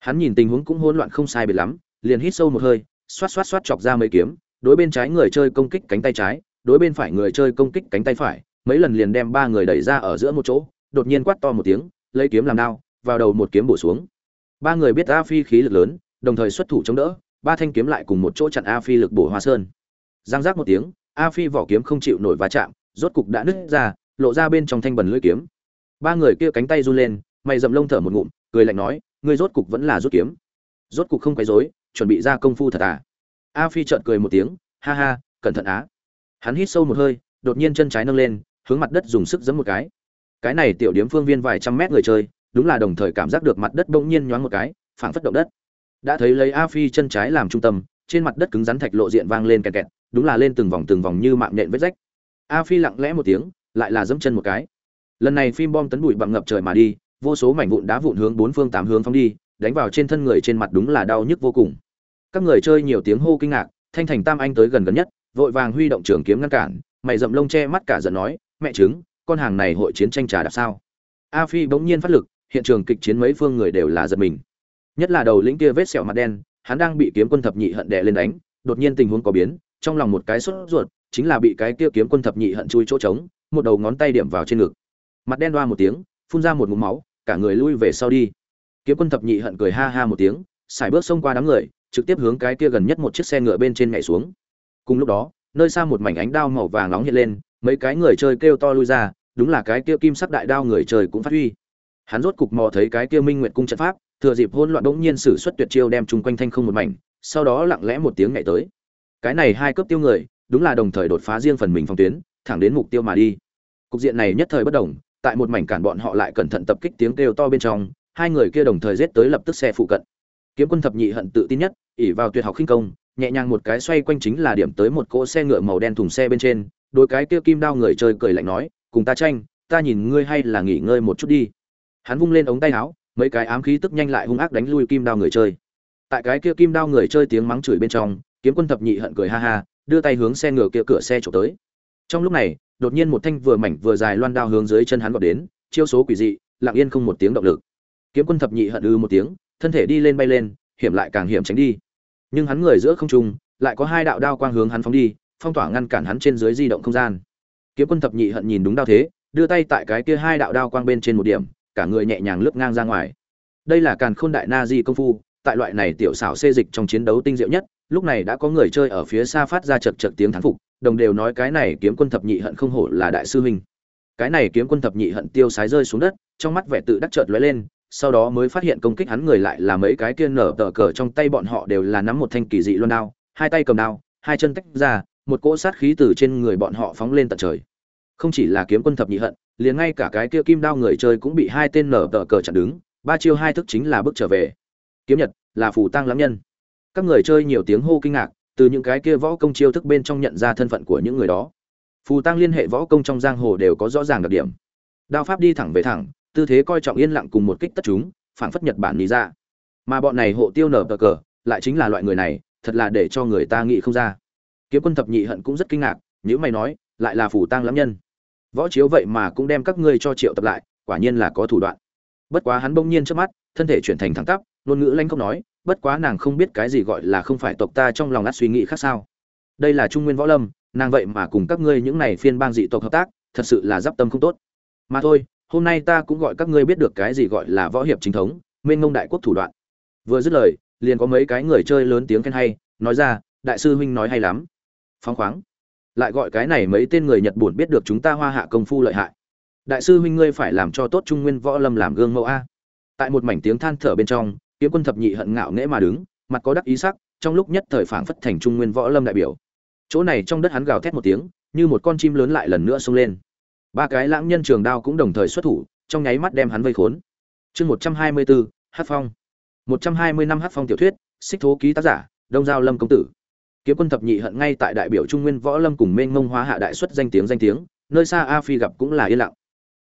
Hắn nhìn tình huống cũng hỗn loạn không sai biệt lắm, liền hít sâu một hơi, xoát xoát xoát chọc ra mấy kiếm, đối bên trái người chơi công kích cánh tay trái, đối bên phải người chơi công kích cánh tay phải, mấy lần liền đem ba người đẩy ra ở giữa một chỗ, đột nhiên quát to một tiếng, lấy kiếm làm đao, vào đầu một kiếm bổ xuống. Ba người biết a phi khí lực lớn đồng thời xuất thủ chống đỡ, ba thanh kiếm lại cùng một chỗ chặn a phi lực bổ hoa sơn. Giang giác một tiếng, a phi vỏ kiếm không chịu nổi va chạm, rốt cục đã nứt ra, lộ ra bên trong thanh bần lưỡi kiếm. Ba người kia cánh tay run lên, mày dậm lông thở một ngụm, cười lạnh nói, ngươi rốt cục vẫn là rút kiếm. Rốt cục không quấy rối, chuẩn bị ra công phu thật à? A phi trợn cười một tiếng, ha ha, cẩn thận á. Hắn hít sâu một hơi, đột nhiên chân trái nâng lên, hướng mặt đất dùng sức giẫm một cái. Cái này tiểu điếm phương viên vài trăm mét người chơi, đúng là đồng thời cảm giác được mặt đất bỗng nhiên nhoáng một cái, phảng phất động đất đã thấy lấy a phi chân trái làm trung tâm, trên mặt đất cứng rắn thạch lộ diện vang lên kẹt kẹt, đúng là lên từng vòng từng vòng như mạng nện vết rách. A phi lặng lẽ một tiếng, lại là dẫm chân một cái. Lần này phim bom tấn bụi bặm ngập trời mà đi, vô số mảnh vụn đá vụn hướng bốn phương tám hướng phóng đi, đánh vào trên thân người trên mặt đúng là đau nhức vô cùng. Các người chơi nhiều tiếng hô kinh ngạc, thanh thành tam anh tới gần gần nhất, vội vàng huy động trường kiếm ngăn cản, mày dậm lông che mắt cả giận nói, mẹ chứng con hàng này hội chiến tranh trà đạp sao? A phi bỗng nhiên phát lực, hiện trường kịch chiến mấy phương người đều là giật mình nhất là đầu lĩnh kia vết sẹo mặt đen, hắn đang bị kiếm quân thập nhị hận đè lên đánh, đột nhiên tình huống có biến, trong lòng một cái sốt ruột, chính là bị cái kia kiếm quân thập nhị hận chui chỗ trống, một đầu ngón tay điểm vào trên ngực. Mặt đen đoa một tiếng, phun ra một ngụm máu, cả người lui về sau đi. Kiếm quân thập nhị hận cười ha ha một tiếng xài bước xông qua đám người, trực tiếp hướng cái kia gần nhất một chiếc xe ngựa bên trên nhảy xuống. Cùng lúc đó, nơi xa một mảnh ánh đao màu vàng nóng hiện lên, mấy cái người chơi kêu to lui ra, đúng là cái kia kim sắc đại đao người chơi cũng phát huy. Hắn rốt cục mò thấy cái kia minh nguyệt cung trận pháp thừa dịp hỗn loạn đống nhiên sử xuất tuyệt chiêu đem chung quanh thanh không một mảnh sau đó lặng lẽ một tiếng nhảy tới. Cái này hai cấp tiêu người đúng là đồng thời đột phá riêng phần mình phòng tuyến thẳng đến mục tiêu mà đi. Cục diện này nhất thời bất động, tại một mảnh cản bọn họ lại cẩn thận tập kích tiếng kêu to bên trong hai người kia đồng thời giết tới lập tức xe phụ cận. Kiếm quân thập nhị hận tự tin nhất ỷ vào tuyệt học khinh công nhẹ nhàng một cái xoay quanh chính là điểm tới một cỗ xe ngựa màu đen thùng xe bên trên đôi cái kia kim đao người chơi cười lạnh nói cùng ta tranh ta nhìn ngươi hay là nghỉ ngơi một chút đi. Hắn vung lên ống tay áo mấy cái ám khí tức nhanh lại hung ác đánh lui kim đao người chơi. Tại cái kia kim đao người chơi tiếng mắng chửi bên trong, kiếm quân thập nhị hận cười ha ha, đưa tay hướng xe ngựa kia cửa xe trộm tới. Trong lúc này, đột nhiên một thanh vừa mảnh vừa dài loan đao hướng dưới chân hắn gọt đến, chiêu số quỷ dị, lặng yên không một tiếng động lực. Kiếm quân thập nhị hận ư một tiếng, thân thể đi lên bay lên, hiểm lại càng hiểm tránh đi. Nhưng hắn người giữa không trung, lại có hai đạo đao quang hướng hắn phóng đi, phong tỏa ngăn cản hắn trên dưới di động không gian. Kiếm quân thập nhị hận nhìn đúng đao thế, đưa tay tại cái kia hai đạo đao quang bên trên một điểm cả người nhẹ nhàng lướt ngang ra ngoài. Đây là càn khôn đại na di công phu, tại loại này tiểu xảo xê dịch trong chiến đấu tinh diệu nhất, lúc này đã có người chơi ở phía xa phát ra chật chật tiếng thán phục, đồng đều nói cái này kiếm quân thập nhị hận không hổ là đại sư huynh. Cái này kiếm quân thập nhị hận tiêu sái rơi xuống đất, trong mắt vẻ tự đắc chợt lóe lên, sau đó mới phát hiện công kích hắn người lại là mấy cái kia nở tờ cờ trong tay bọn họ đều là nắm một thanh kỳ dị luôn đao, hai tay cầm đao, hai chân tách ra, một cỗ sát khí từ trên người bọn họ phóng lên tận trời không chỉ là kiếm quân thập nhị hận, liền ngay cả cái kia kim đao người chơi cũng bị hai tên nở tờ cờ chặn đứng, ba chiêu hai thức chính là bước trở về. Kiếm nhật, là phù tăng lắm nhân. Các người chơi nhiều tiếng hô kinh ngạc, từ những cái kia võ công chiêu thức bên trong nhận ra thân phận của những người đó. Phù tăng liên hệ võ công trong giang hồ đều có rõ ràng đặc điểm. Đao pháp đi thẳng về thẳng, tư thế coi trọng yên lặng cùng một kích tất chúng phản phất nhật bản lý ra. Mà bọn này hộ tiêu nở cờ cờ, lại chính là loại người này, thật là để cho người ta nghĩ không ra. Kiếm quân thập nhị hận cũng rất kinh ngạc nếu mày nói lại là phủ tang lãm nhân. Võ chiếu vậy mà cũng đem các ngươi cho triệu tập lại, quả nhiên là có thủ đoạn. Bất quá hắn bỗng nhiên trước mắt, thân thể chuyển thành thẳng tắp, ngôn ngữ lanh không nói, bất quá nàng không biết cái gì gọi là không phải tộc ta trong lòng át suy nghĩ khác sao. Đây là trung nguyên võ lâm, nàng vậy mà cùng các ngươi những này phiên bang dị tộc hợp tác, thật sự là d tâm không tốt. Mà thôi, hôm nay ta cũng gọi các ngươi biết được cái gì gọi là võ hiệp chính thống, mênh ngông đại quốc thủ đoạn. Vừa dứt lời, liền có mấy cái người chơi lớn tiếng khen hay, nói ra, đại sư huynh nói hay lắm. Phóng khoáng lại gọi cái này mấy tên người nhật buồn biết được chúng ta hoa hạ công phu lợi hại. Đại sư huynh ngươi phải làm cho tốt trung nguyên võ lâm làm gương mẫu a. Tại một mảnh tiếng than thở bên trong, kiếm quân thập nhị hận ngạo nghễ mà đứng, mặt có đắc ý sắc, trong lúc nhất thời phảng phất thành trung nguyên võ lâm đại biểu. Chỗ này trong đất hắn gào thét một tiếng, như một con chim lớn lại lần nữa xông lên. Ba cái lãng nhân trường đao cũng đồng thời xuất thủ, trong nháy mắt đem hắn vây khốn. Chương một trăm hai mươi bốn hát phong. Một trăm hai mươi năm hát phong tiểu thuyết, xích thố ký tác giả, đông giao lâm công tử kiếm quân thập nhị hận ngay tại đại biểu trung nguyên võ lâm cùng mênh mông hóa hạ đại xuất danh tiếng danh tiếng, nơi xa a phi gặp cũng là yên lặng.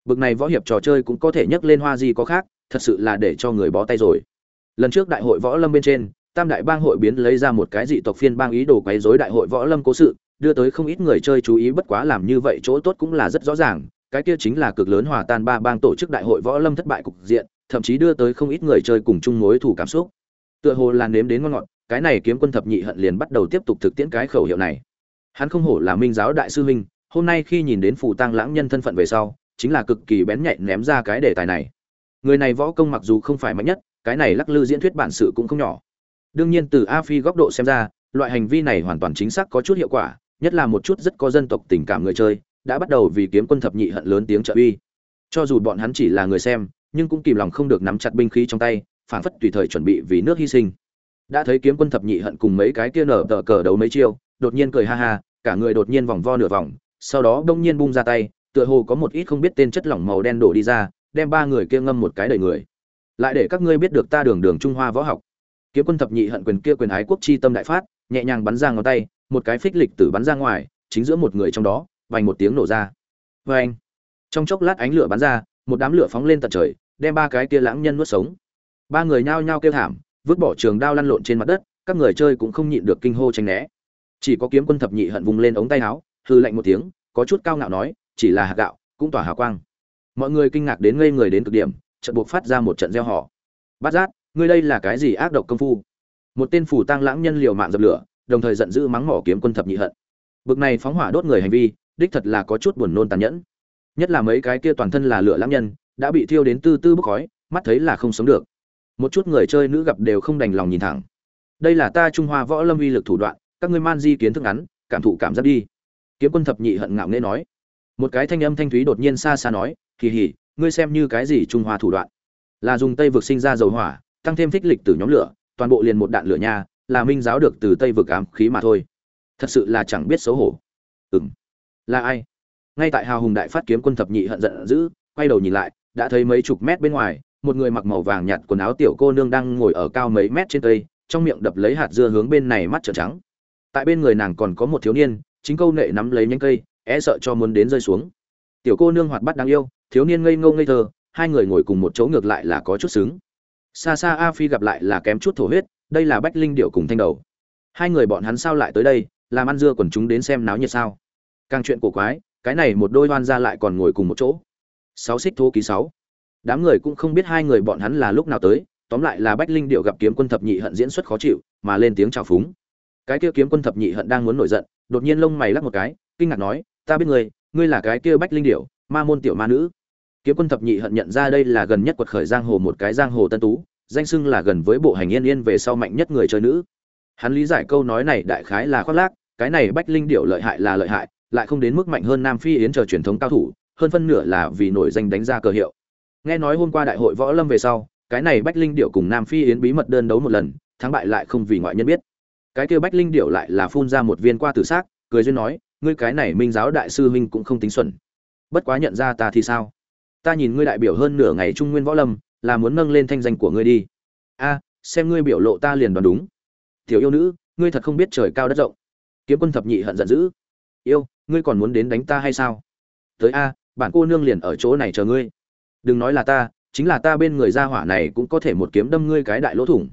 Bực này võ hiệp trò chơi cũng có thể nhấc lên hoa gì có khác, thật sự là để cho người bó tay rồi. Lần trước đại hội võ lâm bên trên, tam đại bang hội biến lấy ra một cái dị tộc phiên bang ý đồ quấy rối đại hội võ lâm cố sự, đưa tới không ít người chơi chú ý bất quá làm như vậy chỗ tốt cũng là rất rõ ràng, cái kia chính là cực lớn hòa tan ba bang tổ chức đại hội võ lâm thất bại cục diện, thậm chí đưa tới không ít người chơi cùng chung mối thủ cảm xúc. Tựa hồ là nếm đến ngon ngọt cái này kiếm quân thập nhị hận liền bắt đầu tiếp tục thực tiễn cái khẩu hiệu này. Hắn không hổ là minh giáo đại sư huynh, hôm nay khi nhìn đến phù tăng lãng nhân thân phận về sau, chính là cực kỳ bén nhạy ném ra cái đề tài này. Người này võ công mặc dù không phải mạnh nhất, cái này lắc lư diễn thuyết bản sự cũng không nhỏ. Đương nhiên từ a phi góc độ xem ra, loại hành vi này hoàn toàn chính xác có chút hiệu quả, nhất là một chút rất có dân tộc tình cảm người chơi, đã bắt đầu vì kiếm quân thập nhị hận lớn tiếng trợ uy. Cho dù bọn hắn chỉ là người xem, nhưng cũng kìm lòng không được nắm chặt binh khí trong tay phản phất tùy thời chuẩn bị vì nước hy sinh đã thấy kiếm quân thập nhị hận cùng mấy cái kia nở tờ cờ đấu mấy chiêu, đột nhiên cười ha ha, cả người đột nhiên vòng vo nửa vòng, sau đó đông nhiên bung ra tay, tựa hồ có một ít không biết tên chất lỏng màu đen đổ đi ra, đem ba người kia ngâm một cái đầy người. Lại để các ngươi biết được ta đường đường trung hoa võ học. Kiếm quân thập nhị hận quyền kia quyền ái quốc chi tâm đại phát, nhẹ nhàng bắn ra ngón tay, một cái phích lịch tử bắn ra ngoài, chính giữa một người trong đó, vành một tiếng nổ ra. Vê anh trong chốc lát ánh lửa bắn ra, một đám lửa phóng lên tận trời, đem ba cái kia lãng nhân nuốt sống. Ba người nhao nhao kêu thảm vứt bỏ trường đao lăn lộn trên mặt đất, các người chơi cũng không nhịn được kinh hô tranh né. Chỉ có kiếm quân thập nhị hận vùng lên ống tay áo, hư lạnh một tiếng, có chút cao ngạo nói, chỉ là hạt gạo, cũng tỏa hào quang. Mọi người kinh ngạc đến ngây người đến cực điểm trận buộc phát ra một trận gieo họ bát giác, ngươi đây là cái gì ác độc công phu? Một tên phủ tăng lãng nhân liều mạng dập lửa, đồng thời giận dữ mắng mỏ kiếm quân thập nhị hận. Bực này phóng hỏa đốt người hành vi, đích thật là có chút buồn nôn tàn nhẫn. Nhất là mấy cái kia toàn thân là lửa lãng nhân, đã bị thiêu đến tư tư bốc khói, mắt thấy là không sống được một chút người chơi nữ gặp đều không đành lòng nhìn thẳng. Đây là ta trung hoa võ lâm uy lực thủ đoạn, các ngươi man di kiến thức ngắn, cảm thụ cảm giác đi. Kiếm quân thập nhị hận ngạo nghễ nói. Một cái thanh âm thanh thúy đột nhiên xa xa nói, kỳ hỉ, ngươi xem như cái gì trung hoa thủ đoạn? Là dùng tây vực sinh ra dầu hỏa, tăng thêm thích lịch từ nhóm lửa, toàn bộ liền một đạn lửa nha, là minh giáo được từ tây vực ám khí mà thôi. Thật sự là chẳng biết xấu hổ. Ừng là ai? Ngay tại hào hùng đại phát kiếm quân thập nhị hận giận dữ, quay đầu nhìn lại, đã thấy mấy chục mét bên ngoài một người mặc màu vàng nhạt quần áo tiểu cô nương đang ngồi ở cao mấy mét trên cây, trong miệng đập lấy hạt dưa hướng bên này mắt trợn trắng. Tại bên người nàng còn có một thiếu niên, chính câu nệ nắm lấy nhánh cây é sợ cho muốn đến rơi xuống. Tiểu cô nương hoạt bát đáng yêu, thiếu niên ngây ngô ngây thơ, hai người ngồi cùng một chỗ ngược lại là có chút xứng. Xa xa a phi gặp lại là kém chút thổ huyết, đây là bách linh điệu cùng thanh đầu. Hai người bọn hắn sao lại tới đây, làm ăn dưa quần chúng đến xem náo nhiệt sao? Càng chuyện cổ quái, cái này một đôi oan ra lại còn ngồi cùng một chỗ. Sáu xích thô ký sáu đám người cũng không biết hai người bọn hắn là lúc nào tới, tóm lại là bách linh điệu gặp kiếm quân thập nhị hận diễn xuất khó chịu, mà lên tiếng chào phúng. Cái kia kiếm quân thập nhị hận đang muốn nổi giận, đột nhiên lông mày lắc một cái, kinh ngạc nói, ta biết ngươi ngươi là cái kia bách linh điệu, ma môn tiểu ma nữ. Kiếm quân thập nhị hận nhận ra đây là gần nhất quật khởi giang hồ một cái giang hồ tân tú, danh xưng là gần với bộ hành yên yên về sau mạnh nhất người chơi nữ. Hắn lý giải câu nói này đại khái là khoác lác, cái này bách linh điệu lợi hại là lợi hại, lại không đến mức mạnh hơn nam phi yến chờ truyền thống cao thủ, hơn phân nửa là vì nổi danh đánh ra cờ hiệu nghe nói hôm qua đại hội võ lâm về sau, cái này bách linh điệu cùng nam phi yến bí mật đơn đấu một lần, thắng bại lại không vì ngoại nhân biết. Cái kia bách linh điệu lại là phun ra một viên qua tử xác cười duyên nói, ngươi cái này minh giáo đại sư minh cũng không tính xuẩn. Bất quá nhận ra ta thì sao? Ta nhìn ngươi đại biểu hơn nửa ngày trung nguyên võ lâm, là muốn nâng lên thanh danh của ngươi đi. A, xem ngươi biểu lộ ta liền đoán đúng. Tiểu yêu nữ, ngươi thật không biết trời cao đất rộng. Kiếm quân thập nhị hận giận dữ. Yêu, ngươi còn muốn đến đánh ta hay sao? Tới a, bản cô nương liền ở chỗ này chờ ngươi đừng nói là ta, chính là ta bên người gia hỏa này cũng có thể một kiếm đâm ngươi cái đại lỗ thủng.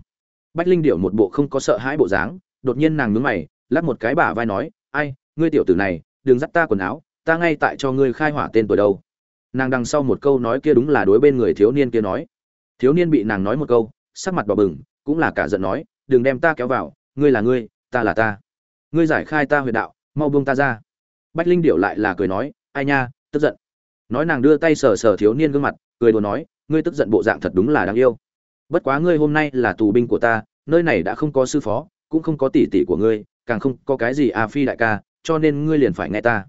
Bách linh điệu một bộ không có sợ hãi bộ dáng, đột nhiên nàng nhướng mày, lắc một cái bả vai nói, ai, ngươi tiểu tử này, đừng dắt ta quần áo, ta ngay tại cho ngươi khai hỏa tên tuổi đâu. Nàng đằng sau một câu nói kia đúng là đối bên người thiếu niên kia nói. Thiếu niên bị nàng nói một câu, sắc mặt bỏ bừng, cũng là cả giận nói, đừng đem ta kéo vào, ngươi là ngươi, ta là ta. Ngươi giải khai ta huyệt đạo, mau buông ta ra. Bách linh điệu lại là cười nói, ai nha, tức giận nói nàng đưa tay sờ sờ thiếu niên gương mặt, cười đùa nói, ngươi tức giận bộ dạng thật đúng là đáng yêu. Bất quá ngươi hôm nay là tù binh của ta, nơi này đã không có sư phó, cũng không có tỷ tỷ của ngươi, càng không có cái gì a phi đại ca, cho nên ngươi liền phải nghe ta.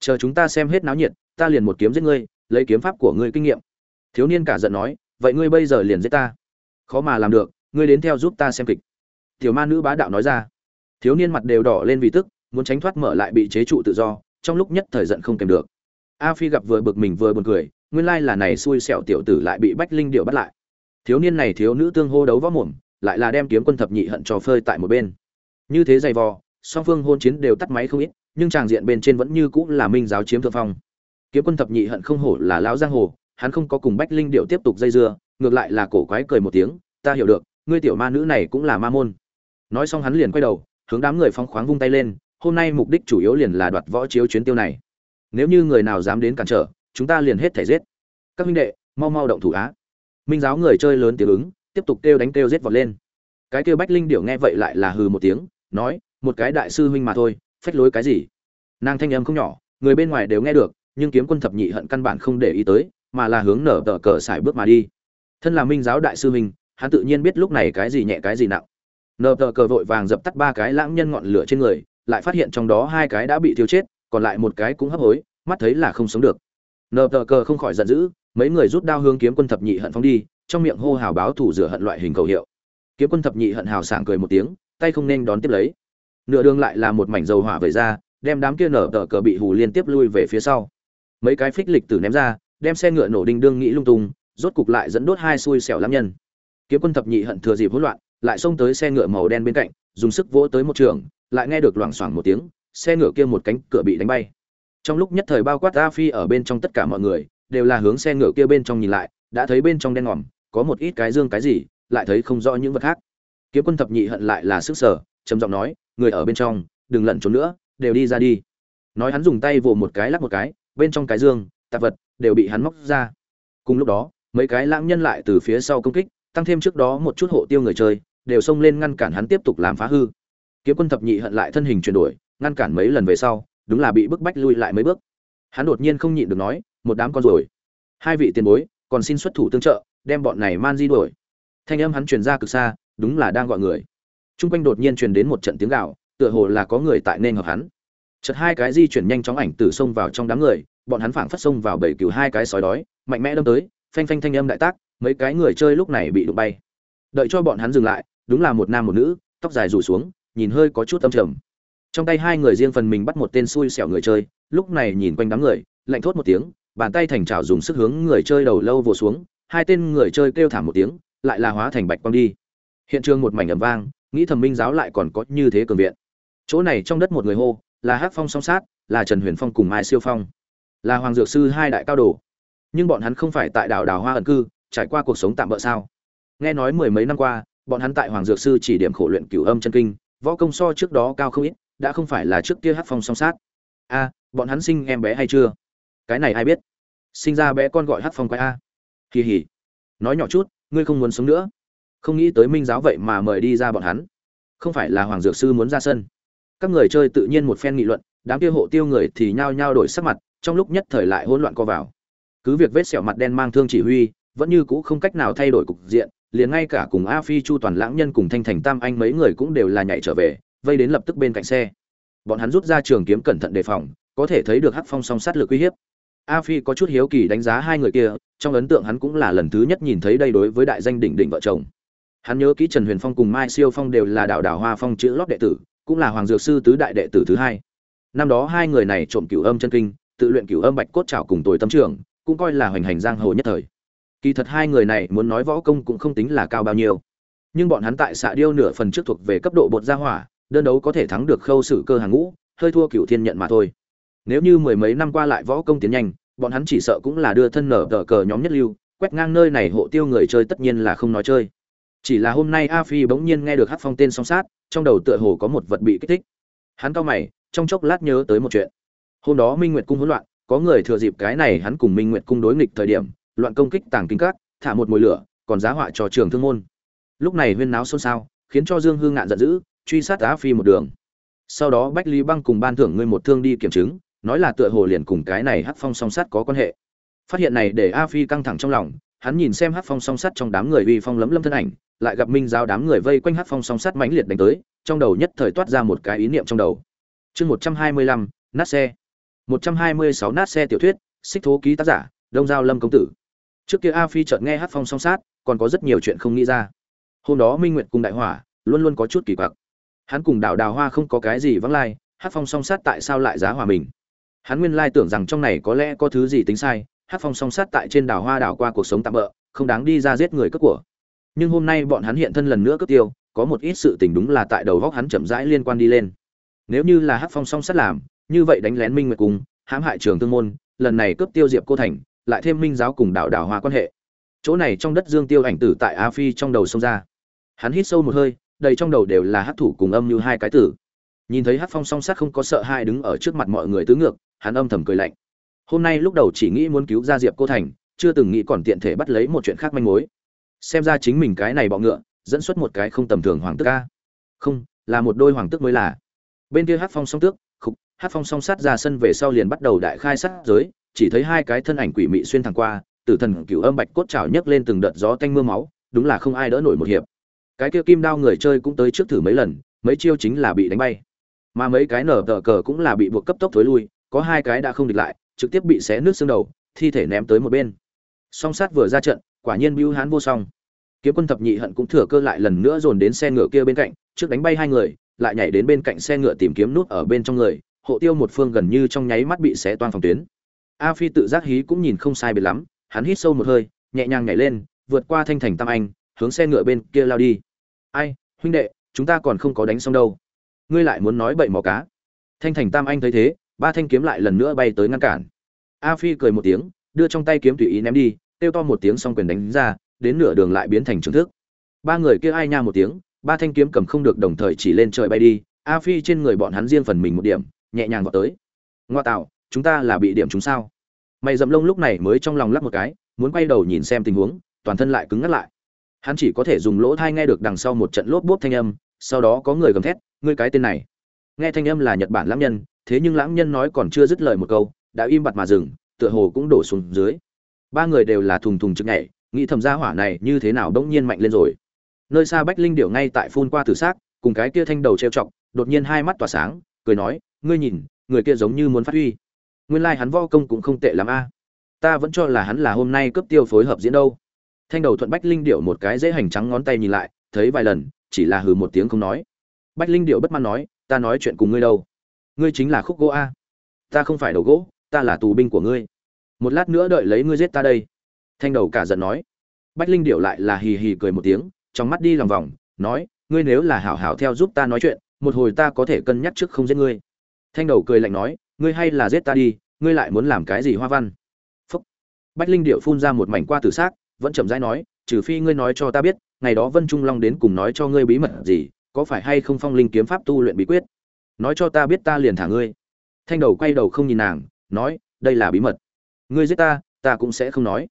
Chờ chúng ta xem hết náo nhiệt, ta liền một kiếm giết ngươi, lấy kiếm pháp của ngươi kinh nghiệm. Thiếu niên cả giận nói, vậy ngươi bây giờ liền giết ta. Khó mà làm được, ngươi đến theo giúp ta xem kịch. Tiểu ma nữ bá đạo nói ra. Thiếu niên mặt đều đỏ lên vì tức, muốn tránh thoát mở lại bị chế trụ tự do, trong lúc nhất thời giận không kèm được a phi gặp vừa bực mình vừa buồn cười, nguyên lai là này xui xẻo tiểu tử lại bị bách linh điệu bắt lại. Thiếu niên này thiếu nữ tương hô đấu võ mồm, lại là đem kiếm quân thập nhị hận trò phơi tại một bên. Như thế dày vò, song phương hôn chiến đều tắt máy không ít, nhưng tràng diện bên trên vẫn như cũ là minh giáo chiếm thượng phong. Kiếm quân thập nhị hận không hổ là lão giang hồ, hắn không có cùng bách linh điệu tiếp tục dây dưa, ngược lại là cổ quái cười một tiếng, ta hiểu được, ngươi tiểu ma nữ này cũng là ma môn. Nói xong hắn liền quay đầu, hướng đám người phong khoáng vung tay lên, hôm nay mục đích chủ yếu liền là đoạt võ chiếu chuyến tiêu này nếu như người nào dám đến cản trở, chúng ta liền hết thể giết. Các huynh đệ, mau mau động thủ á. Minh giáo người chơi lớn tiếng ứng, tiếp tục kêu đánh kêu giết vọt lên. Cái kêu bách linh điểu nghe vậy lại là hừ một tiếng, nói, một cái đại sư huynh mà thôi, phách lối cái gì? Nàng thanh âm không nhỏ, người bên ngoài đều nghe được, nhưng kiếm quân thập nhị hận căn bản không để ý tới, mà là hướng nở tờ cờ xài bước mà đi. Thân là minh giáo đại sư huynh, hắn tự nhiên biết lúc này cái gì nhẹ cái gì nặng. Nở tờ cờ vội vàng dập tắt ba cái lãng nhân ngọn lửa trên người, lại phát hiện trong đó hai cái đã bị thiêu chết còn lại một cái cũng hấp hối, mắt thấy là không sống được. Nờ tờ cờ không khỏi giận dữ, mấy người rút đao hướng kiếm quân thập nhị hận phóng đi, trong miệng hô hào báo thủ rửa hận loại hình cầu hiệu. Kiếm quân thập nhị hận hào sảng cười một tiếng, tay không nên đón tiếp lấy. Nửa đường lại là một mảnh dầu hỏa vẩy ra, đem đám kia nở tờ cờ bị hù liên tiếp lui về phía sau. Mấy cái phích lịch tử ném ra, đem xe ngựa nổ đinh đương nghĩ lung tung, rốt cục lại dẫn đốt hai xui xẻo lắm nhân. Kiếm quân thập nhị hận thừa dịp hỗn loạn, lại xông tới xe ngựa màu đen bên cạnh, dùng sức vỗ tới một trường, lại nghe được loảng xoảng một tiếng xe ngựa kia một cánh cửa bị đánh bay. Trong lúc nhất thời bao quát a phi ở bên trong tất cả mọi người, đều là hướng xe ngựa kia bên trong nhìn lại, đã thấy bên trong đen ngòm, có một ít cái dương cái gì, lại thấy không rõ những vật khác. Kiếm quân thập nhị hận lại là sức sở, trầm giọng nói, người ở bên trong, đừng lẩn trốn nữa, đều đi ra đi. Nói hắn dùng tay vồ một cái lắc một cái, bên trong cái dương, tạp vật, đều bị hắn móc ra. Cùng lúc đó, mấy cái lãng nhân lại từ phía sau công kích, tăng thêm trước đó một chút hộ tiêu người chơi, đều xông lên ngăn cản hắn tiếp tục làm phá hư. Kiếm quân thập nhị hận lại thân hình chuyển đổi ngăn cản mấy lần về sau đúng là bị bức bách lui lại mấy bước hắn đột nhiên không nhịn được nói một đám con rồi hai vị tiền bối còn xin xuất thủ tương trợ đem bọn này man di đuổi thanh âm hắn truyền ra cực xa đúng là đang gọi người Trung quanh đột nhiên truyền đến một trận tiếng gạo, tựa hồ là có người tại nên hợp hắn. Chợt hai cái di chuyển nhanh chóng ảnh từ sông vào trong đám người, bọn hắn phảng phất xông vào bầy cừu hai cái sói đói, mạnh mẽ đâm tới, phanh phanh thanh âm đại tác, mấy cái người chơi lúc này bị đụng bay. Đợi cho bọn hắn dừng lại, đúng là một nam một nữ, tóc dài rủ xuống, nhìn hơi có chút âm trầm. Trong tay hai người riêng phần mình bắt một tên xui xẻo người chơi, lúc này nhìn quanh đám người, lạnh thốt một tiếng, bàn tay thành trào dùng sức hướng người chơi đầu lâu vồ xuống, hai tên người chơi kêu thảm một tiếng, lại là hóa thành bạch quang đi. Hiện trường một mảnh ầm vang, nghĩ thẩm minh giáo lại còn có như thế cường viện. Chỗ này trong đất một người hô là hắc phong song sát là trần huyền phong cùng mai siêu phong là hoàng dược sư hai đại cao đồ. Nhưng bọn hắn không phải tại đảo đào hoa ẩn cư trải qua cuộc sống tạm bỡ sao? Nghe nói mười mấy năm qua bọn hắn tại hoàng dược sư chỉ điểm khổ luyện cửu âm chân kinh võ công so trước đó cao không ít đã không phải là trước kia Hát phong song sát. A, bọn hắn sinh em bé hay chưa? Cái này ai biết? Sinh ra bé con gọi Hát phong quái a. Kỳ hỉ nói nhỏ chút, ngươi không muốn sống nữa. Không nghĩ tới minh giáo vậy mà mời đi ra bọn hắn. Không phải là hoàng dược sư muốn ra sân. Các người chơi tự nhiên một phen nghị luận, đám kia hộ tiêu người thì nhao nhao đổi sắc mặt, trong lúc nhất thời lại hỗn loạn co vào. Cứ việc vết sẹo mặt đen mang thương chỉ huy, vẫn như cũ không cách nào thay đổi cục diện, liền ngay cả cùng a phi chu toàn lãng nhân cùng thanh thành tam anh mấy người cũng đều là nhảy trở về vây đến lập tức bên cạnh xe. Bọn hắn rút ra trường kiếm cẩn thận đề phòng, có thể thấy được hắc phong song sát lực uy hiếp. A phi có chút hiếu kỳ đánh giá hai người kia, trong ấn tượng hắn cũng là lần thứ nhất nhìn thấy đây đối với đại danh đỉnh đỉnh vợ chồng. Hắn nhớ kỹ trần huyền phong cùng mai siêu phong đều là đạo đảo hoa phong chữ lót đệ tử, cũng là hoàng dược sư tứ đại đệ tử thứ hai. Năm đó hai người này trộm cửu âm chân kinh, tự luyện cửu âm bạch cốt trào cùng tồi tâm trưởng cũng coi là hoành hành giang hồ nhất thời. Kỳ thật hai người này muốn nói võ công cũng không tính là cao bao nhiêu. Nhưng bọn hắn tại xạ điêu nửa phần trước thuộc về cấp độ bột gia hỏa đơn đấu có thể thắng được khâu sử cơ hàng ngũ, hơi thua Cựu thiên nhận mà thôi. Nếu như mười mấy năm qua lại võ công tiến nhanh, bọn hắn chỉ sợ cũng là đưa thân nở tờ cờ nhóm nhất lưu, quét ngang nơi này hộ tiêu người chơi tất nhiên là không nói chơi. Chỉ là hôm nay a phi bỗng nhiên nghe được hát phong tên song sát, trong đầu tựa hồ có một vật bị kích thích. Hắn cau mày, trong chốc lát nhớ tới một chuyện. Hôm đó minh nguyệt cung hỗn loạn, có người thừa dịp cái này hắn cùng minh nguyệt cung đối nghịch thời điểm, loạn công kích tàng kinh các, thả một mồi lửa, còn giá họa cho trường thương môn. Lúc này huyên náo xôn xao, khiến cho dương hương ngạn giận dữ truy sát Á phi một đường. Sau đó bách lý băng cùng ban thưởng ngươi một thương đi kiểm chứng, nói là tựa hồ liền cùng cái này hắc phong song sát có quan hệ. Phát hiện này để a phi căng thẳng trong lòng, hắn nhìn xem hắc phong song sát trong đám người uy phong lấm lâm thân ảnh, lại gặp minh giáo đám người vây quanh hắc phong song sát mãnh liệt đánh tới, trong đầu nhất thời toát ra một cái ý niệm trong đầu. Chương một trăm hai mươi lăm, nát xe. Một trăm hai mươi sáu nát xe tiểu thuyết, xích thố ký tác giả, đông giao lâm công tử. Trước kia a phi chợt nghe hắc phong song sát còn có rất nhiều chuyện không nghĩ ra. Hôm đó minh nguyệt cùng đại hỏa luôn luôn có chút kỳ quặc hắn cùng đảo đào hoa không có cái gì vắng lai, hát phong song sát tại sao lại giá hòa mình? Hắn nguyên lai tưởng rằng trong này có lẽ có thứ gì tính sai, hát phong song sát tại trên đảo hoa đảo qua cuộc sống tạm bỡ không đáng đi ra giết người cướp của. Nhưng hôm nay bọn hắn hiện thân lần nữa cướp tiêu, có một ít sự tình đúng là tại đầu góc hắn chậm rãi liên quan đi lên. Nếu như là hát phong song sát làm, như vậy đánh lén minh nguyệt cùng hãm hại trường tương môn, lần này cướp tiêu diệp cô thành, lại thêm minh giáo cùng đảo đảo hoa quan hệ. Chỗ này trong đất dương tiêu ảnh tử tại a phi trong đầu sông ra. Hắn hít sâu một hơi đầy trong đầu đều là hát thủ cùng âm như hai cái tử. Nhìn thấy hát phong song sát không có sợ hai đứng ở trước mặt mọi người tứ ngược, hắn âm thầm cười lạnh. Hôm nay lúc đầu chỉ nghĩ muốn cứu ra diệp cô thành, chưa từng nghĩ còn tiện thể bắt lấy một chuyện khác manh mối. Xem ra chính mình cái này bọ ngựa, dẫn xuất một cái không tầm thường hoàng tước ca không, là một đôi hoàng tước mới là. Bên kia hát phong song tước khúc hát phong song sát ra sân về sau liền bắt đầu đại khai sát giới, chỉ thấy hai cái thân ảnh quỷ mị xuyên thẳng qua, tử thần cửu âm bạch cốt trào nhấc lên từng đợt gió tanh mưa máu, đúng là không ai đỡ nổi một hiệp cái kia kim đao người chơi cũng tới trước thử mấy lần, mấy chiêu chính là bị đánh bay. Mà mấy cái nở tờ cờ cũng là bị buộc cấp tốc thối lui, có hai cái đã không địch lại, trực tiếp bị xé nước xương đầu, thi thể ném tới một bên. Song sát vừa ra trận, quả nhiên bưu hán vô song. Kiếm quân thập nhị hận cũng thừa cơ lại lần nữa dồn đến xe ngựa kia bên cạnh, trước đánh bay hai người, lại nhảy đến bên cạnh xe ngựa tìm kiếm nút ở bên trong người, hộ tiêu một phương gần như trong nháy mắt bị xé toan phòng tuyến. A phi tự giác hí cũng nhìn không sai biệt lắm, hắn hít sâu một hơi, nhẹ nhàng nhảy lên, vượt qua thanh thành tam anh, hướng xe ngựa bên kia lao đi ai, huynh đệ, chúng ta còn không có đánh xong đâu. Ngươi lại muốn nói bậy mò cá. Thanh thành tam anh thấy thế, ba thanh kiếm lại lần nữa bay tới ngăn cản. A phi cười một tiếng, đưa trong tay kiếm tùy ý ném đi, kêu to một tiếng xong quyền đánh ra, đến nửa đường lại biến thành trường thức. Ba người kia ai nha một tiếng, ba thanh kiếm cầm không được đồng thời chỉ lên trời bay đi, a phi trên người bọn hắn riêng phần mình một điểm, nhẹ nhàng vào tới. Ngoa tạo, chúng ta là bị điểm chúng sao? Mày dậm lông lúc này mới trong lòng lắc một cái, muốn quay đầu nhìn xem tình huống, toàn thân lại cứng ngắt lại hắn chỉ có thể dùng lỗ thai nghe được đằng sau một trận lốp bốp thanh âm, sau đó có người gầm thét, ngươi cái tên này. Nghe thanh âm là nhật bản lãng nhân, thế nhưng lãng nhân nói còn chưa dứt lời một câu, đã im bặt mà dừng, tựa hồ cũng đổ xuống dưới. Ba người đều là thùng thùng chực nhảy, nghĩ thầm gia hỏa này như thế nào bỗng nhiên mạnh lên rồi. Nơi xa bách linh điệu ngay tại phun qua tử xác, cùng cái kia thanh đầu treo chọc, đột nhiên hai mắt tỏa sáng, cười nói, ngươi nhìn, người kia giống như muốn phát huy. Nguyên lai hắn vo công cũng không tệ lắm a. Ta vẫn cho là hắn là hôm nay cấp tiêu phối hợp diễn đâu thanh đầu thuận bách linh điệu một cái dễ hành trắng ngón tay nhìn lại, thấy vài lần, chỉ là hừ một tiếng không nói. Bách linh điệu bất mãn nói, ta nói chuyện cùng ngươi đâu? Ngươi chính là khúc gỗ a. Ta không phải đầu gỗ, ta là tù binh của ngươi. Một lát nữa đợi lấy ngươi giết ta đây. Thanh đầu cả giận nói. Bách linh điệu lại là hì hì cười một tiếng, trong mắt đi lòng vòng, nói, ngươi nếu là hảo hảo theo giúp ta nói chuyện, một hồi ta có thể cân nhắc trước không giết ngươi. Thanh đầu cười lạnh nói, ngươi hay là giết ta đi, ngươi lại muốn làm cái gì hoa văn? Phúc. Bách linh điệu phun ra một mảnh qua tử xác vẫn chậm rãi nói, trừ phi ngươi nói cho ta biết, ngày đó vân trung long đến cùng nói cho ngươi bí mật gì, có phải hay không phong linh kiếm pháp tu luyện bí quyết? Nói cho ta biết ta liền thả ngươi. Thanh đầu quay đầu không nhìn nàng, nói, đây là bí mật. Ngươi giết ta ta cũng sẽ không nói.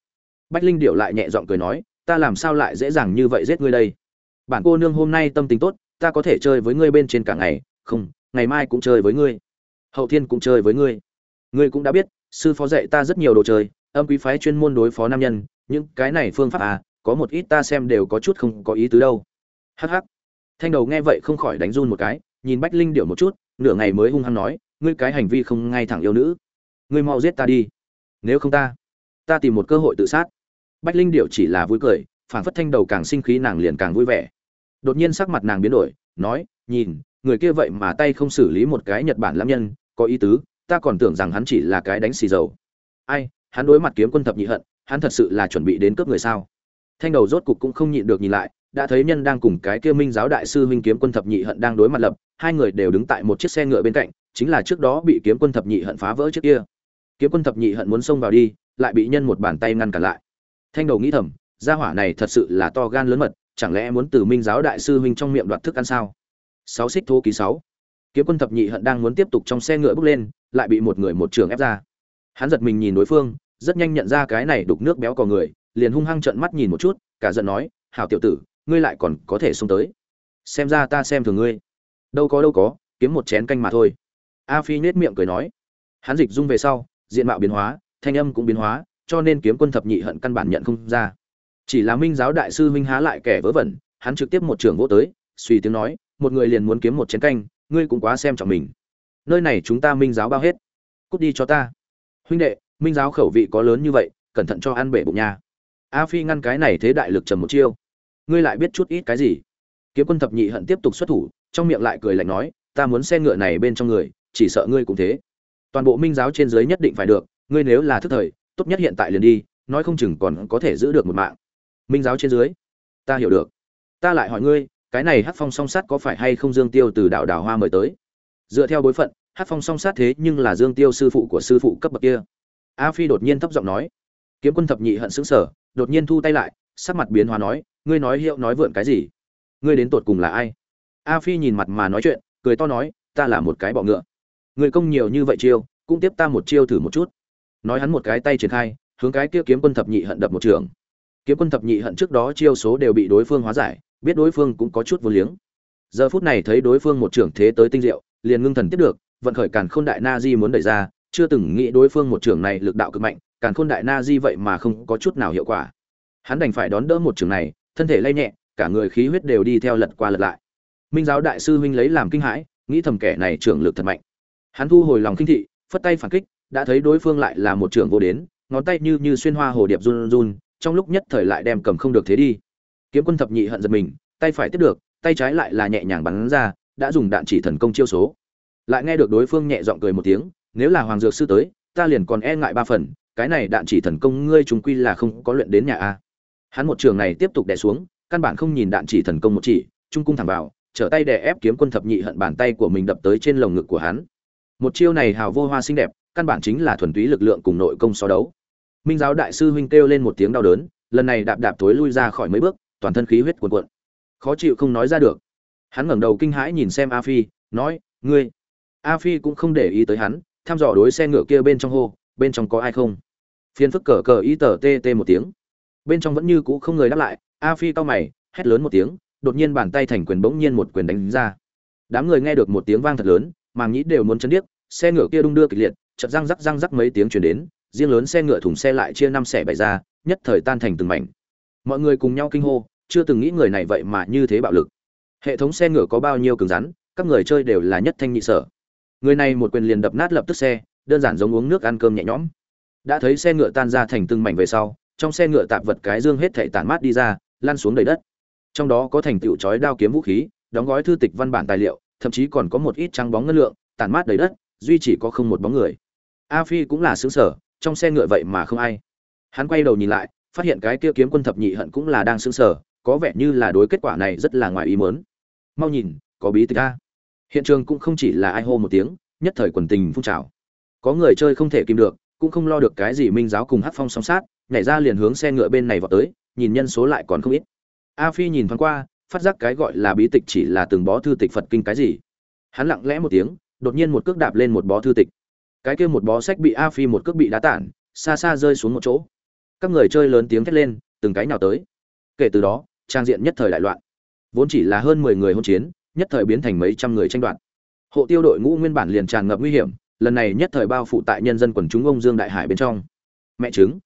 Bách linh điệu lại nhẹ giọng cười nói, ta làm sao lại dễ dàng như vậy giết ngươi đây? Bản cô nương hôm nay tâm tình tốt, ta có thể chơi với ngươi bên trên cả ngày, không, ngày mai cũng chơi với ngươi. Hậu thiên cũng chơi với ngươi. Ngươi cũng đã biết, sư phó dạy ta rất nhiều đồ chơi, âm quý phái chuyên môn đối phó nam nhân những cái này phương pháp à có một ít ta xem đều có chút không có ý tứ đâu. Hh thanh đầu nghe vậy không khỏi đánh run một cái, nhìn bách linh điệu một chút, nửa ngày mới hung hăng nói, ngươi cái hành vi không ngay thẳng yêu nữ. Ngươi mau giết ta đi. Nếu không ta ta tìm một cơ hội tự sát. Bách linh điệu chỉ là vui cười, phản phất thanh đầu càng sinh khí nàng liền càng vui vẻ. Đột nhiên sắc mặt nàng biến đổi, nói, nhìn, người kia vậy mà tay không xử lý một cái nhật bản lãm nhân, có ý tứ, ta còn tưởng rằng hắn chỉ là cái đánh xì dầu. Ai, hắn đối mặt kiếm quân thập nhị hận hắn thật sự là chuẩn bị đến cướp người sao? Thanh đầu rốt cục cũng không nhịn được nhìn lại, đã thấy nhân đang cùng cái kia minh giáo đại sư huynh kiếm quân thập nhị hận đang đối mặt lập, hai người đều đứng tại một chiếc xe ngựa bên cạnh, chính là trước đó bị kiếm quân thập nhị hận phá vỡ trước kia. Kiếm quân thập nhị hận muốn xông vào đi, lại bị nhân một bàn tay ngăn cản lại. Thanh đầu nghĩ thầm, gia hỏa này thật sự là to gan lớn mật, chẳng lẽ muốn từ minh giáo đại sư huynh trong miệng đoạt thức ăn sao? Sáu xích thô ký sáu. Kiếm quân thập nhị hận đang muốn tiếp tục trong xe ngựa bước lên, lại bị một người một trường ép ra. Hắn giật mình nhìn đối phương rất nhanh nhận ra cái này đục nước béo cò người, liền hung hăng trợn mắt nhìn một chút, cả giận nói, hảo tiểu tử, ngươi lại còn có thể xông tới. Xem ra ta xem thường ngươi. Đâu có đâu có, kiếm một chén canh mà thôi. A phi nết miệng cười nói. Hắn dịch dung về sau, diện mạo biến hóa, thanh âm cũng biến hóa, cho nên kiếm quân thập nhị hận căn bản nhận không ra. Chỉ là minh giáo đại sư minh há lại kẻ vớ vẩn, hắn trực tiếp một trường vô tới, suy tiếng nói, một người liền muốn kiếm một chén canh, ngươi cũng quá xem trọng mình. Nơi này chúng ta minh giáo bao hết. Cút đi cho ta. Huynh đệ minh giáo khẩu vị có lớn như vậy, cẩn thận cho ăn bể bụng nha. A phi ngăn cái này thế đại lực trầm một chiêu. Ngươi lại biết chút ít cái gì? Kiếm quân thập nhị hận tiếp tục xuất thủ, trong miệng lại cười lạnh nói, ta muốn xe ngựa này bên trong người, chỉ sợ ngươi cũng thế. Toàn bộ minh giáo trên dưới nhất định phải được, ngươi nếu là thức thời, tốt nhất hiện tại liền đi, nói không chừng còn có thể giữ được một mạng. Minh giáo trên dưới, ta hiểu được. Ta lại hỏi ngươi, cái này hát phong song sát có phải hay không dương tiêu từ đạo đào hoa mời tới? Dựa theo bối phận, hát phong song sát thế nhưng là dương tiêu sư phụ của sư phụ cấp bậc kia a phi đột nhiên thấp giọng nói. Kiếm quân thập nhị hận sững sờ, đột nhiên thu tay lại sắc mặt biến hóa nói ngươi nói hiệu nói vượn cái gì? Ngươi đến tột cùng là ai? A phi nhìn mặt mà nói chuyện cười to nói ta là một cái bọ ngựa. Người công nhiều như vậy chiêu cũng tiếp ta một chiêu thử một chút. Nói hắn một cái tay triển khai hướng cái kia kiếm quân thập nhị hận đập một trường. Kiếm quân thập nhị hận trước đó chiêu số đều bị đối phương hóa giải biết đối phương cũng có chút vô liếng. Giờ phút này thấy đối phương một trưởng thế tới tinh diệu liền ngưng thần tiếp được vận khởi càn khôn đại na di muốn đẩy ra chưa từng nghĩ đối phương một trưởng này lực đạo cực mạnh, càn khôn đại na di vậy mà không có chút nào hiệu quả. Hắn đành phải đón đỡ một trường này, thân thể lay nhẹ, cả người khí huyết đều đi theo lật qua lật lại. Minh giáo đại sư huynh lấy làm kinh hãi, nghĩ thầm kẻ này trưởng lực thật mạnh. Hắn thu hồi lòng kinh thị, phất tay phản kích, đã thấy đối phương lại là một trưởng vô đến, ngón tay như như xuyên hoa hồ điệp run run, trong lúc nhất thời lại đem cầm không được thế đi. Kiếm quân thập nhị hận giật mình, tay phải tiếp được, tay trái lại là nhẹ nhàng bắn ra, đã dùng đạn chỉ thần công chiêu số. Lại nghe được đối phương nhẹ giọng cười một tiếng nếu là hoàng dược sư tới, ta liền còn e ngại ba phần, cái này đạn chỉ thần công ngươi chúng quy là không có luyện đến nhà a. Hắn một trường này tiếp tục đè xuống, căn bản không nhìn đạn chỉ thần công một chỉ, trung cung thẳng vào, trở tay đè ép kiếm quân thập nhị hận bàn tay của mình đập tới trên lồng ngực của hắn. Một chiêu này hào vô hoa xinh đẹp, căn bản chính là thuần túy lực lượng cùng nội công so đấu. Minh giáo đại sư huynh kêu lên một tiếng đau đớn, lần này đạp đạp tối lui ra khỏi mấy bước, toàn thân khí huyết cuồn cuộn. Khó chịu không nói ra được. Hắn ngẩng đầu kinh hãi nhìn xem a phi, nói, ngươi. A phi cũng không để ý tới hắn thăm dò đối xe ngựa kia bên trong hô, bên trong có ai không? Phiền phức cờ cờ ý tờ tê tê một tiếng. Bên trong vẫn như cũ không người đáp lại, a phi cau mày, hét lớn một tiếng, đột nhiên bàn tay thành quyền bỗng nhiên một quyền đánh ra. Đám người nghe được một tiếng vang thật lớn, màng nhĩ đều muốn chấn điếc, xe ngựa kia đung đưa kịch liệt, chợt răng rắc răng rắc mấy tiếng truyền đến, riêng lớn xe ngựa thùng xe lại chia năm xẻ bảy ra, nhất thời tan thành từng mảnh. Mọi người cùng nhau kinh hô, chưa từng nghĩ người này vậy mà như thế bạo lực. Hệ thống xe ngựa có bao nhiêu cứng rắn, các người chơi đều là nhất thanh nhị sở người này một quyền liền đập nát lập tức xe, đơn giản giống uống nước ăn cơm nhẹ nhõm. Đã thấy xe ngựa tan ra thành từng mảnh về sau, trong xe ngựa tạp vật cái dương hết thảy tản mát đi ra lan xuống đầy đất. Trong đó có thành tựu chói đao kiếm vũ khí, đóng gói thư tịch văn bản tài liệu, thậm chí còn có một ít trắng bóng ngân lượng, tản mát đầy đất, duy chỉ có không một bóng người. A phi cũng là xứng sở, trong xe ngựa vậy mà không ai. Hắn quay đầu nhìn lại, phát hiện cái kia kiếm quân thập nhị hận cũng là đang xứng sở, có vẻ như là đối kết quả này rất là ngoài ý muốn. Mau nhìn, có bí tịch a hiện trường cũng không chỉ là ai hô một tiếng, nhất thời quần tình phun trào. Có người chơi không thể kìm được, cũng không lo được cái gì minh giáo cùng hát phong song sát, nhảy ra liền hướng xe ngựa bên này vào tới, nhìn nhân số lại còn không ít. A phi nhìn thoáng qua, phát giác cái gọi là bí tịch chỉ là từng bó thư tịch phật kinh cái gì. Hắn lặng lẽ một tiếng, đột nhiên một cước đạp lên một bó thư tịch. Cái kia một bó sách bị a phi một cước bị đá tản, xa xa rơi xuống một chỗ. Các người chơi lớn tiếng thét lên, từng cái nào tới. Kể từ đó, trang diện nhất thời đại loạn. Vốn chỉ là hơn mười người hôn chiến nhất thời biến thành mấy trăm người tranh đoạt. Hộ tiêu đội ngũ nguyên bản liền tràn ngập nguy hiểm, lần này nhất thời bao phủ tại nhân dân quần chúng ông dương đại hải bên trong. Mẹ chứng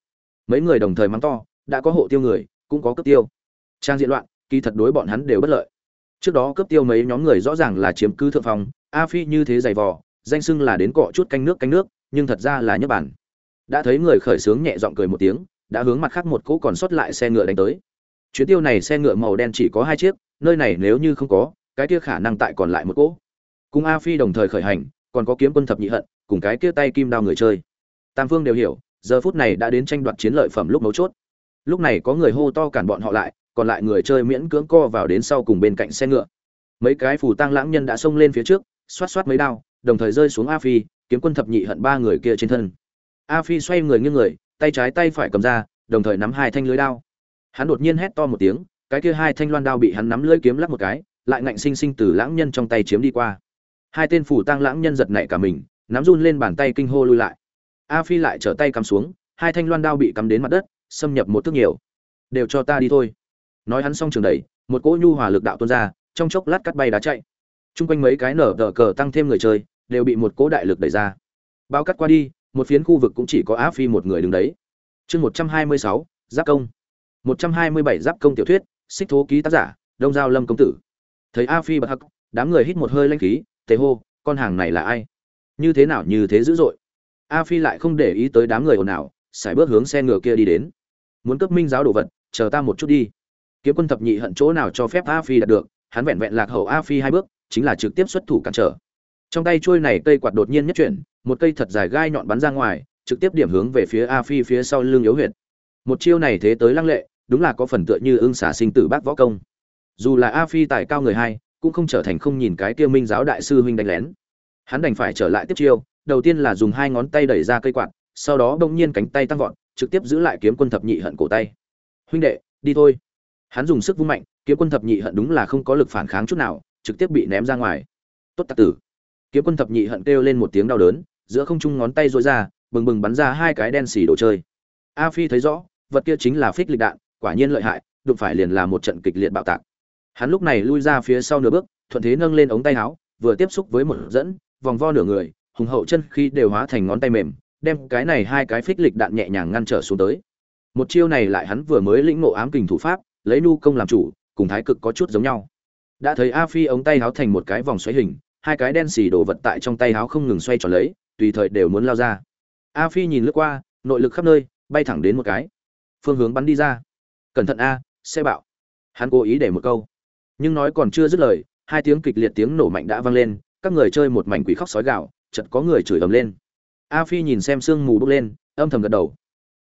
mấy người đồng thời mắng to, đã có hộ tiêu người, cũng có cấp tiêu. Trang diện loạn, kỳ thật đối bọn hắn đều bất lợi. Trước đó cấp tiêu mấy nhóm người rõ ràng là chiếm cứ thượng phòng a phi như thế dày vò, danh xưng là đến cọ chút canh nước canh nước, nhưng thật ra là nhấp bản đã thấy người khởi sướng nhẹ giọng cười một tiếng, đã hướng mặt khác một cỗ còn sót lại xe ngựa đánh tới. Chuyến tiêu này xe ngựa màu đen chỉ có hai chiếc, nơi này nếu như không có cái kia khả năng tại còn lại một cỗ. Cùng a phi đồng thời khởi hành, còn có kiếm quân thập nhị hận, cùng cái kia tay kim đao người chơi. Tam phương đều hiểu, giờ phút này đã đến tranh đoạt chiến lợi phẩm lúc mấu chốt. Lúc này có người hô to cản bọn họ lại, còn lại người chơi miễn cưỡng co vào đến sau cùng bên cạnh xe ngựa. Mấy cái phù tăng lãng nhân đã xông lên phía trước, xoát xoát mấy đao, đồng thời rơi xuống a phi, kiếm quân thập nhị hận ba người kia trên thân. A phi xoay người nghiêng người, tay trái tay phải cầm ra, đồng thời nắm hai thanh lưới đao. Hắn đột nhiên hét to một tiếng, cái kia hai thanh loan đao bị hắn nắm lưỡi kiếm lắc một cái lại ngạnh sinh sinh từ lãng nhân trong tay chiếm đi qua. Hai tên phủ tăng lãng nhân giật nảy cả mình, nắm run lên bàn tay kinh hô lui lại. A phi lại trở tay cắm xuống, hai thanh loan đao bị cắm đến mặt đất, xâm nhập một thước nhiều. Đều cho ta đi thôi. Nói hắn xong trường đẩy, một cỗ nhu hòa lực đạo tuôn ra, trong chốc lát cắt bay đá chạy. Chung quanh mấy cái nở tờ cờ tăng thêm người chơi, đều bị một cỗ đại lực đẩy ra. Bao cắt qua đi, một phiến khu vực cũng chỉ có á phi một người đứng đấy. Chương một trăm hai mươi sáu, giáp công. một trăm hai mươi bảy giáp công tiểu thuyết, xích thố ký tác giả, đông giao lâm công tử thấy a phi bật hắc, đám người hít một hơi lanh khí, tề hô, con hàng này là ai? Như thế nào như thế dữ dội? A phi lại không để ý tới đám người ồn ào, sải bước hướng xe ngựa kia đi đến. Muốn cấp minh giáo đồ vật, chờ ta một chút đi. Kiếm quân thập nhị hận chỗ nào cho phép a phi đạt được, hắn vẹn vẹn lạc hậu a phi hai bước, chính là trực tiếp xuất thủ cản trở. Trong tay trôi này cây quạt đột nhiên nhất chuyển, một cây thật dài gai nhọn bắn ra ngoài, trực tiếp điểm hướng về phía a phi phía sau lưng yếu huyệt. Một chiêu này thế tới lăng lệ, đúng là có phần tựa như ưng xả sinh tử bác võ công dù là a phi tài cao người hai, cũng không trở thành không nhìn cái kia minh giáo đại sư huynh đánh lén. Hắn đành phải trở lại tiếp chiêu, đầu tiên là dùng hai ngón tay đẩy ra cây quạt, sau đó bỗng nhiên cánh tay tăng vọt, trực tiếp giữ lại kiếm quân thập nhị hận cổ tay. Huynh đệ, đi thôi. Hắn dùng sức vung mạnh, kiếm quân thập nhị hận đúng là không có lực phản kháng chút nào, trực tiếp bị ném ra ngoài. Tốt tạc tử. Kiếm quân thập nhị hận kêu lên một tiếng đau đớn, giữa không trung ngón tay dối ra, bừng bừng bắn ra hai cái đen xì đồ chơi. A phi thấy rõ, vật kia chính là phích lịch đạn, quả nhiên lợi hại, đụng phải liền là một trận kịch liệt bạo tạc hắn lúc này lui ra phía sau nửa bước, thuận thế nâng lên ống tay áo, vừa tiếp xúc với một dẫn, vòng vo nửa người, hùng hậu chân khi đều hóa thành ngón tay mềm, đem cái này hai cái phích lịch đạn nhẹ nhàng ngăn trở xuống tới. Một chiêu này lại hắn vừa mới lĩnh ngộ ám kình thủ pháp, lấy nu công làm chủ, cùng thái cực có chút giống nhau. Đã thấy a phi ống tay áo thành một cái vòng xoáy hình, hai cái đen xì đồ vật tại trong tay áo không ngừng xoay tròn lấy, tùy thời đều muốn lao ra. A phi nhìn lướt qua, nội lực khắp nơi, bay thẳng đến một cái. Phương hướng bắn đi ra. Cẩn thận a xe bạo. Hắn cố ý để một câu nhưng nói còn chưa dứt lời, hai tiếng kịch liệt tiếng nổ mạnh đã vang lên, các người chơi một mảnh quỷ khóc sói gạo chợt có người chửi ầm lên. A phi nhìn xem sương mù bốc lên, âm thầm gật đầu.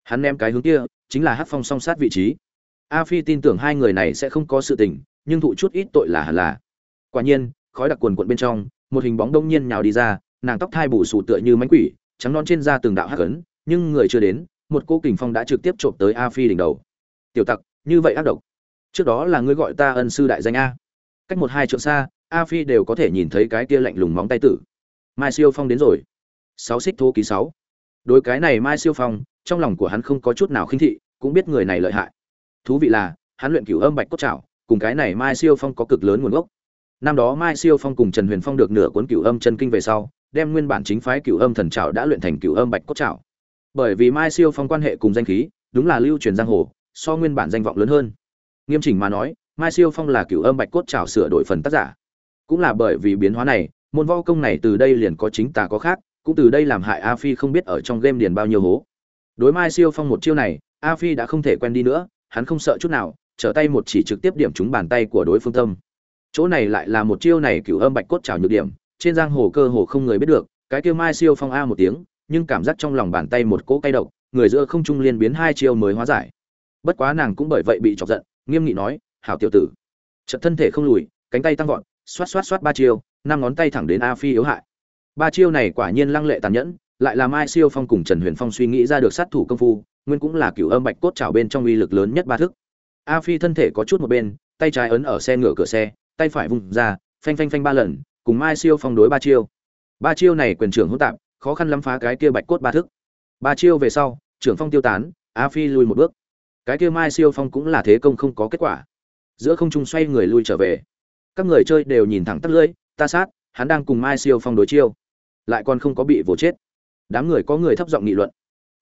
Hắn ném cái hướng kia, chính là hát phong song sát vị trí. A phi tin tưởng hai người này sẽ không có sự tình, nhưng thụ chút ít tội là hẳn là. Quả nhiên, khói đặc quần quận bên trong, một hình bóng đông nhiên nhào đi ra, nàng tóc thai bù sù tựa như mánh quỷ, trắng non trên da từng đạo hắc ấn, nhưng người chưa đến, một cô kình phong đã trực tiếp trộm tới a phi đỉnh đầu. Tiểu tặc, như vậy ác độc trước đó là ngươi gọi ta ân sư đại danh a. Cách một hai trượng xa, a phi đều có thể nhìn thấy cái kia lạnh lùng móng tay tử. Mai siêu phong đến rồi. Sáu xích thô ký sáu. Đối cái này mai siêu phong, trong lòng của hắn không có chút nào khinh thị, cũng biết người này lợi hại. Thú vị là, hắn luyện cửu âm bạch cốt trảo, cùng cái này mai siêu phong có cực lớn nguồn gốc. Năm đó mai siêu phong cùng trần huyền phong được nửa cuốn cửu âm chân kinh về sau, đem nguyên bản chính phái cửu âm thần trảo đã luyện thành cửu âm bạch cốt trảo. Bởi vì mai siêu phong quan hệ cùng danh khí, đúng là lưu truyền giang hồ, so nguyên bản danh vọng lớn hơn nghiêm chỉnh mà nói, mai siêu phong là cựu âm bạch cốt trào sửa đổi phần tác giả. Cũng là bởi vì biến hóa này, môn võ công này từ đây liền có chính tà có khác, cũng từ đây làm hại a phi không biết ở trong game điền bao nhiêu hố. Đối mai siêu phong một chiêu này, a phi đã không thể quen đi nữa, hắn không sợ chút nào, trở tay một chỉ trực tiếp điểm trúng bàn tay của đối phương tâm. Chỗ này lại là một chiêu này cựu âm bạch cốt trào nhược điểm, trên giang hồ cơ hồ không người biết được, cái kêu mai siêu phong a một tiếng, nhưng cảm giác trong lòng bàn tay một cỗ cay độc, người giữa không trung liên biến hai chiêu mới hóa giải. Bất quá nàng cũng bởi vậy bị chọc giận nghiêm nghị nói, hảo tiểu tử. Trận thân thể không lùi, cánh tay tăng vọt, xoát xoát xoát ba chiêu, năm ngón tay thẳng đến a phi yếu hại. Ba chiêu này quả nhiên lăng lệ tàn nhẫn, lại là mai siêu phong cùng trần huyền phong suy nghĩ ra được sát thủ công phu, nguyên cũng là cửu âm bạch cốt trào bên trong uy lực lớn nhất ba thức. A phi thân thể có chút một bên, tay trái ấn ở xe ngửa cửa xe, tay phải vùng ra, phanh phanh phanh ba lần, cùng mai siêu phong đối ba chiêu. Ba chiêu này quyền trưởng hỗn tạp, khó khăn lắm phá cái kia bạch cốt ba thức. Ba chiêu về sau, trưởng phong tiêu tán, a phi lùi một bước cái kia mai siêu phong cũng là thế công không có kết quả. Giữa không trung xoay người lui trở về. Các người chơi đều nhìn thẳng tắt lưỡi, ta sát, hắn đang cùng mai siêu phong đối chiêu. Lại còn không có bị vồ chết. Đám người có người thấp giọng nghị luận.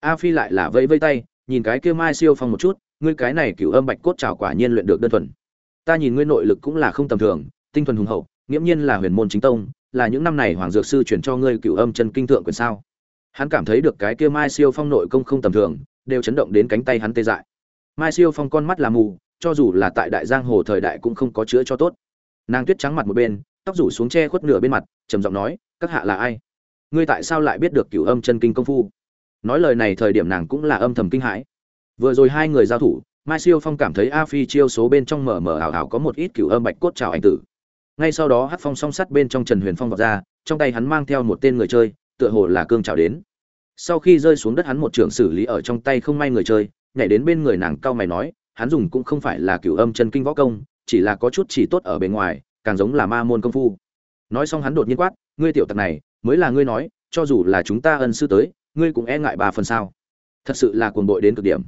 A phi lại là vẫy vây tay, nhìn cái kia mai siêu phong một chút, ngươi cái này cửu âm bạch cốt trào quả nhiên luyện được đơn thuần. Ta nhìn ngươi nội lực cũng là không tầm thường, tinh thuần hùng hậu, nghiễm nhiên là huyền môn chính tông, là những năm này hoàng dược sư chuyển cho ngươi cửu âm chân kinh thượng quyền sao? Hắn cảm thấy được cái kia mai siêu phong nội công không tầm thường, đều chấn động đến cánh tay hắn tê dại mai siêu phong con mắt là mù, cho dù là tại đại giang hồ thời đại cũng không có chữa cho tốt. Nàng tuyết trắng mặt một bên, tóc rủ xuống che khuất nửa bên mặt, trầm giọng nói, các hạ là ai? Ngươi tại sao lại biết được cửu âm chân kinh công phu? Nói lời này thời điểm nàng cũng là âm thầm kinh hãi. Vừa rồi hai người giao thủ, mai siêu phong cảm thấy a phi chiêu số bên trong mở mở ảo ảo có một ít cửu âm bạch cốt chào anh tử. Ngay sau đó hát phong song sắt bên trong trần huyền phong vọt ra, trong tay hắn mang theo một tên người chơi, tựa hồ là cương trào đến. Sau khi rơi xuống đất hắn một trưởng xử lý ở trong tay không may người chơi nhảy đến bên người nàng cao mày nói, hắn dùng cũng không phải là cửu âm chân kinh võ công, chỉ là có chút chỉ tốt ở bề ngoài, càng giống là ma môn công phu. Nói xong hắn đột nhiên quát, ngươi tiểu tặc này, mới là ngươi nói, cho dù là chúng ta ân sư tới, ngươi cũng e ngại ba phần sao. Thật sự là cuồng bội đến cực điểm.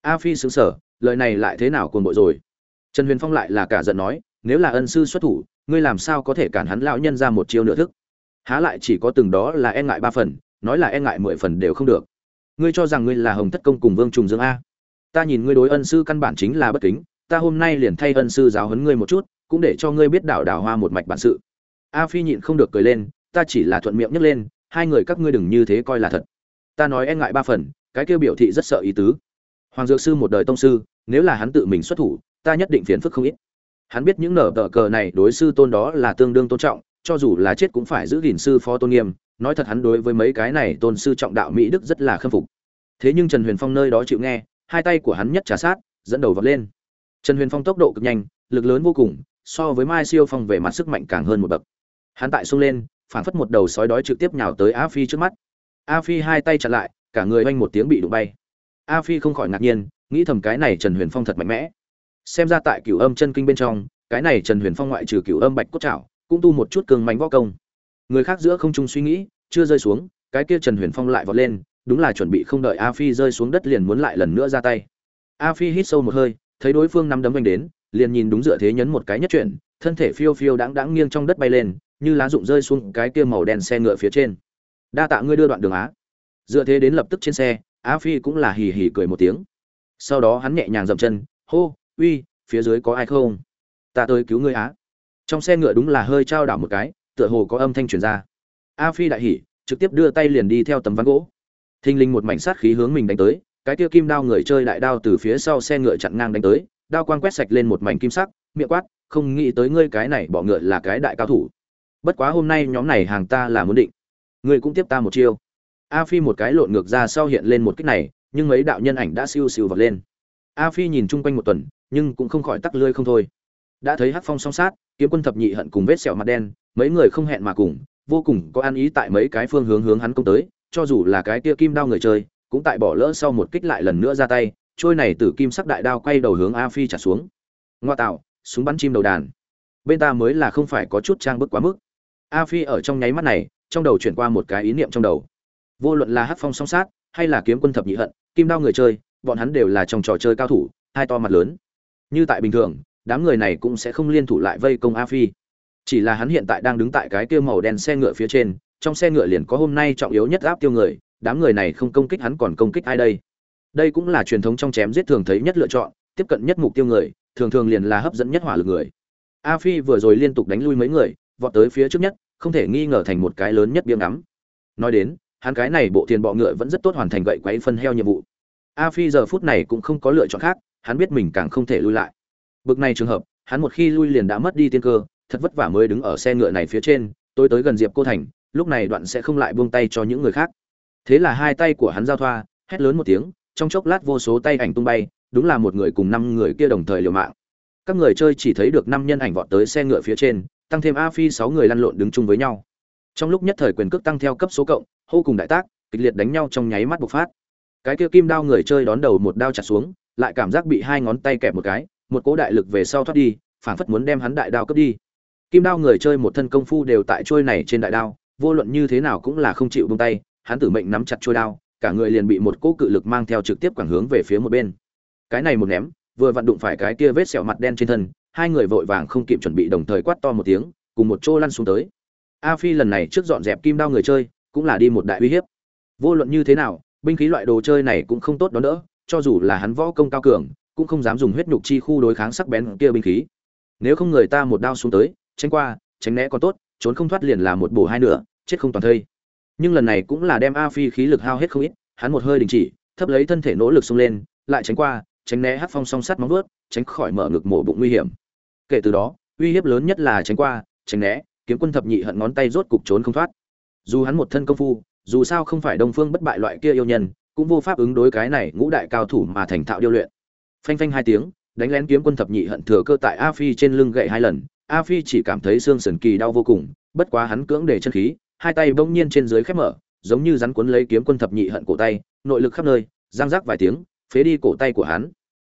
A phi xứng sở lời này lại thế nào cuồng bội rồi? Trần huyền phong lại là cả giận nói, nếu là ân sư xuất thủ, ngươi làm sao có thể cản hắn lão nhân ra một chiêu nửa thức? Há lại chỉ có từng đó là e ngại ba phần, nói là e ngại mười phần đều không được ngươi cho rằng ngươi là hồng thất công cùng vương trùng dương a? Ta nhìn ngươi đối ân sư căn bản chính là bất kính, ta hôm nay liền thay ân sư giáo huấn ngươi một chút, cũng để cho ngươi biết đảo đảo hoa một mạch bản sự. A phi nhịn không được cười lên, ta chỉ là thuận miệng nhấc lên, hai người các ngươi đừng như thế coi là thật. Ta nói e ngại ba phần, cái kêu biểu thị rất sợ ý tứ. Hoàng dược sư một đời tông sư, nếu là hắn tự mình xuất thủ, ta nhất định phiền phức không ít. Hắn biết những nở tờ cờ này đối sư tôn đó là tương đương tôn trọng, cho dù là chết cũng phải giữ gìn sư phó tôn nghiêm nói thật hắn đối với mấy cái này tôn sư trọng đạo mỹ đức rất là khâm phục. Thế nhưng trần huyền phong nơi đó chịu nghe, hai tay của hắn nhất trả sát, dẫn đầu vọt lên. Trần huyền phong tốc độ cực nhanh, lực lớn vô cùng, so với mai siêu phong về mặt sức mạnh càng hơn một bậc. Hắn tại xông lên, phản phất một đầu sói đói trực tiếp nhào tới a phi trước mắt. A phi hai tay chặn lại, cả người oanh một tiếng bị đụng bay. A phi không khỏi ngạc nhiên, nghĩ thầm cái này trần huyền phong thật mạnh mẽ. Xem ra tại cửu âm chân kinh bên trong, cái này trần huyền phong ngoại trừ cửu âm bạch cốt trảo, cũng tu một chút cường mạnh võ công. Người khác giữa không trung suy nghĩ chưa rơi xuống, cái kia trần huyền phong lại vọt lên, đúng là chuẩn bị không đợi a phi rơi xuống đất liền muốn lại lần nữa ra tay. A phi hít sâu một hơi, thấy đối phương năm đấm anh đến, liền nhìn đúng dựa thế nhấn một cái nhất chuyển, thân thể phiêu phiêu đáng đáng nghiêng trong đất bay lên, như lá rụng rơi xuống cái kia màu đen xe ngựa phía trên. Đa tạ ngươi đưa đoạn đường á. Dựa thế đến lập tức trên xe, a phi cũng là hì hì cười một tiếng. Sau đó hắn nhẹ nhàng dậm chân, hô, uy, phía dưới có ai không? Ta tới cứu ngươi á. Trong xe ngựa đúng là hơi trao đảo một cái, tựa hồ có âm thanh truyền ra a phi đại hỉ, trực tiếp đưa tay liền đi theo tấm ván gỗ. Thinh linh một mảnh sát khí hướng mình đánh tới, cái kia kim đao người chơi đại đao từ phía sau xe ngựa chặn ngang đánh tới, đao quang quét sạch lên một mảnh kim sắc, miệng quát, không nghĩ tới ngươi cái này bỏ ngựa là cái đại cao thủ. Bất quá hôm nay nhóm này hàng ta là muốn định. Ngươi cũng tiếp ta một chiêu. A phi một cái lộn ngược ra sau hiện lên một kích này, nhưng mấy đạo nhân ảnh đã siêu siêu vọt lên. A phi nhìn chung quanh một tuần, nhưng cũng không khỏi tắc lươi không thôi. Đã thấy hắc phong song sát, kiếm quân thập nhị hận cùng vết sẹo mặt đen, mấy người không hẹn mà cùng vô cùng có ăn ý tại mấy cái phương hướng hướng hắn công tới, cho dù là cái kia kim đao người chơi, cũng tại bỏ lỡ sau một kích lại lần nữa ra tay, trôi này tử kim sắc đại đao quay đầu hướng a phi trả xuống. Ngoa tạo, súng bắn chim đầu đàn. Bên ta mới là không phải có chút trang bức quá mức. A phi ở trong nháy mắt này, trong đầu chuyển qua một cái ý niệm trong đầu. Vô luận là hắc phong song sát, hay là kiếm quân thập nhị hận, kim đao người chơi, bọn hắn đều là trong trò chơi cao thủ, hai to mặt lớn. Như tại bình thường, đám người này cũng sẽ không liên thủ lại vây công a phi chỉ là hắn hiện tại đang đứng tại cái kia màu đen xe ngựa phía trên, trong xe ngựa liền có hôm nay trọng yếu nhất áp tiêu người, đám người này không công kích hắn còn công kích ai đây? Đây cũng là truyền thống trong chém giết thường thấy nhất lựa chọn, tiếp cận nhất mục tiêu người, thường thường liền là hấp dẫn nhất hỏa lực người. A phi vừa rồi liên tục đánh lui mấy người, vọt tới phía trước nhất, không thể nghi ngờ thành một cái lớn nhất biếng ngắm. Nói đến, hắn cái này bộ tiền bọ ngựa vẫn rất tốt hoàn thành gậy quấy phân heo nhiệm vụ. A phi giờ phút này cũng không có lựa chọn khác, hắn biết mình càng không thể lui lại. Bực này trường hợp, hắn một khi lui liền đã mất đi tiên cơ thật vất vả mới đứng ở xe ngựa này phía trên, tôi tới gần diệp cô thành, lúc này đoạn sẽ không lại buông tay cho những người khác. Thế là hai tay của hắn giao thoa, hét lớn một tiếng, trong chốc lát vô số tay ảnh tung bay, đúng là một người cùng năm người kia đồng thời liều mạng. Các người chơi chỉ thấy được năm nhân ảnh vọt tới xe ngựa phía trên, tăng thêm a phi sáu người lăn lộn đứng chung với nhau. Trong lúc nhất thời quyền cước tăng theo cấp số cộng, hô cùng đại tác, kịch liệt đánh nhau trong nháy mắt bộc phát. Cái kia kim đao người chơi đón đầu một đao chặt xuống, lại cảm giác bị hai ngón tay kẹp một cái, một cỗ đại lực về sau thoát đi, phảng phất muốn đem hắn đại đao cướp đi kim đao người chơi một thân công phu đều tại trôi này trên đại đao, vô luận như thế nào cũng là không chịu buông tay, hắn tử mệnh nắm chặt trôi đao, cả người liền bị một cỗ cự lực mang theo trực tiếp quẳng hướng về phía một bên. Cái này một ném, vừa vặn đụng phải cái kia vết sẹo mặt đen trên thân, hai người vội vàng không kịp chuẩn bị đồng thời quát to một tiếng, cùng một chỗ lăn xuống tới. A phi lần này trước dọn dẹp kim đao người chơi, cũng là đi một đại uy hiếp. Vô luận như thế nào, binh khí loại đồ chơi này cũng không tốt đó nữa cho dù là hắn võ công cao cường, cũng không dám dùng huyết nhục chi khu đối kháng sắc bén kia binh khí. Nếu không người ta một đao xuống tới tránh qua, tránh né còn tốt, trốn không thoát liền là một bổ hai nửa, chết không toàn thây. Nhưng lần này cũng là đem a phi khí lực hao hết không ít, hắn một hơi đình chỉ, thấp lấy thân thể nỗ lực xông lên, lại tránh qua, tránh né hát phong song sắt móng vớt tránh khỏi mở ngực mổ bụng nguy hiểm. Kể từ đó, uy hiếp lớn nhất là tránh qua, tránh né, kiếm quân thập nhị hận ngón tay rốt cục trốn không thoát. Dù hắn một thân công phu, dù sao không phải đông phương bất bại loại kia yêu nhân, cũng vô pháp ứng đối cái này ngũ đại cao thủ mà thành thạo điêu luyện. Phanh phanh hai tiếng đánh lén kiếm quân thập nhị hận thừa cơ tại a phi trên lưng gậy hai lần. A phi chỉ cảm thấy xương sườn kỳ đau vô cùng, bất quá hắn cưỡng để chân khí, hai tay bỗng nhiên trên dưới khép mở, giống như rắn cuốn lấy kiếm quân thập nhị hận cổ tay, nội lực khắp nơi giang rác vài tiếng, phế đi cổ tay của hắn.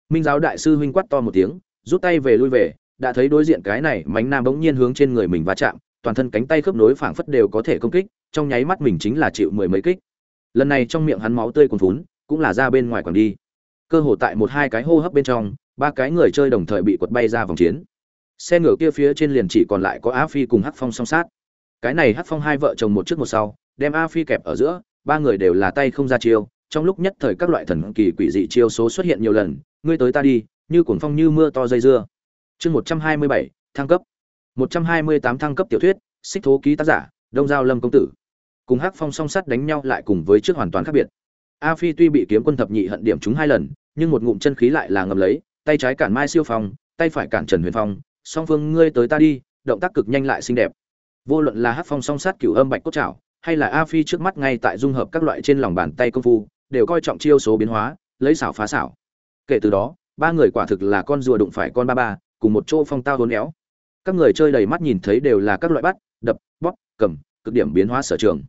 Minh giáo đại sư huynh quát to một tiếng, rút tay về lui về, đã thấy đối diện cái này mánh nam bỗng nhiên hướng trên người mình va chạm, toàn thân cánh tay khớp nối phảng phất đều có thể công kích, trong nháy mắt mình chính là chịu mười mấy kích. Lần này trong miệng hắn máu tươi cuồn phún cũng là ra bên ngoài còn đi. Cơ hồ tại một hai cái hô hấp bên trong ba cái người chơi đồng thời bị quật bay ra vòng chiến. Xe ngựa kia phía trên liền chỉ còn lại có á phi cùng hắc phong song sát. Cái này hắc phong hai vợ chồng một trước một sau, đem a phi kẹp ở giữa, ba người đều là tay không ra chiêu. Trong lúc nhất thời các loại thần kỳ quỷ dị chiêu số xuất hiện nhiều lần, ngươi tới ta đi, như cuồng phong như mưa to dây dưa. Chương một trăm hai mươi bảy, thăng cấp. Một trăm hai mươi tám thăng cấp tiểu thuyết, xích thố ký tác giả, đông giao lâm công tử. Cùng hắc phong song sắt đánh nhau lại cùng với trước hoàn toàn khác biệt. A phi tuy bị kiếm quân thập nhị hận điểm trúng hai lần, nhưng một ngụm chân khí lại là ngầm lấy tay trái cản mai siêu phong, tay phải cản trần huyền phong, song phương, ngươi tới ta đi, động tác cực nhanh lại xinh đẹp. Vô luận là hát phong song sát cửu âm bạch cốt trảo, hay là a phi trước mắt ngay tại dung hợp các loại trên lòng bàn tay công phu, đều coi trọng chiêu số biến hóa, lấy xảo phá xảo. Kể từ đó, ba người quả thực là con rùa đụng phải con ba ba, cùng một chỗ phong tao hôn éo. Các người chơi đầy mắt nhìn thấy đều là các loại bắt, đập, bóp, cầm, cực điểm biến hóa sở trường.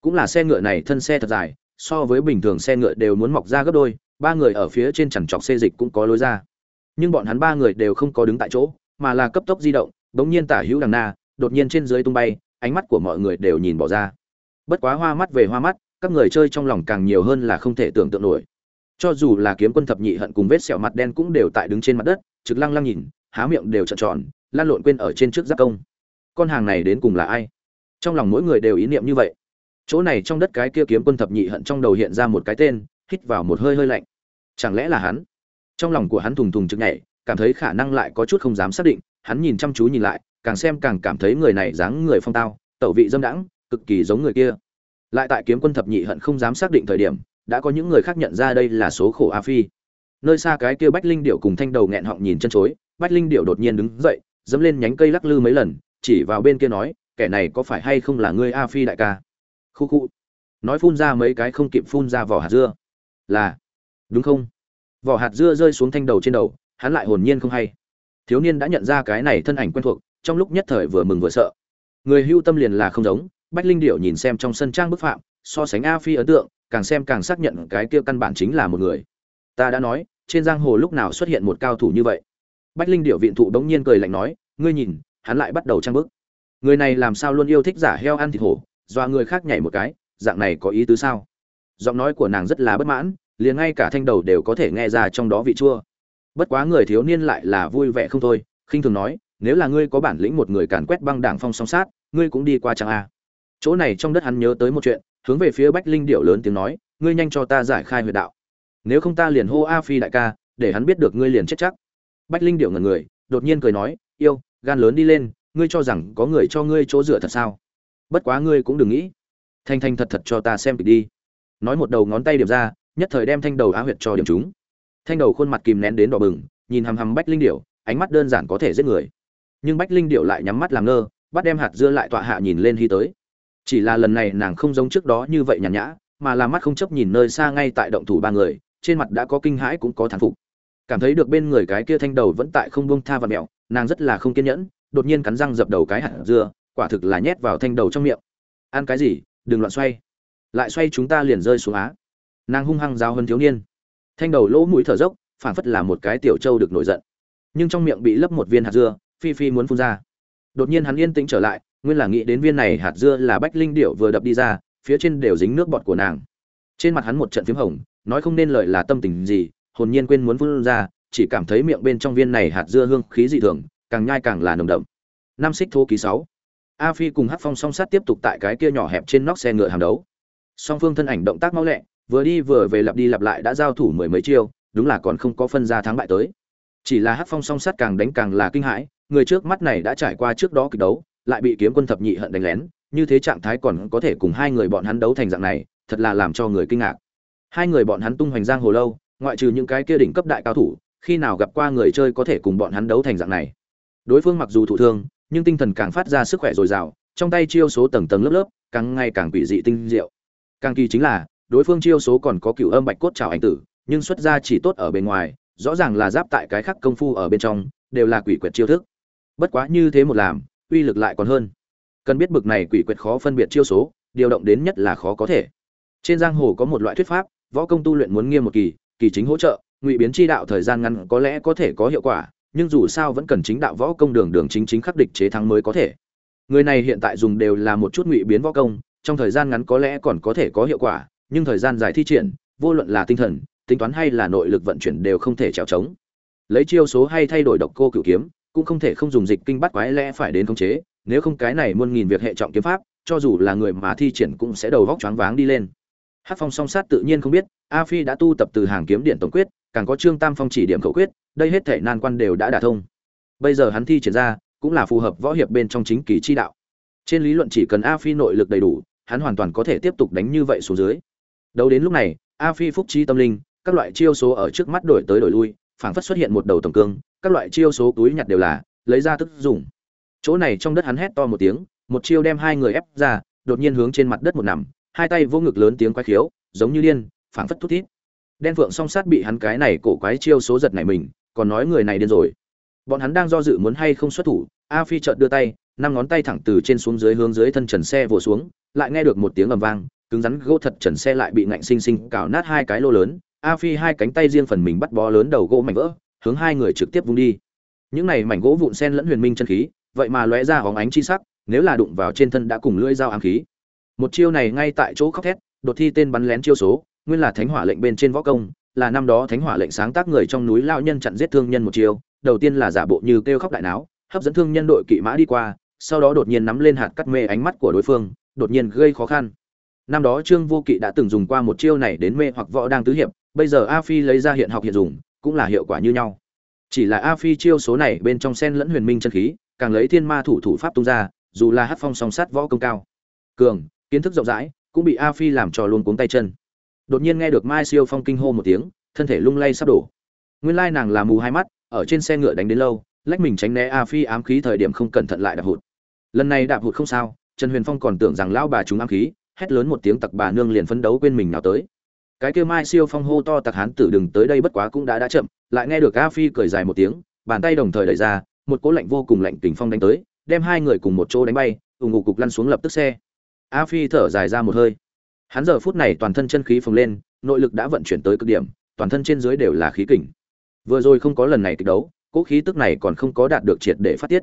Cũng là xe ngựa này thân xe thật dài, so với bình thường xe ngựa đều muốn mọc ra gấp đôi, ba người ở phía trên chẳng chọc xê dịch cũng có lối ra nhưng bọn hắn ba người đều không có đứng tại chỗ, mà là cấp tốc di động, bỗng nhiên tả hữu đằng na, đột nhiên trên dưới tung bay, ánh mắt của mọi người đều nhìn bỏ ra. Bất quá hoa mắt về hoa mắt, các người chơi trong lòng càng nhiều hơn là không thể tưởng tượng nổi. Cho dù là kiếm quân thập nhị hận cùng vết sẹo mặt đen cũng đều tại đứng trên mặt đất, trực lăng lăng nhìn, há miệng đều trợn tròn, lan lộn quên ở trên trước giáp công. Con hàng này đến cùng là ai? Trong lòng mỗi người đều ý niệm như vậy. Chỗ này trong đất cái kia kiếm quân thập nhị hận trong đầu hiện ra một cái tên, hít vào một hơi hơi lạnh. Chẳng lẽ là hắn? Trong lòng của hắn thùng thùng chực nhảy, cảm thấy khả năng lại có chút không dám xác định, hắn nhìn chăm chú nhìn lại, càng xem càng cảm thấy người này dáng người phong tao, tẩu vị dâm đãng, cực kỳ giống người kia. Lại tại kiếm quân thập nhị hận không dám xác định thời điểm, đã có những người khác nhận ra đây là số khổ a phi. Nơi xa cái kia bách linh điệu cùng thanh đầu nghẹn họng nhìn chân chối, bách linh điệu đột nhiên đứng dậy, dẫm lên nhánh cây lắc lư mấy lần, chỉ vào bên kia nói, kẻ này có phải hay không là ngươi a phi đại ca? Khu khu. Nói phun ra mấy cái không kịp phun ra vỏ hạt dưa. Là. Đúng không? Vỏ hạt dưa rơi xuống thanh đầu trên đầu, hắn lại hồn nhiên không hay. Thiếu niên đã nhận ra cái này thân ảnh quen thuộc, trong lúc nhất thời vừa mừng vừa sợ. Người hưu tâm liền là không giống, bách linh điệu nhìn xem trong sân trang bức phạm, so sánh a phi ấn tượng, càng xem càng xác nhận cái kia căn bản chính là một người. Ta đã nói, trên giang hồ lúc nào xuất hiện một cao thủ như vậy? Bách linh điệu viện thụ đống nhiên cười lạnh nói, ngươi nhìn, hắn lại bắt đầu trang bức. Người này làm sao luôn yêu thích giả heo ăn thịt hổ, doa người khác nhảy một cái, dạng này có ý tứ sao? Giọng nói của nàng rất là bất mãn liền ngay cả thanh đầu đều có thể nghe ra trong đó vị chua. Bất quá người thiếu niên lại là vui vẻ không thôi, khinh thường nói, nếu là ngươi có bản lĩnh một người càn quét băng đảng phong song sát, ngươi cũng đi qua chẳng a chỗ này trong đất hắn nhớ tới một chuyện, hướng về phía bách linh điệu lớn tiếng nói, ngươi nhanh cho ta giải khai huyệt đạo. Nếu không ta liền hô a phi đại ca, để hắn biết được ngươi liền chết chắc. Bách linh điệu ngần người, đột nhiên cười nói, yêu, gan lớn đi lên, ngươi cho rằng có người cho ngươi chỗ dựa thật sao? Bất quá ngươi cũng đừng nghĩ. Thanh thanh thật thật cho ta xem kịch đi. Nói một đầu ngón tay điểm ra nhất thời đem thanh đầu á huyệt cho điểm chúng. Thanh đầu khuôn mặt kìm nén đến đỏ bừng, nhìn hằm hằm bách linh điệu ánh mắt đơn giản có thể giết người. Nhưng bách linh điệu lại nhắm mắt làm ngơ, bắt đem hạt dưa lại tọa hạ nhìn lên hy tới. Chỉ là lần này nàng không giống trước đó như vậy nhàn nhã, mà là mắt không chấp nhìn nơi xa ngay tại động thủ ba người, trên mặt đã có kinh hãi cũng có thán phục. Cảm thấy được bên người cái kia thanh đầu vẫn tại không buông tha và mẹo, nàng rất là không kiên nhẫn, đột nhiên cắn răng dập đầu cái hạt dưa, quả thực là nhét vào thanh đầu trong miệng. Ăn cái gì? Đừng loạn xoay. Lại xoay chúng ta liền rơi xuống á nàng hung hăng giao hơn thiếu niên. Thanh đầu lỗ mũi thở dốc, phảng phất là một cái tiểu trâu được nổi giận. Nhưng trong miệng bị lấp một viên hạt dưa, phi phi muốn phun ra. Đột nhiên hắn yên tĩnh trở lại, nguyên là nghĩ đến viên này hạt dưa là bách linh điệu vừa đập đi ra, phía trên đều dính nước bọt của nàng. Trên mặt hắn một trận p h í m hồng, nói không nên lợi là tâm tình gì, hồn nhiên quên muốn phun ra, chỉ cảm thấy miệng bên trong viên này hạt dưa hương khí dị thường, càng nhai càng là nồng đậm. Năm xích thô ký sáu. A phi cùng hát phong song sát tiếp tục tại cái kia nhỏ hẹp trên nóc xe ngựa hàng đấu. Song phương thân ảnh động tác mau lẹ vừa đi vừa về lặp đi lặp lại đã giao thủ mười mấy chiêu, đúng là còn không có phân ra thắng bại tới. Chỉ là hắc phong song sắt càng đánh càng là kinh hãi, người trước mắt này đã trải qua trước đó kịch đấu, lại bị kiếm quân thập nhị hận đánh lén, như thế trạng thái còn có thể cùng hai người bọn hắn đấu thành dạng này, thật là làm cho người kinh ngạc. Hai người bọn hắn tung hoành giang hồ lâu, ngoại trừ những cái kia đỉnh cấp đại cao thủ, khi nào gặp qua người chơi có thể cùng bọn hắn đấu thành dạng này. Đối phương mặc dù thụ thương, nhưng tinh thần càng phát ra sức khỏe dồi dào, trong tay chiêu số tầng tầng lớp lớp, càng ngày càng quỷ dị tinh diệu. Càng kỳ chính là đối phương chiêu số còn có cựu âm bạch cốt trào ảnh tử, nhưng xuất ra chỉ tốt ở bên ngoài, rõ ràng là giáp tại cái khắc công phu ở bên trong, đều là quỷ quyệt chiêu thức. Bất quá như thế một làm, uy lực lại còn hơn. Cần biết bực này quỷ quyệt khó phân biệt chiêu số, điều động đến nhất là khó có thể. Trên giang hồ có một loại thuyết pháp, võ công tu luyện muốn nghiêm một kỳ kỳ chính hỗ trợ, ngụy biến chi đạo thời gian ngắn có lẽ có thể có hiệu quả, nhưng dù sao vẫn cần chính đạo võ công đường đường chính chính khắc địch chế thắng mới có thể. Người này hiện tại dùng đều là một chút ngụy biến võ công, trong thời gian ngắn có lẽ còn có thể có hiệu quả nhưng thời gian dài thi triển, vô luận là tinh thần, tính toán hay là nội lực vận chuyển đều không thể trèo trống. Lấy chiêu số hay thay đổi độc cô cửu kiếm, cũng không thể không dùng dịch kinh bắt quái lẽ phải đến khống chế, nếu không cái này muôn nghìn việc hệ trọng kiếm pháp, cho dù là người mà thi triển cũng sẽ đầu vóc choáng váng đi lên. Hát phong song sát tự nhiên không biết, a phi đã tu tập từ hàng kiếm điện tổng quyết, càng có trương tam phong chỉ điểm khẩu quyết, đây hết thể nan quan đều đã đả thông. Bây giờ hắn thi triển ra, cũng là phù hợp võ hiệp bên trong chính kỳ chi đạo. Trên lý luận chỉ cần a phi nội lực đầy đủ, hắn hoàn toàn có thể tiếp tục đánh như vậy xuống dưới. Đấu đến lúc này, a phi phúc trí tâm linh, các loại chiêu số ở trước mắt đổi tới đổi lui, phảng phất xuất hiện một đầu tổng cương, các loại chiêu số túi nhặt đều là, lấy ra tức dùng. Chỗ này trong đất hắn hét to một tiếng, một chiêu đem hai người ép ra, đột nhiên hướng trên mặt đất một nằm, hai tay vô ngực lớn tiếng quái khiếu, giống như điên, phảng phất thút thít. Đen phượng song sát bị hắn cái này cổ quái chiêu số giật này mình, còn nói người này điên rồi. Bọn hắn đang do dự muốn hay không xuất thủ, a phi chợt đưa tay, năm ngón tay thẳng từ trên xuống dưới hướng dưới thân trần xe vồ xuống, lại nghe được một tiếng ầm vang cứng rắn gỗ thật trần xe lại bị ngạnh sinh sinh cào nát hai cái lô lớn, a phi hai cánh tay riêng phần mình bắt bó lớn đầu gỗ mảnh vỡ, hướng hai người trực tiếp vung đi. Những này mảnh gỗ vụn sen lẫn huyền minh chân khí, vậy mà lóe ra hóng ánh chi sắc, nếu là đụng vào trên thân đã cùng lưỡi dao ám khí. Một chiêu này ngay tại chỗ khóc thét, đột thi tên bắn lén chiêu số, nguyên là thánh hỏa lệnh bên trên võ công, là năm đó thánh hỏa lệnh sáng tác người trong núi lao nhân chặn giết thương nhân một chiêu, đầu tiên là giả bộ như kêu khóc đại náo, hấp dẫn thương nhân đội kỵ mã đi qua, sau đó đột nhiên nắm lên hạt cắt mê ánh mắt của đối phương, đột nhiên gây khó khăn năm đó trương vô kỵ đã từng dùng qua một chiêu này đến mê hoặc võ đang tứ hiệp, bây giờ a phi lấy ra hiện học hiện dùng, cũng là hiệu quả như nhau. Chỉ là a phi chiêu số này bên trong sen lẫn huyền minh chân khí, càng lấy thiên ma thủ thủ pháp tung ra, dù là hát phong song sát võ công cao. Cường, kiến thức rộng rãi, cũng bị a phi làm cho luôn cuống tay chân. Đột nhiên nghe được mai siêu phong kinh hô một tiếng, thân thể lung lay sắp đổ. Nguyên lai nàng là mù hai mắt, ở trên xe ngựa đánh đến lâu, lách mình tránh né a phi ám khí thời điểm không cẩn thận lại đạp hụt. Lần này đạp hụt không sao, trần huyền phong còn tưởng rằng lão bà chúng ám khí hét lớn một tiếng tặc bà nương liền phấn đấu quên mình nào tới. Cái kêu mai siêu phong hô to tặc hán tử đừng tới đây bất quá cũng đã đã chậm, lại nghe được a phi cười dài một tiếng, bàn tay đồng thời đẩy ra, một cỗ lạnh vô cùng lạnh kình phong đánh tới, đem hai người cùng một chỗ đánh bay ủng ngục cục lăn xuống lập tức xe. A phi thở dài ra một hơi. Hắn giờ phút này toàn thân chân khí phồng lên, nội lực đã vận chuyển tới cực điểm, toàn thân trên dưới đều là khí kình. Vừa rồi không có lần này kịch đấu, cỗ khí tức này còn không có đạt được triệt để phát tiết.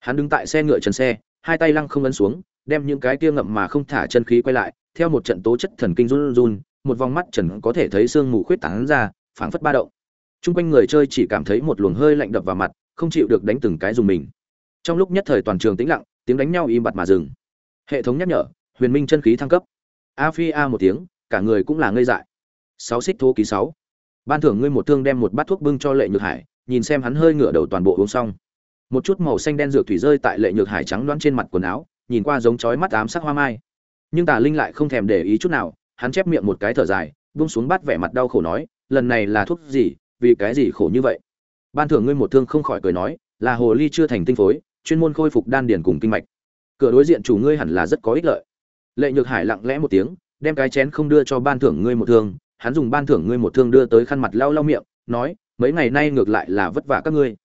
Hắn đứng tại xe ngựa chân xe, hai tay lăng không ấn xuống đem những cái kia ngậm mà không thả chân khí quay lại theo một trận tố chất thần kinh run run một vòng mắt trần có thể thấy xương mù khuyết tán ra phảng phất ba động Trung quanh người chơi chỉ cảm thấy một luồng hơi lạnh đập vào mặt, không chịu được đánh từng cái dùng mình. Trong lúc nhất thời toàn trường tĩnh lặng, tiếng đánh nhau im bặt mà dừng. Hệ thống nhắc nhở, Huyền Minh chân khí thăng cấp. A Phi a một tiếng, cả người cũng là ngây dại. Sáu xích thô ký sáu. Ban thưởng ngươi một thương đem một bát thuốc bưng cho Lệ Nhược Hải, nhìn xem hắn hơi ngửa đầu toàn bộ uống xong. Một chút màu xanh đen dược thủy rơi tại Lệ Nhược Hải trắng đoán trên mặt quần áo, nhìn qua giống chói mắt ám sắc hoa mai. Nhưng Tà Linh lại không thèm để ý chút nào, hắn chép miệng một cái thở dài, buông xuống bát vẻ mặt đau khổ nói, lần này là thuốc gì, vì cái gì khổ như vậy? Ban thưởng ngươi một thương không khỏi cười nói là hồ ly chưa thành tinh phối chuyên môn khôi phục đan điền cùng kinh mạch. Cửa đối diện chủ ngươi hẳn là rất có ích lợi. Lệ nhược hải lặng lẽ một tiếng đem cái chén không đưa cho ban thưởng ngươi một thương hắn dùng ban thưởng ngươi một thương đưa tới khăn mặt lau lau miệng nói mấy ngày nay ngược lại là vất vả các ngươi.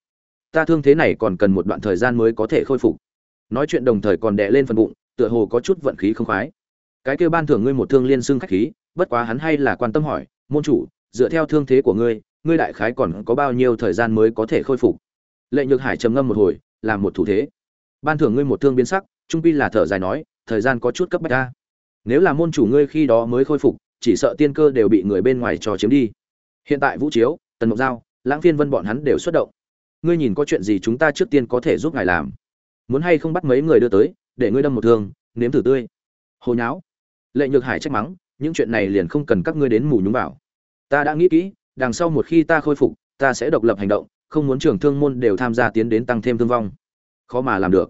Ta thương thế này còn cần một đoạn thời gian mới có thể khôi phục nói chuyện đồng thời còn đè lên phần bụng, tựa hồ có chút vận khí không khoái. Cái kêu ban thưởng ngươi một thương liên xương khách khí, bất quá hắn hay là quan tâm hỏi, môn chủ, dựa theo thương thế của ngươi ngươi đại khái còn có bao nhiêu thời gian mới có thể khôi phục? Lệ nhược hải trầm ngâm một hồi, làm một thủ thế. Ban thưởng ngươi một thương biến sắc, trung pi là thở dài nói, thời gian có chút cấp bách ta. Nếu là môn chủ ngươi khi đó mới khôi phục, chỉ sợ tiên cơ đều bị người bên ngoài trò chiếm đi. Hiện tại vũ chiếu, tần mộc giao, lãng phiên vân bọn hắn đều xuất động. Ngươi nhìn có chuyện gì chúng ta trước tiên có thể giúp ngài làm? Muốn hay không bắt mấy người đưa tới, để ngươi đâm một thương, nếm thử tươi. Hồi nháo. Lệ nhược hải trách mắng, những chuyện này liền không cần các ngươi đến mù nhúng vào. Ta đã nghĩ kỹ, đằng sau một khi ta khôi phục, ta sẽ độc lập hành động, không muốn trưởng thương môn đều tham gia tiến đến tăng thêm thương vong. Khó mà làm được.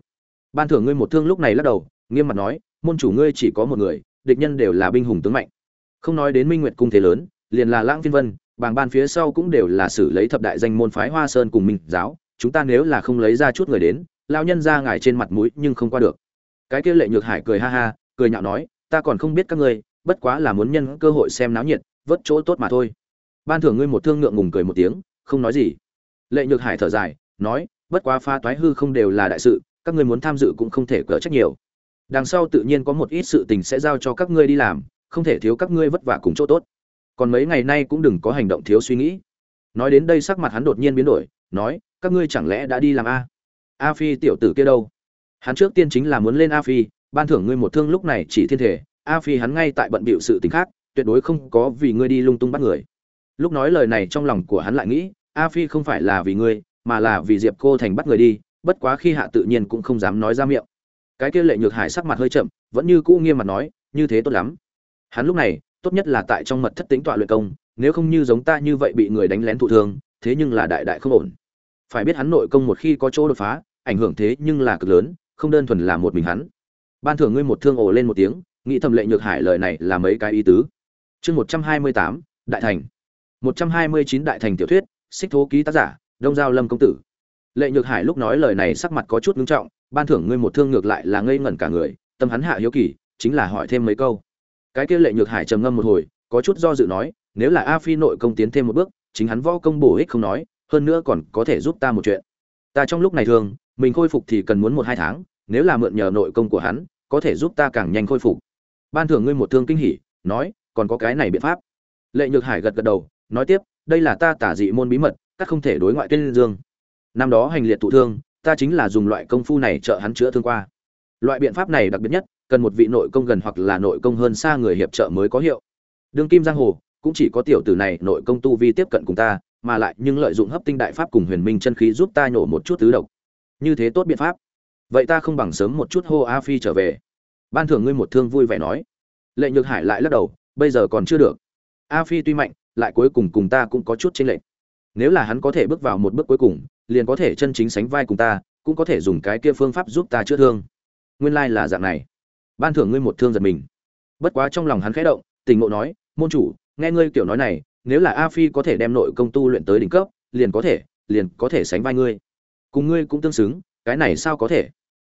Ban thưởng ngươi một thương lúc này lắc đầu, nghiêm mặt nói, môn chủ ngươi chỉ có một người, địch nhân đều là binh hùng tướng mạnh. Không nói đến minh nguyệt cung thế lớn, liền là lãng phiên vân, bàng ban phía sau cũng đều là xử lấy thập đại danh môn phái hoa sơn cùng minh giáo, chúng ta nếu là không lấy ra chút người đến lao nhân ra ngài trên mặt mũi nhưng không qua được. Cái kia lệ nhược hải cười ha ha, cười nhạo nói, ta còn không biết các ngươi, bất quá là muốn nhân cơ hội xem náo nhiệt, vớt chỗ tốt mà thôi. Ban thưởng ngươi một thương ngượng ngùng cười một tiếng, không nói gì. Lệ nhược hải thở dài, nói, bất quá pha toái hư không đều là đại sự, các ngươi muốn tham dự cũng không thể cỡ trách nhiều. Đằng sau tự nhiên có một ít sự tình sẽ giao cho các ngươi đi làm, không thể thiếu các ngươi vất vả cùng chỗ tốt. Còn mấy ngày nay cũng đừng có hành động thiếu suy nghĩ. Nói đến đây sắc mặt hắn đột nhiên biến đổi, nói, các ngươi chẳng lẽ đã đi làm a? A phi tiểu tử kia đâu? Hắn trước tiên chính là muốn lên a phi, ban thưởng ngươi một thương lúc này chỉ thiên thể. A phi hắn ngay tại bận bịu sự tình khác, tuyệt đối không có vì ngươi đi lung tung bắt người. Lúc nói lời này trong lòng của hắn lại nghĩ, a phi không phải là vì ngươi, mà là vì diệp cô thành bắt người đi, bất quá khi hạ tự nhiên cũng không dám nói ra miệng. Cái kia lệ nhược hải sắc mặt hơi chậm, vẫn như cũ nghiêm mặt nói, như thế tốt lắm. Hắn lúc này, tốt nhất là tại trong mật thất tính tọa luyện công, nếu không như giống ta như vậy bị người đánh lén thụ thương, thế nhưng là đại đại không ổn. Phải biết hắn nội công một khi có chỗ đột phá ảnh hưởng thế nhưng là cực lớn, không đơn thuần là một mình hắn. Ban thưởng ngươi một thương ổ lên một tiếng, nghĩ thầm lệ nhược hải lời này là mấy cái ý tứ. Chương một trăm hai mươi tám, đại thành. một trăm hai mươi chín đại thành tiểu thuyết, xích thố ký tác giả, đông giao lâm công tử. Lệ nhược hải lúc nói lời này sắc mặt có chút ngưng trọng, ban thưởng ngươi một thương ngược lại là ngây ngẩn cả người, tâm hắn hạ hiếu kỳ, chính là hỏi thêm mấy câu. Cái kia lệ nhược hải trầm ngâm một hồi, có chút do dự nói, nếu là a phi nội công tiến thêm một bước, chính hắn võ công bổ ích không nói, hơn nữa còn có thể giúp ta một chuyện. Ta trong lúc này thường mình khôi phục thì cần muốn một hai tháng, nếu là mượn nhờ nội công của hắn, có thể giúp ta càng nhanh khôi phục. Ban thưởng ngươi một thương kinh hỉ, nói, còn có cái này biện pháp. Lệ nhược hải gật gật đầu, nói tiếp, đây là ta tả dị môn bí mật, các không thể đối ngoại tên dương. Năm đó hành liệt thụ thương, ta chính là dùng loại công phu này trợ hắn chữa thương qua. Loại biện pháp này đặc biệt nhất, cần một vị nội công gần hoặc là nội công hơn xa người hiệp trợ mới có hiệu. Đương kim giang hồ cũng chỉ có tiểu tử này nội công tu vi tiếp cận cùng ta, mà lại nhưng lợi dụng hấp tinh đại pháp cùng huyền minh chân khí giúp ta nhổ một chút tứ độc như thế tốt biện pháp. Vậy ta không bằng sớm một chút hô a phi trở về. Ban thưởng ngươi một thương vui vẻ nói. Lệ nhược hải lại lắc đầu, bây giờ còn chưa được. A phi tuy mạnh, lại cuối cùng cùng ta cũng có chút chênh lệch. Nếu là hắn có thể bước vào một bước cuối cùng, liền có thể chân chính sánh vai cùng ta, cũng có thể dùng cái kia phương pháp giúp ta chữa thương. Nguyên lai là dạng này. Ban thưởng ngươi một thương giật mình. Bất quá trong lòng hắn khẽ động tình ngộ nói, môn chủ, nghe ngươi kiểu nói này, nếu là a phi có thể đem nội công tu luyện tới đỉnh cấp, liền có thể, liền có thể sánh vai ngươi cùng ngươi cũng tương xứng, cái này sao có thể?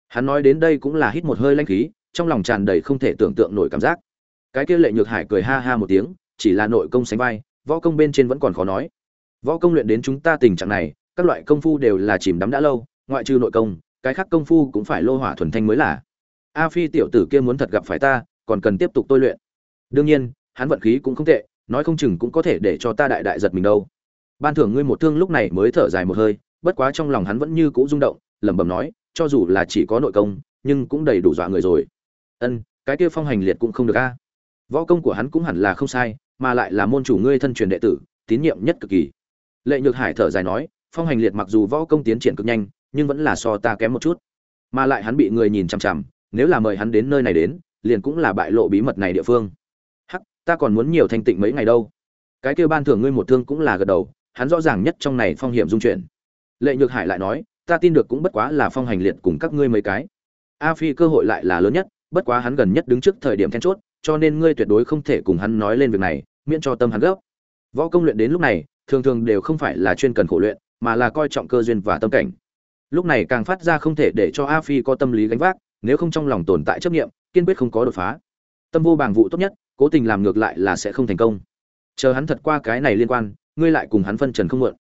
Hắn nói đến đây cũng là hít một hơi lanh khí, trong lòng tràn đầy không thể tưởng tượng nổi cảm giác. Cái kia lệ nhược hải cười ha ha một tiếng, chỉ là nội công sánh vai, võ công bên trên vẫn còn khó nói. Võ công luyện đến chúng ta tình trạng này, các loại công phu đều là chìm đắm đã lâu, ngoại trừ nội công, cái khác công phu cũng phải lô hỏa thuần thanh mới là. A phi tiểu tử kia muốn thật gặp phải ta, còn cần tiếp tục tôi luyện. Đương nhiên, hắn vận khí cũng không tệ, nói không chừng cũng có thể để cho ta đại đại giật mình đâu. Ban thưởng ngươi một thương lúc này mới thở dài một hơi bất quá trong lòng hắn vẫn như cũ rung động, lẩm bẩm nói, cho dù là chỉ có nội công, nhưng cũng đầy đủ dọa người rồi. Ân, cái kia phong hành liệt cũng không được a. Võ công của hắn cũng hẳn là không sai, mà lại là môn chủ ngươi thân truyền đệ tử, tín nhiệm nhất cực kỳ. Lệ nhược hải thở dài nói, phong hành liệt mặc dù võ công tiến triển cực nhanh, nhưng vẫn là so ta kém một chút. Mà lại hắn bị người nhìn chằm chằm, nếu là mời hắn đến nơi này đến, liền cũng là bại lộ bí mật này địa phương. Hắc, ta còn muốn nhiều thanh tịnh mấy ngày đâu. Cái kia ban thưởng ngươi một thương cũng là gật đầu, hắn rõ ràng nhất trong này phong hiểm dung chuyện lệ nhược hải lại nói, ta tin được cũng bất quá là phong hành liệt cùng các ngươi mấy cái. A phi cơ hội lại là lớn nhất, bất quá hắn gần nhất đứng trước thời điểm then chốt, cho nên ngươi tuyệt đối không thể cùng hắn nói lên việc này, miễn cho tâm hắn gấp. Võ công luyện đến lúc này, thường thường đều không phải là chuyên cần khổ luyện, mà là coi trọng cơ duyên và tâm cảnh. Lúc này càng phát ra không thể để cho a phi có tâm lý gánh vác, nếu không trong lòng tồn tại chấp nghiệm kiên quyết không có đột phá. Tâm vô bàng vụ tốt nhất, cố tình làm ngược lại là sẽ không thành công. Chờ hắn thật qua cái này liên quan, ngươi lại cùng hắn phân trần không mượn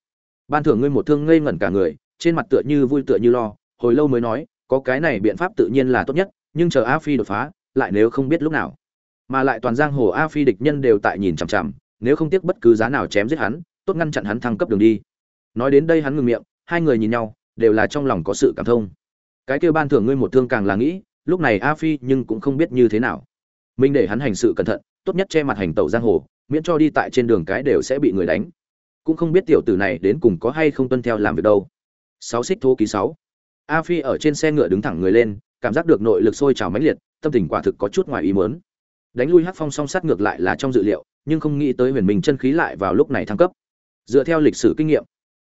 ban thưởng ngươi một thương ngây ngẩn cả người, trên mặt tựa như vui tựa như lo, hồi lâu mới nói, có cái này biện pháp tự nhiên là tốt nhất, nhưng chờ a phi đột phá, lại nếu không biết lúc nào. Mà lại toàn giang hồ a phi địch nhân đều tại nhìn chằm chằm, nếu không tiếc bất cứ giá nào chém giết hắn, tốt ngăn chặn hắn thăng cấp đường đi. Nói đến đây hắn ngừng miệng, hai người nhìn nhau, đều là trong lòng có sự cảm thông. Cái kêu ban thưởng ngươi một thương càng là nghĩ, lúc này a phi nhưng cũng không biết như thế nào. Mình để hắn hành sự cẩn thận, tốt nhất che mặt hành tẩu giang hồ, miễn cho đi tại trên đường cái đều sẽ bị người đánh cũng không biết tiểu tử này đến cùng có hay không tuân theo làm việc đâu. Sáu xích thô ký sáu. A phi ở trên xe ngựa đứng thẳng người lên, cảm giác được nội lực sôi trào mãnh liệt, tâm tình quả thực có chút ngoài ý mớn đánh lui hắc phong song sát ngược lại là trong dự liệu, nhưng không nghĩ tới huyền minh chân khí lại vào lúc này thăng cấp. Dựa theo lịch sử kinh nghiệm,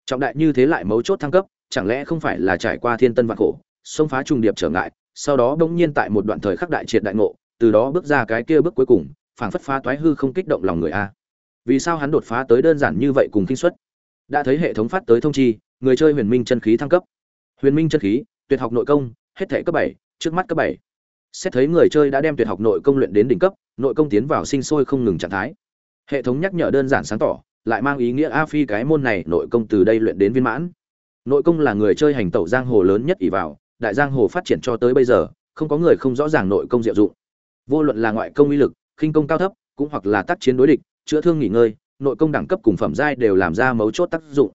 trọng đại như thế lại mấu chốt thăng cấp, chẳng lẽ không phải là trải qua thiên tân vạn khổ, xông phá trùng điệp trở ngại, sau đó bỗng nhiên tại một đoạn thời khắc đại triệt đại ngộ, từ đó bước ra cái kia bước cuối cùng, phảng phất phá toái hư không kích động lòng người a vì sao hắn đột phá tới đơn giản như vậy cùng kinh suất? Đã thấy hệ thống phát tới thông chi, người chơi huyền minh chân khí thăng cấp. Huyền minh chân khí, tuyệt học nội công, hết thể cấp bảy, trước mắt cấp bảy. Xét thấy người chơi đã đem tuyệt học nội công luyện đến đỉnh cấp, nội công tiến vào sinh sôi không ngừng trạng thái. Hệ thống nhắc nhở đơn giản sáng tỏ, lại mang ý nghĩa a phi cái môn này nội công từ đây luyện đến viên mãn. Nội công là người chơi hành tẩu giang hồ lớn nhất ỷ vào, đại giang hồ phát triển cho tới bây giờ, không có người không rõ ràng nội công diệu dụng. Vô luận là ngoại công uy lực, khinh công cao thấp, cũng hoặc là tác chiến đối địch chữa thương nghỉ ngơi, nội công đẳng cấp cùng phẩm giai đều làm ra mấu chốt tác dụng.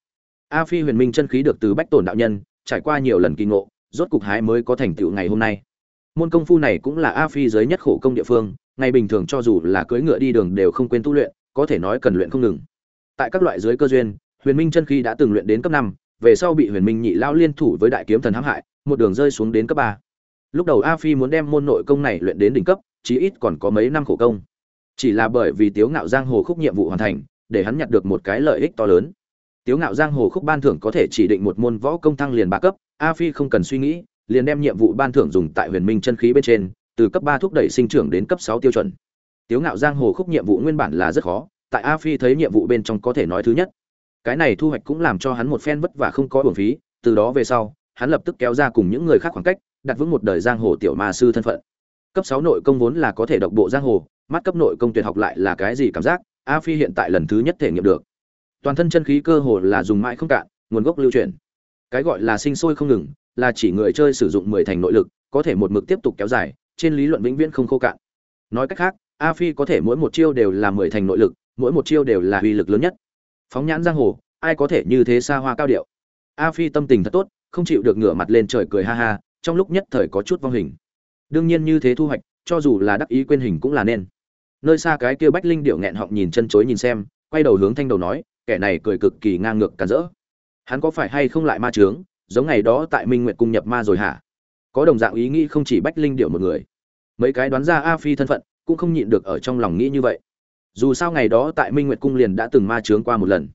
A phi huyền minh chân khí được từ bách tổn đạo nhân, trải qua nhiều lần kỳ ngộ, rốt cục hái mới có thành tựu ngày hôm nay. Môn công phu này cũng là a phi giới nhất khổ công địa phương, ngày bình thường cho dù là cưỡi ngựa đi đường đều không quên tu luyện, có thể nói cần luyện không ngừng. Tại các loại giới cơ duyên, huyền minh chân khí đã từng luyện đến cấp năm, về sau bị huyền minh nhị lão liên thủ với đại kiếm thần hãm hại, một đường rơi xuống đến cấp ba. Lúc đầu a phi muốn đem môn nội công này luyện đến đỉnh cấp, chí ít còn có mấy năm khổ công chỉ là bởi vì tiếu ngạo giang hồ khúc nhiệm vụ hoàn thành, để hắn nhặt được một cái lợi ích to lớn. Tiếu ngạo giang hồ khúc ban thưởng có thể chỉ định một môn võ công thăng liền ba cấp, a phi không cần suy nghĩ, liền đem nhiệm vụ ban thưởng dùng tại huyền minh chân khí bên trên, từ cấp ba thúc đẩy sinh trưởng đến cấp sáu tiêu chuẩn. Tiếu ngạo giang hồ khúc nhiệm vụ nguyên bản là rất khó, tại a phi thấy nhiệm vụ bên trong có thể nói thứ nhất. Cái này thu hoạch cũng làm cho hắn một phen vất vả không có uổng phí, từ đó về sau, hắn lập tức kéo ra cùng những người khác khoảng cách, đặt vững một đời giang hồ tiểu ma sư thân phận. Cấp sáu nội công vốn là có thể độc bộ giang hồ mắt cấp nội công tuyệt học lại là cái gì cảm giác, a phi hiện tại lần thứ nhất thể nghiệm được. Toàn thân chân khí cơ hồ là dùng mãi không cạn, nguồn gốc lưu truyền cái gọi là sinh sôi không ngừng, là chỉ người chơi sử dụng mười thành nội lực, có thể một mực tiếp tục kéo dài, trên lý luận vĩnh viễn không khô cạn. Nói cách khác, a phi có thể mỗi một chiêu đều là mười thành nội lực, mỗi một chiêu đều là uy lực lớn nhất. Phóng nhãn giang hồ, ai có thể như thế xa hoa cao điệu? A phi tâm tình thật tốt, không chịu được ngửa mặt lên trời cười ha ha, trong lúc nhất thời có chút vong hình. Đương nhiên như thế thu hoạch, cho dù là đắc ý quên hình cũng là nên nơi xa cái kia bách linh điệu nghẹn họng nhìn chân chối nhìn xem, quay đầu hướng thanh đầu nói, kẻ này cười cực kỳ ngang ngược cản rỡ. Hắn có phải hay không lại ma trướng giống ngày đó tại minh nguyệt cung nhập ma rồi hả? Có đồng dạng ý nghĩ không chỉ bách linh điệu một người. Mấy cái đoán ra a phi thân phận, cũng không nhịn được ở trong lòng nghĩ như vậy. Dù sao ngày đó tại minh nguyệt cung liền đã từng ma trướng qua một lần.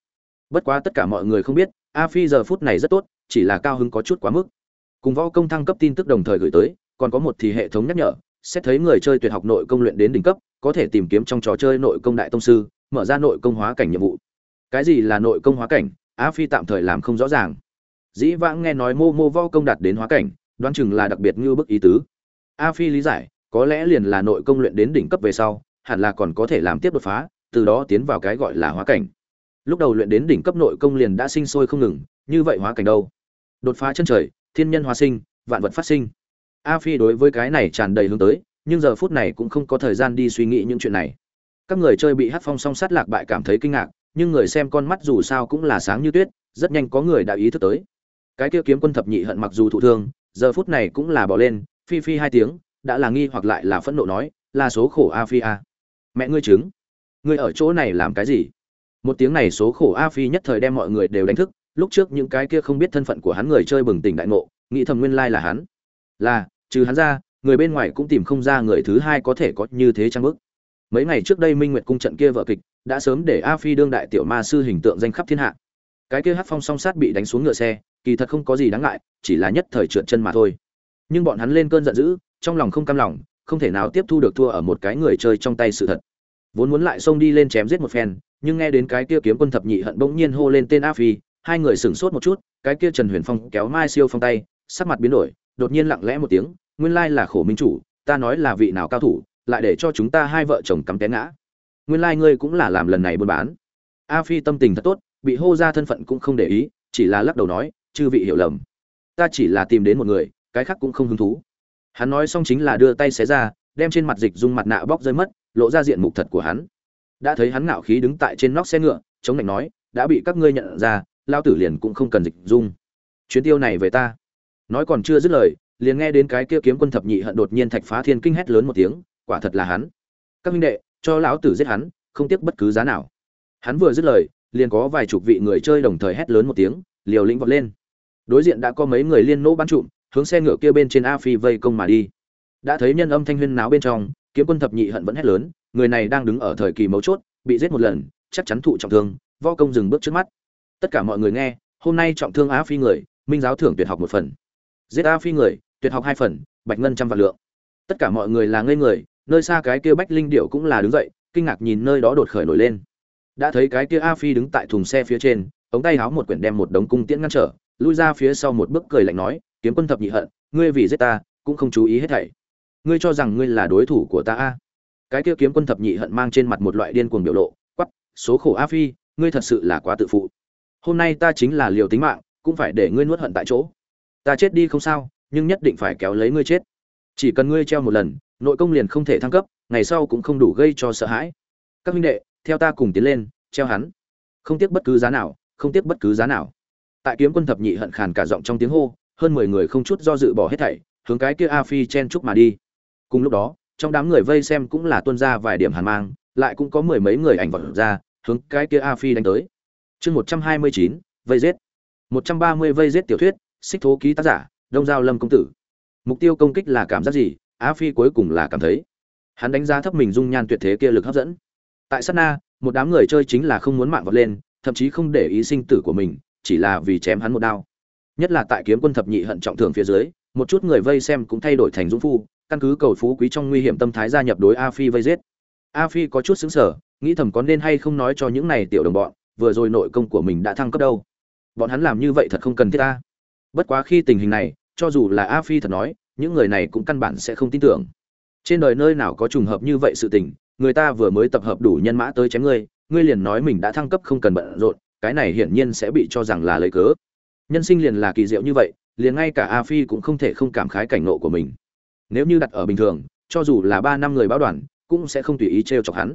Bất quá tất cả mọi người không biết, a phi giờ phút này rất tốt, chỉ là cao hứng có chút quá mức. Cùng võ công thăng cấp tin tức đồng thời gửi tới, còn có một thì hệ thống nhắc nhở xét thấy người chơi tuyệt học nội công luyện đến đỉnh cấp, có thể tìm kiếm trong trò chơi nội công đại tông sư, mở ra nội công hóa cảnh nhiệm vụ. Cái gì là nội công hóa cảnh? Á phi tạm thời làm không rõ ràng. Dĩ vãng nghe nói mô mô vo công đạt đến hóa cảnh, đoán chừng là đặc biệt như bức ý tứ. A phi lý giải, có lẽ liền là nội công luyện đến đỉnh cấp về sau, hẳn là còn có thể làm tiếp đột phá, từ đó tiến vào cái gọi là hóa cảnh. Lúc đầu luyện đến đỉnh cấp nội công liền đã sinh sôi không ngừng, như vậy hóa cảnh đâu? Đột phá chân trời, thiên nhân hóa sinh, vạn vật phát sinh a phi đối với cái này tràn đầy hướng tới, nhưng giờ phút này cũng không có thời gian đi suy nghĩ những chuyện này. Các người chơi bị hát phong song sát lạc bại cảm thấy kinh ngạc, nhưng người xem con mắt dù sao cũng là sáng như tuyết, rất nhanh có người đã ý thức tới. Cái kia kiếm quân thập nhị hận mặc dù thụ thương, giờ phút này cũng là bỏ lên, phi phi hai tiếng, đã là nghi hoặc lại là phẫn nộ nói, là số khổ a phi a. Mẹ ngươi chứng, ngươi ở chỗ này làm cái gì? Một tiếng này số khổ a phi nhất thời đem mọi người đều đánh thức, lúc trước những cái kia không biết thân phận của hắn người chơi bừng tỉnh đại ngộ, nghĩ thầm nguyên lai là hắn là, trừ hắn ra, người bên ngoài cũng tìm không ra người thứ hai có thể có như thế trang bức mấy ngày trước đây minh nguyệt cung trận kia vợ kịch, đã sớm để a phi đương đại tiểu ma sư hình tượng danh khắp thiên hạ. Cái kia hát phong song sát bị đánh xuống ngựa xe, kỳ thật không có gì đáng ngại, chỉ là nhất thời trượt chân mà thôi. Nhưng bọn hắn lên cơn giận dữ, trong lòng không cam lòng, không thể nào tiếp thu được thua ở một cái người chơi trong tay sự thật. Vốn muốn lại xông đi lên chém giết một phen, nhưng nghe đến cái kia kiếm quân thập nhị hận bỗng nhiên hô lên tên a phi, hai người sửng sốt một chút, cái kia trần huyền phong kéo mai siêu phong tay, sắc mặt biến đổi đột nhiên lặng lẽ một tiếng, nguyên lai là khổ minh chủ, ta nói là vị nào cao thủ, lại để cho chúng ta hai vợ chồng cắm té ngã. Nguyên lai ngươi cũng là làm lần này buôn bán. A phi tâm tình thật tốt, bị hô ra thân phận cũng không để ý, chỉ là lắc đầu nói, chư vị hiểu lầm. Ta chỉ là tìm đến một người, cái khác cũng không hứng thú. Hắn nói xong chính là đưa tay xé ra, đem trên mặt dịch dung mặt nạ bóc rơi mất, lộ ra diện mục thật của hắn. Đã thấy hắn ngạo khí đứng tại trên nóc xe ngựa, chống lạnh nói, đã bị các ngươi nhận ra, lao tử liền cũng không cần dịch dung. Chuyến tiêu này về ta nói còn chưa dứt lời, liền nghe đến cái kia kiếm quân thập nhị hận đột nhiên thạch phá thiên kinh hét lớn một tiếng, quả thật là hắn. Các minh đệ, cho lão tử giết hắn, không tiếc bất cứ giá nào. Hắn vừa dứt lời, liền có vài chục vị người chơi đồng thời hét lớn một tiếng, liều lĩnh vọt lên. Đối diện đã có mấy người liên nỗ bắn trụm, hướng xe ngựa kia bên trên a phi vây công mà đi. Đã thấy nhân âm thanh huyên náo bên trong, kiếm quân thập nhị hận vẫn hét lớn, người này đang đứng ở thời kỳ mấu chốt, bị giết một lần, chắc chắn thụ trọng thương vo công dừng bước trước mắt. Tất cả mọi người nghe, hôm nay trọng thương a phi người, minh giáo thưởng tuyệt học một phần giết a phi người, tuyệt học hai phần, bạch ngân trăm vạn lượng. Tất cả mọi người là ngây người, nơi xa cái kia bách linh điệu cũng là đứng dậy, kinh ngạc nhìn nơi đó đột khởi nổi lên. Đã thấy cái kia a phi đứng tại thùng xe phía trên, ống tay háo một quyển đem một đống cung tiễn ngăn trở, lui ra phía sau một bước cười lạnh nói, kiếm quân thập nhị hận, ngươi vì giết ta, cũng không chú ý hết thảy. Ngươi cho rằng ngươi là đối thủ của ta a? Cái kia kiếm quân thập nhị hận mang trên mặt một loại điên cuồng biểu lộ quắp số khổ a phi, ngươi thật sự là quá tự phụ. Hôm nay ta chính là liều tính mạng, cũng phải để ngươi nuốt hận tại chỗ ta chết đi không sao, nhưng nhất định phải kéo lấy ngươi chết. Chỉ cần ngươi treo một lần, nội công liền không thể thăng cấp, ngày sau cũng không đủ gây cho sợ hãi. Các huynh đệ, theo ta cùng tiến lên, treo hắn. Không tiếc bất cứ giá nào, không tiếc bất cứ giá nào. Tại kiếm quân thập nhị hận khàn cả giọng trong tiếng hô, hơn mười người không chút do dự bỏ hết thảy, hướng cái kia a phi chen chúc mà đi. Cùng lúc đó, trong đám người vây xem cũng là tuân ra vài điểm hàn mang, lại cũng có mười mấy người ảnh vật ra, hướng cái kia a phi đánh tới. Chương một trăm hai mươi chín, vây giết. Một trăm ba mươi vây giết tiểu thuyết xích thố ký tác giả, đông giao lâm công tử. Mục tiêu công kích là cảm giác gì? A phi cuối cùng là cảm thấy. Hắn đánh giá thấp mình dung nhan tuyệt thế kia lực hấp dẫn. Tại sát na, một đám người chơi chính là không muốn mạng vọt lên, thậm chí không để ý sinh tử của mình, chỉ là vì chém hắn một đao. Nhất là tại kiếm quân thập nhị hận trọng thường phía dưới, một chút người vây xem cũng thay đổi thành dũng phu, căn cứ cầu phú quý trong nguy hiểm tâm thái gia nhập đối a phi vây giết. A phi có chút xứng sở nghĩ thầm có nên hay không nói cho những này tiểu đồng bọn, vừa rồi nội công của mình đã thăng cấp đâu. Bọn hắn làm như vậy thật không cần thiết ta bất quá khi tình hình này, cho dù là a phi thật nói, những người này cũng căn bản sẽ không tin tưởng. Trên đời nơi nào có trùng hợp như vậy sự tình, người ta vừa mới tập hợp đủ nhân mã tới chém ngươi ngươi liền nói mình đã thăng cấp không cần bận rộn, cái này hiển nhiên sẽ bị cho rằng là lấy cớ. Nhân sinh liền là kỳ diệu như vậy, liền ngay cả a phi cũng không thể không cảm khái cảnh nộ của mình. Nếu như đặt ở bình thường, cho dù là ba năm người báo đoàn, cũng sẽ không tùy ý t r e o chọc hắn.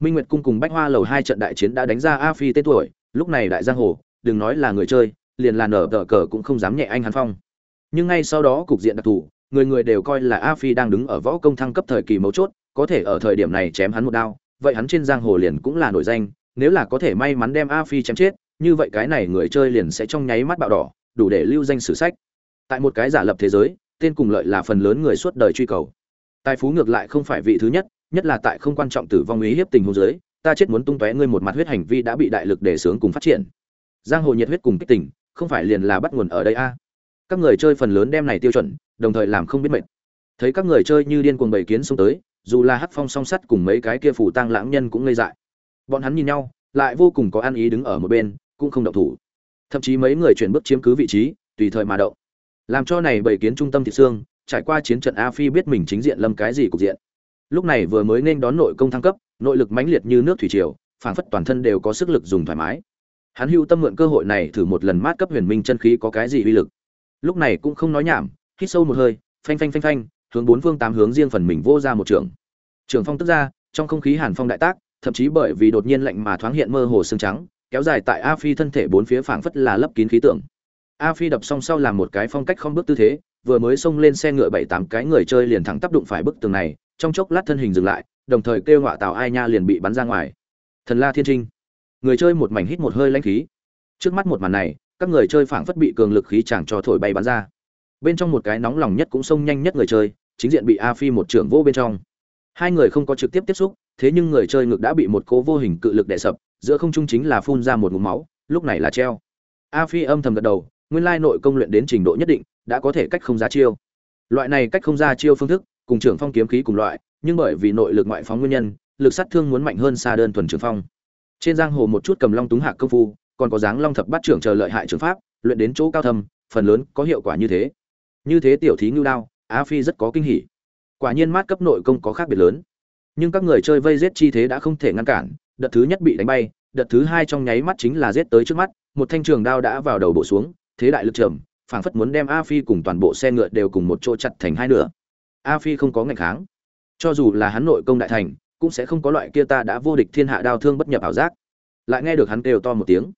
Minh nguyệt cung cùng bách hoa lầu hai trận đại chiến đã đánh ra a phi tên tuổi, lúc này đại giang hồ, đừng nói là người chơi liền là nở tờ cờ cũng không dám nhẹ anh hắn phong. Nhưng ngay sau đó cục diện đặc thù, người người đều coi là a phi đang đứng ở võ công thăng cấp thời kỳ mấu chốt, có thể ở thời điểm này chém hắn một đao, vậy hắn trên giang hồ liền cũng là nổi danh, nếu là có thể may mắn đem a phi chém chết, như vậy cái này người chơi liền sẽ trong nháy mắt bạo đỏ, đủ để lưu danh sử sách. Tại một cái giả lập thế giới, tên cùng lợi là phần lớn người suốt đời truy cầu. Tài phú ngược lại không phải vị thứ nhất nhất là tại không quan trọng tử vong ý hiếp tình huống giới ta chết muốn tung tóe ngươi một mặt huyết hành vi đã bị đại lực để sướng cùng phát triển. Giang hồ nhiệt huyết cùng kích tỉnh không phải liền là bắt nguồn ở đây a? Các người chơi phần lớn đem này tiêu chuẩn, đồng thời làm không biết mệt. Thấy các người chơi như điên cuồng bầy kiến xông tới, dù là hắc phong song sắt cùng mấy cái kia phủ tang lãng nhân cũng ngây dại. Bọn hắn nhìn nhau, lại vô cùng có ăn ý đứng ở một bên, cũng không động thủ. Thậm chí mấy người chuyển bước chiếm cứ vị trí, tùy thời mà động. Làm cho này bầy kiến trung tâm thị xương, trải qua chiến trận a phi biết mình chính diện lâm cái gì cục diện. Lúc này vừa mới nên đón nội công thăng cấp, nội lực mãnh liệt như nước thủy triều, phảng phất toàn thân đều có sức lực dùng thoải mái hắn hưu tâm mượn cơ hội này thử một lần mát cấp huyền minh chân khí có cái gì uy lực. Lúc này cũng không nói nhảm, hít sâu một hơi, phanh phanh phanh phanh, hướng bốn phương tám hướng riêng phần mình vô ra một trường. Trường phong tức ra, trong không khí hàn phong đại tác, thậm chí bởi vì đột nhiên lạnh mà thoáng hiện mơ hồ xương trắng, kéo dài tại a phi thân thể bốn phía phảng phất là lấp kín khí tượng. A phi đập song sau làm một cái phong cách không bước tư thế, vừa mới xông lên xe ngựa bảy tám cái người chơi liền thẳng tác đụng phải bức tường này, trong chốc lát thân hình dừng lại, đồng thời kêu ngọa tào ai nha liền bị bắn ra ngoài. Thần la thiên trinh người chơi một mảnh hít một hơi lãnh khí. Trước mắt một màn này, các người chơi phảng phất bị cường lực khí chẳng cho thổi bay bắn ra. Bên trong một cái nóng lòng nhất cũng xông nhanh nhất người chơi, chính diện bị a phi một trưởng vô bên trong. Hai người không có trực tiếp tiếp xúc, thế nhưng người chơi ngực đã bị một cố vô hình cự lực đè sập, giữa không trung chính là phun ra một ngụm máu, lúc này là treo. A phi âm thầm gật đầu, nguyên lai nội công luyện đến trình độ nhất định, đã có thể cách không ra chiêu. Loại này cách không ra chiêu phương thức, cùng trưởng phong kiếm khí cùng loại, nhưng bởi vì nội lực ngoại phóng nguyên nhân, lực sát thương muốn mạnh hơn xa đơn thuần trưởng phong trên giang hồ một chút cầm long túng hạc công phu, còn có dáng long thập bát trưởng chờ lợi hại trường pháp, luyện đến chỗ cao thâm, phần lớn có hiệu quả như thế. Như thế tiểu thí ngưu đao á phi rất có kinh hỉ. Quả nhiên mát cấp nội công có khác biệt lớn. Nhưng các người chơi vây giết chi thế đã không thể ngăn cản, đợt thứ nhất bị đánh bay, đợt thứ hai trong nháy mắt chính là giết tới trước mắt, một thanh trường đao đã vào đầu bộ xuống, thế đại lực trầm, phảng phất muốn đem a phi cùng toàn bộ xe ngựa đều cùng một chỗ chặt thành hai nửa. A phi không có ngạch kháng. Cho dù là hắn nội công đại thành cũng sẽ không có loại kia ta đã vô địch thiên hạ đao thương bất nhập ảo giác. Lại nghe được hắn kêu to một tiếng,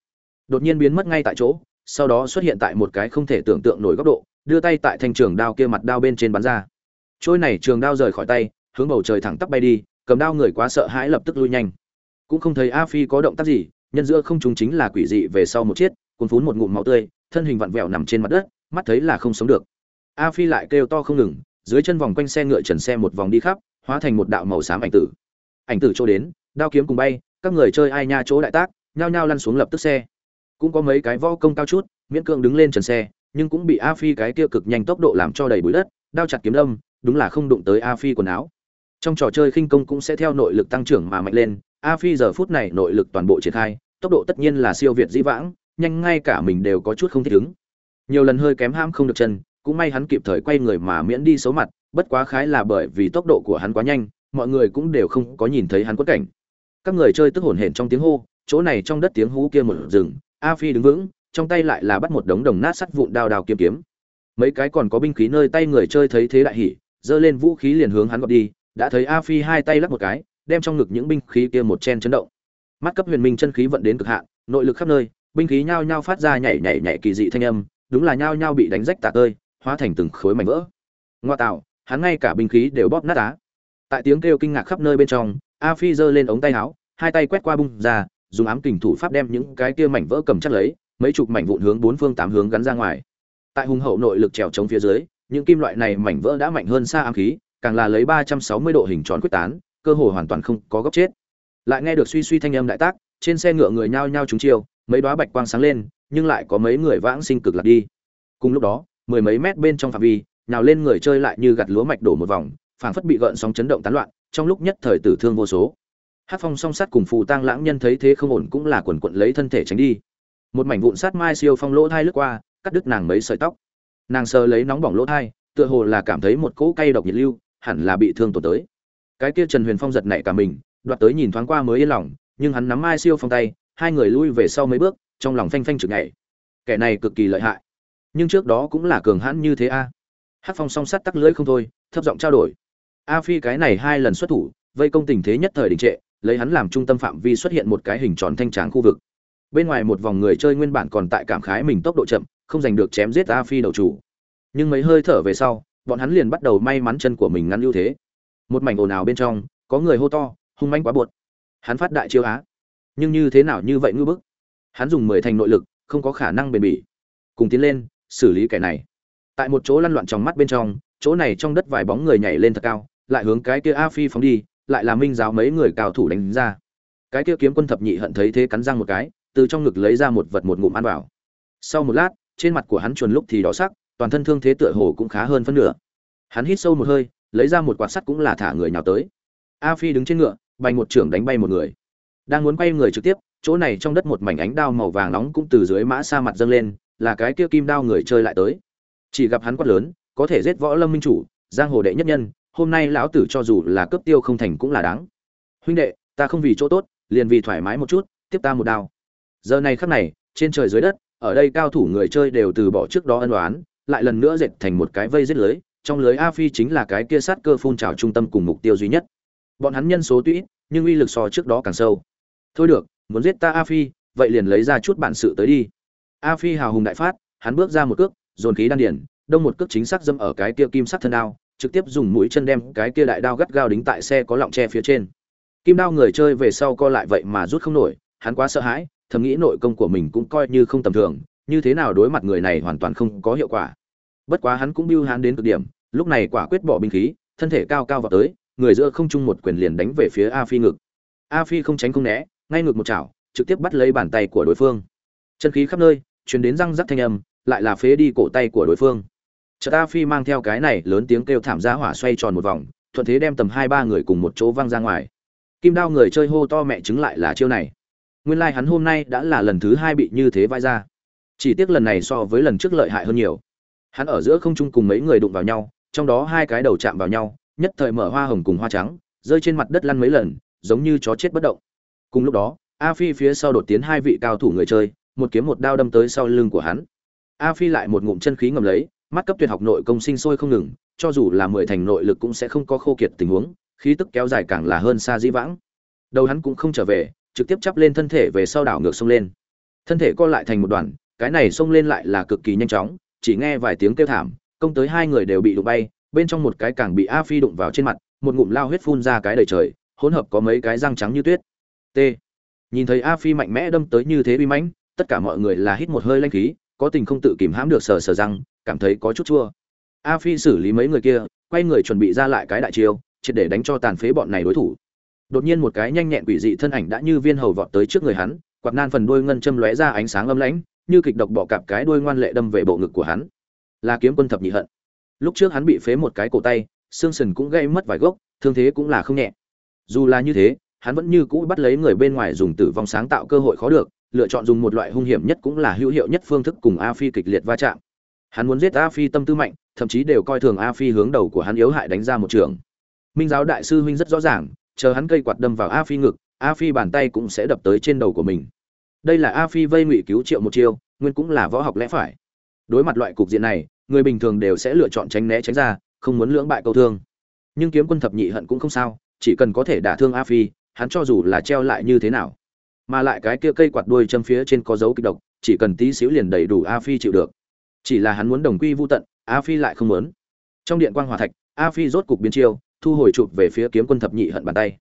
đột nhiên biến mất ngay tại chỗ, sau đó xuất hiện tại một cái không thể tưởng tượng nổi góc độ, đưa tay tại thanh trường đao kia mặt đao bên trên bắn ra. Trôi này trường đao rời khỏi tay, hướng bầu trời thẳng tắp bay đi, cầm đao người quá sợ hãi lập tức lui nhanh. Cũng không thấy a phi có động tác gì, nhân giữa không chúng chính là quỷ dị về sau một chiếc, cuốn phún một ngụm máu tươi, thân hình vặn vẹo nằm trên mặt đất, mắt thấy là không sống được. A phi lại kêu to không ngừng, dưới chân vòng quanh xe ngựa trần xe một vòng đi khắp, hóa thành một đạo màu xám ảnh tử ảnh tử chỗ đến, đao kiếm cùng bay, các người chơi ai nha chỗ đại tác, nhao nhao lăn xuống lập tức xe. Cũng có mấy cái võ công cao chút, miễn cưỡng đứng lên trần xe, nhưng cũng bị a phi cái kia cực nhanh tốc độ làm cho đầy bụi đất, đao chặt kiếm đâm, đúng là không đụng tới a phi quần áo. Trong trò chơi khinh công cũng sẽ theo nội lực tăng trưởng mà mạnh lên, a phi giờ phút này nội lực toàn bộ triển khai, tốc độ tất nhiên là siêu việt dĩ vãng, nhanh ngay cả mình đều có chút không thích ứng. Nhiều lần hơi kém ham không được chân, cũng may hắn kịp thời quay người mà miễn đi xấu mặt, bất quá khái là bởi vì tốc độ của hắn quá nhanh mọi người cũng đều không có nhìn thấy hắn quất cảnh. Các người chơi tức hổn hển trong tiếng hô, chỗ này trong đất tiếng hú kia một rừng, a phi đứng vững, trong tay lại là bắt một đống đồng nát sắt vụn đao đao kiếm kiếm. Mấy cái còn có binh khí nơi tay người chơi thấy thế đại hỉ, giơ lên vũ khí liền hướng hắn gọt đi, đã thấy a phi hai tay lắc một cái, đem trong ngực những binh khí kia một chen chấn động. Mắt cấp huyền minh chân khí vận đến cực hạn, nội lực khắp nơi, binh khí nhao nhao phát ra nhảy nhảy nhảy kỳ dị thanh âm, đúng là nhao nhao bị đánh rách tạc ơi hóa thành từng khối mảnh vỡ. Ngoa tạo, hắn ngay cả binh khí đều bóp nát á tại tiếng kêu kinh ngạc khắp nơi bên trong, a phi giơ lên ống tay áo, hai tay quét qua bung ra, dùng ám kình thủ pháp đem những cái kia mảnh vỡ cầm chắc lấy, mấy chục mảnh vụn hướng bốn phương tám hướng gắn ra ngoài. Tại hùng hậu nội lực trèo chống phía dưới, những kim loại này mảnh vỡ đã mạnh hơn xa ám khí, càng là lấy ba trăm sáu mươi độ hình tròn quyết tán, cơ hồ hoàn toàn không có góc chết. Lại nghe được suy suy thanh âm đại tác, trên xe ngựa người nhao nhao trúng chiêu, mấy đóa bạch quang sáng lên, nhưng lại có mấy người vãng sinh cực lạc đi. Cùng lúc đó, mười mấy mét bên trong phạm vi nào lên người chơi lại như gặt lúa mạch đổ một vòng phảng phất bị gợn sóng chấn động tán loạn, trong lúc nhất thời tử thương vô số. Hát phong song sắt cùng phù tang lãng nhân thấy thế không ổn cũng là quần quật lấy thân thể tránh đi. Một mảnh vụn sát mai siêu phong lỗ thai lướt qua, cắt đứt nàng mấy sợi tóc. Nàng sờ lấy nóng bỏng lỗ thai, tựa hồ là cảm thấy một cỗ cay độc nhiệt lưu, hẳn là bị thương tổn tới. Cái kia trần huyền phong giật nảy cả mình, đoạt tới nhìn thoáng qua mới yên lòng, nhưng hắn nắm mai siêu phong tay, hai người lui về sau mấy bước, trong lòng phanh phanh trực nhảy. Kẻ này cực kỳ lợi hại. Nhưng trước đó cũng là cường hãn như thế a. Hát phong song sắt tắc lưỡi không thôi, thấp giọng trao đổi a phi cái này hai lần xuất thủ, vây công tình thế nhất thời đình trệ, lấy hắn làm trung tâm phạm vi xuất hiện một cái hình tròn thanh tráng khu vực. Bên ngoài một vòng người chơi nguyên bản còn tại cảm khái mình tốc độ chậm, không giành được chém giết a phi đầu chủ. Nhưng mấy hơi thở về sau, bọn hắn liền bắt đầu may mắn chân của mình ngăn ưu thế. Một mảnh ồn ào bên trong, có người hô to, hung manh quá buột hắn phát đại chiêu á. Nhưng như thế nào như vậy ngư bức? Hắn dùng mười thành nội lực, không có khả năng bền bỉ. Cùng tiến lên, xử lý kẻ này. Tại một chỗ lăn loạn trong mắt bên trong, chỗ này trong đất vài bóng người nhảy lên thật cao lại hướng cái kia a phi phóng đi, lại là minh giáo mấy người cao thủ đánh ra. Cái kia kiếm quân thập nhị hận thấy thế cắn răng một cái, từ trong ngực lấy ra một vật một ngụm ăn vào. Sau một lát, trên mặt của hắn chuồn lúc thì đỏ sắc, toàn thân thương thế tựa hồ cũng khá hơn phân nửa. Hắn hít sâu một hơi, lấy ra một quạt sắt cũng là thả người nhào tới. A phi đứng trên ngựa bay một trưởng đánh bay một người. Đang muốn quay người trực tiếp, chỗ này trong đất một mảnh ánh đao màu vàng nóng cũng từ dưới mã sa mặt dâng lên, là cái kia kim đao người chơi lại tới. Chỉ gặp hắn quát lớn, có thể giết võ lâm minh chủ, giang hồ đệ nhất nhân hôm nay lão tử cho dù là cấp tiêu không thành cũng là đáng. Huynh đệ, ta không vì chỗ tốt, liền vì thoải mái một chút, tiếp ta một đao. Giờ này khắc này, trên trời dưới đất, ở đây cao thủ người chơi đều từ bỏ trước đó ân đoán lại lần nữa dệt thành một cái vây giết lưới, trong lưới a phi chính là cái kia sát cơ phun trào trung tâm cùng mục tiêu duy nhất. Bọn hắn nhân số tuy nhưng uy lực so trước đó càng sâu. Thôi được, muốn giết ta a phi, vậy liền lấy ra chút bản sự tới đi. A phi hào hùng đại phát, hắn bước ra một cước, dồn khí đan điển đông một cước chính xác dâm ở cái kia kim sắc thân đao trực tiếp dùng mũi chân đem cái kia đại đao gắt gao đính tại xe có lọng tre phía trên. Kim đao người chơi về sau co lại vậy mà rút không nổi, hắn quá sợ hãi, thầm nghĩ nội công của mình cũng coi như không tầm thường, như thế nào đối mặt người này hoàn toàn không có hiệu quả. Bất quá hắn cũng biêu hắn đến cực điểm, lúc này quả quyết bỏ binh khí, thân thể cao cao vào tới, người giữa không trung một quyền liền đánh về phía a phi ngực. A phi không tránh không né, ngay ngực một chảo, trực tiếp bắt lấy bàn tay của đối phương. Chân khí khắp nơi, truyền đến răng rắc thanh âm, lại là phế đi cổ tay của đối phương chợt a phi mang theo cái này lớn tiếng kêu thảm ra hỏa xoay tròn một vòng, thuận thế đem tầm hai ba người cùng một chỗ văng ra ngoài. Kim đao người chơi hô to mẹ chứng lại là chiêu này. Nguyên lai、like、hắn hắn hôm nay đã là lần thứ hai bị như thế vai ra. Chỉ tiếc lần này so với lần trước lợi hại hơn nhiều. Hắn ở giữa không trung cùng mấy người đụng vào nhau, trong đó hai cái đầu chạm vào nhau, nhất thời mở hoa hồng cùng hoa trắng, rơi trên mặt đất lăn mấy lần, giống như chó chết bất động. Cùng lúc đó, a phi phía sau đột tiến hai vị cao thủ người chơi, một kiếm một đao đâm tới sau lưng của hắn. A phi lại một ngụm chân khí ngầm lấy mắt cấp tuyệt học nội công sinh sôi không ngừng, cho dù là mười thành nội lực cũng sẽ không có khô kiệt tình huống, khí tức kéo dài càng là hơn xa dĩ vãng. Đầu hắn cũng không trở về, trực tiếp chắp lên thân thể về sau đảo ngược sông lên. Thân thể co lại thành một đoàn, cái này xông lên lại là cực kỳ nhanh chóng, chỉ nghe vài tiếng kêu thảm, công tới hai người đều bị đụng bay, bên trong một cái càng bị a phi đụng vào trên mặt, một ngụm lao huyết phun ra cái đầy trời, hỗn hợp có mấy cái răng trắng như tuyết. T. Nhìn thấy a phi mạnh mẽ đâm tới như thế uy mãnh, tất cả mọi người là hít một hơi lanh khí, có tình không tự kìm hãm được sờ sờ răng cảm thấy có chút chua. A phi xử lý mấy người kia, quay người chuẩn bị ra lại cái đại chiêu, triệt để đánh cho tàn phế bọn này đối thủ. Đột nhiên một cái nhanh nhẹn quỷ dị thân ảnh đã như viên hầu vọt tới trước người hắn, quạt nan phần đuôi ngân châm lóe ra ánh sáng âm lãnh, như kịch độc bọ cạp cái đuôi ngoan lệ đâm về bộ ngực của hắn. Là kiếm quân thập nhị hận. Lúc trước hắn bị phế một cái cổ tay, xương sườn cũng gây mất vài gốc, thương thế cũng là không nhẹ. Dù là như thế, hắn vẫn như cũ bắt lấy người bên ngoài dùng tử vong sáng tạo cơ hội khó được, lựa chọn dùng một loại hung hiểm nhất cũng là hữu hiệu nhất phương thức cùng a phi kịch liệt va chạm hắn muốn giết a phi tâm tư mạnh, thậm chí đều coi thường a phi hướng đầu của hắn yếu hại đánh ra một trường. Minh giáo đại sư huynh rất rõ ràng, chờ hắn cây quạt đâm vào a phi ngực, a phi bàn tay cũng sẽ đập tới trên đầu của mình. Đây là a phi vây ngụy cứu triệu một chiêu, nguyên cũng là võ học lẽ phải. Đối mặt loại cục diện này, người bình thường đều sẽ lựa chọn tránh né tránh ra, không muốn lưỡng bại câu thương. Nhưng kiếm quân thập nhị hận cũng không sao, chỉ cần có thể đả thương a phi, hắn cho dù là treo lại như thế nào, mà lại cái kia cây quạt đuôi châm phía trên có dấu kịch độc, chỉ cần tí xíu liền đầy đủ a phi chịu được chỉ là hắn muốn đồng quy vô tận, a phi lại không muốn. Trong điện quang hòa thạch, a phi rốt cục biến chiêu, thu hồi chụp về phía kiếm quân thập nhị hận bàn tay.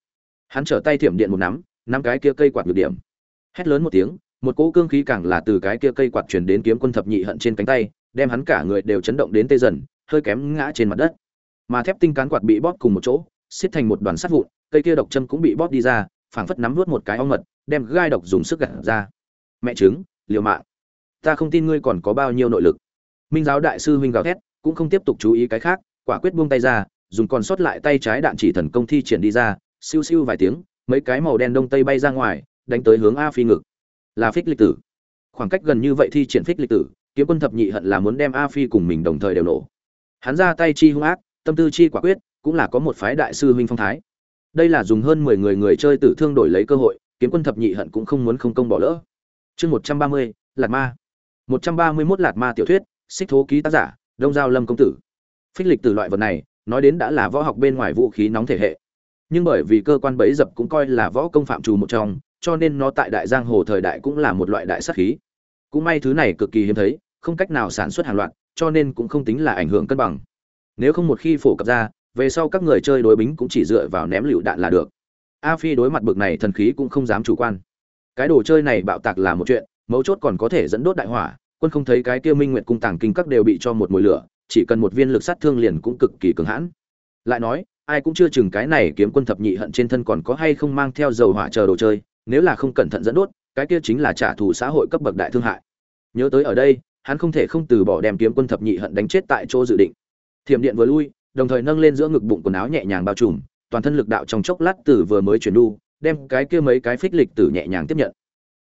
Hắn trở tay thiểm điện một nắm nắm cái kia cây quạt ngược điểm. Hét lớn một tiếng, một cỗ cương khí càng là từ cái kia cây quạt truyền đến kiếm quân thập nhị hận trên cánh tay, đem hắn cả người đều chấn động đến tê dần, hơi kém ngã trên mặt đất. Mà thép tinh cán quạt bị bóp cùng một chỗ, xiết thành một đoàn sắt vụn, cây kia độc châm cũng bị bóp đi ra, phảng phất nắm nuốt một cái ong mật, đem gai độc dùng sức gặt ra. Mẹ chứng liều mạng. Ta không tin ngươi còn có bao nhiêu nội lực minh giáo đại sư huynh gào thét, cũng không tiếp tục chú ý cái khác, quả quyết buông tay ra, dùng còn sót lại tay trái đạn chỉ thần công thi triển đi ra, siêu siêu vài tiếng, mấy cái màu đen đông tây bay ra ngoài, đánh tới hướng a phi ngực. Là phích lịch tử. Khoảng cách gần như vậy thi triển phích lịch tử, kiếm quân thập nhị hận là muốn đem a phi cùng mình đồng thời đều nổ. Hắn ra tay chi hung ác, tâm tư chi quả quyết, cũng là có một phái đại sư huynh phong thái. Đây là dùng hơn mười người người chơi tử thương đổi lấy cơ hội, kiếm quân thập nhị hận cũng không muốn không công bỏ lỡ. Chương một trăm ba mươi, lạt ma. Một trăm ba mươi mốt lạt ma tiểu thuyết xích thố ký tác giả, đông giao lâm công tử. Phích lịch từ loại vật này, nói đến đã là võ học bên ngoài vũ khí nóng thể hệ. Nhưng bởi vì cơ quan bẫy dập cũng coi là võ công phạm trù một trong, cho nên nó tại đại giang hồ thời đại cũng là một loại đại sát khí. Cũng may thứ này cực kỳ hiếm thấy, không cách nào sản xuất hàng loạt, cho nên cũng không tính là ảnh hưởng cân bằng. Nếu không một khi phổ cập ra, về sau các người chơi đối bính cũng chỉ dựa vào ném lựu đạn là được. A phi đối mặt bực này thần khí cũng không dám chủ quan. Cái đồ chơi này bạo tạc là một chuyện, mấu chốt còn có thể dẫn đốt đại hỏa quân không thấy cái kia minh nguyện cung tàng kinh các đều bị cho một mùi lửa, chỉ cần một viên lực sát thương liền cũng cực kỳ cường hãn. Lại nói, ai cũng chưa chừng cái này kiếm quân thập nhị hận trên thân còn có hay không mang theo dầu hỏa chờ đồ chơi, nếu là không cẩn thận dẫn đốt, cái kia chính là trả thù xã hội cấp bậc đại thương hại. Nhớ tới ở đây, hắn không thể không từ bỏ đem kiếm quân thập nhị hận đánh chết tại chỗ dự định. Thiểm điện vừa lui, đồng thời nâng lên giữa ngực bụng quần áo nhẹ nhàng bao trùm, toàn thân lực đạo trong chốc lát từ vừa mới chuyển đu, đem cái kia mấy cái phích lịch tử nhẹ nhàng tiếp nhận.